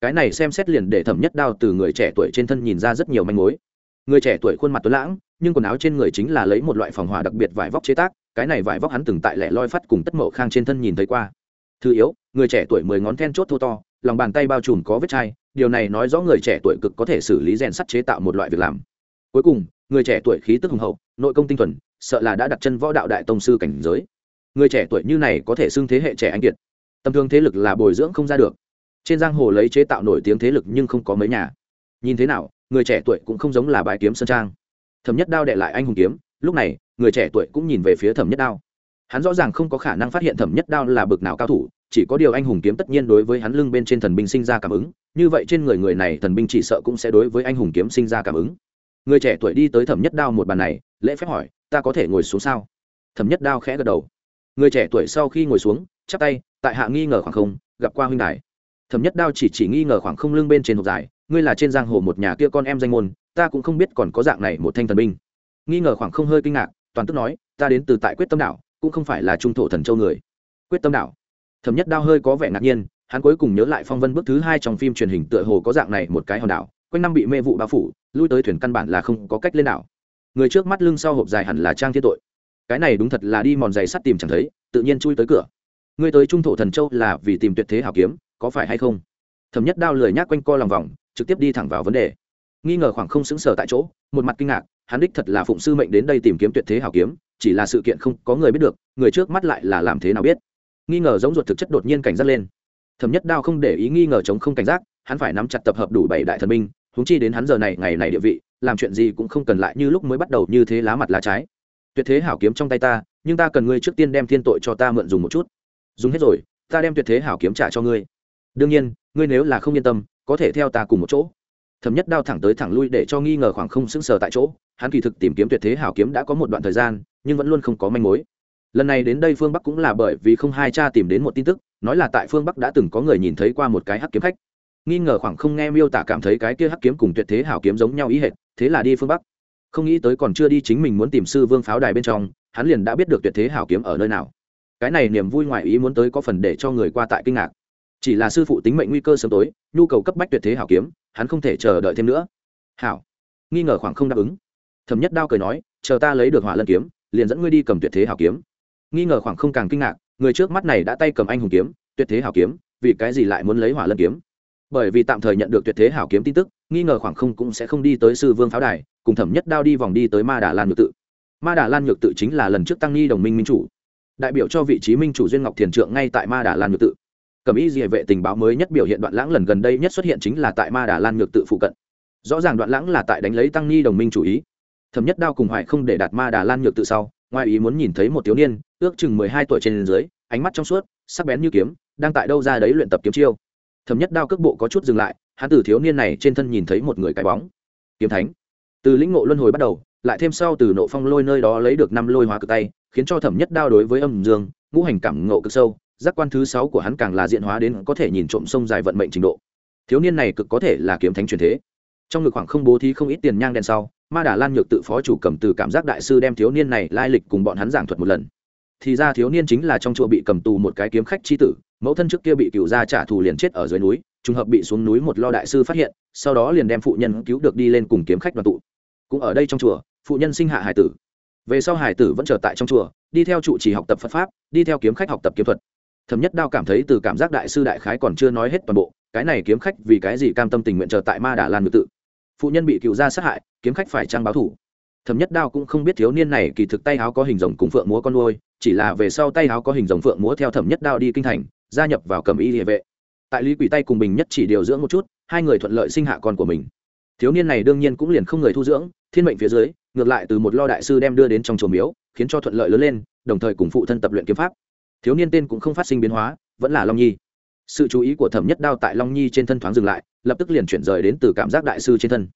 Cái này xem xét liền để thẩm nhất đao từ người trẻ tuổi trên thân nhìn ra rất nhiều manh mối. Người trẻ tuổi khuôn mặt tuấn lãng, nhưng quần áo trên người chính là lấy một loại phòng hòa đặc biệt vải vóc chế tác, cái này vải vóc hắn từng tại lẻ loi phát cùng tất mậu khang trên thân nhìn thấy qua. Thứ yếu, người trẻ tuổi mười ngón then chốt thô to, lòng bàn tay bao trùm có vết chai điều này nói rõ người trẻ tuổi cực có thể xử lý rèn sắt chế tạo một loại việc làm. Cuối cùng, người trẻ tuổi khí tức hùng hậu, nội công tinh thuần, sợ là đã đặt chân võ đạo đại tông sư cảnh giới. Người trẻ tuổi như này có thể xưng thế hệ trẻ anh kiệt. Tầm thường thế lực là bồi dưỡng không ra được. Trên giang hồ lấy chế tạo nổi tiếng thế lực nhưng không có mấy nhà. Nhìn thế nào, người trẻ tuổi cũng không giống là bài kiếm sơn trang. Thẩm nhất đao đệ lại anh hùng kiếm, lúc này, người trẻ tuổi cũng nhìn về phía thẩm nhất đao. Hắn rõ ràng không có khả năng phát hiện thẩm nhất đao là bực nào cao thủ chỉ có điều anh hùng kiếm tất nhiên đối với hắn lưng bên trên thần binh sinh ra cảm ứng, như vậy trên người người này thần binh chỉ sợ cũng sẽ đối với anh hùng kiếm sinh ra cảm ứng. Người trẻ tuổi đi tới thẩm nhất đao một bàn này, lễ phép hỏi, ta có thể ngồi xuống sao? Thẩm nhất đao khẽ gật đầu. Người trẻ tuổi sau khi ngồi xuống, chắp tay, tại hạ nghi ngờ khoảng không, gặp qua huynh đài. Thẩm nhất đao chỉ chỉ nghi ngờ khoảng không lưng bên trên hộp dài, ngươi là trên giang hồ một nhà kia con em danh môn, ta cũng không biết còn có dạng này một thanh thần binh. Nghi ngờ khoảng không hơi kinh ngạc, toàn tức nói, ta đến từ tại quyết tâm đảo, cũng không phải là trung thổ thần châu người. Quyết tâm đảo thẩm nhất đao hơi có vẻ ngạc nhiên, hắn cuối cùng nhớ lại phong vân bước thứ hai trong phim truyền hình tựa hồ có dạng này một cái hòn đảo, quanh năm bị mê vụ bao phủ, lui tới thuyền căn bản là không có cách lên đảo. Người trước mắt lưng sau hộp dài hẳn là trang thiên tội. Cái này đúng thật là đi mòn giày sắt tìm chẳng thấy, tự nhiên chui tới cửa. Ngươi tới trung thổ thần châu là vì tìm tuyệt thế hảo kiếm, có phải hay không? Thẩm nhất đao lười nhác quanh co lòng vòng, trực tiếp đi thẳng vào vấn đề. Nghi ngờ khoảng không xứng sở tại chỗ, một mặt kinh ngạc, hắn đích thật là phụng sư mệnh đến đây tìm kiếm tuyệt thế hảo kiếm, chỉ là sự kiện không có người biết được, người trước mắt lại là làm thế nào biết? Nghi ngờ giống ruột thực chất đột nhiên cảnh giác lên. Thẩm nhất đao không để ý nghi ngờ chống không cảnh giác, hắn phải nắm chặt tập hợp đủ bảy đại thần minh. húng chi đến hắn giờ này, ngày này địa vị, làm chuyện gì cũng không cần lại như lúc mới bắt đầu như thế lá mặt lá trái. Tuyệt thế hảo kiếm trong tay ta, nhưng ta cần ngươi trước tiên đem thiên tội cho ta mượn dùng một chút. Dùng hết rồi, ta đem tuyệt thế hảo kiếm trả cho ngươi. Đương nhiên, ngươi nếu là không yên tâm, có thể theo ta cùng một chỗ. Thẩm nhất đao thẳng tới thẳng lui để cho nghi ngờ khoảng không sững sờ tại chỗ, hắn kỳ thực tìm kiếm tuyệt thế hảo kiếm đã có một đoạn thời gian, nhưng vẫn luôn không có manh mối lần này đến đây phương bắc cũng là bởi vì không hai cha tìm đến một tin tức, nói là tại phương bắc đã từng có người nhìn thấy qua một cái hắc kiếm khách. Nghi ngờ khoảng không nghe miêu tả cảm thấy cái kia hắc kiếm cùng tuyệt thế hảo kiếm giống nhau ý hệt, thế là đi phương bắc. Không nghĩ tới còn chưa đi chính mình muốn tìm sư vương pháo đài bên trong, hắn liền đã biết được tuyệt thế hảo kiếm ở nơi nào. Cái này niềm vui ngoài ý muốn tới có phần để cho người qua tại kinh ngạc. Chỉ là sư phụ tính mệnh nguy cơ sớm tối, nhu cầu cấp bách tuyệt thế hảo kiếm, hắn không thể chờ đợi thêm nữa. Hảo. Nghi ngờ khoảng không đáp ứng. Thẩm nhất đao cười nói, chờ ta lấy được hỏa lân kiếm, liền dẫn ngươi đi cầm tuyệt thế hảo kiếm nghi ngờ khoảng không càng kinh ngạc, người trước mắt này đã tay cầm anh hùng kiếm, tuyệt thế hảo kiếm, vì cái gì lại muốn lấy hỏa lân kiếm? Bởi vì tạm thời nhận được tuyệt thế hảo kiếm tin tức, nghi ngờ khoảng không cũng sẽ không đi tới sư vương pháo đài, cùng thẩm nhất đao đi vòng đi tới ma đà lan nhược tự. Ma đà lan nhược tự chính là lần trước tăng ni đồng minh minh chủ, đại biểu cho vị trí minh chủ duyên ngọc thiền trượng ngay tại ma đà lan nhược tự. Cầm ý địa vệ tình báo mới nhất biểu hiện đoạn lãng lần gần đây nhất xuất hiện chính là tại ma đà lan nhược tự phụ cận. Rõ ràng đoạn lãng là tại đánh lấy tăng ni đồng minh chủ ý. Thẩm nhất đao cùng hoài không để đạt ma đà lan nhược tự sau ngoài ý muốn nhìn thấy một thiếu niên, ước chừng mười hai tuổi trên dưới, ánh mắt trong suốt, sắc bén như kiếm, đang tại đâu ra đấy luyện tập kiếm chiêu. Thẩm nhất đao cước bộ có chút dừng lại, hắn từ thiếu niên này trên thân nhìn thấy một người cái bóng. Kiếm thánh. Từ lĩnh ngộ luân hồi bắt đầu, lại thêm sau từ nộ phong lôi nơi đó lấy được năm lôi hóa cực tay, khiến cho thẩm nhất đao đối với âm dương, ngũ hành cảm ngộ cực sâu, giác quan thứ sáu của hắn càng là diện hóa đến có thể nhìn trộm sông dài vận mệnh trình độ. Thiếu niên này cực có thể là kiếm thánh truyền thế trong ngực khoảng không bố thí không ít tiền nhang đèn sau, ma đà lan nhược tự phó chủ cầm từ cảm giác đại sư đem thiếu niên này lai lịch cùng bọn hắn giảng thuật một lần. Thì ra thiếu niên chính là trong chùa bị cầm tù một cái kiếm khách chi tử, mẫu thân trước kia bị cựu gia trả thù liền chết ở dưới núi, trùng hợp bị xuống núi một lo đại sư phát hiện, sau đó liền đem phụ nhân cứu được đi lên cùng kiếm khách đoàn tụ. Cũng ở đây trong chùa, phụ nhân sinh hạ hải tử. Về sau hải tử vẫn trở tại trong chùa, đi theo trụ trì học tập phật pháp, đi theo kiếm khách học tập kiếm thuật. Thấm nhất đao cảm thấy từ cảm giác đại sư đại khái còn chưa nói hết toàn bộ, cái này kiếm khách vì cái gì cam tâm tình nguyện chờ tại ma đà lan ngự tự? Phụ nhân bị cựu gia sát hại, kiếm khách phải trang báo thủ. Thẩm nhất đao cũng không biết thiếu niên này kỳ thực tay áo có hình rồng cùng phượng múa con nuôi, chỉ là về sau tay áo có hình rồng phượng múa theo thẩm nhất đao đi kinh thành, gia nhập vào cầm y địa vệ. Tại lý quỷ tay cùng bình nhất chỉ điều dưỡng một chút, hai người thuận lợi sinh hạ con của mình. Thiếu niên này đương nhiên cũng liền không người thu dưỡng, thiên mệnh phía dưới, ngược lại từ một lo đại sư đem đưa đến trong chùa miếu, khiến cho thuận lợi lớn lên, đồng thời cùng phụ thân tập luyện kiếm pháp. Thiếu niên tên cũng không phát sinh biến hóa, vẫn là long nhi. Sự chú ý của thẩm nhất đao tại long nhi trên thân thoáng dừng lại lập tức liền chuyển rời đến từ cảm giác đại sư trên thân.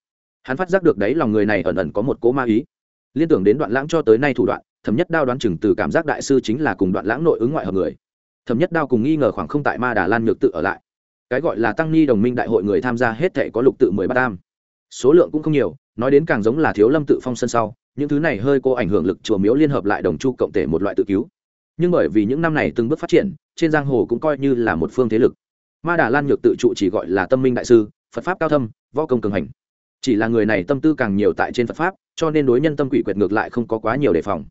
Hắn phát giác được đấy lòng người này ẩn ẩn có một cố ma ý. Liên tưởng đến đoạn lãng cho tới nay thủ đoạn, thẩm nhất đao đoán chừng từ cảm giác đại sư chính là cùng đoạn lãng nội ứng ngoại hợp người. Thẩm nhất đao cùng nghi ngờ khoảng không tại ma đà lan nhược tự ở lại. Cái gọi là tăng ni đồng minh đại hội người tham gia hết thể có lục tự mười ba tam. Số lượng cũng không nhiều, nói đến càng giống là thiếu lâm tự phong sân sau, những thứ này hơi có ảnh hưởng lực chùa miếu liên hợp lại đồng chu cộng thể một loại tự cứu. Nhưng bởi vì những năm này từng bước phát triển, trên giang hồ cũng coi như là một phương thế lực ma đà lan nhược tự trụ chỉ gọi là tâm minh đại sư, phật pháp cao thâm, võ công cường hành. Chỉ là người này tâm tư càng nhiều tại trên phật pháp, cho nên đối nhân tâm quỷ quyệt ngược lại không có quá nhiều đề phòng.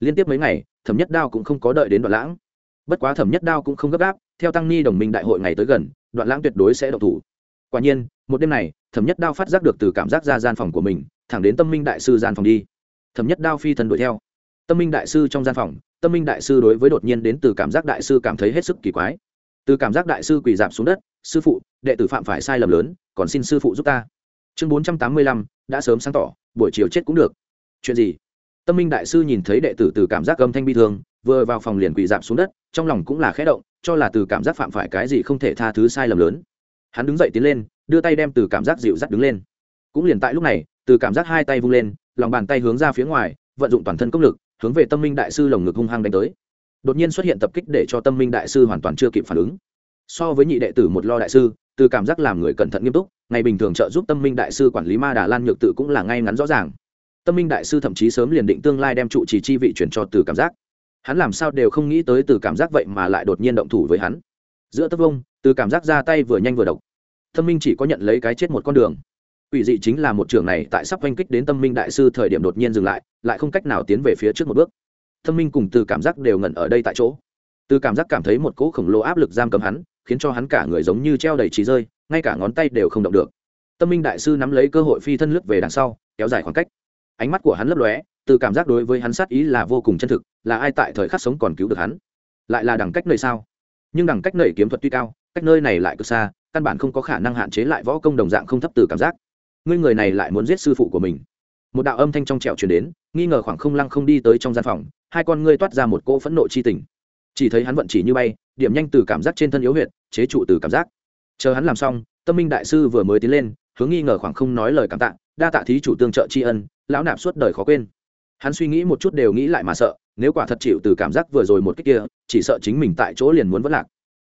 Liên tiếp mấy ngày, thẩm nhất đao cũng không có đợi đến đoạn lãng. Bất quá thẩm nhất đao cũng không gấp gáp, theo tăng ni đồng minh đại hội ngày tới gần, đoạn lãng tuyệt đối sẽ độc thủ. Quả nhiên, một đêm này, thẩm nhất đao phát giác được từ cảm giác ra gian phòng của mình, thẳng đến tâm minh đại sư gian phòng đi. Thẩm nhất đao phi thần đuổi theo. Tâm minh đại sư trong gian phòng, tâm minh đại sư đối với đột nhiên đến từ cảm giác đại sư cảm thấy hết sức kỳ quái từ cảm giác đại sư quỳ giảm xuống đất, sư phụ, đệ tử phạm phải sai lầm lớn, còn xin sư phụ giúp ta. Chương bốn trăm tám mươi lăm, đã sớm sáng tỏ, buổi chiều chết cũng được. Chuyện gì? Tâm minh đại sư nhìn thấy đệ tử từ cảm giác âm thanh bi thương, vừa vào phòng liền quỳ giảm xuống đất, trong lòng cũng là khẽ động, cho là từ cảm giác phạm phải cái gì không thể tha thứ sai lầm lớn. Hắn đứng dậy tiến lên, đưa tay đem từ cảm giác dịu dắt đứng lên. Cũng liền tại lúc này, từ cảm giác hai tay vung lên, lòng bàn tay hướng ra phía ngoài, vận dụng toàn thân công lực, hướng về tâm minh đại sư lồng ngực hung hăng đánh tới đột nhiên xuất hiện tập kích để cho tâm minh đại sư hoàn toàn chưa kịp phản ứng. So với nhị đệ tử một lo đại sư, từ cảm giác làm người cẩn thận nghiêm túc, ngày bình thường trợ giúp tâm minh đại sư quản lý ma đà lan nhược tự cũng là ngay ngắn rõ ràng. Tâm minh đại sư thậm chí sớm liền định tương lai đem trụ trì chi vị chuyển cho từ cảm giác. Hắn làm sao đều không nghĩ tới từ cảm giác vậy mà lại đột nhiên động thủ với hắn. Giữa tấp vông, từ cảm giác ra tay vừa nhanh vừa độc. Tâm minh chỉ có nhận lấy cái chết một con đường. Ủy dị chính là một trường này tại sắp oanh kích đến tâm minh đại sư thời điểm đột nhiên dừng lại lại không cách nào tiến về phía trước một bước. Thâm minh cùng từ cảm giác đều ngẩn ở đây tại chỗ. Từ cảm giác cảm thấy một cỗ khổng lồ áp lực giam cầm hắn, khiến cho hắn cả người giống như treo đầy trí rơi, ngay cả ngón tay đều không động được. Tâm minh đại sư nắm lấy cơ hội phi thân lướt về đằng sau, kéo dài khoảng cách. Ánh mắt của hắn lấp lóe, từ cảm giác đối với hắn sát ý là vô cùng chân thực, là ai tại thời khắc sống còn cứu được hắn? Lại là đẳng cách nơi sao? Nhưng đẳng cách nơi kiếm thuật tuy cao, cách nơi này lại cực xa, căn bản không có khả năng hạn chế lại võ công đồng dạng không thấp từ cảm giác. Ngươi người này lại muốn giết sư phụ của mình. Một đạo âm thanh trong trẹo truyền đến, nghi ngờ khoảng không lăng không đi tới trong gian phòng hai con ngươi toát ra một cỗ phẫn nộ chi tình. Chỉ thấy hắn vận chỉ như bay, điểm nhanh từ cảm giác trên thân yếu huyệt, chế trụ từ cảm giác. Chờ hắn làm xong, tâm minh đại sư vừa mới tiến lên, hướng nghi ngờ khoảng không nói lời cảm tạ, đa tạ thí chủ tương trợ tri ân, lão nạp suốt đời khó quên. Hắn suy nghĩ một chút đều nghĩ lại mà sợ, nếu quả thật chịu từ cảm giác vừa rồi một cách kia, chỉ sợ chính mình tại chỗ liền muốn vất lạc.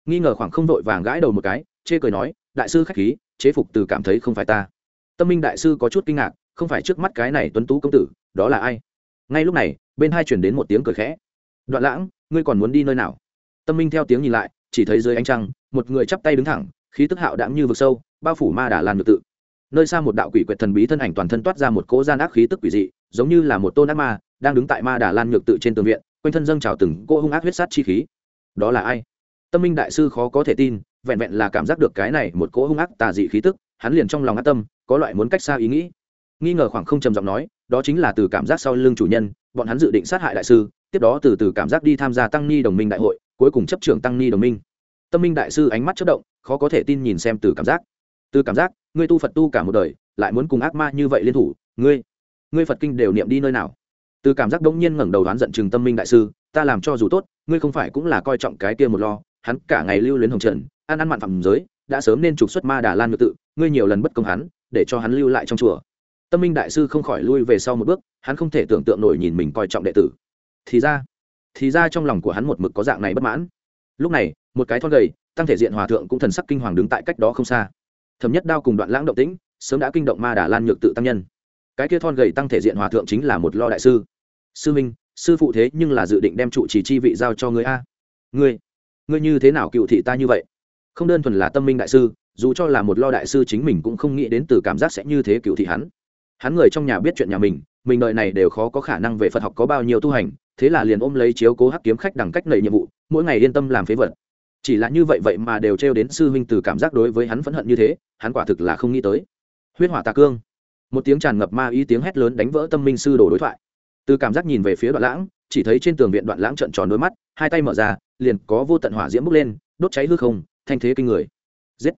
Nghi ngờ khoảng không vội vàng gãi đầu một cái, chê cười nói, đại sư khách khí, chế phục từ cảm thấy không phải ta. Tâm minh đại sư có chút kinh ngạc, không phải trước mắt cái này tuấn tú công tử, đó là ai? Ngay lúc này bên hai chuyển đến một tiếng cười khẽ. Đoạn lãng, ngươi còn muốn đi nơi nào? Tâm minh theo tiếng nhìn lại, chỉ thấy dưới ánh trăng, một người chắp tay đứng thẳng, khí tức hạo đạm như vực sâu, bao phủ ma đà lan ngược tự. Nơi xa một đạo quỷ quyệt thần bí thân ảnh toàn thân toát ra một cỗ gian ác khí tức quỷ dị, giống như là một tôn ác ma, đang đứng tại ma đà lan nhược tự trên tường viện, quanh thân dâng trào từng cỗ hung ác huyết sát chi khí. Đó là ai? Tâm minh đại sư khó có thể tin, vẹn vẹn là cảm giác được cái này một cỗ hung ác tà dị khí tức, hắn liền trong lòng ác tâm, có loại muốn cách xa ý nghĩ. Nghi ngờ khoảng không trầm giọng nói, đó chính là từ cảm giác sau lưng chủ nhân bọn hắn dự định sát hại đại sư, tiếp đó từ từ cảm giác đi tham gia tăng ni đồng minh đại hội, cuối cùng chấp trưởng tăng ni đồng minh. Tâm minh đại sư ánh mắt chất động, khó có thể tin nhìn xem từ cảm giác. Từ cảm giác, ngươi tu phật tu cả một đời, lại muốn cùng ác ma như vậy liên thủ, ngươi ngươi phật kinh đều niệm đi nơi nào? Từ cảm giác đống nhiên ngẩng đầu đoán giận chừng tâm minh đại sư, ta làm cho dù tốt, ngươi không phải cũng là coi trọng cái kia một lo, hắn cả ngày lưu luyến hồng trần, ăn ăn mặn phạm giới, đã sớm nên trục xuất ma đà lan ngự tự, ngươi nhiều lần bất công hắn, để cho hắn lưu lại trong chùa tâm minh đại sư không khỏi lui về sau một bước, hắn không thể tưởng tượng nổi nhìn mình coi trọng đệ tử. Thì ra thì ra trong lòng của hắn một mực có dạng này bất mãn. Lúc này, một cái thon gầy, tăng thể diện hòa thượng cũng thần sắc kinh hoàng đứng tại cách đó không xa. Thấm nhất đao cùng đoạn lãng động tĩnh, sớm đã kinh động ma đà lan nhược tự tăng nhân. Cái kia thon gầy tăng thể diện hòa thượng chính là một lo đại sư. Sư minh, sư phụ thế nhưng là dự định đem trụ trì chi vị giao cho người a. Ngươi ngươi như thế nào cựu thị ta như vậy? Không đơn thuần là tâm minh đại sư, dù cho là một lo đại sư chính mình cũng không nghĩ đến từ cảm giác sẽ như thế cựu thị hắn hắn người trong nhà biết chuyện nhà mình mình đợi này đều khó có khả năng về phật học có bao nhiêu tu hành, thế là liền ôm lấy chiếu cố hắc kiếm khách đằng cách nầy nhiệm vụ, mỗi ngày yên tâm làm phế vật. Chỉ là như vậy vậy mà đều trêu đến sư huynh từ cảm giác đối với hắn phẫn hận như thế, hắn quả thực là không nghĩ tới. Huyết hỏa tà cương. Một tiếng tràn ngập ma ý tiếng hét lớn đánh vỡ tâm minh sư đồ đối thoại. Từ cảm giác nhìn về phía đoạn lãng, chỉ thấy trên tường viện đoạn lãng trợn tròn đôi mắt, hai tay mở ra, liền có vô tận hỏa diễm bốc lên, đốt cháy hư không, thanh thế kinh người. Giết.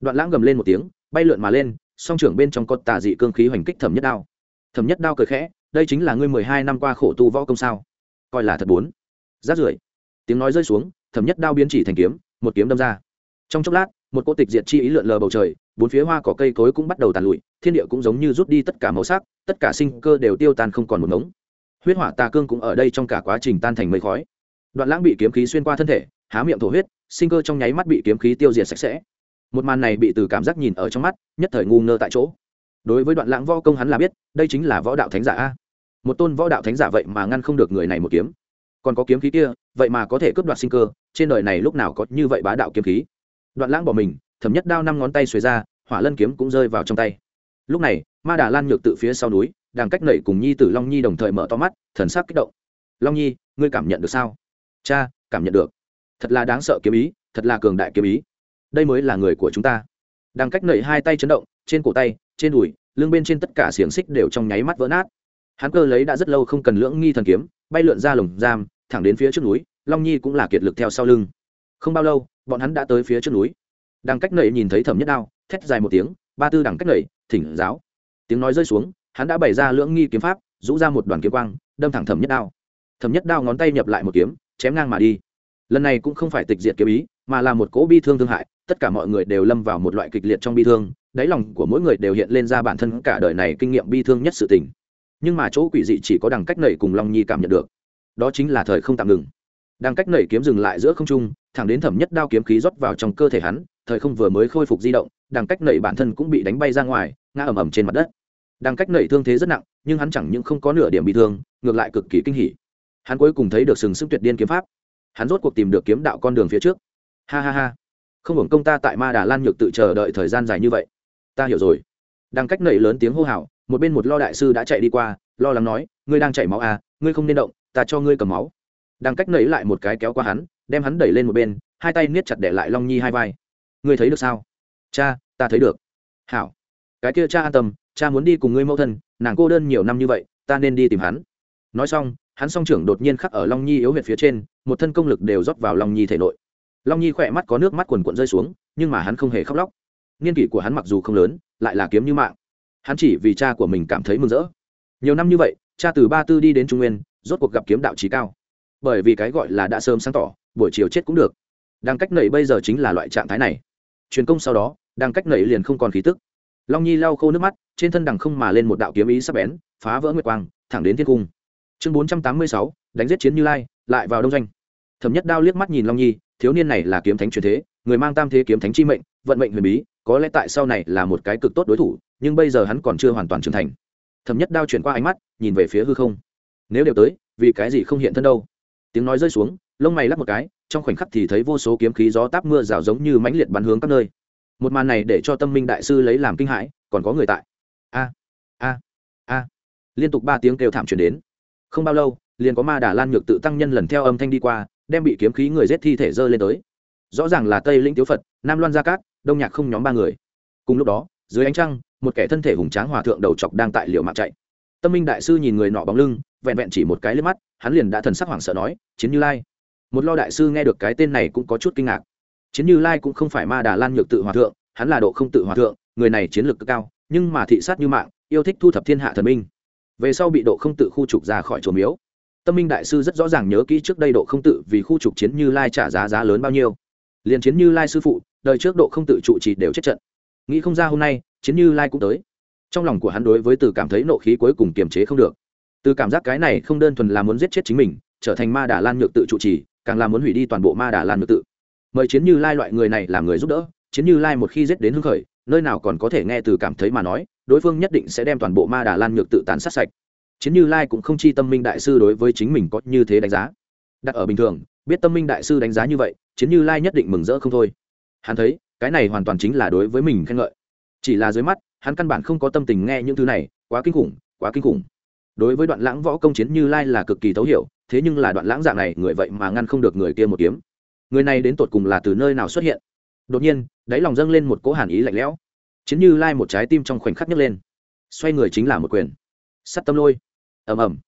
Đoạn lãng gầm lên một tiếng, bay lượn mà lên song trưởng bên trong có tà dị cương khí hoành kích thẩm nhất đao. Thẩm nhất đao cười khẽ, đây chính là ngươi mười hai năm qua khổ tu võ công sao? Coi là thật bốn. Rát rưởi. Tiếng nói rơi xuống, thẩm nhất đao biến chỉ thành kiếm, một kiếm đâm ra. Trong chốc lát, một cô tịch diệt chi ý lượn lờ bầu trời, bốn phía hoa cỏ cây cối cũng bắt đầu tàn lụi, thiên địa cũng giống như rút đi tất cả màu sắc, tất cả sinh cơ đều tiêu tan không còn một ngống. Huyết hỏa tà cương cũng ở đây trong cả quá trình tan thành mây khói. Đoạn lãng bị kiếm khí xuyên qua thân thể, há miệng thổ huyết, sinh cơ trong nháy mắt bị kiếm khí tiêu diệt sạch sẽ một màn này bị từ cảm giác nhìn ở trong mắt, nhất thời ngu ngơ tại chỗ. Đối với đoạn lãng võ công hắn là biết, đây chính là võ đạo thánh giả a. Một tôn võ đạo thánh giả vậy mà ngăn không được người này một kiếm. Còn có kiếm khí kia, vậy mà có thể cướp đoạt sinh cơ, trên đời này lúc nào có như vậy bá đạo kiếm khí. Đoạn lãng bỏ mình, thẩm nhất đao năm ngón tay xuề ra, hỏa lân kiếm cũng rơi vào trong tay. Lúc này, ma đà lan nhược tự phía sau núi, đang cách nảy cùng nhi tử long nhi đồng thời mở to mắt, thần sắc kích động. Long nhi, ngươi cảm nhận được sao? Cha, cảm nhận được. Thật là đáng sợ kiếm ý, thật là cường đại kiếm ý đây mới là người của chúng ta. Đang cách nảy hai tay chấn động, trên cổ tay, trên đùi, lưng bên trên tất cả xiềng xích đều trong nháy mắt vỡ nát. Hắn cơ lấy đã rất lâu không cần lưỡng nghi thần kiếm, bay lượn ra lồng giam, thẳng đến phía trước núi, long nhi cũng là kiệt lực theo sau lưng. Không bao lâu, bọn hắn đã tới phía trước núi. Đang cách nảy nhìn thấy thẩm nhất đao, thét dài một tiếng, ba tư đằng cách nảy thỉnh giáo. Tiếng nói rơi xuống, hắn đã bày ra lưỡng nghi kiếm pháp, rũ ra một đoàn kiếm quang, đâm thẳng thẩm nhất đao. Thẩm nhất đao ngón tay nhập lại một kiếm, chém ngang mà đi. Lần này cũng không phải tịch diệt kiếm ý, mà là một cỗ bi thương thương hại tất cả mọi người đều lâm vào một loại kịch liệt trong bi thương, đáy lòng của mỗi người đều hiện lên ra bản thân cả đời này kinh nghiệm bi thương nhất sự tình. Nhưng mà chỗ quỷ dị chỉ có đằng cách nảy cùng long nhi cảm nhận được. Đó chính là thời không tạm ngừng. Đằng cách nảy kiếm dừng lại giữa không trung, thẳng đến thẩm nhất đao kiếm khí rót vào trong cơ thể hắn, thời không vừa mới khôi phục di động, đằng cách nảy bản thân cũng bị đánh bay ra ngoài, ngã ầm ầm trên mặt đất. Đằng cách nảy thương thế rất nặng, nhưng hắn chẳng những không có nửa điểm bị thương, ngược lại cực kỳ kinh hỉ. Hắn cuối cùng thấy được sừng sức tuyệt điên kiếm pháp. Hắn rốt cuộc tìm được kiếm đạo con đường phía trước. Ha ha ha không hưởng công ta tại ma đà lan nhược tự chờ đợi thời gian dài như vậy. Ta hiểu rồi. Đang cách nảy lớn tiếng hô hào, một bên một lo đại sư đã chạy đi qua, lo lắng nói, ngươi đang chảy máu à ngươi không nên động, ta cho ngươi cầm máu. Đang cách nảy lại một cái kéo qua hắn, đem hắn đẩy lên một bên, hai tay niết chặt để lại long nhi hai vai. Ngươi thấy được sao? Cha, ta thấy được. Hảo. Cái kia cha an tâm, cha muốn đi cùng ngươi mẫu thân, nàng cô đơn nhiều năm như vậy, ta nên đi tìm hắn. Nói xong, hắn song trưởng đột nhiên khắc ở long nhi yếu huyệt phía trên, một thân công lực đều rót vào long nhi thể nội long nhi khỏe mắt có nước mắt quần quận rơi xuống, nhưng mà hắn không hề khóc lóc. Niên kỷ của hắn mặc dù không lớn, lại là kiếm như mạng. Hắn chỉ vì cha của mình cảm thấy mừng rỡ. Nhiều năm như vậy, cha từ ba tư đi đến trung nguyên, rốt cuộc gặp kiếm đạo trí cao. Bởi vì cái gọi là đã sớm sáng tỏ, buổi chiều chết cũng được. Đang cách nảy bây giờ chính là loại trạng thái này. Truyền công sau đó đang cách nảy liền không còn khí tức. Long nhi lau khô nước mắt, trên thân đằng không mà lên một đạo kiếm ý sắp bén, phá vỡ nguyệt quang, thẳng đến thiên cung. Chương bốn trăm tám mươi sáu, đánh giết chiến như lai, lại vào đông doanh. Thẩm nhất đao liếc mắt nhìn long nhi thiếu niên này là kiếm thánh truyền thế, người mang tam thế kiếm thánh chi mệnh, vận mệnh huyền bí, có lẽ tại sau này là một cái cực tốt đối thủ, nhưng bây giờ hắn còn chưa hoàn toàn trưởng thành. Thẩm nhất đao chuyển qua ánh mắt, nhìn về phía hư không. Nếu đều tới, vì cái gì không hiện thân đâu? Tiếng nói rơi xuống, lông mày lắc một cái, trong khoảnh khắc thì thấy vô số kiếm khí gió táp mưa rào giống như mãnh liệt bắn hướng các nơi. Một màn này để cho tâm minh đại sư lấy làm kinh hãi, còn có người tại. A a a. Liên tục ba tiếng kêu thảm truyền đến. Không bao lâu, liền có ma đà lan nhược tự tăng nhân lần theo âm thanh đi qua đem bị kiếm khí người giết thi thể dơ lên tới. Rõ ràng là tây linh tiếu phật, nam loan gia cát, đông nhạc không nhóm ba người. Cùng lúc đó, dưới ánh trăng, một kẻ thân thể hùng tráng hòa thượng đầu chọc đang tại liệu mạng chạy. Tâm minh đại sư nhìn người nọ bóng lưng, vẹn vẹn chỉ một cái lên mắt, hắn liền đã thần sắc hoảng sợ nói, chiến như lai. Một lo đại sư nghe được cái tên này cũng có chút kinh ngạc. Chiến như lai cũng không phải ma đà lan nhược tự hòa thượng, hắn là độ không tự hòa thượng, người này chiến lược cực cao, nhưng mà thị sát như mạng, yêu thích thu thập thiên hạ thần minh. Về sau bị độ không tự khu trục ra khỏi chùa miếu tâm minh đại sư rất rõ ràng nhớ kỹ trước đây độ không tự vì khu trục chiến như lai trả giá giá lớn bao nhiêu. Liền chiến như lai sư phụ, đời trước độ không tự trụ trì đều chết trận. Nghĩ không ra hôm nay, chiến như lai cũng tới. Trong lòng của hắn đối với từ cảm thấy nộ khí cuối cùng kiềm chế không được. Từ cảm giác cái này không đơn thuần là muốn giết chết chính mình, trở thành ma đà lan nhược tự trụ trì, càng là muốn hủy đi toàn bộ ma đà lan nhược tự. Mời chiến như lai loại người này làm người giúp đỡ, chiến như lai một khi giết đến hưng khởi, nơi nào còn có thể nghe từ cảm thấy mà nói, đối phương nhất định sẽ đem toàn bộ ma đà lan nhược tự tàn sát sạch chiến như lai cũng không chi tâm minh đại sư đối với chính mình có như thế đánh giá. Đặt ở bình thường, biết tâm minh đại sư đánh giá như vậy, chiến như lai nhất định mừng rỡ không thôi. Hắn thấy, cái này hoàn toàn chính là đối với mình khen ngợi. Chỉ là dưới mắt, hắn căn bản không có tâm tình nghe những thứ này, quá kinh khủng, quá kinh khủng. Đối với đoạn lãng võ công chiến như lai là cực kỳ thấu hiểu, thế nhưng là đoạn lãng dạng này, người vậy mà ngăn không được người kia một kiếm. Người này đến tột cùng là từ nơi nào xuất hiện? Đột nhiên, đáy lòng dâng lên một cỗ hàn ý lạnh lẽo. Chiến như lai một trái tim trong khoảnh khắc nhấc lên. Xoay người chính là một quyền. Sắt tâm lôi ầm ầm.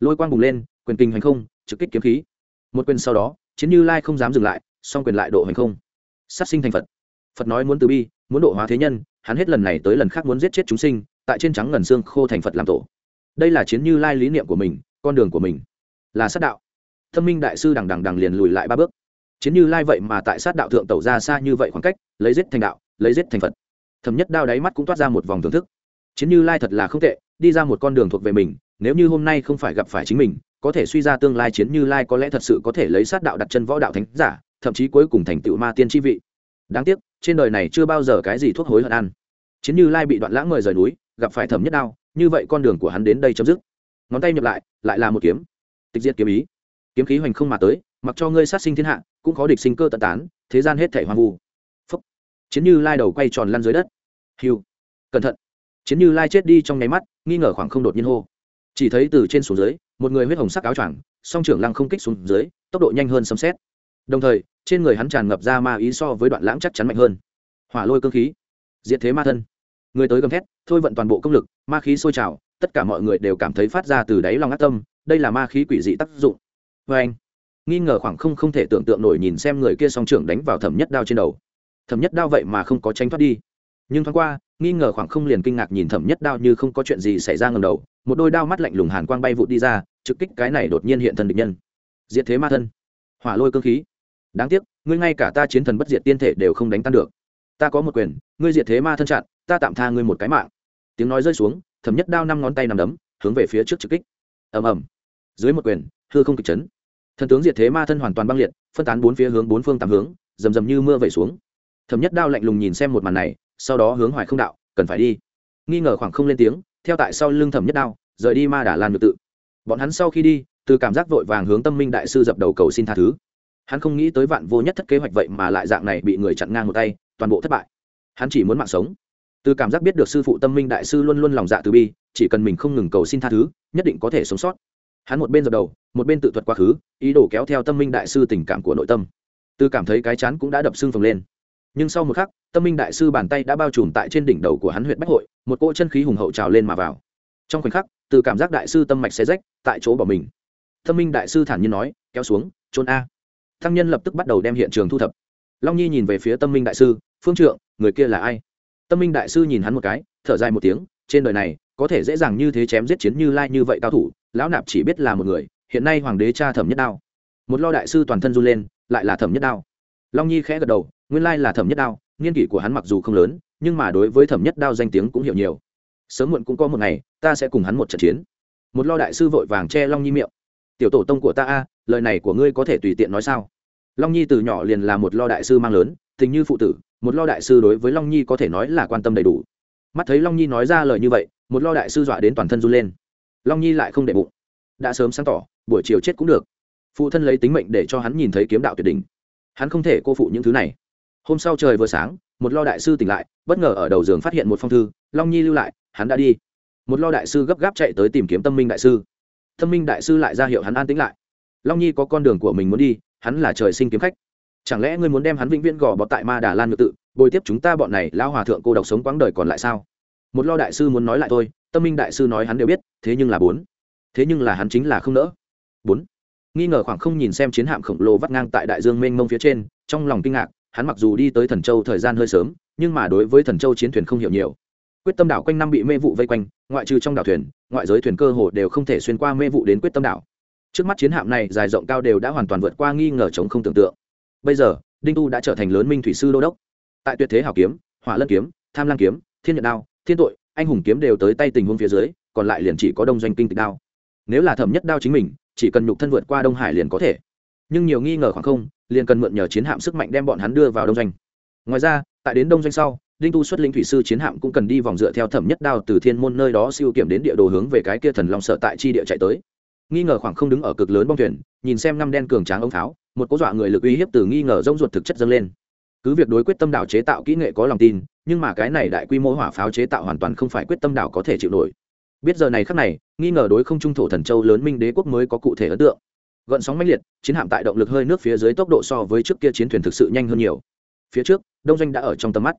Lôi quang bùng lên, quyền kinh hành không, trực kích kiếm khí. Một quyền sau đó, chiến như lai không dám dừng lại, song quyền lại độ hành không. Sát sinh thành phật. Phật nói muốn từ bi, muốn độ hóa thế nhân, hắn hết lần này tới lần khác muốn giết chết chúng sinh, tại trên trắng ngần xương khô thành phật làm tổ. Đây là chiến như lai lý niệm của mình, con đường của mình. Là sát đạo. Thâm minh đại sư đằng đằng đằng liền lùi lại ba bước. Chiến như lai vậy mà tại sát đạo thượng tẩu ra xa như vậy khoảng cách, lấy giết thành đạo, lấy giết thành phật. Thầm nhất đao đáy mắt cũng toát ra một vòng thưởng thức. Chiến như lai thật là không tệ, đi ra một con đường thuộc về mình nếu như hôm nay không phải gặp phải chính mình, có thể suy ra tương lai chiến như lai có lẽ thật sự có thể lấy sát đạo đặt chân võ đạo thánh giả, thậm chí cuối cùng thành tựu ma tiên tri vị. Đáng tiếc, trên đời này chưa bao giờ cái gì thuốc hối hận ăn. Chiến như lai bị đoạn lãng mời rời núi, gặp phải thẩm nhất đao, như vậy con đường của hắn đến đây chấm dứt. Ngón tay nhập lại lại là một kiếm. Tịch diệt kiếm ý. Kiếm khí hoành không mà tới, mặc cho ngươi sát sinh thiên hạ, cũng có địch sinh cơ tận tán, thế gian hết thể hoang vu. Phúc. Chiến như lai đầu quay tròn lăn dưới đất. Hiu cẩn thận. Chiến như lai chết đi trong nháy mắt, nghi ngờ khoảng không đột nhiên hô chỉ thấy từ trên xuống dưới, một người huyết hồng sắc áo choàng, song trưởng lăng không kích xuống dưới, tốc độ nhanh hơn sấm xét đồng thời, trên người hắn tràn ngập ra ma ý so với đoạn lãng chắc chắn mạnh hơn. Hỏa lôi cơ khí, diệt thế ma thân. Người tới gầm thét, thôi vận toàn bộ công lực, ma khí sôi trào, tất cả mọi người đều cảm thấy phát ra từ đáy lòng ác tâm, đây là ma khí quỷ dị tác dụng. Vê anh, nghi ngờ khoảng không không thể tưởng tượng nổi nhìn xem người kia song trưởng đánh vào thẩm nhất đao trên đầu. Thẩm nhất đao vậy mà không có tránh thoát đi. Nhưng thoáng qua, nghi ngờ khoảng không liền kinh ngạc nhìn thẩm nhất đao như không có chuyện gì xảy ra ngầm đầu một đôi đao mắt lạnh lùng hàn quang bay vụt đi ra, trực kích cái này đột nhiên hiện thần địch nhân. Diệt thế ma thân. Hỏa lôi cơ khí. Đáng tiếc, ngươi ngay cả ta chiến thần bất diệt tiên thể đều không đánh tan được. Ta có một quyền, ngươi diệt thế ma thân chặn, ta tạm tha ngươi một cái mạng. Tiếng nói rơi xuống, thẩm nhất đao năm ngón tay nằm đấm, hướng về phía trước trực kích. Ầm ầm. Dưới một quyền, hư không kịch chấn. Thần tướng diệt thế ma thân hoàn toàn băng liệt, phân tán bốn phía hướng bốn phương tám hướng, rầm rầm như mưa vẩy xuống. Thẩm nhất đao lạnh lùng nhìn xem một màn này, sau đó hướng hoài không đạo, cần phải đi nghi ngờ khoảng không lên tiếng, theo tại sau lưng thẩm nhất đao, rời đi ma đà lan ngược tự. Bọn hắn sau khi đi, từ cảm giác vội vàng hướng tâm minh đại sư dập đầu cầu xin tha thứ. Hắn không nghĩ tới vạn vô nhất thất kế hoạch vậy mà lại dạng này bị người chặn ngang một tay, toàn bộ thất bại. Hắn chỉ muốn mạng sống. Từ cảm giác biết được sư phụ tâm minh đại sư luôn luôn lòng dạ từ bi, chỉ cần mình không ngừng cầu xin tha thứ, nhất định có thể sống sót. Hắn một bên dập đầu, một bên tự thuật quá khứ, ý đồ kéo theo tâm minh đại sư tình cảm của nội tâm. Từ cảm thấy cái chán cũng đã đập xương phồng lên nhưng sau một khắc, tâm minh đại sư bàn tay đã bao trùm tại trên đỉnh đầu của hắn huyện bách hội, một cỗ chân khí hùng hậu trào lên mà vào. Trong khoảnh khắc, từ cảm giác đại sư tâm mạch xe rách, tại chỗ bỏ mình. Tâm minh đại sư thản nhiên nói, kéo xuống, trốn a. Thăng nhân lập tức bắt đầu đem hiện trường thu thập. Long nhi nhìn về phía tâm minh đại sư, phương trượng, người kia là ai? Tâm minh đại sư nhìn hắn một cái, thở dài một tiếng, trên đời này, có thể dễ dàng như thế chém giết chiến như lai như vậy cao thủ, lão nạp chỉ biết là một người, hiện nay hoàng đế cha thẩm nhất đao. Một lo đại sư toàn thân run lên, lại là thẩm nhất đao. Long nhi khẽ gật đầu nguyên lai là thẩm nhất đao, nghiên kỷ của hắn mặc dù không lớn, nhưng mà đối với thẩm nhất đao danh tiếng cũng hiểu nhiều. Sớm muộn cũng có một ngày, ta sẽ cùng hắn một trận chiến. Một lo đại sư vội vàng che long nhi miệng. Tiểu tổ tông của ta a, lời này của ngươi có thể tùy tiện nói sao? Long nhi từ nhỏ liền là một lo đại sư mang lớn, tình như phụ tử, một lo đại sư đối với long nhi có thể nói là quan tâm đầy đủ. Mắt thấy long nhi nói ra lời như vậy, một lo đại sư dọa đến toàn thân run lên. Long nhi lại không để bụng. Đã sớm sáng tỏ, buổi chiều chết cũng được. Phụ thân lấy tính mệnh để cho hắn nhìn thấy kiếm đạo tuyệt đỉnh. Hắn không thể cô phụ những thứ này hôm sau trời vừa sáng, một lo đại sư tỉnh lại, bất ngờ ở đầu giường phát hiện một phong thư, long nhi lưu lại, hắn đã đi. Một lo đại sư gấp gáp chạy tới tìm kiếm tâm minh đại sư. Tâm minh đại sư lại ra hiệu hắn an tĩnh lại. Long nhi có con đường của mình muốn đi, hắn là trời sinh kiếm khách. Chẳng lẽ ngươi muốn đem hắn vĩnh viễn gò bọt tại ma đà lan ngự tự, bồi tiếp chúng ta bọn này lao hòa thượng cô độc sống quãng đời còn lại sao? Một lo đại sư muốn nói lại thôi, tâm minh đại sư nói hắn đều biết, thế nhưng là bốn. Thế nhưng là hắn chính là không nỡ. Bốn. Nghi ngờ khoảng không nhìn xem chiến hạm khổng lồ vắt ngang tại đại dương mênh mông phía trên, trong lòng kinh ngạc hắn mặc dù đi tới thần châu thời gian hơi sớm, nhưng mà đối với thần châu chiến thuyền không hiểu nhiều. Quyết tâm đảo quanh năm bị mê vụ vây quanh, ngoại trừ trong đảo thuyền, ngoại giới thuyền cơ hồ đều không thể xuyên qua mê vụ đến quyết tâm đảo. Trước mắt chiến hạm này dài rộng cao đều đã hoàn toàn vượt qua nghi ngờ chống không tưởng tượng. Bây giờ, đinh tu đã trở thành lớn minh thủy sư đô đốc. Tại tuyệt thế hảo kiếm, hỏa lân kiếm, tham lang kiếm, thiên nhật đao, thiên tội, anh hùng kiếm đều tới tay tình huống phía dưới, còn lại liền chỉ có đông doanh kinh tịch đao. Nếu là thẩm nhất đao chính mình, chỉ cần nhục thân vượt qua đông hải liền có thể. Nhưng nhiều nghi ngờ khoảng không liền cần mượn nhờ chiến hạm sức mạnh đem bọn hắn đưa vào đông doanh. Ngoài ra, tại đến đông doanh sau, đinh tu xuất lĩnh thủy sư chiến hạm cũng cần đi vòng dựa theo thẩm nhất đao từ thiên môn nơi đó siêu kiểm đến địa đồ hướng về cái kia thần long sợ tại chi địa chạy tới. Nghi ngờ khoảng không đứng ở cực lớn bong thuyền, nhìn xem năm đen cường tráng ống tháo, một cố dọa người lực uy hiếp từ nghi ngờ rông ruột thực chất dâng lên. Cứ việc đối quyết tâm đảo chế tạo kỹ nghệ có lòng tin, nhưng mà cái này đại quy mô hỏa pháo chế tạo hoàn toàn không phải quyết tâm đảo có thể chịu nổi. Biết giờ này khắc này, nghi ngờ đối không trung thổ thần châu lớn minh đế quốc mới có cụ thể ấn tượng gợn sóng mãnh liệt, chiến hạm tại động lực hơi nước phía dưới tốc độ so với trước kia chiến thuyền thực sự nhanh hơn nhiều. Phía trước, đông doanh đã ở trong tầm mắt.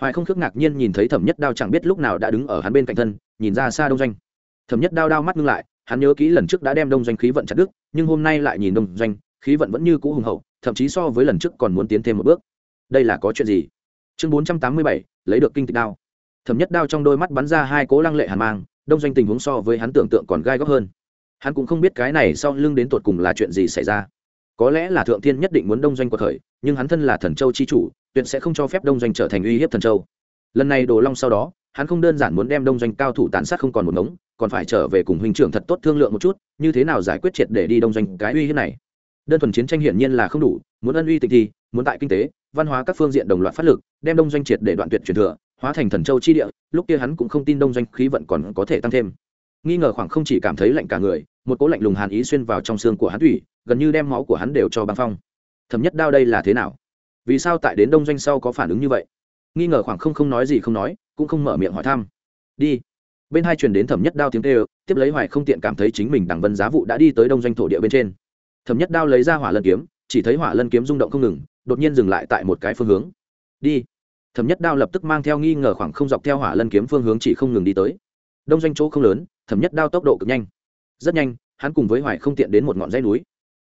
Hoài không khước ngạc nhiên nhìn thấy thẩm nhất đao chẳng biết lúc nào đã đứng ở hắn bên cạnh thân, nhìn ra xa đông doanh. Thẩm nhất đao đao mắt ngưng lại, hắn nhớ kỹ lần trước đã đem đông doanh khí vận chặt đức nhưng hôm nay lại nhìn đông doanh, khí vận vẫn như cũ hùng hậu, thậm chí so với lần trước còn muốn tiến thêm một bước. Đây là có chuyện gì? Chương bốn trăm tám mươi bảy, lấy được kinh tịch đao. Thẩm nhất đao trong đôi mắt bắn ra hai cố lăng lệ hàn mang, đông doanh tình huống so với hắn tưởng tượng còn gai góc hơn hắn cũng không biết cái này sau lưng đến tột cùng là chuyện gì xảy ra. Có lẽ là thượng thiên nhất định muốn đông doanh cuộc khởi nhưng hắn thân là thần châu chi chủ, tuyệt sẽ không cho phép đông doanh trở thành uy hiếp thần châu. Lần này đồ long sau đó, hắn không đơn giản muốn đem đông doanh cao thủ tàn sát không còn một ngống, còn phải trở về cùng huynh trưởng thật tốt thương lượng một chút, như thế nào giải quyết triệt để đi đông doanh cái uy hiếp này. Đơn thuần chiến tranh hiển nhiên là không đủ, muốn ân uy tịch thi muốn tại kinh tế, văn hóa các phương diện đồng loạt phát lực, đem đông doanh triệt để đoạn tuyệt truyền thừa, hóa thành thần châu chi địa, lúc kia hắn cũng không tin đông doanh khí vận còn có thể tăng thêm nghi ngờ khoảng không chỉ cảm thấy lạnh cả người, một cố lạnh lùng hàn ý xuyên vào trong xương của hắn thủy gần như đem máu của hắn đều cho băng phong. Thẩm nhất đao đây là thế nào? Vì sao tại đến đông doanh sau có phản ứng như vậy? Nghi ngờ khoảng không không nói gì không nói, cũng không mở miệng hỏi thăm. Đi. Bên hai truyền đến thẩm nhất đao tiếng kêu, tiếp lấy hoài không tiện cảm thấy chính mình đằng vân giá vụ đã đi tới đông doanh thổ địa bên trên. Thẩm nhất đao lấy ra hỏa lân kiếm, chỉ thấy hỏa lân kiếm rung động không ngừng, đột nhiên dừng lại tại một cái phương hướng. Đi. Thẩm nhất đao lập tức mang theo nghi ngờ khoảng không dọc theo hỏa lân kiếm phương hướng chỉ không ngừng đi tới. Đông doanh chỗ không lớn thẩm nhất đao tốc độ cực nhanh. Rất nhanh, hắn cùng với hoài không tiện đến một ngọn dãy núi.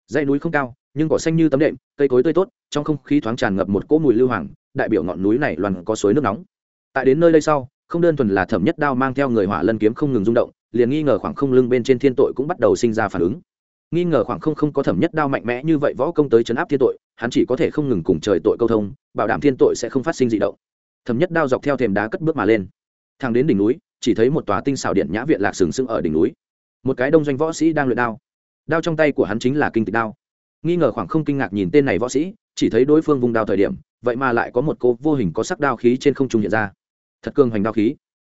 Dãy núi không cao, nhưng cỏ xanh như tấm đệm, cây cối tươi tốt, trong không khí thoáng tràn ngập một cỗ mùi lưu hoàng, đại biểu ngọn núi này loằn có suối nước nóng. Tại đến nơi đây sau, không đơn thuần là thẩm nhất đao mang theo người hỏa lân kiếm không ngừng rung động, liền nghi ngờ khoảng không lưng bên trên thiên tội cũng bắt đầu sinh ra phản ứng. Nghi ngờ khoảng không không có thẩm nhất đao mạnh mẽ như vậy võ công tới chấn áp thiên tội, hắn chỉ có thể không ngừng cùng trời tội câu thông, bảo đảm thiên tội sẽ không phát sinh dị động. Thẩm nhất đao dọc theo thềm đá cất bước mà lên. Thang đến đỉnh núi chỉ thấy một tòa tinh xảo điện nhã viện lạc sừng sững ở đỉnh núi. Một cái đông doanh võ sĩ đang luyện đao. Đao trong tay của hắn chính là kinh tịch đao. Nghi ngờ khoảng không kinh ngạc nhìn tên này võ sĩ, chỉ thấy đối phương vùng đao thời điểm, vậy mà lại có một cô vô hình có sắc đao khí trên không trung hiện ra. Thật cường hoành đao khí.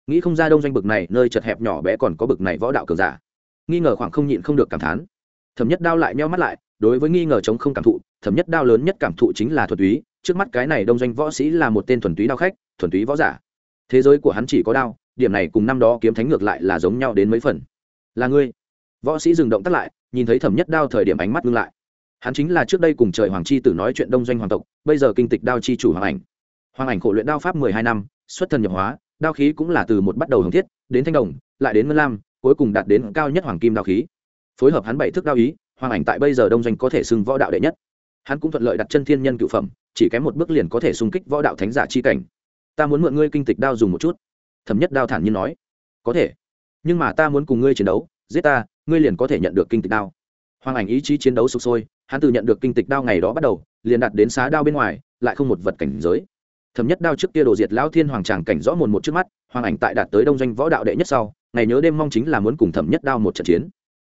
Nghĩ không ra đông doanh bực này, nơi chật hẹp nhỏ bé còn có bực này võ đạo cường giả. Nghi ngờ khoảng không nhịn không được cảm thán. Thẩm nhất đao lại meo mắt lại, đối với nghi ngờ chống không cảm thụ, thẩm nhất đao lớn nhất cảm thụ chính là thuần túy. Trước mắt cái này đông doanh võ sĩ là một tên thuần túy đao khách, thuần túy võ giả. Thế giới của hắn chỉ có đao điểm này cùng năm đó kiếm thánh ngược lại là giống nhau đến mấy phần. Là ngươi. Võ sĩ dừng động tắt lại, nhìn thấy thẩm nhất đao thời điểm ánh mắt ngưng lại. Hắn chính là trước đây cùng trời hoàng chi tử nói chuyện đông doanh hoàng tộc, bây giờ kinh tịch đao chi chủ hoàng ảnh. Hoàng ảnh khổ luyện đao pháp mười hai năm, xuất thần nhập hóa, đao khí cũng là từ một bắt đầu hồng thiết, đến thanh đồng, lại đến ngân lam, cuối cùng đạt đến cao nhất hoàng kim đao khí. Phối hợp hắn bảy thức đao ý, hoàng ảnh tại bây giờ đông doanh có thể xưng võ đạo đệ nhất. Hắn cũng thuận lợi đặt chân thiên nhân cựu phẩm, chỉ kém một bước liền có thể xung kích võ đạo thánh giả chi cảnh. Ta muốn mượn ngươi kinh tịch đao dùng một chút thẩm nhất đao thản nhiên nói, có thể, nhưng mà ta muốn cùng ngươi chiến đấu, giết ta, ngươi liền có thể nhận được kinh tịch đao. Hoàng ảnh ý chí chiến đấu sụp sôi, hắn từ nhận được kinh tịch đao ngày đó bắt đầu, liền đặt đến xá đao bên ngoài, lại không một vật cảnh giới. Thẩm nhất đao trước kia đồ diệt lão thiên hoàng tràng cảnh rõ mồn một trước mắt, hoàng ảnh tại đạt tới đông doanh võ đạo đệ nhất sau, ngày nhớ đêm mong chính là muốn cùng thẩm nhất đao một trận chiến.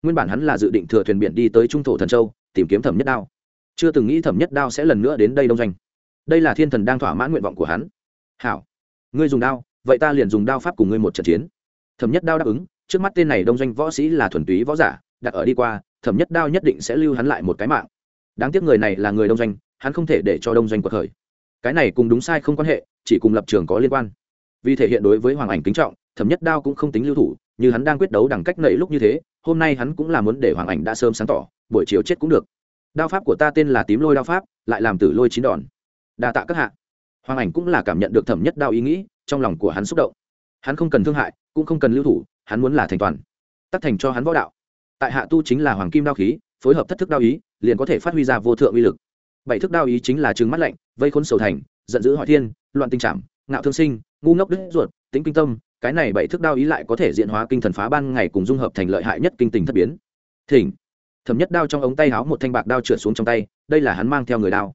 Nguyên bản hắn là dự định thừa thuyền biển đi tới trung thổ thần châu, tìm kiếm thẩm nhất đao. Chưa từng nghĩ thẩm nhất đao sẽ lần nữa đến đây đông doanh. Đây là thiên thần đang thỏa mãn nguyện vọng của hắn. Hảo, ngươi dùng đao vậy ta liền dùng đao pháp cùng ngươi một trận chiến. Thẩm nhất đao đáp ứng, trước mắt tên này đông doanh võ sĩ là thuần túy võ giả, đặt ở đi qua, thẩm nhất đao nhất định sẽ lưu hắn lại một cái mạng. Đáng tiếc người này là người đông doanh, hắn không thể để cho đông doanh cuộc khởi. Cái này cùng đúng sai không quan hệ, chỉ cùng lập trường có liên quan. Vì thể hiện đối với hoàng ảnh kính trọng, thẩm nhất đao cũng không tính lưu thủ, như hắn đang quyết đấu đẳng cách nậy lúc như thế, hôm nay hắn cũng là muốn để hoàng ảnh đã sớm sáng tỏ, buổi chiều chết cũng được. Đao pháp của ta tên là tím lôi đao pháp, lại làm tử lôi chín đòn. Đa tạ các hạ. Hoàng ảnh cũng là cảm nhận được thẩm nhất đao ý nghĩ trong lòng của hắn xúc động. Hắn không cần thương hại, cũng không cần lưu thủ, hắn muốn là thành toàn. Tắc thành cho hắn võ đạo. Tại hạ tu chính là hoàng kim đao khí, phối hợp thất thức đao ý, liền có thể phát huy ra vô thượng uy lực. Bảy thức đao ý chính là trừng mắt lạnh, vây khốn sầu thành, giận dữ hỏi thiên, loạn tình trạng ngạo thương sinh, ngu ngốc đứt ruột tính kinh tâm. Cái này bảy thức đao ý lại có thể diện hóa kinh thần phá ban ngày cùng dung hợp thành lợi hại nhất kinh tình thất biến. Thỉnh. Thẩm nhất đao trong ống tay háo một thanh bạc đao trượt xuống trong tay, đây là hắn mang theo người đao.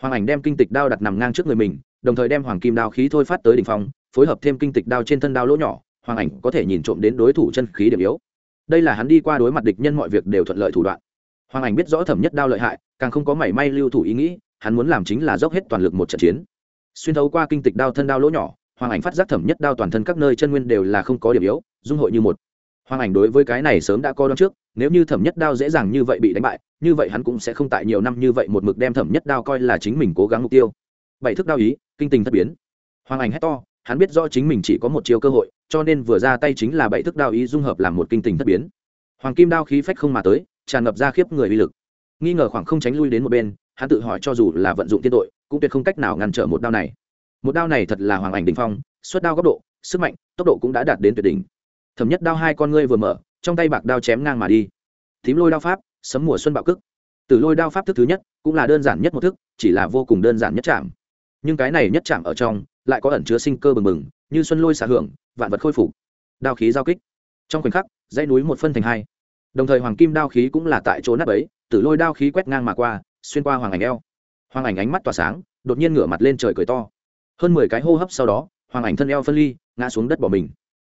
Hoàng ảnh đem kinh tịch đao đặt nằm ngang trước người mình, đồng thời đem hoàng kim đao khí thôi phát tới đỉnh phong phối hợp thêm kinh tịch đao trên thân đao lỗ nhỏ, hoàng ảnh có thể nhìn trộm đến đối thủ chân khí điểm yếu. Đây là hắn đi qua đối mặt địch nhân mọi việc đều thuận lợi thủ đoạn. Hoàng ảnh biết rõ thẩm nhất đao lợi hại, càng không có mảy may lưu thủ ý nghĩ, hắn muốn làm chính là dốc hết toàn lực một trận chiến. Xuyên thấu qua kinh tịch đao thân đao lỗ nhỏ, hoàng ảnh phát giác thẩm nhất đao toàn thân các nơi chân nguyên đều là không có điểm yếu, dung hội như một. Hoàng ảnh đối với cái này sớm đã coi đón trước, nếu như thẩm nhất đao dễ dàng như vậy bị đánh bại, như vậy hắn cũng sẽ không tại nhiều năm như vậy một mực đem thẩm nhất đao coi là chính mình cố gắng mục tiêu. Bảy thức đao ý, kinh tình thất biến. Hoàng ảnh hét to hắn biết rõ chính mình chỉ có một chiều cơ hội, cho nên vừa ra tay chính là bảy thức đao ý dung hợp làm một kinh tình thất biến. Hoàng kim đao khí phách không mà tới, tràn ngập ra khiếp người uy lực. Nghi ngờ khoảng không tránh lui đến một bên, hắn tự hỏi cho dù là vận dụng tiên tội, cũng tuyệt không cách nào ngăn trở một đao này. Một đao này thật là hoàng ảnh đình phong suất đao góc độ, sức mạnh, tốc độ cũng đã đạt đến tuyệt đỉnh. Thẩm nhất đao hai con ngươi vừa mở, trong tay bạc đao chém ngang mà đi. Thím lôi đao pháp, sấm mùa xuân bạo cức. Từ lôi đao pháp thức thứ nhất, cũng là đơn giản nhất một thức, chỉ là vô cùng đơn giản nhất chạm nhưng cái này nhất chạm ở trong, lại có ẩn chứa sinh cơ bừng bừng, như xuân lôi xả hưởng, vạn vật khôi phục. Đao khí giao kích. Trong khoảnh khắc, dãy núi một phân thành hai. Đồng thời hoàng kim đao khí cũng là tại chỗ nắp ấy tử lôi đao khí quét ngang mà qua, xuyên qua hoàng ảnh eo. Hoàng ảnh ánh mắt tỏa sáng, đột nhiên ngửa mặt lên trời cười to. Hơn mười cái hô hấp sau đó, hoàng ảnh thân eo phân ly, ngã xuống đất bỏ mình.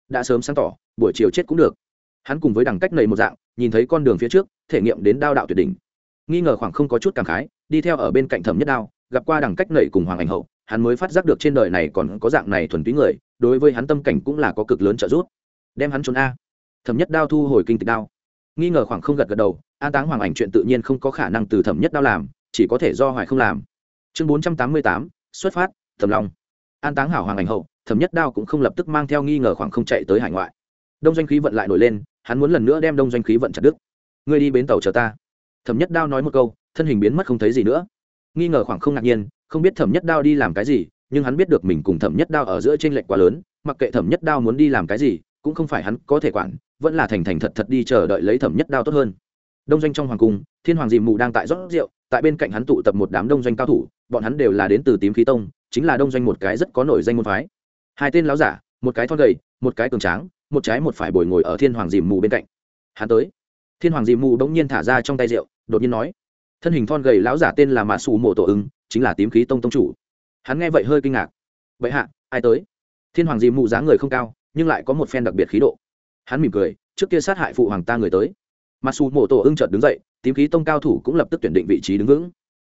Đã sớm sáng tỏ, buổi chiều chết cũng được. Hắn cùng với đẳng cách nầy một dạng, nhìn thấy con đường phía trước, thể nghiệm đến đao đạo tuyệt đỉnh. Nghi ngờ khoảng không có chút cảm khái, đi theo ở bên cạnh thẩm nhất đao gặp qua đẳng cách nảy cùng hoàng ảnh hậu, hắn mới phát giác được trên đời này còn có dạng này thuần túy người, đối với hắn tâm cảnh cũng là có cực lớn trợ giúp. Đem hắn trốn a. Thẩm nhất đao thu hồi kinh tịch đao. Nghi ngờ khoảng không gật gật đầu, an táng hoàng ảnh chuyện tự nhiên không có khả năng từ thẩm nhất đao làm, chỉ có thể do hoài không làm. Chương bốn trăm tám mươi tám, xuất phát thầm lòng an táng hảo hoàng ảnh hậu, thẩm nhất đao cũng không lập tức mang theo nghi ngờ khoảng không chạy tới hải ngoại. Đông doanh khí vận lại nổi lên, hắn muốn lần nữa đem đông doanh khí vận chặt đứt. Ngươi đi bến tàu chờ ta. Thẩm nhất đao nói một câu, thân hình biến mất không thấy gì nữa nghi ngờ khoảng không ngạc nhiên, không biết thẩm nhất đao đi làm cái gì, nhưng hắn biết được mình cùng thẩm nhất đao ở giữa t r ê n lệch quá lớn, mặc kệ thẩm nhất đao muốn đi làm cái gì, cũng không phải hắn có thể quản, vẫn là thành thành thật thật đi chờ đợi lấy thẩm nhất đao tốt hơn. Đông doanh trong hoàng cung, thiên hoàng dì mù đang tại rót rượu, tại bên cạnh hắn tụ tập một đám đông doanh cao thủ, bọn hắn đều là đến từ tím khí tông, chính là đông doanh một cái rất có nổi danh môn phái. Hai tên láo giả, một cái thon gầy, một cái cường tráng, một trái một phải bồi ngồi ở thiên hoàng dì mù bên cạnh. Hắn tới. Thiên hoàng dì mù bỗng nhiên thả ra trong tay rượu, đột nhiên nói thân hình thon gầy lão giả tên là mạ xù mộ tổ ưng, chính là tím khí tông tông chủ. Hắn nghe vậy hơi kinh ngạc. Vậy hạ, ai tới? Thiên hoàng dì mụ dáng người không cao, nhưng lại có một phen đặc biệt khí độ. Hắn mỉm cười, trước kia sát hại phụ hoàng ta người tới. Mã dù mộ tổ ưng chợt đứng dậy, tím khí tông cao thủ cũng lập tức tuyển định vị trí đứng vững.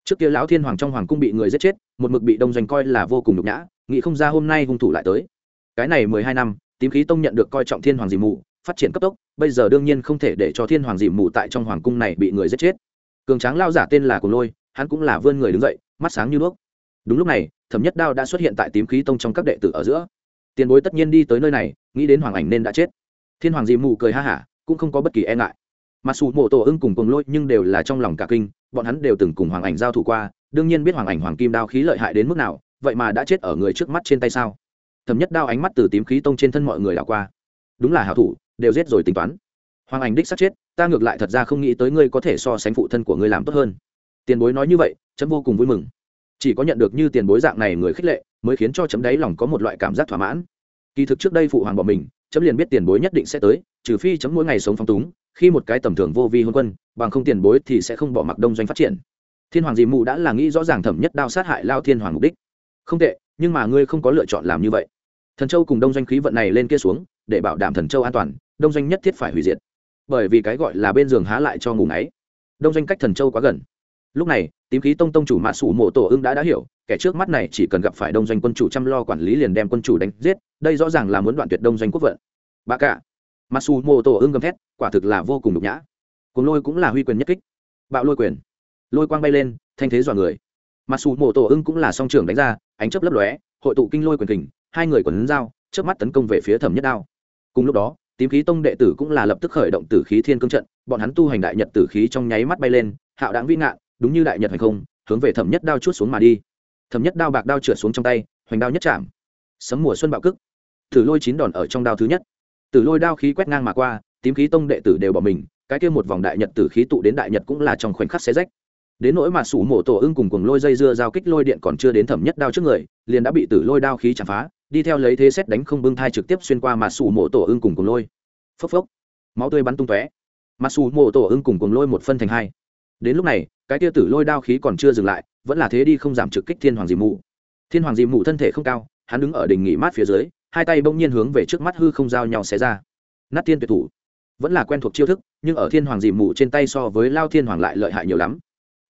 Trước kia lão thiên hoàng trong hoàng cung bị người giết chết, một mực bị đông doanh coi là vô cùng nhục nhã, nghĩ không ra hôm nay hung thủ lại tới. Cái này mười hai năm, tím khí tông nhận được coi trọng thiên hoàng dì mù phát triển cấp tốc, bây giờ đương nhiên không thể để cho thiên hoàng dì mù tại trong hoàng cung này bị người giết chết cường tráng lao giả tên là cùng lôi, hắn cũng là vươn người đứng dậy, mắt sáng như đuốc. Đúng lúc này, thẩm nhất đao đã xuất hiện tại tím khí tông trong các đệ tử ở giữa. Tiền bối tất nhiên đi tới nơi này, nghĩ đến hoàng ảnh nên đã chết. Thiên hoàng dì mù cười ha hả, cũng không có bất kỳ e ngại. Mặc dù mộ tổ ưng cùng cùng lôi nhưng đều là trong lòng cả kinh, bọn hắn đều từng cùng hoàng ảnh giao thủ qua, đương nhiên biết hoàng ảnh hoàng kim đao khí lợi hại đến mức nào, vậy mà đã chết ở người trước mắt trên tay sao? Thẩm nhất đao ánh mắt từ tím khí tông trên thân mọi người đảo qua. Đúng là hảo thủ, đều giết rồi tính toán. Hoàng ảnh đích sát chết ta ngược lại thật ra không nghĩ tới ngươi có thể so sánh phụ thân của ngươi làm tốt hơn. Tiền bối nói như vậy, chấm vô cùng vui mừng. Chỉ có nhận được như tiền bối dạng này người khích lệ, mới khiến cho chấm đáy lòng có một loại cảm giác thỏa mãn. Kỳ thực trước đây phụ hoàng bỏ mình, chấm liền biết tiền bối nhất định sẽ tới, trừ phi chấm mỗi ngày sống phong túng, khi một cái tầm thường vô vi hôn quân, bằng không tiền bối thì sẽ không bỏ mặc đông doanh phát triển. Thiên hoàng dì mù đã là nghĩ rõ ràng thẩm nhất đao sát hại lao thiên hoàng mục đích. Không tệ, nhưng mà ngươi không có lựa chọn làm như vậy. Thần châu cùng đông doanh khí vận này lên kia xuống, để bảo đảm thần châu an toàn, đông doanh nhất thiết phải hủy diệt bởi vì cái gọi là bên giường há lại cho ngủ ngáy. Đông doanh cách thần châu quá gần. Lúc này, tím khí tông tông chủ mạ sủ mộ tổ ưng đã đã hiểu, kẻ trước mắt này chỉ cần gặp phải đông doanh quân chủ chăm lo quản lý liền đem quân chủ đánh giết, đây rõ ràng là muốn đoạn tuyệt đông doanh quốc vận. Bà cả mạ sủ mộ tổ ưng gầm thét, quả thực là vô cùng nhục nhã. Cùng lôi cũng là huy quyền nhất kích. Bạo lôi quyền. Lôi quang bay lên, thanh thế dọa người. Mạ sủ mộ tổ ưng cũng là song trưởng đánh ra, ánh chớp lấp lóe, hội tụ kinh lôi quyền kình, hai người quần dao trước mắt tấn công về phía thẩm nhất đao. Cùng lúc đó tím khí tông đệ tử cũng là lập tức khởi động tử khí thiên cương trận, bọn hắn tu hành đại nhật tử khí trong nháy mắt bay lên, hạo đáng vĩ ngạn, đúng như đại nhật hành không, hướng về thẩm nhất đao chút xuống mà đi. Thẩm nhất đao bạc đao trượt xuống trong tay, hoành đao nhất chạm. Sấm mùa xuân bạo cức. Tử lôi chín đòn ở trong đao thứ nhất. Tử lôi đao khí quét ngang mà qua, tím khí tông đệ tử đều bỏ mình, cái kia một vòng đại nhật tử khí tụ đến đại nhật cũng là trong khoảnh khắc xé rách. Đến nỗi mà sủ mổ tổ ưng cùng cùng lôi dây dưa giao kích lôi điện còn chưa đến thẩm nhất đao trước người, liền đã bị tử lôi đao khí chạm phá đi theo lấy thế xét đánh không bưng thai trực tiếp xuyên qua mà xù mổ tổ ưng cùng cùng lôi. Phốc phốc. Máu tươi bắn tung tóe. Mà xù mổ tổ ưng cùng cùng lôi một phân thành hai. Đến lúc này, cái tia tử lôi đao khí còn chưa dừng lại, vẫn là thế đi không giảm trực kích thiên hoàng dì mụ. Thiên hoàng dì mụ thân thể không cao, hắn đứng ở đỉnh nghỉ mát phía dưới, hai tay bỗng nhiên hướng về trước mắt hư không giao nhau xé ra. Nát tiên tuyệt thủ. Vẫn là quen thuộc chiêu thức, nhưng ở thiên hoàng dì mù trên tay so với lao thiên hoàng lại lợi hại nhiều lắm.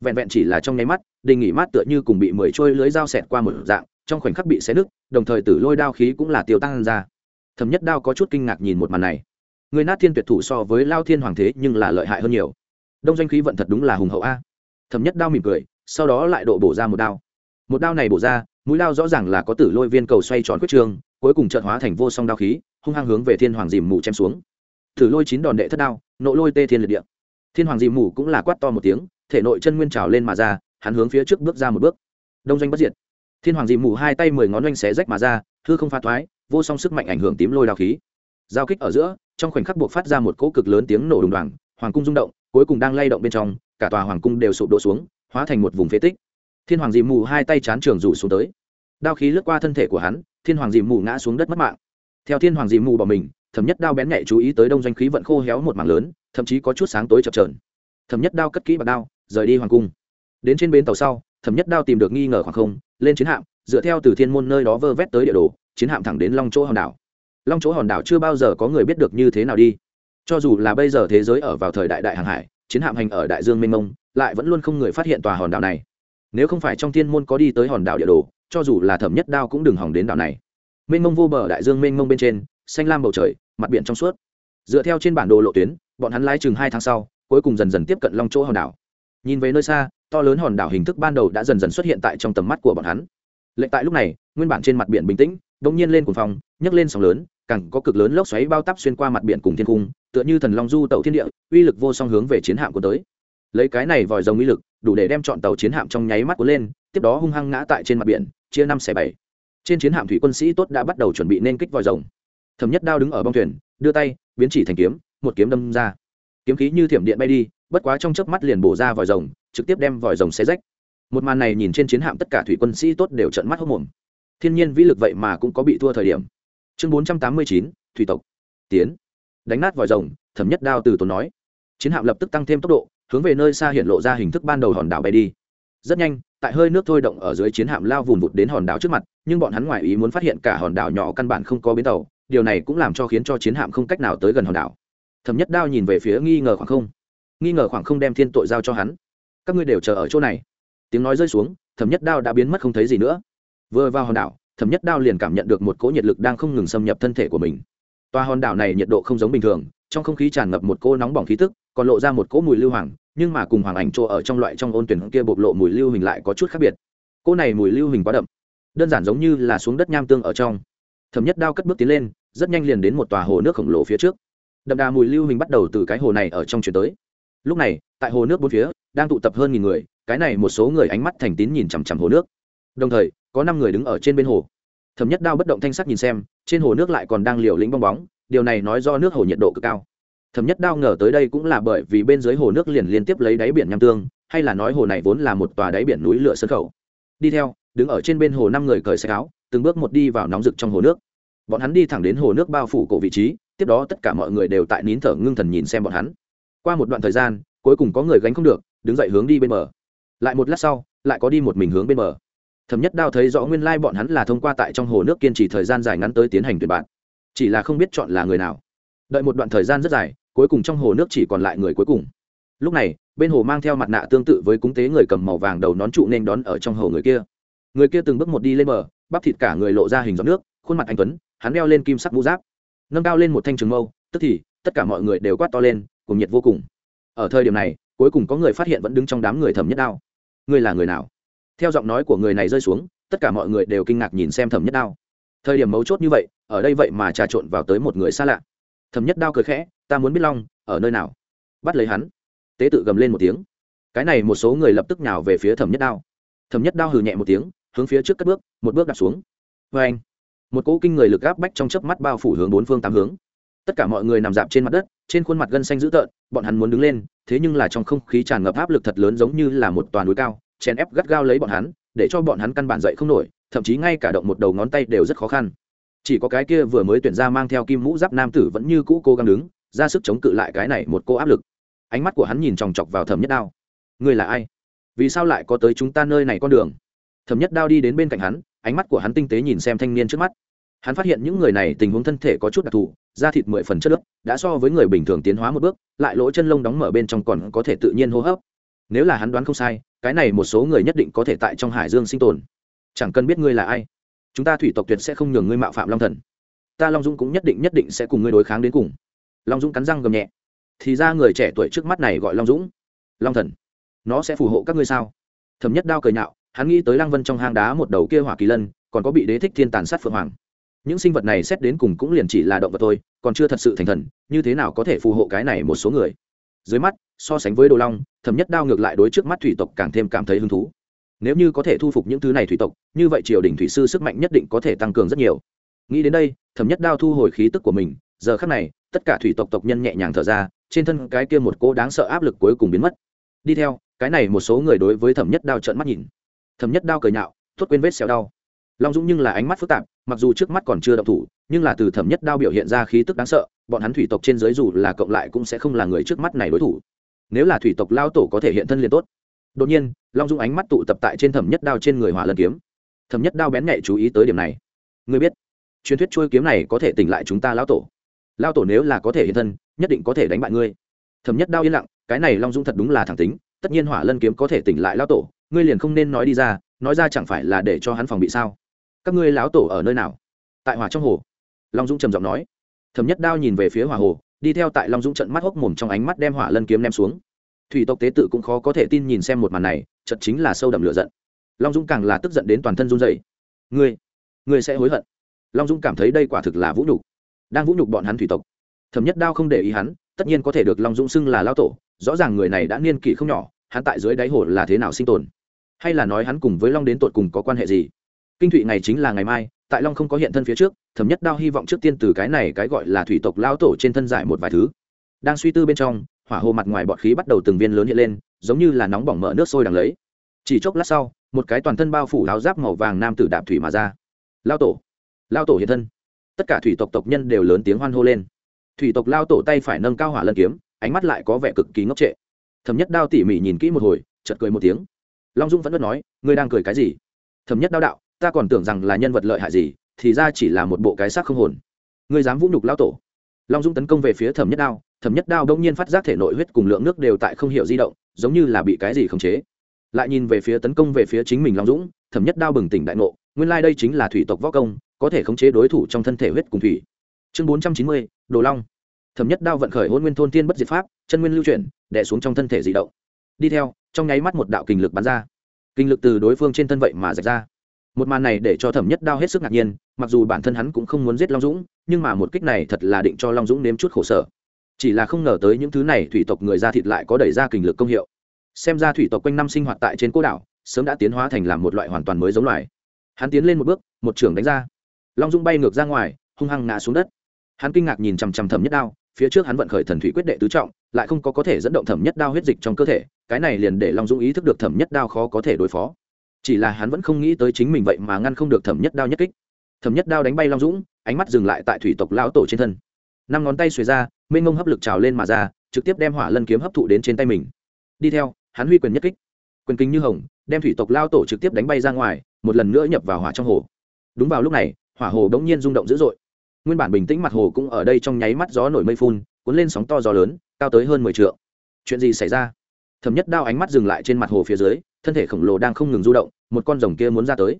Vẹn vẹn chỉ là trong nháy mắt đình nghỉ mát tựa như cùng bị mười trôi lưới dao xẹt qua một dạng trong khoảnh khắc bị xé nứt, đồng thời tử lôi đao khí cũng là tiêu tăng ra. Thẩm nhất đao có chút kinh ngạc nhìn một màn này. Người nát thiên tuyệt thủ so với lao thiên hoàng thế nhưng là lợi hại hơn nhiều. Đông doanh khí vận thật đúng là hùng hậu a. Thẩm nhất đao mỉm cười, sau đó lại độ bổ ra một đao. Một đao này bổ ra, mũi đao rõ ràng là có tử lôi viên cầu xoay tròn quyết trường, cuối cùng trợt hóa thành vô song đao khí, hung hăng hướng về thiên hoàng dìm mù chém xuống. Tử lôi chín đòn đệ thất đao, nộ lôi tê thiên liệt địa. Thiên hoàng dìm mù cũng là quát to một tiếng, thể nội chân nguyên trào lên mà ra, hắn hướng phía trước bước ra một bước. Đông doanh bất diệt thiên hoàng Dị mù hai tay mười ngón oanh xé rách mà ra thư không pha thoái, vô song sức mạnh ảnh hưởng tím lôi đao khí. Giao kích ở giữa, trong khoảnh khắc buộc phát ra một cỗ cực lớn tiếng nổ đùng đoàng, hoàng cung rung động, cuối cùng đang lay động bên trong, cả tòa hoàng cung đều sụp đổ xuống, hóa thành một vùng phế tích. Thiên hoàng Dị mù hai tay chán trường rủ xuống tới. Đao khí lướt qua thân thể của hắn, thiên hoàng Dị mù ngã xuống đất mất mạng. Theo thiên hoàng Dị mù bỏ mình, thẩm nhất đao bén nhạy chú ý tới đông doanh khí vận khô héo một mảng lớn, thậm chí có chút sáng tối chập trờn thẩm nhất đao cất kỹ bạc đao, rời đi hoàng cung. Đến trên bến tàu sau thẩm nhất đao tìm được nghi ngờ khoảng không, lên chiến hạm, dựa theo từ thiên môn nơi đó vơ vét tới địa đồ, chiến hạm thẳng đến long chỗ hòn đảo. Long chỗ hòn đảo chưa bao giờ có người biết được như thế nào đi. Cho dù là bây giờ thế giới ở vào thời đại đại hàng hải, chiến hạm hành ở đại dương mênh mông, lại vẫn luôn không người phát hiện tòa hòn đảo này. Nếu không phải trong thiên môn có đi tới hòn đảo địa đồ, cho dù là thẩm nhất đao cũng đừng hỏng đến đảo này. Mênh mông vô bờ đại dương mênh mông bên trên, xanh lam bầu trời, mặt biển trong suốt. Dựa theo trên bản đồ lộ tuyến, bọn hắn lái chừng hai tháng sau, cuối cùng dần dần tiếp cận long chỗ hòn đảo. Nhìn về nơi xa to lớn hòn đảo hình thức ban đầu đã dần dần xuất hiện tại trong tầm mắt của bọn hắn. Lệnh tại lúc này, nguyên bản trên mặt biển bình tĩnh đ nhiên lên cuồng phong, nhấc lên sóng lớn, càng có cực lớn lốc xoáy bao tắp xuyên qua mặt biển cùng thiên cung, tựa như thần long du tàu thiên địa, uy lực vô song hướng về chiến hạm của tới. Lấy cái này vòi rồng uy lực, đủ để đem chọn tàu chiến hạm trong nháy mắt cuốn lên, tiếp đó hung hăng ngã tại trên mặt biển, chia năm xẻ bảy. Trên chiến hạm thủy quân sĩ tốt đã bắt đầu chuẩn bị nên kích vòi rồng. Thẩm nhất đao đứng ở bong thuyền, đưa tay, biến chỉ thành kiếm, một kiếm đâm ra. Kiếm khí như thiểm điện bay đi bất quá trong chớp mắt liền bổ ra vòi rồng, trực tiếp đem vòi rồng xé rách. Một màn này nhìn trên chiến hạm tất cả thủy quân sĩ tốt đều trận mắt hốc mồm. Thiên nhiên vĩ lực vậy mà cũng có bị thua thời điểm. Chương bốn trăm tám mươi chín, thủy tộc. Tiến. Đánh nát vòi rồng, thẩm nhất đao từ tốn nói. Chiến hạm lập tức tăng thêm tốc độ, hướng về nơi xa hiện lộ ra hình thức ban đầu hòn đảo bay đi. Rất nhanh, tại hơi nước thôi động ở dưới chiến hạm lao vùn vụt đến hòn đảo trước mặt, nhưng bọn hắn ngoài ý muốn phát hiện cả hòn đảo nhỏ căn bản không có bến tàu, điều này cũng làm cho khiến cho chiến hạm không cách nào tới gần hòn đảo. Thẩm nhất đao nhìn về phía nghi ngờ khoảng không nghi ngờ khoảng không đem thiên tội giao cho hắn. Các ngươi đều chờ ở chỗ này. Tiếng nói rơi xuống, thẩm nhất đao đã biến mất không thấy gì nữa. Vừa vào hòn đảo, thẩm nhất đao liền cảm nhận được một cỗ nhiệt lực đang không ngừng xâm nhập thân thể của mình. Toa hòn đảo này nhiệt độ không giống bình thường, trong không khí tràn ngập một cỗ nóng bỏng khí tức, còn lộ ra một cỗ mùi lưu hoàng, nhưng mà cùng hoàng ảnh chỗ ở trong loại trong ôn tuyển kia bộc lộ mùi lưu hình lại có chút khác biệt. Cỗ này mùi lưu hình quá đậm, đơn giản giống như là xuống đất nham tương ở trong. Thẩm nhất đao cất bước tiến lên, rất nhanh liền đến một tòa hồ nước khổng lồ phía trước. Đậm đà mùi lưu hình bắt đầu từ cái hồ này ở trong chuyển tới lúc này, tại hồ nước bốn phía, đang tụ tập hơn nghìn người, cái này một số người ánh mắt thành tín nhìn chằm chằm hồ nước. Đồng thời, có năm người đứng ở trên bên hồ. Thẩm nhất đao bất động thanh sắc nhìn xem, trên hồ nước lại còn đang liều lĩnh bong bóng, điều này nói do nước hồ nhiệt độ cực cao. Thẩm nhất đao ngờ tới đây cũng là bởi vì bên dưới hồ nước liền liên tiếp lấy đáy biển nham tương, hay là nói hồ này vốn là một tòa đáy biển núi lửa sân khẩu đi theo, đứng ở trên bên hồ năm người cởi xe áo, từng bước một đi vào nóng rực trong hồ nước. Bọn hắn đi thẳng đến hồ nước bao phủ cổ vị trí, tiếp đó tất cả mọi người đều tại nín thở ngưng thần nhìn xem bọn hắn qua một đoạn thời gian, cuối cùng có người gánh không được, đứng dậy hướng đi bên bờ. Lại một lát sau, lại có đi một mình hướng bên bờ. Thẩm nhất đao thấy rõ nguyên lai bọn hắn là thông qua tại trong hồ nước kiên trì thời gian dài ngắn tới tiến hành tuyển bạn. Chỉ là không biết chọn là người nào. Đợi một đoạn thời gian rất dài, cuối cùng trong hồ nước chỉ còn lại người cuối cùng. Lúc này, bên hồ mang theo mặt nạ tương tự với cúng tế người cầm màu vàng đầu nón trụ nên đón ở trong hồ người kia. Người kia từng bước một đi lên bờ, bắp thịt cả người lộ ra hình giọt nước, khuôn mặt anh tuấn, hắn đeo lên kim sắc mũ giáp, nâng cao lên một thanh trường mâu, tức thì, tất cả mọi người đều quát to lên cùng nhiệt vô cùng. Ở thời điểm này, cuối cùng có người phát hiện vẫn đứng trong đám người thẩm nhất đao. Ngươi là người nào? Theo giọng nói của người này rơi xuống, tất cả mọi người đều kinh ngạc nhìn xem thẩm nhất đao. Thời điểm mấu chốt như vậy, ở đây vậy mà trà trộn vào tới một người xa lạ. Thẩm nhất đao cười khẽ, ta muốn biết long, ở nơi nào? Bắt lấy hắn. Tế tự gầm lên một tiếng. Cái này một số người lập tức nhào về phía thẩm nhất đao. Thẩm nhất đao hừ nhẹ một tiếng, hướng phía trước cất bước, một bước đặt xuống. Vê anh, một cỗ kinh người lực áp bách trong chớp mắt bao phủ hướng bốn phương tám hướng tất cả mọi người nằm dạp trên mặt đất, trên khuôn mặt gân xanh dữ tợn, bọn hắn muốn đứng lên, thế nhưng là trong không khí tràn ngập áp lực thật lớn giống như là một toàn núi cao, chèn ép gắt gao lấy bọn hắn, để cho bọn hắn căn bản dậy không nổi, thậm chí ngay cả động một đầu ngón tay đều rất khó khăn. Chỉ có cái kia vừa mới tuyển ra mang theo kim mũ giáp nam tử vẫn như cũ cố gắng đứng, ra sức chống cự lại cái này một cô áp lực. Ánh mắt của hắn nhìn chòng chọc vào thẩm nhất đao. Người là ai? Vì sao lại có tới chúng ta nơi này con đường? Thẩm nhất đao đi đến bên cạnh hắn, ánh mắt của hắn tinh tế nhìn xem thanh niên trước mắt. Hắn phát hiện những người này tình huống thân thể có chút đặc thù da thịt mười phần chất lớp đã so với người bình thường tiến hóa một bước, lại lỗ chân lông đóng mở bên trong còn có thể tự nhiên hô hấp. Nếu là hắn đoán không sai, cái này một số người nhất định có thể tại trong hải dương sinh tồn. Chẳng cần biết ngươi là ai. Chúng ta thủy tộc tuyệt sẽ không nhường ngươi mạo phạm long thần. Ta long dũng cũng nhất định nhất định sẽ cùng ngươi đối kháng đến cùng. Long dũng cắn răng gầm nhẹ. Thì ra người trẻ tuổi trước mắt này gọi long dũng. Long thần. Nó sẽ phù hộ các ngươi sao? Thẩm nhất đao cười nhạo, hắn nghĩ tới lăng vân trong hang đá một đầu kia hỏa kỳ lân, còn có bị đế thích thiên tàn sát phượng hoàng những sinh vật này xét đến cùng cũng liền chỉ là động vật thôi, còn chưa thật sự thành thần, như thế nào có thể phù hộ cái này một số người? Dưới mắt, so sánh với đồ long, thẩm nhất đao ngược lại đối trước mắt thủy tộc càng thêm cảm thấy hứng thú. Nếu như có thể thu phục những thứ này thủy tộc, như vậy triều đình thủy sư sức mạnh nhất định có thể tăng cường rất nhiều. Nghĩ đến đây, thẩm nhất đao thu hồi khí tức của mình, giờ khắc này, tất cả thủy tộc tộc nhân nhẹ nhàng thở ra, trên thân cái kia một cô đáng sợ áp lực cuối cùng biến mất. Đi theo, cái này một số người đối với thẩm nhất đao trợn mắt nhìn. Thẩm nhất đao cười nhạo, thốt quên vết xéo đau long dũng nhưng là ánh mắt phức tạp, mặc dù trước mắt còn chưa động thủ, nhưng là từ thẩm nhất đao biểu hiện ra khí tức đáng sợ, bọn hắn thủy tộc trên giới dù là cộng lại cũng sẽ không là người trước mắt này đối thủ. Nếu là thủy tộc lao tổ có thể hiện thân liền tốt. Đột nhiên, long dũng ánh mắt tụ tập tại trên thẩm nhất đao trên người hỏa lân kiếm. Thẩm nhất đao bén nhạy chú ý tới điểm này. Ngươi biết, truyền thuyết trôi kiếm này có thể tỉnh lại chúng ta lão tổ. Lao tổ nếu là có thể hiện thân, nhất định có thể đánh bại ngươi. Thẩm nhất đao yên lặng, cái này long dũng thật đúng là thẳng tính, tất nhiên hỏa lân kiếm có thể tỉnh lại lão tổ, ngươi liền không nên nói đi ra, nói ra chẳng phải là để cho hắn phòng bị sao? Các ngươi lão tổ ở nơi nào? Tại hỏa trong hồ. Long dũng trầm giọng nói. Thẩm nhất đao nhìn về phía hỏa hồ, đi theo tại long dũng trận mắt hốc mồm trong ánh mắt đem hỏa lân kiếm ném xuống. Thủy tộc tế tự cũng khó có thể tin nhìn xem một màn này chật chính là sâu đậm lửa giận. Long dũng càng là tức giận đến toàn thân run dày ngươi ngươi sẽ hối hận. Long dũng cảm thấy đây quả thực là vũ nhục. Đang vũ nhục bọn hắn thủy tộc. Thẩm nhất đao không để ý hắn, tất nhiên có thể được long dũng xưng là lao tổ, rõ ràng người này đã niên kỷ không nhỏ, hắn tại dưới đáy hồ là thế nào sinh tồn? Hay là nói hắn cùng với long đến tột cùng có quan hệ gì? Kinh thụy ngày chính là ngày mai, tại long không có hiện thân phía trước, thẩm nhất đao hy vọng trước tiên từ cái này cái gọi là thủy tộc lao tổ trên thân giải một vài thứ. Đang suy tư bên trong, hỏa hồ mặt ngoài bọt khí bắt đầu từng viên lớn hiện lên, giống như là nóng bỏng mở nước sôi đằng lấy. Chỉ chốc lát sau, một cái toàn thân bao phủ áo giáp màu vàng nam tử đạp thủy mà ra. Lao tổ! Lao tổ hiện thân. Tất cả thủy tộc tộc nhân đều lớn tiếng hoan hô lên. Thủy tộc lao tổ tay phải nâng cao hỏa lân kiếm, ánh mắt lại có vẻ cực kỳ ngốc trệ. Thẩm nhất đao tỉ mỉ nhìn kỹ một hồi, chợt cười một tiếng. Long dung vẫn vẫn nói, ngươi đang cười cái gì? Thẩm nhất đao đạo ta còn tưởng rằng là nhân vật lợi hại gì, thì ra chỉ là một bộ cái xác không hồn. Ngươi dám vũ nhục lao tổ. Long dũng tấn công về phía thẩm nhất đao, thẩm nhất đao đông nhiên phát giác thể nội huyết cùng lượng nước đều tại không hiểu di động, giống như là bị cái gì khống chế. Lại nhìn về phía tấn công về phía chính mình long dũng, thẩm nhất đao bừng tỉnh đại ngộ, nguyên lai đây chính là thủy tộc võ công, có thể khống chế đối thủ trong thân thể huyết cùng thủy. Chương bốn trăm chín mươi, đồ long. Thẩm nhất đao vận khởi hôn nguyên thôn tiên bất diệt pháp, chân nguyên lưu chuyển đẻ xuống trong thân thể di động. Đi theo, trong nháy mắt một đạo kình lực bắn ra. Kinh lực từ đối phương trên thân vậy mà rạch ra một màn này để cho thẩm nhất đao hết sức ngạc nhiên, mặc dù bản thân hắn cũng không muốn giết long dũng, nhưng mà một kích này thật là định cho long dũng nếm chút khổ sở. Chỉ là không ngờ tới những thứ này thủy tộc người ra thịt lại có đẩy ra kình lực công hiệu. Xem ra thủy tộc quanh năm sinh hoạt tại trên cô đảo, sớm đã tiến hóa thành làm một loại hoàn toàn mới giống loài. Hắn tiến lên một bước, một trưởng đánh ra. Long dũng bay ngược ra ngoài, hung hăng ngã xuống đất. Hắn kinh ngạc nhìn chằm chằm thẩm nhất đao phía trước hắn vận khởi thần thủy quyết đệ tứ trọng, lại không có có thể dẫn động thẩm nhất đao huyết dịch trong cơ thể, cái này liền để long dũng ý thức được thẩm nhất đao khó có thể đối phó chỉ là hắn vẫn không nghĩ tới chính mình vậy mà ngăn không được thẩm nhất đao nhất kích. Thẩm nhất đao đánh bay long dũng, ánh mắt dừng lại tại thủy tộc lão tổ trên thân. Năm ngón tay xuề ra, mênh mông hấp lực trào lên mà ra, trực tiếp đem hỏa lân kiếm hấp thụ đến trên tay mình. Đi theo, hắn huy quyền nhất kích. Quyền kính như hồng, đem thủy tộc lao tổ trực tiếp đánh bay ra ngoài, một lần nữa nhập vào hỏa trong hồ. Đúng vào lúc này, hỏa hồ đống nhiên rung động dữ dội. Nguyên bản bình tĩnh mặt hồ cũng ở đây trong nháy mắt gió nổi mây phun, cuốn lên sóng to gió lớn, cao tới hơn mười t chuyện gì xảy ra? Thẩm nhất đao ánh mắt dừng lại trên mặt hồ phía dưới, thân thể khổng lồ đang không ngừng du động, một con rồng kia muốn ra tới.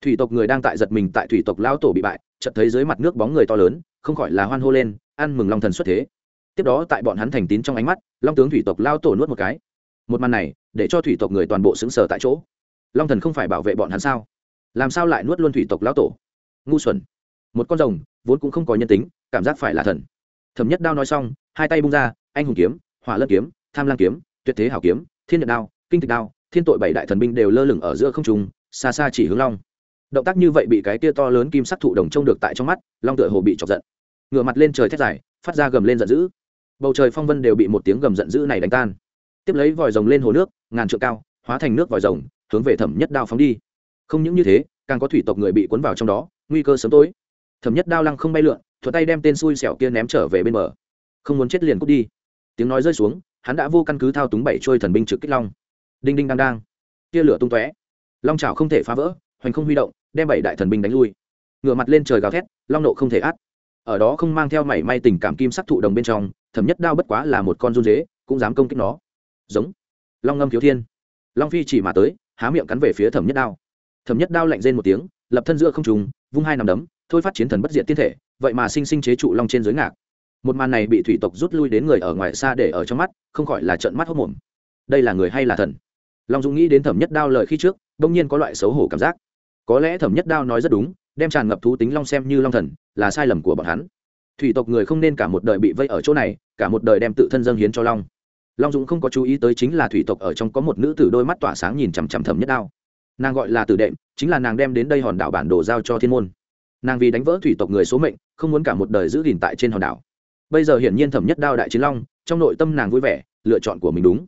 Thủy tộc người đang tại giật mình tại thủy tộc lão tổ bị bại, chợt thấy dưới mặt nước bóng người to lớn, không khỏi là hoan hô lên, ăn mừng long thần xuất thế. Tiếp đó tại bọn hắn thành tín trong ánh mắt, long tướng thủy tộc lao tổ nuốt một cái. Một màn này, để cho thủy tộc người toàn bộ xứng sở tại chỗ. Long thần không phải bảo vệ bọn hắn sao? Làm sao lại nuốt luôn thủy tộc lao tổ? Ngu xuẩn. Một con rồng, vốn cũng không có nhân tính, cảm giác phải là thần. Thẩm nhất đao nói xong, hai tay bung ra, anh hùng kiếm, hỏa lân kiếm, tham lang kiếm tuyệt thế hảo kiếm, thiên nhật đao, kinh tịch đao, thiên tội bảy đại thần binh đều lơ lửng ở giữa không trung, xa xa chỉ hướng long. Động tác như vậy bị cái tia to lớn kim sắc thụ đồng trông được tại trong mắt, long tựa hồ bị chọc giận. Ngửa mặt lên trời thét dài, phát ra gầm lên giận dữ. Bầu trời phong vân đều bị một tiếng gầm giận dữ này đánh tan. Tiếp lấy vòi rồng lên hồ nước, ngàn trượng cao, hóa thành nước vòi rồng, hướng về thẩm nhất đao phóng đi. Không những như thế, càng có thủy tộc người bị cuốn vào trong đó, nguy cơ sớm tối. Thẩm nhất đao lăng không bay lượn thuật tay đem tên xui xẻo kia ném trở về bên bờ. Không muốn chết liền cút đi. Tiếng nói rơi xuống hắn đã vô căn cứ thao túng bảy trôi thần binh trực kích long. Đinh đinh đang đang. Tia lửa tung tóe. Long trào không thể phá vỡ, hoành không huy động, đem bảy đại thần binh đánh lui. Ngửa mặt lên trời gào thét, long nộ không thể át. Ở đó không mang theo mảy may tình cảm kim sắc thụ đồng bên trong, thẩm nhất đao bất quá là một con run dế cũng dám công kích nó. Giống. Long ngâm thiếu thiên. Long phi chỉ mà tới, há miệng cắn về phía thẩm nhất đao. Thẩm nhất đao lạnh rên một tiếng, lập thân giữa không trùng vung hai nằm đấm, thôi phát chiến thần bất diệt tiên thể, vậy mà sinh sinh chế trụ long trên giới ngạc một màn này bị thủy tộc rút lui đến người ở ngoài xa để ở trong mắt, không khỏi là trận mắt hốc mồm đây là người hay là thần? Long dũng nghĩ đến thẩm nhất đao lời khi trước đông nhiên có loại xấu hổ cảm giác. Có lẽ thẩm nhất đao nói rất đúng, đem tràn ngập thú tính long xem như long thần, là sai lầm của bọn hắn. Thủy tộc người không nên cả một đời bị vây ở chỗ này, cả một đời đem tự thân dâng hiến cho long. Long dũng không có chú ý tới chính là thủy tộc ở trong có một nữ tử đôi mắt tỏa sáng nhìn chằm chằm thẩm nhất đao. Nàng gọi là tử đệm, chính là nàng đem đến đây hòn đảo bản đồ giao cho thiên môn. Nàng vì đánh vỡ thủy tộc người số mệnh, không muốn cả một đời giữ gìn tại trên hòn đảo bây giờ hiển nhiên thẩm nhất đao đại chiến long, trong nội tâm nàng vui vẻ, lựa chọn của mình đúng.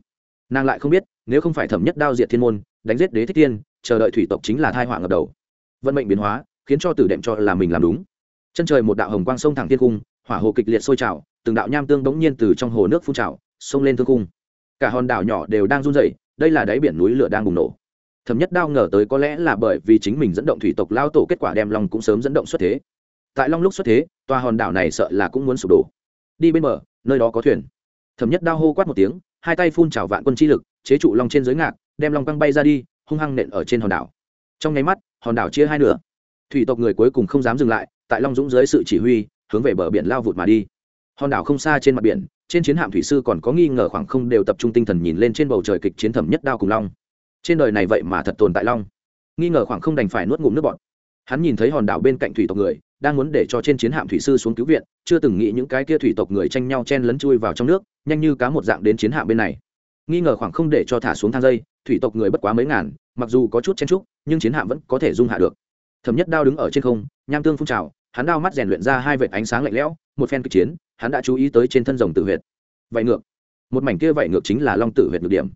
Nàng lại không biết, nếu không phải thẩm nhất đao diệt thiên môn, đánh giết đế thích tiên chờ đợi thủy tộc chính là thai họa ngập đầu. Vận mệnh biến hóa, khiến cho tử đệm cho là mình làm đúng. Chân trời một đạo hồng quang sông thẳng thiên cung, hỏa hồ kịch liệt sôi trào, từng đạo nham tương bỗng nhiên từ trong hồ nước phun trào xông lên thương cung. Cả hòn đảo nhỏ đều đang run rẩy, đây là đáy biển núi lửa đang bùng nổ. Thẩm nhất đao ngờ tới có lẽ là bởi vì chính mình dẫn động thủy tộc lao tổ kết quả đem long cũng sớm dẫn động xuất thế. Tại long lúc xuất thế, tòa hòn đảo này sợ là cũng muốn sụp đổ đi bên bờ, nơi đó có thuyền. Thẩm nhất đao hô quát một tiếng, hai tay phun trào vạn quân chi lực, chế trụ long trên giới ngạc, đem long căng bay ra đi, hung hăng nện ở trên hòn đảo. Trong nháy mắt, hòn đảo chia hai nửa. Thủy tộc người cuối cùng không dám dừng lại, tại long dũng dưới sự chỉ huy, hướng về bờ biển lao vụt mà đi. Hòn đảo không xa trên mặt biển, trên chiến hạm thủy sư còn có nghi ngờ khoảng không đều tập trung tinh thần nhìn lên trên bầu trời kịch chiến thẩm nhất đao cùng long. Trên đời này vậy mà thật tồn tại long. Nghi ngờ khoảng không đành phải nuốt ngụm nước bọt. Hắn nhìn thấy hòn đảo bên cạnh thủy tộc người đang muốn để cho trên chiến hạm thủy sư xuống cứu viện, chưa từng nghĩ những cái kia thủy tộc người tranh nhau chen lấn chui vào trong nước, nhanh như cá một dạng đến chiến hạm bên này. Nghi ngờ khoảng không để cho thả xuống thang dây, thủy tộc người bất quá mấy ngàn, mặc dù có chút chen trúc nhưng chiến hạm vẫn có thể dung hạ được. Thẩm nhất đao đứng ở trên không, nham tương phun trào, hắn đao mắt rèn luyện ra hai vệt ánh sáng lạnh lẽo, một phen kịch chiến, hắn đã chú ý tới trên thân rồng tự huyệt. Vậy ngược, một mảnh kia vậy ngược chính là long tử huyệt ngược điểm.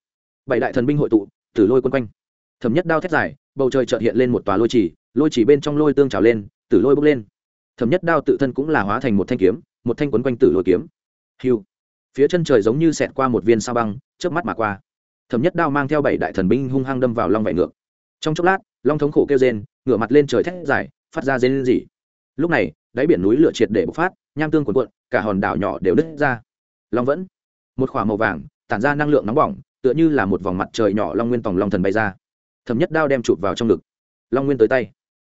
Bảy đại thần binh hội tụ, tử lôi quân quanh. Thẩm nhất đao thét dài, bầu trời chợt hiện lên một tòa lôi chỉ lôi chỉ bên trong lôi tương trào lên, tử lôi bốc lên thẩm nhất đao tự thân cũng là hóa thành một thanh kiếm, một thanh quấn quanh tử lôi kiếm. Hiu. Phía chân trời giống như xẹt qua một viên sao băng trước mắt mà qua. Thẩm nhất đao mang theo bảy đại thần binh hung hăng đâm vào long vải ngược. Trong chốc lát, long thống khổ kêu rên, ngửa mặt lên trời thét dài, phát ra rên rỉ. Lúc này, đáy biển núi lửa triệt để bộc phát, nham tương cuộn cuộn, cả hòn đảo nhỏ đều đứt ra. Long vẫn. Một khỏa màu vàng, tản ra năng lượng nóng bỏng, tựa như là một vòng mặt trời nhỏ long nguyên tòng long thần bay ra. Thẩm nhất đao đem chụp vào trong ngực. Long nguyên tới tay.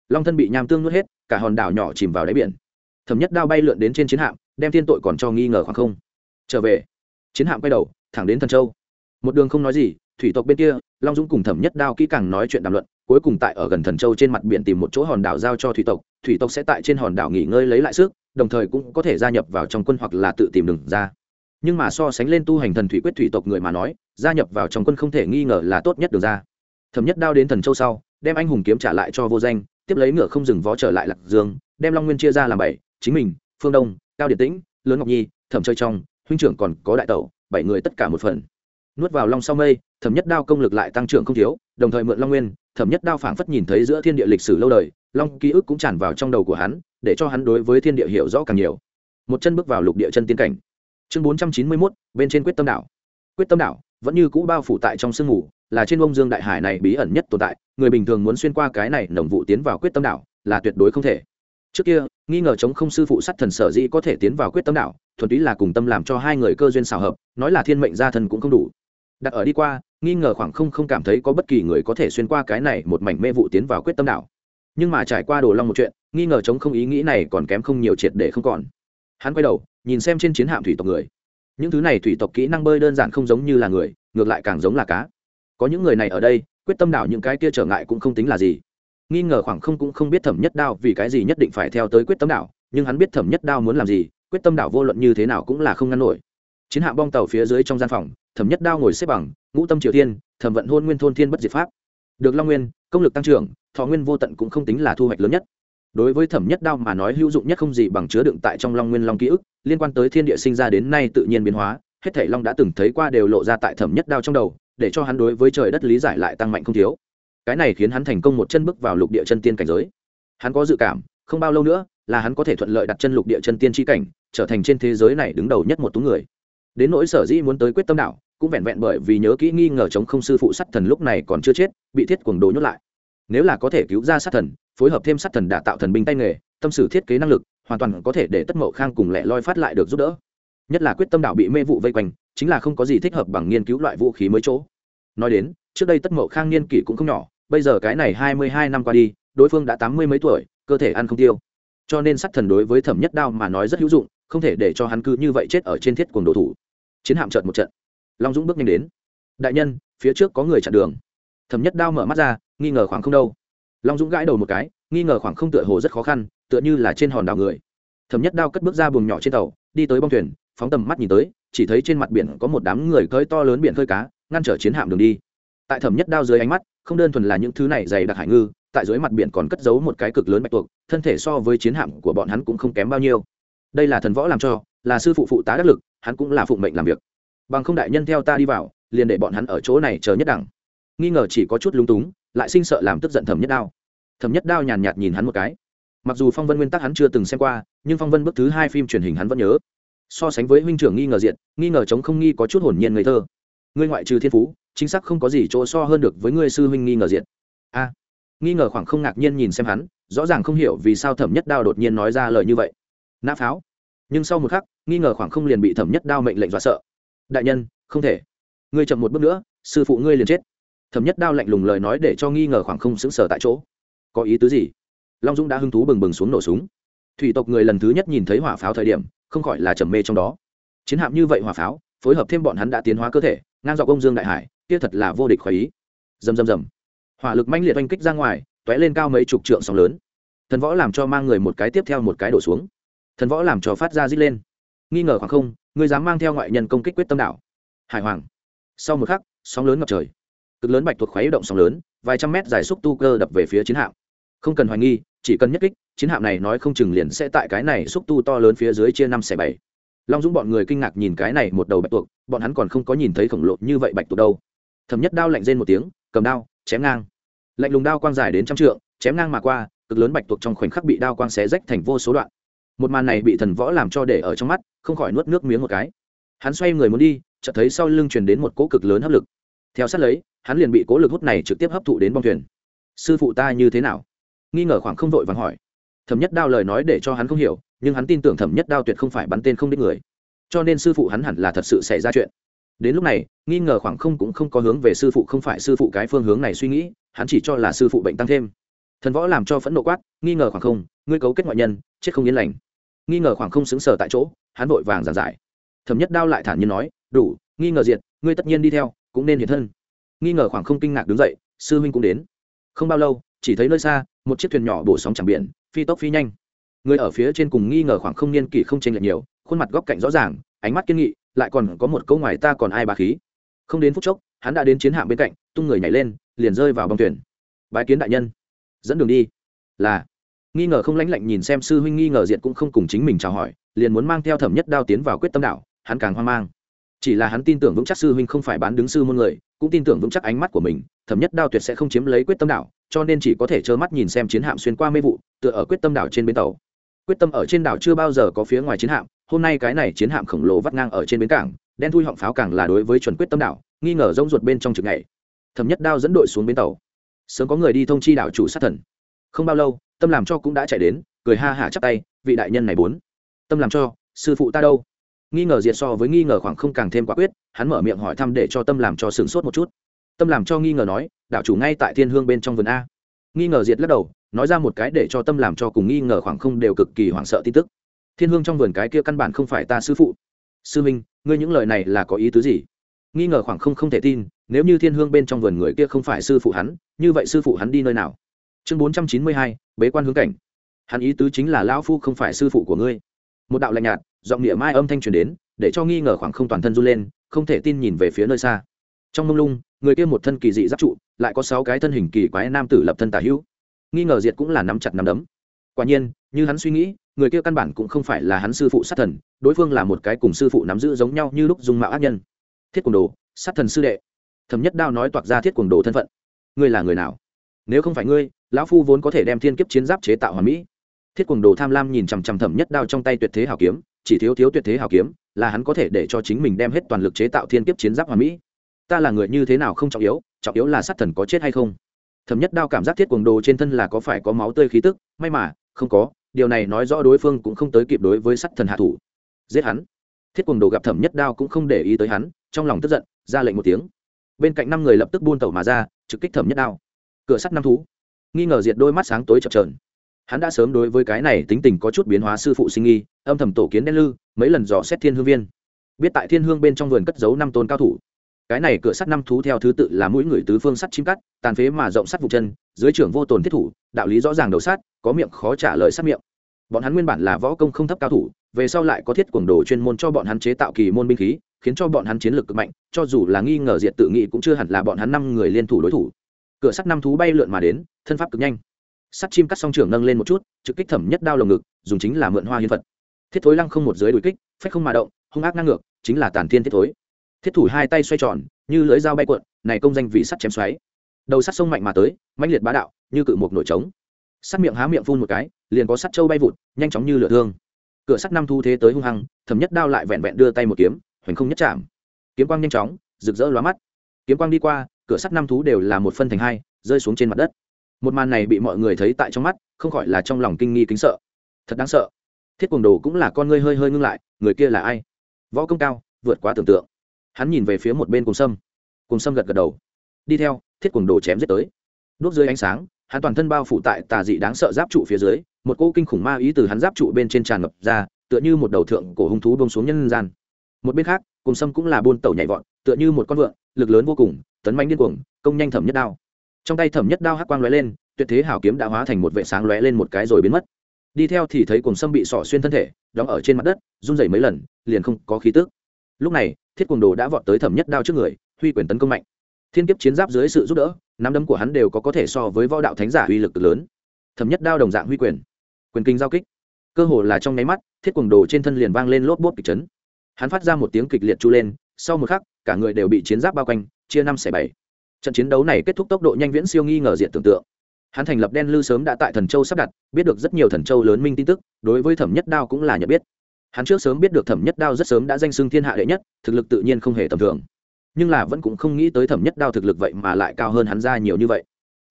Long thân bị nham tương nuốt hết cả hòn đảo nhỏ chìm vào đáy biển. Thẩm nhất đao bay lượn đến trên chiến hạm, đem thiên tội còn cho nghi ngờ khoảng không. Trở về. Chiến hạm quay đầu, thẳng đến thần châu. Một đường không nói gì, thủy tộc bên kia, long dũng cùng thẩm nhất đao kỹ càng nói chuyện đàm luận, cuối cùng tại ở gần thần châu trên mặt biển tìm một chỗ hòn đảo giao cho thủy tộc thủy tộc sẽ tại trên hòn đảo nghỉ ngơi lấy lại sức, đồng thời cũng có thể gia nhập vào trong quân hoặc là tự tìm đường ra. Nhưng mà so sánh lên tu hành thần thủy quyết thủy tộc người mà nói, gia nhập vào trong quân không thể nghi ngờ là tốt nhất đường ra. Thẩm nhất đao đến thần châu sau, đem anh hùng kiếm trả lại cho vô danh tiếp lấy ngựa không dừng vó trở lại lạc dương, đem long nguyên chia ra làm bảy, chính mình, phương đông, cao điện tĩnh, lớn ngọc nhi, thẩm chơi trong, huynh trưởng còn có đại tẩu, bảy người tất cả một phần. Nuốt vào long sau mây, thẩm nhất đao công lực lại tăng trưởng không thiếu, đồng thời mượn long nguyên, thẩm nhất đao phảng phất nhìn thấy giữa thiên địa lịch sử lâu đời, long ký ức cũng tràn vào trong đầu của hắn, để cho hắn đối với thiên địa hiểu rõ càng nhiều. Một chân bước vào lục địa chân tiên cảnh. Chương bốn trăm chín mươi mốt, bên trên quyết tâm đảo. Quyết tâm đảo vẫn như cũ bao phủ tại trong sương mù, là trên bông dương đại hải này bí ẩn nhất tồn tại, người bình thường muốn xuyên qua cái này nồng vụ tiến vào quyết tâm đảo, là tuyệt đối không thể. Trước kia, nghi ngờ chống không sư phụ sát thần sở dĩ có thể tiến vào quyết tâm đảo, thuần túy là cùng tâm làm cho hai người cơ duyên xào hợp, nói là thiên mệnh gia thần cũng không đủ. Đặt ở đi qua, nghi ngờ khoảng không không cảm thấy có bất kỳ người có thể xuyên qua cái này một mảnh mê vụ tiến vào quyết tâm đảo. Nhưng mà trải qua đồ long một chuyện, nghi ngờ chống không ý nghĩ này còn kém không nhiều triệt để không còn. Hắn quay đầu, nhìn xem trên chiến hạm thủy tộc người những thứ này thủy tộc kỹ năng bơi đơn giản không giống như là người, ngược lại càng giống là cá. Có những người này ở đây, quyết tâm đảo những cái kia trở ngại cũng không tính là gì. Nghi ngờ khoảng không cũng không biết thẩm nhất đao vì cái gì nhất định phải theo tới quyết tâm đảo, nhưng hắn biết thẩm nhất đao muốn làm gì, quyết tâm đảo vô luận như thế nào cũng là không ngăn nổi. Chiến hạm bong tàu phía dưới trong gian phòng, thẩm nhất đao ngồi xếp bằng, ngũ tâm triều tiên, thẩm vận hôn nguyên thôn thiên bất diệt pháp. Được long nguyên, công lực tăng trưởng, thọ nguyên vô tận cũng không tính là thu hoạch lớn nhất đối với thẩm nhất đao mà nói hữu dụng nhất không gì bằng chứa đựng tại trong long nguyên long ký ức, liên quan tới thiên địa sinh ra đến nay tự nhiên biến hóa, hết thể long đã từng thấy qua đều lộ ra tại thẩm nhất đao trong đầu, để cho hắn đối với trời đất lý giải lại tăng mạnh không thiếu. Cái này khiến hắn thành công một chân bước vào lục địa chân tiên cảnh giới. Hắn có dự cảm, không bao lâu nữa là hắn có thể thuận lợi đặt chân lục địa chân tiên tri cảnh, trở thành trên thế giới này đứng đầu nhất một tú người. Đến nỗi sở dĩ muốn tới quyết tâm đạo cũng vẹn vẹn bởi vì nhớ kỹ nghi ngờ chống không sư phụ sát thần lúc này còn chưa chết, bị thiết cuồng đồ nhốt lại. Nếu là có thể cứu ra sát thần phối hợp thêm sát thần đả tạo thần binh tay nghề, tâm sử thiết kế năng lực, hoàn toàn có thể để tất mậu khang cùng lẻ loi phát lại được giúp đỡ. Nhất là quyết tâm đạo bị mê vụ vây quanh, chính là không có gì thích hợp bằng nghiên cứu loại vũ khí mới chỗ. Nói đến, trước đây tất mậu khang niên kỷ cũng không nhỏ, bây giờ cái này hai mươi hai năm qua đi, đối phương đã tám mươi mấy tuổi, cơ thể ăn không tiêu. Cho nên sát thần đối với thẩm nhất đao mà nói rất hữu dụng, không thể để cho hắn cứ như vậy chết ở trên thiết cuồng đồ thủ. Chiến hạm trợt một trận. Long dũng bước nhanh đến. Đại nhân, phía trước có người chặn đường. Thẩm nhất đao mở mắt ra, nghi ngờ khoảng không đâu long dũng gãi đầu một cái, nghi ngờ khoảng không tựa hồ rất khó khăn, tựa như là trên hòn đảo người. Thẩm nhất đao cất bước ra buồng nhỏ trên tàu, đi tới bong thuyền, phóng tầm mắt nhìn tới, chỉ thấy trên mặt biển có một đám người cơi to lớn biển khơi cá, ngăn trở chiến hạm đường đi. Tại thẩm nhất đao dưới ánh mắt, không đơn thuần là những thứ này dày đặc hải ngư, tại dưới mặt biển còn cất giấu một cái cực lớn bạch tuộc, thân thể so với chiến hạm của bọn hắn cũng không kém bao nhiêu. Đây là thần võ làm cho, là sư phụ phụ tá đắc lực, hắn cũng là phụng mệnh làm việc. Bằng không đại nhân theo ta đi vào, liền để bọn hắn ở chỗ này chờ nhất đẳng. Nghi ngờ chỉ có chút lúng túng, lại sinh sợ làm tức giận thẩm nhất đao thẩm nhất đao nhàn nhạt nhìn hắn một cái. Mặc dù phong vân nguyên tắc hắn chưa từng xem qua, nhưng phong vân bước thứ hai phim truyền hình hắn vẫn nhớ. So sánh với huynh trưởng nghi ngờ diện, nghi ngờ chống không nghi có chút hồn nhiên ngây thơ. Ngươi ngoại trừ thiên phú, chính xác không có gì chỗ so hơn được với ngươi sư huynh nghi ngờ diện. A. Nghi ngờ khoảng không ngạc nhiên nhìn xem hắn, rõ ràng không hiểu vì sao thẩm nhất đao đột nhiên nói ra lời như vậy. Nã pháo. Nhưng sau một khắc, nghi ngờ khoảng không liền bị thẩm nhất đao mệnh lệnh dọa sợ. Đại nhân, không thể. Ngươi chậm một bước nữa, sư phụ ngươi liền chết. Thẩm nhất đao lạnh lùng lời nói để cho nghi ngờ khoảng không xứng sở tại chỗ có ý tứ gì? Long dũng đã hứng thú bừng bừng xuống nổ súng. Thủy tộc người lần thứ nhất nhìn thấy hỏa pháo thời điểm, không khỏi là trầm mê trong đó. Chiến hạm như vậy hỏa pháo, phối hợp thêm bọn hắn đã tiến hóa cơ thể, ngang dọc ông dương đại hải, kia thật là vô địch khỏi ý. Dầm dầm dầm hỏa lực manh liệt oanh kích ra ngoài t ó é lên cao mấy chục trượng sóng lớn. Thần võ làm cho mang người một cái tiếp theo một cái đổ xuống. Thần võ làm cho phát ra rít lên. Nghi ngờ khoảng không, người dám mang theo ngoại nhân công kích quyết tâm đảo. Hải hoàng. Sau một khắc, sóng lớn ngập trời. Cực lớn bạch thuộc khoáy động sóng lớn, vài trăm mét dài xúc tu cơ đập về phía chiến hạm không cần hoài nghi, chỉ cần nhất kích, chiến hạm này nói không chừng liền sẽ tại cái này xúc tu to lớn phía dưới chia năm xẻ bảy. Long dũng bọn người kinh ngạc nhìn cái này một đầu bạch tuộc, bọn hắn còn không có nhìn thấy khổng lồ như vậy bạch tuộc đâu. Thẩm nhất đao lạnh rên một tiếng, cầm đao, chém ngang. Lạnh lùng đao quang dài đến trăm trượng, chém ngang mà qua, cực lớn bạch tuộc trong khoảnh khắc bị đao quang xé rách thành vô số đoạn. Một màn này bị thần võ làm cho để ở trong mắt, không khỏi nuốt nước miếng một cái. Hắn xoay người muốn đi, chợt thấy sau lưng truyền đến một cỗ cực lớn hấp lực. Theo sát lấy, hắn liền bị cố lực hút này trực tiếp hấp thụ đến bong thuyền. Sư phụ ta như thế nào? Nghi ngờ khoảng không vội vàng hỏi. Thẩm nhất đao lời nói để cho hắn không hiểu, nhưng hắn tin tưởng thẩm nhất đao tuyệt không phải bắn tên không đích người. Cho nên sư phụ hắn hẳn là thật sự xảy ra chuyện. Đến lúc này, nghi ngờ khoảng không cũng không có hướng về sư phụ không phải sư phụ cái phương hướng này suy nghĩ, hắn chỉ cho là sư phụ bệnh tăng thêm. Thần võ làm cho phẫn nộ quát, nghi ngờ khoảng không, ngươi cấu kết ngoại nhân, chết không yên lành. Nghi ngờ khoảng không xứng sở tại chỗ, hắn vội vàng giảng giải. Thẩm nhất đao lại thản nhiên nói, đủ, nghi ngờ diệt, ngươi tất nhiên đi theo, cũng nên hiện thân. Nghi ngờ khoảng không kinh ngạc đứng dậy, sư huynh cũng đến. Không bao lâu, chỉ thấy nơi xa một chiếc thuyền nhỏ bổ sóng chẳng biển, phi tốc phi nhanh. Người ở phía trên cùng nghi ngờ khoảng không niên kỷ không chênh lệch nhiều, khuôn mặt góc cạnh rõ ràng, ánh mắt kiên nghị, lại còn có một câu ngoài ta còn ai bà khí. Không đến phút chốc, hắn đã đến chiến hạm bên cạnh, tung người nhảy lên, liền rơi vào bông thuyền. Bái kiến đại nhân. Dẫn đường đi. Là. Nghi ngờ không lãnh lạnh nhìn xem sư huynh nghi ngờ diện cũng không cùng chính mình chào hỏi, liền muốn mang theo thẩm nhất đao tiến vào quyết tâm đảo, hắn càng hoang mang. Chỉ là hắn tin tưởng vững chắc sư huynh không phải bán đứng sư môn người, cũng tin tưởng vững chắc ánh mắt của mình, thẩm nhất đao tuyệt sẽ không chiếm lấy quyết tâm đảo cho nên chỉ có thể trơ mắt nhìn xem chiến hạm xuyên qua mê vụ, tựa ở quyết tâm đảo trên bến tàu. Quyết tâm ở trên đảo chưa bao giờ có phía ngoài chiến hạm, hôm nay cái này chiến hạm khổng lồ vắt ngang ở trên bến cảng, đen thui họng pháo càng là đối với chuẩn quyết tâm đảo, nghi ngờ rông ruột bên trong trực ngày. Thẩm nhất đao dẫn đội xuống bến tàu. Sớm có người đi thông chi đảo chủ sát thần. Không bao lâu, tâm làm cho cũng đã chạy đến, cười ha hả chắp tay, vị đại nhân này bốn. Tâm làm cho, sư phụ ta đâu? Nghi ngờ diệt so với nghi ngờ khoảng không càng thêm quả quyết, hắn mở miệng hỏi thăm để cho tâm làm cho sửng sốt một chút tâm làm cho nghi ngờ nói, đạo chủ ngay tại thiên hương bên trong vườn a. Nghi ngờ diệt lắc đầu, nói ra một cái để cho tâm làm cho cùng nghi ngờ khoảng không đều cực kỳ hoảng sợ tin tức. Thiên hương trong vườn cái kia căn bản không phải ta sư phụ. Sư minh, ngươi những lời này là có ý tứ gì? Nghi ngờ khoảng không không thể tin, nếu như thiên hương bên trong vườn người kia không phải sư phụ hắn, như vậy sư phụ hắn đi nơi nào? Chương bốn trăm chín mươi hai, bế quan hướng cảnh. Hắn ý tứ chính là lão phu không phải sư phụ của ngươi. Một đạo lạnh nhạt, giọng địa mai âm thanh truyền đến, để cho nghi ngờ khoảng không toàn thân run lên, không thể tin nhìn về phía nơi xa trong mông lung, người kia một thân kỳ dị giáp trụ, lại có sáu cái thân hình kỳ quái nam tử lập thân tả hữu. Nghi ngờ diệt cũng là nắm chặt nắm đấm. Quả nhiên, như hắn suy nghĩ, người kia căn bản cũng không phải là hắn sư phụ sát thần, đối phương là một cái cùng sư phụ nắm giữ giống nhau như lúc dung mạo ác nhân. Thiết quần đồ, sát thần sư đệ. Thẩm nhất đao nói toạc ra thiết quần đồ thân phận. Ngươi là người nào? Nếu không phải ngươi, lão phu vốn có thể đem thiên kiếp chiến giáp chế tạo hoàn mỹ. Thiết quần đồ tham lam nhìn chằm chằm thẩm nhất đao trong tay tuyệt thế hào kiếm, chỉ thiếu thiếu tuyệt thế hào kiếm, là hắn có thể để cho chính mình đem hết toàn lực chế tạo thiên kiếp chiến giáp hoàn mỹ ta là người như thế nào không trọng yếu trọng yếu là sát thần có chết hay không? Thẩm nhất đao cảm giác thiết quần đồ trên thân là có phải có máu tươi khí tức? May mà, không có, điều này nói rõ đối phương cũng không tới kịp đối với sát thần hạ thủ. Giết hắn. Thiết quần đồ gặp thẩm nhất đao cũng không để ý tới hắn, trong lòng tức giận, ra lệnh một tiếng. Bên cạnh năm người lập tức buôn tẩu mà ra, trực kích thẩm nhất đao. Cửa sắt năm thú. Nghi ngờ diệt đôi mắt sáng tối chập trờn hắn đã sớm đối với cái này tính tình có chút biến hóa sư phụ sinh nghi, âm thầm tổ kiến đen lư, mấy lần dò xét thiên hương viên. Biết tại thiên hương bên trong vườn cất giấu năm tôn cao thủ cái này cửa sắt năm thú theo thứ tự là mũi người tứ phương sắt chim cắt, tàn phế mà rộng sắt vụ chân, dưới trưởng vô tồn thiết thủ, đạo lý rõ ràng đầu sát có miệng khó trả lời sát miệng. Bọn hắn nguyên bản là võ công không thấp cao thủ, về sau lại có thiết quần đồ chuyên môn cho bọn hắn chế tạo kỳ môn binh khí, khiến cho bọn hắn chiến lược cực mạnh, cho dù là nghi ngờ diệt tự nghị cũng chưa hẳn là bọn hắn năm người liên thủ đối thủ. Cửa sắt năm thú bay lượn mà đến, thân pháp cực nhanh. Sắt chim cắt song trưởng nâng lên một chút, trực kích thẩm nhất đao lồng ngực, dùng chính là mượn hoa hiên phật. Thiết thối lăng không một dưới đuổi kích, phách không mà động, hung ác ngang ngược, chính là tàn thiên thiết thối thiết thủ hai tay xoay tròn, như lưỡi dao bay cuộn, này công danh vị sắt chém xoáy. Đầu sắt sông mạnh mà tới, mãnh liệt bá đạo, như cự một nổi trống. Sắt miệng há miệng phun một cái, liền có sắt trâu bay vụt, nhanh chóng như lửa thương. Cửa sắt năm thu thế tới hung hăng, thẩm nhất đao lại vẹn vẹn đưa tay một kiếm, hoành không nhất chạm. Kiếm quang nhanh chóng, rực rỡ lóa mắt. Kiếm quang đi qua, cửa sắt năm thú đều là một phân thành hai, rơi xuống trên mặt đất. Một màn này bị mọi người thấy tại trong mắt, không khỏi là trong lòng kinh nghi kính sợ. Thật đáng sợ. Thiết quần đồ cũng là con ngươi hơi hơi ngưng lại, người kia là ai? Võ công cao, vượt quá tưởng tượng hắn nhìn về phía một bên cùng sâm. Cùng sâm gật gật đầu. Đi theo, thiết cùng đồ chém giết tới. Đốt dưới ánh sáng, hắn toàn thân bao phủ tại tà dị đáng sợ giáp trụ phía dưới, một cô kinh khủng ma ý từ hắn giáp trụ bên trên tràn ngập ra, tựa như một đầu thượng cổ hung thú bông xuống nhân gian. Một bên khác, cùng sâm cũng là buôn tẩu nhảy vọt, tựa như một con vượn, lực lớn vô cùng, tấn manh điên cuồng, công nhanh thẩm nhất đao. Trong tay thẩm nhất đao hắc quang lóe lên, tuyệt thế hảo kiếm đã hóa thành một vệ sáng lóe lên một cái rồi biến mất. Đi theo thì thấy cùng sâm bị sỏ xuyên thân thể, đóng ở trên mặt đất, run rẩy mấy lần, liền không có khí tức. Lúc này thiết cuồng đồ đã vọt tới thẩm nhất đao trước người, huy quyền tấn công mạnh. Thiên kiếp chiến giáp dưới sự giúp đỡ, nắm đấm của hắn đều có có thể so với võ đạo thánh giả uy lực lớn. Thẩm nhất đao đồng dạng huy quyền quyền kinh giao kích. Cơ hồ là trong nháy mắt, thiết cuồng đồ trên thân liền vang lên lốp bốt kịch chấn. Hắn phát ra một tiếng kịch liệt chu lên, sau một khắc, cả người đều bị chiến giáp bao quanh, chia năm xẻ bảy. Trận chiến đấu này kết thúc tốc độ nhanh viễn siêu nghi ngờ diện tưởng tượng. Hắn thành lập đen lư sớm đã tại thần châu sắp đặt, biết được rất nhiều thần châu lớn minh tin tức, đối với thẩm nhất đao cũng là nhận biết hắn trước sớm biết được thẩm nhất đao rất sớm đã danh xưng thiên hạ đệ nhất, thực lực tự nhiên không hề tầm thường. Nhưng là vẫn cũng không nghĩ tới thẩm nhất đao thực lực vậy mà lại cao hơn hắn ra nhiều như vậy.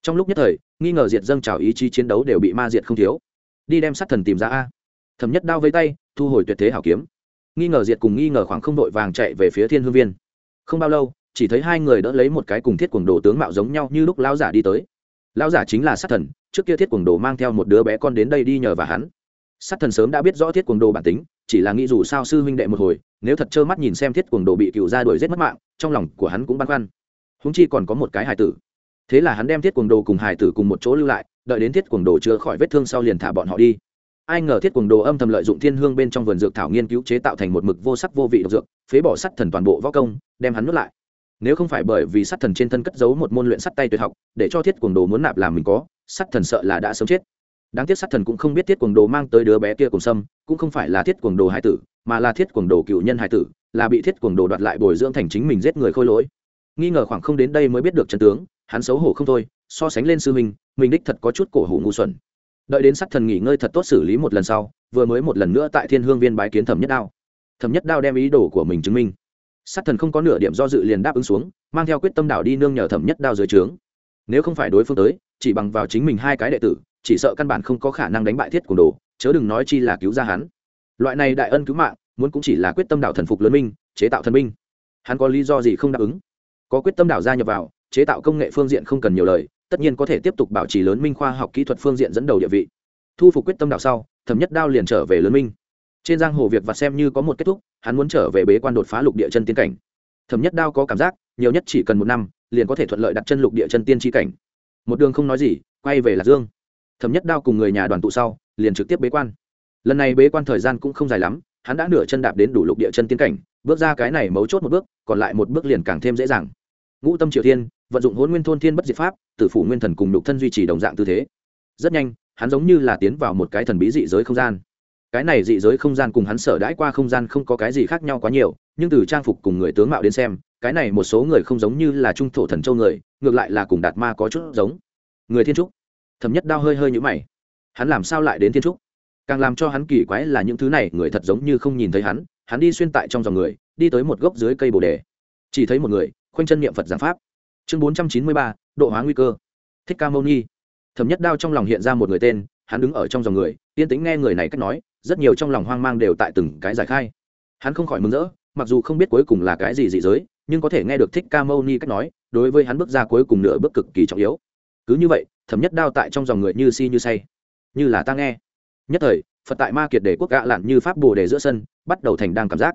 Trong lúc nhất thời, nghi ngờ diệt dâng trào ý chí chiến đấu đều bị ma diệt không thiếu. Đi đem sát thần tìm ra a. Thẩm nhất đao vây tay, thu hồi tuyệt thế hảo kiếm. Nghi ngờ diệt cùng nghi ngờ khoảng không đội vàng chạy về phía thiên hương viên. Không bao lâu, chỉ thấy hai người đỡ lấy một cái cùng thiết quần đồ tướng mạo giống nhau như lúc lão giả đi tới. Lão giả chính là sát thần, trước kia thiết quần đồ mang theo một đứa bé con đến đây đi nhờ và hắn sát thần sớm đã biết rõ thiết quần đồ bản tính, chỉ là nghĩ dù sao sư huynh đệ một hồi, nếu thật trơ mắt nhìn xem thiết quần đồ bị cựu ra đuổi giết mất mạng, trong lòng của hắn cũng băn khoăn. Húng chi còn có một cái hài tử. Thế là hắn đem thiết quần đồ cùng hài tử cùng một chỗ lưu lại, đợi đến thiết quần đồ chữa khỏi vết thương sau liền thả bọn họ đi. Ai ngờ thiết quần đồ âm thầm lợi dụng thiên hương bên trong vườn dược thảo nghiên cứu chế tạo thành một mực vô sắc vô vị độc dược, phế bỏ sắt thần toàn bộ võ công, đem hắn nuốt lại. Nếu không phải bởi vì sắt thần trên thân cất giấu một môn luyện sắt tay tuyệt học, để cho thiết quần đồ muốn nạp làm mình có sắt thần sợ là đã sớm chết đáng tiếc sắt thần cũng không biết thiết quần đồ mang tới đứa bé kia cùng sâm cũng không phải là thiết quần đồ hải tử, mà là thiết quần đồ cựu nhân hải tử, là bị thiết quần đồ đoạt lại bồi dưỡng thành chính mình giết người khôi lỗi. Nghi ngờ khoảng không đến đây mới biết được trần tướng, hắn xấu hổ không thôi, so sánh lên sư mình mình đích thật có chút cổ hủ ngu xuẩn. Đợi đến sắt thần nghỉ ngơi thật tốt xử lý một lần sau, vừa mới một lần nữa tại thiên hương viên bái kiến thẩm nhất đao. Thẩm nhất đao đem ý đồ của mình chứng minh. Sát thần không có nửa điểm do dự liền đáp ứng xuống, mang theo quyết tâm đảo đi nương nhờ thẩm nhất đao dưới trướng. Nếu không phải đối phương tới, chỉ bằng vào chính mình hai cái đệ tử chỉ sợ căn bản không có khả năng đánh bại thiết cùng đồ, chớ đừng nói chi là cứu ra hắn. Loại này đại ân cứu mạng, muốn cũng chỉ là quyết tâm đảo thần phục lớn minh, chế tạo thần minh. Hắn có lý do gì không đáp ứng? Có quyết tâm đảo gia nhập vào, chế tạo công nghệ phương diện không cần nhiều lời, tất nhiên có thể tiếp tục bảo trì lớn minh khoa học kỹ thuật phương diện dẫn đầu địa vị. Thu phục quyết tâm đảo sau, thẩm nhất đao liền trở về lớn minh. Trên giang hồ việc vặt xem như có một kết thúc, hắn muốn trở về bế quan đột phá lục địa chân tiên cảnh. Thẩm nhất đao có cảm giác, nhiều nhất chỉ cần một năm, liền có thể thuận lợi đặt chân lục địa chân tiên tri cảnh. Một đường không nói gì, quay về lạc dương thẩm nhất đao cùng người nhà đoàn tụ sau, liền trực tiếp bế quan. Lần này bế quan thời gian cũng không dài lắm, hắn đã nửa chân đạp đến đủ lục địa chân tiên cảnh, bước ra cái này mấu chốt một bước, còn lại một bước liền càng thêm dễ dàng. Ngũ tâm triều thiên, vận dụng hôn nguyên thôn thiên bất diệt pháp, tử phủ nguyên thần cùng lục thân duy trì đồng dạng tư thế. Rất nhanh, hắn giống như là tiến vào một cái thần bí dị giới không gian. Cái này dị giới không gian cùng hắn sở đãi qua không gian không có cái gì khác nhau quá nhiều, nhưng từ trang phục cùng người tướng mạo đến xem, cái này một số người không giống như là trung thổ thần châu người, ngược lại là cùng đạt ma có chút giống. Người thiên trúc thẩm nhất Đao hơi hơi nhũ mày. Hắn làm sao lại đến thiên trúc? Càng làm cho hắn kỳ quái là những thứ này người thật giống như không nhìn thấy hắn hắn đi xuyên tại trong dòng người, đi tới một gốc dưới cây bồ đề. Chỉ thấy một người, khoanh chân niệm phật giảng pháp. Chương bốn trăm chín mươi ba, độ hóa nguy cơ. Thích ca mâu ni. Thẩm nhất đao trong lòng hiện ra một người tên, hắn đứng ở trong dòng người, yên tĩnh nghe người này cách nói, rất nhiều trong lòng hoang mang đều tại từng cái giải khai. Hắn không khỏi mừng rỡ, mặc dù không biết cuối cùng là cái gì dị giới, nhưng có thể nghe được thích ca mâu ni cách nói, đối với hắn bước ra cuối cùng nửa bước cực kỳ trọng yếu. Cứ như vậy thẩm nhất đao tại trong dòng người như si như say. Như là ta nghe. Nhất thời, phật tại ma kiệt để quốc gạ lặn như pháp bồ đề giữa sân, bắt đầu thành đang cảm giác.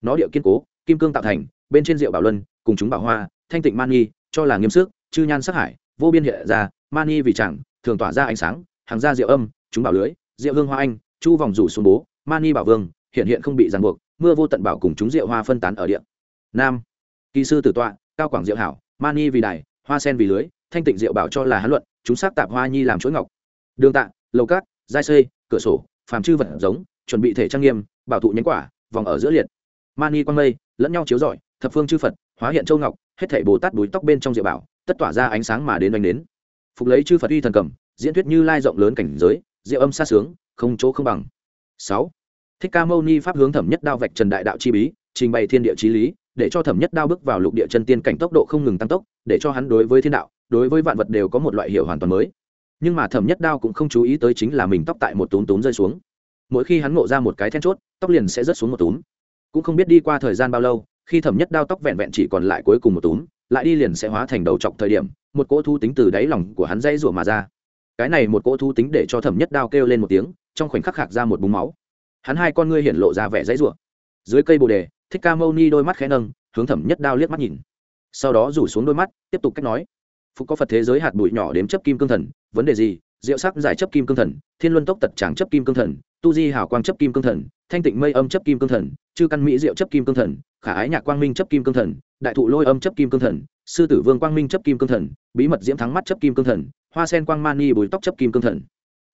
Nó điệu kiên cố, kim cương tạo thành, bên trên rượu bảo luân, cùng chúng bảo hoa, thanh tịnh mani cho là nghiêm sức, chư nhan sắc hải, vô biên hiện ra mani vì chẳng, thường tỏa ra ánh sáng, hàng ra rượu âm, chúng bảo lưới, rượu hương hoa anh, chu vòng rủ xuống bố mani bảo vương, hiện hiện không bị ràng buộc, mưa vô tận bảo cùng chúng rượu hoa phân tán ở điện nam, kỳ sư tử tọa, cao quảng diệu hảo mani vì đài, hoa sen vì lưới, thanh tịnh diệu bảo cho là hán luận chúng xác tạp hoa nhi làm chuỗi ngọc. Đường tạ, lầu cát, giai xây cửa sổ, phàm chư vật giống, chuẩn bị thể trang nghiêm, bảo thụ nhánh quả, vòng ở giữa liệt. Mani quang mây, lẫn nhau chiếu rọi, thập phương chư phật, hóa hiện châu ngọc, hết thảy bồ tát đuối tóc bên trong diệu bảo, tất tỏa ra ánh sáng mà đến đánh đến phục lấy chư phật uy thần cầm, diễn thuyết như lai rộng lớn cảnh giới, diệu âm xa sướng, không chỗ không bằng. Sáu. Thích ca mâu ni pháp hướng thẩm nhất đao vạch trần đại đạo chi bí, trình bày thiên địa chí lý, để cho thẩm nhất đao bước vào lục địa chân tiên cảnh tốc độ không ngừng tăng tốc, để cho hắn đối với thiên đạo đối với vạn vật đều có một loại hiểu hoàn toàn mới. Nhưng mà thẩm nhất đao cũng không chú ý tới chính là mình tóc tại một túm túm rơi xuống. Mỗi khi hắn ngộ ra một cái then chốt, tóc liền sẽ rớt xuống một túm. Cũng không biết đi qua thời gian bao lâu, khi thẩm nhất đao tóc vẹn vẹn chỉ còn lại cuối cùng một túm, lại đi liền sẽ hóa thành đầu chọc thời điểm, một cỗ thu tính từ đáy lòng của hắn dây rủa mà ra. Cái này một cỗ thu tính để cho thẩm nhất đao kêu lên một tiếng, trong khoảnh khắc khạc ra một búng máu. Hắn hai con ngươi hiện lộ ra vẻ dãy rủa. Dưới cây bồ đề, thích ca mâu ni đôi mắt khẽ nâng, hướng thẩm nhất đao liếc mắt nhìn. Sau đó rủ xuống đôi mắt, tiếp tục cách nói phục có phật thế giới hạt bụi nhỏ đếm chấp kim cương thần vấn đề gì diệu sắc giải chấp kim cương thần thiên luân tốc tật tràng chấp kim cương thần tu di hảo quang chấp kim cương thần thanh tịnh mây âm chấp kim cương thần chư căn mỹ diệu chấp kim cương thần khả ái nhạc quang minh chấp kim cương thần đại thụ lôi âm chấp kim cương thần sư tử vương quang minh chấp kim cương thần bí mật diễm thắng mắt chấp kim cương thần hoa sen quang mani bùi tóc chấp kim cương thần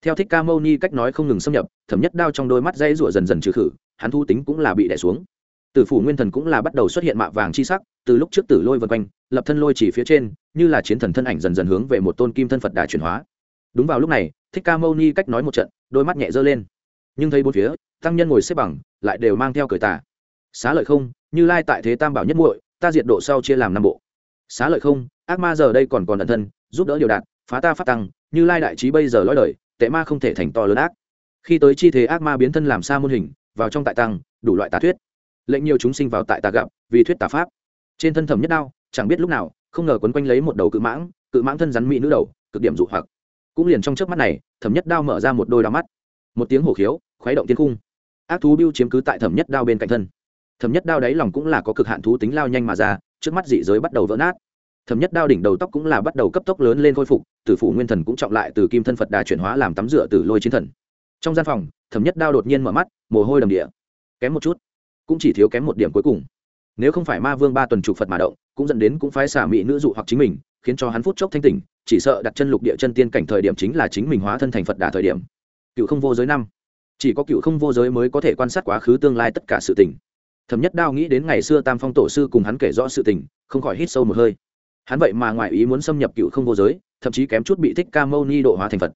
theo thích ca mâu ni cách nói không ngừng xâm nhập thẩm nhất đao trong đôi mắt dây rủa dần dần trừ khử hắn thu tính cũng là bị đẻ xuống tử phủ nguyên thần cũng là bắt đầu xuất hiện mạ vàng chi sắc, từ lúc trước tử lôi vân quanh, lập thân lôi chỉ phía trên, như là chiến thần thân ảnh dần dần hướng về một tôn kim thân phật đà chuyển hóa. Đúng vào lúc này, thích ca mâu ni cách nói một trận, đôi mắt nhẹ dơ lên. Nhưng thấy bốn phía, tăng nhân ngồi xếp bằng, lại đều mang theo cởi tà. Xá lợi không, như lai tại thế tam bảo nhất muội, ta diệt độ sau chia làm năm bộ. Xá lợi không, ác ma giờ đây còn còn ẩn thân, giúp đỡ điều đạt, phá ta phát tăng, như lai đại trí bây giờ lõi đời, tệ ma không thể thành to lớn ác. Khi tới chi thế ác ma biến thân làm xa môn hình, vào trong tại tăng, đủ loại tà thuyết lệnh nhiều chúng sinh vào tại tà gặp, vì thuyết tà pháp. Trên thân thẩm nhất đao, chẳng biết lúc nào, không ngờ quấn quanh lấy một đầu cự mãng cự mãng thân rắn mỹ nữ đầu, cực điểm dụ hoặc. Cũng liền trong trước mắt này, thẩm nhất đao mở ra một đôi đao mắt. Một tiếng hổ khiếu, khuấy động tiên cung ác thú biêu chiếm cứ tại thẩm nhất đao bên cạnh thân. Thẩm nhất đao đáy lòng cũng là có cực hạn thú tính lao nhanh mà ra, trước mắt dị giới bắt đầu vỡ nát. Thẩm nhất đao đỉnh đầu tóc cũng là bắt đầu cấp tốc lớn lên khôi phục, tử phủ nguyên thần cũng trọng lại từ kim thân phật đà chuyển hóa làm tắm rửa từ lôi chiến thần. Trong gian phòng, thẩm nhất đao đột nhiên mở mắt, mồ hôi đầm địa. Kém một chút cũng chỉ thiếu kém một điểm cuối cùng. Nếu không phải ma vương ba tuần trục phật mà động, cũng dẫn đến cũng phái xả mỹ nữ dụ hoặc chính mình, khiến cho hắn phút chốc thanh tỉnh, chỉ sợ đặt chân lục địa chân tiên cảnh thời điểm chính là chính mình hóa thân thành phật đà thời điểm. Cựu không vô giới năm. Chỉ có cựu không vô giới mới có thể quan sát quá khứ tương lai tất cả sự tình. Thẩm nhất đao nghĩ đến ngày xưa tam phong tổ sư cùng hắn kể rõ sự tình, không khỏi hít sâu một hơi. Hắn vậy mà ngoại ý muốn xâm nhập cựu không vô giới, thậm chí kém chút bị thích ca mâu ni độ hóa thành phật.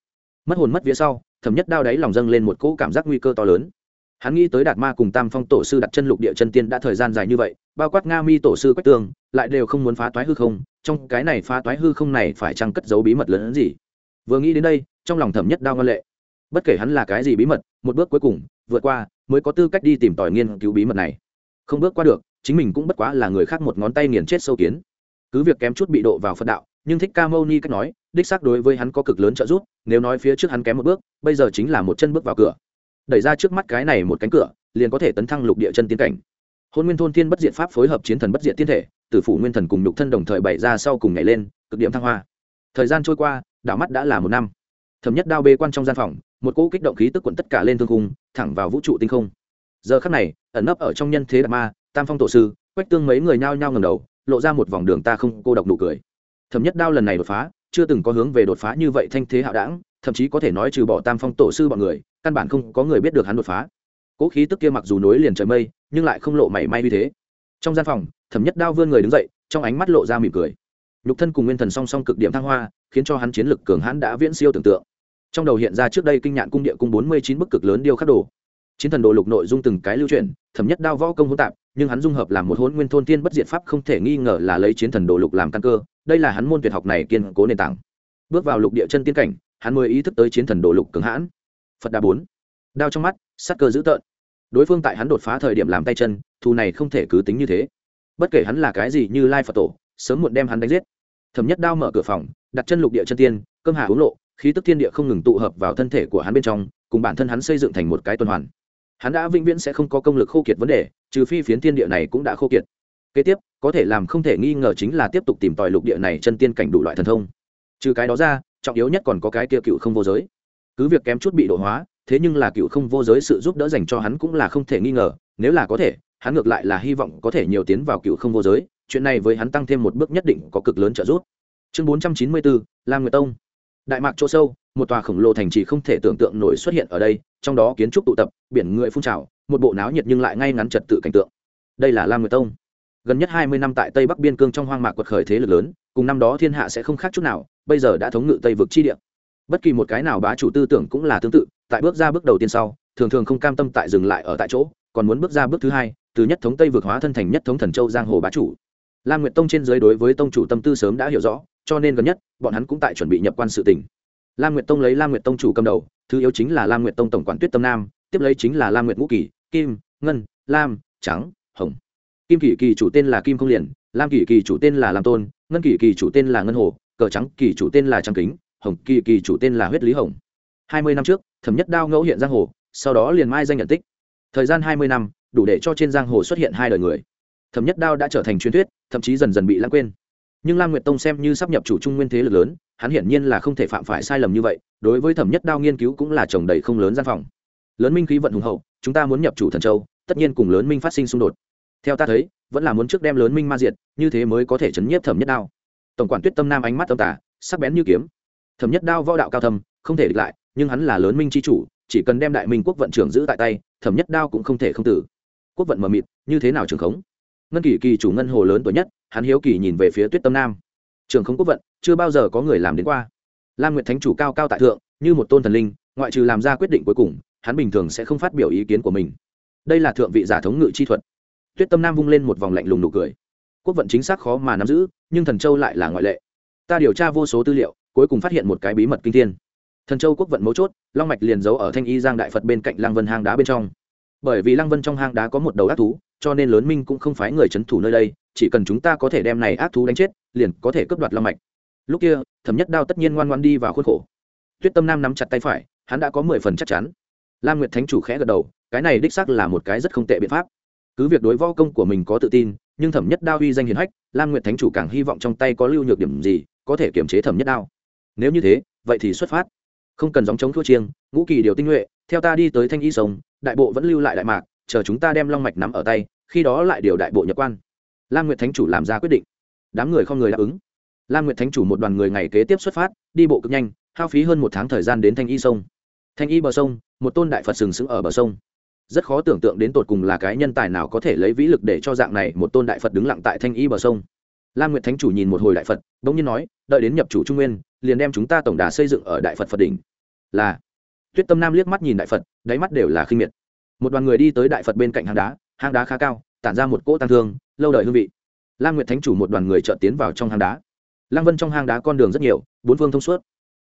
Mất hồn mất vía sau, thẩm nhất đao đáy lòng dâng lên một cỗ cảm giác nguy cơ to lớn hắn nghĩ tới đạt ma cùng tam phong tổ sư đặt chân lục địa chân tiên đã thời gian dài như vậy, bao quát nga mi tổ sư quách tường, lại đều không muốn phá toái hư không, trong cái này phá toái hư không này phải chăng cất giấu bí mật lớn hơn gì? Vừa nghĩ đến đây, trong lòng thẩm nhất đao ngân lệ. Bất kể hắn là cái gì bí mật, một bước cuối cùng, vượt qua, mới có tư cách đi tìm tòi nghiên cứu bí mật này. Không bước qua được, chính mình cũng bất quá là người khác một ngón tay nghiền chết sâu kiến. Cứ việc kém chút bị độ vào phật đạo, nhưng thích ca mâu ni cách nói, đích xác đối với hắn có cực lớn trợ giúp, nếu nói phía trước hắn kém một bước, bây giờ chính là một chân bước vào cửa đẩy ra trước mắt cái này một cánh cửa, liền có thể tấn thăng lục địa chân tiến cảnh. Hôn nguyên thôn thiên bất diện pháp phối hợp chiến thần bất diện tiên thể tử phủ nguyên thần cùng nhục thân đồng thời bày ra sau cùng nhảy lên, cực điểm thăng hoa. Thời gian trôi qua, đảo mắt đã là một năm. Thẩm nhất đao bê quan trong gian phòng, một cỗ kích động khí tức quận tất cả lên thương cung thẳng vào vũ trụ tinh không. Giờ khắc này, ẩn nấp ở trong nhân thế đạt ma, tam phong tổ sư, quách tương mấy người nhao nhao ngầm đầu, lộ ra một vòng đường ta không, cô độc nụ cười. Thẩm nhất đao lần này đột phá, chưa từng có hướng về đột phá như vậy thanh thế hạo đảng, thậm chí có thể nói trừ bỏ tam phong tổ sư bọn người căn bản không có người biết được hắn đột phá. Cỗ khí tức kia mặc dù nối liền trời mây, nhưng lại không lộ mảy may như thế. Trong gian phòng, thẩm nhất đao vươn người đứng dậy, trong ánh mắt lộ ra mỉm cười. Nhục thân cùng nguyên thần song song cực điểm thăng hoa, khiến cho hắn chiến lực cường hãn đã viễn siêu tưởng tượng. Trong đầu hiện ra trước đây kinh nhạn cung địa cung bốn mươi chín bức cực lớn điêu khắc đồ. Chiến thần đồ lục nội dung từng cái lưu truyền, thẩm nhất đao võ công hỗn tạp, nhưng hắn dung hợp làm một hỗn nguyên thôn tiên bất diệt pháp không thể nghi ngờ là lấy chiến thần đồ lục làm căn cơ, đây là hắn môn tuyệt học này kiên cố nền tảng. Bước vào lục địa chân tiên cảnh, hắn mới ý thức tới chiến thần đồ lục cường hãn phật đà bốn. Đao trong mắt sắc cơ dữ tợn. Đối phương tại hắn đột phá thời điểm làm tay chân, thù này không thể cứ tính như thế. Bất kể hắn là cái gì như lai phật tổ, sớm muộn đem hắn đánh giết. Thẩm nhất đao mở cửa phòng, đặt chân lục địa chân tiên, cơm hà uống lộ, khí tức thiên địa không ngừng tụ hợp vào thân thể của hắn bên trong, cùng bản thân hắn xây dựng thành một cái tuần hoàn. Hắn đã vĩnh viễn sẽ không có công lực khô kiệt vấn đề, trừ phi phiến thiên địa này cũng đã khô kiệt. Kế tiếp, có thể làm không thể nghi ngờ chính là tiếp tục tìm tòi lục địa này chân tiên cảnh đủ loại thần thông. Trừ cái đó ra, trọng yếu nhất còn có cái kia cựu không vô giới cứ việc kém chút bị độ hóa, thế nhưng là cựu không vô giới sự giúp đỡ dành cho hắn cũng là không thể nghi ngờ, nếu là có thể, hắn ngược lại là hy vọng có thể nhiều tiến vào cựu không vô giới, chuyện này với hắn tăng thêm một bước nhất định có cực lớn trợ giúp. Chương bốn trăm chín mươi bốn, lam nguyệt tông. Đại mạc chỗ sâu, một tòa khổng lồ thành trì không thể tưởng tượng nổi xuất hiện ở đây, trong đó kiến trúc tụ tập, biển người phun trào, một bộ náo nhiệt nhưng lại ngay ngắn trật tự cảnh tượng. Đây là lam nguyệt tông. Gần nhất hai mươi năm tại tây bắc biên cương trong hoang mạc quật khởi thế lực lớn, cùng năm đó thiên hạ sẽ không khác chút nào, bây giờ đã thống ngự tây vực chi địa bất kỳ một cái nào bá chủ tư tưởng cũng là tương tự, tại bước ra bước đầu tiên sau, thường thường không cam tâm tại dừng lại ở tại chỗ, còn muốn bước ra bước thứ hai, từ nhất thống tây vượt hóa thân thành nhất thống thần châu giang hồ bá chủ. Lam nguyệt tông trên dưới đối với tông chủ tâm tư sớm đã hiểu rõ, cho nên gần nhất, bọn hắn cũng tại chuẩn bị nhập quan sự tỉnh lam nguyệt tông lấy lam nguyệt tông chủ cầm đầu, thứ yếu chính là lam nguyệt tông tổng quản tuyết tâm nam, tiếp lấy chính là lam nguyệt ngũ kỳ, kim, ngân, lam, trắng, hồng. Kim kỳ kỳ chủ tên là kim không liền, lam kỳ kỳ chủ tên là lam tôn, ngân kỳ kỳ chủ tên là ngân hồ, cờ trắng kỳ chủ tên là trắng kính hồng kỳ kỳ chủ tên là huyết lý hồng. Hai mươi năm trước, thẩm nhất đao ngẫu hiện giang hồ, sau đó liền mai danh nhận tích. Thời gian hai mươi năm, đủ để cho trên giang hồ xuất hiện hai đời người. Thẩm nhất đao đã trở thành truyền thuyết, thậm chí dần dần bị lãng quên. Nhưng lam nguyệt tông xem như sắp nhập chủ trung nguyên thế lực lớn, hắn hiển nhiên là không thể phạm phải sai lầm như vậy, đối với thẩm nhất đao nghiên cứu cũng là trồng đầy không lớn gian phòng. Lớn minh khí vận hùng hậu, chúng ta muốn nhập chủ thần châu, tất nhiên cùng lớn minh phát sinh xung đột. Theo ta thấy, vẫn là muốn trước đem lớn minh ma diệt, như thế mới có thể chấn nhiếp thẩm nhất đao. Tổng quản tuyết tâm nam ánh mắt tâm tả sắc bén như kiếm thẩm nhất đao võ đạo cao thâm, không thể địch lại, nhưng hắn là lớn minh c h i chủ, chỉ cần đem đại minh quốc vận trưởng giữ tại tay, thẩm nhất đao cũng không thể không tử. Quốc vận mờ mịt, như thế nào trường khống? Ngân kỳ kỳ chủ ngân hồ lớn tuổi nhất, hắn hiếu kỳ nhìn về phía tuyết tâm nam. Trường khống quốc vận, chưa bao giờ có người làm đến qua. Lam nguyệt thánh chủ cao cao tại thượng, như một tôn thần linh, ngoại trừ làm ra quyết định cuối cùng, hắn bình thường sẽ không phát biểu ý kiến của mình. Đây là thượng vị giả thống ngự chi thuật. Tuyết tâm nam vung lên một vòng lạnh lùng nụ cười. Quốc vận chính xác khó mà nắm giữ, nhưng thần châu lại là ngoại lệ. Ta điều tra vô số tư liệu cuối cùng phát hiện một cái bí mật kinh thiên. Thần châu quốc vận mấu chốt, long mạch liền giấu ở thanh y giang đại phật bên cạnh lăng vân hang đá bên trong. Bởi vì lăng vân trong hang đá có một đầu ác thú, cho nên lớn minh cũng không phái người c h ấ n thủ nơi đây, chỉ cần chúng ta có thể đem này ác thú đánh chết, liền có thể cướp đoạt long mạch. Lúc kia, thẩm nhất đao tất nhiên ngoan ngoan đi vào khuôn khổ. Tuyết tâm nam nắm chặt tay phải, hắn đã có mười phần chắc chắn. Lam nguyệt thánh chủ khẽ gật đầu, cái này đích xác là một cái rất không tệ biện pháp. Cứ việc đối võ công của mình có tự tin, nhưng thẩm nhất đao uy danh hiền hách, lam nguyệt thánh chủ càng hy vọng trong tay có lưu nhược điểm gì, có thể kiểm chế thẩm nhất đao nếu như thế, vậy thì xuất phát. Không cần dòng chống thua chiêng, ngũ kỳ điều tinh nhuệ, theo ta đi tới thanh y sông, đại bộ vẫn lưu lại đại mạc, chờ chúng ta đem long mạch nắm ở tay, khi đó lại điều đại bộ nhập quan. Lam nguyệt thánh chủ làm ra quyết định. Đám người không người đáp ứng. Lam nguyệt thánh chủ một đoàn người ngày kế tiếp xuất phát, đi bộ cực nhanh, hao phí hơn một tháng thời gian đến thanh y sông. Thanh y bờ sông, một tôn đại phật sừng sững ở bờ sông. Rất khó tưởng tượng đến tột cùng là cái nhân tài nào có thể lấy vĩ lực để cho dạng này một tôn đại phật đứng lặng tại thanh y bờ sông. Lam nguyệt thánh chủ nhìn một hồi đại phật đ ỗ n g nhiên nói, đợi đến nhập chủ trung nguyên liền đem chúng ta tổng đà xây dựng ở đại phật phật đỉnh. Là. Tuyết tâm nam liếc mắt nhìn đại phật, đáy mắt đều là khinh miệt. Một đoàn người đi tới đại phật bên cạnh hang đá hang đá khá cao, tản ra một cỗ tăng thương, lâu đời hương vị. Lan nguyệt thánh chủ một đoàn người trợ tiến vào trong hang đá. Lăng vân trong hang đá con đường rất nhiều, bốn phương thông suốt.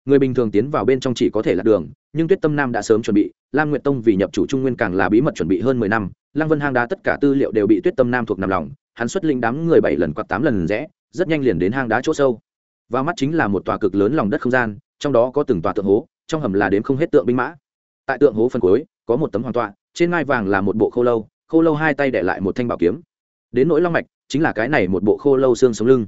Người bình thường tiến vào bên trong chỉ có thể là đường, nhưng tuyết tâm nam đã sớm chuẩn bị, lam nguyệt tông vì nhập chủ trung nguyên càng là bí mật chuẩn bị hơn mười năm. Lăng vân hang đá tất cả tư liệu đều bị tuyết tâm nam thuộc nằm lòng, hắn xuất linh đám người bảy lần quạt tám lần rẽ, rất nhanh liền đến hang đá chỗ sâu vào mắt chính là một tòa cực lớn lòng đất không gian, trong đó có từng tòa tượng hố, trong hầm là đếm không hết tượng binh mã. Tại tượng hố phần cuối, có một tấm hoàng tọa, trên ngai vàng là một bộ khô lâu khô lâu hai tay để lại một thanh bảo kiếm. Đến nỗi long mạch, chính là cái này một bộ khô lâu xương sống lưng.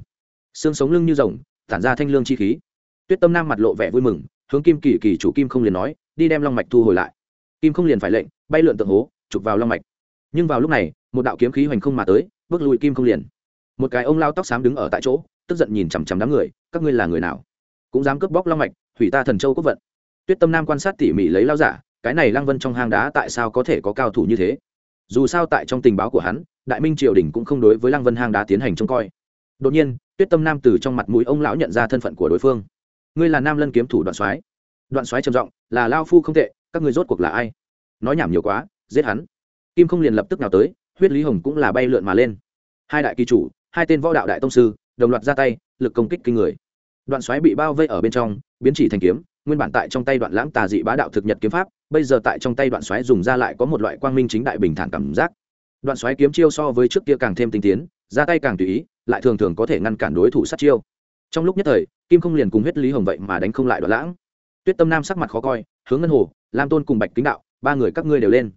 Xương sống lưng như rồng, tản ra thanh lương chi khí. Tuyết tâm nam mặt lộ vẻ vui mừng, hướng kim kỳ kỳ chủ kim không liền nói, đi đem long mạch thu hồi lại. Kim không liền phải lệnh, bay lượn tượng hố, chụp vào long mạch. Nhưng vào lúc này, một đạo kiếm khí hoành không mà tới, bước lùi kim không liền. Một cái ông lao tóc xám đứng ở tại chỗ tức giận nhìn chằm chằm đám người, các ngươi là người nào? Cũng dám cướp bóc long mạch, hủy ta thần châu quốc vận. Tuyết tâm nam quan sát tỉ mỉ lấy lao giả, cái này lăng vân trong hang đá tại sao có thể có cao thủ như thế? Dù sao tại trong tình báo của hắn, đại minh triều đình cũng không đối với lăng vân hang đá tiến hành trông coi. Đột nhiên, tuyết tâm nam từ trong mặt mũi ông lão nhận ra thân phận của đối phương. Ngươi là nam lân kiếm thủ đoạn soái. Đoạn soái trầm giọng, là lao phu không tệ, các ngươi rốt cuộc là ai? Nói nhảm nhiều quá, giết hắn. Kim không liền lập tức nào tới, huyết lý hồng cũng là bay lượn mà lên. Hai đại kỳ chủ, hai tên võ đạo đại tông sư đồng loạt ra tay, lực công kích kinh người. Đoạn xoáy bị bao vây ở bên trong, biến chỉ thành kiếm, nguyên bản tại trong tay đoạn lãng tà dị bá đạo thực nhật kiếm pháp, bây giờ tại trong tay đoạn xoáy dùng ra lại có một loại quang minh chính đại bình thản cảm giác. Đoạn xoáy kiếm chiêu so với trước kia càng thêm tinh tiến, ra tay càng tùy ý, lại thường thường có thể ngăn cản đối thủ sát chiêu. Trong lúc nhất thời, kim không liền cùng huyết lý hồng vậy mà đánh không lại đoạn lãng. Tuyết tâm nam sắc mặt khó coi, hướng ngân hồ, lam tôn cùng bạch kính đạo, ba người các ngươi đều lên.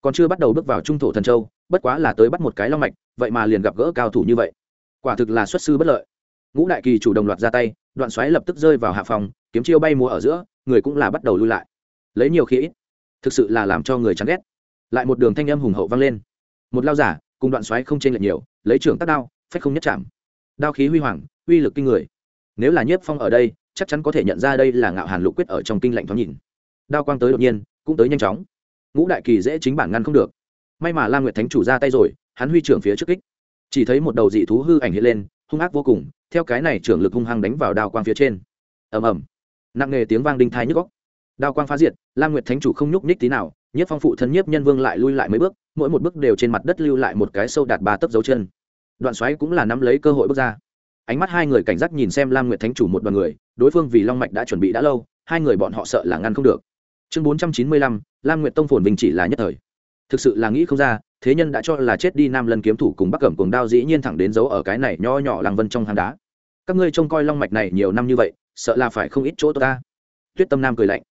Còn chưa bắt đầu bước vào trung thổ thần châu, bất quá là tới bắt một cái long mạch, vậy mà liền gặp gỡ cao thủ như vậy quả thực là xuất sư bất lợi. Ngũ đại kỳ chủ đồng loạt ra tay, đoạn xoáy lập tức rơi vào hạ phòng, kiếm chiêu bay múa ở giữa, người cũng là bắt đầu lui lại. Lấy nhiều khi ít, thực sự là làm cho người chán ghét. Lại một đường thanh âm hùng hậu vang lên. Một lao giả, cùng đoạn xoáy không chênh lệch nhiều, lấy trưởng tác đao, phách không nhất chạm. Đao khí huy hoàng, uy lực kinh người. Nếu là nhiếp phong ở đây, chắc chắn có thể nhận ra đây là ngạo hàn lục quyết ở trong kinh lạnh thoáng nhìn. Đao quang tới đột nhiên, cũng tới nhanh chóng. Ngũ đại kỳ dễ chính bản ngăn không được. May mà la nguyệt thánh chủ ra tay rồi, hắn huy trưởng phía trước kích chỉ thấy một đầu dị thú hư ảnh hiện lên, hung ác vô cùng, theo cái này trưởng lực hung hăng đánh vào đao quang phía trên. Ầm ầm. Nặng nghề tiếng vang đinh thai nhức góc đao quang phá diệt, lam nguyệt thánh chủ không nhúc nhích tí nào, nhất phong phụ thân nhiếp nhân vương lại lui lại mấy bước, mỗi một bước đều trên mặt đất lưu lại một cái sâu đạt ba tấc dấu chân. Đoạn xoáy cũng là nắm lấy cơ hội bước ra. Ánh mắt hai người cảnh giác nhìn xem lam nguyệt thánh chủ một đoàn người, đối phương vì long mạch đã chuẩn bị đã lâu, hai người bọn họ sợ là ngăn không được. Chương bốn trăm chín mươi lăm, lam nguyệt tông phồn vinh chỉ là nhất thời. Thực sự là nghĩ không ra thế nhân đã cho là chết đi nam lân kiếm thủ cùng bắc cẩm cùng đao dĩ nhiên thẳng đến giấu ở cái này nho nhỏ làng vân trong hang đá. Các ngươi trông coi long mạch này nhiều năm như vậy, sợ là phải không ít chỗ ta. Tuyết tâm nam cười lạnh.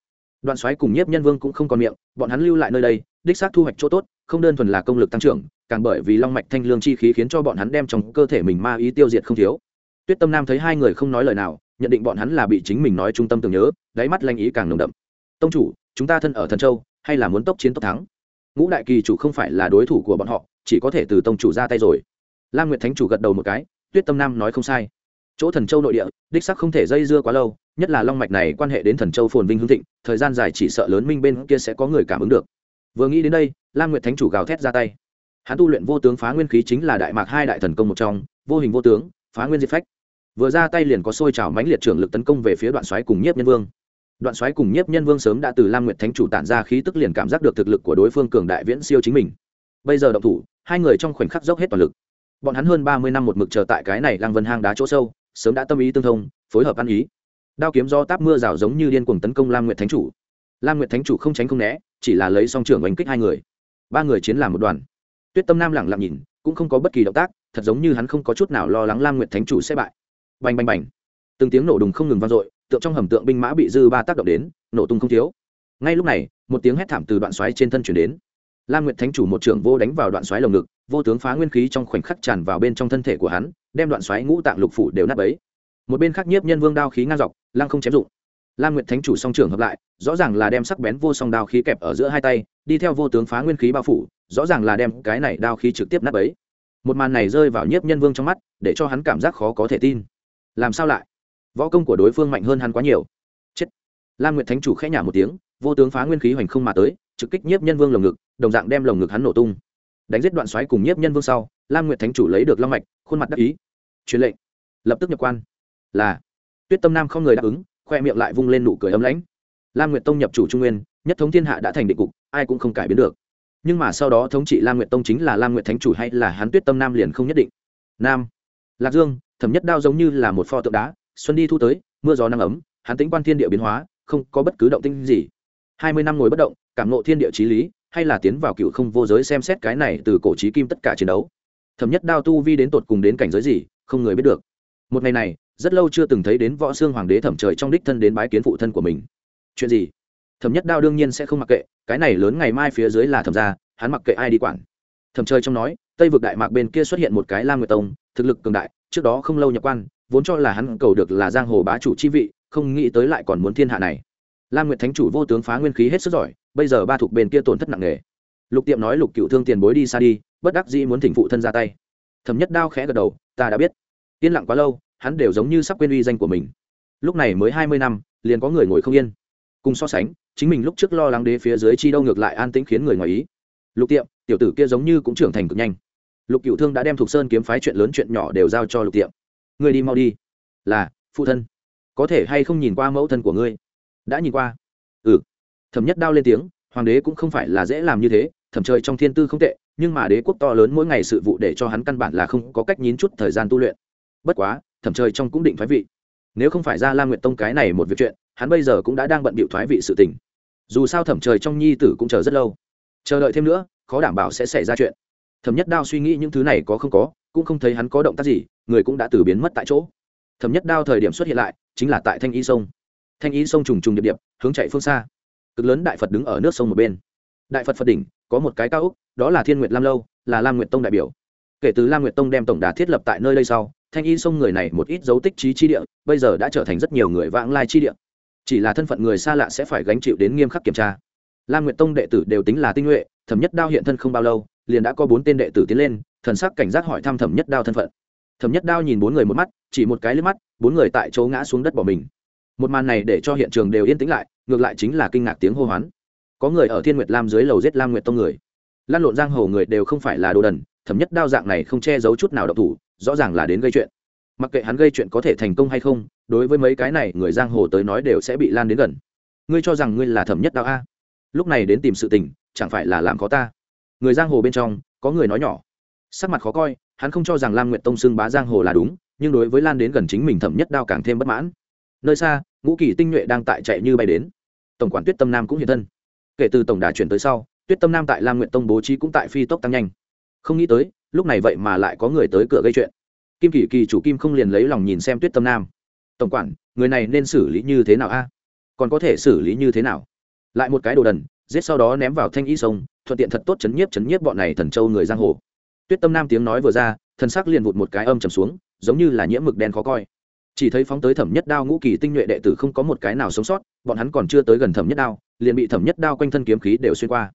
Đoạn xoáy cùng nhiếp nhân vương cũng không còn miệng, bọn hắn lưu lại nơi đây, đích xác thu hoạch chỗ tốt, không đơn thuần là công lực tăng trưởng, càng bởi vì long mạch thanh lương chi khí khiến cho bọn hắn đem trong cơ thể mình ma ý tiêu diệt không thiếu. Tuyết tâm nam thấy hai người không nói lời nào, nhận định bọn hắn là bị chính mình nói trung tâm tưởng nhớ, đáy mắt lanh ý càng nồng đậm. Tông chủ, chúng ta thân ở thần châu, hay là muốn tốc chiến tốc thắng? Ngũ đại kỳ chủ không phải là đối thủ của bọn họ, chỉ có thể từ tông chủ ra tay rồi. Lam nguyệt thánh chủ gật đầu một cái, tuyết tâm nam nói không sai. Chỗ thần châu nội địa, đích sắc không thể dây dưa quá lâu, nhất là long mạch này quan hệ đến thần châu phồn vinh hương thịnh, thời gian dài chỉ sợ lớn minh bên kia sẽ có người cảm ứng được. Vừa nghĩ đến đây, lam nguyệt thánh chủ gào thét ra tay. Hắn tu luyện vô tướng phá nguyên khí chính là đại mạc hai đại thần công một trong, vô hình vô tướng, phá nguyên diệt phách. Vừa ra tay liền có sôi trào mãnh liệt trưởng lực tấn công về phía đoạn xoáy cùng nhiếp nhân vương đoạn xoáy cùng nhiếp nhân vương sớm đã từ lam nguyệt thánh chủ tản ra khí tức liền cảm giác được thực lực của đối phương cường đại viễn siêu chính mình. Bây giờ động thủ, hai người trong khoảnh khắc dốc hết toàn lực. Bọn hắn hơn ba mươi năm một mực chờ tại cái này lang vân hang đá chỗ sâu, sớm đã tâm ý tương thông, phối hợp ăn ý. Đao kiếm do táp mưa rào giống như điên cuồng tấn công lam nguyệt thánh chủ. Lam nguyệt thánh chủ không tránh không né, chỉ là lấy song trưởng oanh kích hai người. Ba người chiến làm một đoàn. Tuyết tâm nam lẳng lặng nhìn, cũng không có bất kỳ động tác, thật giống như hắn không có chút nào lo lắng lam nguyệt thánh chủ sẽ bại. Bành bành bành. Từng tiếng nổ đùng không ngừng vang dội tượng trong hầm tượng binh mã bị dư ba tác động đến, nổ tung không thiếu. Ngay lúc này, một tiếng hét thảm từ đoạn xoáy trên thân chuyển đến. Lam nguyệt thánh chủ một trưởng vô đánh vào đoạn xoáy lồng ngực, vô tướng phá nguyên khí trong khoảnh khắc tràn vào bên trong thân thể của hắn, đem đoạn xoáy ngũ tạng lục phủ đều nát ấy một bên khác nhiếp nhân vương đao khí ngang dọc, lăng không chém dụng. Lam nguyệt thánh chủ song trưởng hợp lại, rõ ràng là đem sắc bén vô song đao khí kẹp ở giữa hai tay, đi theo vô tướng phá nguyên khí bao phủ, rõ ràng là đem cái này đao khí trực tiếp nát ấy một màn này rơi vào nhiếp nhân vương trong mắt, để cho hắn cảm giác khó có thể tin. Làm sao lại? Võ công của đối phương mạnh hơn hắn quá nhiều. Chết. Lam nguyệt thánh chủ khẽ nhả một tiếng, vô tướng phá nguyên khí hoành không mà tới, trực kích nhiếp nhân vương lồng ngực, đồng dạng đem lồng ngực hắn nổ tung. Đánh giết đoạn xoáy cùng nhiếp nhân vương sau, lam nguyệt thánh chủ lấy được long mạch, khuôn mặt đắc ý. Truyền lệnh. Lập tức nhập quan. Là. Tuyết tâm nam không người đáp ứng, khoe miệng lại vung lên nụ cười ấm lãnh. Lam nguyệt tông nhập chủ trung nguyên, nhất thống thiên hạ đã thành định cục, ai cũng không cải biến được. Nhưng mà sau đó thống trị lam nguyệt tông chính là lam nguyệt thánh chủ hay là hắn tuyết tâm nam liền không nhất định. Nam. Lạc dương, thẩm nhất đao giống như là một pho tượng đá xuân đi thu tới, mưa gió nắng ấm, hắn tính quan thiên địa biến hóa, không có bất cứ động tinh gì. Hai mươi năm ngồi bất động, cảm nộ thiên địa trí lý, hay là tiến vào cựu không vô giới xem xét cái này từ cổ trí kim tất cả chiến đấu. Thẩm nhất đao tu vi đến tột cùng đến cảnh giới gì, không người biết được. Một ngày này, rất lâu chưa từng thấy đến võ xương hoàng đế thẩm trời trong đích thân đến bái kiến phụ thân của mình. Chuyện gì? Thẩm nhất đao đương nhiên sẽ không mặc kệ, cái này lớn ngày mai phía dưới là thẩm gia, hắn mặc kệ ai đi quản. Thẩm trời trong nói, tây vực đại mạc bên kia xuất hiện một cái lam nguyệt tông, thực lực cường đại, trước đó không lâu nhập quan vốn cho là hắn cầu được là giang hồ bá chủ chi vị, không nghĩ tới lại còn muốn thiên hạ này. Lam nguyệt thánh chủ vô tướng phá nguyên khí hết sức giỏi, bây giờ ba thuộc bên kia tổn thất nặng nề. Lục tiệm nói lục cựu thương tiền bối đi xa đi, bất đắc dĩ muốn thỉnh phụ thân ra tay. Thẩm nhất đao khẽ gật đầu, ta đã biết. Yên lặng quá lâu, hắn đều giống như sắp quên uy danh của mình. Lúc này mới hai mươi năm, liền có người ngồi không yên. Cùng so sánh, chính mình lúc trước lo lắng đế phía dưới chi đâu ngược lại an tĩnh khiến người ngoài ý. Lục tiệm, tiểu tử kia giống như cũng trưởng thành cực nhanh. Lục cựu thương đã đem thục sơn kiếm phái chuyện lớn chuyện nhỏ đều giao cho lục tiệm. Ngươi đi mau đi. Là, phụ thân. Có thể hay không nhìn qua mẫu thân của ngươi? Đã nhìn qua. Ừ. Thẩm nhất đao lên tiếng, hoàng đế cũng không phải là dễ làm như thế, thẩm trời trong thiên tư không tệ, nhưng mà đế quốc to lớn mỗi ngày sự vụ để cho hắn căn bản là không có cách nhín chút thời gian tu luyện. Bất quá, thẩm trời trong cũng định thoái vị. Nếu không phải ra la nguyện tông cái này một việc chuyện, hắn bây giờ cũng đã đang bận bịu thoái vị sự tình. Dù sao thẩm trời trong nhi tử cũng chờ rất lâu. Chờ đợi thêm nữa, khó đảm bảo sẽ xảy ra chuyện. Thẩm nhất đao suy nghĩ những thứ này có không có cũng không thấy hắn có động tác gì, người cũng đã từ biến mất tại chỗ. Thẩm nhất đao thời điểm xuất hiện lại, chính là tại thanh y sông. Thanh y sông trùng trùng điệp điệp, hướng chạy phương xa. Cực lớn đại phật đứng ở nước sông một bên. Đại phật phật đỉnh, có một cái cao úc đó là thiên nguyệt lam lâu, là lam nguyệt tông đại biểu. Kể từ lam nguyệt tông đem tổng đà thiết lập tại nơi đây sau, thanh y sông người này một ít dấu tích trí chi địa, bây giờ đã trở thành rất nhiều người vãng lai chi địa. Chỉ là thân phận người xa lạ sẽ phải gánh chịu đến nghiêm khắc kiểm tra. Lam nguyệt tông đệ tử đều tính là tinh nhuệ, thẩm nhất đao hiện thân không bao lâu, liền đã có bốn tên đệ tử tiến lên thần sắc cảnh giác hỏi thăm thẩm nhất đao thân phận. Thẩm nhất đao nhìn bốn người một mắt, chỉ một cái lướt mắt, bốn người tại chỗ ngã xuống đất bỏ mình. Một màn này để cho hiện trường đều yên tĩnh lại, ngược lại chính là kinh ngạc tiếng hô hoán. Có người ở thiên nguyệt lam dưới lầu giết lam nguyệt tông người. Lan lộn giang hồ người đều không phải là đồ đần, thẩm nhất đao dạng này không che giấu chút nào độc thủ, rõ ràng là đến gây chuyện. Mặc kệ hắn gây chuyện có thể thành công hay không, đối với mấy cái này người giang hồ tới nói đều sẽ bị lan đến gần. Ngươi cho rằng ngươi là thẩm nhất đao a? Lúc này đến tìm sự tình, chẳng phải là làm có ta? Người giang hồ bên trong, có người nói nhỏ sắc mặt khó coi, hắn không cho rằng lam nguyệt tông xưng bá giang hồ là đúng, nhưng đối với lan đến gần chính mình thẩm nhất đao càng thêm bất mãn. Nơi xa, ngũ kỳ tinh nhuệ đang tại chạy như bay đến. Tổng quản tuyết tâm nam cũng hiện thân. Kể từ tổng đà chuyển tới sau, tuyết tâm nam tại lam nguyện tông bố trí cũng tại phi tốc tăng nhanh. Không nghĩ tới, lúc này vậy mà lại có người tới cửa gây chuyện. Kim kỳ kỳ chủ kim không liền lấy lòng nhìn xem tuyết tâm nam. Tổng quản, người này nên xử lý như thế nào a? Còn có thể xử lý như thế nào? Lại một cái đồ đần, giết sau đó ném vào thanh y sông, thuận tiện thật tốt chấn nhiếp chấn nhiếp bọn này thần châu người giang hồ tuyết tâm nam tiếng nói vừa ra, thần sắc liền vụt một cái âm trầm xuống, giống như là nhiễm mực đen khó coi. Chỉ thấy phóng tới thẩm nhất đao ngũ kỳ tinh nhuệ đệ tử không có một cái nào sống sót, bọn hắn còn chưa tới gần thẩm nhất đao, liền bị thẩm nhất đao quanh thân kiếm khí đều xuyên qua.